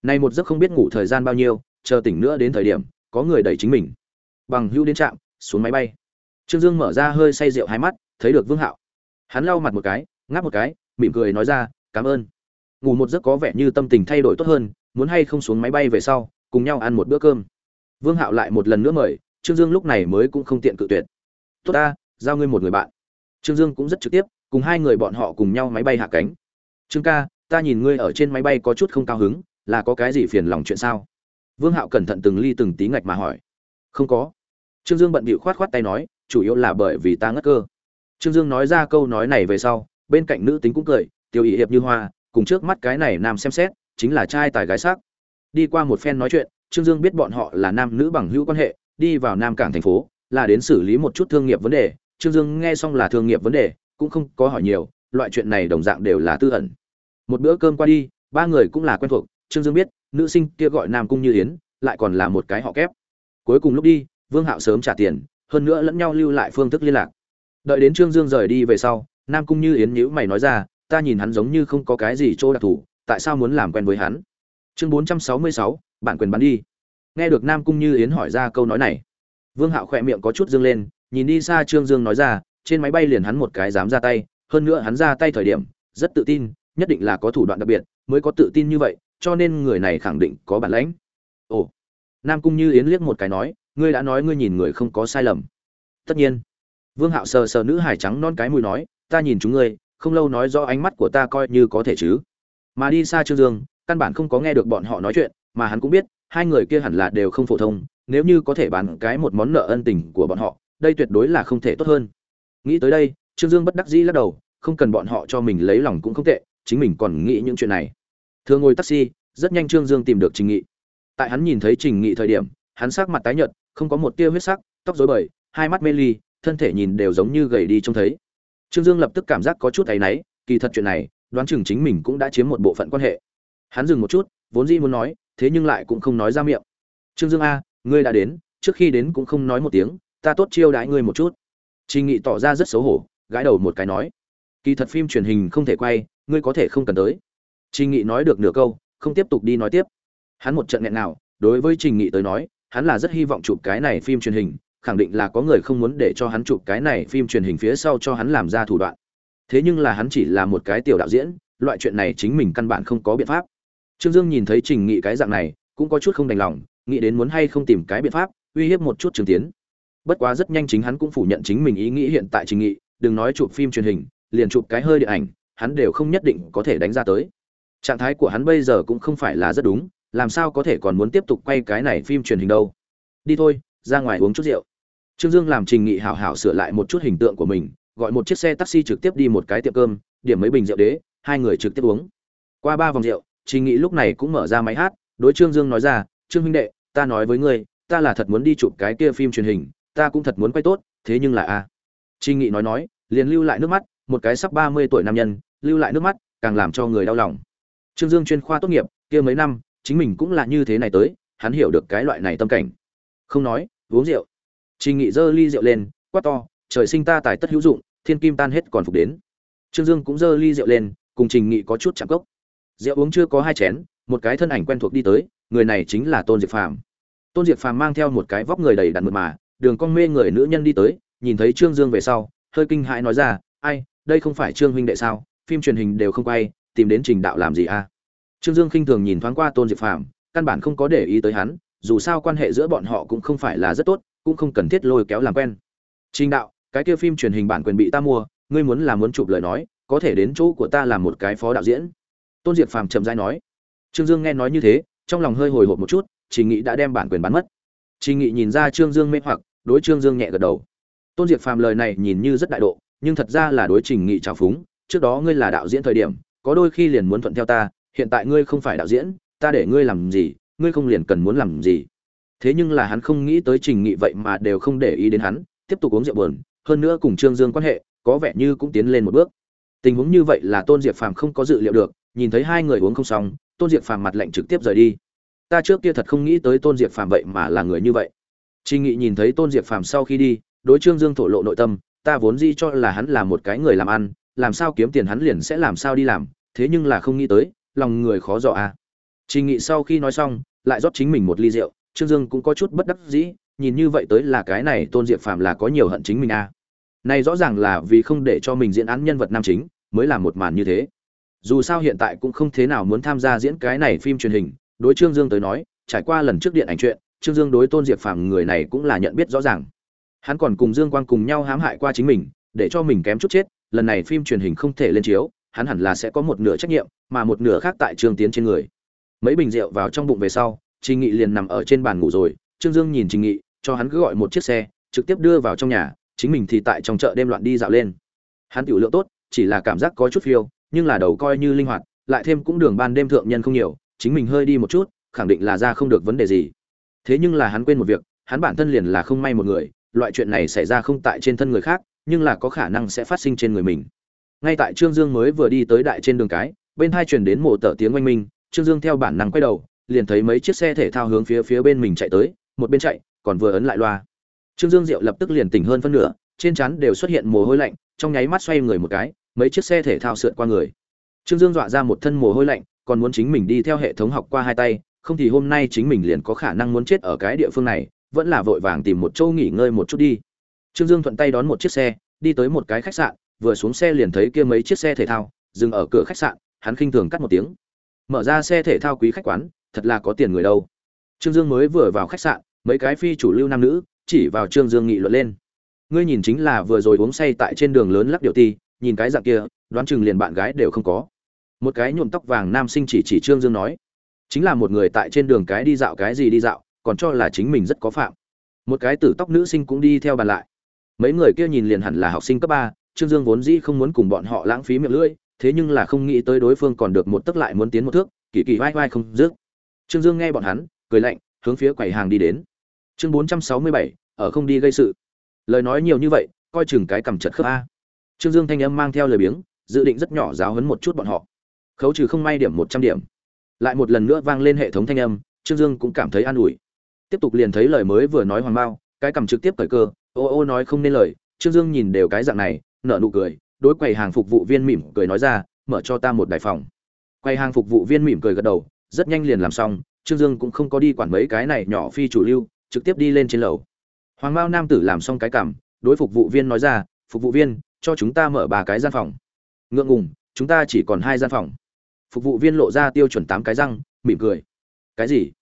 Nay một giấc không biết ngủ thời gian bao nhiêu, chờ tỉnh nữa đến thời điểm, có người đẩy chính mình. Bằng hưu đến trạm, xuống máy bay. Trương dương mở ra hơi say rượu hai mắt, thấy được vương hạo hắn lau mặt một cái, ngáp một cái, mỉm cười nói ra, cảm ơn. Ngủ một giấc có vẻ như tâm tình thay đổi tốt hơn, muốn hay không xuống máy bay về sau, cùng nhau ăn một bữa cơm. Vương hạo lại một lần nữa mời, trương dương lúc này mới cũng không tiện cự tuyệt. Tốt ta, giao ngươi một người bạn. Trương dương cũng rất trực tiếp, cùng hai người bọn họ cùng nhau máy bay hạ cánh. Trương ca, ta nhìn ngươi ở trên máy bay có chút không cao hứng, là có cái gì phiền lòng chuyện sao? Vương hạo cẩn thận từng ly từng tí ngạch mà hỏi. Không có. Trương dương bận bịu khoát khoát tay nói, chủ yếu là bởi vì ta ngất cơ trương dương nói ra câu nói này về sau, bên cạnh nữ tính cũng cười tiêu ý hiệp như hoa, cùng trước mắt cái này nam xem xét, chính là trai tài gái sắc. Đi qua một phen nói chuyện, trương dương biết bọn họ là nam nữ bằng hữu quan hệ, đi vào nam cảng thành phố, là đến xử lý một chút thương nghiệp vấn đề. Trương dương nghe xong là thương nghiệp vấn đề, cũng không có hỏi nhiều, loại chuyện này đồng dạng đều là tư ẩn. Một bữa cơm qua đi, ba người cũng là quen thuộc, trương dương biết, nữ sinh kia gọi nam cung như yến, lại còn là một cái họ kép. Cuối cùng lúc đi, vương hạo sớm trả tiền, hơn nữa lẫn nhau lưu lại phương thức liên lạc đợi đến trương dương rời đi về sau, nam cung như yến nhữ mày nói ra, ta nhìn hắn giống như không có cái gì chỗ đặc thù, tại sao muốn làm quen với hắn? Chương bốn trăm sáu mươi sáu, bản quyền bán đi. Nghe được nam cung như yến hỏi ra câu nói này, vương hạo khỏe miệng có chút dương lên, nhìn đi xa trương dương nói ra, trên máy bay liền hắn một cái dám ra tay, hơn nữa hắn ra tay thời điểm, rất tự tin, nhất định là có thủ đoạn đặc biệt, mới có tự tin như vậy, cho nên người này khẳng định có bản lãnh. Ồ. Nam cung như yến liếc một cái nói, ngươi đã nói ngươi nhìn người không có sai lầm. Tất nhiên vương hạo sờ sờ nữ hải trắng non cái mùi nói, ta nhìn chúng ngươi, không lâu nói do ánh mắt của ta coi như có thể chứ. Mà đi xa trương dương, căn bản không có nghe được bọn họ nói chuyện, mà hắn cũng biết, hai người kia hẳn là đều không phổ thông, nếu như có thể bán cái một món nợ ân tình của bọn họ, đây tuyệt đối là không thể tốt hơn. Nghĩ tới đây, trương dương bất đắc dĩ lắc đầu, không cần bọn họ cho mình lấy lòng cũng không tệ, chính mình còn nghĩ những chuyện này. Thường ngồi taxi, rất nhanh trương dương tìm được trình nghị. Tại hắn nhìn thấy trình nghị thời điểm, hắn sắc mặt tái nhợt, không có một tia huyết sắc, tóc rối bời, hai mắt mê ly thân thể nhìn đều giống như gầy đi trông thấy. Trương dương lập tức cảm giác có chút áy náy, kỳ thật chuyện này, đoán chừng chính mình cũng đã chiếm một bộ phận quan hệ. Hắn dừng một chút, vốn dĩ muốn nói, thế nhưng lại cũng không nói ra miệng. Trương dương a, ngươi đã đến, trước khi đến cũng không nói một tiếng, ta tốt chiêu đãi ngươi một chút. Trình nghị tỏ ra rất xấu hổ, gãi đầu một cái nói, kỳ thật phim truyền hình không thể quay, ngươi có thể không cần tới. Trình nghị nói được nửa câu, không tiếp tục đi nói tiếp. Hắn một trận nghẹn nào, đối với trình nghị tới nói, hắn là rất hy vọng chụp cái này phim truyền hình khẳng định là có người không muốn để cho hắn chụp cái này phim truyền hình phía sau cho hắn làm ra thủ đoạn. Thế nhưng là hắn chỉ là một cái tiểu đạo diễn, loại chuyện này chính mình căn bản không có biện pháp. Trương dương nhìn thấy trình nghị cái dạng này, cũng có chút không đành lòng, nghĩ đến muốn hay không tìm cái biện pháp, uy hiếp một chút trường tiến. Bất quá rất nhanh chính hắn cũng phủ nhận chính mình ý nghĩ hiện tại trình nghị, đừng nói chụp phim truyền hình, liền chụp cái hơi điện ảnh, hắn đều không nhất định có thể đánh ra tới. Trạng thái của hắn bây giờ cũng không phải là rất đúng, làm sao có thể còn muốn tiếp tục quay cái này phim truyền hình đâu. Đi thôi, ra ngoài uống chút rượu trương dương làm trình nghị hảo hảo sửa lại một chút hình tượng của mình, gọi một chiếc xe taxi trực tiếp đi một cái tiệm cơm, điểm mấy bình rượu đế, hai người trực tiếp uống. Qua ba vòng rượu, trình nghị lúc này cũng mở ra máy hát, đối trương dương nói ra, trương huynh đệ, ta nói với ngươi, ta là thật muốn đi chụp cái kia phim truyền hình, ta cũng thật muốn quay tốt, thế nhưng là a. Trình nghị nói nói, liền lưu lại nước mắt, một cái sắp ba mươi tuổi nam nhân, lưu lại nước mắt, càng làm cho người đau lòng. Trương dương chuyên khoa tốt nghiệp, kia mấy năm, chính mình cũng là như thế này tới, hắn hiểu được cái loại này tâm cảnh. Không nói, uống rượu trình nghị giơ ly rượu lên, quát to, trời sinh ta tài tất hữu dụng, thiên kim tan hết còn phục đến. Trương dương cũng giơ ly rượu lên, cùng trình nghị có chút chạm cốc. Rượu uống chưa có hai chén, một cái thân ảnh quen thuộc đi tới, người này chính là tôn diệp phàm. Tôn diệp phàm mang theo một cái vóc người đầy đặn mượt mà, đường con mê người nữ nhân đi tới, nhìn thấy trương dương về sau, hơi kinh hãi nói ra, ai, đây không phải trương huynh đệ sao? Phim truyền hình đều không quay, tìm đến trình đạo làm gì à trương dương khinh thường nhìn thoáng qua tôn diệp phàm, căn bản không có để ý tới hắn, dù sao quan hệ giữa bọn họ cũng không phải là rất tốt cũng không cần thiết lôi kéo làm quen. Trình đạo, cái kia phim truyền hình bản quyền bị ta mua, ngươi muốn là muốn chụp lời nói, có thể đến chỗ của ta làm một cái phó đạo diễn. Tôn diệp phàm chậm rãi nói. Trương dương nghe nói như thế, trong lòng hơi hồi hộp một chút, trình nghị đã đem bản quyền bán mất. Trình nghị nhìn ra trương dương mê hoặc, đối trương dương nhẹ gật đầu. Tôn diệp phàm lời này nhìn như rất đại độ, nhưng thật ra là đối trình nghị trào phúng, trước đó ngươi là đạo diễn thời điểm, có đôi khi liền muốn thuận theo ta, hiện tại ngươi không phải đạo diễn, ta để ngươi làm gì, ngươi không liền cần muốn làm gì thế nhưng là hắn không nghĩ tới trình nghị vậy mà đều không để ý đến hắn, tiếp tục uống rượu buồn, hơn nữa cùng trương dương quan hệ, có vẻ như cũng tiến lên một bước. Tình huống như vậy là tôn diệp phàm không có dự liệu được, nhìn thấy hai người uống không xong, tôn diệp phàm mặt lạnh trực tiếp rời đi. Ta trước kia thật không nghĩ tới tôn diệp phàm vậy mà là người như vậy. Trình nghị nhìn thấy tôn diệp phàm sau khi đi, đối trương dương thổ lộ nội tâm, ta vốn di cho là hắn là một cái người làm ăn, làm sao kiếm tiền hắn liền sẽ làm sao đi làm, thế nhưng là không nghĩ tới, lòng người khó dò à. trình nghị sau khi nói xong, lại rót chính mình một ly rượu trương dương cũng có chút bất đắc dĩ, nhìn như vậy tới là cái này tôn diệp phàm là có nhiều hận chính mình à. này rõ ràng là vì không để cho mình diễn án nhân vật nam chính, mới làm một màn như thế. Dù sao hiện tại cũng không thế nào muốn tham gia diễn cái này phim truyền hình, đối trương dương tới nói, trải qua lần trước điện ảnh chuyện, trương dương đối tôn diệp phàm người này cũng là nhận biết rõ ràng. Hắn còn cùng dương quang cùng nhau hãm hại qua chính mình, để cho mình kém chút chết, lần này phim truyền hình không thể lên chiếu, hắn hẳn là sẽ có một nửa trách nhiệm, mà một nửa khác tại trương tiến trên người. Mấy bình rượu vào trong bụng về sau trình nghị liền nằm ở trên bàn ngủ rồi, trương dương nhìn trình nghị, cho hắn cứ gọi một chiếc xe, trực tiếp đưa vào trong nhà, chính mình thì tại trong chợ đêm loạn đi dạo lên. Hắn tiểu lượng tốt, chỉ là cảm giác có chút phiêu, nhưng là đầu coi như linh hoạt, lại thêm cũng đường ban đêm thượng nhân không nhiều, chính mình hơi đi một chút, khẳng định là ra không được vấn đề gì. Thế nhưng là hắn quên một việc, hắn bản thân liền là không may một người, loại chuyện này xảy ra không tại trên thân người khác, nhưng là có khả năng sẽ phát sinh trên người mình. Ngay tại trương dương mới vừa đi tới đại trên đường cái, bên hai truyền đến mộ tở tiếng oanh minh, trương dương theo bản năng quay đầu liền thấy mấy chiếc xe thể thao hướng phía phía bên mình chạy tới, một bên chạy, còn vừa ấn lại loa. Trương dương diệu lập tức liền tỉnh hơn phân nửa, trên chắn đều xuất hiện mồ hôi lạnh, trong nháy mắt xoay người một cái, mấy chiếc xe thể thao sượt qua người. Trương dương dọa ra một thân mồ hôi lạnh, còn muốn chính mình đi theo hệ thống học qua hai tay, không thì hôm nay chính mình liền có khả năng muốn chết ở cái địa phương này, vẫn là vội vàng tìm một chỗ nghỉ ngơi một chút đi. Trương dương thuận tay đón một chiếc xe, đi tới một cái khách sạn, vừa xuống xe liền thấy kia mấy chiếc xe thể thao, dừng ở cửa khách sạn, hắn khinh thường cắt một tiếng. Mở ra xe thể thao quý khách quán thật là có tiền người đâu. Trương dương mới vừa vào khách sạn, mấy cái phi chủ lưu nam nữ chỉ vào trương dương nghị luận lên. Ngươi nhìn chính là vừa rồi uống say tại trên đường lớn lắc điệu ti, nhìn cái dạng kia, đoán chừng liền bạn gái đều không có. Một cái nhuộm tóc vàng nam sinh chỉ chỉ trương dương nói, chính là một người tại trên đường cái đi dạo cái gì đi dạo, còn cho là chính mình rất có phạm. Một cái tử tóc nữ sinh cũng đi theo bàn lại. Mấy người kia nhìn liền hẳn là học sinh cấp ba, trương dương vốn dĩ không muốn cùng bọn họ lãng phí miệng lưỡi, thế nhưng là không nghĩ tới đối phương còn được một tấc lại muốn tiến một thước, kỳ kỳ vai vai không dứt trương dương nghe bọn hắn cười lạnh hướng phía quầy hàng đi đến. Chương bốn trăm sáu mươi bảy ở không đi gây sự. Lời nói nhiều như vậy coi chừng cái cầm chật khớp a. Trương dương thanh âm mang theo lời biếng dự định rất nhỏ giáo hấn một chút bọn họ. Khấu trừ không may điểm một trăm điểm. Lại một lần nữa vang lên hệ thống thanh âm trương dương cũng cảm thấy an ủi. Tiếp tục liền thấy lời mới vừa nói hoàng mao, cái cầm trực tiếp cởi cơ ô ô nói không nên lời trương dương nhìn đều cái dạng này nở nụ cười đối quầy hàng phục vụ viên mỉm cười nói ra mở cho ta một đại phòng. Quầy hàng phục vụ viên mỉm cười gật đầu rất nhanh liền làm xong, trương dương cũng không có đi quản mấy cái này nhỏ phi chủ lưu, trực tiếp đi lên trên lầu. Hoàng mao nam tử làm xong cái cảm, đối phục vụ viên nói ra, phục vụ viên, cho chúng ta mở ba cái gian phòng. Ngượng ngùng, chúng ta chỉ còn hai gian phòng. Phục vụ viên lộ ra tiêu chuẩn tám cái răng, mỉm cười. Cái gì?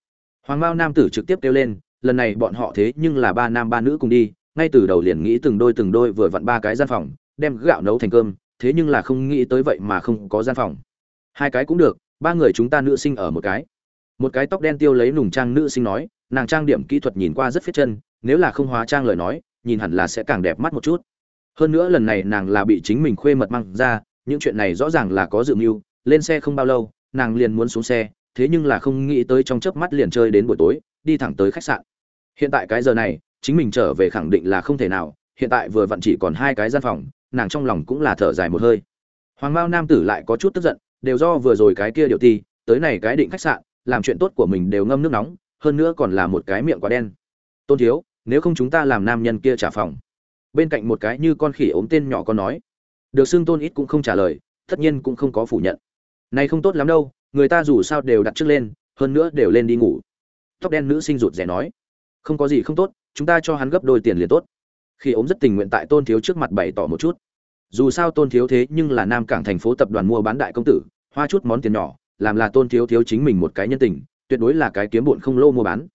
Hoàng mao nam tử trực tiếp kêu lên, lần này bọn họ thế nhưng là ba nam ba nữ cùng đi, ngay từ đầu liền nghĩ từng đôi từng đôi vừa vặn ba cái gian phòng, đem gạo nấu thành cơm, thế nhưng là không nghĩ tới vậy mà không có gian phòng. Hai cái cũng được ba người chúng ta nữ sinh ở một cái. Một cái tóc đen tiêu lấy nùng trang nữ sinh nói, nàng trang điểm kỹ thuật nhìn qua rất phết chân, nếu là không hóa trang lời nói, nhìn hẳn là sẽ càng đẹp mắt một chút. Hơn nữa lần này nàng là bị chính mình khuê mật măng ra, những chuyện này rõ ràng là có dự mưu, lên xe không bao lâu, nàng liền muốn xuống xe, thế nhưng là không nghĩ tới trong chớp mắt liền chơi đến buổi tối, đi thẳng tới khách sạn. Hiện tại cái giờ này, chính mình trở về khẳng định là không thể nào, hiện tại vừa vặn chỉ còn hai cái gian phòng, nàng trong lòng cũng là thở dài một hơi. Hoàng mao nam tử lại có chút tức giận đều do vừa rồi cái kia điều ti, tới này cái định khách sạn, làm chuyện tốt của mình đều ngâm nước nóng, hơn nữa còn là một cái miệng quá đen. Tôn thiếu, nếu không chúng ta làm nam nhân kia trả phòng. Bên cạnh một cái như con khỉ ốm tên nhỏ con nói. Được xưng tôn ít cũng không trả lời, tất nhiên cũng không có phủ nhận. Này không tốt lắm đâu, người ta dù sao đều đặt trước lên, hơn nữa đều lên đi ngủ. Tóc đen nữ sinh rụt rẻ nói. Không có gì không tốt, chúng ta cho hắn gấp đôi tiền liền tốt. Khi ốm rất tình nguyện tại tôn thiếu trước mặt bày tỏ một chút dù sao tôn thiếu thế nhưng là nam cảng thành phố tập đoàn mua bán đại công tử, hoa chút món tiền nhỏ, làm là tôn thiếu thiếu chính mình một cái nhân tình, tuyệt đối là cái kiếm bụn không lô mua bán.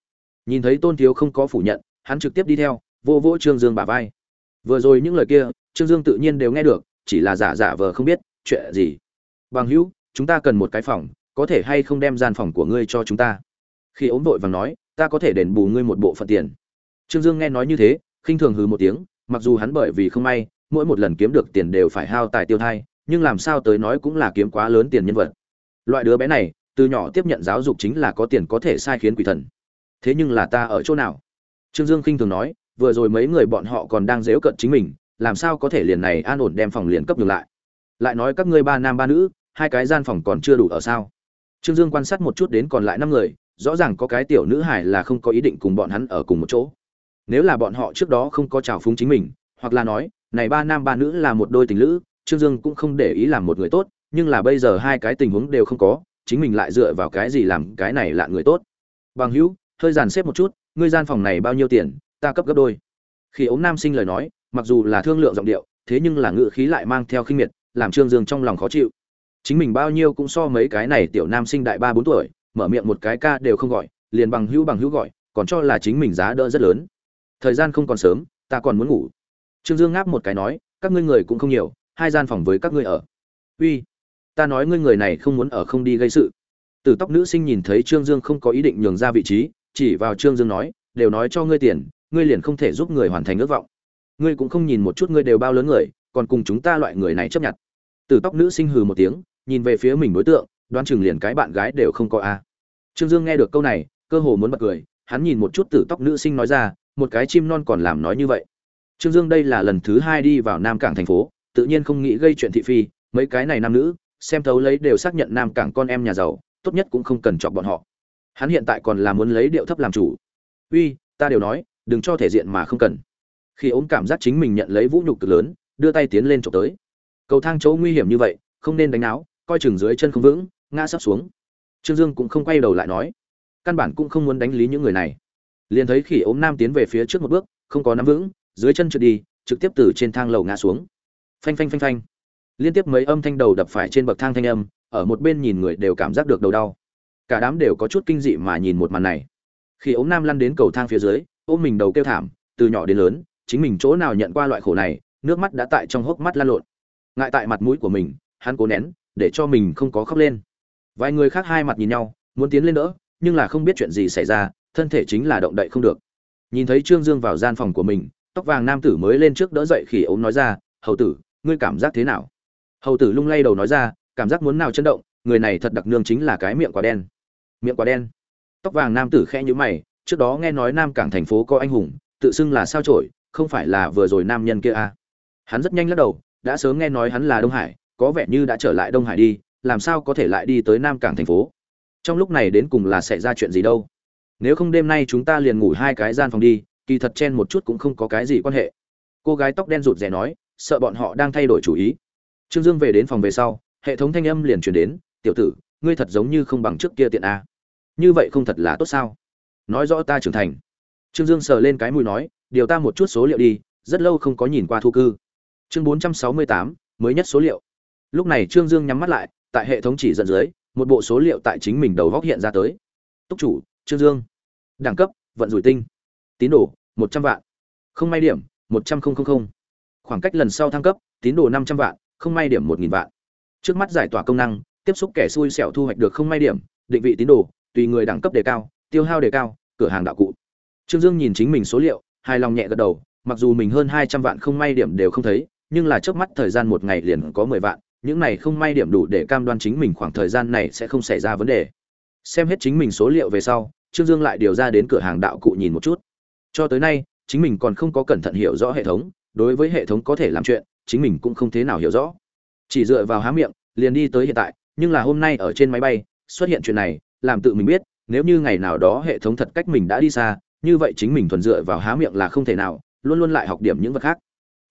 Nhìn thấy tôn thiếu không có phủ nhận, hắn trực tiếp đi theo, vô vỗ trương dương bà vai. Vừa rồi những lời kia, trương dương tự nhiên đều nghe được, chỉ là giả giả vờ không biết, chuyện gì? Bằng hữu, chúng ta cần một cái phòng, có thể hay không đem gian phòng của ngươi cho chúng ta? Khi ốm vội vàng nói, ta có thể đền bù ngươi một bộ phận tiền. Trương dương nghe nói như thế, khinh thường hừ một tiếng, mặc dù hắn bởi vì không may mỗi một lần kiếm được tiền đều phải hao tài tiêu thai, nhưng làm sao tới nói cũng là kiếm quá lớn tiền nhân vật. Loại đứa bé này, từ nhỏ tiếp nhận giáo dục chính là có tiền có thể sai khiến quỷ thần. Thế nhưng là ta ở chỗ nào? Trương dương khinh thường nói, vừa rồi mấy người bọn họ còn đang dếu cận chính mình, làm sao có thể liền này an ổn đem phòng liền cấp ngược lại? Lại nói các ngươi ba nam ba nữ, hai cái gian phòng còn chưa đủ ở sao? Trương dương quan sát một chút đến còn lại năm người, rõ ràng có cái tiểu nữ hải là không có ý định cùng bọn hắn ở cùng một chỗ. Nếu là bọn họ trước đó không có trào phúng chính mình, hoặc là nói này ba nam ba nữ là một đôi tình lữ, trương dương cũng không để ý làm một người tốt, nhưng là bây giờ hai cái tình huống đều không có, chính mình lại dựa vào cái gì làm cái này là người tốt. Bằng hữu, hơi dàn xếp một chút, ngươi gian phòng này bao nhiêu tiền, ta cấp gấp đôi. Khi ống nam sinh lời nói, mặc dù là thương lượng giọng điệu, thế nhưng là ngự khí lại mang theo khinh miệt, làm trương dương trong lòng khó chịu. Chính mình bao nhiêu cũng so mấy cái này tiểu nam sinh đại ba bốn tuổi, mở miệng một cái ca đều không gọi, liền bằng hữu bằng hữu gọi, còn cho là chính mình giá đỡ rất lớn. Thời gian không còn sớm, ta còn muốn ngủ trương dương ngáp một cái nói, các ngươi người cũng không nhiều, hai gian phòng với các ngươi ở. Uy, ta nói ngươi người này không muốn ở không đi gây sự. Từ tóc nữ sinh nhìn thấy trương dương không có ý định nhường ra vị trí, chỉ vào trương dương nói, đều nói cho ngươi tiền, ngươi liền không thể giúp người hoàn thành ước vọng. Ngươi cũng không nhìn một chút ngươi đều bao lớn người, còn cùng chúng ta loại người này chấp nhận. Từ tóc nữ sinh hừ một tiếng, nhìn về phía mình đối tượng, đoán chừng liền cái bạn gái đều không có a. Trương dương nghe được câu này, cơ hồ muốn bật cười, hắn nhìn một chút Tử tóc nữ sinh nói ra, một cái chim non còn làm nói như vậy trương dương đây là lần thứ hai đi vào nam cảng thành phố tự nhiên không nghĩ gây chuyện thị phi mấy cái này nam nữ xem thấu lấy đều xác nhận nam cảng con em nhà giàu tốt nhất cũng không cần chọc bọn họ. Hắn hiện tại còn là muốn lấy điệu thấp làm chủ. Uy ta đều nói đừng cho thể diện mà không cần. Khi ốm cảm giác chính mình nhận lấy vũ nhục cực lớn đưa tay tiến lên chụp tới. Cầu thang chỗ nguy hiểm như vậy không nên đánh náo, coi chừng dưới chân không vững ngã sắp xuống. Trương dương cũng không quay đầu lại nói. Căn bản cũng không muốn đánh lý những người này. Liền thấy khỉ ốm nam tiến về phía trước một bước không có nắm vững dưới chân trượt đi, trực tiếp từ trên thang lầu ngã xuống. Phanh phanh phanh phanh. Liên tiếp mấy âm thanh đầu đập phải trên bậc thang thanh âm, ở một bên nhìn người đều cảm giác được đầu đau. Cả đám đều có chút kinh dị mà nhìn một màn này. Khi ống nam lăn đến cầu thang phía dưới, ôm mình đầu kêu thảm, từ nhỏ đến lớn, chính mình chỗ nào nhận qua loại khổ này, nước mắt đã tại trong hốc mắt lan lộn. Ngại tại mặt mũi của mình, hắn cố nén, để cho mình không có khóc lên. Vài người khác hai mặt nhìn nhau, muốn tiến lên đỡ, nhưng là không biết chuyện gì xảy ra, thân thể chính là động đậy không được. Nhìn thấy trương dương vào gian phòng của mình tóc vàng nam tử mới lên trước đỡ dậy khỉ ống nói ra, hầu tử, ngươi cảm giác thế nào? Hầu tử lung lay đầu nói ra, cảm giác muốn nào chấn động, người này thật đặc nương chính là cái miệng quả đen. Miệng quả đen? Tóc vàng nam tử khẽ nhíu mày, trước đó nghe nói nam cảng thành phố có anh hùng, tự xưng là sao trổi không phải là vừa rồi nam nhân kia à. hắn rất nhanh lắc đầu, đã sớm nghe nói hắn là đông hải, có vẻ như đã trở lại đông hải đi, làm sao có thể lại đi tới nam cảng thành phố? Trong lúc này đến cùng là xảy ra chuyện gì đâu? Nếu không đêm nay chúng ta liền ngủ hai cái gian phòng đi kỳ thật chen một chút cũng không có cái gì quan hệ. Cô gái tóc đen rụt rè nói, sợ bọn họ đang thay đổi chủ ý. Trương dương về đến phòng về sau, hệ thống thanh âm liền chuyển đến, tiểu tử, ngươi thật giống như không bằng trước kia tiện a. Như vậy không thật là tốt sao? Nói rõ ta trưởng thành. Trương dương sờ lên cái mùi nói, điều ta một chút số liệu đi, rất lâu không có nhìn qua thu cư. Chương bốn trăm sáu mươi tám, mới nhất số liệu. Lúc này trương dương nhắm mắt lại, tại hệ thống chỉ dẫn dưới, một bộ số liệu tại chính mình đầu góc hiện ra tới. Túc chủ, trương dương, đẳng cấp, vận rủi tinh tín đồ, một trăm vạn. Không may điểm, một trăm linh khoảng cách lần sau thăng cấp, tín đồ năm trăm vạn, không may điểm một nghìn vạn. Trước mắt giải tỏa công năng, tiếp xúc kẻ xui xẻo thu hoạch được không may điểm, định vị tín đồ, tùy người đẳng cấp đề cao, tiêu hao đề cao, cửa hàng đạo cụ. Trương dương nhìn chính mình số liệu, hài lòng nhẹ gật đầu, mặc dù mình hơn hai trăm vạn không may điểm đều không thấy, nhưng là trước mắt thời gian một ngày liền có mười vạn, những này không may điểm đủ để cam đoan chính mình khoảng thời gian này sẽ không xảy ra vấn đề. Xem hết chính mình số liệu về sau, trương dương lại điều ra đến cửa hàng đạo cụ nhìn một chút cho tới nay, chính mình còn không có cẩn thận hiểu rõ hệ thống, đối với hệ thống có thể làm chuyện, chính mình cũng không thế nào hiểu rõ. Chỉ dựa vào há miệng, liền đi tới hiện tại, nhưng là hôm nay ở trên máy bay, xuất hiện chuyện này, làm tự mình biết, nếu như ngày nào đó hệ thống thật cách mình đã đi xa, như vậy chính mình thuần dựa vào há miệng là không thể nào, luôn luôn lại học điểm những vật khác.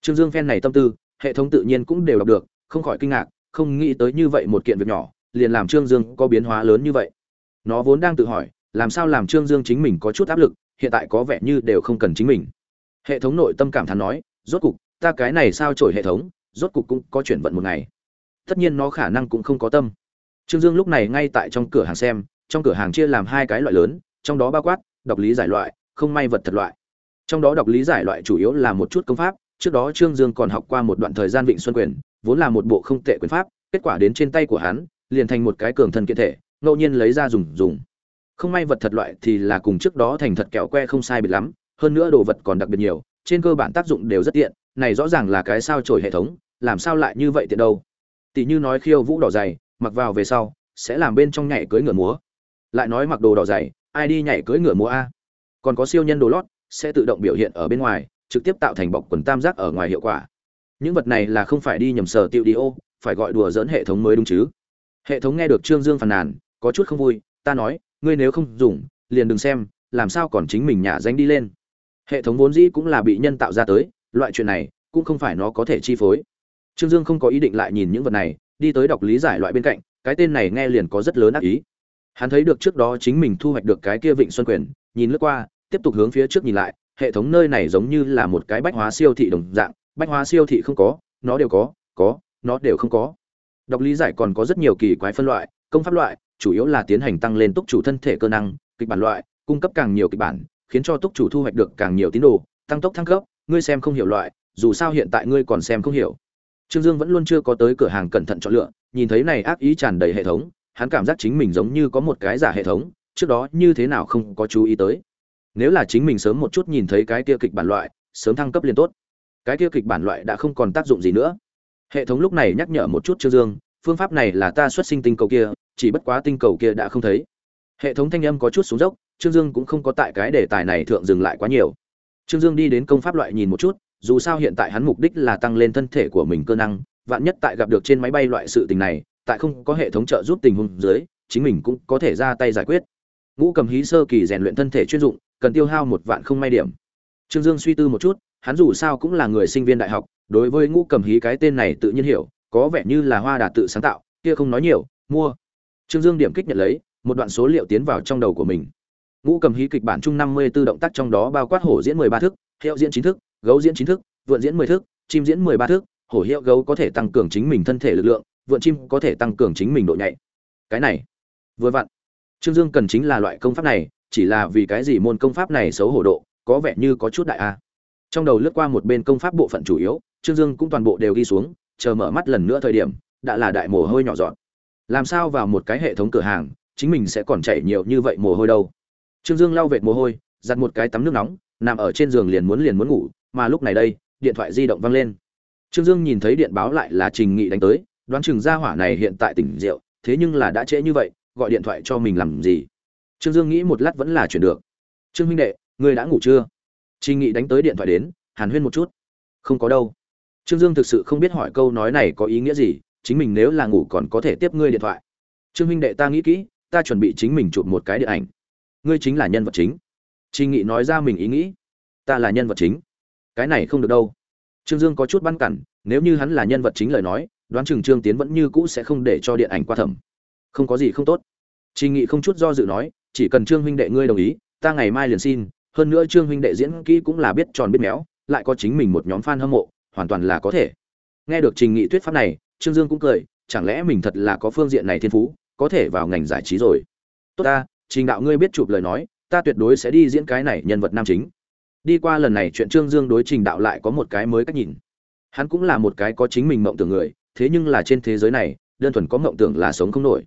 Trương dương phen này tâm tư, hệ thống tự nhiên cũng đều đọc được, không khỏi kinh ngạc, không nghĩ tới như vậy một kiện việc nhỏ, liền làm trương dương có biến hóa lớn như vậy. Nó vốn đang tự hỏi, làm sao làm trương dương chính mình có chút áp lực hiện tại có vẻ như đều không cần chính mình. Hệ thống nội tâm cảm thán nói, rốt cục, ta cái này sao trổi hệ thống, rốt cục cũng có chuyển vận một ngày. Tất nhiên nó khả năng cũng không có tâm. Trương dương lúc này ngay tại trong cửa hàng xem, trong cửa hàng chia làm hai cái loại lớn, trong đó bao quát, đọc lý giải loại, không may vật thật loại. Trong đó đọc lý giải loại chủ yếu là một chút công pháp, trước đó trương dương còn học qua một đoạn thời gian vịnh xuân quyền, vốn là một bộ không tệ quyền pháp, kết quả đến trên tay của hắn, liền thành một cái cường thân kiện thể, ngẫu nhiên lấy ra dùng dùng không may vật thật loại thì là cùng trước đó thành thật kẹo que không sai biệt lắm, hơn nữa đồ vật còn đặc biệt nhiều, trên cơ bản tác dụng đều rất tiện, này rõ ràng là cái sao trổi hệ thống, làm sao lại như vậy tiện đâu? Tỷ như nói khiêu vũ đỏ dày, mặc vào về sau, sẽ làm bên trong nhảy cưới ngựa múa. Lại nói mặc đồ đỏ dày, ai đi nhảy cưới ngựa múa a? Còn có siêu nhân đồ lót, sẽ tự động biểu hiện ở bên ngoài, trực tiếp tạo thành bọc quần tam giác ở ngoài hiệu quả. Những vật này là không phải đi nhầm sở tiêu đi ô, phải gọi đùa dỡn hệ thống mới đúng chứ? Hệ thống nghe được trương dương phàn nàn, có chút không vui, ta nói ngươi nếu không dùng, liền đừng xem, làm sao còn chính mình nhả danh đi lên. Hệ thống vốn dĩ cũng là bị nhân tạo ra tới, loại chuyện này cũng không phải nó có thể chi phối. Trương dương không có ý định lại nhìn những vật này, đi tới đọc lý giải loại bên cạnh, cái tên này nghe liền có rất lớn ác ý. Hắn thấy được trước đó chính mình thu hoạch được cái kia vịnh xuân quyền, nhìn lướt qua, tiếp tục hướng phía trước nhìn lại, hệ thống nơi này giống như là một cái bách hóa siêu thị đồng dạng, bách hóa siêu thị không có, nó đều có có, nó đều không có. Đọc lý giải còn có rất nhiều kỳ quái phân loại, công pháp loại chủ yếu là tiến hành tăng lên túc chủ thân thể cơ năng, kịch bản loại, cung cấp càng nhiều kịch bản, khiến cho túc chủ thu hoạch được càng nhiều tín đồ, tăng tốc thăng cấp, ngươi xem không hiểu loại, dù sao hiện tại ngươi còn xem không hiểu. Trương dương vẫn luôn chưa có tới cửa hàng cẩn thận chọn lựa, nhìn thấy này ác ý tràn đầy hệ thống, hắn cảm giác chính mình giống như có một cái giả hệ thống, trước đó như thế nào không có chú ý tới. Nếu là chính mình sớm một chút nhìn thấy cái kia kịch bản loại, sớm thăng cấp liền tốt. Cái kia kịch bản loại đã không còn tác dụng gì nữa. Hệ thống lúc này nhắc nhở một chút trương dương, phương pháp này là ta xuất sinh tinh cầu kia chỉ bất quá tinh cầu kia đã không thấy. Hệ thống thanh âm có chút xuống dốc, trương dương cũng không có tại cái đề tài này thượng dừng lại quá nhiều. Trương dương đi đến công pháp loại nhìn một chút, dù sao hiện tại hắn mục đích là tăng lên thân thể của mình cơ năng, vạn nhất tại gặp được trên máy bay loại sự tình này, tại không có hệ thống trợ giúp tình huống dưới, chính mình cũng có thể ra tay giải quyết. Ngũ cầm hí sơ kỳ rèn luyện thân thể chuyên dụng, cần tiêu hao một vạn không may điểm. Trương dương suy tư một chút, hắn dù sao cũng là người sinh viên đại học, đối với ngũ cầm hí cái tên này tự nhiên hiểu, có vẻ như là hoa đà tự sáng tạo, kia không nói nhiều, mua trương dương điểm kích nhận lấy, một đoạn số liệu tiến vào trong đầu của mình. Ngũ cầm hí kịch bản chung năm mươi 54 động tác trong đó bao quát hổ diễn mười ba thức hiệu diễn chín thức, gấu diễn chín thức, vượn diễn mười thức, chim diễn mười ba thức, hổ hiệu gấu có thể tăng cường chính mình thân thể lực lượng, vượn chim có thể tăng cường chính mình độ nhạy. Cái này, vừa vặn, trương dương cần chính là loại công pháp này, chỉ là vì cái gì môn công pháp này xấu hổ độ, có vẻ như có chút đại a. Trong đầu lướt qua một bên công pháp bộ phận chủ yếu, trương dương cũng toàn bộ đều ghi xuống, chờ mở mắt lần nữa thời điểm, đã là đại mồ hôi nhỏ giọt làm sao vào một cái hệ thống cửa hàng, chính mình sẽ còn chảy nhiều như vậy mồ hôi đâu. Trương dương lau vệt mồ hôi, giặt một cái tắm nước nóng, nằm ở trên giường liền muốn liền muốn ngủ, mà lúc này đây, điện thoại di động văng lên. Trương dương nhìn thấy điện báo lại là trình nghị đánh tới, đoán chừng gia hỏa này hiện tại tỉnh rượu, thế nhưng là đã trễ như vậy, gọi điện thoại cho mình làm gì? Trương dương nghĩ một lát vẫn là chuyển được. Trương huynh đệ, ngươi đã ngủ chưa? Trình nghị đánh tới điện thoại đến, hàn huyên một chút. Không có đâu. Trương dương thực sự không biết hỏi câu nói này có ý nghĩa gì chính mình nếu là ngủ còn có thể tiếp ngươi điện thoại. Trương huynh đệ ta nghĩ kỹ, ta chuẩn bị chính mình chụp một cái điện ảnh. Ngươi chính là nhân vật chính. Trình nghị nói ra mình ý nghĩ. Ta là nhân vật chính. Cái này không được đâu. Trương dương có chút băn cản nếu như hắn là nhân vật chính lời nói, đoán chừng trương tiến vẫn như cũ sẽ không để cho điện ảnh qua thẩm. Không có gì không tốt. Trình nghị không chút do dự nói, chỉ cần trương huynh đệ ngươi đồng ý, ta ngày mai liền xin. Hơn nữa trương huynh đệ diễn kỹ cũng là biết tròn biết méo, lại có chính mình một nhóm fan hâm mộ, hoàn toàn là có thể. Nghe được trình nghị thuyết pháp này trương dương cũng cười, chẳng lẽ mình thật là có phương diện này thiên phú, có thể vào ngành giải trí rồi? Tốt ta, trình đạo ngươi biết chụp lời nói, ta tuyệt đối sẽ đi diễn cái này nhân vật nam chính. Đi qua lần này chuyện trương dương đối trình đạo lại có một cái mới cách nhìn. Hắn cũng là một cái có chính mình mộng tưởng người, thế nhưng là trên thế giới này, đơn thuần có mộng tưởng là sống không nổi.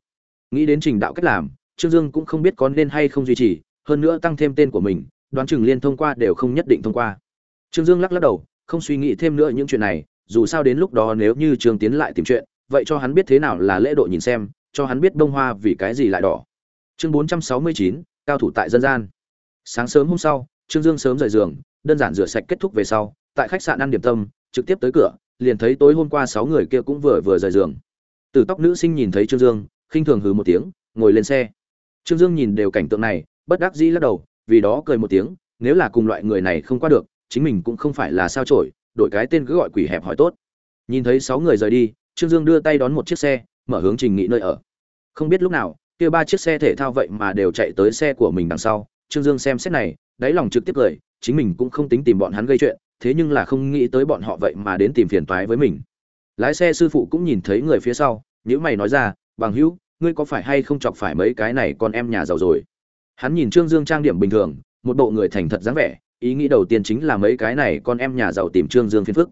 Nghĩ đến trình đạo cách làm, trương dương cũng không biết có nên hay không duy trì, hơn nữa tăng thêm tên của mình, đoán chừng liên thông qua đều không nhất định thông qua. Trương dương lắc lắc đầu, không suy nghĩ thêm nữa những chuyện này dù sao đến lúc đó nếu như trương tiến lại tìm chuyện, vậy cho hắn biết thế nào là lễ độ nhìn xem, cho hắn biết bông hoa vì cái gì lại đỏ. Chương bốn trăm sáu mươi chín, cao thủ tại dân gian. Sáng sớm hôm sau, trương dương sớm rời giường, đơn giản rửa sạch kết thúc về sau, tại khách sạn ăn điểm tâm, trực tiếp tới cửa, liền thấy tối hôm qua sáu người kia cũng vừa vừa rời giường. Từ tóc nữ sinh nhìn thấy trương dương, khinh thường hừ một tiếng, ngồi lên xe. Trương dương nhìn đều cảnh tượng này, bất đắc dĩ lắc đầu, vì đó cười một tiếng, nếu là cùng loại người này không qua được, chính mình cũng không phải là sao chổi đổi cái tên cứ gọi quỷ hẹp hỏi tốt. Nhìn thấy sáu người rời đi, trương dương đưa tay đón một chiếc xe, mở hướng trình nghị nơi ở. Không biết lúc nào, kia ba chiếc xe thể thao vậy mà đều chạy tới xe của mình đằng sau. Trương dương xem xét này, đáy lòng trực tiếp cười, chính mình cũng không tính tìm bọn hắn gây chuyện, thế nhưng là không nghĩ tới bọn họ vậy mà đến tìm phiền toái với mình. Lái xe sư phụ cũng nhìn thấy người phía sau nhữ mày nói ra, bằng hữu, ngươi có phải hay không chọc phải mấy cái này con em nhà giàu rồi? Hắn nhìn trương dương trang điểm bình thường, một bộ người thành thật dáng vẻ ý nghĩ đầu tiên chính là mấy cái này con em nhà giàu tìm trương dương phiền phức.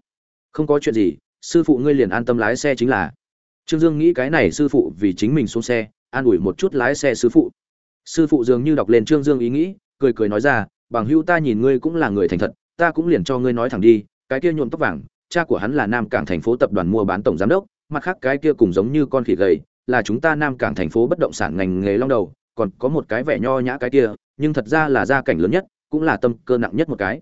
Không có chuyện gì, sư phụ ngươi liền an tâm lái xe chính là. Trương dương nghĩ cái này sư phụ vì chính mình xuống xe, an ủi một chút lái xe sư phụ. Sư phụ dường như đọc lên trương dương ý nghĩ, cười cười nói ra, bằng hữu ta nhìn ngươi cũng là người thành thật, ta cũng liền cho ngươi nói thẳng đi, cái kia nhuộm tóc vàng, cha của hắn là nam cảng thành phố tập đoàn mua bán tổng giám đốc, mặt khác cái kia cũng giống như con khỉ gầy, là chúng ta nam cảng thành phố bất động sản ngành nghề long đầu, còn có một cái vẻ nho nhã cái kia, nhưng thật ra là gia cảnh lớn nhất cũng là tâm cơ nặng nhất một cái.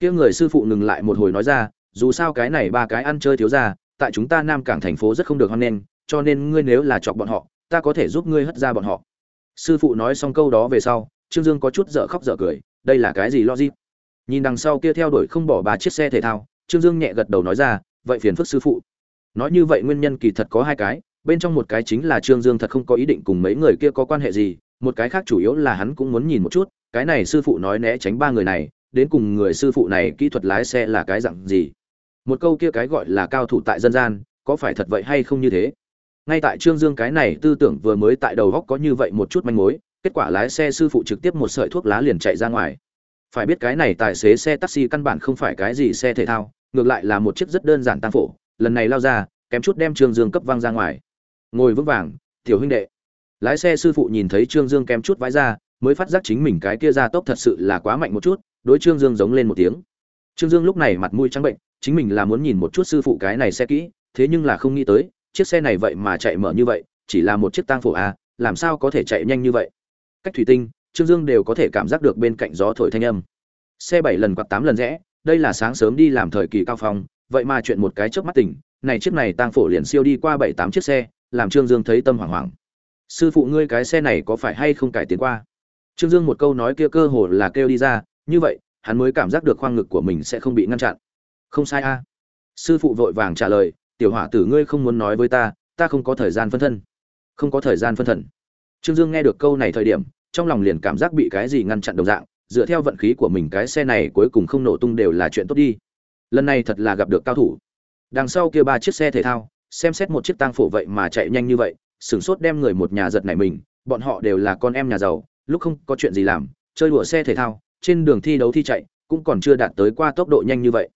Kia người sư phụ ngừng lại một hồi nói ra, dù sao cái này ba cái ăn chơi thiếu ra tại chúng ta nam cảng thành phố rất không được hoan nghênh, cho nên ngươi nếu là chọc bọn họ, ta có thể giúp ngươi hất ra bọn họ. Sư phụ nói xong câu đó về sau, trương dương có chút dở khóc dở cười, đây là cái gì logic? Nhìn đằng sau kia theo đuổi không bỏ ba chiếc xe thể thao, trương dương nhẹ gật đầu nói ra, vậy phiền phức sư phụ. Nói như vậy nguyên nhân kỳ thật có hai cái, bên trong một cái chính là trương dương thật không có ý định cùng mấy người kia có quan hệ gì, một cái khác chủ yếu là hắn cũng muốn nhìn một chút cái này sư phụ nói né tránh ba người này, đến cùng người sư phụ này kỹ thuật lái xe là cái dặn gì? Một câu kia cái gọi là cao thủ tại dân gian, có phải thật vậy hay không như thế? Ngay tại trương dương cái này tư tưởng vừa mới tại đầu góc có như vậy một chút manh mối, kết quả lái xe sư phụ trực tiếp một sợi thuốc lá liền chạy ra ngoài. Phải biết cái này tài xế xe taxi căn bản không phải cái gì xe thể thao, ngược lại là một chiếc rất đơn giản tăng phổ, lần này lao ra, kém chút đem trương dương cấp văng ra ngoài. Ngồi vững vàng, tiểu huynh đệ. Lái xe sư phụ nhìn thấy trương dương kém chút vãi ra mới phát giác chính mình cái kia ra tốc thật sự là quá mạnh một chút, đối trương dương giống lên một tiếng. Trương dương lúc này mặt mũi trắng bệnh, chính mình là muốn nhìn một chút sư phụ cái này xe kỹ, thế nhưng là không nghĩ tới, chiếc xe này vậy mà chạy mở như vậy, chỉ là một chiếc tang phổ a, làm sao có thể chạy nhanh như vậy? Cách thủy tinh, trương dương đều có thể cảm giác được bên cạnh gió thổi thanh âm. Xe bảy lần quạt tám lần rẽ, đây là sáng sớm đi làm thời kỳ cao phong, vậy mà chuyện một cái trước mắt tỉnh, này chiếc này tang phổ liền siêu đi qua bảy tám chiếc xe, làm trương dương thấy tâm hoảng hoảng. Sư phụ ngươi cái xe này có phải hay không cải tiến qua? Trương dương một câu nói kia cơ hồ là kêu đi ra, như vậy, hắn mới cảm giác được khoang ngực của mình sẽ không bị ngăn chặn. Không sai a. Sư phụ vội vàng trả lời, tiểu hỏa tử ngươi không muốn nói với ta ta không có thời gian phân thân. Không có thời gian phân thần. Trương dương nghe được câu này thời điểm, trong lòng liền cảm giác bị cái gì ngăn chặn đồng dạng, dựa theo vận khí của mình cái xe này cuối cùng không nổ tung đều là chuyện tốt đi. Lần này thật là gặp được cao thủ. Đằng sau kia ba chiếc xe thể thao, xem xét một chiếc tang phổ vậy mà chạy nhanh như vậy, sửng sốt đem người một nhà giật này mình, bọn họ đều là con em nhà giàu lúc không có chuyện gì làm, chơi đùa xe thể thao, trên đường thi đấu thi chạy, cũng còn chưa đạt tới qua tốc độ nhanh như vậy.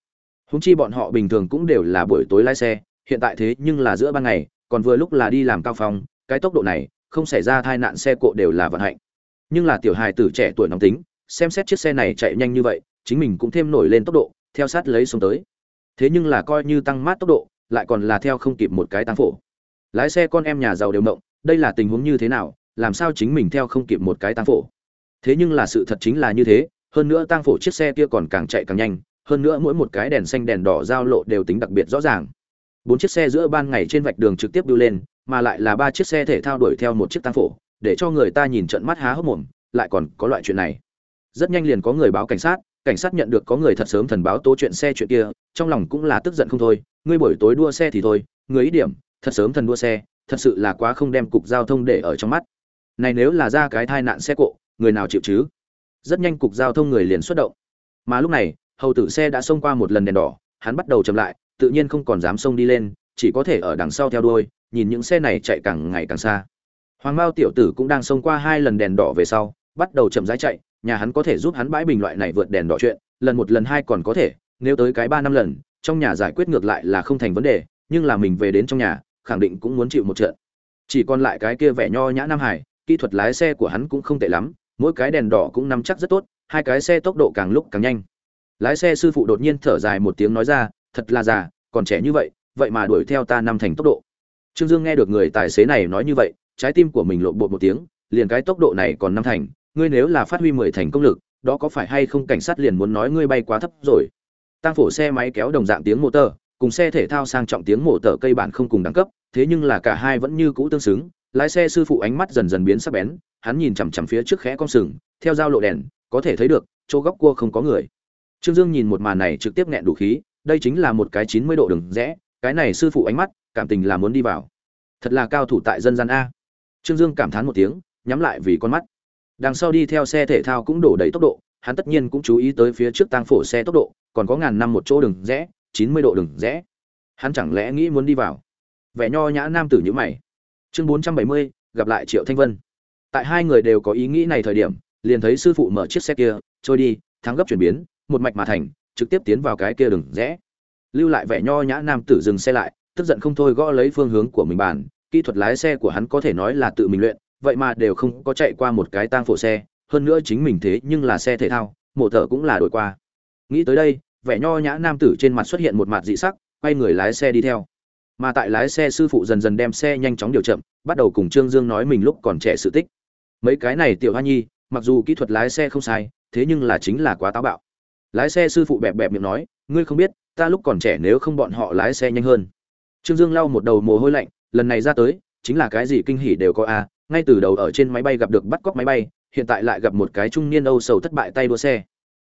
Húng chi bọn họ bình thường cũng đều là buổi tối lái xe, hiện tại thế nhưng là giữa ban ngày, còn vừa lúc là đi làm cao phong, cái tốc độ này, không xảy ra tai nạn xe cộ đều là vận hạnh. Nhưng là tiểu hài tử trẻ tuổi nóng tính, xem xét chiếc xe này chạy nhanh như vậy, chính mình cũng thêm nổi lên tốc độ, theo sát lấy xuống tới. Thế nhưng là coi như tăng mát tốc độ, lại còn là theo không kịp một cái tăng phổ. Lái xe con em nhà giàu đều mộng, đây là tình huống như thế nào làm sao chính mình theo không kịp một cái tang phổ? Thế nhưng là sự thật chính là như thế, hơn nữa tang phổ chiếc xe kia còn càng chạy càng nhanh, hơn nữa mỗi một cái đèn xanh, đèn đỏ giao lộ đều tính đặc biệt rõ ràng. Bốn chiếc xe giữa ban ngày trên vạch đường trực tiếp đưa lên, mà lại là ba chiếc xe thể thao đuổi theo một chiếc tang phổ, để cho người ta nhìn trận mắt há hốc mồm, lại còn có loại chuyện này. Rất nhanh liền có người báo cảnh sát cảnh sát nhận được có người thật sớm thần báo tố chuyện xe chuyện kia, trong lòng cũng là tức giận không thôi, ngươi buổi tối đua xe thì thôi, người ý điểm, thật sớm thần đua xe, thật sự là quá không đem cục giao thông để ở trong mắt này nếu là ra cái tai nạn xe cộ, người nào chịu chứ? Rất nhanh cục giao thông người liền xuất động. Mà lúc này, hầu tử xe đã xông qua một lần đèn đỏ, hắn bắt đầu chậm lại, tự nhiên không còn dám xông đi lên, chỉ có thể ở đằng sau theo đuôi, nhìn những xe này chạy càng ngày càng xa. Hoàng mao tiểu tử cũng đang xông qua hai lần đèn đỏ về sau, bắt đầu chậm rãi chạy, nhà hắn có thể giúp hắn bãi bình loại này vượt đèn đỏ chuyện, lần một lần hai còn có thể, nếu tới cái ba năm lần, trong nhà giải quyết ngược lại là không thành vấn đề, nhưng là mình về đến trong nhà, khẳng định cũng muốn chịu một trận. Chỉ còn lại cái kia vẻ nho nhã nam hải kỹ thuật lái xe của hắn cũng không tệ lắm, mỗi cái đèn đỏ cũng nắm chắc rất tốt, hai cái xe tốc độ càng lúc càng nhanh. Lái xe sư phụ đột nhiên thở dài một tiếng nói ra, thật là già, còn trẻ như vậy vậy mà đuổi theo ta năm thành tốc độ. Trương dương nghe được người tài xế này nói như vậy, trái tim của mình lộn bột một tiếng, liền cái tốc độ này còn năm thành, ngươi nếu là phát huy mười thành công lực, đó có phải hay không cảnh sát liền muốn nói ngươi bay quá thấp rồi? Tăng phổ xe máy kéo đồng dạng tiếng motor cùng xe thể thao sang trọng tiếng mổ cây bản không cùng đẳng cấp, thế nhưng là cả hai vẫn như cũ tương xứng lái xe sư phụ ánh mắt dần dần biến sắc bén, hắn nhìn chằm chằm phía trước khẽ con sừng, theo dao lộ đèn, có thể thấy được, chỗ góc cua không có người. Trương dương nhìn một màn này trực tiếp nghẹn đủ khí, đây chính là một cái chín mươi độ đường rẽ, cái này sư phụ ánh mắt, cảm tình là muốn đi vào. Thật là cao thủ tại dân gian a. Trương dương cảm thán một tiếng, nhắm lại vì con mắt. Đằng sau đi theo xe thể thao cũng đổ đầy tốc độ, hắn tất nhiên cũng chú ý tới phía trước tang phổ xe tốc độ, còn có ngàn năm một chỗ đường rẽ, chín mươi độ đường rẽ. Hắn chẳng lẽ nghĩ muốn đi vào? Vẻ nho nhã nam tử nhữ mày chương bốn trăm bảy mươi, gặp lại triệu thanh vân. Tại hai người đều có ý nghĩ này thời điểm, liền thấy sư phụ mở chiếc xe kia, trôi đi, thắng gấp chuyển biến, một mạch mà thành, trực tiếp tiến vào cái kia đường rẽ. Lưu lại vẻ nho nhã nam tử dừng xe lại, tức giận không thôi gõ lấy phương hướng của mình bàn, kỹ thuật lái xe của hắn có thể nói là tự mình luyện, vậy mà đều không có chạy qua một cái tang phổ xe, hơn nữa chính mình thế nhưng là xe thể thao, mổ thợ cũng là đổi qua. Nghĩ tới đây, vẻ nho nhã nam tử trên mặt xuất hiện một mặt dị sắc, quay người lái xe đi theo mà tại lái xe sư phụ dần dần đem xe nhanh chóng điều chậm, bắt đầu cùng trương dương nói mình lúc còn trẻ sự tích. Mấy cái này tiểu hoa nhi, mặc dù kỹ thuật lái xe không sai, thế nhưng là chính là quá táo bạo. Lái xe sư phụ bẹp bẹp miệng nói, ngươi không biết, ta lúc còn trẻ nếu không bọn họ lái xe nhanh hơn. Trương dương lau một đầu mồ hôi lạnh, lần này ra tới, chính là cái gì kinh hỉ đều có a ngay từ đầu ở trên máy bay gặp được bắt cóc máy bay, hiện tại lại gặp một cái trung niên âu sầu thất bại tay đua xe.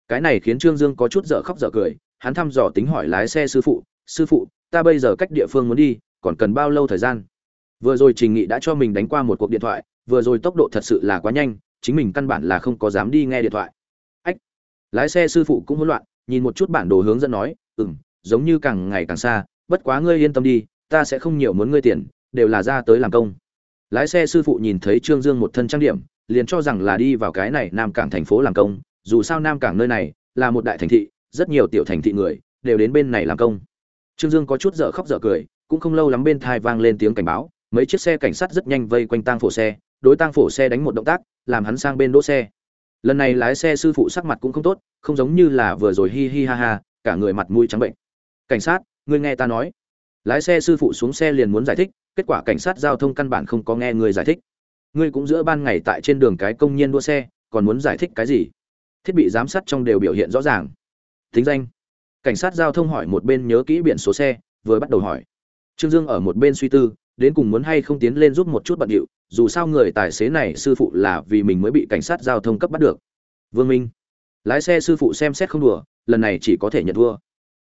Cái này khiến trương dương có chút dở khóc dở cười, hắn thăm dò tính hỏi lái xe sư phụ sư phụ ta bây giờ cách địa phương muốn đi, còn cần bao lâu thời gian? Vừa rồi trình nghị đã cho mình đánh qua một cuộc điện thoại, vừa rồi tốc độ thật sự là quá nhanh, chính mình căn bản là không có dám đi nghe điện thoại. Ách! Lái xe sư phụ cũng hỗn loạn, nhìn một chút bản đồ hướng dẫn nói ừ m giống như càng ngày càng xa, bất quá ngươi yên tâm đi, ta sẽ không nhiều muốn ngươi tiền, đều là ra tới làm công. Lái xe sư phụ nhìn thấy trương dương một thân trang điểm, liền cho rằng là đi vào cái này nam cảng thành phố làm công, dù sao nam cảng nơi này là một đại thành thị, rất nhiều tiểu thành thị người đều đến bên này làm công trương dương có chút dở khóc dở cười, cũng không lâu lắm bên thai vang lên tiếng cảnh báo, mấy chiếc xe cảnh sát rất nhanh vây quanh tang phổ xe, đối tang phổ xe đánh một động tác, làm hắn sang bên đỗ xe. Lần này lái xe sư phụ sắc mặt cũng không tốt, không giống như là vừa rồi hi hi ha ha, cả người mặt mũi trắng bệnh. Cảnh sát, ngươi nghe ta nói. Lái xe sư phụ xuống xe liền muốn giải thích, kết quả cảnh sát giao thông căn bản không có nghe người giải thích. Ngươi cũng giữa ban ngày tại trên đường cái công nhân đua xe, còn muốn giải thích cái gì? Thiết bị giám sát trong đều biểu hiện rõ ràng. Thính danh cảnh sát giao thông hỏi một bên nhớ kỹ biển số xe, vừa bắt đầu hỏi. Trương dương ở một bên suy tư, đến cùng muốn hay không tiến lên giúp một chút bận điệu, dù sao người tài xế này sư phụ là vì mình mới bị cảnh sát giao thông cấp bắt được. Vương minh, lái xe sư phụ xem xét không đùa, lần này chỉ có thể nhận thua.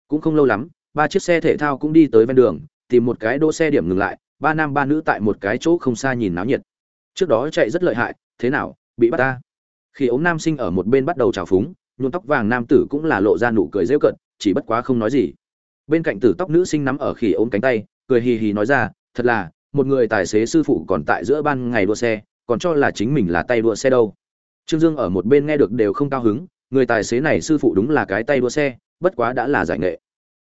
Cũng không lâu lắm, ba chiếc xe thể thao cũng đi tới ven đường, tìm một cái đỗ xe điểm ngừng lại, ba nam ba nữ tại một cái chỗ không xa nhìn náo nhiệt. Trước đó chạy rất lợi hại, thế nào, bị bắt ta? Khi ống nam sinh ở một bên bắt đầu trào phúng, nhuộm tóc vàng nam tử cũng là lộ ra nụ cười rêu cận chỉ bất quá không nói gì. Bên cạnh tử tóc nữ sinh nắm ở khỉ ôm cánh tay, cười hì hì nói ra, thật là, một người tài xế sư phụ còn tại giữa ban ngày đua xe, còn cho là chính mình là tay đua xe đâu. Trương dương ở một bên nghe được đều không cao hứng, người tài xế này sư phụ đúng là cái tay đua xe, bất quá đã là giải nghệ.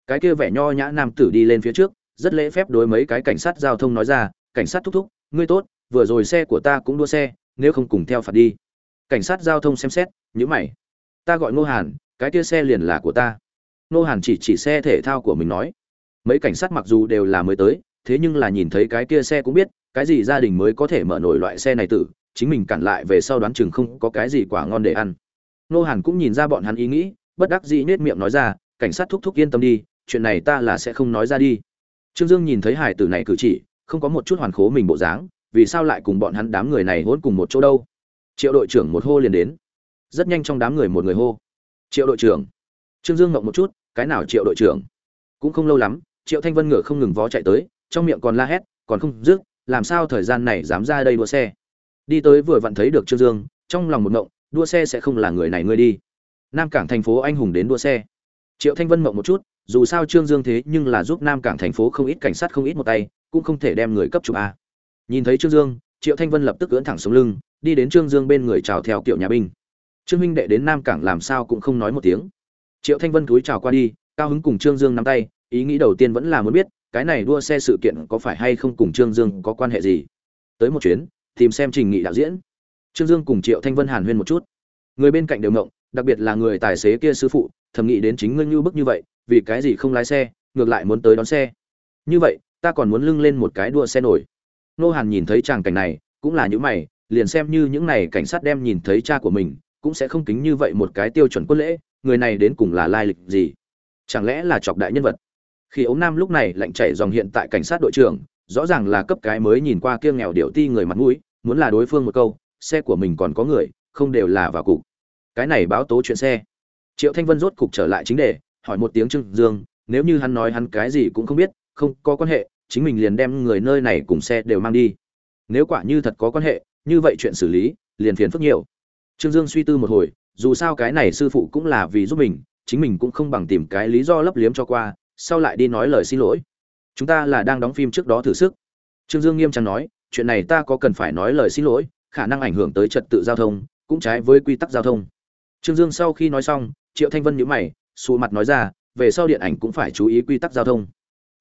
Cái kia vẻ nho nhã nam tử đi lên phía trước, rất lễ phép đối mấy cái cảnh sát giao thông nói ra, cảnh sát thúc thúc, ngươi tốt, vừa rồi xe của ta cũng đua xe, nếu không cùng theo phạt đi. Cảnh sát giao thông xem xét nhữ mày. Ta gọi ngô hàn, cái kia xe liền là của ta nô hàn chỉ chỉ xe thể thao của mình nói. Mấy cảnh sát mặc dù đều là mới tới, thế nhưng là nhìn thấy cái kia xe cũng biết, cái gì gia đình mới có thể mở nổi loại xe này tử, chính mình cản lại về sau đoán chừng không có cái gì quả ngon để ăn. Nô hàn cũng nhìn ra bọn hắn ý nghĩ, bất đắc dĩ nết miệng nói ra, cảnh sát thúc thúc yên tâm đi, chuyện này ta là sẽ không nói ra đi. Trương dương nhìn thấy hải tử này cử chỉ, không có một chút hoàn khố mình bộ dáng, vì sao lại cùng bọn hắn đám người này hôn cùng một chỗ đâu? Triệu đội trưởng một hô liền đến. Rất nhanh trong đám người một người hô. Triệu đội trưởng trương dương ngộng một chút, cái nào triệu đội trưởng? Cũng không lâu lắm, triệu thanh vân ngựa không ngừng vó chạy tới, trong miệng còn la hét, còn không dứt, làm sao thời gian này dám ra đây đua xe? Đi tới vừa vặn thấy được trương dương, trong lòng một ngộng, đua xe sẽ không là người này ngươi đi. Nam cảng thành phố anh hùng đến đua xe. Triệu thanh vân mộng một chút, dù sao trương dương thế nhưng là giúp nam cảng thành phố không ít cảnh sát không ít một tay, cũng không thể đem người cấp chụp a. Nhìn thấy trương dương, triệu thanh vân lập tức ưỡn thẳng xuống lưng, đi đến trương dương bên người chào theo kiểu nhà binh. Trương huynh đệ đến nam cảng làm sao cũng không nói một tiếng triệu thanh vân cúi chào qua đi, cao hứng cùng trương dương nắm tay, ý nghĩ đầu tiên vẫn là muốn biết, cái này đua xe sự kiện có phải hay không cùng trương dương có quan hệ gì. Tới một chuyến, tìm xem trình nghị đạo diễn. Trương dương cùng triệu thanh vân hàn huyên một chút. Người bên cạnh đều ngộng, đặc biệt là người tài xế kia sư phụ, thầm nghĩ đến chính ngươi như bức như vậy, vì cái gì không lái xe, ngược lại muốn tới đón xe. Như vậy, ta còn muốn lưng lên một cái đua xe nổi. Nô hàn nhìn thấy tràng cảnh này, cũng là những mày, liền xem như những này cảnh sát đem nhìn thấy cha của mình, cũng sẽ không kính như vậy một cái tiêu chuẩn quân lễ người này đến cùng là lai lịch gì? Chẳng lẽ là chọc đại nhân vật? Khi ống nam lúc này lạnh chảy dòng hiện tại cảnh sát đội trưởng, rõ ràng là cấp cái mới nhìn qua kia nghèo điệu ti người mặt mũi, muốn là đối phương một câu, xe của mình còn có người, không đều là vào cục. Cái này báo tố chuyện xe. Triệu thanh vân rốt cục trở lại chính đề, hỏi một tiếng trương dương, nếu như hắn nói hắn cái gì cũng không biết, không có quan hệ, chính mình liền đem người nơi này cùng xe đều mang đi. Nếu quả như thật có quan hệ, như vậy chuyện xử lý, liền phiền phức nhiều. Trương dương suy tư một hồi dù sao cái này sư phụ cũng là vì giúp mình, chính mình cũng không bằng tìm cái lý do lấp liếm cho qua, sau lại đi nói lời xin lỗi. Chúng ta là đang đóng phim trước đó thử sức. Trương dương nghiêm trang nói, chuyện này ta có cần phải nói lời xin lỗi, khả năng ảnh hưởng tới trật tự giao thông, cũng trái với quy tắc giao thông. Trương dương sau khi nói xong, triệu thanh vân nhíu mày, xù mặt nói ra, về sau điện ảnh cũng phải chú ý quy tắc giao thông.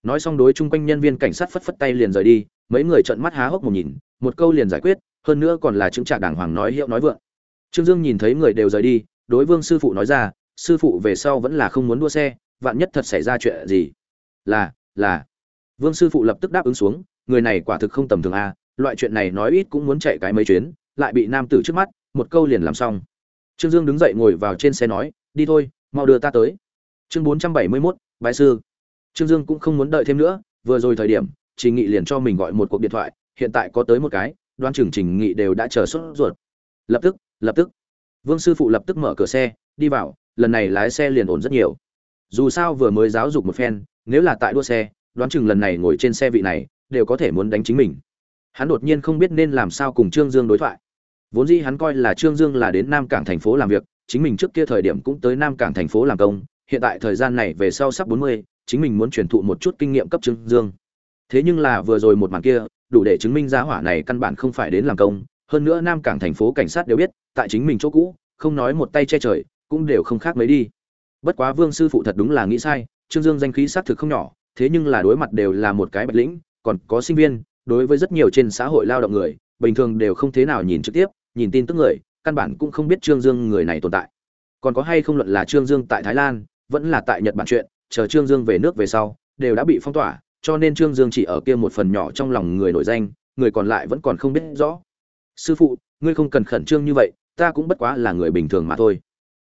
Nói xong đối chung quanh nhân viên cảnh sát phất phất tay liền rời đi, mấy người trợn mắt há hốc một nhìn, một câu liền giải quyết, hơn nữa còn là chứng trả đàng hoàng nói hiệu nói vượng trương dương nhìn thấy người đều rời đi, đối vương sư phụ nói ra, sư phụ về sau vẫn là không muốn đua xe, vạn nhất thật xảy ra chuyện gì? Là là. Vương sư phụ lập tức đáp ứng xuống, người này quả thực không tầm thường a, loại chuyện này nói ít cũng muốn chạy cái mấy chuyến, lại bị nam tử trước mắt, một câu liền làm xong. Trương dương đứng dậy ngồi vào trên xe nói, đi thôi, mau đưa ta tới. Chương bốn trăm bảy mươi mốt, bái sư. Trương dương cũng không muốn đợi thêm nữa, vừa rồi thời điểm trình nghị liền cho mình gọi một cuộc điện thoại, hiện tại có tới một cái đoan chừng trình nghị đều đã chờ sốt ruột. Lập tức lập tức. Vương sư phụ lập tức mở cửa xe, đi vào, lần này lái xe liền ổn rất nhiều. Dù sao vừa mới giáo dục một phen, nếu là tại đua xe, đoán chừng lần này ngồi trên xe vị này, đều có thể muốn đánh chính mình. Hắn đột nhiên không biết nên làm sao cùng trương dương đối thoại. Vốn dĩ hắn coi là trương dương là đến nam cảng thành phố làm việc, chính mình trước kia thời điểm cũng tới nam cảng thành phố làm công, hiện tại thời gian này về sau sắp bốn mươi, chính mình muốn truyền thụ một chút kinh nghiệm cấp trương dương. Thế nhưng là vừa rồi một màn kia, đủ để chứng minh giá hỏa này căn bản không phải đến làm công. Hơn nữa nam cảng thành phố cảnh sát đều biết tại chính mình chỗ cũ, không nói một tay che trời, cũng đều không khác mấy đi. Bất quá vương sư phụ thật đúng là nghĩ sai, trương dương danh khí xác thực không nhỏ, thế nhưng là đối mặt đều là một cái bạch lĩnh, còn có sinh viên, đối với rất nhiều trên xã hội lao động người, bình thường đều không thế nào nhìn trực tiếp, nhìn tin tức người, căn bản cũng không biết trương dương người này tồn tại. Còn có hay không luận là trương dương tại thái lan, vẫn là tại nhật bản chuyện, chờ trương dương về nước về sau, đều đã bị phong tỏa, cho nên trương dương chỉ ở kia một phần nhỏ trong lòng người nổi danh, người còn lại vẫn còn không biết rõ. Sư phụ, ngươi không cần khẩn trương như vậy ta cũng bất quá là người bình thường mà thôi.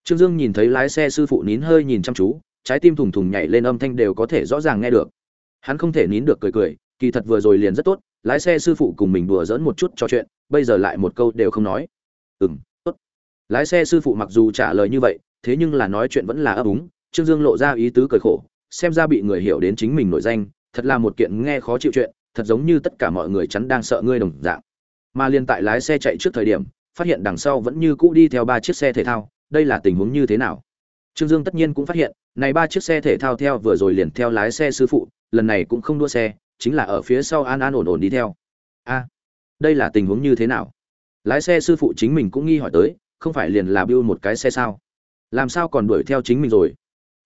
Trương dương nhìn thấy lái xe sư phụ nín hơi nhìn chăm chú, trái tim thùng thùng nhảy lên âm thanh đều có thể rõ ràng nghe được. Hắn không thể nín được cười cười, kỳ thật vừa rồi liền rất tốt, lái xe sư phụ cùng mình đùa dỡn một chút trò chuyện, bây giờ lại một câu đều không nói. Ừ m tốt. Lái xe sư phụ mặc dù trả lời như vậy, thế nhưng là nói chuyện vẫn là ấp úng, trương dương lộ ra ý tứ cười khổ, xem ra bị người hiểu đến chính mình nổi danh, thật là một kiện nghe khó chịu chuyện, thật giống như tất cả mọi người chắn đang sợ ngươi đồng dạng. Mà liên tại lái xe chạy trước thời điểm phát hiện đằng sau vẫn như cũ đi theo ba chiếc xe thể thao, đây là tình huống như thế nào? Trương dương tất nhiên cũng phát hiện, này ba chiếc xe thể thao theo vừa rồi liền theo lái xe sư phụ, lần này cũng không đua xe, chính là ở phía sau an an ổn ổn đi theo. A, đây là tình huống như thế nào? Lái xe sư phụ chính mình cũng nghi hỏi tới, không phải liền là biêu một cái xe sao? Làm sao còn đuổi theo chính mình rồi?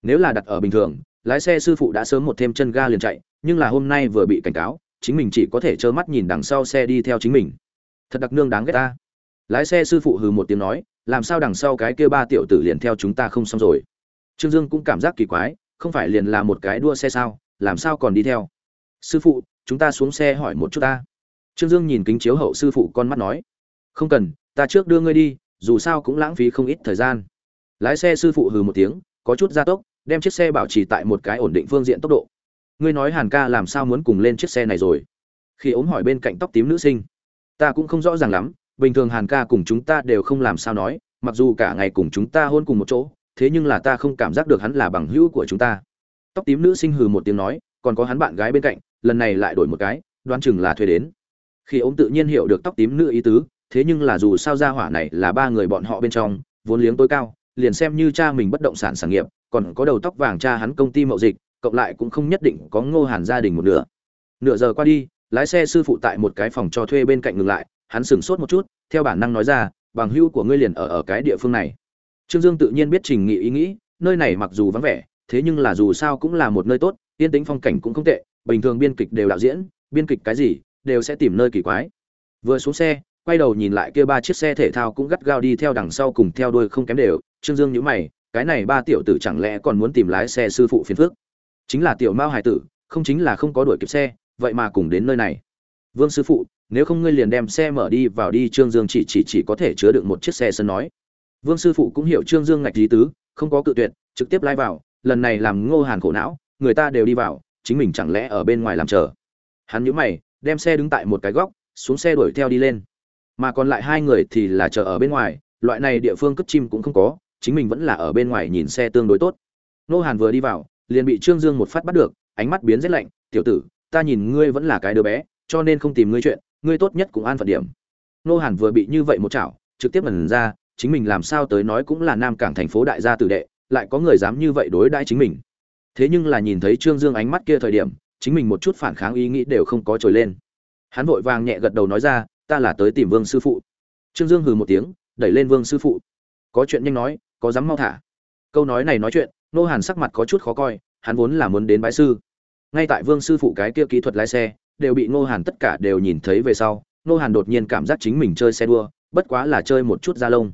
Nếu là đặt ở bình thường, lái xe sư phụ đã sớm một thêm chân ga liền chạy, nhưng là hôm nay vừa bị cảnh cáo, chính mình chỉ có thể trơ mắt nhìn đằng sau xe đi theo chính mình. Thật đặc nương đáng ghét ta lái xe sư phụ hừ một tiếng nói, làm sao đằng sau cái kia ba tiểu tử liền theo chúng ta không xong rồi? Trương dương cũng cảm giác kỳ quái, không phải liền là một cái đua xe sao, làm sao còn đi theo? Sư phụ, chúng ta xuống xe hỏi một chút ta. Trương dương nhìn kính chiếu hậu sư phụ con mắt nói, không cần, ta trước đưa ngươi đi, dù sao cũng lãng phí không ít thời gian. Lái xe sư phụ hừ một tiếng, có chút gia tốc, đem chiếc xe bảo trì tại một cái ổn định phương diện tốc độ. Ngươi nói hàn ca làm sao muốn cùng lên chiếc xe này rồi? Khi ốm hỏi bên cạnh tóc tím nữ sinh, ta cũng không rõ ràng lắm bình thường hàn ca cùng chúng ta đều không làm sao nói, mặc dù cả ngày cùng chúng ta hôn cùng một chỗ, thế nhưng là ta không cảm giác được hắn là bằng hữu của chúng ta. Tóc tím nữ sinh hừ một tiếng nói, còn có hắn bạn gái bên cạnh, lần này lại đổi một cái, đoán chừng là thuê đến. Khi ông tự nhiên hiểu được tóc tím nữ ý tứ, thế nhưng là dù sao ra hỏa này là ba người bọn họ bên trong, vốn liếng tối cao, liền xem như cha mình bất động sản sản nghiệp, còn có đầu tóc vàng cha hắn công ty mậu dịch, cộng lại cũng không nhất định có ngô hàn gia đình một nửa. Nửa giờ qua đi, lái xe sư phụ tại một cái phòng cho thuê bên cạnh ngừng lại hắn sửng sốt một chút, theo bản năng nói ra, bằng hữu của ngươi liền ở ở cái địa phương này. Trương dương tự nhiên biết trình nghị ý nghĩ, nơi này mặc dù vắng vẻ, thế nhưng là dù sao cũng là một nơi tốt, yên tĩnh phong cảnh cũng không tệ, bình thường biên kịch đều đạo diễn, biên kịch cái gì, đều sẽ tìm nơi kỳ quái. Vừa xuống xe, quay đầu nhìn lại kia ba chiếc xe thể thao cũng gắt gao đi theo đằng sau cùng theo đuôi không kém đều, trương dương nhíu mày, cái này ba tiểu tử chẳng lẽ còn muốn tìm lái xe sư phụ phiền phức? chính là tiểu mao hải tử, không chính là không có đuổi kịp xe, vậy mà cùng đến nơi này. Vương sư phụ nếu không ngươi liền đem xe mở đi vào đi, trương dương chỉ chỉ chỉ có thể chứa được một chiếc xe sân nói. Vương sư phụ cũng hiểu trương dương ngạch lý tứ, không có cự tuyệt, trực tiếp lai vào, lần này làm ngô hàn khổ não, người ta đều đi vào, chính mình chẳng lẽ ở bên ngoài làm chờ. Hắn nhíu mày, đem xe đứng tại một cái góc, xuống xe đuổi theo đi lên. Mà còn lại hai người thì là chờ ở bên ngoài, loại này địa phương cất chim cũng không có, chính mình vẫn là ở bên ngoài nhìn xe tương đối tốt. Nô hàn vừa đi vào, liền bị trương dương một phát bắt được, ánh mắt biến rất lạnh, tiểu tử, ta nhìn ngươi vẫn là cái đứa bé, cho nên không tìm ngươi chuyện ngươi tốt nhất cũng an phận điểm. Nô hàn vừa bị như vậy một chảo, trực tiếp lần ra, chính mình làm sao tới nói cũng là nam cảng thành phố đại gia tử đệ, lại có người dám như vậy đối đãi chính mình. Thế nhưng là nhìn thấy trương dương ánh mắt kia thời điểm, chính mình một chút phản kháng ý nghĩ đều không có trồi lên. Hắn vội vàng nhẹ gật đầu nói ra, ta là tới tìm vương sư phụ. Trương dương hừ một tiếng, đẩy lên vương sư phụ. Có chuyện nhanh nói, có dám mau thả. Câu nói này nói chuyện, nô hàn sắc mặt có chút khó coi, hắn vốn là muốn đến bái sư. Ngay tại vương sư phụ cái kia kỹ thuật lái xe đều bị Ngô hàn tất cả đều nhìn thấy về sau, Ngô hàn đột nhiên cảm giác chính mình chơi xe đua, bất quá là chơi một chút da lông.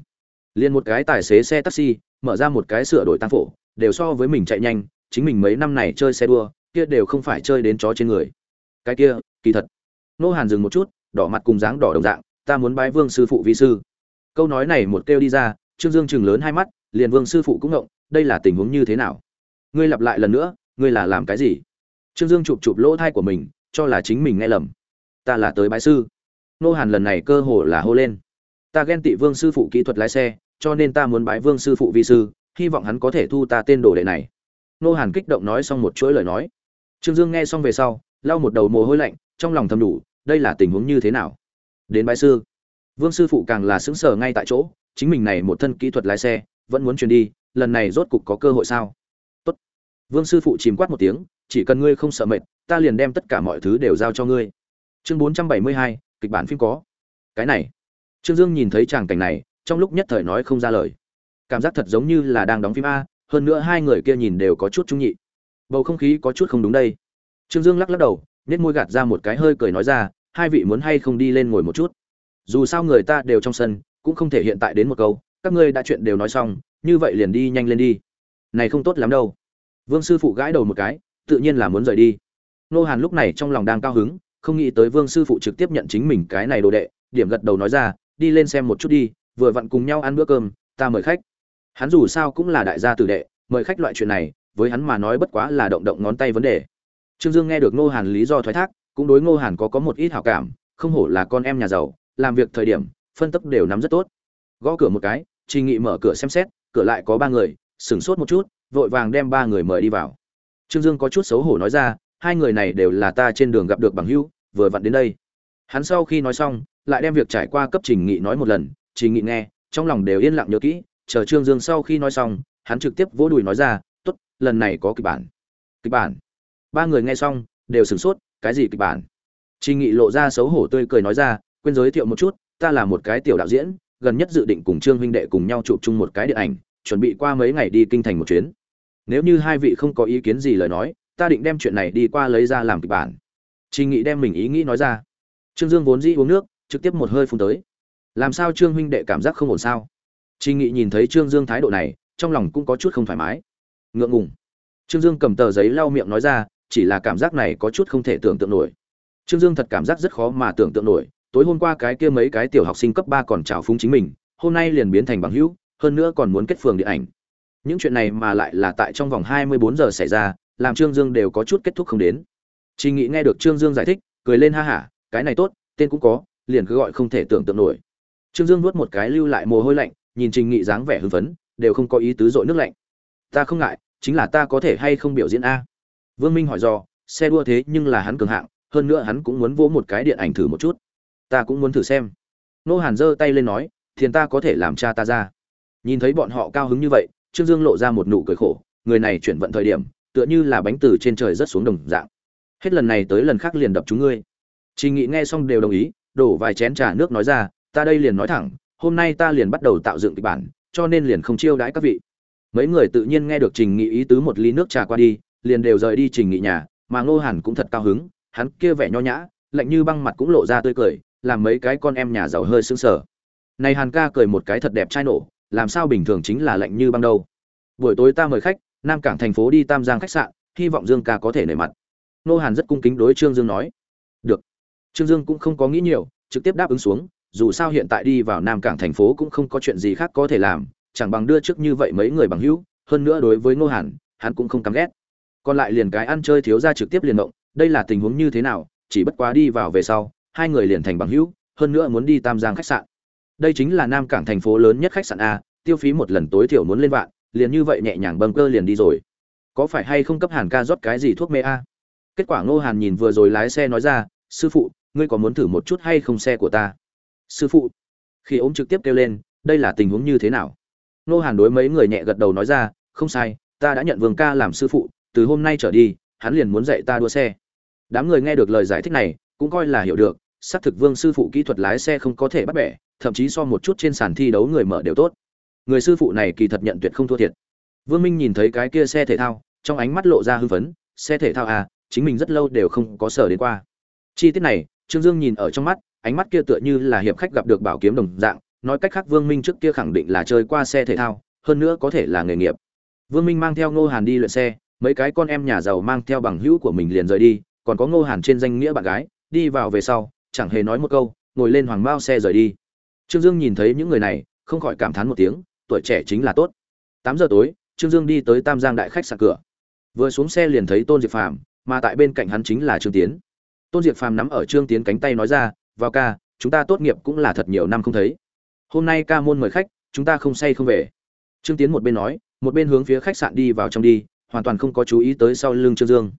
Liền một cái tài xế xe taxi, mở ra một cái sửa đổi tăng phổ, đều so với mình chạy nhanh, chính mình mấy năm này chơi xe đua, kia đều không phải chơi đến chó trên người. Cái kia, kỳ thật. Ngô hàn dừng một chút, đỏ mặt cùng dáng đỏ đồng dạng, ta muốn bái vương sư phụ vi sư. Câu nói này một kêu đi ra, trương dương chừng lớn hai mắt, liền vương sư phụ cũng ngộng, đây là tình huống như thế nào? Ngươi lặp lại lần nữa, ngươi là làm cái gì? Trương dương chụp chụp lỗ thai của mình cho là chính mình nghe lầm. Ta là tới bái sư. Nô hàn lần này cơ hồ là hô lên. Ta ghen tị vương sư phụ kỹ thuật lái xe, cho nên ta muốn bái vương sư phụ vi sư, hy vọng hắn có thể thu ta tên đồ đệ này. Nô hàn kích động nói xong một chuỗi lời nói. Trương dương nghe xong về sau, lau một đầu mồ hôi lạnh, trong lòng thầm đủ, đây là tình huống như thế nào? Đến bái sư. Vương sư phụ càng là xứng sở ngay tại chỗ, chính mình này một thân kỹ thuật lái xe, vẫn muốn truyền đi, lần này rốt cục có cơ hội sao? Tốt. vương sư phụ chìm quát một tiếng, chỉ cần ngươi không sợ mệt ta liền đem tất cả mọi thứ đều giao cho ngươi. Chương bốn trăm bảy mươi hai, kịch bản phim có. Cái này. Trương dương nhìn thấy tràng cảnh này, trong lúc nhất thời nói không ra lời. Cảm giác thật giống như là đang đóng phim a, hơn nữa hai người kia nhìn đều có chút trung nhị. Bầu không khí có chút không đúng đây. Trương dương lắc lắc đầu nết môi gạt ra một cái hơi cười nói ra, hai vị muốn hay không đi lên ngồi một chút? Dù sao người ta đều trong sân, cũng không thể hiện tại đến một câu, các ngươi đã chuyện đều nói xong, như vậy liền đi nhanh lên đi. Này không tốt lắm đâu. Vương sư phụ gãi đầu một cái, tự nhiên là muốn rời đi nô hàn lúc này trong lòng đang cao hứng, không nghĩ tới vương sư phụ trực tiếp nhận chính mình cái này đồ đệ, điểm gật đầu nói ra, đi lên xem một chút đi, vừa vặn cùng nhau ăn bữa cơm, ta mời khách. Hắn dù sao cũng là đại gia tử đệ, mời khách loại chuyện này, với hắn mà nói bất quá là động động ngón tay vấn đề. Trương dương nghe được ngô hàn lý do thoái thác, cũng đối ngô hàn có có một ít hảo cảm, không hổ là con em nhà giàu, làm việc thời điểm, phân tốc đều nắm rất tốt. Gõ cửa một cái, trì nghị mở cửa xem xét, cửa lại có ba người, sửng sốt một chút, vội vàng đem ba người mời đi vào. Trương dương có chút xấu hổ nói ra hai người này đều là ta trên đường gặp được bằng hữu, vừa vặn đến đây. Hắn sau khi nói xong, lại đem việc trải qua cấp trình nghị nói một lần, trình nghị nghe, trong lòng đều yên lặng nhớ kỹ, chờ trương dương sau khi nói xong, hắn trực tiếp vỗ đùi nói ra t ố t lần này có kịch bản. Kịch bản? Ba người nghe xong, đều sửng sốt, cái gì kịch bản? Trình nghị lộ ra xấu hổ tươi cười nói ra, quên giới thiệu một chút, ta là một cái tiểu đạo diễn, gần nhất dự định cùng trương huynh đệ cùng nhau chụp chung một cái điện ảnh, chuẩn bị qua mấy ngày đi kinh thành một chuyến. Nếu như hai vị không có ý kiến gì lời nói ta định đem chuyện này đi qua lấy ra làm kịch bản. Trình nghị đem mình ý nghĩ nói ra. Trương dương vốn dĩ uống nước, trực tiếp một hơi phun tới. Làm sao trương huynh đệ cảm giác không ổn sao? Trình nghị nhìn thấy trương dương thái độ này, trong lòng cũng có chút không thoải mái. Ngượng ngùng. Trương dương cầm tờ giấy lau miệng nói ra, chỉ là cảm giác này có chút không thể tưởng tượng nổi. Trương dương thật cảm giác rất khó mà tưởng tượng nổi, tối hôm qua cái kia mấy cái tiểu học sinh cấp ba còn trào phúng chính mình, hôm nay liền biến thành bằng hữu, hơn nữa còn muốn kết phường điện ảnh. Những chuyện này mà lại là tại trong vòng hai mươi bốn giờ xảy ra làm trương dương đều có chút kết thúc không đến Trình Nghị nghe được Trương Dương giải thích, cười lên ha hả, cái này tốt, tên cũng có, liền cứ gọi không thể tưởng tượng nổi. Trương Dương nuốt một cái lưu lại mồ hôi lạnh, nhìn Trình Nghị dáng vẻ hưng phấn, đều không có ý tứ dội nước lạnh. Ta không ngại, chính là ta có thể hay không biểu diễn a? Vương Minh hỏi dò, xe đua thế nhưng là hắn cường hạng, hơn nữa hắn cũng muốn vỗ một cái điện ảnh thử một chút. Ta cũng muốn thử xem. Nô Hàn giơ tay lên nói, thiền ta có thể làm cha ta ra. Nhìn thấy bọn họ cao hứng như vậy, Trương Dương lộ ra một nụ cười khổ, người này chuyển vận thời điểm, tựa như là bánh từ trên trời rất xuống đồng dạng. Hết lần này tới lần khác liền đập chúng ngươi. Trình nghị nghe xong đều đồng ý, đổ vài chén trà nước nói ra, ta đây liền nói thẳng, hôm nay ta liền bắt đầu tạo dựng kịch bản, cho nên liền không chiêu đãi các vị. Mấy người tự nhiên nghe được trình nghị ý tứ một ly nước trà qua đi, liền đều rời đi trình nghị nhà, mà ngô hàn cũng thật cao hứng, hắn kia vẻ nho nhã, lạnh như băng mặt cũng lộ ra tươi cười, làm mấy cái con em nhà giàu hơi sững sờ. Này hàn ca cười một cái thật đẹp trai nổ, làm sao bình thường chính là lạnh như băng đâu. Buổi tối ta mời khách nam cảng thành phố đi tam giang khách sạn, hy vọng dương ca có thể nể mặt. Nô hàn rất cung kính đối trương dương nói. Được. Trương dương cũng không có nghĩ nhiều, trực tiếp đáp ứng xuống, dù sao hiện tại đi vào nam cảng thành phố cũng không có chuyện gì khác có thể làm, chẳng bằng đưa trước như vậy mấy người bằng hữu, hơn nữa đối với ngô hàn, hắn cũng không cắm ghét. Còn lại liền cái ăn chơi thiếu ra trực tiếp liền động, đây là tình huống như thế nào, chỉ bất quá đi vào về sau, hai người liền thành bằng hữu, hơn nữa muốn đi tam giang khách sạn. Đây chính là nam cảng thành phố lớn nhất khách sạn a, tiêu phí một lần tối thiểu muốn lên vạn liền như vậy nhẹ nhàng bâng cơ liền đi rồi. Có phải hay không cấp hàn ca rót cái gì thuốc mê a? Kết quả ngô hàn nhìn vừa rồi lái xe nói ra, sư phụ, ngươi có muốn thử một chút hay không xe của ta? Sư phụ? Khi ốm trực tiếp kêu lên, đây là tình huống như thế nào? Ngô hàn đối mấy người nhẹ gật đầu nói ra, không sai, ta đã nhận vương ca làm sư phụ, từ hôm nay trở đi, hắn liền muốn dạy ta đua xe. Đám người nghe được lời giải thích này, cũng coi là hiểu được, xác thực vương sư phụ kỹ thuật lái xe không có thể bắt bẻ, thậm chí so một chút trên sàn thi đấu người mở đều tốt người sư phụ này kỳ thật nhận tuyệt không thua thiệt. Vương minh nhìn thấy cái kia xe thể thao, trong ánh mắt lộ ra hưng phấn, xe thể thao à chính mình rất lâu đều không có sở đến qua. Chi tiết này, trương dương nhìn ở trong mắt, ánh mắt kia tựa như là hiệp khách gặp được bảo kiếm đồng dạng, nói cách khác vương minh trước kia khẳng định là chơi qua xe thể thao, hơn nữa có thể là nghề nghiệp. Vương minh mang theo ngô hàn đi luyện xe, mấy cái con em nhà giàu mang theo bằng hữu của mình liền rời đi, còn có ngô hàn trên danh nghĩa bạn gái, đi vào về sau, chẳng hề nói một câu, ngồi lên hoàng mao xe rời đi. Trương dương nhìn thấy những người này, không khỏi cảm thán một tiếng tuổi trẻ chính là tốt. Tám giờ tối, trương dương đi tới tam giang đại khách sạn cửa. Vừa xuống xe liền thấy tôn diệp phàm, mà tại bên cạnh hắn chính là trương tiến. Tôn diệp phàm nắm ở trương tiến cánh tay nói ra, vào ca, chúng ta tốt nghiệp cũng là thật nhiều năm không thấy. Hôm nay ca môn mời khách, chúng ta không say không về. Trương tiến một bên nói, một bên hướng phía khách sạn đi vào trong đi, hoàn toàn không có chú ý tới sau lưng trương dương.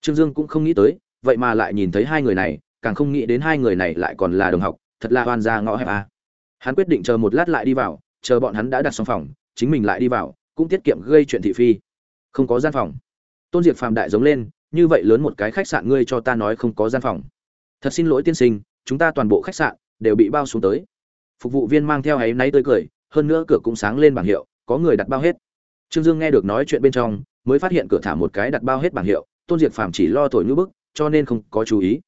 Trương dương cũng không nghĩ tới, vậy mà lại nhìn thấy hai người này, càng không nghĩ đến hai người này lại còn là đồng học, thật là oan ra ngõ hẹp à. hắn quyết định chờ một lát lại đi vào chờ bọn hắn đã đặt xong phòng, chính mình lại đi vào, cũng tiết kiệm gây chuyện thị phi. Không có gian phòng. Tôn diệp phàm đại giống lên, như vậy lớn một cái khách sạn ngươi cho ta nói không có gian phòng. Thật xin lỗi tiên sinh, chúng ta toàn bộ khách sạn đều bị bao xuống tới. Phục vụ viên mang theo áy náy tươi cười, hơn nữa cửa cũng sáng lên bảng hiệu, có người đặt bao hết. Trương dương nghe được nói chuyện bên trong, mới phát hiện cửa thả một cái đặt bao hết bảng hiệu, tôn diệt phàm chỉ lo thổi ngữ bức, cho nên không có chú ý.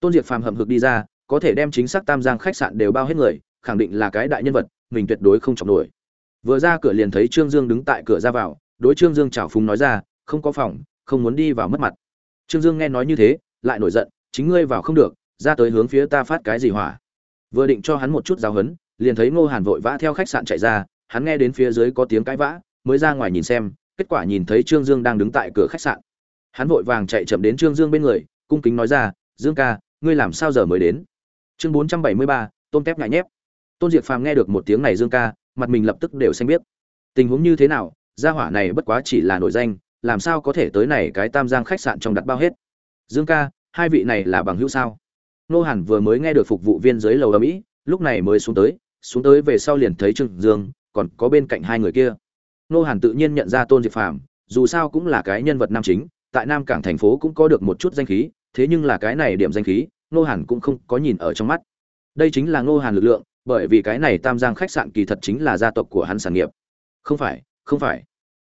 Tôn diệt phàm hậm hực đi ra, có thể đem chính xác tam giang khách sạn đều bao hết người, khẳng định là cái đại nhân vật mình tuyệt đối không chọc nổi vừa ra cửa liền thấy trương dương đứng tại cửa ra vào đối trương dương chào phúng nói ra không có phòng không muốn đi vào mất mặt Trương Dương nghe nói như thế, lại nổi giận, chính ngươi vào không được, ra tới hướng phía ta phát cái gì hỏa. Vừa định cho hắn một chút giáo huấn, liền thấy Ngô Hàn vội vã theo khách sạn chạy ra, hắn nghe đến phía dưới có tiếng cãi vã, mới ra ngoài nhìn xem, kết quả nhìn thấy Trương Dương đang đứng tại cửa khách sạn. Hắn vội vàng chạy chậm đến Trương Dương bên người, cung kính nói ra, "Dương ca, ngươi làm sao giờ mới đến?" Chương 473, tôm tép ngại nhép. Tôn Diệp Phàm nghe được một tiếng này Dương ca, mặt mình lập tức đều xanh biết. Tình huống như thế nào, gia hỏa này bất quá chỉ là nổi danh, làm sao có thể tới này cái tam giang khách sạn trong đặt bao hết? Dương ca hai vị này là bằng hữu sao? Nô hàn vừa mới nghe được phục vụ viên dưới lầu ở mỹ lúc này mới xuống tới xuống tới về sau liền thấy trương dương còn có bên cạnh hai người kia. Nô hàn tự nhiên nhận ra tôn diệp phàm dù sao cũng là cái nhân vật nam chính tại nam cảng thành phố cũng có được một chút danh khí thế nhưng là cái này điểm danh khí nô hàn cũng không có nhìn ở trong mắt. Đây chính là nô hàn lực lượng bởi vì cái này tam giang khách sạn kỳ thật chính là gia tộc của hắn sản nghiệp. Không phải không phải.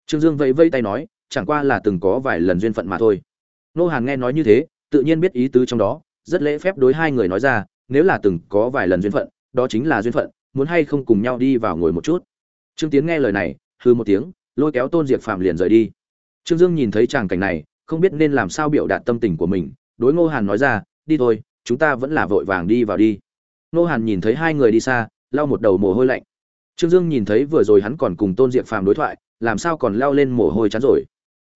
Trương dương vẫy vây tay nói, chẳng qua là từng có vài lần duyên phận mà thôi. Nô hàn nghe nói như thế, tự nhiên biết ý tứ trong đó, rất lễ phép đối hai người nói ra, nếu là từng có vài lần duyên phận, đó chính là duyên phận, muốn hay không cùng nhau đi vào ngồi một chút. Trương tiến nghe lời này hư một tiếng, lôi kéo tôn diệp Phạm liền rời đi. Trương dương nhìn thấy tràng cảnh này, không biết nên làm sao biểu đạt tâm tình của mình, đối ngô hàn nói ra, đi thôi, chúng ta vẫn là vội vàng đi vào đi. Nô hàn nhìn thấy hai người đi xa, lau một đầu mồ hôi lạnh. Trương dương nhìn thấy vừa rồi hắn còn cùng tôn diệp phàm đối thoại, làm sao còn leo lên mồ hôi chán rồi?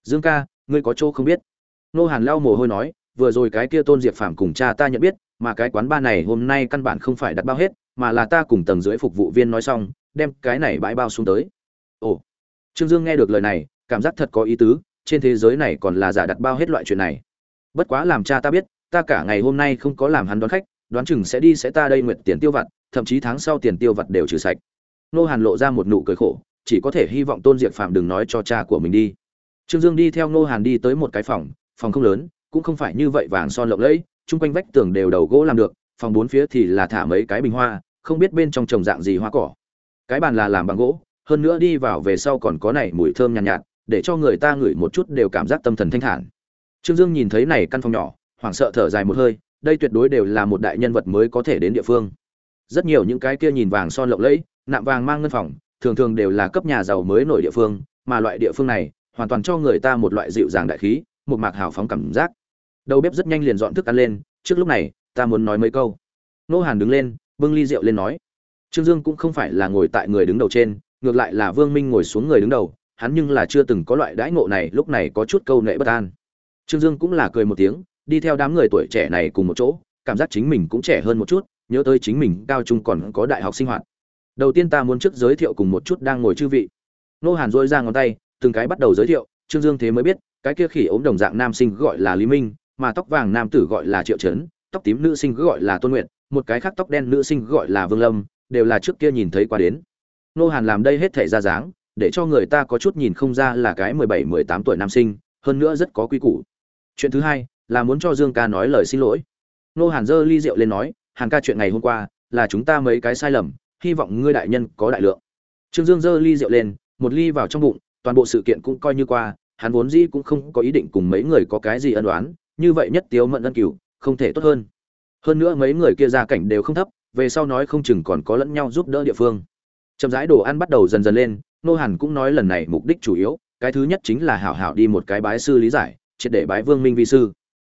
Dương ca, ngươi có chỗ không biết? Nô hàn lau mồ hôi nói, vừa rồi cái kia tôn diệp phàm cùng cha ta nhận biết, mà cái quán ba này hôm nay căn bản không phải đặt bao hết, mà là ta cùng tầng dưới phục vụ viên nói xong, đem cái này bãi bao xuống tới. Ồ. Trương dương nghe được lời này, cảm giác thật có ý tứ, trên thế giới này còn là giả đặt bao hết loại chuyện này. Bất quá làm cha ta biết, ta cả ngày hôm nay không có làm hắn đón khách đoán chừng sẽ đi sẽ ta đây nguyện tiền tiêu vặt thậm chí tháng sau tiền tiêu vặt đều trừ sạch. Nô hàn lộ ra một nụ cười khổ chỉ có thể hy vọng tôn diệp phạm đừng nói cho cha của mình đi. Trương dương đi theo nô hàn đi tới một cái phòng phòng không lớn cũng không phải như vậy vàng son lộng lẫy chung quanh vách tường đều đầu gỗ làm được phòng bốn phía thì là thả mấy cái bình hoa không biết bên trong trồng dạng gì hoa cỏ. Cái bàn là làm bằng gỗ hơn nữa đi vào về sau còn có này mùi thơm nhàn nhạt, nhạt để cho người ta ngửi một chút đều cảm giác tâm thần thanh thản. Trương dương nhìn thấy này căn phòng nhỏ hoảng sợ thở dài một hơi đây tuyệt đối đều là một đại nhân vật mới có thể đến địa phương. Rất nhiều những cái kia nhìn vàng son lộng lẫy, nạm vàng mang ngân phòng, thường thường đều là cấp nhà giàu mới nổi địa phương, mà loại địa phương này, hoàn toàn cho người ta một loại dịu dàng đại khí, một mạc hào phóng cảm giác. Đầu bếp rất nhanh liền dọn thức ăn lên, trước lúc này, ta muốn nói mấy câu. Nô hàn đứng lên, bưng ly rượu lên nói. Trương dương cũng không phải là ngồi tại người đứng đầu trên, ngược lại là vương minh ngồi xuống người đứng đầu, hắn nhưng là chưa từng có loại đãi ngộ này, lúc này có chút câu nệ bất an. Trương dương cũng là cười một tiếng đi theo đám người tuổi trẻ này cùng một chỗ, cảm giác chính mình cũng trẻ hơn một chút, nhớ tới chính mình cao trung còn có đại học sinh hoạt. Đầu tiên ta muốn trước giới thiệu cùng một chút đang ngồi chư vị. Nô hàn dôi ra ngón tay, từng cái bắt đầu giới thiệu, trương dương thế mới biết, cái kia khỉ ốm đồng dạng nam sinh gọi là lý minh, mà tóc vàng nam tử gọi là triệu trấn, tóc tím nữ sinh gọi là tôn nguyện một cái khác tóc đen nữ sinh gọi là vương lâm, đều là trước kia nhìn thấy qua đến. Nô hàn làm đây hết thể ra dáng, để cho người ta có chút nhìn không ra là cái mười bảy, mười tám tuổi nam sinh, hơn nữa rất có quy củ. Chuyện thứ hai là muốn cho dương ca nói lời xin lỗi. Nô hàn dơ ly rượu lên nói hàn ca chuyện ngày hôm qua là chúng ta mấy cái sai lầm hy vọng ngươi đại nhân có đại lượng. Trương dương dơ ly rượu lên một ly vào trong bụng toàn bộ sự kiện cũng coi như qua hắn vốn dĩ cũng không có ý định cùng mấy người có cái gì ân oán, như vậy nhất tiếu mận ân cửu không thể tốt hơn. Hơn nữa mấy người kia gia cảnh đều không thấp về sau nói không chừng còn có lẫn nhau giúp đỡ địa phương. Chậm rãi đồ ăn bắt đầu dần dần lên nô hàn cũng nói lần này mục đích chủ yếu cái thứ nhất chính là hảo hảo đi một cái bái sư lý giải triệt để bái vương minh vi sư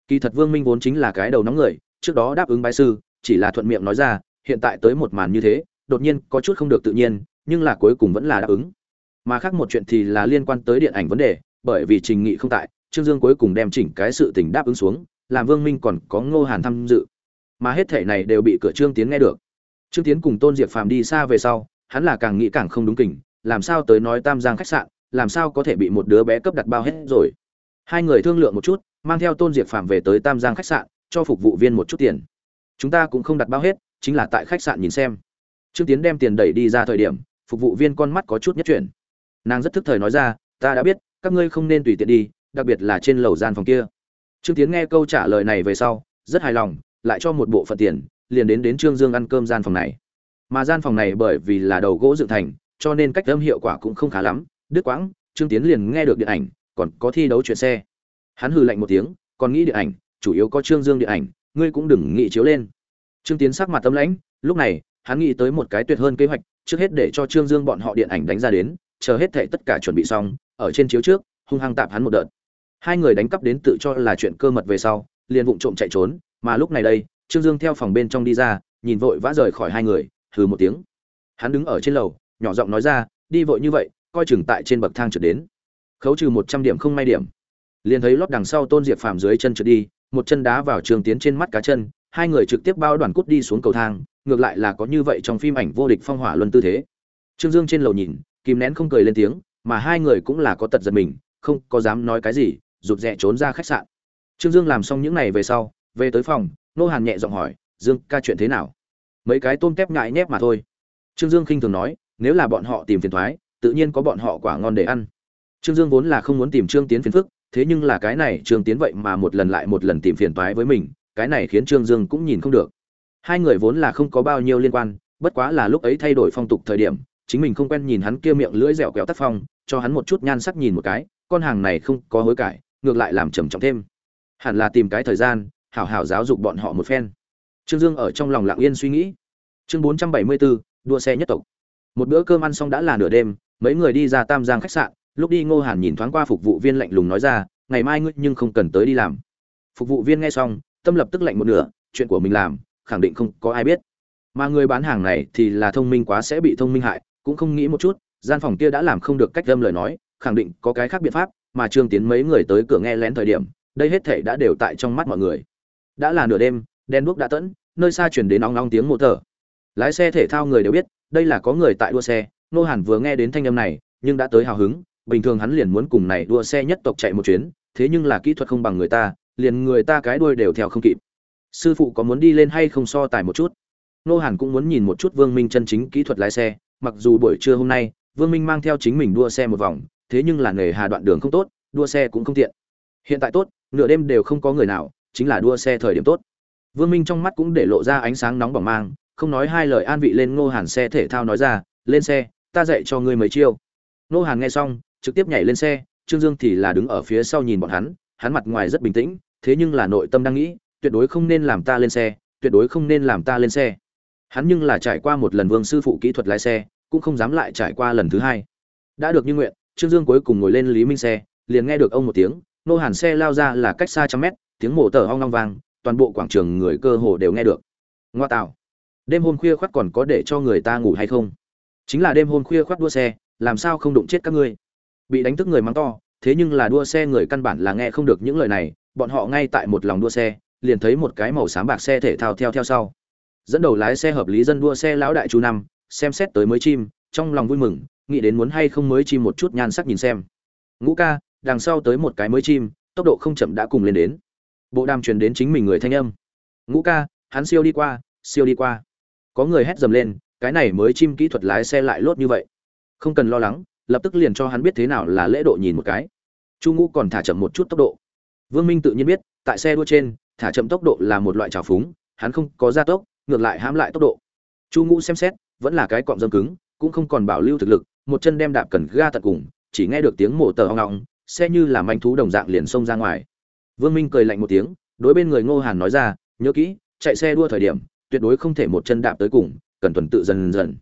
kỳ thật vương minh vốn chính là cái đầu nóng người, trước đó đáp ứng bái sư, chỉ là thuận miệng nói ra, hiện tại tới một màn như thế, đột nhiên có chút không được tự nhiên, nhưng là cuối cùng vẫn là đáp ứng. Mà khác một chuyện thì là liên quan tới điện ảnh vấn đề, bởi vì trình nghị không tại, trương dương cuối cùng đem chỉnh cái sự tình đáp ứng xuống, làm vương minh còn có ngô hàn tham dự. Mà hết thể này đều bị cửa trương tiến nghe được. Trương tiến cùng tôn diệp phàm đi xa về sau, hắn là càng nghĩ càng không đúng kỉnh làm sao tới nói tam giang khách sạn, làm sao có thể bị một đứa bé cấp đặt bao hết rồi. Hai người thương lượng một chút mang theo tôn diệp phàm về tới tam giang khách sạn, cho phục vụ viên một chút tiền. Chúng ta cũng không đặt bao hết, chính là tại khách sạn nhìn xem. Trương tiến đem tiền đẩy đi ra thời điểm, phục vụ viên con mắt có chút nhất chuyển. Nàng rất thức thời nói ra, ta đã biết, các ngươi không nên tùy tiện đi, đặc biệt là trên lầu gian phòng kia. Trương tiến nghe câu trả lời này về sau, rất hài lòng, lại cho một bộ phận tiền, liền đến đến trương dương ăn cơm gian phòng này. Mà gian phòng này bởi vì là đầu gỗ dựng thành, cho nên cách âm hiệu quả cũng không khá lắm. Đứt quãng, trương tiến liền nghe được điện ảnh, còn có thi đấu chuyện xe hắn hừ lạnh một tiếng, còn nghĩ điện ảnh, chủ yếu có trương dương điện ảnh, ngươi cũng đừng nghĩ chiếu lên. Trương tiến sắc mặt tâm lãnh, lúc này, hắn nghĩ tới một cái tuyệt hơn kế hoạch, trước hết để cho trương dương bọn họ điện ảnh đánh ra đến, chờ hết thệ tất cả chuẩn bị xong, ở trên chiếu trước, hung hăng tạp hắn một đợt. Hai người đánh cắp đến tự cho là chuyện cơ mật về sau, liền vụng trộm chạy trốn, mà lúc này đây, trương dương theo phòng bên trong đi ra, nhìn vội vã rời khỏi hai người, hừ một tiếng. Hắn đứng ở trên lầu, nhỏ giọng nói ra, đi vội như vậy, coi chừng tại trên bậc thang trượt đến. Khấu trừ một trăm điểm không may điểm liền thấy lót đằng sau tôn diệp phàm dưới chân trượt đi, một chân đá vào trường tiến trên mắt cá chân, hai người trực tiếp bao đoàn cút đi xuống cầu thang, ngược lại là có như vậy trong phim ảnh vô địch phong hỏa luân tư thế. Trương dương trên lầu nhìn, kìm nén không cười lên tiếng, mà hai người cũng là có tật giật mình, không có dám nói cái gì, rụt rè trốn ra khách sạn. Trương dương làm xong những này về sau, về tới phòng, nô hàn nhẹ giọng hỏi, dương, ca chuyện thế nào? Mấy cái tôm tép ngại nhép mà thôi. Trương dương khinh thường nói, nếu là bọn họ tìm phiền thoái, tự nhiên có bọn họ quả ngon để ăn. Trương dương vốn là không muốn tìm trương tiến phiền phức thế nhưng là cái này trương tiến vậy mà một lần lại một lần tìm phiền toái với mình, cái này khiến trương dương cũng nhìn không được. Hai người vốn là không có bao nhiêu liên quan, bất quá là lúc ấy thay đổi phong tục thời điểm, chính mình không quen nhìn hắn kia miệng lưỡi dẻo quẹo tác phong, cho hắn một chút nhan sắc nhìn một cái, con hàng này không có hối cải, ngược lại làm trầm trọng thêm. Hẳn là tìm cái thời gian, hảo hảo giáo dục bọn họ một phen. Trương dương ở trong lòng lặng yên suy nghĩ. Chương bốn trăm bảy mươi bốn, đua xe nhất tộc. Một bữa cơm ăn xong đã là nửa đêm, mấy người đi ra tam giang khách sạn lúc đi ngô hàn nhìn thoáng qua phục vụ viên lạnh lùng nói ra, ngày mai ngươi nhưng không cần tới đi làm. Phục vụ viên nghe xong, tâm lập tức lạnh một nửa, chuyện của mình làm, khẳng định không có ai biết. Mà người bán hàng này thì là thông minh quá sẽ bị thông minh hại, cũng không nghĩ một chút, gian phòng kia đã làm không được cách dâm lời nói, khẳng định có cái khác biện pháp, mà trương tiến mấy người tới cửa nghe lén thời điểm, đây hết thể đã đều tại trong mắt mọi người. Đã là nửa đêm đen đuốc đã tẫn, nơi xa chuyển đến nóng nóng tiếng mô tờ lái xe thể thao người đều biết, đây là có người tại đua xe nô hàn vừa nghe đến thanh âm này, nhưng đã tới hào hứng bình thường hắn liền muốn cùng này đua xe nhất tộc chạy một chuyến, thế nhưng là kỹ thuật không bằng người ta, liền người ta cái đuôi đều theo không kịp. Sư phụ có muốn đi lên hay không so tài một chút? Nô hàn cũng muốn nhìn một chút vương minh chân chính kỹ thuật lái xe, mặc dù buổi trưa hôm nay, vương minh mang theo chính mình đua xe một vòng, thế nhưng là nghề hà đoạn đường không tốt, đua xe cũng không tiện. Hiện tại tốt, nửa đêm đều không có người nào, chính là đua xe thời điểm tốt. Vương minh trong mắt cũng để lộ ra ánh sáng nóng bỏng mang, không nói hai lời an vị lên ngô hàn xe thể thao nói ra, lên xe, ta dạy cho ngươi mấy chiêu. Ngô hàn nghe xong trực tiếp nhảy lên xe, trương dương thì là đứng ở phía sau nhìn bọn hắn hắn mặt ngoài rất bình tĩnh, thế nhưng là nội tâm đang nghĩ, tuyệt đối không nên làm ta lên xe, tuyệt đối không nên làm ta lên xe. Hắn nhưng là trải qua một lần vương sư phụ kỹ thuật lái xe, cũng không dám lại trải qua lần thứ hai. Đã được như nguyện, trương dương cuối cùng ngồi lên lý minh xe, liền nghe được ông một tiếng, nô hàn xe lao ra là cách xa trăm mét, tiếng mổ tờ hoang long vang, toàn bộ quảng trường người cơ hồ đều nghe được. Ngoa tạo. Đêm hôm khuya khoắt còn có để cho người ta ngủ hay không? Chính là đêm hôm khuya khoắt đua xe, làm sao không đụng chết các ngươi? Bị đánh thức người mắng to, thế nhưng là đua xe người căn bản là nghe không được những lời này, bọn họ ngay tại một lòng đua xe, liền thấy một cái màu xám bạc xe thể thao theo theo sau. Dẫn đầu lái xe hợp lý dân đua xe lão đại chú năm, xem xét tới mới chim, trong lòng vui mừng, nghĩ đến muốn hay không mới chim một chút nhan sắc nhìn xem. Ngũ ca, đằng sau tới một cái mới chim, tốc độ không chậm đã cùng lên đến. Bộ đàm truyền đến chính mình người thanh âm. Ngũ ca, hắn siêu đi qua, siêu đi qua. Có người hét dầm lên, cái này mới chim kỹ thuật lái xe lại lốt như vậy. Không cần lo lắng lập tức liền cho hắn biết thế nào là lễ độ nhìn một cái. Chu ngũ còn thả chậm một chút tốc độ. Vương minh tự nhiên biết, tại xe đua trên, thả chậm tốc độ là một loại trào phúng, hắn không có gia tốc, ngược lại hãm lại tốc độ. Chu ngũ xem xét, vẫn là cái cọm dâm cứng, cũng không còn bảo lưu thực lực, một chân đem đạp cần ga tận cùng, chỉ nghe được tiếng mổ tờ hoang ngọng xe như là manh thú đồng dạng liền xông ra ngoài. Vương minh cười lạnh một tiếng, đối bên người ngô hàn nói ra, nhớ kỹ, chạy xe đua thời điểm, tuyệt đối không thể một chân đạp tới cùng, cần tuần tự dần dần.